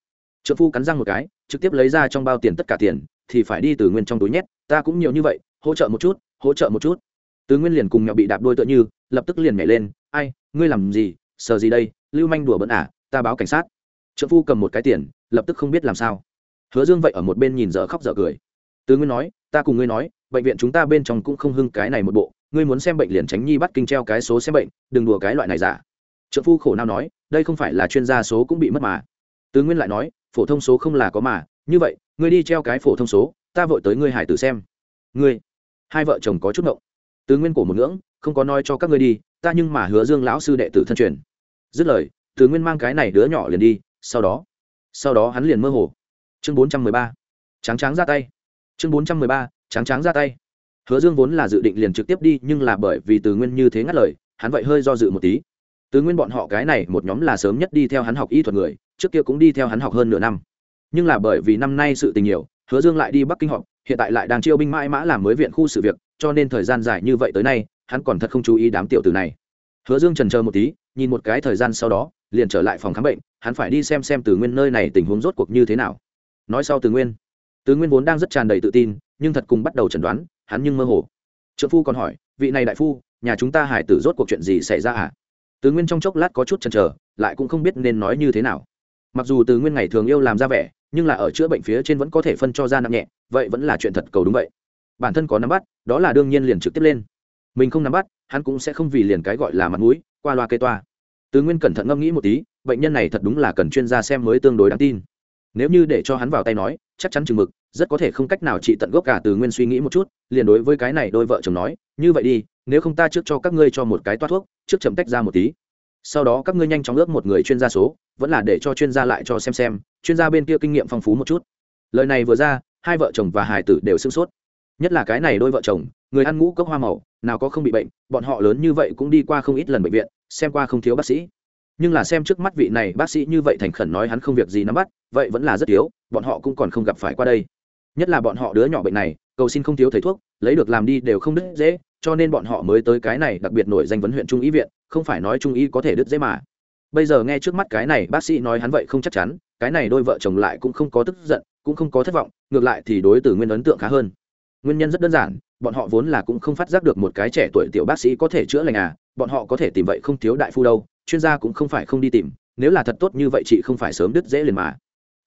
Trợ phu cắn răng một cái, trực tiếp lấy ra trong bao tiền tất cả tiền, thì phải đi từ nguyên trong túi nhét, ta cũng nhiều như vậy, hỗ trợ một chút, hỗ trợ một chút. Tứ nguyên liền cùng mẹo bị đạp đôi tựa như, lập tức liền nhảy lên, ai, ngươi làm gì? Sờ gì đây? Lưu manh đùa bận à? Ta báo cảnh sát. Trợ phu cầm một cái tiền, lập tức không biết làm sao. Hứa dương vậy ở một bên nhìn dở khóc dở cười. Tứ nguyên nói, ta cùng ngươi nói, bệnh viện chúng ta bên trong cũng không hưng cái này một bộ, ngươi muốn xem bệnh liền tránh nhi bắt kinh treo cái số xem bệnh, đừng đùa cái loại này giả. Trợ phu khổ nào nói, đây không phải là chuyên gia số cũng bị mất mà. Tứ nguyên lại nói, phổ thông số không là có mà, như vậy, ngươi đi treo cái phổ thông số, ta vội tới ngươi hải tử xem. Ngươi? Hai vợ chồng có chút ngộng từ nguyên cổ một ngưỡng, không có nói cho các ngươi đi, ta nhưng mà hứa dương lão sư đệ tử thân truyền. Dứt lời, từ nguyên mang cái này đứa nhỏ liền đi, sau đó sau đó hắn liền mơ hồ. Chương bốn trăm mười ba, tráng tráng ra tay. Chương bốn trăm mười ba, tráng tráng ra tay. Hứa dương vốn là dự định liền trực tiếp đi, nhưng là bởi vì từ nguyên như thế ngắt lời, hắn vậy hơi do dự một tí. Từ nguyên bọn họ cái này một nhóm là sớm nhất đi theo hắn học y thuật người, trước kia cũng đi theo hắn học hơn nửa năm. Nhưng là bởi vì năm nay sự tình nhiều hứa dương lại đi bắc kinh họp, hiện tại lại đang chiêu binh mãi mã làm mới viện khu sự việc, cho nên thời gian dài như vậy tới nay, hắn còn thật không chú ý đám tiểu tử này. Hứa dương trần chờ một tí, nhìn một cái thời gian sau đó, liền trở lại phòng khám bệnh, hắn phải đi xem xem từ nguyên nơi này tình huống rốt cuộc như thế nào. Nói sau từ nguyên. Từ nguyên vốn đang rất tràn đầy tự tin, nhưng thật cùng bắt đầu chẩn đoán, hắn nhưng mơ hồ. Trợ phu còn hỏi, vị này đại phu, nhà chúng ta hải tử rốt cuộc chuyện gì xảy ra à từ nguyên trong chốc lát có chút chần chờ, lại cũng không biết nên nói như thế nào. Mặc dù từ nguyên ngày thường yêu làm ra vẻ nhưng là ở chữa bệnh phía trên vẫn có thể phân cho ra nặng nhẹ, vậy vẫn là chuyện thật cầu đúng vậy. Bản thân có nắm bắt, đó là đương nhiên liền trực tiếp lên. Mình không nắm bắt, hắn cũng sẽ không vì liền cái gọi là mặt mũi, qua loa cây toa. Tứ nguyên cẩn thận ngẫm nghĩ một tí, bệnh nhân này thật đúng là cần chuyên gia xem mới tương đối đáng tin. Nếu như để cho hắn vào tay nói, chắc chắn chừng mực, rất có thể không cách nào trị tận gốc cả từ nguyên suy nghĩ một chút, liền đối với cái này đôi vợ chồng nói, như vậy đi, nếu không ta trước cho các ngươi cho một cái toát thuốc, trước chậm tách ra một tí. Sau đó các ngươi nhanh chóng ước một người chuyên gia số, vẫn là để cho chuyên gia lại cho xem xem chuyên gia bên kia kinh nghiệm phong phú một chút. Lời này vừa ra, hai vợ chồng và hải tử đều sưng sốt. Nhất là cái này đôi vợ chồng, người ăn ngũ cốc hoa màu, nào có không bị bệnh, bọn họ lớn như vậy cũng đi qua không ít lần bệnh viện, xem qua không thiếu bác sĩ. Nhưng là xem trước mắt vị này bác sĩ như vậy thành khẩn nói hắn không việc gì nắm bắt, vậy vẫn là rất thiếu, bọn họ cũng còn không gặp phải qua đây. Nhất là bọn họ đứa nhỏ bệnh này, cầu xin không thiếu thầy thuốc, lấy được làm đi đều không đứt dễ, cho nên bọn họ mới tới cái này đặc biệt nổi danh vấn huyện trung ý viện, không phải nói trung y có thể đứt dễ mà. Bây giờ nghe trước mắt cái này bác sĩ nói hắn vậy không chắc chắn cái này đôi vợ chồng lại cũng không có tức giận, cũng không có thất vọng, ngược lại thì đối từ nguyên ấn tượng khá hơn. Nguyên nhân rất đơn giản, bọn họ vốn là cũng không phát giác được một cái trẻ tuổi tiểu bác sĩ có thể chữa lành à bọn họ có thể tìm vậy không thiếu đại phu đâu, chuyên gia cũng không phải không đi tìm, nếu là thật tốt như vậy chị không phải sớm đứt dễ liền mà.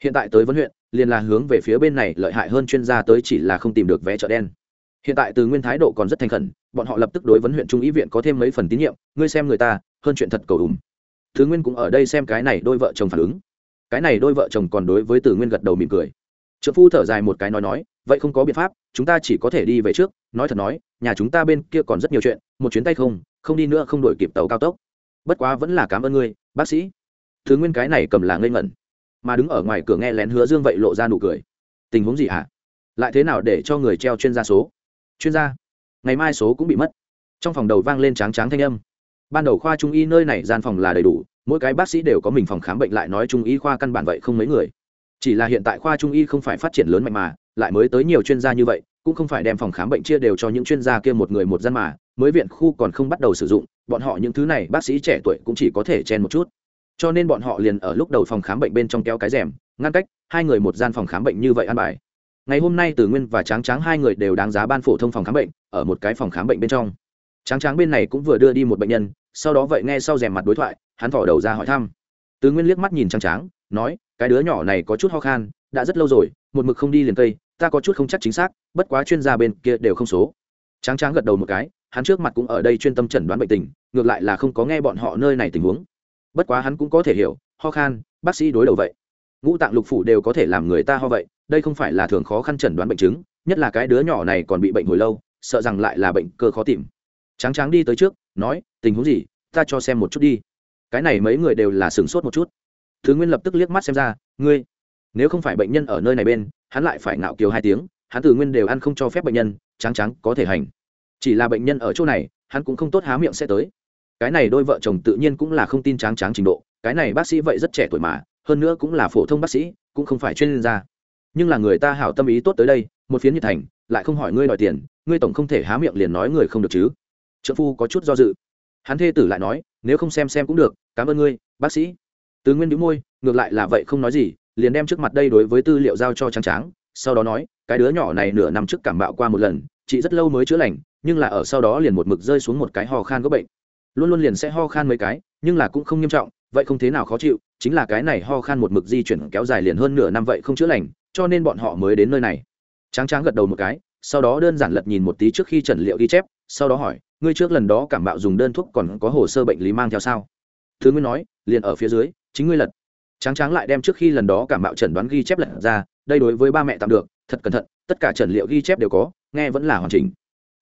Hiện tại tới vấn huyện, liền là hướng về phía bên này lợi hại hơn chuyên gia tới chỉ là không tìm được vé chợ đen. Hiện tại từ nguyên thái độ còn rất thành khẩn, bọn họ lập tức đối vấn huyện trung ý viện có thêm mấy phần tín nhiệm, ngươi xem người ta, hơn chuyện thật cầu ủng. Thứ nguyên cũng ở đây xem cái này đôi vợ chồng phản ứng cái này đôi vợ chồng còn đối với từ nguyên gật đầu mỉm cười. Trợ phu thở dài một cái nói nói, vậy không có biện pháp, chúng ta chỉ có thể đi về trước, nói thật nói, nhà chúng ta bên kia còn rất nhiều chuyện, một chuyến tay không không đi nữa không đổi kịp tàu cao tốc. Bất quá vẫn là cảm ơn ngươi, bác sĩ. Thứ nguyên cái này cầm là ngây ngẩn, mà đứng ở ngoài cửa nghe lén hứa dương vậy lộ ra nụ cười. Tình huống gì hả? Lại thế nào để cho người treo chuyên gia số? Chuyên gia? Ngày mai số cũng bị mất. Trong phòng đầu vang lên tráng tráng thanh âm. Ban đầu khoa trung y nơi này gian phòng là đầy đủ mỗi cái bác sĩ đều có mình phòng khám bệnh lại nói trung y khoa căn bản vậy không mấy người. Chỉ là hiện tại khoa trung y không phải phát triển lớn mạnh mà, lại mới tới nhiều chuyên gia như vậy, cũng không phải đem phòng khám bệnh chia đều cho những chuyên gia kia một người một gian mà, mới viện khu còn không bắt đầu sử dụng, bọn họ những thứ này bác sĩ trẻ tuổi cũng chỉ có thể chen một chút. Cho nên bọn họ liền ở lúc đầu phòng khám bệnh bên trong kéo cái rèm, ngăn cách hai người một gian phòng khám bệnh như vậy ăn bài. Ngày hôm nay tử nguyên và tráng tráng hai người đều đáng giá ban phổ thông phòng khám bệnh, ở một cái phòng khám bệnh bên trong. Tráng tráng bên này cũng vừa đưa đi một bệnh nhân, sau đó vậy nghe sau rèm mặt đối thoại hắn thỏ đầu ra hỏi thăm. Tứ nguyên liếc mắt nhìn trăng tráng, nói, cái đứa nhỏ này có chút ho khan, đã rất lâu rồi, một mực không đi liền cây, ta có chút không chắc chính xác, bất quá chuyên gia bên kia đều không số. Tráng tráng gật đầu một cái, hắn trước mặt cũng ở đây chuyên tâm chẩn đoán bệnh tình, ngược lại là không có nghe bọn họ nơi này tình huống. Bất quá hắn cũng có thể hiểu, ho khan, bác sĩ đối đầu vậy. Ngũ tạng lục phủ đều có thể làm người ta ho vậy, đây không phải là thường khó khăn chẩn đoán bệnh chứng, nhất là cái đứa nhỏ này còn bị bệnh hồi lâu, sợ rằng lại là bệnh cơ khó tìm. Tráng tráng đi tới trước, nói, tình huống gì, ta cho xem một chút đi cái này mấy người đều là sửng sốt một chút. Thứ nguyên lập tức liếc mắt xem ra, ngươi, nếu không phải bệnh nhân ở nơi này bên, hắn lại phải ngạo kiều hai tiếng, hắn từ nguyên đều ăn không cho phép bệnh nhân, tráng trắng có thể hành. Chỉ là bệnh nhân ở chỗ này, hắn cũng không tốt há miệng sẽ tới. Cái này đôi vợ chồng tự nhiên cũng là không tin tráng tráng trình độ, cái này bác sĩ vậy rất trẻ tuổi mà, hơn nữa cũng là phổ thông bác sĩ, cũng không phải chuyên gia. Nhưng là người ta hảo tâm ý tốt tới đây, một phiến nhiệt thành, lại không hỏi ngươi đòi tiền, ngươi tổng không thể há miệng liền nói người không được chứ. Trợ phu có chút do dự. Hắn thê tử lại nói nếu không xem xem cũng được, cảm ơn ngươi, bác sĩ. Tứ nguyên đĩu môi, ngược lại là vậy không nói gì, liền đem trước mặt đây đối với tư liệu giao cho trắng tráng, sau đó nói, cái đứa nhỏ này nửa năm trước cảm bạo qua một lần, chị rất lâu mới chữa lành, nhưng là ở sau đó liền một mực rơi xuống một cái ho khan có bệnh. Luôn luôn liền sẽ ho khan mấy cái, nhưng là cũng không nghiêm trọng, vậy không thế nào khó chịu, chính là cái này ho khan một mực di chuyển kéo dài liền hơn nửa năm vậy không chữa lành, cho nên bọn họ mới đến nơi này. Tráng tráng gật đầu một cái, sau đó đơn giản lật nhìn một tí trước khi trần liệu ghi chép, sau đó hỏi ngươi trước lần đó cảm mạo dùng đơn thuốc còn có hồ sơ bệnh lý mang theo sao? Thứ nguyên nói, liền ở phía dưới, chính ngươi lật. Tráng tráng lại đem trước khi lần đó cảm mạo chẩn đoán ghi chép lật ra, đây đối với ba mẹ tạm được, thật cẩn thận, tất cả trần liệu ghi chép đều có, nghe vẫn là hoàn chỉnh.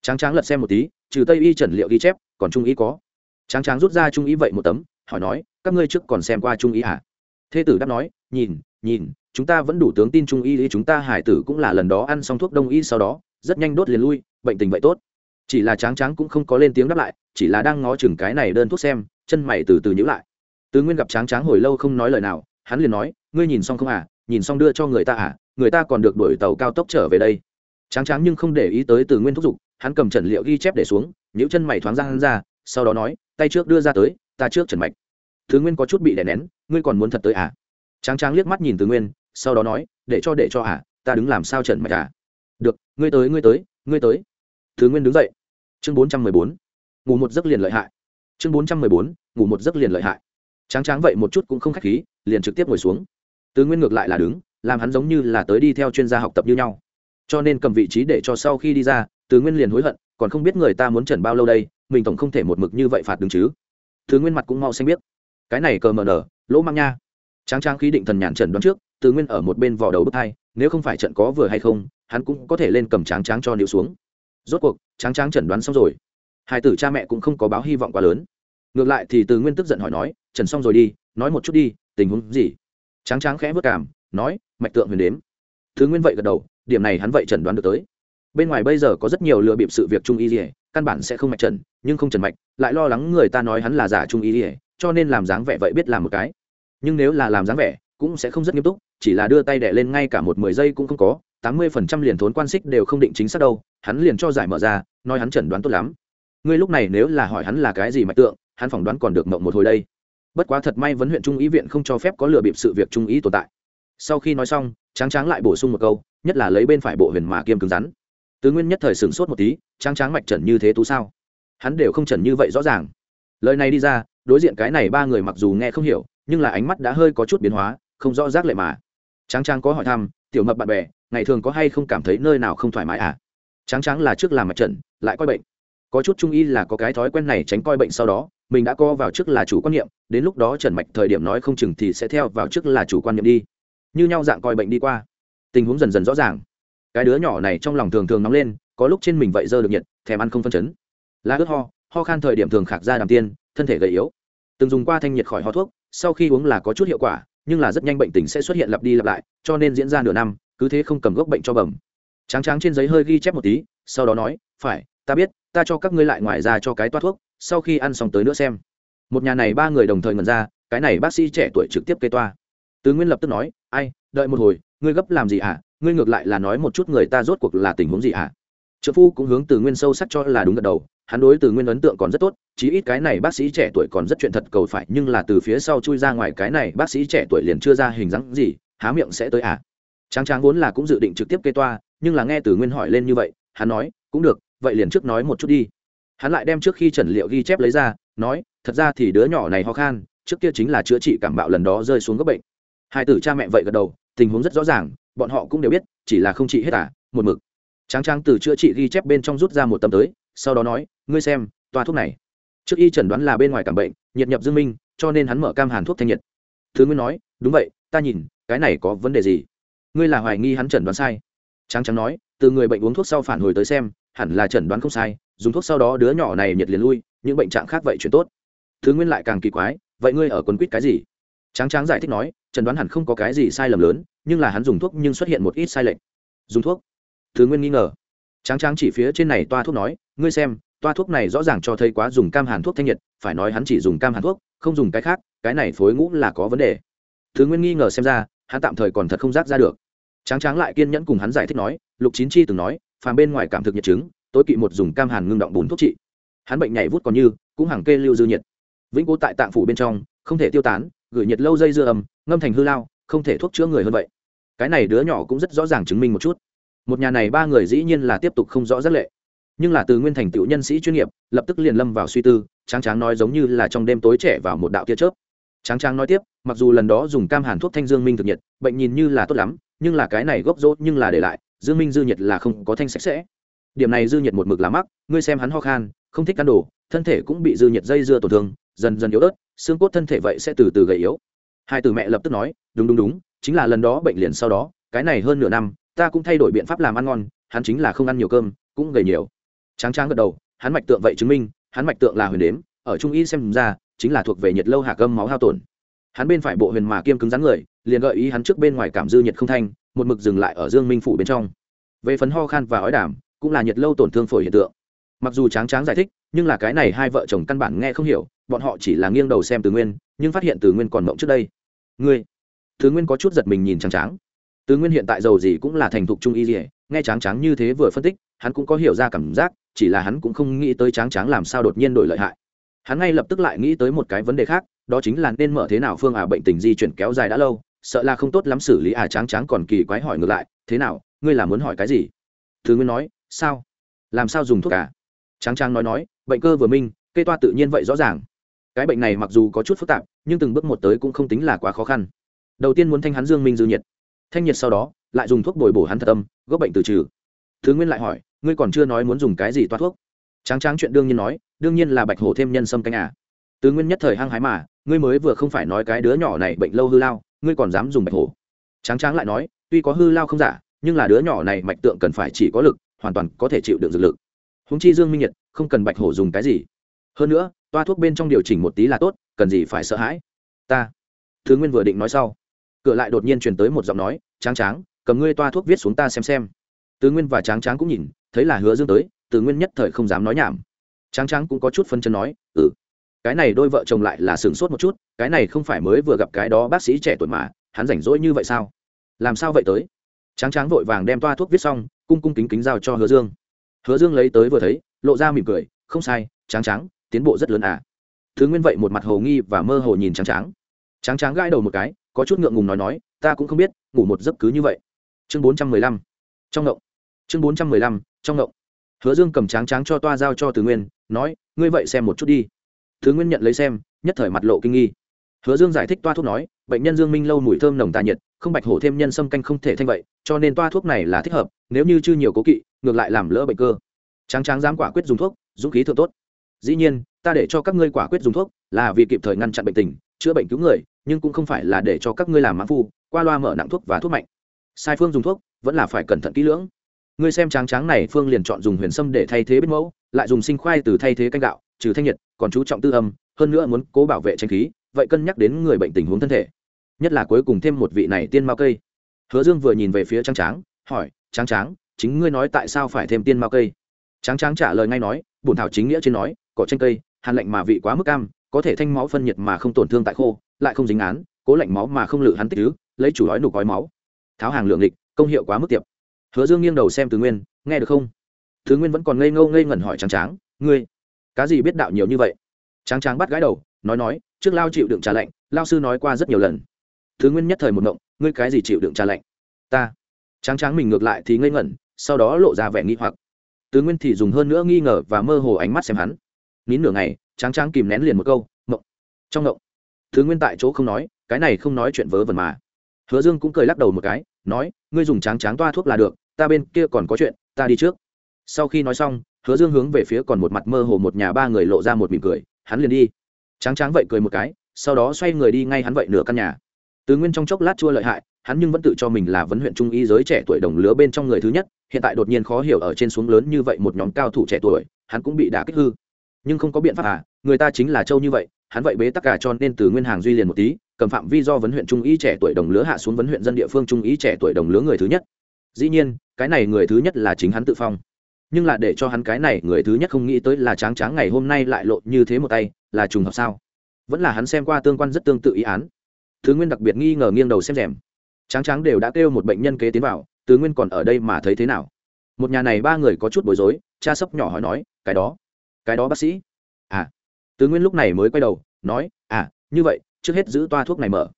Tráng tráng lật xem một tí, trừ tây y trần liệu ghi chép, còn trung y có. Tráng tráng rút ra trung y vậy một tấm, hỏi nói, các ngươi trước còn xem qua trung y à Thế tử đáp nói, nhìn nhìn, chúng ta vẫn đủ tướng tin trung y chúng ta hải tử cũng là lần đó ăn xong thuốc đông y sau đó, rất nhanh đốt liền lui, bệnh tình vậy tốt chỉ là tráng tráng cũng không có lên tiếng đáp lại, chỉ là đang ngó chừng cái này đơn thuốc xem, chân mày từ từ nhữ lại. Tứ nguyên gặp tráng tráng hồi lâu không nói lời nào, hắn liền nói, ngươi nhìn xong không à? Nhìn xong đưa cho người ta à? Người ta còn được đuổi tàu cao tốc trở về đây. Tráng tráng nhưng không để ý tới từ nguyên thúc giục, hắn cầm trần liệu ghi chép để xuống nhữ chân mày thoáng ra hắn ra sau đó nói, tay trước đưa ra tới, ta trước trần mạch. Thứ nguyên có chút bị đè nén, ngươi còn muốn thật tới à? Tráng tráng liếc mắt nhìn từ nguyên, sau đó nói, để cho để cho à? Ta đứng làm sao trần mạch à? Được, ngươi tới ngươi tới ngươi tới thứ nguyên đứng dậy. Chương bốn trăm mười bốn. Ngủ một giấc liền lợi hại. Chương bốn trăm mười bốn. Ngủ một giấc liền lợi hại. Tráng tráng vậy một chút cũng không k h á c h khí, liền trực tiếp ngồi xuống. Tứ nguyên ngược lại là đứng, làm hắn giống như là tới đi theo chuyên gia học tập như nhau. Cho nên cầm vị trí để cho sau khi đi ra, tứ nguyên liền hối hận, còn không biết người ta muốn trần bao lâu đây, mình tổng không thể một mực như vậy phạt đứng chứ. Thứ nguyên mặt cũng mau xanh biết cái này cờ mờ nở, lỗ mang nha. Tráng tráng khí định thần nhàn trần đoán trước, tứ nguyên ở một bên vò đầu bước hai, nếu không phải trận có vừa hay không, hắn cũng có thể lên cầm tráng tráng cho nịu xuống rốt cuộc, tráng tráng chẩn đoán xong rồi. Hai tử cha mẹ cũng không có báo hy vọng quá lớn. Ngược lại thì từ nguyên tức giận hỏi nói, trần xong rồi đi, nói một chút đi, tình huống gì? Tráng tráng khẽ vất cảm nói, mạch tượng huyền đếm. Thứ nguyên vậy gật đầu, điểm này hắn vậy chẩn đoán được tới. Bên ngoài bây giờ có rất nhiều lừa bịp sự việc trung y dỉa căn bản sẽ không mạch trần, nhưng không trần mạch, lại lo lắng người ta nói hắn là giả trung y dỉa cho nên làm dáng vẻ vậy biết làm một cái. Nhưng nếu là làm dáng vẻ, cũng sẽ không rất nghiêm túc, chỉ là đưa tay đẻ lên ngay cả một mười giây cũng không có tám mươi phần trăm liền thốn quan xích đều không định chính xác đâu, hắn liền cho giải mở ra, nói hắn chẩn đoán tốt lắm. Ngươi lúc này nếu là hỏi hắn là cái gì mạch tượng, hắn phỏng đoán còn được mộng một hồi đây. Bất quá thật may vấn huyện trung ý viện không cho phép có lừa bịp sự việc trung ý tồn tại. Sau khi nói xong, tráng tráng lại bổ sung một câu, nhất là lấy bên phải bộ huyền mà kiêm cứng rắn. Tứ nguyên nhất thời sửng sốt một tí, tráng tráng mạch trần như thế tú sao? Hắn đều không trần như vậy rõ ràng. Lời này đi ra, đối diện cái này ba người mặc dù nghe không hiểu, nhưng là ánh mắt đã hơi có chút biến hóa, không rõ rác lệ mà. Tráng tráng có hỏi thăm tiểu mập bạn bè ngày thường có hay không cảm thấy nơi nào không thoải mái à? Tráng tráng là trước làm mặt trận, lại coi bệnh. Có chút trung y là có cái thói quen này tránh coi bệnh sau đó mình đã co vào trước là chủ quan niệm đến lúc đó trần mạch thời điểm nói không chừng thì sẽ theo vào trước là chủ quan niệm đi. Như nhau dạng coi bệnh đi qua. Tình huống dần dần rõ ràng. Cái đứa nhỏ này trong lòng thường thường nóng lên có lúc trên mình vậy dơ được nhiệt thèm ăn không phân chấn. Lá ướt ho ho khan thời điểm thường khạc ra đàm tiên thân thể gầy yếu. Từng dùng qua thanh nhiệt khỏi ho thuốc sau khi uống là có chút hiệu quả nhưng là rất nhanh bệnh tình sẽ xuất hiện lặp đi lặp lại, cho nên diễn ra nửa năm, cứ thế không cầm gốc bệnh cho bẩm tráng tráng trên giấy hơi ghi chép một tí, sau đó nói, phải, ta biết, ta cho các ngươi lại ngoài ra cho cái toa thuốc, sau khi ăn xong tới nữa xem một nhà này ba người đồng thời ngần ra, cái này bác sĩ trẻ tuổi trực tiếp kê toa tứ nguyên lập tức nói, ai, đợi một hồi, ngươi gấp làm gì ạ à? ngươi ngược lại là nói một chút người ta rốt cuộc là tình huống gì ạ à? trợ phu cũng hướng từ nguyên sâu sắc cho là đúng gật đầu hắn đối từ nguyên ấn tượng còn rất tốt, chí ít cái này bác sĩ trẻ tuổi còn rất chuyện thật cầu phải, nhưng là từ phía sau chui ra ngoài cái này bác sĩ trẻ tuổi liền chưa ra hình dáng gì, há miệng sẽ tới à? Tráng tráng vốn là cũng dự định trực tiếp kê toa, nhưng là nghe từ nguyên hỏi lên như vậy, hắn nói, cũng được, vậy liền trước nói một chút đi. Hắn lại đem trước khi trần liệu ghi chép lấy ra, nói, thật ra thì đứa nhỏ này ho khan, trước kia chính là chữa trị cảm bạo lần đó rơi xuống gốc bệnh. Hai tử cha mẹ vậy gật đầu, tình huống rất rõ ràng, bọn họ cũng đều biết, chỉ là không trị hết à một mực. Tráng tráng từ chữa trị ghi chép bên trong rút ra một tấm tới sau đó nói, ngươi xem toa thuốc này, trước y chẩn đoán là bên ngoài cảm bệnh, nhiệt nhập dương minh, cho nên hắn mở cam hàn thuốc thanh nhiệt. Thứ nguyên nói, đúng vậy, ta nhìn, cái này có vấn đề gì? Ngươi là hoài nghi hắn chẩn đoán sai. Tráng tráng nói, từ người bệnh uống thuốc sau phản hồi tới xem, hẳn là chẩn đoán không sai, dùng thuốc sau đó đứa nhỏ này nhiệt liền lui, những bệnh trạng khác vậy chuyển tốt. Thứ nguyên lại càng kỳ quái, vậy ngươi ở quần quýt cái gì? Tráng tráng giải thích nói, chẩn đoán hẳn không có cái gì sai lầm lớn, nhưng là hắn dùng thuốc nhưng xuất hiện một ít sai lệch. Dùng thuốc? Thứ nguyên nghi ngờ. Tráng tráng chỉ phía trên này toa thuốc nói ngươi xem, toa thuốc này rõ ràng cho thấy quá dùng cam hàn thuốc thanh nhiệt, phải nói hắn chỉ dùng cam hàn thuốc, không dùng cái khác, cái này phối ngũ là có vấn đề. Thứ nguyên nghi ngờ xem ra, hắn tạm thời còn thật không rác ra được. Tráng tráng lại kiên nhẫn cùng hắn giải thích nói, lục chín chi từng nói, phàm bên ngoài cảm thực nhiệt chứng, tối kỵ một dùng cam hàn ngưng động bùn thuốc trị. Hắn bệnh nhảy vút còn như, cũng hàng kê lưu dư nhiệt. Vĩnh cố tại tạng phủ bên trong, không thể tiêu tán, gửi nhiệt lâu dây dưa ầm ngâm thành hư lao, không thể thuốc chữa người hơn vậy. Cái này đứa nhỏ cũng rất rõ ràng chứng minh một chút. Một nhà này ba người dĩ nhiên là tiếp tục không rõ rất lệ nhưng là từ nguyên thành tựu nhân sĩ chuyên nghiệp, lập tức liền lâm vào suy tư, tráng tráng nói giống như là trong đêm tối trẻ vào một đạo tia chớp. Tráng tráng nói tiếp, mặc dù lần đó dùng cam hàn thuốc thanh dương minh thực nhiệt, bệnh nhìn như là tốt lắm, nhưng là cái này gốc rốt nhưng là để lại, dương minh dư nhiệt là không có thanh sạch sẽ. Điểm này dư nhiệt một mực là mắc, ngươi xem hắn ho khan, không thích ăn đồ, thân thể cũng bị dư nhiệt dây dưa tổn thương, dần dần yếu ớt, xương cốt thân thể vậy sẽ từ từ gầy yếu. Hai từ mẹ lập tức nói, đúng đúng đúng, chính là lần đó bệnh liền sau đó, cái này hơn nửa năm, ta cũng thay đổi biện pháp làm ăn ngon, hắn chính là không ăn nhiều cơm, cũng gầy nhiều tráng tráng gật đầu, hắn mạch tượng vậy chứng minh, hắn mạch tượng là huyền đếm, ở trung y xem ra, chính là thuộc về nhiệt lâu hạ cơm máu hao tổn. Hắn bên phải bộ huyền mà kiêm cứng rắn người, liền gợi ý hắn trước bên ngoài cảm dư nhiệt không thanh, một mực dừng lại ở dương minh phủ bên trong. Về phấn ho khan và ói đảm cũng là nhiệt lâu tổn thương phổi hiện tượng. Mặc dù tráng tráng giải thích, nhưng là cái này hai vợ chồng căn bản nghe không hiểu, bọn họ chỉ là nghiêng đầu xem từ nguyên, nhưng phát hiện từ nguyên còn mộng trước đây. Ngươi? Thứ nguyên có chút giật mình nhìn tráng tráng. Từ nguyên hiện tại giàu gì cũng là thành thục trung y dỉa nghe tráng tráng như thế vừa phân tích, hắn cũng có hiểu ra cảm giác chỉ là hắn cũng không nghĩ tới tráng tráng làm sao đột nhiên đổi lợi hại. Hắn ngay lập tức lại nghĩ tới một cái vấn đề khác, đó chính là nên mở thế nào phương à bệnh tình di chuyển kéo dài đã lâu, sợ là không tốt lắm xử lý à tráng tráng còn kỳ quái hỏi ngược lại, thế nào, ngươi là muốn hỏi cái gì? Thứ nguyên nói, sao? Làm sao dùng thuốc cả tráng tráng nói nói, bệnh cơ vừa minh cây toa tự nhiên vậy rõ ràng. Cái bệnh này mặc dù có chút phức tạp, nhưng từng bước một tới cũng không tính là quá khó khăn. Đầu tiên muốn thanh hắn dương minh dư nhiệt. Thanh nhiệt sau đó, lại dùng thuốc bồi bổ hắn thật âm, gốc bệnh từ trừ. Thứ nguyên lại hỏi ngươi còn chưa nói muốn dùng cái gì toa thuốc. Tráng tráng chuyện đương nhiên nói, đương nhiên là bạch hổ thêm nhân sâm canh à. Tứ nguyên nhất thời hăng hái mà, ngươi mới vừa không phải nói cái đứa nhỏ này bệnh lâu hư lao, ngươi còn dám dùng bạch hổ. Tráng tráng lại nói, tuy có hư lao không giả, nhưng là đứa nhỏ này mạch tượng cần phải chỉ có lực, hoàn toàn có thể chịu đựng dược lực. Húng chi dương minh nhật không cần bạch hổ dùng cái gì. Hơn nữa, toa thuốc bên trong điều chỉnh một tí là tốt, cần gì phải sợ hãi. Ta, thứ nguyên vừa định nói sau, cửa lại đột nhiên truyền tới một giọng nói, tráng tráng, cầm ngươi toa thuốc viết xuống ta xem xem. Tứ nguyên và tráng tráng cũng nhìn thấy là hứa dương tới, từ nguyên nhất thời không dám nói nhảm. Tráng tráng cũng có chút phân chân nói ừ cái này đôi vợ chồng lại là sửng sốt một chút, cái này không phải mới vừa gặp cái đó bác sĩ trẻ tuổi mà, hắn rảnh rỗi như vậy sao? Làm sao vậy tới? Tráng tráng vội vàng đem toa thuốc viết xong, cung cung kính kính giao cho hứa dương. Hứa dương lấy tới vừa thấy, lộ ra mỉm cười, không sai, tráng tráng, tiến bộ rất lớn à. Thứ nguyên vậy một mặt hồ nghi và mơ hồ nhìn tráng tráng. Tráng tráng gãi đầu một cái, có chút ngượng ngùng nói nói, ta cũng không biết, ngủ một giấc cứ như vậy. Chương bốn trăm mười lăm. Trong ngộng. Chương bốn trăm mười lăm trong ngộng. Hứa dương cầm tráng tráng cho toa giao cho từ nguyên, nói, ngươi vậy xem một chút đi. Thứ nguyên nhận lấy xem, nhất thời mặt lộ kinh nghi. Hứa dương giải thích toa thuốc nói, bệnh nhân dương minh lâu mùi thơm nồng tà nhiệt, không bạch hổ thêm nhân sâm canh không thể thanh vậy, cho nên toa thuốc này là thích hợp, nếu như chưa nhiều cố kỵ, ngược lại làm lỡ bệnh cơ. Tráng tráng dám quả quyết dùng thuốc, dũng khí thượng tốt. Dĩ nhiên, ta để cho các ngươi quả quyết dùng thuốc, là vì kịp thời ngăn chặn bệnh tình, chữa bệnh cứu người, nhưng cũng không phải là để cho các ngươi làm mãn phu, qua loa mở nặng thuốc và thuốc mạnh. Sai phương dùng thuốc, vẫn là phải cẩn thận kỹ lưỡng ngươi xem tráng tráng này phương liền chọn dùng huyền sâm để thay thế biết mẫu, lại dùng sinh khoai từ thay thế canh gạo, trừ thanh nhiệt, còn chú trọng tư âm, hơn nữa muốn cố bảo vệ tranh khí, vậy cân nhắc đến người bệnh tình huống thân thể. Nhất là cuối cùng thêm một vị này tiên mao cây. Hứa dương vừa nhìn về phía tráng tráng, hỏi, tráng tráng, chính ngươi nói tại sao phải thêm tiên mao cây? Tráng tráng trả lời ngay nói bùn thảo chính nghĩa trên nói, cỏ tranh cây, hàn lạnh mà vị quá mức cam, có thể thanh máu phân nhiệt mà không tổn thương tại khô, lại không dính án, cố lạnh máu mà không lự hắn tích chứ lấy chủ đói nục gói máu. Tháo hàng lượng địch công hiệu quá mức tiệp hứa dương nghiêng đầu xem từ nguyên, nghe được không? Từ nguyên vẫn còn ngây ngâu ngây ngẩn hỏi tráng tráng, ngươi, cá gì biết đạo nhiều như vậy? Tráng tráng bắt gái đầu, nói nói, trước lao chịu đựng trà lạnh, lao sư nói qua rất nhiều lần. Thứ nguyên nhất thời một động ngươi cái gì chịu đựng trà lạnh? Ta. Tráng tráng mình ngược lại thì ngây ngẩn, sau đó lộ ra vẻ nghi hoặc. Tứ nguyên thì dùng hơn nữa nghi ngờ và mơ hồ ánh mắt xem hắn. Nín nửa ngày, tráng tráng kìm nén liền một câu mộng trong mộng thứ nguyên tại chỗ không nói, cái này không nói chuyện vớ vẩn mà. Hứa dương cũng cười lắc đầu một cái, nói, ngươi dùng tráng tráng toa thuốc là được ta bên kia còn có chuyện, ta đi trước. Sau khi nói xong, hứa dương hướng về phía còn một mặt mơ hồ một nhà ba người lộ ra một mỉm cười, hắn liền đi. Tráng tráng vậy cười một cái, sau đó xoay người đi ngay hắn vậy nửa căn nhà. Từ nguyên trong chốc lát chua lợi hại, hắn nhưng vẫn tự cho mình là vấn huyện trung y giới trẻ tuổi đồng lứa bên trong người thứ nhất, hiện tại đột nhiên khó hiểu ở trên xuống lớn như vậy một nhóm cao thủ trẻ tuổi, hắn cũng bị đả kích hư. Nhưng không có biện pháp à người ta chính là châu như vậy, hắn vậy bế tắc cả cho nên từ nguyên hàng duy liền một tí, cầm phạm vi do vấn huyện trung y trẻ tuổi đồng lứa hạ xuống vấn huyện dân địa phương trung y trẻ tuổi đồng lứa người thứ nhất dĩ nhiên, cái này người thứ nhất là chính hắn tự phong. Nhưng là để cho hắn cái này người thứ nhất không nghĩ tới là tráng tráng ngày hôm nay lại lộ như thế một tay, là trùng hợp sao? Vẫn là hắn xem qua tương quan rất tương tự ý án. Thứ nguyên đặc biệt nghi ngờ nghiêng đầu xem rèm. Tráng tráng đều đã kêu một bệnh nhân kế tiến vào tứ nguyên còn ở đây mà thấy thế nào? Một nhà này ba người có chút bối rối, cha sấp nhỏ hỏi nói, cái đó cái đó bác sĩ? À. Tứ nguyên lúc này mới quay đầu, nói à như vậy, trước hết giữ toa thuốc này mở.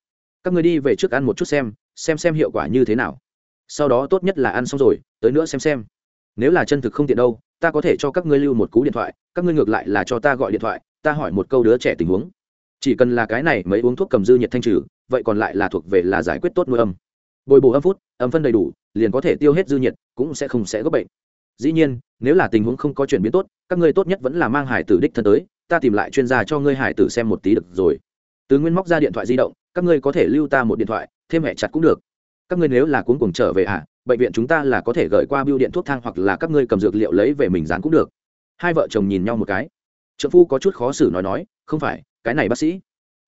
Các người đi về trước ăn một chút xem xem xem hiệu quả như thế nào sau đó tốt nhất là ăn xong rồi, tới nữa xem xem. Nếu là chân thực không tiện đâu, ta có thể cho các ngươi lưu một cú điện thoại, các ngươi ngược lại là cho ta gọi điện thoại, ta hỏi một câu đứa trẻ tình huống. Chỉ cần là cái này mấy uống thuốc cầm dư nhiệt thanh trừ, vậy còn lại là thuộc về là giải quyết tốt nuôi âm. Bồi bổ âm phút, âm phân đầy đủ, liền có thể tiêu hết dư nhiệt, cũng sẽ không sẽ gấp bệnh. Dĩ nhiên, nếu là tình huống không có chuyển biến tốt, các ngươi tốt nhất vẫn là mang hải tử đích thân tới, ta tìm lại chuyên gia cho ngươi hải tử xem một tí được rồi. Từ nguyên móc ra điện thoại di động, các ngươi có thể lưu ta một điện thoại, thêm hẹ chặt cũng được các ngươi nếu là cuốn cuồng trở về ạ à, bệnh viện chúng ta là có thể gửi qua biêu điện thuốc thang hoặc là các ngươi cầm dược liệu lấy về mình dán cũng được. Hai vợ chồng nhìn nhau một cái. Trợ phu có chút khó xử nói nói không phải cái này bác sĩ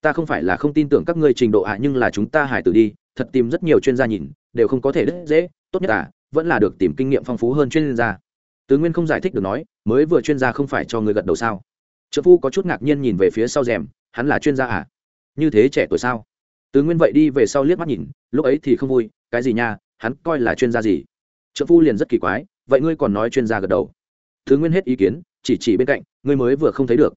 ta không phải là không tin tưởng các ngươi trình độ ạ nhưng là chúng ta hải tử đi thật tìm rất nhiều chuyên gia nhìn đều không có thể đứt dễ tốt nhất à vẫn là được tìm kinh nghiệm phong phú hơn chuyên gia. Tứ nguyên không giải thích được nói mới vừa chuyên gia không phải cho người gật đầu sao? Trợ phu có chút ngạc nhiên nhìn về phía sau rèm hắn là chuyên gia à như thế trẻ tuổi sao? Tứ nguyên vậy đi về sau liếc mắt nhìn, lúc ấy thì không vui, cái gì nha, hắn coi là chuyên gia gì? Trợ phu liền rất kỳ quái, vậy ngươi còn nói chuyên gia gật đầu. Tứ nguyên hết ý kiến, chỉ chỉ bên cạnh, ngươi mới vừa không thấy được.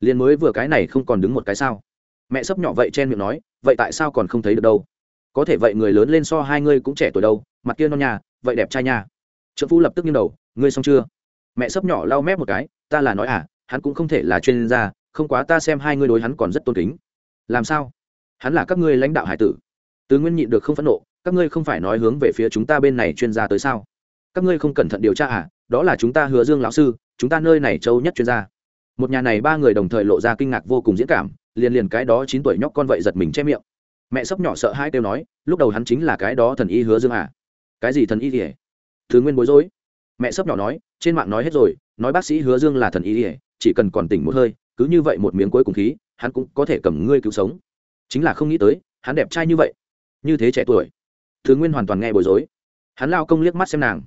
Liền mới vừa cái này không còn đứng một cái sao? Mẹ sấp nhỏ vậy chen miệng nói, vậy tại sao còn không thấy được đâu? Có thể vậy người lớn lên so hai ngươi cũng trẻ tuổi đâu, mặt kia non nhà vậy đẹp trai nha. Trợ phu lập tức nghiêng đầu, ngươi xong chưa? Mẹ sấp nhỏ lau mép một cái, ta là nói à hắn cũng không thể là chuyên gia, không quá ta xem hai ngươi đối hắn còn rất tôn kính. Làm sao? Hắn là các ngươi lãnh đạo hải tử. Tứ nguyên nhịn được không phẫn nộ, các ngươi không phải nói hướng về phía chúng ta bên này chuyên gia tới sao? Các ngươi không cẩn thận điều tra à? Đó là chúng ta hứa dương lão sư, chúng ta nơi này châu nhất chuyên gia. Một nhà này ba người đồng thời lộ ra kinh ngạc vô cùng diễn cảm, liền liền cái đó chín tuổi nhóc con vậy giật mình che miệng. Mẹ sắp nhỏ sợ hai kêu nói, lúc đầu hắn chính là cái đó thần y hứa dương à? Cái gì thần y thì thứ nguyên bối rối. Mẹ sắp nhỏ nói, trên mạng nói hết rồi, nói bác sĩ hứa dương là thần y ỉa chỉ cần còn tỉnh một hơi, cứ như vậy một miếng cuối cùng khí, hắn cũng có thể cầm ngươi cứu sống chính là không nghĩ tới, hắn đẹp trai như vậy. Như thế trẻ tuổi. Thứ nguyên hoàn toàn nghe bối rối. Hắn lao công liếc mắt xem nàng.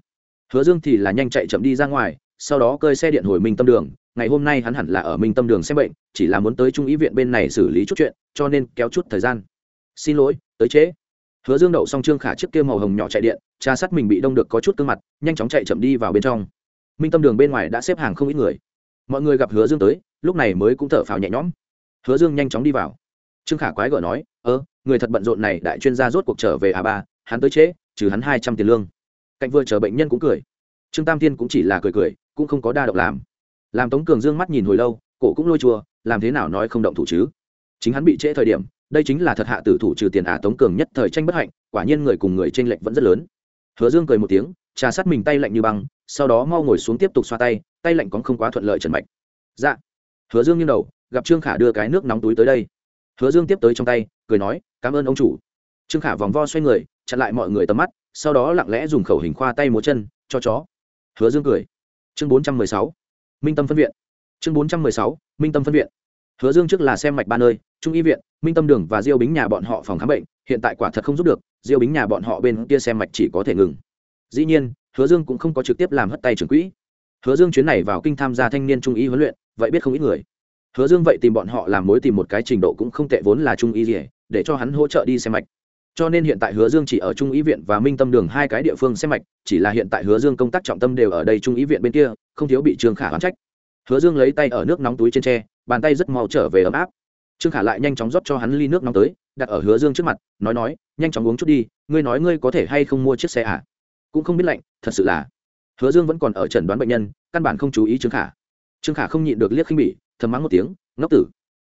Hứa dương thì là nhanh chạy chậm đi ra ngoài, sau đó cơi xe điện hồi minh tâm đường. Ngày hôm nay hắn hẳn là ở minh tâm đường xem bệnh, chỉ là muốn tới trung ý viện bên này xử lý chút chuyện, cho nên kéo chút thời gian. Xin lỗi, tới trễ. Hứa dương đậu xong trương khả chiếc kia màu hồng nhỏ chạy điện trà sắt mình bị đông được có chút cương mặt, nhanh chóng chạy chậm đi vào bên trong. Minh tâm đường bên ngoài đã xếp hàng không ít người. Mọi người gặp hứa dương tới, lúc này mới cũng thở phào nhẹ nhõm. Hứa dương nhanh chóng đi vào trương khả quái gở nói, ơ, người thật bận rộn này, đại chuyên gia rốt cuộc trở về a ba, hắn tới trễ, trừ hắn hai trăm tiền lương. Cạnh vừa chờ bệnh nhân cũng cười. Trương tam thiên cũng chỉ là cười cười, cũng không có đa động làm. Làm tống cường dương mắt nhìn hồi lâu, cổ cũng lôi chùa, làm thế nào nói không động thủ chứ? Chính hắn bị trễ thời điểm, đây chính là thật hạ tử thủ trừ tiền ả tống cường nhất thời tranh bất hạnh, quả nhiên người cùng người tranh lệch vẫn rất lớn. Hứa dương cười một tiếng, trà sát mình tay lạnh như băng, sau đó mau ngồi xuống tiếp tục xoa tay tay lạnh còn không quá thuận lợi trần mạch. Dạ. Hứa dương nghiêng đầu, gặp trương khả đưa cái nước nóng túi tới đây hứa dương tiếp tới trong tay, cười nói, cảm ơn ông chủ. Trương khả vòng vo xoay người, chặn lại mọi người tầm mắt, sau đó lặng lẽ dùng khẩu hình khoa tay múa chân, cho chó. Hứa dương cười. Chương bốn trăm mười sáu, minh tâm phân viện. Chương bốn trăm mười sáu, minh tâm phân viện. Hứa dương trước là xem mạch ba nơi, trung y viện, minh tâm đường và diêu bính nhà bọn họ phòng khám bệnh, hiện tại quả thật không giúp được, diêu bính nhà bọn họ bên kia xem mạch chỉ có thể ngừng. Dĩ nhiên, hứa dương cũng không có trực tiếp làm hất tay trưởng quỹ. Hứa dương chuyến này vào kinh tham gia thanh niên trung y huấn luyện, vậy biết không ít người hứa dương vậy tìm bọn họ làm mối tìm một cái trình độ cũng không tệ, vốn là trung y gì để cho hắn hỗ trợ đi xem mạch. Cho nên hiện tại hứa dương chỉ ở trung y viện và minh tâm đường hai cái địa phương xem mạch, chỉ là hiện tại hứa dương công tác trọng tâm đều ở đây trung y viện bên kia, không thiếu bị trương khả hoán trách. Hứa dương lấy tay ở nước nóng túi trên tre, bàn tay rất mau trở về ấm áp. Trương khả lại nhanh chóng rót cho hắn ly nước nóng tới, đặt ở hứa dương trước mặt, nói nói, nhanh chóng uống chút đi, ngươi nói ngươi có thể hay không mua chiếc xe à? Cũng không biết lạnh, thật sự là. Hứa dương vẫn còn ở chẩn đoán bệnh nhân, căn bản không chú ý trương khả trương khả không nhịn được liếc khinh bỉ, thầm mắng một tiếng, ngốc tử.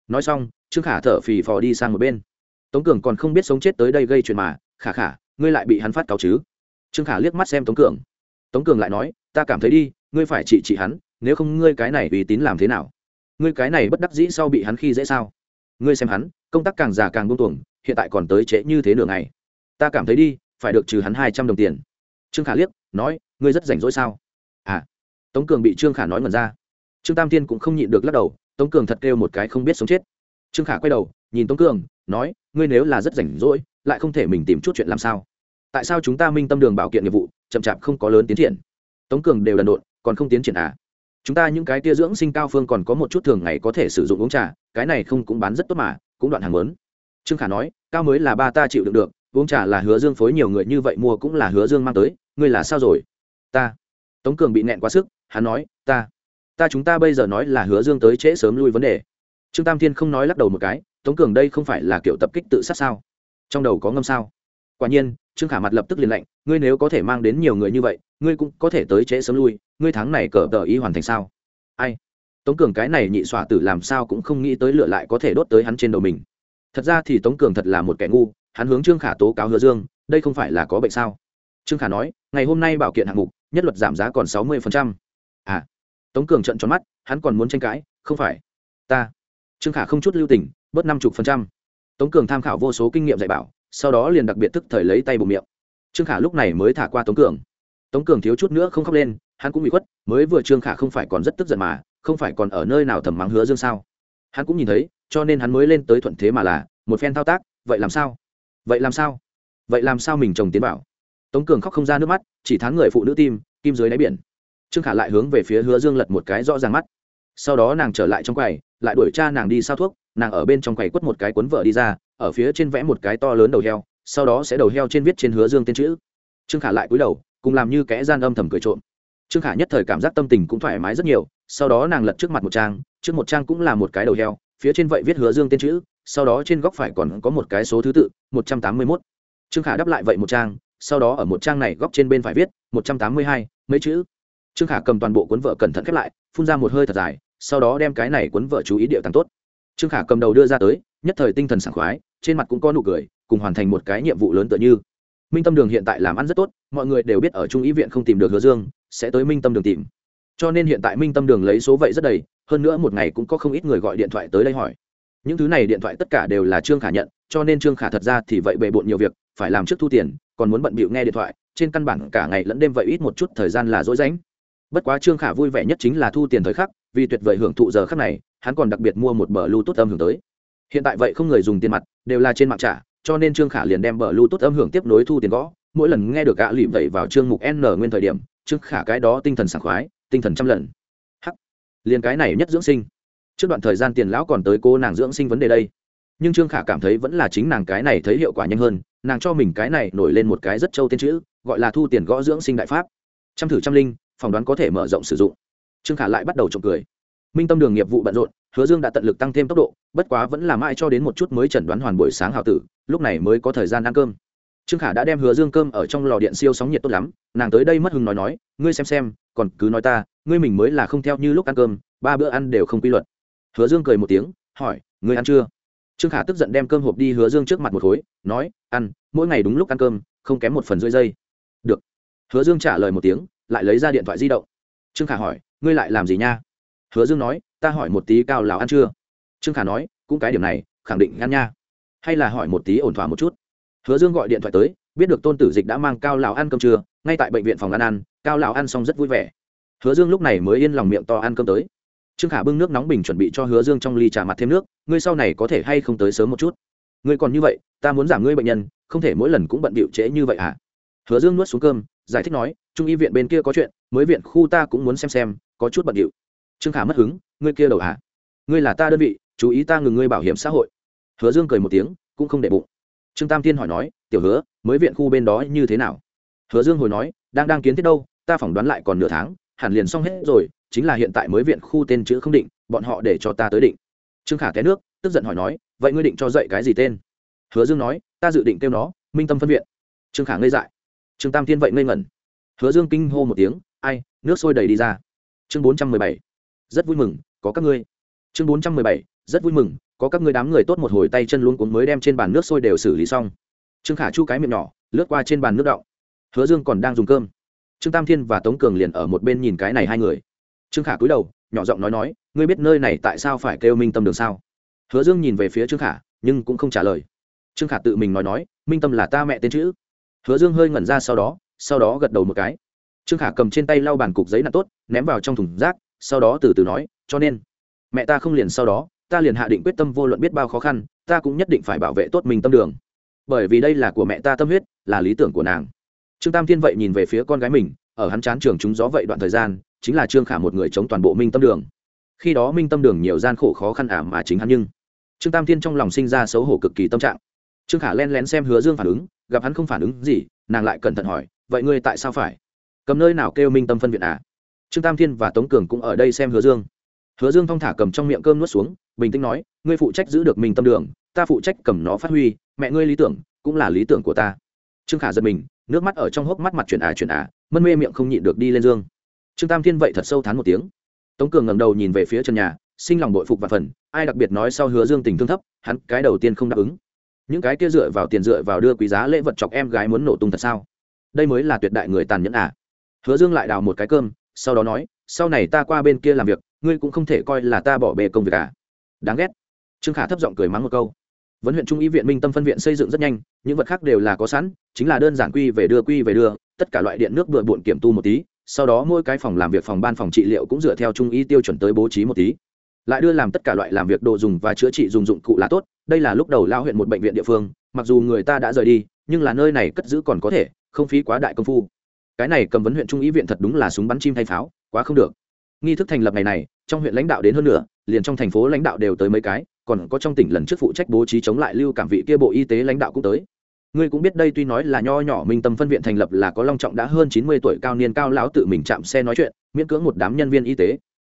Nói xong, trương khả thở phì phò đi sang một bên. Tống cường còn không biết sống chết tới đây gây chuyện mà, khả khả, ngươi lại bị hắn phát cáo chứ? Trương khả liếc mắt xem tống cường. Tống cường lại nói, ta cảm thấy đi, ngươi phải trị trị hắn, nếu không ngươi cái này uy tín làm thế nào? Ngươi cái này bất đắc dĩ sau bị hắn khi dễ sao? Ngươi xem hắn, công tác càng già càng buông tuồng, hiện tại còn tới trễ như thế nửa ngày. Ta cảm thấy đi, phải được trừ hắn hai trăm đồng tiền. Trương khả liếc, nói, ngươi rất rảnh rỗi sao? À. Tống cường bị trương khả nói ngần ra trương tam tiên cũng không nhịn được lắc đầu, tống cường thật kêu một cái không biết sống chết. Trương khả quay đầu, nhìn tống cường, nói, ngươi nếu là rất rảnh rỗi, lại không thể mình tìm chút chuyện làm sao? Tại sao chúng ta minh tâm đường bảo kiện nghiệp vụ, chậm chạp không có lớn tiến triển? Tống cường đều đần độn, còn không tiến triển à? Chúng ta những cái tia dưỡng sinh cao phương còn có một chút thường ngày có thể sử dụng uống trà, cái này không cũng bán rất tốt mà, cũng đoạn hàng lớn. Trương khả nói, cao mới là ba ta chịu đựng được, uống trà là hứa dương phối nhiều người như vậy mua cũng là hứa dương mang tới, ngươi là sao rồi? Ta. Tống cường bị nẹn quá sức, hắn nói, ta ta chúng ta bây giờ nói là hứa dương tới trễ sớm lui vấn đề. Trương tam thiên không nói lắc đầu một cái, tống cường đây không phải là kiểu tập kích tự sát sao? Trong đầu có ngâm sao? Quả nhiên, trương khả mặt lập tức liền lạnh, ngươi nếu có thể mang đến nhiều người như vậy, ngươi cũng có thể tới trễ sớm lui, ngươi tháng này cờ tờ ý hoàn thành sao? Ai? Tống cường cái này nhị xỏa tử làm sao cũng không nghĩ tới lựa lại có thể đốt tới hắn trên đầu mình. Thật ra thì tống cường thật là một kẻ ngu, hắn hướng trương khả tố cáo hứa dương, đây không phải là có bệnh sao? Trương khả nói, ngày hôm nay bảo kiện hạng mục, nhất luật giảm giá còn sáu mươi à tống cường trận tròn mắt, hắn còn muốn tranh cãi, không phải. Ta. Trương khả không chút lưu tình, bớt năm chục phần trăm. Tống cường tham khảo vô số kinh nghiệm dạy bảo, sau đó liền đặc biệt tức thời lấy tay bụng miệng. Trương khả lúc này mới thả qua tống cường. Tống cường thiếu chút nữa không khóc lên, hắn cũng bị khuất, mới vừa trương khả không phải còn rất tức giận mà, không phải còn ở nơi nào thầm mắng hứa dương sao. Hắn cũng nhìn thấy, cho nên hắn mới lên tới thuận thế mà là, một phen thao tác, vậy làm sao? Vậy làm sao? Vậy làm sao mình chồng tiến bảo tống cường khóc không ra nước mắt, chỉ thắng người phụ nữ tim, kim dưới đáy biển trương khả lại hướng về phía hứa dương lật một cái rõ ràng mắt. Sau đó nàng trở lại trong quầy, lại đuổi cha nàng đi sao thuốc, nàng ở bên trong quầy quất một cái cuốn vợ đi ra, ở phía trên vẽ một cái to lớn đầu heo, sau đó sẽ đầu heo trên viết trên hứa dương tên chữ. Trương khả lại cúi đầu, cùng làm như kẽ gian âm thầm cười trộm. Trương khả nhất thời cảm giác tâm tình cũng thoải mái rất nhiều, sau đó nàng lật trước mặt một trang, trước một trang cũng là một cái đầu heo, phía trên vậy viết hứa dương tên chữ, sau đó trên góc phải còn có một cái số thứ tự, một trăm tám mươi mốt. Trương khả đáp lại vậy một trang, sau đó ở một trang này góc trên bên phải viết, một trăm tám mươi hai, mấy chữ? Trương khả cầm toàn bộ cuốn vợ cẩn thận khép lại, phun ra một hơi thật dài, sau đó đem cái này cuốn vợ chú ý điệu tăng tốt. Trương khả cầm đầu đưa ra tới, nhất thời tinh thần sảng khoái, trên mặt cũng có nụ cười, cùng hoàn thành một cái nhiệm vụ lớn tựa như. Minh tâm đường hiện tại làm ăn rất tốt, mọi người đều biết ở trung ý viện không tìm được hứa dương, sẽ tới minh tâm đường tìm. Cho nên hiện tại minh tâm đường lấy số vậy rất đầy, hơn nữa một ngày cũng có không ít người gọi điện thoại tới đây hỏi. Những thứ này điện thoại tất cả đều là trương khả nhận, cho nên trương khả thật ra thì vậy bề bộn nhiều việc, phải làm trước thu tiền, còn muốn bận bịu nghe điện thoại, trên căn bản cả ngày lẫn đêm vậy ít một chút thời gian là dối rãnh bất quá trương khả vui vẻ nhất chính là thu tiền thời khắc, vì tuyệt vời hưởng thụ giờ khắc này, hắn còn đặc biệt mua một bờ lưu tốt âm hưởng tới. Hiện tại vậy không người dùng tiền mặt, đều là trên mạng trả, cho nên trương khả liền đem bờ lưu tốt âm hưởng tiếp nối thu tiền gõ. Mỗi lần nghe được gã lụy vậy vào chương mục n nguyên thời điểm, trương khả cái đó tinh thần sảng khoái, tinh thần trăm lần. Hắc! Liền cái này nhất dưỡng sinh. Trước đoạn thời gian tiền lão còn tới cô nàng dưỡng sinh vấn đề đây. Nhưng trương khả cảm thấy vẫn là chính nàng cái này thấy hiệu quả nhanh hơn, nàng cho mình cái này nổi lên một cái rất trâu tên chữ, gọi là thu tiền gõ dưỡng sinh đại pháp. Trăm thử trăm linh phỏng đoán có thể mở rộng sử dụng. Trương khả lại bắt đầu trộm cười. Minh tâm đường nghiệp vụ bận rộn, hứa dương đã tận lực tăng thêm tốc độ, bất quá vẫn là mãi cho đến một chút mới chẩn đoán hoàn buổi sáng hào tử, lúc này mới có thời gian ăn cơm. Trương khả đã đem hứa dương cơm ở trong lò điện siêu sóng nhiệt tốt lắm, nàng tới đây mất hứng nói nói, ngươi xem xem, còn cứ nói ta, ngươi mình mới là không theo như lúc ăn cơm, ba bữa ăn đều không quy luật. Hứa dương cười một tiếng, hỏi, ngươi ăn chưa? Trương khả tức giận đem cơm hộp đi hứa dương trước mặt một khối, nói, ăn, mỗi ngày đúng lúc ăn cơm, không kém một phần rưỡi giây. Được. Hứa dương trả lời một tiếng lại lấy ra điện thoại di động. Trương khả hỏi, ngươi lại làm gì nha? Hứa dương nói, ta hỏi một tí cao lào ăn chưa? Trương khả nói, cũng cái điểm này, khẳng định ăn nha. Hay là hỏi một tí ổn thỏa một chút? Hứa dương gọi điện thoại tới, biết được tôn tử dịch đã mang cao lào ăn cơm trưa ngay tại bệnh viện phòng ăn ăn, cao lào ăn xong rất vui vẻ. Hứa dương lúc này mới yên lòng miệng to ăn cơm tới. Trương khả bưng nước nóng bình chuẩn bị cho hứa dương trong ly trà mặt thêm nước, ngươi sau này có thể hay không tới sớm một chút? Ngươi còn như vậy, ta muốn giảm ngươi bệnh nhân, không thể mỗi lần cũng bận bịu trễ như vậy hả? Hứa dương nuốt xuống cơm giải thích nói, trung y viện bên kia có chuyện, mới viện khu ta cũng muốn xem xem, có chút bận điệu. Trương khả mất hứng, ngươi kia đầu hả ngươi là ta đơn vị, chú ý ta ngừng ngươi bảo hiểm xã hội. Hứa dương cười một tiếng, cũng không để bụng. Trương tam tiên hỏi nói, tiểu hứa, mới viện khu bên đó như thế nào? Hứa dương hồi nói, đang đang kiến thiết đâu, ta phỏng đoán lại còn nửa tháng, hẳn liền xong hết rồi, chính là hiện tại mới viện khu tên chữ không định, bọn họ để cho ta tới định. Trương khả té nước, tức giận hỏi nói, vậy ngươi định cho dạy cái gì tên? Hứa dương nói, ta dự định kêu nó, minh tâm phân viện. Trương khả ngây dại trương tam thiên vậy ngây ngẩn. Hứa dương kinh hô một tiếng, ai, nước sôi đầy đi ra. Chương bốn trăm mười bảy. Rất vui mừng, có các ngươi. Chương bốn trăm mười bảy, rất vui mừng, có các ngươi đám người tốt một hồi tay chân luôn cuốn mới đem trên bàn nước sôi đều xử lý xong. Trương khả chu cái miệng nhỏ, lướt qua trên bàn nước đọng. Hứa dương còn đang dùng cơm. Trương tam thiên và tống cường liền ở một bên nhìn cái này hai người. Trương khả cúi đầu, nhỏ giọng nói nói, ngươi biết nơi này tại sao phải kêu minh tâm đường sao? Hứa dương nhìn về phía trương khả, nhưng cũng không trả lời. Trương khả tự mình nói nói, minh tâm là ta mẹ tên chữ hứa dương hơi ngẩn ra sau đó sau đó gật đầu một cái. Trương khả cầm trên tay lau bàn cục giấy nặng tốt, ném vào trong thùng rác, sau đó từ từ nói, cho nên, mẹ ta không liền sau đó, ta liền hạ định quyết tâm vô luận biết bao khó khăn, ta cũng nhất định phải bảo vệ tốt mình tâm đường. Bởi vì đây là của mẹ ta tâm huyết, là lý tưởng của nàng. Trương tam thiên vậy nhìn về phía con gái mình, ở hắn chán trường chúng gió vậy đoạn thời gian, chính là trương khả một người chống toàn bộ minh tâm đường. Khi đó minh tâm đường nhiều gian khổ khó khăn ảm mà chính hắn nhưng trương tam thiên trong lòng sinh ra xấu hổ cực kỳ tâm trạng. Trương khả len lén xem hứa dương phản ứng gặp hắn không phản ứng gì, nàng lại cẩn thận hỏi, vậy ngươi tại sao phải? Cầm nơi nào kêu minh tâm phân viện à? Trương tam thiên và tống cường cũng ở đây xem hứa dương. Hứa dương thong thả cầm trong miệng cơm nuốt xuống, bình tĩnh nói, ngươi phụ trách giữ được minh tâm đường, ta phụ trách cầm nó phát huy, mẹ ngươi lý tưởng, cũng là lý tưởng của ta. Trương khả giật mình, nước mắt ở trong hốc mắt mặt chuyển à chuyển à mân mê miệng không nhịn được đi lên dương. Trương tam thiên vậy thật sâu thán một tiếng. Tống cường ngẩng đầu nhìn về phía trần nhà, sinh lòng bội phục và phần, ai đặc biệt nói sau hứa dương tình thương thấp, hắn cái đầu tiên không đáp ứng những cái kia dựa vào tiền dựa vào đưa quý giá lễ vật chọc em gái muốn nổ tung thật sao? Đây mới là tuyệt đại người tàn nhẫn à? Hứa dương lại đào một cái cơm, sau đó nói, sau này ta qua bên kia làm việc, ngươi cũng không thể coi là ta bỏ bê công việc à? Đáng ghét. Trương khả thấp giọng cười mắng một câu. Vấn huyện trung y viện minh tâm phân viện xây dựng rất nhanh, những vật khác đều là có sẵn, chính là đơn giản quy về đưa, quy về đưa, tất cả loại điện nước bừa bộn kiểm tu một tí, sau đó mỗi cái phòng làm việc phòng ban phòng trị liệu cũng dựa theo trung y tiêu chuẩn tới bố trí một tí. Lại đưa làm tất cả loại làm việc đồ dùng và chữa trị dùng dụng cụ là tốt đây là lúc đầu lao huyện một bệnh viện địa phương, mặc dù người ta đã rời đi, nhưng là nơi này cất giữ còn có thể, không phí quá đại công phu. Cái này cầm vấn huyện trung ý viện thật đúng là súng bắn chim thay pháo, quá không được. Nghi thức thành lập ngày này, trong huyện lãnh đạo đến hơn nữa liền trong thành phố lãnh đạo đều tới mấy cái, còn có trong tỉnh lần trước phụ trách bố trí chống lại lưu cảm vị kia bộ y tế lãnh đạo cũng tới. Ngươi cũng biết đây tuy nói là nho nhỏ minh tâm phân viện thành lập là có long trọng đã hơn chín mươi tuổi cao niên cao lão tự mình chạm xe nói chuyện, miễn cưỡng một đám nhân viên y tế.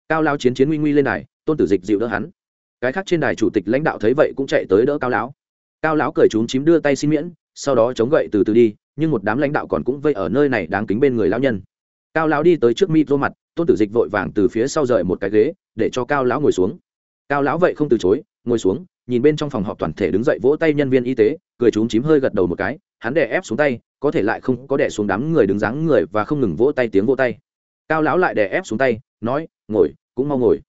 Cao lão chiến chiến nguy nguy lên này tôn tử dịch dịu đỡ hắn cái khác trên đài chủ tịch lãnh đạo thấy vậy cũng chạy tới đỡ cao lão. Cao lão cười trúng chím đưa tay xin miễn, sau đó chống gậy từ từ đi, nhưng một đám lãnh đạo còn cũng vây ở nơi này đáng kính bên người lão nhân. Cao lão đi tới trước mi rô mặt, tôn tử dịch vội vàng từ phía sau rời một cái ghế, để cho cao lão ngồi xuống. Cao lão vậy không từ chối, ngồi xuống, nhìn bên trong phòng họp toàn thể đứng dậy vỗ tay nhân viên y tế, cười trúng chím hơi gật đầu một cái, hắn đè ép xuống tay, có thể lại không có đè xuống đám người đứng dáng người và không ngừng vỗ tay tiếng vỗ tay. Cao lão lại đè ép xuống tay, nói, ngồi, cũng mau ngồi.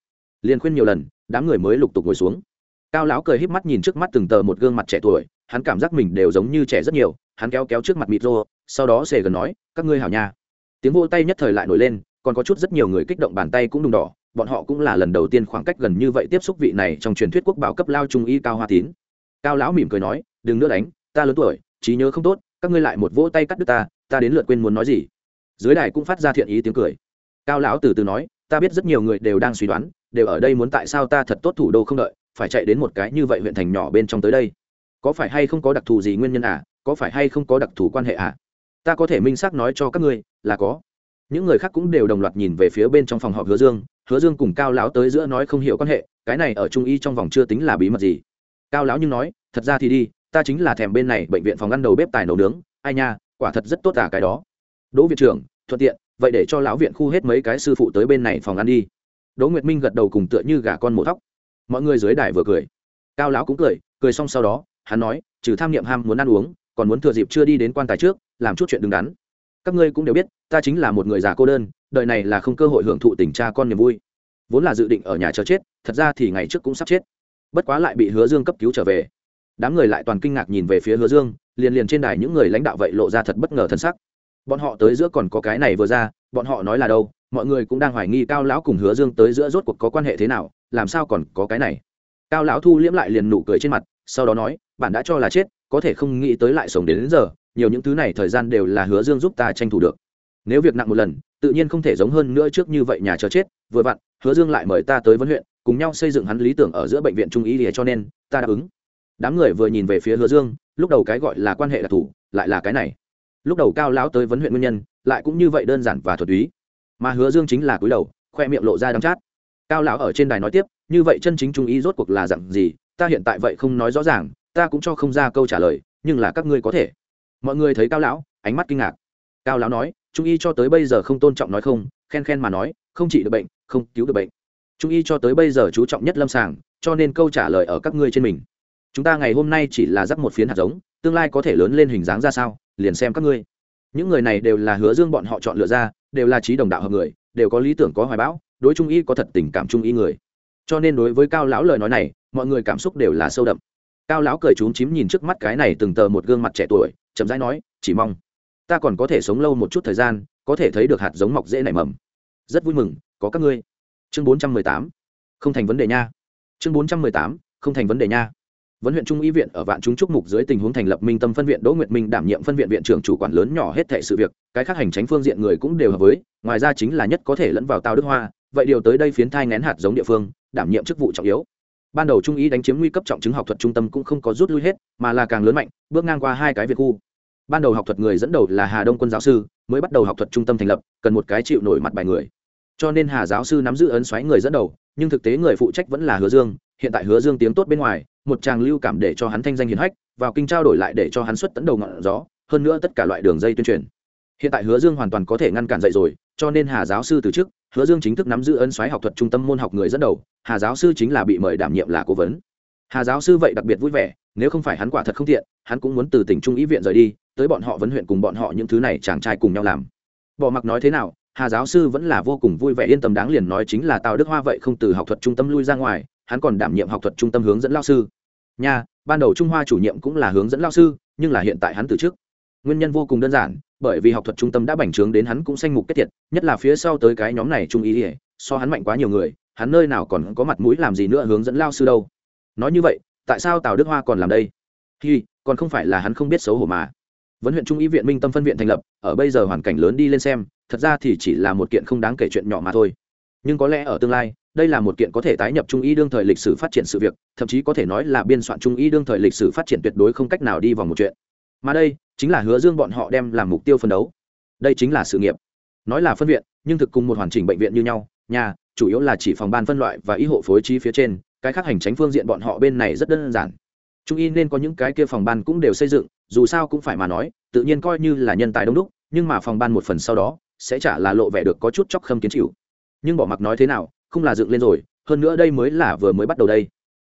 Liền khuyên nhiều lần đám người mới lục tục ngồi xuống. Cao lão cười híp mắt nhìn trước mắt từng tờ một gương mặt trẻ tuổi, hắn cảm giác mình đều giống như trẻ rất nhiều, hắn kéo kéo trước mặt mịt rô sau đó xề gần nói, các ngươi hảo nha. Tiếng vô tay nhất thời lại nổi lên, còn có chút rất nhiều người kích động bàn tay cũng đùng đỏ, bọn họ cũng là lần đầu tiên khoảng cách gần như vậy tiếp xúc vị này trong truyền thuyết quốc bảo cấp lao trung y cao hoa tín. Cao lão mỉm cười nói, đừng nữa đánh, ta lớn tuổi, trí nhớ không tốt, các ngươi lại một vỗ tay cắt đứt ta ta đến lượt quên muốn nói gì. Dưới đài cũng phát ra thiện ý tiếng cười. Cao lão từ từ nói, ta biết rất nhiều người đều đang suy đoán đều ở đây muốn tại sao ta thật tốt thủ đô không đợi, phải chạy đến một cái như vậy huyện thành nhỏ bên trong tới đây? Có phải hay không có đặc thù gì nguyên nhân à? Có phải hay không có đặc thù quan hệ à? Ta có thể minh xác nói cho các ngươi, là có. Những người khác cũng đều đồng loạt nhìn về phía bên trong phòng họp hứa dương. Hứa dương cùng cao lão tới giữa nói không hiểu quan hệ, cái này ở trung y trong vòng chưa tính là bí mật gì. Cao lão nhưng nói, thật ra thì đi, ta chính là thèm bên này bệnh viện phòng ăn đầu bếp tài nấu nướng, ai nha, quả thật rất tốt cả cái đó. Đỗ viện trưởng, thuận tiện, vậy để cho lão viện khu hết mấy cái sư phụ tới bên này phòng ăn đi đỗ nguyệt minh gật đầu cùng tựa như gà con mổ thóc. Mọi người dưới đài vừa cười. Cao lão cũng cười cười xong sau đó, hắn nói, trừ tham niệm ham muốn ăn uống, còn muốn thừa dịp chưa đi đến quan tài trước, làm chút chuyện đứng đắn. Các ngươi cũng đều biết, ta chính là một người già cô đơn, đời này là không cơ hội hưởng thụ tình cha con niềm vui. Vốn là dự định ở nhà chờ chết, thật ra thì ngày trước cũng sắp chết. Bất quá lại bị hứa dương cấp cứu trở về. Đám người lại toàn kinh ngạc nhìn về phía hứa dương, liền liền trên đài những người lãnh đạo vậy lộ ra thật bất ngờ thân sắc. Bọn họ tới giữa còn có cái này vừa ra, bọn họ nói là đâu? Mọi người cũng đang hoài nghi cao lão cùng hứa dương tới giữa rốt cuộc có quan hệ thế nào làm sao còn có cái này. Cao lão thu liễm lại liền nụ cười trên mặt sau đó nói bạn đã cho là chết có thể không nghĩ tới lại sống đến, đến giờ nhiều những thứ này thời gian đều là hứa dương giúp ta tranh thủ được. Nếu việc nặng một lần tự nhiên không thể giống hơn nữa trước như vậy nhà chờ chết vừa vặn hứa dương lại mời ta tới vấn huyện cùng nhau xây dựng hắn lý tưởng ở giữa bệnh viện trung ý lìa cho nên ta đáp ứng. Đám người vừa nhìn về phía hứa dương lúc đầu cái gọi là quan hệ đặc thù lại là cái này. Lúc đầu cao lão tới vấn huyện nguyên nhân lại cũng như vậy đơn giản và thuật túy mà hứa dương chính là cúi đầu, khoe miệng lộ ra đắm chát. Cao lão ở trên đài nói tiếp, như vậy chân chính trung ý rốt cuộc là dặn gì? Ta hiện tại vậy không nói rõ ràng, ta cũng cho không ra câu trả lời, nhưng là các ngươi có thể. Mọi người thấy cao lão, ánh mắt kinh ngạc. Cao lão nói, trung y cho tới bây giờ không tôn trọng nói không, khen khen mà nói, không trị được bệnh, không cứu được bệnh. Trung y cho tới bây giờ chú trọng nhất lâm sàng, cho nên câu trả lời ở các ngươi trên mình. Chúng ta ngày hôm nay chỉ là dắt một phiến hạt giống, tương lai có thể lớn lên hình dáng ra sao, liền xem các ngươi. Những người này đều là hứa dương bọn họ chọn lựa ra đều là trí đồng đạo hợp người, đều có lý tưởng có hoài bão, đối trung y có thật tình cảm trung y người. Cho nên đối với cao lão lời nói này, mọi người cảm xúc đều là sâu đậm. Cao lão cười trúng chím nhìn trước mắt cái này từng tờ một gương mặt trẻ tuổi, chậm rãi nói, chỉ mong ta còn có thể sống lâu một chút thời gian, có thể thấy được hạt giống mọc dễ nảy mầm. Rất vui mừng, có các ngươi. Chương bốn trăm mười tám. Không thành vấn đề nha. Chương bốn trăm mười tám, không thành vấn đề nha vấn huyện trung y viện ở vạn chúng trúc mục dưới tình huống thành lập minh tâm phân viện, đỗ nguyệt minh đảm nhiệm phân viện viện trưởng chủ quản lớn nhỏ hết thệ sự việc, cái khác hành tránh phương diện người cũng đều hợp với, ngoài ra chính là nhất có thể lẫn vào tao đức hoa, vậy điều tới đây phiến thai ngén hạt giống địa phương, đảm nhiệm chức vụ trọng yếu. Ban đầu trung y đánh chiếm nguy cấp trọng chứng học thuật trung tâm cũng không có rút lui hết, mà là càng lớn mạnh, bước ngang qua hai cái việc khu. Ban đầu học thuật người dẫn đầu là hà đông quân giáo sư, mới bắt đầu học thuật trung tâm thành lập, cần một cái chịu nổi mặt bài người. Cho nên hà giáo sư nắm giữ ấn xoáy người dẫn đầu, nhưng thực tế người phụ trách vẫn là hứa dương, hiện tại hứa dương tiếng tốt bên ngoài một tràng lưu cảm để cho hắn thanh danh hiền hách, vào kinh trao đổi lại để cho hắn xuất tấn đầu ngọn gió, hơn nữa tất cả loại đường dây tuyên truyền. Hiện tại hứa dương hoàn toàn có thể ngăn cản dậy rồi, cho nên hà giáo sư từ chức, hứa dương chính thức nắm giữ ấn xoáy học thuật trung tâm môn học người dẫn đầu, hà giáo sư chính là bị mời đảm nhiệm là cố vấn. Hà giáo sư vậy đặc biệt vui vẻ, nếu không phải hắn quả thật không tiện, hắn cũng muốn từ tỉnh trung ý viện rời đi, tới bọn họ vấn huyện cùng bọn họ những thứ này chàng trai cùng nhau làm. Bỏ mặc nói thế nào, hà giáo sư vẫn là vô cùng vui vẻ yên tâm đáng liền nói chính là tào đức hoa vậy không từ học thuật trung tâm lui ra ngoài, hắn còn đảm nhiệm học thuật trung tâm hướng dẫn lao sư nha, ban đầu trung hoa chủ nhiệm cũng là hướng dẫn lao sư, nhưng là hiện tại hắn từ chức. Nguyên nhân vô cùng đơn giản, bởi vì học thuật trung tâm đã bành trướng đến hắn cũng sanh mục kết thiệt nhất là phía sau tới cái nhóm này trung ý ỉa so hắn mạnh quá nhiều người, hắn nơi nào còn có mặt mũi làm gì nữa hướng dẫn lao sư đâu. Nói như vậy, tại sao tào đức hoa còn làm đây? Hi, còn không phải là hắn không biết xấu hổ mà. Vấn huyện trung ý viện minh tâm phân viện thành lập, ở bây giờ hoàn cảnh lớn đi lên xem, thật ra thì chỉ là một kiện không đáng kể chuyện nhỏ mà thôi. Nhưng có lẽ ở tương lai đây là một kiện có thể tái nhập trung y đương thời lịch sử phát triển sự việc, thậm chí có thể nói là biên soạn trung y đương thời lịch sử phát triển tuyệt đối không cách nào đi vào một chuyện. Mà đây chính là hứa dương bọn họ đem làm mục tiêu phân đấu. Đây chính là sự nghiệp. Nói là phân viện, nhưng thực cùng một hoàn chỉnh bệnh viện như nhau, nhà, chủ yếu là chỉ phòng ban phân loại và y hộ phối trí phía trên, cái khác hành tránh phương diện bọn họ bên này rất đơn giản. Trung y nên có những cái kia phòng ban cũng đều xây dựng, dù sao cũng phải mà nói, tự nhiên coi như là nhân tài đông đúc, nhưng mà phòng ban một phần sau đó, sẽ chả là lộ vẻ được có chút chóc khâm kiến chịu. Nhưng bỏ mặc nói thế nào không là dựng lên rồi, hơn nữa đây mới là vừa mới bắt đầu đây.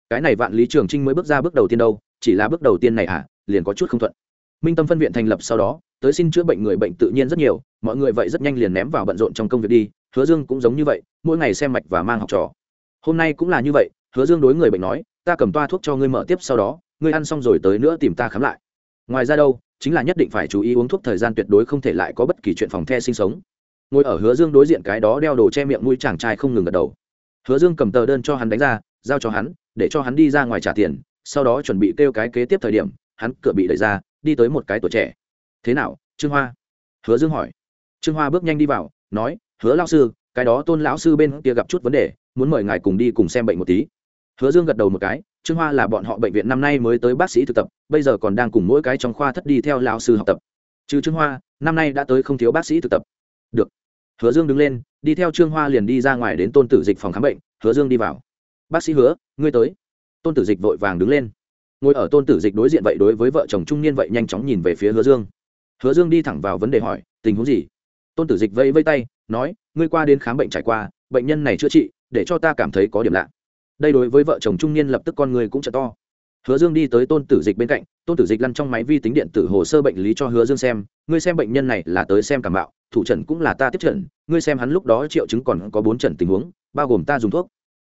Cái này vạn lý trường trinh mới bước ra bước đầu tiên đâu, chỉ là bước đầu tiên này à liền có chút không thuận. Minh tâm phân viện thành lập sau đó, tới xin chữa bệnh người bệnh tự nhiên rất nhiều, mọi người vậy rất nhanh liền ném vào bận rộn trong công việc đi, hứa dương cũng giống như vậy, mỗi ngày xem mạch và mang học trò. Hôm nay cũng là như vậy, hứa dương đối người bệnh nói, ta cầm toa thuốc cho ngươi mở tiếp sau đó, ngươi ăn xong rồi tới nữa tìm ta khám lại. Ngoài ra đâu, chính là nhất định phải chú ý uống thuốc thời gian tuyệt đối không thể lại có bất kỳ chuyện phòng the sinh sống ngồi ở hứa dương đối diện cái đó đeo đồ che miệng mũi chàng trai không ngừng gật đầu. Hứa dương cầm tờ đơn cho hắn đánh ra, giao cho hắn, để cho hắn đi ra ngoài trả tiền, sau đó chuẩn bị kêu cái kế tiếp thời điểm, hắn cửa bị đẩy ra, đi tới một cái tuổi trẻ. Thế nào, trương hoa? Hứa dương hỏi. Trương hoa bước nhanh đi vào, nói, hứa lao sư, cái đó tôn lão sư bên kia gặp chút vấn đề, muốn mời ngài cùng đi cùng xem bệnh một tí. Hứa dương gật đầu một cái, trương hoa là bọn họ bệnh viện năm nay mới tới bác sĩ thực tập, bây giờ còn đang cùng mỗi cái trong khoa thất đi theo lão sư học tập. Trừ trương hoa, năm nay đã tới không thiếu bác sĩ thực tập. Được hứa dương đứng lên, đi theo trương hoa liền đi ra ngoài đến tôn tử dịch phòng khám bệnh. Hứa dương đi vào. Bác sĩ hứa, ngươi tới. Tôn tử dịch vội vàng đứng lên. Ngồi ở tôn tử dịch đối diện vậy đối với vợ chồng trung niên vậy nhanh chóng nhìn về phía hứa dương. Hứa dương đi thẳng vào vấn đề hỏi, tình huống gì? Tôn tử dịch vẫy vây tay, nói, ngươi qua đến khám bệnh trải qua, bệnh nhân này chữa trị, để cho ta cảm thấy có điểm lạ. Đây đối với vợ chồng trung niên lập tức con người cũng t to hứa dương đi tới tôn tử dịch bên cạnh, tôn tử dịch lăn trong máy vi tính điện tử hồ sơ bệnh lý cho hứa dương xem, ngươi xem bệnh nhân này là tới xem cảm bạo thủ trần cũng là ta tiếp trần, ngươi xem hắn lúc đó triệu chứng còn có bốn trần tình huống, bao gồm ta dùng thuốc.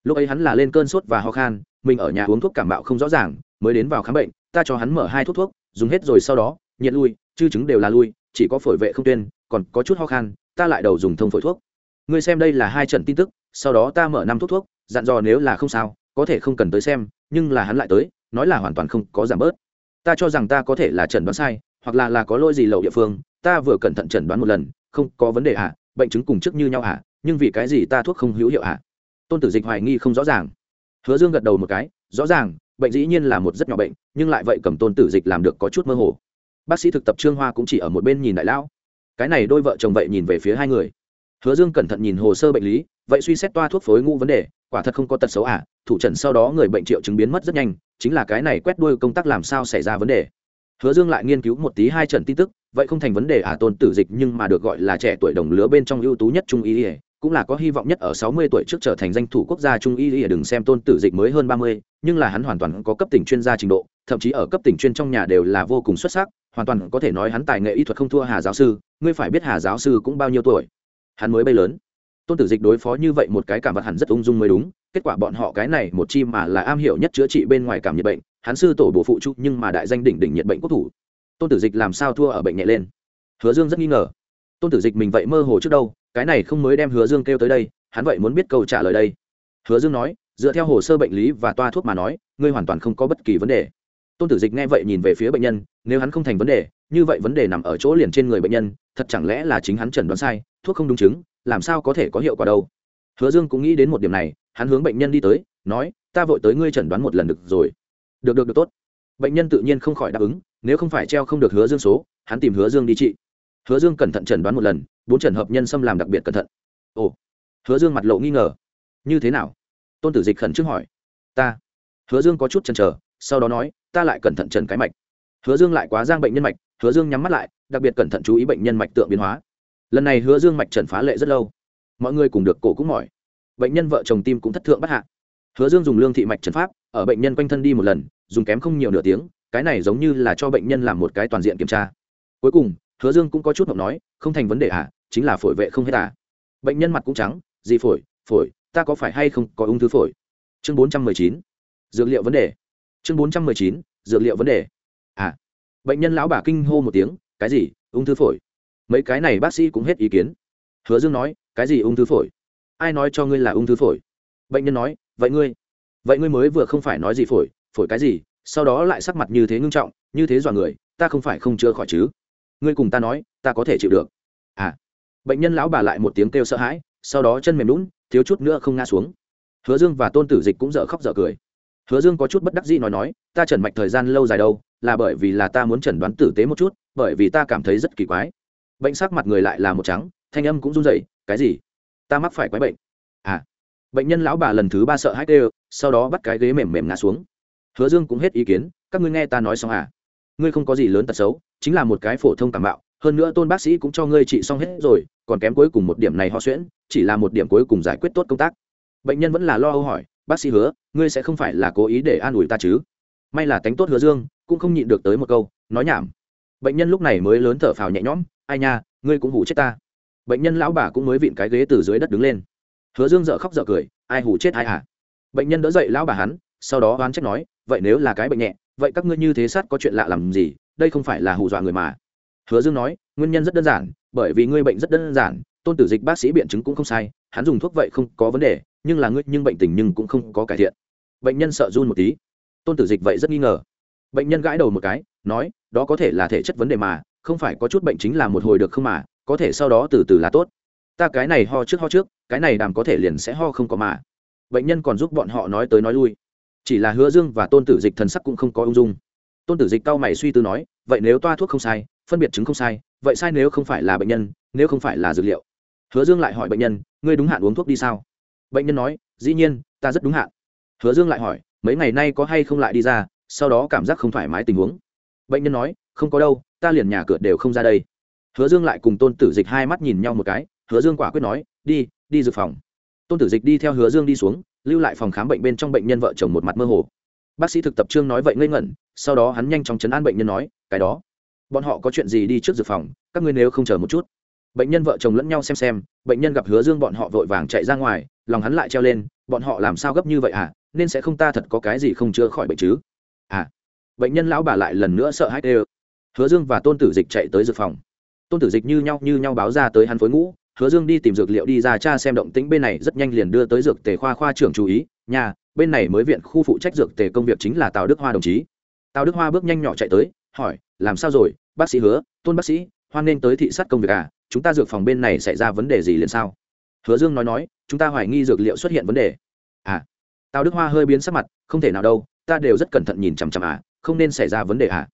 Lúc ấy hắn là lên cơn sốt và ho khan, mình ở nhà uống thuốc cảm bạo không rõ ràng, mới đến vào khám bệnh, ta cho hắn mở hai thuốc thuốc, dùng hết rồi sau đó, nhiệt lui, chư chứng đều là lui, chỉ có phổi vệ không tuyên, còn có chút ho khan, ta lại đầu dùng thông phổi thuốc. Ngươi xem đây là hai trận tin tức, sau đó ta mở năm thuốc thuốc, dặn dò nếu là không sao, có thể không cần tới xem, nhưng là hắn lại tới nói là hoàn toàn không có giảm bớt. Ta cho rằng ta có thể là chẩn đoán sai, hoặc là là có lỗi gì lậu địa phương, ta vừa cẩn thận chẩn đoán một lần, không có vấn đề ạ, bệnh chứng cùng trước như nhau ạ, nhưng vì cái gì ta thuốc không hữu hiệu ạ? Tôn tử dịch hoài nghi không rõ ràng. Hứa dương gật đầu một cái, rõ ràng, bệnh dĩ nhiên là một rất nhỏ bệnh, nhưng lại vậy cầm tôn tử dịch làm được có chút mơ hồ. Bác sĩ thực tập trương hoa cũng chỉ ở một bên nhìn đại lão. Cái này đôi vợ chồng vậy nhìn về phía hai người. Hứa dương cẩn thận nhìn hồ sơ bệnh lý, vậy suy xét toa thuốc phối ngũ vấn đề, quả thật không có tật xấu ạ thủ trần sau đó người bệnh triệu chứng biến mất rất nhanh, chính là cái này quét đuôi công tác làm sao xảy ra vấn đề. Hứa dương lại nghiên cứu một tí hai trận tin tức, vậy không thành vấn đề à tôn tử dịch nhưng mà được gọi là trẻ tuổi đồng lứa bên trong ưu tú nhất trung y ỉa cũng là có hy vọng nhất ở sáu mươi tuổi trước trở thành danh thủ quốc gia trung y ỉa đừng xem tôn tử dịch mới hơn ba mươi, nhưng là hắn hoàn toàn có cấp tỉnh chuyên gia trình độ, thậm chí ở cấp tỉnh chuyên trong nhà đều là vô cùng xuất sắc, hoàn toàn có thể nói hắn tài nghệ y thuật không thua hà giáo sư, ngươi phải biết hà giáo sư cũng bao nhiêu tuổi. Hắn mới bay lớn tôn tử dịch đối phó như vậy một cái cảm vật hẳn rất ung dung mới đúng. Kết quả bọn họ cái này một chi mà là am hiểu nhất chữa trị bên ngoài cảm nhiệt bệnh. Hắn sư tổ bổ phụ trụ nhưng mà đại danh đỉnh đỉnh nhiệt bệnh quốc thủ. Tôn tử dịch làm sao thua ở bệnh nhẹ lên? Hứa dương rất nghi ngờ. Tôn tử dịch mình vậy mơ hồ trước đâu, cái này không mới đem hứa dương kêu tới đây, hắn vậy muốn biết câu trả lời đây. Hứa dương nói, dựa theo hồ sơ bệnh lý và toa thuốc mà nói, ngươi hoàn toàn không có bất kỳ vấn đề. Tôn tử dịch nghe vậy nhìn về phía bệnh nhân, nếu hắn không thành vấn đề, như vậy vấn đề nằm ở chỗ liền trên người bệnh nhân, thật chẳng lẽ là chính hắn chẩn đoán sai, thuốc không đúng chứng làm sao có thể có hiệu quả đâu. Hứa dương cũng nghĩ đến một điểm này, hắn hướng bệnh nhân đi tới, nói, ta vội tới ngươi chẩn đoán một lần được rồi. Được được được, tốt. Bệnh nhân tự nhiên không khỏi đáp ứng, nếu không phải treo không được hứa dương số, hắn tìm hứa dương đi trị. Hứa dương cẩn thận chẩn đoán một lần, bốn trần hợp nhân xâm làm đặc biệt cẩn thận. Ồ. Hứa dương mặt lộ nghi ngờ. Như thế nào? Tôn tử dịch khẩn trương hỏi. Ta. Hứa dương có chút chần chờ, sau đó nói, ta lại cẩn thận trần cái mạch. Hứa dương lại quá giang bệnh nhân mạch, hứa dương nhắm mắt lại, đặc biệt cẩn thận chú ý bệnh nhân mạch tượng biến hóa lần này hứa dương mạch trần phá lệ rất lâu. Mọi người cùng được cổ cũng mỏi. Bệnh nhân vợ chồng tim cũng thất thượng bất hạ. Hứa dương dùng lương thị mạch trần pháp, ở bệnh nhân quanh thân đi một lần, dùng kém không nhiều nửa tiếng, cái này giống như là cho bệnh nhân làm một cái toàn diện kiểm tra. Cuối cùng, hứa dương cũng có chút mộng nói, không thành vấn đề à chính là phổi vệ không hết à. Bệnh nhân mặt cũng trắng, gì phổi phổi, ta có phải hay không có ung thư phổi? Chương bốn trăm mười chín, dược liệu vấn đề. Chương bốn trăm mười chín, dược liệu vấn đề. À bệnh nhân lão bà kinh hô một tiếng, cái gì, ung thư phổi? Mấy cái này bác sĩ cũng hết ý kiến. Hứa dương nói, cái gì ung thư phổi? Ai nói cho ngươi là ung thư phổi? Bệnh nhân nói, vậy ngươi vậy ngươi mới vừa không phải nói gì phổi phổi cái gì, sau đó lại sắc mặt như thế ngưng trọng, như thế dọa người, ta không phải không chữa khỏi chứ? Ngươi cùng ta nói, ta có thể chịu được. À. Bệnh nhân lão bà lại một tiếng kêu sợ hãi, sau đó chân mềm lún, thiếu chút nữa không ngã xuống. Hứa dương và tôn tử dịch cũng dở khóc dở cười. Hứa dương có chút bất đắc dĩ nói nói, ta chẩn mạch thời gian lâu dài đâu, là bởi vì là ta muốn chẩn đoán tử tế một chút, bởi vì ta cảm thấy rất kỳ quái bệnh sắc mặt người lại là một trắng, thanh âm cũng run rẩy, cái gì? Ta mắc phải quái bệnh. À. Bệnh nhân lão bà lần thứ ba sợ hãi đều sau đó bắt cái ghế mềm mềm ngã xuống. Hứa dương cũng hết ý kiến, các ngươi nghe ta nói xong à? Ngươi không có gì lớn tật xấu, chính là một cái phổ thông cảm bạo hơn nữa tôn bác sĩ cũng cho ngươi trị xong hết rồi, còn kém cuối cùng một điểm này họ xuyễn, chỉ là một điểm cuối cùng giải quyết tốt công tác. Bệnh nhân vẫn là lo âu hỏi, bác sĩ hứa, ngươi sẽ không phải là cố ý để an ủi ta chứ? May là tánh tốt hứa dương, cũng không nhịn được tới một câu, nói nhảm. Bệnh nhân lúc này mới lớn thở phào nhẹ nhõm ai nha, ngươi cũng hủ chết ta. Bệnh nhân lão bà cũng mới vịn cái ghế từ dưới đất đứng lên. Hứa dương dợ khóc dợ cười, ai hủ chết ai à bệnh nhân đỡ dậy lão bà hắn, sau đó oán trách nói, vậy nếu là cái bệnh nhẹ, vậy các ngươi như thế sát có chuyện lạ làm gì, đây không phải là hù dọa người mà. Hứa dương nói, nguyên nhân rất đơn giản, bởi vì ngươi bệnh rất đơn giản, tôn tử dịch bác sĩ biện chứng cũng không sai, hắn dùng thuốc vậy không có vấn đề, nhưng là ngươi nhưng bệnh tình nhưng cũng không có cải thiện. Bệnh nhân sợ run một tí. Tôn tử dịch vậy rất nghi ngờ. Bệnh nhân gãi đầu một cái, nói, đó có thể là thể chất vấn đề mà không phải có chút bệnh chính là một hồi được không mà, có thể sau đó từ từ là tốt. Ta cái này ho trước ho trước, cái này đàm có thể liền sẽ ho không có mà. Bệnh nhân còn giúp bọn họ nói tới nói lui. Chỉ là hứa dương và tôn tử dịch thần sắc cũng không có ung dung. Tôn tử dịch cao mày suy tư nói, vậy nếu toa thuốc không sai, phân biệt chứng không sai, vậy sai nếu không phải là bệnh nhân, nếu không phải là dược liệu. Hứa dương lại hỏi bệnh nhân, ngươi đúng hạn uống thuốc đi sao? Bệnh nhân nói, dĩ nhiên, ta rất đúng hạn. Hứa dương lại hỏi, mấy ngày nay có hay không lại đi ra, sau đó cảm giác không thoải mái tình huống. Bệnh nhân nói, không có đâu ta liền nhà cửa đều không ra đây. Hứa dương lại cùng tôn tử dịch hai mắt nhìn nhau một cái, hứa dương quả quyết nói, đi đi dự phòng. Tôn tử dịch đi theo hứa dương đi xuống, lưu lại phòng khám bệnh bên trong bệnh nhân vợ chồng một mặt mơ hồ. Bác sĩ thực tập trương nói vậy ngây ngẩn, sau đó hắn nhanh chóng chấn an bệnh nhân nói, cái đó, bọn họ có chuyện gì đi trước dự phòng, các ngươi nếu không chờ một chút. Bệnh nhân vợ chồng lẫn nhau xem xem, bệnh nhân gặp hứa dương bọn họ vội vàng chạy ra ngoài, lòng hắn lại treo lên, bọn họ làm sao gấp như vậy à? Nên sẽ không ta thật có cái gì không chữa khỏi bệnh chứ? À. Bệnh nhân lão bà lại lần nữa sợ hãi tê hứa dương và tôn tử dịch chạy tới dược phòng. Tôn tử dịch như nhau như nhau báo ra tới hắn phối ngũ. Hứa dương đi tìm dược liệu đi ra cha xem động tĩnh bên này, rất nhanh liền đưa tới dược tề khoa khoa trưởng chú ý. Nhà, bên này mới viện khu phụ trách dược tề công việc chính là tào đức hoa đồng chí. Tào đức hoa bước nhanh nhỏ chạy tới, hỏi, làm sao rồi? Bác sĩ hứa, tôn bác sĩ, hoan nên tới thị sát công việc à? Chúng ta dược phòng bên này xảy ra vấn đề gì liền sao? Hứa dương nói nói, chúng ta hoài nghi dược liệu xuất hiện vấn đề. À. Tào đức hoa hơi biến sắc mặt, không thể nào đâu, ta đều rất cẩn thận nhìn chằm chằm à không nên xảy ra vấn đề à?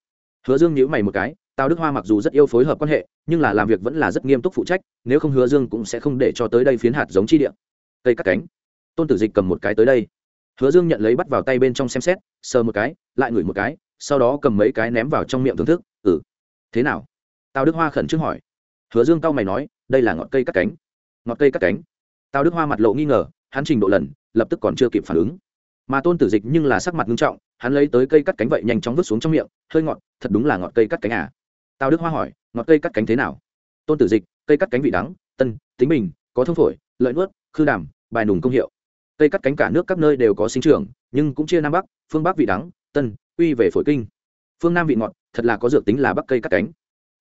Hứa dương nhíu mày một cái, tào đức hoa mặc dù rất yêu phối hợp quan hệ, nhưng là làm việc vẫn là rất nghiêm túc phụ trách, nếu không hứa dương cũng sẽ không để cho tới đây phiến hạt giống chi địa. Cây cắt cánh. Tôn tử dịch cầm một cái tới đây. Hứa dương nhận lấy bắt vào tay bên trong xem xét, sờ một cái, lại ngửi một cái, sau đó cầm mấy cái ném vào trong miệng thưởng thức ừ thế nào? Tào đức hoa khẩn trương hỏi. Hứa dương cau mày nói, đây là ngọn cây cắt cánh. Ngọn cây cắt cánh? Tào đức hoa mặt lộ nghi ngờ, hắn trình độ lần, lập tức còn chưa kịp phản ứng mà tôn tử dịch nhưng là sắc mặt nghiêm trọng, hắn lấy tới cây cắt cánh vậy nhanh chóng vứt xuống trong miệng, hơi ngọt, thật đúng là ngọt cây cắt cánh à? Tào đức hoa hỏi, ngọt cây cắt cánh thế nào? Tôn tử dịch, cây cắt cánh vị đắng, tân, tính bình, có thông phổi, lợi nuốt, khư đàm, bài nùng công hiệu. Cây cắt cánh cả nước các nơi đều có sinh trưởng, nhưng cũng chia nam bắc, phương bắc vị đắng, tân uy về phổi kinh. Phương nam vị ngọt, thật là có dược tính là bắc cây cắt cánh.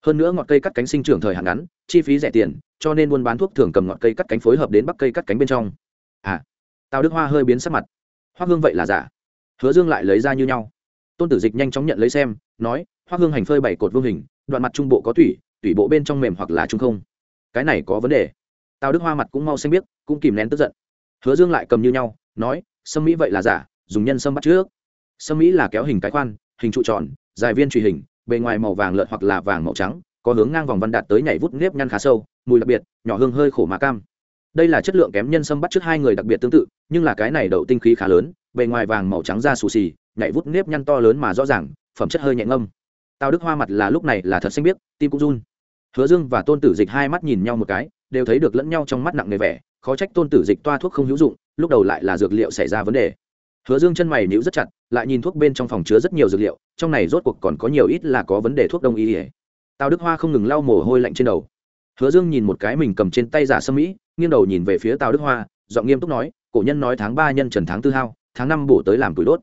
Hơn nữa ngọt cây cắt cánh sinh trưởng thời hạn ngắn, chi phí rẻ tiền, cho nên buôn bán thuốc thường cầm ngọt cây cắt cánh phối hợp đến bắc cây cắt cánh bên trong. À tào đức hoa hơi biến sắc mặt hoa hương vậy là giả? Hứa dương lại lấy ra như nhau. Tôn tử dịch nhanh chóng nhận lấy xem, nói hoa hương hành phơi bảy cột vương hình, đoạn mặt trung bộ có tủy tủy bộ bên trong mềm hoặc là trung không? Cái này có vấn đề. Tào đức hoa mặt cũng mau xanh biết cũng kìm nén tức giận. Hứa dương lại cầm như nhau, nói, sâm mỹ vậy là giả, dùng nhân sâm bắt trước. Sâm mỹ là kéo hình cái khoan, hình trụ tròn, dài viên truy hình, bề ngoài màu vàng lợn hoặc là vàng màu trắng, có hướng ngang vòng văn đạt tới nhảy vút nếp nhăn khá sâu, mùi đặc biệt, nhỏ hương hơi khổ mà cam đây là chất lượng kém nhân sâm bắt trước hai người đặc biệt tương tự, nhưng là cái này đậu tinh khí khá lớn, bề ngoài vàng màu trắng da xù xì, nhảy vút nếp nhăn to lớn mà rõ ràng, phẩm chất hơi nhẹ ngâm. Tào đức hoa mặt là lúc này là thật xanh biết tim cũng run. Hứa dương và tôn tử dịch hai mắt nhìn nhau một cái, đều thấy được lẫn nhau trong mắt nặng nề vẻ, khó trách tôn tử dịch toa thuốc không hữu dụng, lúc đầu lại là dược liệu xảy ra vấn đề. Hứa dương chân mày níu rất chặt, lại nhìn thuốc bên trong phòng chứa rất nhiều dược liệu, trong này rốt cuộc còn có nhiều ít là có vấn đề thuốc đông y. Tào đức hoa không ngừng lau mồ hôi lạnh trên đầu hứa dương nhìn một cái mình cầm trên tay giả sâm mỹ, nghiêng đầu nhìn về phía tào đức hoa, giọng nghiêm túc nói, cổ nhân nói tháng ba nhân trần tháng tư hao, tháng năm bổ tới làm tuổi đốt.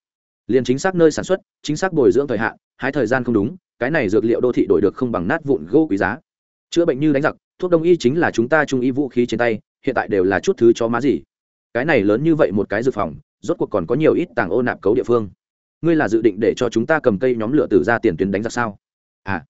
Liền chính xác nơi sản xuất, chính xác bồi dưỡng thời hạn, hái thời gian không đúng, cái này dược liệu đô thị đổi được không bằng nát vụn gỗ quý giá. Chữa bệnh như đánh giặc, thuốc đông y chính là chúng ta trung y vũ khí trên tay, hiện tại đều là chút thứ cho má gì. Cái này lớn như vậy một cái dược phòng, rốt cuộc còn có nhiều ít tàng ô nạp cấu địa phương. Ngươi là dự định để cho chúng ta cầm cây nhóm lửa tử ra tiền tuyến đánh giặc sao? À.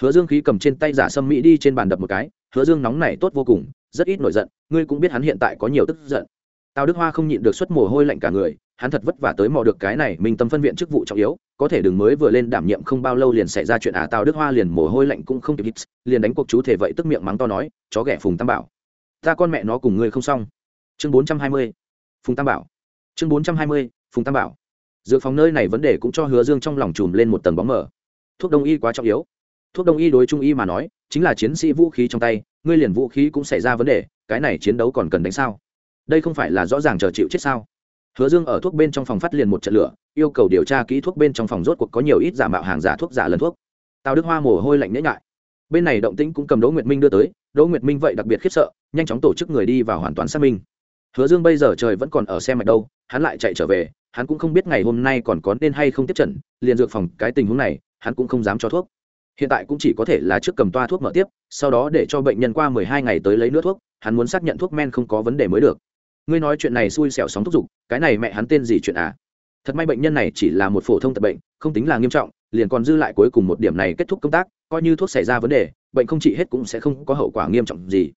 Hứa dương khí cầm trên tay giả sâm mỹ đi trên bàn đập một cái hứa dương nóng này tốt vô cùng, rất ít nổi giận, ngươi cũng biết hắn hiện tại có nhiều tức giận. Tào đức hoa không nhịn được xuất mồ hôi lạnh cả người, hắn thật vất vả tới mò được cái này mình tâm phân viện chức vụ trọng yếu, có thể đừng mới vừa lên đảm nhiệm không bao lâu liền xảy ra chuyện à tào đức hoa liền mồ hôi lạnh cũng không kịp hít liền đánh cuộc chú thể vậy tức miệng mắng to nói, chó ghẻ phùng tam bảo, ta con mẹ nó cùng ngươi không xong. Chương bốn trăm hai mươi, phùng tam bảo. Chương bốn trăm hai mươi, phùng tam bảo. Dược phòng nơi này vấn đề cũng cho hứa dương trong lòng chùm lên một tầng bóng mờ. Thuốc đông y quá trọng yếu thuốc đông y đối trung y mà nói, chính là chiến sĩ vũ khí trong tay, ngươi liền vũ khí cũng xảy ra vấn đề, cái này chiến đấu còn cần đánh sao? Đây không phải là rõ ràng chờ chịu chết sao? Hứa dương ở thuốc bên trong phòng phát liền một trận lửa, yêu cầu điều tra kỹ thuốc bên trong phòng rốt cuộc có nhiều ít giả mạo hàng giả thuốc giả lần thuốc. Tào đức hoa mồ hôi lạnh nhễ ngại bên này động tĩnh cũng cầm đỗ nguyệt minh đưa tới, đỗ nguyệt minh vậy đặc biệt khiếp sợ, nhanh chóng tổ chức người đi vào hoàn toàn xác minh. Hứa dương bây giờ trời vẫn còn ở xe mạch đâu, hắn lại chạy trở về, hắn cũng không biết ngày hôm nay còn có nên hay không tiếp trận, liền dược phòng, cái tình huống này, hắn cũng không dám cho thuốc hiện tại cũng chỉ có thể là trước cầm toa thuốc mở tiếp, sau đó để cho bệnh nhân qua mười hai ngày tới lấy nước thuốc, hắn muốn xác nhận thuốc men không có vấn đề mới được. Ngươi nói chuyện này xui xẻo sóng thúc giục, cái này mẹ hắn tên gì chuyện à? Thật may bệnh nhân này chỉ là một phổ thông tật bệnh, không tính là nghiêm trọng, liền còn dư lại cuối cùng một điểm này kết thúc công tác, coi như thuốc xảy ra vấn đề, bệnh không trị hết cũng sẽ không có hậu quả nghiêm trọng gì.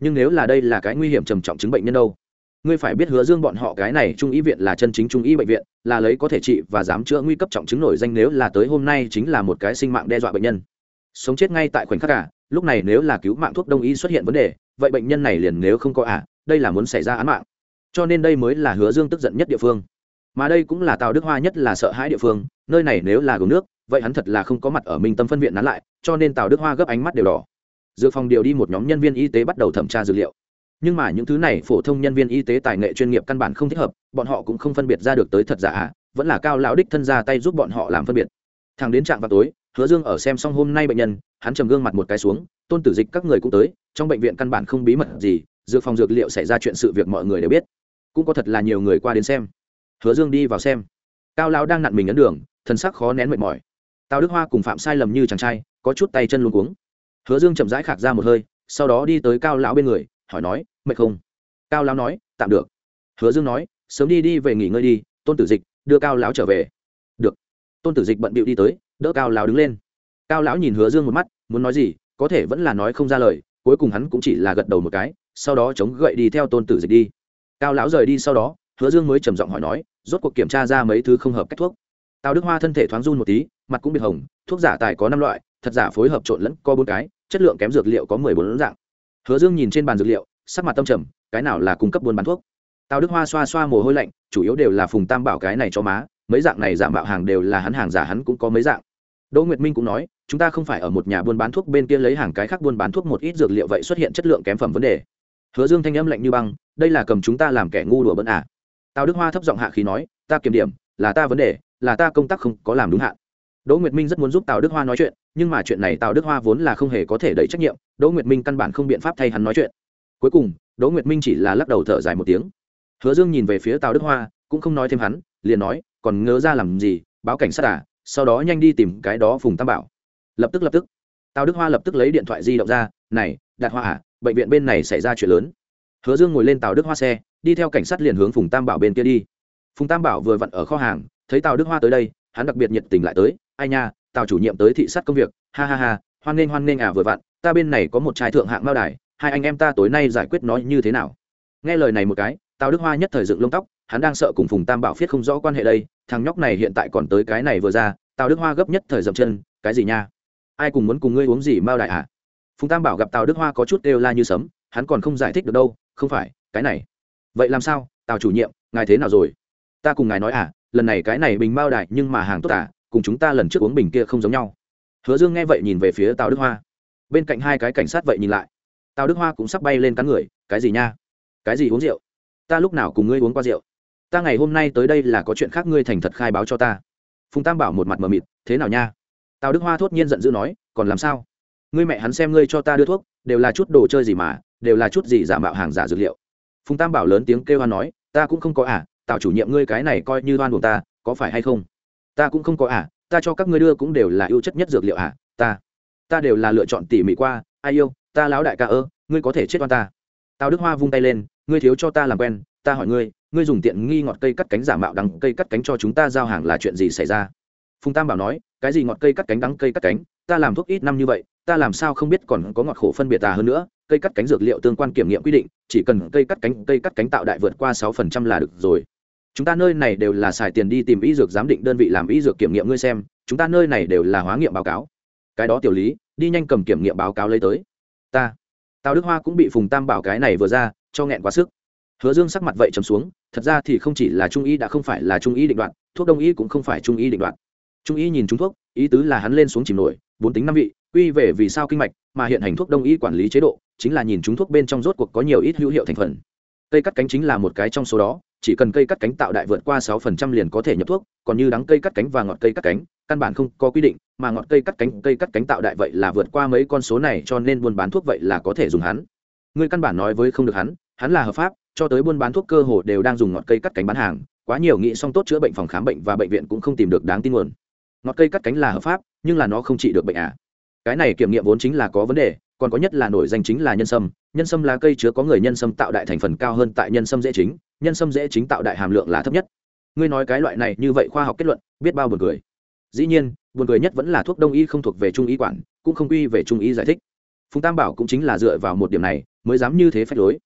Nhưng nếu là đây là cái nguy hiểm trầm trọng chứng bệnh nhân đâu? Ngươi phải biết hứa dương bọn họ cái này trung y viện là chân chính trung y bệnh viện là lấy có thể trị và dám chữa nguy cấp trọng chứng nổi danh nếu là tới hôm nay chính là một cái sinh mạng đe dọa bệnh nhân. Sống chết ngay tại khoảnh khắc cả à, lúc này nếu là cứu mạng thuốc đông y xuất hiện vấn đề vậy bệnh nhân này liền nếu không có à đây là muốn xảy ra án mạng. Cho nên đây mới là hứa dương tức giận nhất địa phương. Mà đây cũng là tào đức hoa nhất là sợ hãi địa phương nơi này nếu là gồm nước vậy hắn thật là không có mặt ở minh tâm phân viện nán lại cho nên tào đức hoa gấp ánh mắt đều đỏ. Dược phòng điều đi một nhóm nhân viên y tế bắt đầu thẩm tra dược liệu nhưng mà những thứ này phổ thông nhân viên y tế tài nghệ chuyên nghiệp căn bản không thích hợp, bọn họ cũng không phân biệt ra được tới thật giả, vẫn là cao lão đích thân ra tay giúp bọn họ làm phân biệt. Thằng đến trạng vào tối, hứa dương ở xem xong hôm nay bệnh nhân, hắn trầm gương mặt một cái xuống, tôn tử dịch các người cũng tới, trong bệnh viện căn bản không bí mật gì, dược phòng dược liệu xảy ra chuyện sự việc mọi người đều biết, cũng có thật là nhiều người qua đến xem. Hứa dương đi vào xem. Cao lão đang nặn mình ấn đường, thần sắc khó nén mệt mỏi. Tào đức hoa cùng phạm sai lầm như chàng trai, có chút tay chân luôn cuống. Hứa dương chậm rãi khạc ra một hơi, sau đó đi tới cao lão bên người, hỏi nói mệt không? Cao lão nói, tạm được. Hứa dương nói, sớm đi đi về nghỉ ngơi đi, tôn tử dịch đưa cao lão trở về. Được. Tôn tử dịch bận bịu đi tới, đỡ cao lão đứng lên. Cao lão nhìn hứa dương một mắt, muốn nói gì, có thể vẫn là nói không ra lời, cuối cùng hắn cũng chỉ là gật đầu một cái, sau đó chống gậy đi theo tôn tử dịch đi. Cao lão rời đi sau đó, hứa dương mới trầm giọng hỏi nói, rốt cuộc kiểm tra ra mấy thứ không hợp cách thuốc? Tào đức hoa thân thể thoáng run một tí, mặt cũng bị hồng, thuốc giả tài có năm loại, thật giả phối hợp trộn lẫn có bốn cái, chất lượng kém dược liệu có mười bốn dạng. Hứa dương nhìn trên bàn dược liệu sắc mặt tâm trầm, cái nào là cung cấp buôn bán thuốc? Tào đức hoa xoa xoa mồ hôi lạnh, chủ yếu đều là phùng tam bảo cái này cho má, mấy dạng này giảm bạo hàng đều là hắn hàng giả hắn cũng có mấy dạng. Đỗ nguyệt minh cũng nói, chúng ta không phải ở một nhà buôn bán thuốc bên kia lấy hàng cái khác buôn bán thuốc một ít dược liệu vậy xuất hiện chất lượng kém phẩm vấn đề. Hứa dương thanh âm lạnh như băng, đây là cầm chúng ta làm kẻ ngu đùa bẩn à. tào đức hoa thấp giọng hạ khí nói, ta kiểm điểm, là ta vấn đề, là ta công tác không có làm đúng hạn. Đỗ nguyệt minh rất muốn giúp tào đức hoa nói chuyện, nhưng mà chuyện này tào đức hoa vốn là không hề có thể đẩy trách nhiệm, đỗ nguyệt minh căn bản không biện pháp thay hắn nói chuyện cuối cùng, đỗ nguyệt minh chỉ là lắc đầu thở dài một tiếng. Hứa dương nhìn về phía tào đức hoa, cũng không nói thêm hắn, liền nói, còn ngớ ra làm gì? Báo cảnh sát à sau đó nhanh đi tìm cái đó phùng tam bảo. Lập tức lập tức. Tào đức hoa lập tức lấy điện thoại di động ra, này, đạt hoa à bệnh viện bên này xảy ra chuyện lớn. Hứa dương ngồi lên tàu đức hoa xe, đi theo cảnh sát liền hướng phùng tam bảo bên kia đi. Phùng tam bảo vừa vặn ở kho hàng, thấy tàu đức hoa tới đây, hắn đặc biệt nhiệt tình lại tới, ai nha tàu chủ nhiệm tới thị sát công việc, ha ha ha, hoan nghênh hoan nghênh à vừa vặn, ta bên này có một trai thượng hạng mao đài hai anh em ta tối nay giải quyết nó như thế nào? Nghe lời này một cái, tào đức hoa nhất thời dựng lông tóc, hắn đang sợ cùng phùng tam bảo phiết không rõ quan hệ đây, thằng nhóc này hiện tại còn tới cái này vừa ra, tào đức hoa gấp nhất thời dậm chân, cái gì nha? Ai cùng muốn cùng ngươi uống gì mao đại à phùng tam bảo gặp tào đức hoa có chút đều la như sấm, hắn còn không giải thích được đâu, không phải, cái này. Vậy làm sao? Tào chủ nhiệm, ngài thế nào rồi? Ta cùng ngài nói à lần này cái này bình mao đại nhưng mà hàng tốt à cùng chúng ta lần trước uống bình kia không giống nhau. Hứa dương nghe vậy nhìn về phía tào đức hoa. Bên cạnh hai cái cảnh sát vậy nhìn lại tào đức hoa cũng sắp bay lên cắn người, cái gì nha? Cái gì uống rượu? Ta lúc nào cùng ngươi uống qua rượu? Ta ngày hôm nay tới đây là có chuyện khác ngươi thành thật khai báo cho ta. Phùng tam bảo một mặt mờ mịt, thế nào nha? Tào đức hoa thốt nhiên giận dữ nói, còn làm sao? Ngươi mẹ hắn xem ngươi cho ta đưa thuốc, đều là chút đồ chơi gì mà, đều là chút gì giả mạo hàng giả dược liệu. Phùng tam bảo lớn tiếng kêu hoan nói, ta cũng không có à tạo chủ nhiệm ngươi cái này coi như đoan buộc ta, có phải hay không? Ta cũng không có à ta cho các ngươi đưa cũng đều là ưu chất nhất dược liệu à ta ta đều là lựa chọn tỉ mỉ qua, ai yêu ta lão đại ca ơ, ngươi có thể chết oan ta. Tào đức hoa vung tay lên, ngươi thiếu cho ta làm quen, ta hỏi ngươi ngươi dùng tiện nghi ngọt cây cắt cánh giả mạo đắng cây cắt cánh cho chúng ta giao hàng là chuyện gì xảy ra? Phùng tam bảo nói, cái gì ngọt cây cắt cánh đắng cây cắt cánh, ta làm thuốc ít năm như vậy, ta làm sao không biết còn có ngọt khổ phân biệt tà hơn nữa, cây cắt cánh dược liệu tương quan kiểm nghiệm quy định, chỉ cần cây cắt cánh, cây cắt cánh tạo đại vượt qua sáu phần trăm là được rồi. Chúng ta nơi này đều là xài tiền đi tìm y dược giám định đơn vị làm y dược kiểm nghiệm ngươi xem, chúng ta nơi này đều là hóa nghiệm báo cáo. Cái đó tiểu lý, đi nhanh cầm kiểm nghiệm báo cáo lấy tới ta. Tào đức hoa cũng bị phùng tam bảo cái này vừa ra, cho nghẹn quá sức. Hứa dương sắc mặt vậy trầm xuống, thật ra thì không chỉ là trung y đã không phải là trung y định đoạn, thuốc đông y cũng không phải trung y định đoạn. Trung y nhìn chúng thuốc, ý tứ là hắn lên xuống chìm nổi, bốn tính năm vị, quy về vì sao kinh mạch, mà hiện hành thuốc đông y quản lý chế độ, chính là nhìn chúng thuốc bên trong rốt cuộc có nhiều ít hữu hiệu thành phần. Cây cắt cánh chính là một cái trong số đó, chỉ cần cây cắt cánh tạo đại vượt qua sáu phần trăm liền có thể nhập thuốc, còn như đắng cây cắt cánh và ngọt cây cắt cánh căn bản không có quy định, mà ngọn cây cắt cánh, cây cắt cánh tạo đại vậy là vượt qua mấy con số này cho nên buôn bán thuốc vậy là có thể dùng hắn. Người căn bản nói với không được hắn hắn là hợp pháp, cho tới buôn bán thuốc cơ hồ đều đang dùng ngọn cây cắt cánh bán hàng, quá nhiều nghĩ song tốt chữa bệnh phòng khám bệnh và bệnh viện cũng không tìm được đáng tin nguồn. Ngọn cây cắt cánh là hợp pháp, nhưng là nó không trị được bệnh à. Cái này kiểm nghiệm vốn chính là có vấn đề, còn có nhất là nổi danh chính là nhân sâm. Nhân sâm là cây chứa có người nhân sâm tạo đại thành phần cao hơn tại nhân sâm dễ chính, nhân sâm dễ chính tạo đại hàm lượng là thấp nhất. Ngươi nói cái loại này như vậy khoa học kết luận, biết bao buồn cười dĩ nhiên, buồn cười nhất vẫn là thuốc đông y không thuộc về trung y quản, cũng không quy về trung y giải thích. Phùng tam bảo cũng chính là dựa vào một điểm này mới dám như thế phách lối.